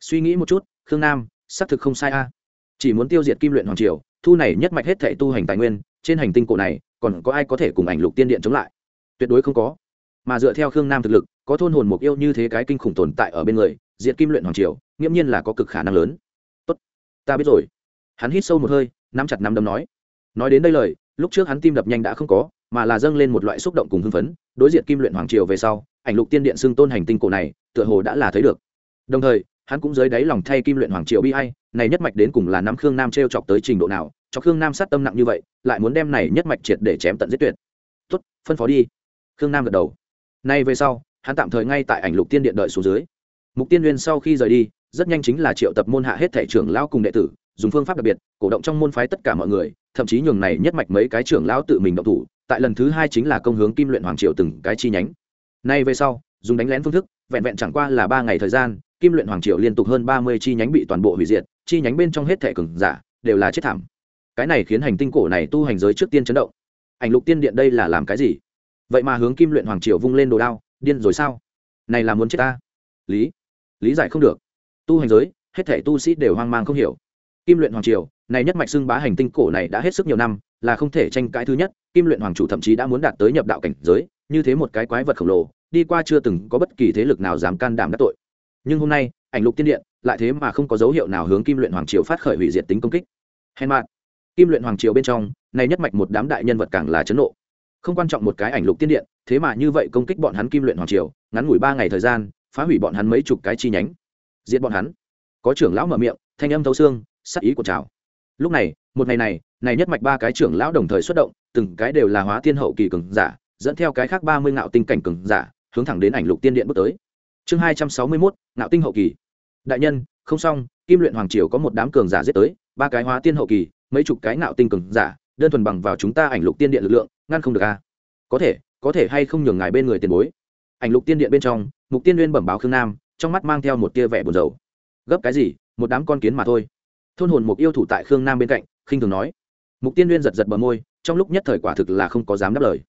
Suy nghĩ một chút, khương nam, xác thực không sai a. Chỉ muốn tiêu diệt kim luyện hoàng triều, thu này nhất mạch hết thệ tu hành tài nguyên, trên hành tinh cổ này, còn có ai có thể cùng ảnh lục tiên điện chống lại? Tuyệt đối không có. Mà dựa theo khương nam thực lực, có thôn hồn mục yêu như thế cái kinh khủng tồn tại ở bên người, diệt kim luyện hoàng triều, nghiễm nhiên là có cực khả năng lớn. Tốt, ta biết rồi. Hắn hít sâu một hơi, nắm chặt nắm đấm nói. Nói đến đây lời lúc trước hắn tim đập nhanh đã không có, mà là dâng lên một loại xúc động cùng hưng phấn, đối diện kim luyện hoàng triều về sau, ảnh lục tiên điện xưng tôn hành tinh cổ này, tựa hồ đã là thấy được. Đồng thời, hắn cũng dưới đáy lòng thay kim luyện hoàng triều bi hay này nhất mạch đến cùng là nắm khương nam t r e o chọc tới trình độ nào, cho khương nam sát tâm nặng như vậy, lại muốn đem này nhất mạch triệt để chém tận giết tuyệt. Tuất phân phó đi. Khương nam gật đầu. Nay về sau, hắn tạm thời ngay tại ảnh lục tiên điện đợi xuống dưới. Mục tiên nguyên sau khi rời đi, rất nhanh chính là triệu tập môn hạ hết thẻ trưởng lão cùng đệ tử, dùng phương pháp đặc biệt, cổ động trong môn phái tất cả mọi người thậm chí nhường này nhất mạch mấy cái trưởng lão tự mình động thủ, tại lần thứ hai chính là công hướng kim luyện hoàng triều từng cái chi nhánh. Nay về sau, dùng đánh lén phương thức, vẹn vẹn chẳng qua là ba ngày thời gian, kim luyện hoàng triều liên tục hơn ba mươi chi nhánh bị toàn bộ hủy diệt, chi nhánh bên trong hết thẻ cường giả, đều là chết thảm. Cái này khiến hành tinh cổ này tu hành giới trước tiên chấn động. Ảnh lục tiên điện đây là làm cái gì? Vậy mà hướng kim luyện hoàng triều vung lên đồ đao, điên rồi sao? Này là muốn chết ta? Lý. Lý giải không được. Tu hành giới, hết thể tu sĩ đều hoang mang không hiểu kim luyện hoàng triều, này nhất mạch xưng bá hành tinh cổ này đã hết sức nhiều năm, là không thể tranh cãi thứ nhất, kim luyện hoàng chủ thậm chí đã muốn đạt tới nhập đạo cảnh giới, như thế một cái quái vật khổng lồ, đi qua chưa từng có bất kỳ thế lực nào dám can đảm đắc tội. Nhưng hôm nay, ảnh lục tiên điện, lại thế mà không có dấu hiệu nào hướng kim luyện hoàng triều phát khởi hủy diệt tính công kích. Hèn mạn kim luyện hoàng triều bên trong, này nhất mạch một đám đại nhân vật càng là chấn nộ. Không quan trọng một cái ảnh lục tiên điện, thế mà như vậy công kích bọn hắn kim luyện hoàng triều, ngắn ngủi ba ngày thời gian, phá hủy bọn hắn mấy chục cái chi nhánh. Diệt bọn hắn. Có trưởng lão mở miệng, thanh âm thấu xương sắc ý của trào lúc này, một ngày này này nhất mạch ba cái trưởng lão đồng thời xuất động, từng cái đều là hóa tiên hậu kỳ cường giả, dẫn theo cái khác ba mươi ngạo tinh cảnh cường giả, hướng thẳng đến ảnh lục tiên điện bước tới. Chương hai trăm sáu mươi mốt, ngạo tinh hậu kỳ. Đại nhân, không xong, kim luyện hoàng triều có một đám cường giả giết tới, ba cái hóa tiên hậu kỳ, mấy chục cái ngạo tinh cường giả, đơn thuần bằng vào chúng ta ảnh lục tiên điện lực lượng, ngăn không được a à? có thể có thể hay không nhường ngài bên người tiền bối? Ảnh lục tiên điện bên trong, mục tiên liên bẩm báo khương nam, trong mắt mang theo một tia vẻ buồn rầu. Gấp cái gì, một đám con kiến mà thôi thôn hồn mục yêu thủ tại khương nam bên cạnh, khinh thường nói. Mục tiên liên giật giật bờ môi, trong lúc nhất thời quả thực là không có dám đáp lời.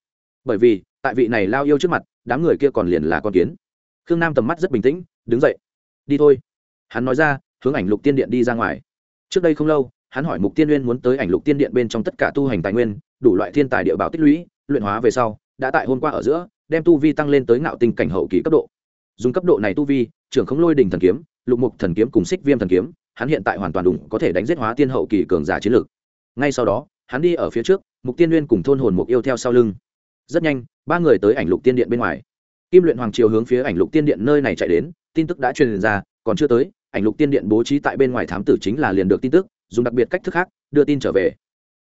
Bởi vì, tại vị này lao yêu trước mặt, đám người kia còn liền là con kiến. Khương nam tầm mắt rất bình tĩnh, đứng dậy. Đi thôi. Hắn nói ra, hướng ảnh lục tiên điện đi ra ngoài. Trước đây không lâu, hắn hỏi mục tiên liên muốn tới ảnh lục tiên điện bên trong tất cả tu hành tài nguyên, đủ loại thiên tài địa bảo tích lũy, luyện hóa về sau, đã tại hôm qua ở giữa, đem tu vi tăng lên tới ngạo tinh cảnh hậu kỳ cấp độ. Dùng cấp độ này tu vi, trưởng không lôi đình thần kiếm, lục mục thần kiếm cùng xích viêm thần kiếm hắn hiện tại hoàn toàn đủ có thể đánh giết hóa tiên hậu kỳ cường giả chiến lược. Ngay sau đó, hắn đi ở phía trước, mục tiên nguyên cùng thôn hồn mục yêu theo sau lưng. Rất nhanh, ba người tới ảnh lục tiên điện bên ngoài. Kim luyện hoàng triều hướng phía ảnh lục tiên điện nơi này chạy đến, tin tức đã truyền ra, còn chưa tới, ảnh lục tiên điện bố trí tại bên ngoài thám tử chính là liền được tin tức, dùng đặc biệt cách thức khác, đưa tin trở về.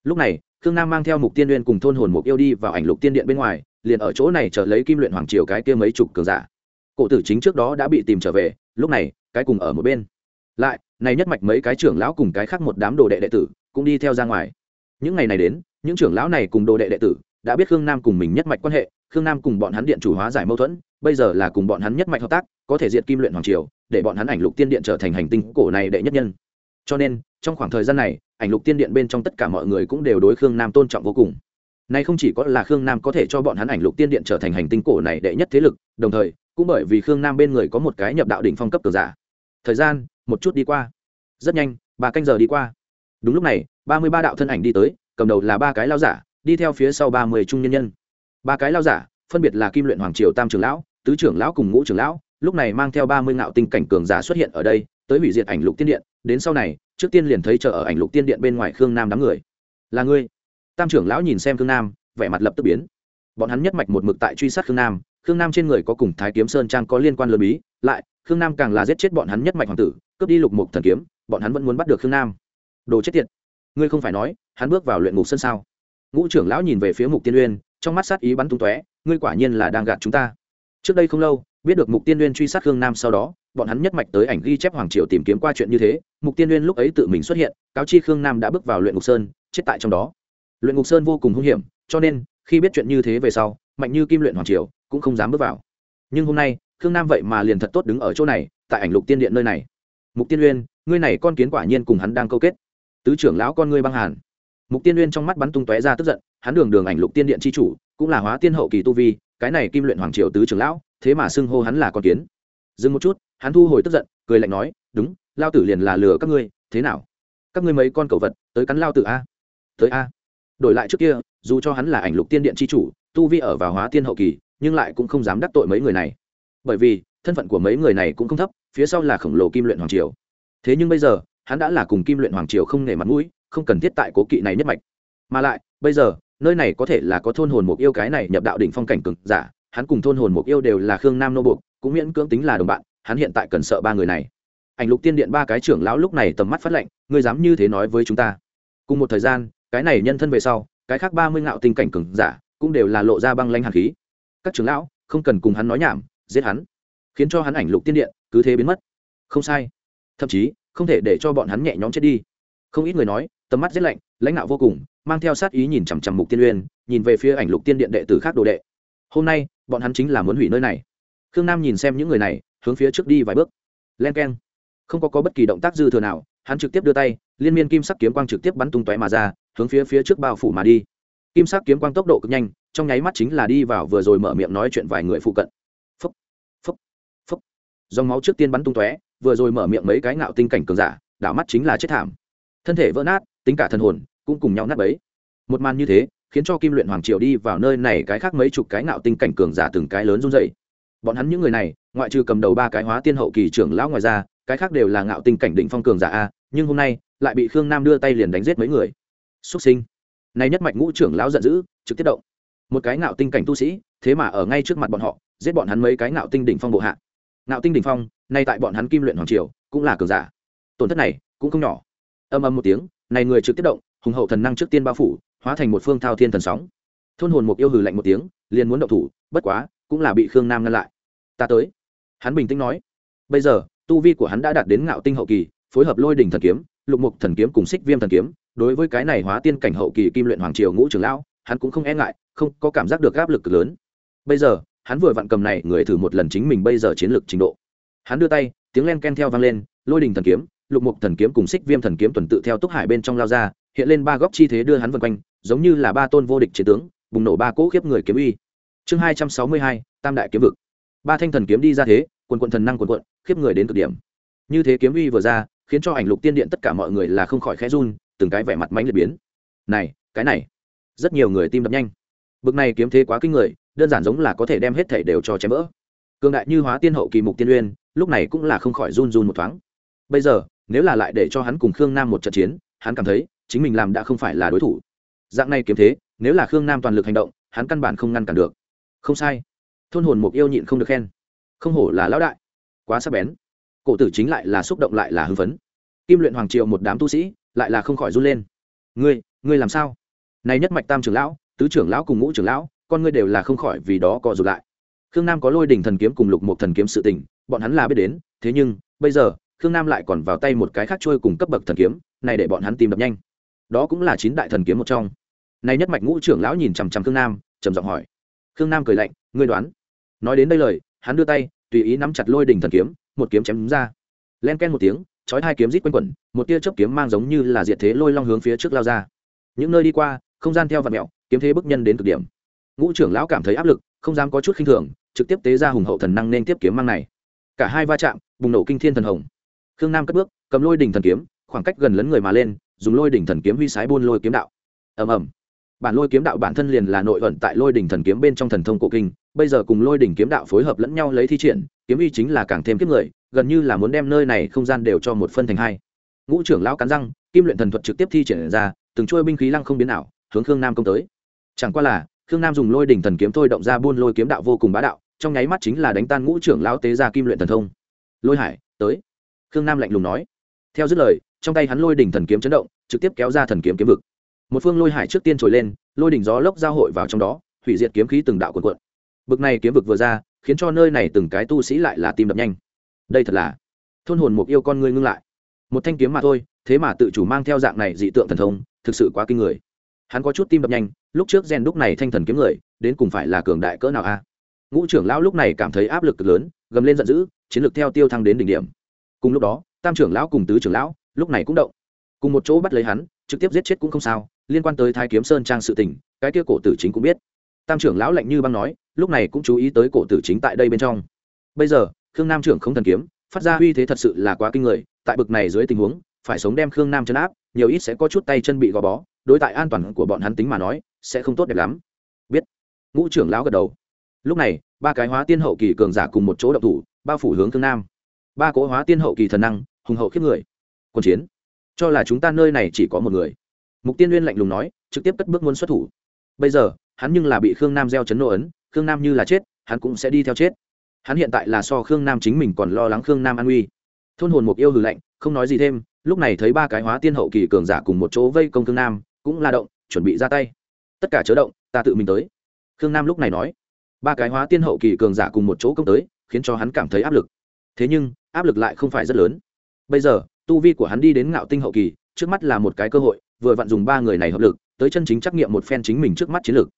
Lúc này, khương nam mang theo mục tiên uyên cùng thôn hồn mục yêu đi vào ảnh lục tiên điện bên ngoài, liền ở chỗ này chờ lấy kim luyện hoàng triều cái kia mấy chục cường giả. Cổ tử chính trước đó đã bị tìm trở về, lúc này, cái cùng ở một bên lại, này nhất mạch mấy cái trưởng lão cùng cái khác một đám đồ đệ đệ tử cũng đi theo ra ngoài. Những ngày này đến, những trưởng lão này cùng đồ đệ đệ tử đã biết khương nam cùng mình nhất mạch quan hệ, khương nam cùng bọn hắn điện chủ hóa giải mâu thuẫn, bây giờ là cùng bọn hắn nhất mạch hợp tác, có thể diện kim luyện hoàng triều, để bọn hắn ảnh lục tiên điện trở thành hành tinh cổ này đệ nhất nhân. Cho nên, trong khoảng thời gian này, ảnh lục tiên điện bên trong tất cả mọi người cũng đều đối khương nam tôn trọng vô cùng. Nay không chỉ có là khương nam có thể cho bọn hắn ảnh lục tiên điện trở thành hành tinh cổ này đệ nhất thế lực, đồng thời, cũng bởi vì khương nam bên người có một cái nhập đạo đỉnh phong cấp cường giả. Thời gian một chút đi qua. Rất nhanh ba canh giờ đi qua. Đúng lúc này, ba mươi ba đạo thân ảnh đi tới, cầm đầu là ba cái lao giả, đi theo phía sau ba mươi trung nhân nhân. Ba cái lao giả, phân biệt là kim luyện hoàng triều tam trưởng lão, tứ trưởng lão cùng ngũ trưởng lão, lúc này mang theo ba mươi ngạo tinh cảnh cường giả xuất hiện ở đây, tới hủy diệt ảnh lục tiên điện, đến sau này, trước tiên liền thấy chờ ở ảnh lục tiên điện bên ngoài khương nam đám người. Là ngươi? Tam trưởng lão nhìn xem khương nam, vẻ mặt lập tức biến. Bọn hắn nhất mạch một mực tại truy sát khương nam khương nam trên người có cùng thái kiếm sơn trang có liên quan lớn bí, lại khương nam càng là giết chết bọn hắn nhất mạch hoàng tử, cướp đi lục mục thần kiếm, bọn hắn vẫn muốn bắt được khương nam. Đồ chết tiệt! Ngươi không phải nói, hắn bước vào luyện ngục sân sao? Ngũ trưởng lão nhìn về phía mục tiên uyên, trong mắt sát ý bắn tung tóe, ngươi quả nhiên là đang gạt chúng ta. Trước đây không lâu, biết được mục tiên uyên truy sát khương nam sau đó, bọn hắn nhất mạch tới ảnh ghi chép hoàng triều tìm kiếm qua chuyện như thế, mục tiên uyên lúc ấy tự mình xuất hiện, cáo chi khương nam đã bước vào luyện ngục sơn, chết tại trong đó. Luyện ngục sơn vô cùng hung hiểm, cho nên, khi biết chuyện như thế về sau, mạnh như kim luyện hoàng triều cũng không dám bước vào. Nhưng hôm nay khương nam vậy mà liền thật tốt đứng ở chỗ này, tại ảnh lục tiên điện nơi này. Mục tiên uyên, ngươi này con kiến quả nhiên cùng hắn đang câu kết. Tứ trưởng lão con ngươi băng hàn. Mục tiên uyên trong mắt bắn tung tóe ra tức giận, hắn đường đường ảnh lục tiên điện c h i chủ, cũng là hóa tiên hậu kỳ tu vi, cái này kim luyện hoàng triều tứ trưởng lão, thế mà xưng hô hắn là con kiến. Dừng một chút, hắn thu hồi tức giận, cười lạnh nói, đúng, lao tử liền là lừa các ngươi, thế nào? Các ngươi mấy con cẩu vật, tới cắn lao tử a, tới a. Đổi lại trước kia, dù cho hắn là ảnh lục tiên điện c h i chủ, tu vi ở vào hóa tiên hậu kỳ, nhưng lại cũng không dám đắc tội mấy người này bởi vì thân phận của mấy người này cũng không thấp, phía sau là khổng lồ kim luyện hoàng triều. Thế nhưng bây giờ, hắn đã là cùng kim luyện hoàng triều không nể mặt mũi, không cần thiết tại cố kỵ này nhất mạch. Mà lại, bây giờ, nơi này có thể là có thôn hồn mục yêu cái này nhập đạo đỉnh phong cảnh cực giả, hắn cùng thôn hồn mục yêu đều là khương nam nô buộc, cũng miễn cưỡng tính là đồng bạn, hắn hiện tại cần sợ ba người này. Ảnh lục tiên điện ba cái trưởng lão lúc này tầm mắt phát lệnh, ngươi dám như thế nói với chúng ta? Cùng một thời gian, cái này nhân thân về sau, cái khác ba mươi ngạo tinh cảnh cường giả cũng đều là lộ ra băng lanh hàn khí. Các trưởng lão, không cần cùng hắn nói nhảm giết hắn khiến cho hắn ảnh lục tiên điện cứ thế biến mất. Không sai thậm chí không thể để cho bọn hắn nhẹ nhõm chết đi. Không ít người nói tầm mắt rét lạnh lãnh đạo vô cùng mang theo sát ý nhìn chằm chằm mục tiên uyên nhìn về phía ảnh lục tiên điện đệ tử khác đồ đệ. Hôm nay bọn hắn chính là muốn hủy nơi này. Khương nam nhìn xem những người này hướng phía trước đi vài bước. Len k e n không có, có bất kỳ động tác dư thừa nào hắn trực tiếp đưa tay liên miên kim sắc kiếm quang trực tiếp bắn tung tóe mà ra hướng phía phía trước bao phủ mà đi. Kim sắc kiếm quang tốc độ cực nhanh trong nháy mắt chính là đi vào vừa rồi mở miệng nói chuyện vài người phụ cận dòng máu trước tiên bắn tung tóe, vừa rồi mở miệng mấy cái ngạo tinh cảnh cường giả, đảo mắt chính là chết thảm. Thân thể vỡ nát, tính cả thần hồn cũng cùng nhau nát bấy. Một màn như thế, khiến cho kim luyện hoàng triều đi vào nơi này cái khác mấy chục cái ngạo tinh cảnh cường giả từng cái lớn run dậy bọn hắn những người này, ngoại trừ cầm đầu ba cái hóa tiên hậu kỳ trưởng lão ngoài ra, cái khác đều là ngạo tinh cảnh định phong cường giả a, nhưng hôm nay lại bị khương nam đưa tay liền đánh giết mấy người. Xuất sinh. Này nhất mạch ngũ trưởng lão giận dữ, trực tiếp động. Một cái ngạo tinh cảnh tu sĩ, thế mà ở ngay trước mặt bọn họ, giết bọn hắn mấy cái ngạo tinh đỉnh phong bộ hạ ngạo tinh đỉnh phong, nay tại bọn hắn kim luyện hoàng triều, cũng là cường giả. Tổn thất này cũng không nhỏ. Âm âm một tiếng, này người trực tiếp động, hùng hậu thần năng trước tiên bao phủ, hóa thành một phương thao thiên thần sóng. Thôn hồn mục yêu hừ lạnh một tiếng, liền muốn động thủ, bất quá, cũng là bị khương nam ngăn lại. Ta tới. Hắn bình tĩnh nói. Bây giờ, tu vi của hắn đã đạt đến ngạo tinh hậu kỳ, phối hợp lôi đỉnh thần kiếm, lục mục thần kiếm cùng xích viêm thần kiếm, đối với cái này hóa tiên cảnh hậu kỳ kim luyện hoàng triều ngũ trưởng lão, hắn cũng không e ngại, không có cảm giác được áp lực lớn. Bây giờ hắn vừa vặn cầm này người thử một lần chính mình bây giờ chiến lược trình độ. Hắn đưa tay, tiếng len ken theo vang lên, lôi đình thần kiếm, lục mục thần kiếm cùng xích viêm thần kiếm tuần tự theo túc hải bên trong lao ra, hiện lên ba góc chi thế đưa hắn vân quanh, giống như là ba tôn vô địch chiến tướng, bùng nổ ba cỗ khiếp người kiếm uy. Chương hai trăm sáu mươi hai, tam đại kiếm vực. Ba thanh thần kiếm đi ra thế, quần quận thần năng quần quận, khiếp người đến cực điểm. Như thế kiếm uy vừa ra, khiến cho ảnh lục tiên điện tất cả mọi người là không khỏi khẽ run, từng cái vẻ mặt mánh liệt biến. Này, cái này, rất nhiều người tim đập nhanh. Bực này kiếm thế quá kinh người đơn giản giống là có thể đem hết thể đều cho chém vỡ. Cường đại như hóa tiên hậu kỳ mục tiên uyên, lúc này cũng là không khỏi run run một thoáng. Bây giờ, nếu là lại để cho hắn cùng khương nam một trận chiến, hắn cảm thấy chính mình làm đã không phải là đối thủ. Dạng này kiếm thế, nếu là khương nam toàn lực hành động, hắn căn bản không ngăn cản được. Không sai. Thôn hồn mục yêu nhịn không được khen. Không hổ là lão đại. Quá sắc bén. Cổ tử chính lại là xúc động lại là hưng phấn. Kim luyện hoàng triều một đám tu sĩ, lại là không khỏi run lên. Ngươi ngươi làm sao? Này nhất mạch tam trưởng lão, tứ trưởng lão cùng ngũ trưởng lão con ngươi đều là không khỏi vì đó co rụt lại. Khương nam có lôi đình thần kiếm cùng lục một thần kiếm sự tình, bọn hắn là biết đến, thế nhưng, bây giờ, khương nam lại còn vào tay một cái khác trôi cùng cấp bậc thần kiếm, này để bọn hắn tìm đập nhanh. Đó cũng là chín đại thần kiếm một trong. Này nhất mạch ngũ trưởng lão nhìn chằm chằm khương nam, trầm giọng hỏi. Khương nam cười lạnh, ngươi đoán? Nói đến đây lời, hắn đưa tay, tùy ý nắm chặt lôi đình thần kiếm, một kiếm chém ra. Len ken một tiếng, chói hai kiếm rít quanh quẩn, một tia chớp kiếm mang giống như là diệt thế lôi long hướng phía trước lao ra. Những nơi đi qua, không gian theo vạt mẹo, kiếm thế bức nhân đến cực điểm ngũ trưởng lão cảm thấy áp lực, không dám có chút khinh thường, trực tiếp tế ra hùng hậu thần năng nên tiếp kiếm mang này. Cả hai va chạm, bùng nổ kinh thiên thần hồng. Khương nam cất bước, cầm lôi đỉnh thần kiếm, khoảng cách gần lấn người mà lên, dùng lôi đỉnh thần kiếm huy sái buôn lôi kiếm đạo. Ầm ầm. Bản lôi kiếm đạo bản thân liền là nội vận tại lôi đỉnh thần kiếm bên trong thần thông cổ kinh, bây giờ cùng lôi đỉnh kiếm đạo phối hợp lẫn nhau lấy thi triển, kiếm uy chính là càng thêm kiếp người, gần như là muốn đem nơi này không gian đều cho một phân thành hai. Ngũ trưởng lão cắn răng, kim luyện thần thuật trực tiếp thi triển ra, từng trôi binh khí lăng không biến ảo, hướng khương nam công tới. Chẳng qua là khương nam dùng lôi đỉnh thần kiếm thôi động ra buôn lôi kiếm đạo vô cùng bá đạo, trong nháy mắt chính là đánh tan ngũ trưởng lão tế ra kim luyện thần thông. Lôi hải, tới. Khương nam lạnh lùng nói. Theo dứt lời, trong tay hắn lôi đỉnh thần kiếm chấn động, trực tiếp kéo ra thần kiếm kiếm vực. Một phương lôi hải trước tiên trồi lên, lôi đỉnh gió lốc giao hội vào trong đó, hủy diệt kiếm khí từng đạo quần quận bực này kiếm vực vừa ra, khiến cho nơi này từng cái tu sĩ lại là tim đập nhanh. Đây thật là thôn hồn mục yêu con ngươi ngưng lại. Một thanh kiếm mà thôi, thế mà tự chủ mang theo dạng này dị tượng thần thông, thực sự quá kinh người. Hắn có chút tim đập nhanh lúc trước gen đúc này thanh thần kiếm người, đến cùng phải là cường đại cỡ nào a? Ngũ trưởng lão lúc này cảm thấy áp lực cực lớn, gầm lên giận dữ, chiến lược theo tiêu thăng đến đỉnh điểm. Cùng lúc đó, tam trưởng lão cùng tứ trưởng lão, lúc này cũng động. Cùng một chỗ bắt lấy hắn, trực tiếp giết chết cũng không sao, liên quan tới thái kiếm sơn trang sự tình, cái kia cổ tử chính cũng biết. Tam trưởng lão lạnh như băng nói, lúc này cũng chú ý tới cổ tử chính tại đây bên trong. Bây giờ, khương nam trưởng không thần kiếm, phát ra uy thế thật sự là quá kinh người, tại bực này dưới tình huống, phải sống đem khương nam chấn áp, nhiều ít sẽ có chút tay chân bị gò bó, đối tại an toàn của bọn hắn tính mà nói sẽ không tốt đẹp lắm. Biết. Ngũ trưởng lão gật đầu. Lúc này, ba cái hóa tiên hậu kỳ cường giả cùng một chỗ đậu thủ, bao phủ hướng thương nam. Ba cỗ hóa tiên hậu kỳ thần năng, hùng hậu khiếp người. Quân chiến. Cho là chúng ta nơi này chỉ có một người. Mục tiên uyên lạnh lùng nói, trực tiếp cất bước muốn xuất thủ. Bây giờ, hắn nhưng là bị khương nam gieo chấn nô ấn, khương nam như là chết, hắn cũng sẽ đi theo chết. Hắn hiện tại là so khương nam chính mình còn lo lắng khương nam an uy. Thôn hồn mục yêu hừ lạnh, không nói gì thêm, lúc này thấy ba cái hóa tiên hậu kỳ cường giả cùng một chỗ vây công khương nam, cũng là động, chuẩn bị ra tay tất cả chớ động, ta tự mình tới. Khương nam lúc này nói. Ba cái hóa tiên hậu kỳ cường giả cùng một chỗ công tới, khiến cho hắn cảm thấy áp lực. Thế nhưng, áp lực lại không phải rất lớn. Bây giờ, tu vi của hắn đi đến ngạo tinh hậu kỳ, trước mắt là một cái cơ hội, vừa vặn dùng ba người này hợp lực, tới chân chính trắc nghiệm một phen chính mình trước mắt chiến lược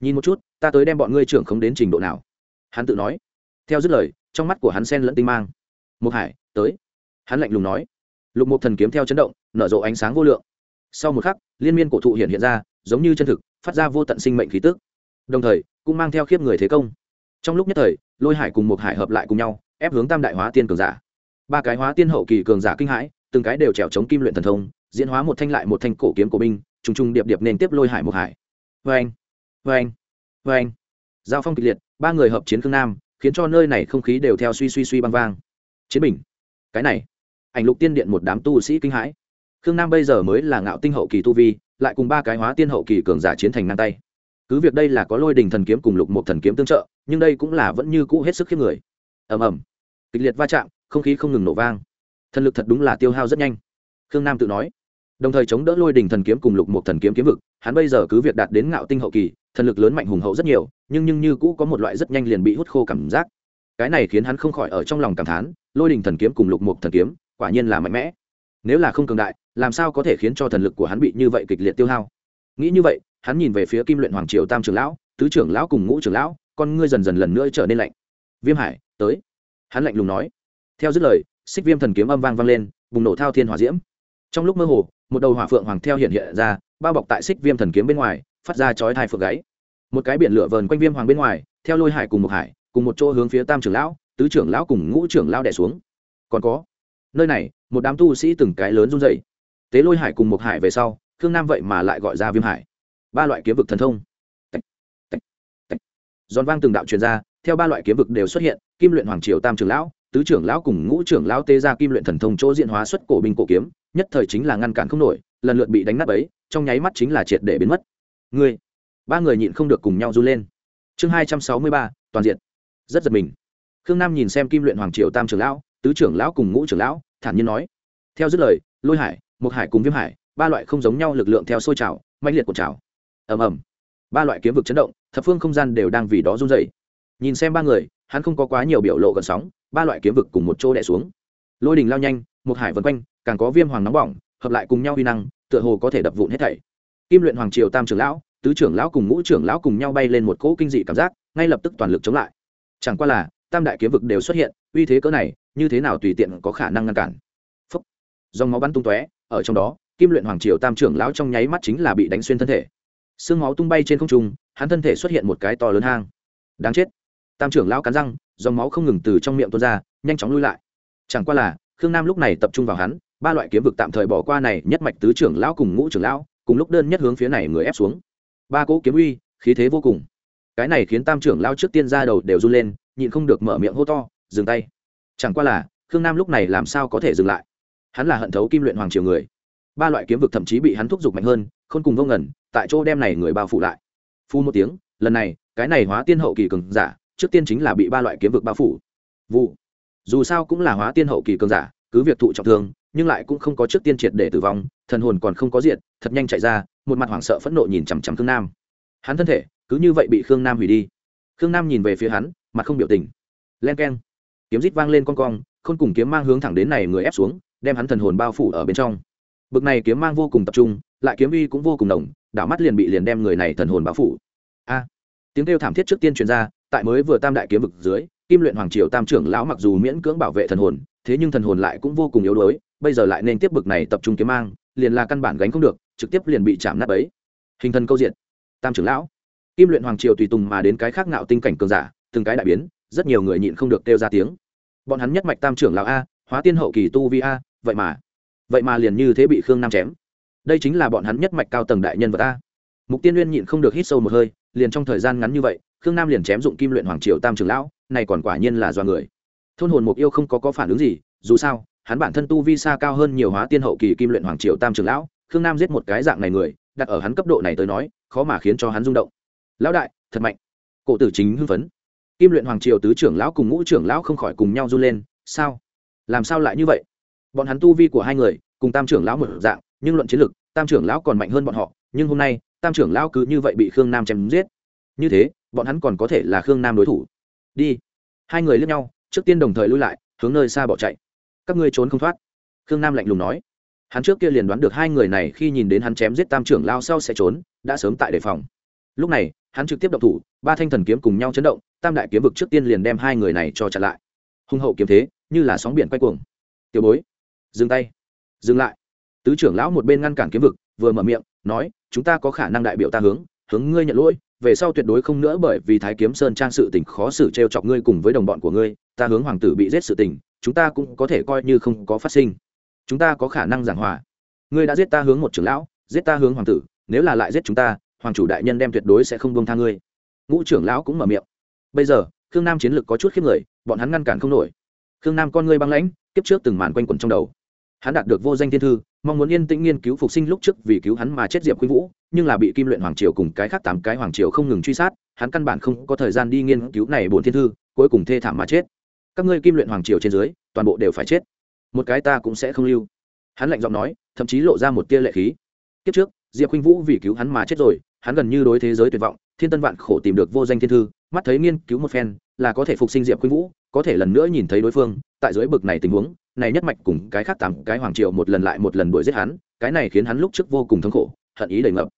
nhìn một chút, ta tới đem bọn ngươi trưởng không đến trình độ nào. Hắn tự nói. Theo dứt lời, trong mắt của hắn sen lẫn tinh mang. Mục hải, tới. Hắn lạnh lùng nói. Lục một thần kiếm theo chấn động, nở rộ ánh sáng vô lượng. Sau một khắc, liên miên cổ thụ hiện hiện ra, giống như chân thực phát ra vô tận sinh mệnh khí tức, đồng thời cũng mang theo khiếp người thế công. Trong lúc nhất thời, lôi hải cùng một hải hợp lại cùng nhau, ép hướng tam đại hóa tiên cường giả. Ba cái hóa tiên hậu kỳ cường giả kinh hãi, từng cái đều trèo chống kim luyện thần thông, diễn hóa một thanh lại một thanh cổ kiếm cổ binh, trùng trùng điệp điệp nên tiếp lôi hải một hải. Vê anh vê anh vê anh giao phong kịch liệt, ba người hợp chiến khương nam, khiến cho nơi này không khí đều theo suy suy suy băng vang. Chiến bình cái này. Ảnh lục tiên điện một đám tu sĩ kinh hãi. Khương nam bây giờ mới là ngạo tinh hậu kỳ tu vi lại cùng ba cái hóa tiên hậu kỳ cường giả chiến thành ngang tay. Cứ việc đây là có lôi đình thần kiếm cùng lục một thần kiếm tương trợ, nhưng đây cũng là vẫn như cũ hết sức khiếp người. Ầm ầm. Kịch liệt va chạm, không khí không ngừng nổ vang. Thần lực thật đúng là tiêu hao rất nhanh. Khương nam tự nói. Đồng thời chống đỡ lôi đình thần kiếm cùng lục một thần kiếm kiếm vực, hắn bây giờ cứ việc đạt đến ngạo tinh hậu kỳ, thần lực lớn mạnh hùng hậu rất nhiều, nhưng nhưng như cũ có một loại rất nhanh liền bị hút khô cảm giác. Cái này khiến hắn không khỏi ở trong lòng cảm thán, lôi đình thần kiếm cùng lục một thần kiếm, quả nhiên là mạnh mẽ. Nếu là không cường đại làm sao có thể khiến cho thần lực của hắn bị như vậy kịch liệt tiêu hao? Nghĩ như vậy, hắn nhìn về phía kim luyện hoàng triều tam trưởng lão, tứ trưởng lão cùng ngũ trưởng lão, con ngươi dần dần lần nữa trở nên lạnh. Viêm hải, tới. Hắn lạnh lùng nói. Theo dứt lời, xích viêm thần kiếm âm vang vang lên, bùng nổ thao thiên hỏa diễm. Trong lúc mơ hồ, một đầu hỏa phượng hoàng theo hiện hiện ra, bao bọc tại xích viêm thần kiếm bên ngoài, phát ra chói thai phượng gáy. Một cái biển lửa vờn quanh viêm hoàng bên ngoài, theo lôi hải cùng một hải, cùng một chỗ hướng phía tam trưởng lão, tứ trưởng lão cùng ngũ trưởng lão đẻ xuống. Còn có, nơi này, một đám tu sĩ từng cái lớn run dậy tế lôi hải cùng một hải về sau, khương nam vậy mà lại gọi ra viêm hải. Ba loại kiếm vực thần thông. Giòn vang từng đạo truyền ra, theo ba loại kiếm vực đều xuất hiện, kim luyện hoàng triều tam Trường lão, tứ trưởng lão cùng ngũ trưởng lão tê ra kim luyện thần thông chỗ diện hóa xuất cổ binh cổ kiếm, nhất thời chính là ngăn cản không nổi, lần lượt bị đánh nát ấy trong nháy mắt chính là triệt để biến mất. Người ba người nhịn không được cùng nhau run lên. Chương hai trăm sáu mươi ba, toàn diện. Rất giật mình. Khương nam nhìn xem kim luyện hoàng triều tam trưởng lão, tứ trưởng lão cùng ngũ trưởng lão, thản nhiên nói, theo dứt lời, lôi hải một hải cùng viêm hải, ba loại không giống nhau lực lượng theo sôi trào mạnh liệt của trào. Ầm ầm. Ba loại kiếm vực chấn động, thập phương không gian đều đang vì đó run dày nhìn xem ba người, hắn không có quá nhiều biểu lộ gần sóng, ba loại kiếm vực cùng một chỗ đẻ xuống. Lôi đình lao nhanh một hải vân quanh, càng có viêm hoàng nóng bỏng, hợp lại cùng nhau uy năng, tựa hồ có thể đập vụn hết thảy. Kim luyện hoàng triều tam trưởng lão, tứ trưởng lão cùng ngũ trưởng lão cùng nhau bay lên một cỗ kinh dị cảm giác, ngay lập tức toàn lực chống lại. Chẳng qua là, tam đại kiếm vực đều xuất hiện, uy thế cỡ này, như thế nào tùy tiện có khả năng ngăn cản. Phấp dòng máu bắn tung tóe ở trong đó, kim luyện hoàng triều tam trưởng lão trong nháy mắt chính là bị đánh xuyên thân thể. Xương máu tung bay trên không trung, hắn thân thể xuất hiện một cái to lớn hang. Đáng chết. Tam trưởng lão cắn răng, dòng máu không ngừng từ trong miệng tuôn ra, nhanh chóng lui lại. Chẳng qua là, khương nam lúc này tập trung vào hắn, ba loại kiếm vực tạm thời bỏ qua này nhất mạch tứ trưởng lão cùng ngũ trưởng lão, cùng lúc đơn nhất hướng phía này người ép xuống. Ba cỗ kiếm uy, khí thế vô cùng. Cái này khiến tam trưởng lão trước tiên ra đầu đều run lên, nhịn không được mở miệng hô to, dừng tay. Chẳng qua là, khương nam lúc này làm sao có thể dừng lại? Hắn là hận thấu kim luyện hoàng triều người. Ba loại kiếm vực thậm chí bị hắn thúc giục mạnh hơn không cùng vô ngẩn tại chỗ đem này người bao phủ lại. Phu một tiếng, lần này, cái này hóa tiên hậu kỳ cường giả, trước tiên chính là bị ba loại kiếm vực bao phủ. Vụ. Dù sao cũng là hóa tiên hậu kỳ cường giả, cứ việc thụ trọng thương, nhưng lại cũng không có trước tiên triệt để tử vong, thần hồn còn không có diện thật nhanh chạy ra, một mặt hoảng sợ phẫn nộ nhìn chằm chằm khương nam. Hắn thân thể, cứ như vậy bị khương nam hủy đi. Khương nam nhìn về phía hắn, mặt không biểu tình. Len k e n kiếm rít vang lên con cong không cùng kiếm mang hướng thẳng đến này người ép xuống đem hắn thần hồn bao phủ ở bên trong. Bực này kiếm mang vô cùng tập trung, lại kiếm uy cũng vô cùng đồng đảo mắt liền bị liền đem người này thần hồn bao phủ. A! Tiếng kêu thảm thiết trước tiên truyền ra, tại mới vừa tam đại kiếm vực dưới, kim luyện hoàng triều tam trưởng lão mặc dù miễn cưỡng bảo vệ thần hồn, thế nhưng thần hồn lại cũng vô cùng yếu đuối, bây giờ lại nên tiếp bực này tập trung kiếm mang, liền là căn bản gánh không được, trực tiếp liền bị chạm nát ấy hình thần câu diện tam trưởng lão. Kim luyện hoàng triều tùy tùng mà đến cái khác ngạo tinh cảnh cường giả, từng cái đại biến, rất nhiều người nhịn không được kêu ra tiếng. Bọn hắn nhất mạch tam trưởng lão a hóa tiên hậu kỳ tu vi a, vậy mà vậy mà liền như thế bị khương nam chém. Đây chính là bọn hắn nhất mạch cao tầng đại nhân vật a. Mục tiên Uyên nhịn không được hít sâu một hơi, liền trong thời gian ngắn như vậy, khương nam liền chém dụng kim luyện hoàng triều tam trưởng lão, này còn quả nhiên là do người. Thôn hồn mục yêu không có có phản ứng gì, dù sao, hắn bản thân tu vi xa cao hơn nhiều hóa tiên hậu kỳ kim luyện hoàng triều tam trưởng lão, khương nam giết một cái dạng này người, đặt ở hắn cấp độ này tới nói, khó mà khiến cho hắn rung động. Lão đại, thật mạnh. Cổ tử chính hưng phấn. Kim luyện hoàng triều tứ trưởng lão cùng ngũ trưởng lão không khỏi cùng nhau run lên, sao? Làm sao lại như vậy? Bọn hắn tu vi của hai người, cùng tam trưởng lão một dạng, nhưng luận chiến lực, tam trưởng lão còn mạnh hơn bọn họ, nhưng hôm nay, tam trưởng lão cứ như vậy bị khương nam chém giết. Như thế, bọn hắn còn có thể là khương nam đối thủ. Đi. Hai người lướt nhau, trước tiên đồng thời lui lại, hướng nơi xa bỏ chạy. Các ngươi trốn không thoát. Khương nam lạnh lùng nói. Hắn trước kia liền đoán được hai người này khi nhìn đến hắn chém giết tam trưởng lao sau sẽ trốn, đã sớm tại đề phòng. Lúc này, hắn trực tiếp động thủ, ba thanh thần kiếm cùng nhau chấn động, tam đại kiếm vực trước tiên liền đem hai người này cho chặn lại. Hung hậu kiếm thế như là sóng biển quay cuồng. Tiểu bối, dừng tay, dừng lại. Tứ trưởng lão một bên ngăn cản kiếm vực, vừa mở miệng, nói, chúng ta có khả năng đại biểu ta hướng hướng ngươi nhận lỗi, về sau tuyệt đối không nữa bởi vì thái kiếm sơn trang sự tình khó xử t r e o chọc ngươi cùng với đồng bọn của ngươi, ta hướng hoàng tử bị giết sự tình, chúng ta cũng có thể coi như không có phát sinh. Chúng ta có khả năng giảng hòa. Ngươi đã giết ta hướng một trưởng lão, giết ta hướng hoàng tử, nếu là lại giết chúng ta, hoàng chủ đại nhân đem tuyệt đối sẽ không buông tha ngươi. Ngũ trưởng lão cũng mở miệng. Bây giờ, khương nam chiến lực có chút khiếp người, bọn hắn ngăn cản không nổi khương nam con ngươi băng lãnh, kiếp trước từng màn quanh quẩn trong đầu. Hắn đạt được vô danh thiên thư, mong muốn yên tĩnh nghiên cứu phục sinh lúc trước vì cứu hắn mà chết diệp khuynh vũ, nhưng là bị kim luyện hoàng triều cùng cái khác tám cái hoàng triều không ngừng truy sát, hắn căn bản không có thời gian đi nghiên cứu này bổn thiên thư, cuối cùng thê thảm mà chết. Các ngươi kim luyện hoàng triều trên dưới, toàn bộ đều phải chết. Một cái ta cũng sẽ không lưu. Hắn lạnh giọng nói, thậm chí lộ ra một tia lệ khí. Kiếp trước, diệp khuynh vũ vì cứu hắn mà chết rồi, hắn gần như đối thế giới tuyệt vọng, thiên tân vạn khổ tìm được vô danh thiên thư, mắt thấy nghiên cứu một phen, là có thể phục sinh diệp khuynh vũ có thể lần nữa nhìn thấy đối phương, tại dưới bực này tình huống, này nhất mạch cùng cái khác tám cái hoàng triều một lần lại một lần đuổi giết hắn, cái này khiến hắn lúc trước vô cùng thống khổ, hận ý đầy ngập.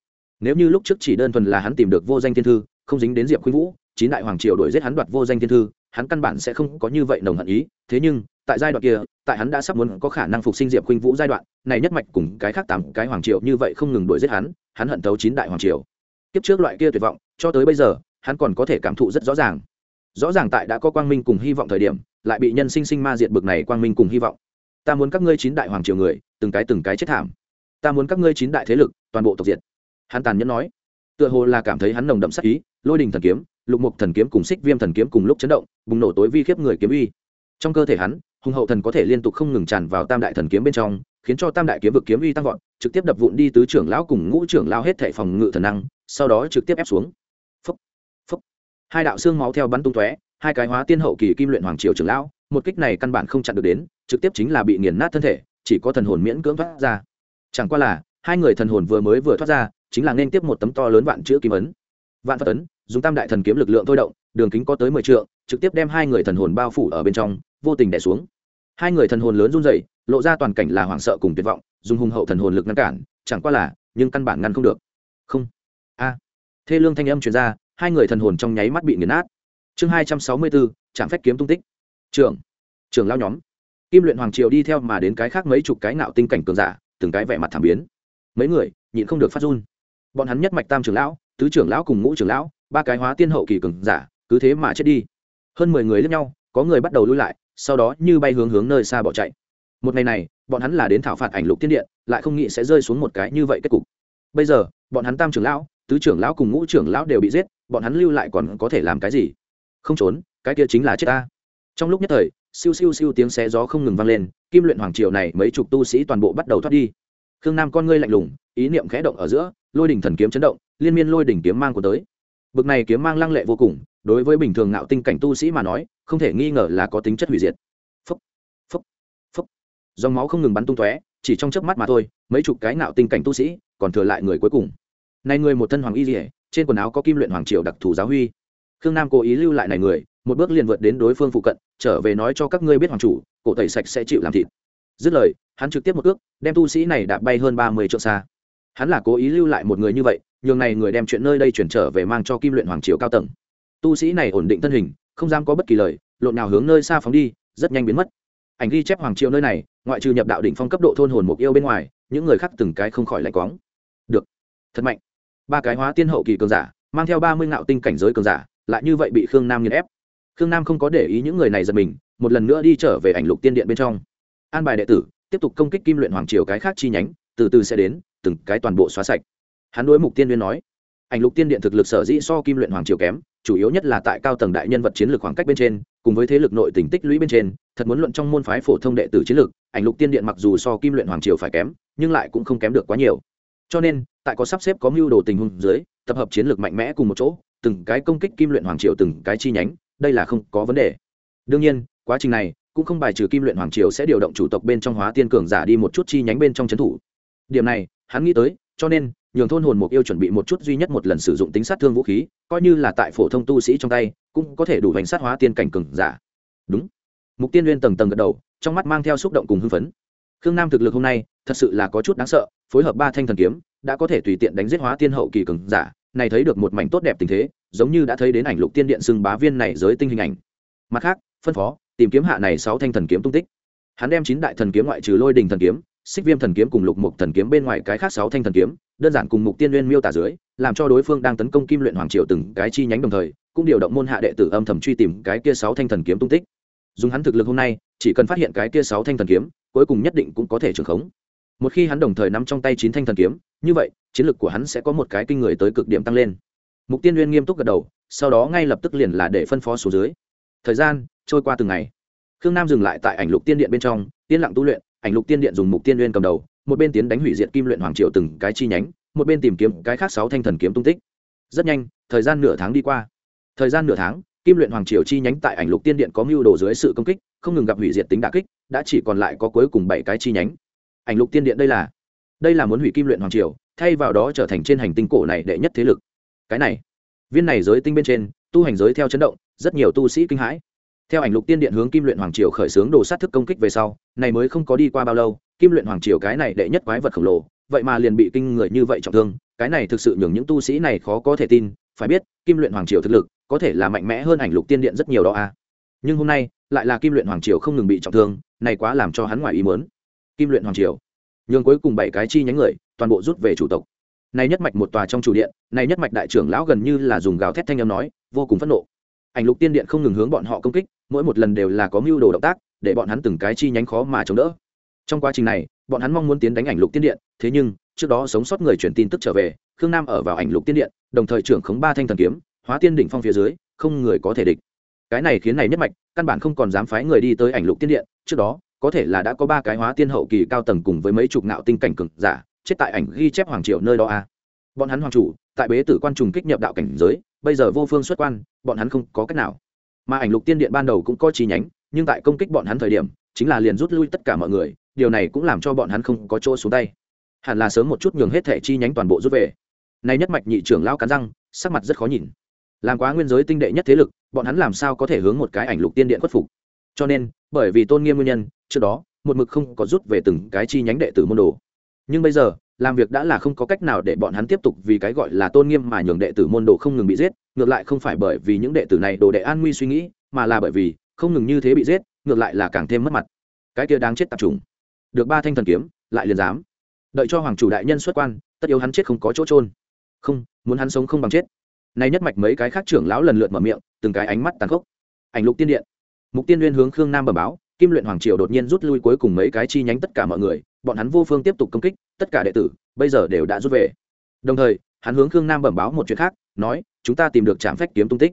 Nếu như lúc trước chỉ đơn thuần là hắn tìm được vô danh thiên thư, không dính đến diệp khuynh vũ, chín đại hoàng triều đuổi giết hắn đoạt vô danh thiên thư, hắn căn bản sẽ không có như vậy nồng hận ý. Thế nhưng, tại giai đoạn kia, tại hắn đã sắp muốn có khả năng phục sinh diệp khuynh vũ giai đoạn, này nhất mạch cùng cái khác tám cái hoàng triều như vậy không ngừng đuổi giết hắn hắn hận thấu chín đại hoàng triều. Kiếp trước loại kia tuyệt vọng, cho tới bây giờ, hắn còn có thể cảm thụ rất rõ ràng rõ ràng tại đã có quang minh cùng hy vọng thời điểm, lại bị nhân sinh sinh ma diệt bực này quang minh cùng hy vọng. Ta muốn các ngươi chín đại hoàng triều người, từng cái từng cái chết thảm. Ta muốn các ngươi chín đại thế lực, toàn bộ tộc diệt. Hắn tàn nhẫn nói. Tựa hồ là cảm thấy hắn nồng đậm sắc ý, lôi đình thần kiếm, lục mục thần kiếm cùng xích viêm thần kiếm cùng lúc chấn động, bùng nổ tối vi khiếp người kiếm uy. Trong cơ thể hắn hùng hậu thần có thể liên tục không ngừng tràn vào tam đại thần kiếm bên trong, khiến cho tam đại kiếm vực kiếm uy tăng vọt, trực tiếp đập vụn đi tứ trưởng lão cùng ngũ trưởng lão hết thệ phòng ngự thần năng, sau đó trực tiếp ép xuống hai đạo xương máu theo bắn tung tóe, hai cái hóa tiên hậu kỳ kim luyện hoàng triều trưởng lão, một kích này căn bản không chặn được đến, trực tiếp chính là bị nghiền nát thân thể, chỉ có thần hồn miễn cưỡng thoát ra. Chẳng qua là, hai người thần hồn vừa mới vừa thoát ra, chính là nên tiếp một tấm to lớn vạn chữ kim ấn. Vạn phật ấn, dùng tam đại thần kiếm lực lượng thôi động, đường kính có tới mười trượng, trực tiếp đem hai người thần hồn bao phủ ở bên trong, vô tình đẻ xuống. Hai người thần hồn lớn run rẩy, lộ ra toàn cảnh là hoảng sợ cùng tuyệt vọng, dùng hùng hậu thần hồn lực ngăn cản, chẳng qua là, nhưng căn bản ngăn không được. Không. A. Thê lương thanh âm truyền ra hai người thần hồn trong nháy mắt bị nghiền nát. Chương hai trăm sáu mươi bốn, trạm phách kiếm tung tích. Trưởng trưởng lao nhóm. Kim luyện hoàng triều đi theo mà đến cái khác mấy chục cái nạo tinh cảnh cường giả, từng cái vẻ mặt thảm biến. Mấy người, nhịn không được phát run. Bọn hắn nhất mạch tam trưởng lão, tứ trưởng lão cùng ngũ trưởng lão, ba cái hóa tiên hậu kỳ cường giả, cứ thế mà chết đi. Hơn mười người lướt nhau, có người bắt đầu lui lại, sau đó như bay hướng hướng nơi xa bỏ chạy. Một ngày này, bọn hắn là đến thảo phạt ảnh lục tiên điện, lại không nghĩ sẽ rơi xuống một cái như vậy kết cục. Bây giờ, bọn hắn tam trưởng lão, tứ trưởng lão cùng ngũ trưởng lão đều bị giết bọn hắn lưu lại còn có thể làm cái gì? Không trốn, cái kia chính là chết ta. Trong lúc nhất thời, siêu siêu siêu tiếng xé gió không ngừng vang lên, kim luyện hoàng triều này mấy chục tu sĩ toàn bộ bắt đầu thoát đi. Khương nam con ngươi lạnh lùng, ý niệm khẽ động ở giữa, lôi đỉnh thần kiếm chấn động, liên miên lôi đỉnh kiếm mang của tới. Bực này kiếm mang lăng lệ vô cùng, đối với bình thường ngạo tinh cảnh tu sĩ mà nói, không thể nghi ngờ là có tính chất hủy diệt. Phúc phúc phúc. Dòng máu không ngừng bắn tung tóe, chỉ trong chớp mắt mà thôi, mấy chục cái ngạo tinh cảnh tu sĩ còn thừa lại người cuối cùng. Này người một thân hoàng y dỉa trên quần áo có kim luyện hoàng triều đặc thù giáo huy. Khương nam cố ý lưu lại này người, một bước liền vượt đến đối phương phụ cận, trở về nói cho các ngươi biết hoàng chủ, cổ tẩy sạch sẽ chịu làm thịt. Dứt lời, hắn trực tiếp một ước đem tu sĩ này đạp bay hơn ba mươi trượng xa. Hắn là cố ý lưu lại một người như vậy, nhường này người đem chuyện nơi đây chuyển trở về mang cho kim luyện hoàng triều cao tầng. Tu sĩ này ổn định thân hình, không dám có bất kỳ lời, lộn nào hướng nơi xa phóng đi, rất nhanh biến mất. Ảnh ghi chép hoàng triều nơi này, ngoại trừ nhập đạo đỉnh phong cấp độ thôn hồn mục yêu bên ngoài, những người khác từng cái không khỏi lạnh quáng. Được. Thật mạnh ba cái hóa tiên hậu kỳ cường giả, mang theo ba mươi ngạo tinh cảnh giới cường giả, lại như vậy bị khương nam nghiền ép. Khương nam không có để ý những người này giật mình, một lần nữa đi trở về ảnh lục tiên điện bên trong. An bài đệ tử, tiếp tục công kích kim luyện hoàng triều cái khác chi nhánh, từ từ sẽ đến, từng cái toàn bộ xóa sạch. Hắn đối mục tiên liên nói, ảnh lục tiên điện thực lực sở dĩ so kim luyện hoàng triều kém, chủ yếu nhất là tại cao tầng đại nhân vật chiến lược khoảng cách bên trên, cùng với thế lực nội tỉnh tích lũy bên trên, thật muốn luận trong môn phái phổ thông đệ tử chiến lược, ảnh lục tiên điện mặc dù so kim luyện hoàng triều phải kém, nhưng lại cũng không kém được quá nhiều. Cho nên tại có sắp xếp có mưu đồ tình huống dưới, tập hợp chiến lược mạnh mẽ cùng một chỗ, từng cái công kích kim luyện hoàng triều từng cái chi nhánh, đây là không có vấn đề. Đương nhiên, quá trình này cũng không bài trừ kim luyện hoàng triều sẽ điều động chủ tộc bên trong hóa tiên cường giả đi một chút chi nhánh bên trong trấn thủ. Điểm này, hắn nghĩ tới, cho nên, nhường thôn hồn mục yêu chuẩn bị một chút duy nhất một lần sử dụng tính sát thương vũ khí, coi như là tại phổ thông tu sĩ trong tay, cũng có thể đủ hành sát hóa tiên cảnh cường giả. Đúng. Mục tiên liên tầng tầng gật đầu, trong mắt mang theo xúc động cùng hưng phấn. Khương nam thực lực hôm nay, thật sự là có chút đáng sợ, phối hợp ba thanh thần kiếm đã có thể tùy tiện đánh giết hóa tiên hậu kỳ cường giả, này thấy được một mảnh tốt đẹp tình thế, giống như đã thấy đến ảnh lục tiên điện xưng bá viên này giới tinh hình ảnh. Mặt khác, phân phó, tìm kiếm hạ này sáu thanh thần kiếm tung tích. Hắn đem chín đại thần kiếm ngoại trừ lôi đình thần kiếm, xích viêm thần kiếm cùng lục mục thần kiếm bên ngoài cái khác sáu thanh thần kiếm, đơn giản cùng mục tiên liên miêu tả dưới, làm cho đối phương đang tấn công kim luyện hoàng triều từng cái chi nhánh đồng thời, cũng điều động môn hạ đệ tử âm thầm truy tìm cái kia sáu thanh thần kiếm tung tích. Dùng hắn thực lực hôm nay, chỉ cần phát hiện cái kia sáu thanh thần kiếm, cuối cùng nhất định cũng có thể trưởng khống một khi hắn đồng thời nắm trong tay chín thanh thần kiếm, như vậy, chiến lược của hắn sẽ có một cái kinh người tới cực điểm tăng lên. Mục tiên uyên nghiêm túc gật đầu, sau đó ngay lập tức liền là để phân phó số dưới. Thời gian trôi qua từng ngày. Khương nam dừng lại tại ảnh lục tiên điện bên trong, yên lặng tu luyện, ảnh lục tiên điện dùng mục tiên uyên cầm đầu, một bên tiến đánh hủy diệt kim luyện hoàng triều từng cái chi nhánh, một bên tìm kiếm cái khác sáu thanh thần kiếm tung tích. Rất nhanh, thời gian nửa tháng đi qua. Thời gian nửa tháng, kim luyện hoàng triều chi nhánh tại ảnh lục tiên điện có mưu đồ dưới sự công kích, không ngừng gặp hủy diệt tính đà kích, đã chỉ còn lại có cuối cùng bảy cái chi nhánh ảnh lục tiên điện đây là đây là muốn hủy kim luyện hoàng triều, thay vào đó trở thành trên hành tinh cổ này đệ nhất thế lực cái này, viên này giới tinh bên trên, tu hành giới theo chấn động, rất nhiều tu sĩ kinh hãi theo ảnh lục tiên điện hướng kim luyện hoàng triều khởi xướng đồ sát thức công kích về sau, này mới không có đi qua bao lâu, kim luyện hoàng triều cái này đệ nhất quái vật khổng lồ, vậy mà liền bị kinh người như vậy trọng thương, cái này thực sự nhường những tu sĩ này khó có thể tin, phải biết, kim luyện hoàng triều thực lực có thể là mạnh mẽ hơn ảnh lục tiên điện rất nhiều đó a à. nhưng hôm nay, lại là kim luyện hoàng triều không ngừng bị trọng thương, này quá làm cho hắn ngoài ý muốn kim luyện hoàng triều. Nhường cuối cùng bảy cái chi nhánh người, toàn bộ rút về chủ tộc. Này nhất mạch một tòa trong chủ điện, này nhất mạch đại trưởng lão gần như là dùng gào thét thanh âm nói, vô cùng phẫn nộ. Ảnh lục tiên điện không ngừng hướng bọn họ công kích, mỗi một lần đều là có mưu đồ động tác, để bọn hắn từng cái chi nhánh khó mà chống đỡ. Trong quá trình này, bọn hắn mong muốn tiến đánh ảnh lục tiên điện, thế nhưng, trước đó sống sót người truyền tin tức trở về, khương nam ở vào ảnh lục tiên điện, đồng thời trưởng khống ba thanh thần kiếm, hóa tiên đỉnh phong phía dưới, không người có thể địch. Cái này khiến này nhất mạch, căn bản không còn dám phái người đi tới ảnh lục tiên điện, trước đó có thể là đã có ba cái hóa tiên hậu kỳ cao tầng cùng với mấy chục ngạo tinh cảnh cực giả, chết tại ảnh ghi chép hoàng triều nơi đó a bọn hắn hoàng chủ, tại bế tử quan trùng kích nhập đạo cảnh giới, bây giờ vô phương xuất quan, bọn hắn không có cách nào. Mà ảnh lục tiên điện ban đầu cũng có chi nhánh, nhưng tại công kích bọn hắn thời điểm, chính là liền rút lui tất cả mọi người, điều này cũng làm cho bọn hắn không có chỗ xuống tay. Hẳn là sớm một chút nhường hết thẻ chi nhánh toàn bộ rút về. Nay nhất mạch nhị trưởng lao cắn răng, sắc mặt rất khó nhìn. Làm quá nguyên giới tinh đệ nhất thế lực, bọn hắn làm sao có thể hướng một cái ảnh lục tiên điện khuất phục? Cho nên, bởi vì tôn nghiêm nguyên nhân, trước đó, một mực không có rút về từng cái chi nhánh đệ tử môn đồ. Nhưng bây giờ, làm việc đã là không có cách nào để bọn hắn tiếp tục vì cái gọi là tôn nghiêm mà nhường đệ tử môn đồ không ngừng bị giết, ngược lại không phải bởi vì những đệ tử này đồ đệ an nguy suy nghĩ, mà là bởi vì không ngừng như thế bị giết, ngược lại là càng thêm mất mặt. Cái kia đáng chết tập trung được ba thanh thần kiếm, lại liền dám. Đợi cho hoàng chủ đại nhân xuất quan, tất yếu hắn chết không có chỗ trôn không, muốn hắn sống không bằng chết. Nay nhất mạch mấy cái khác trưởng lão lần lượt mở miệng, từng cái ánh mắt tàn khốc. Ảnh lục tiên điện mục tiên liên hướng khương nam bẩm báo, kim luyện hoàng triều đột nhiên rút lui cuối cùng mấy cái chi nhánh tất cả mọi người, bọn hắn vô phương tiếp tục công kích, tất cả đệ tử, bây giờ đều đã rút về. Đồng thời, hắn hướng khương nam bẩm báo một chuyện khác, nói, chúng ta tìm được trạm phách kiếm tung tích.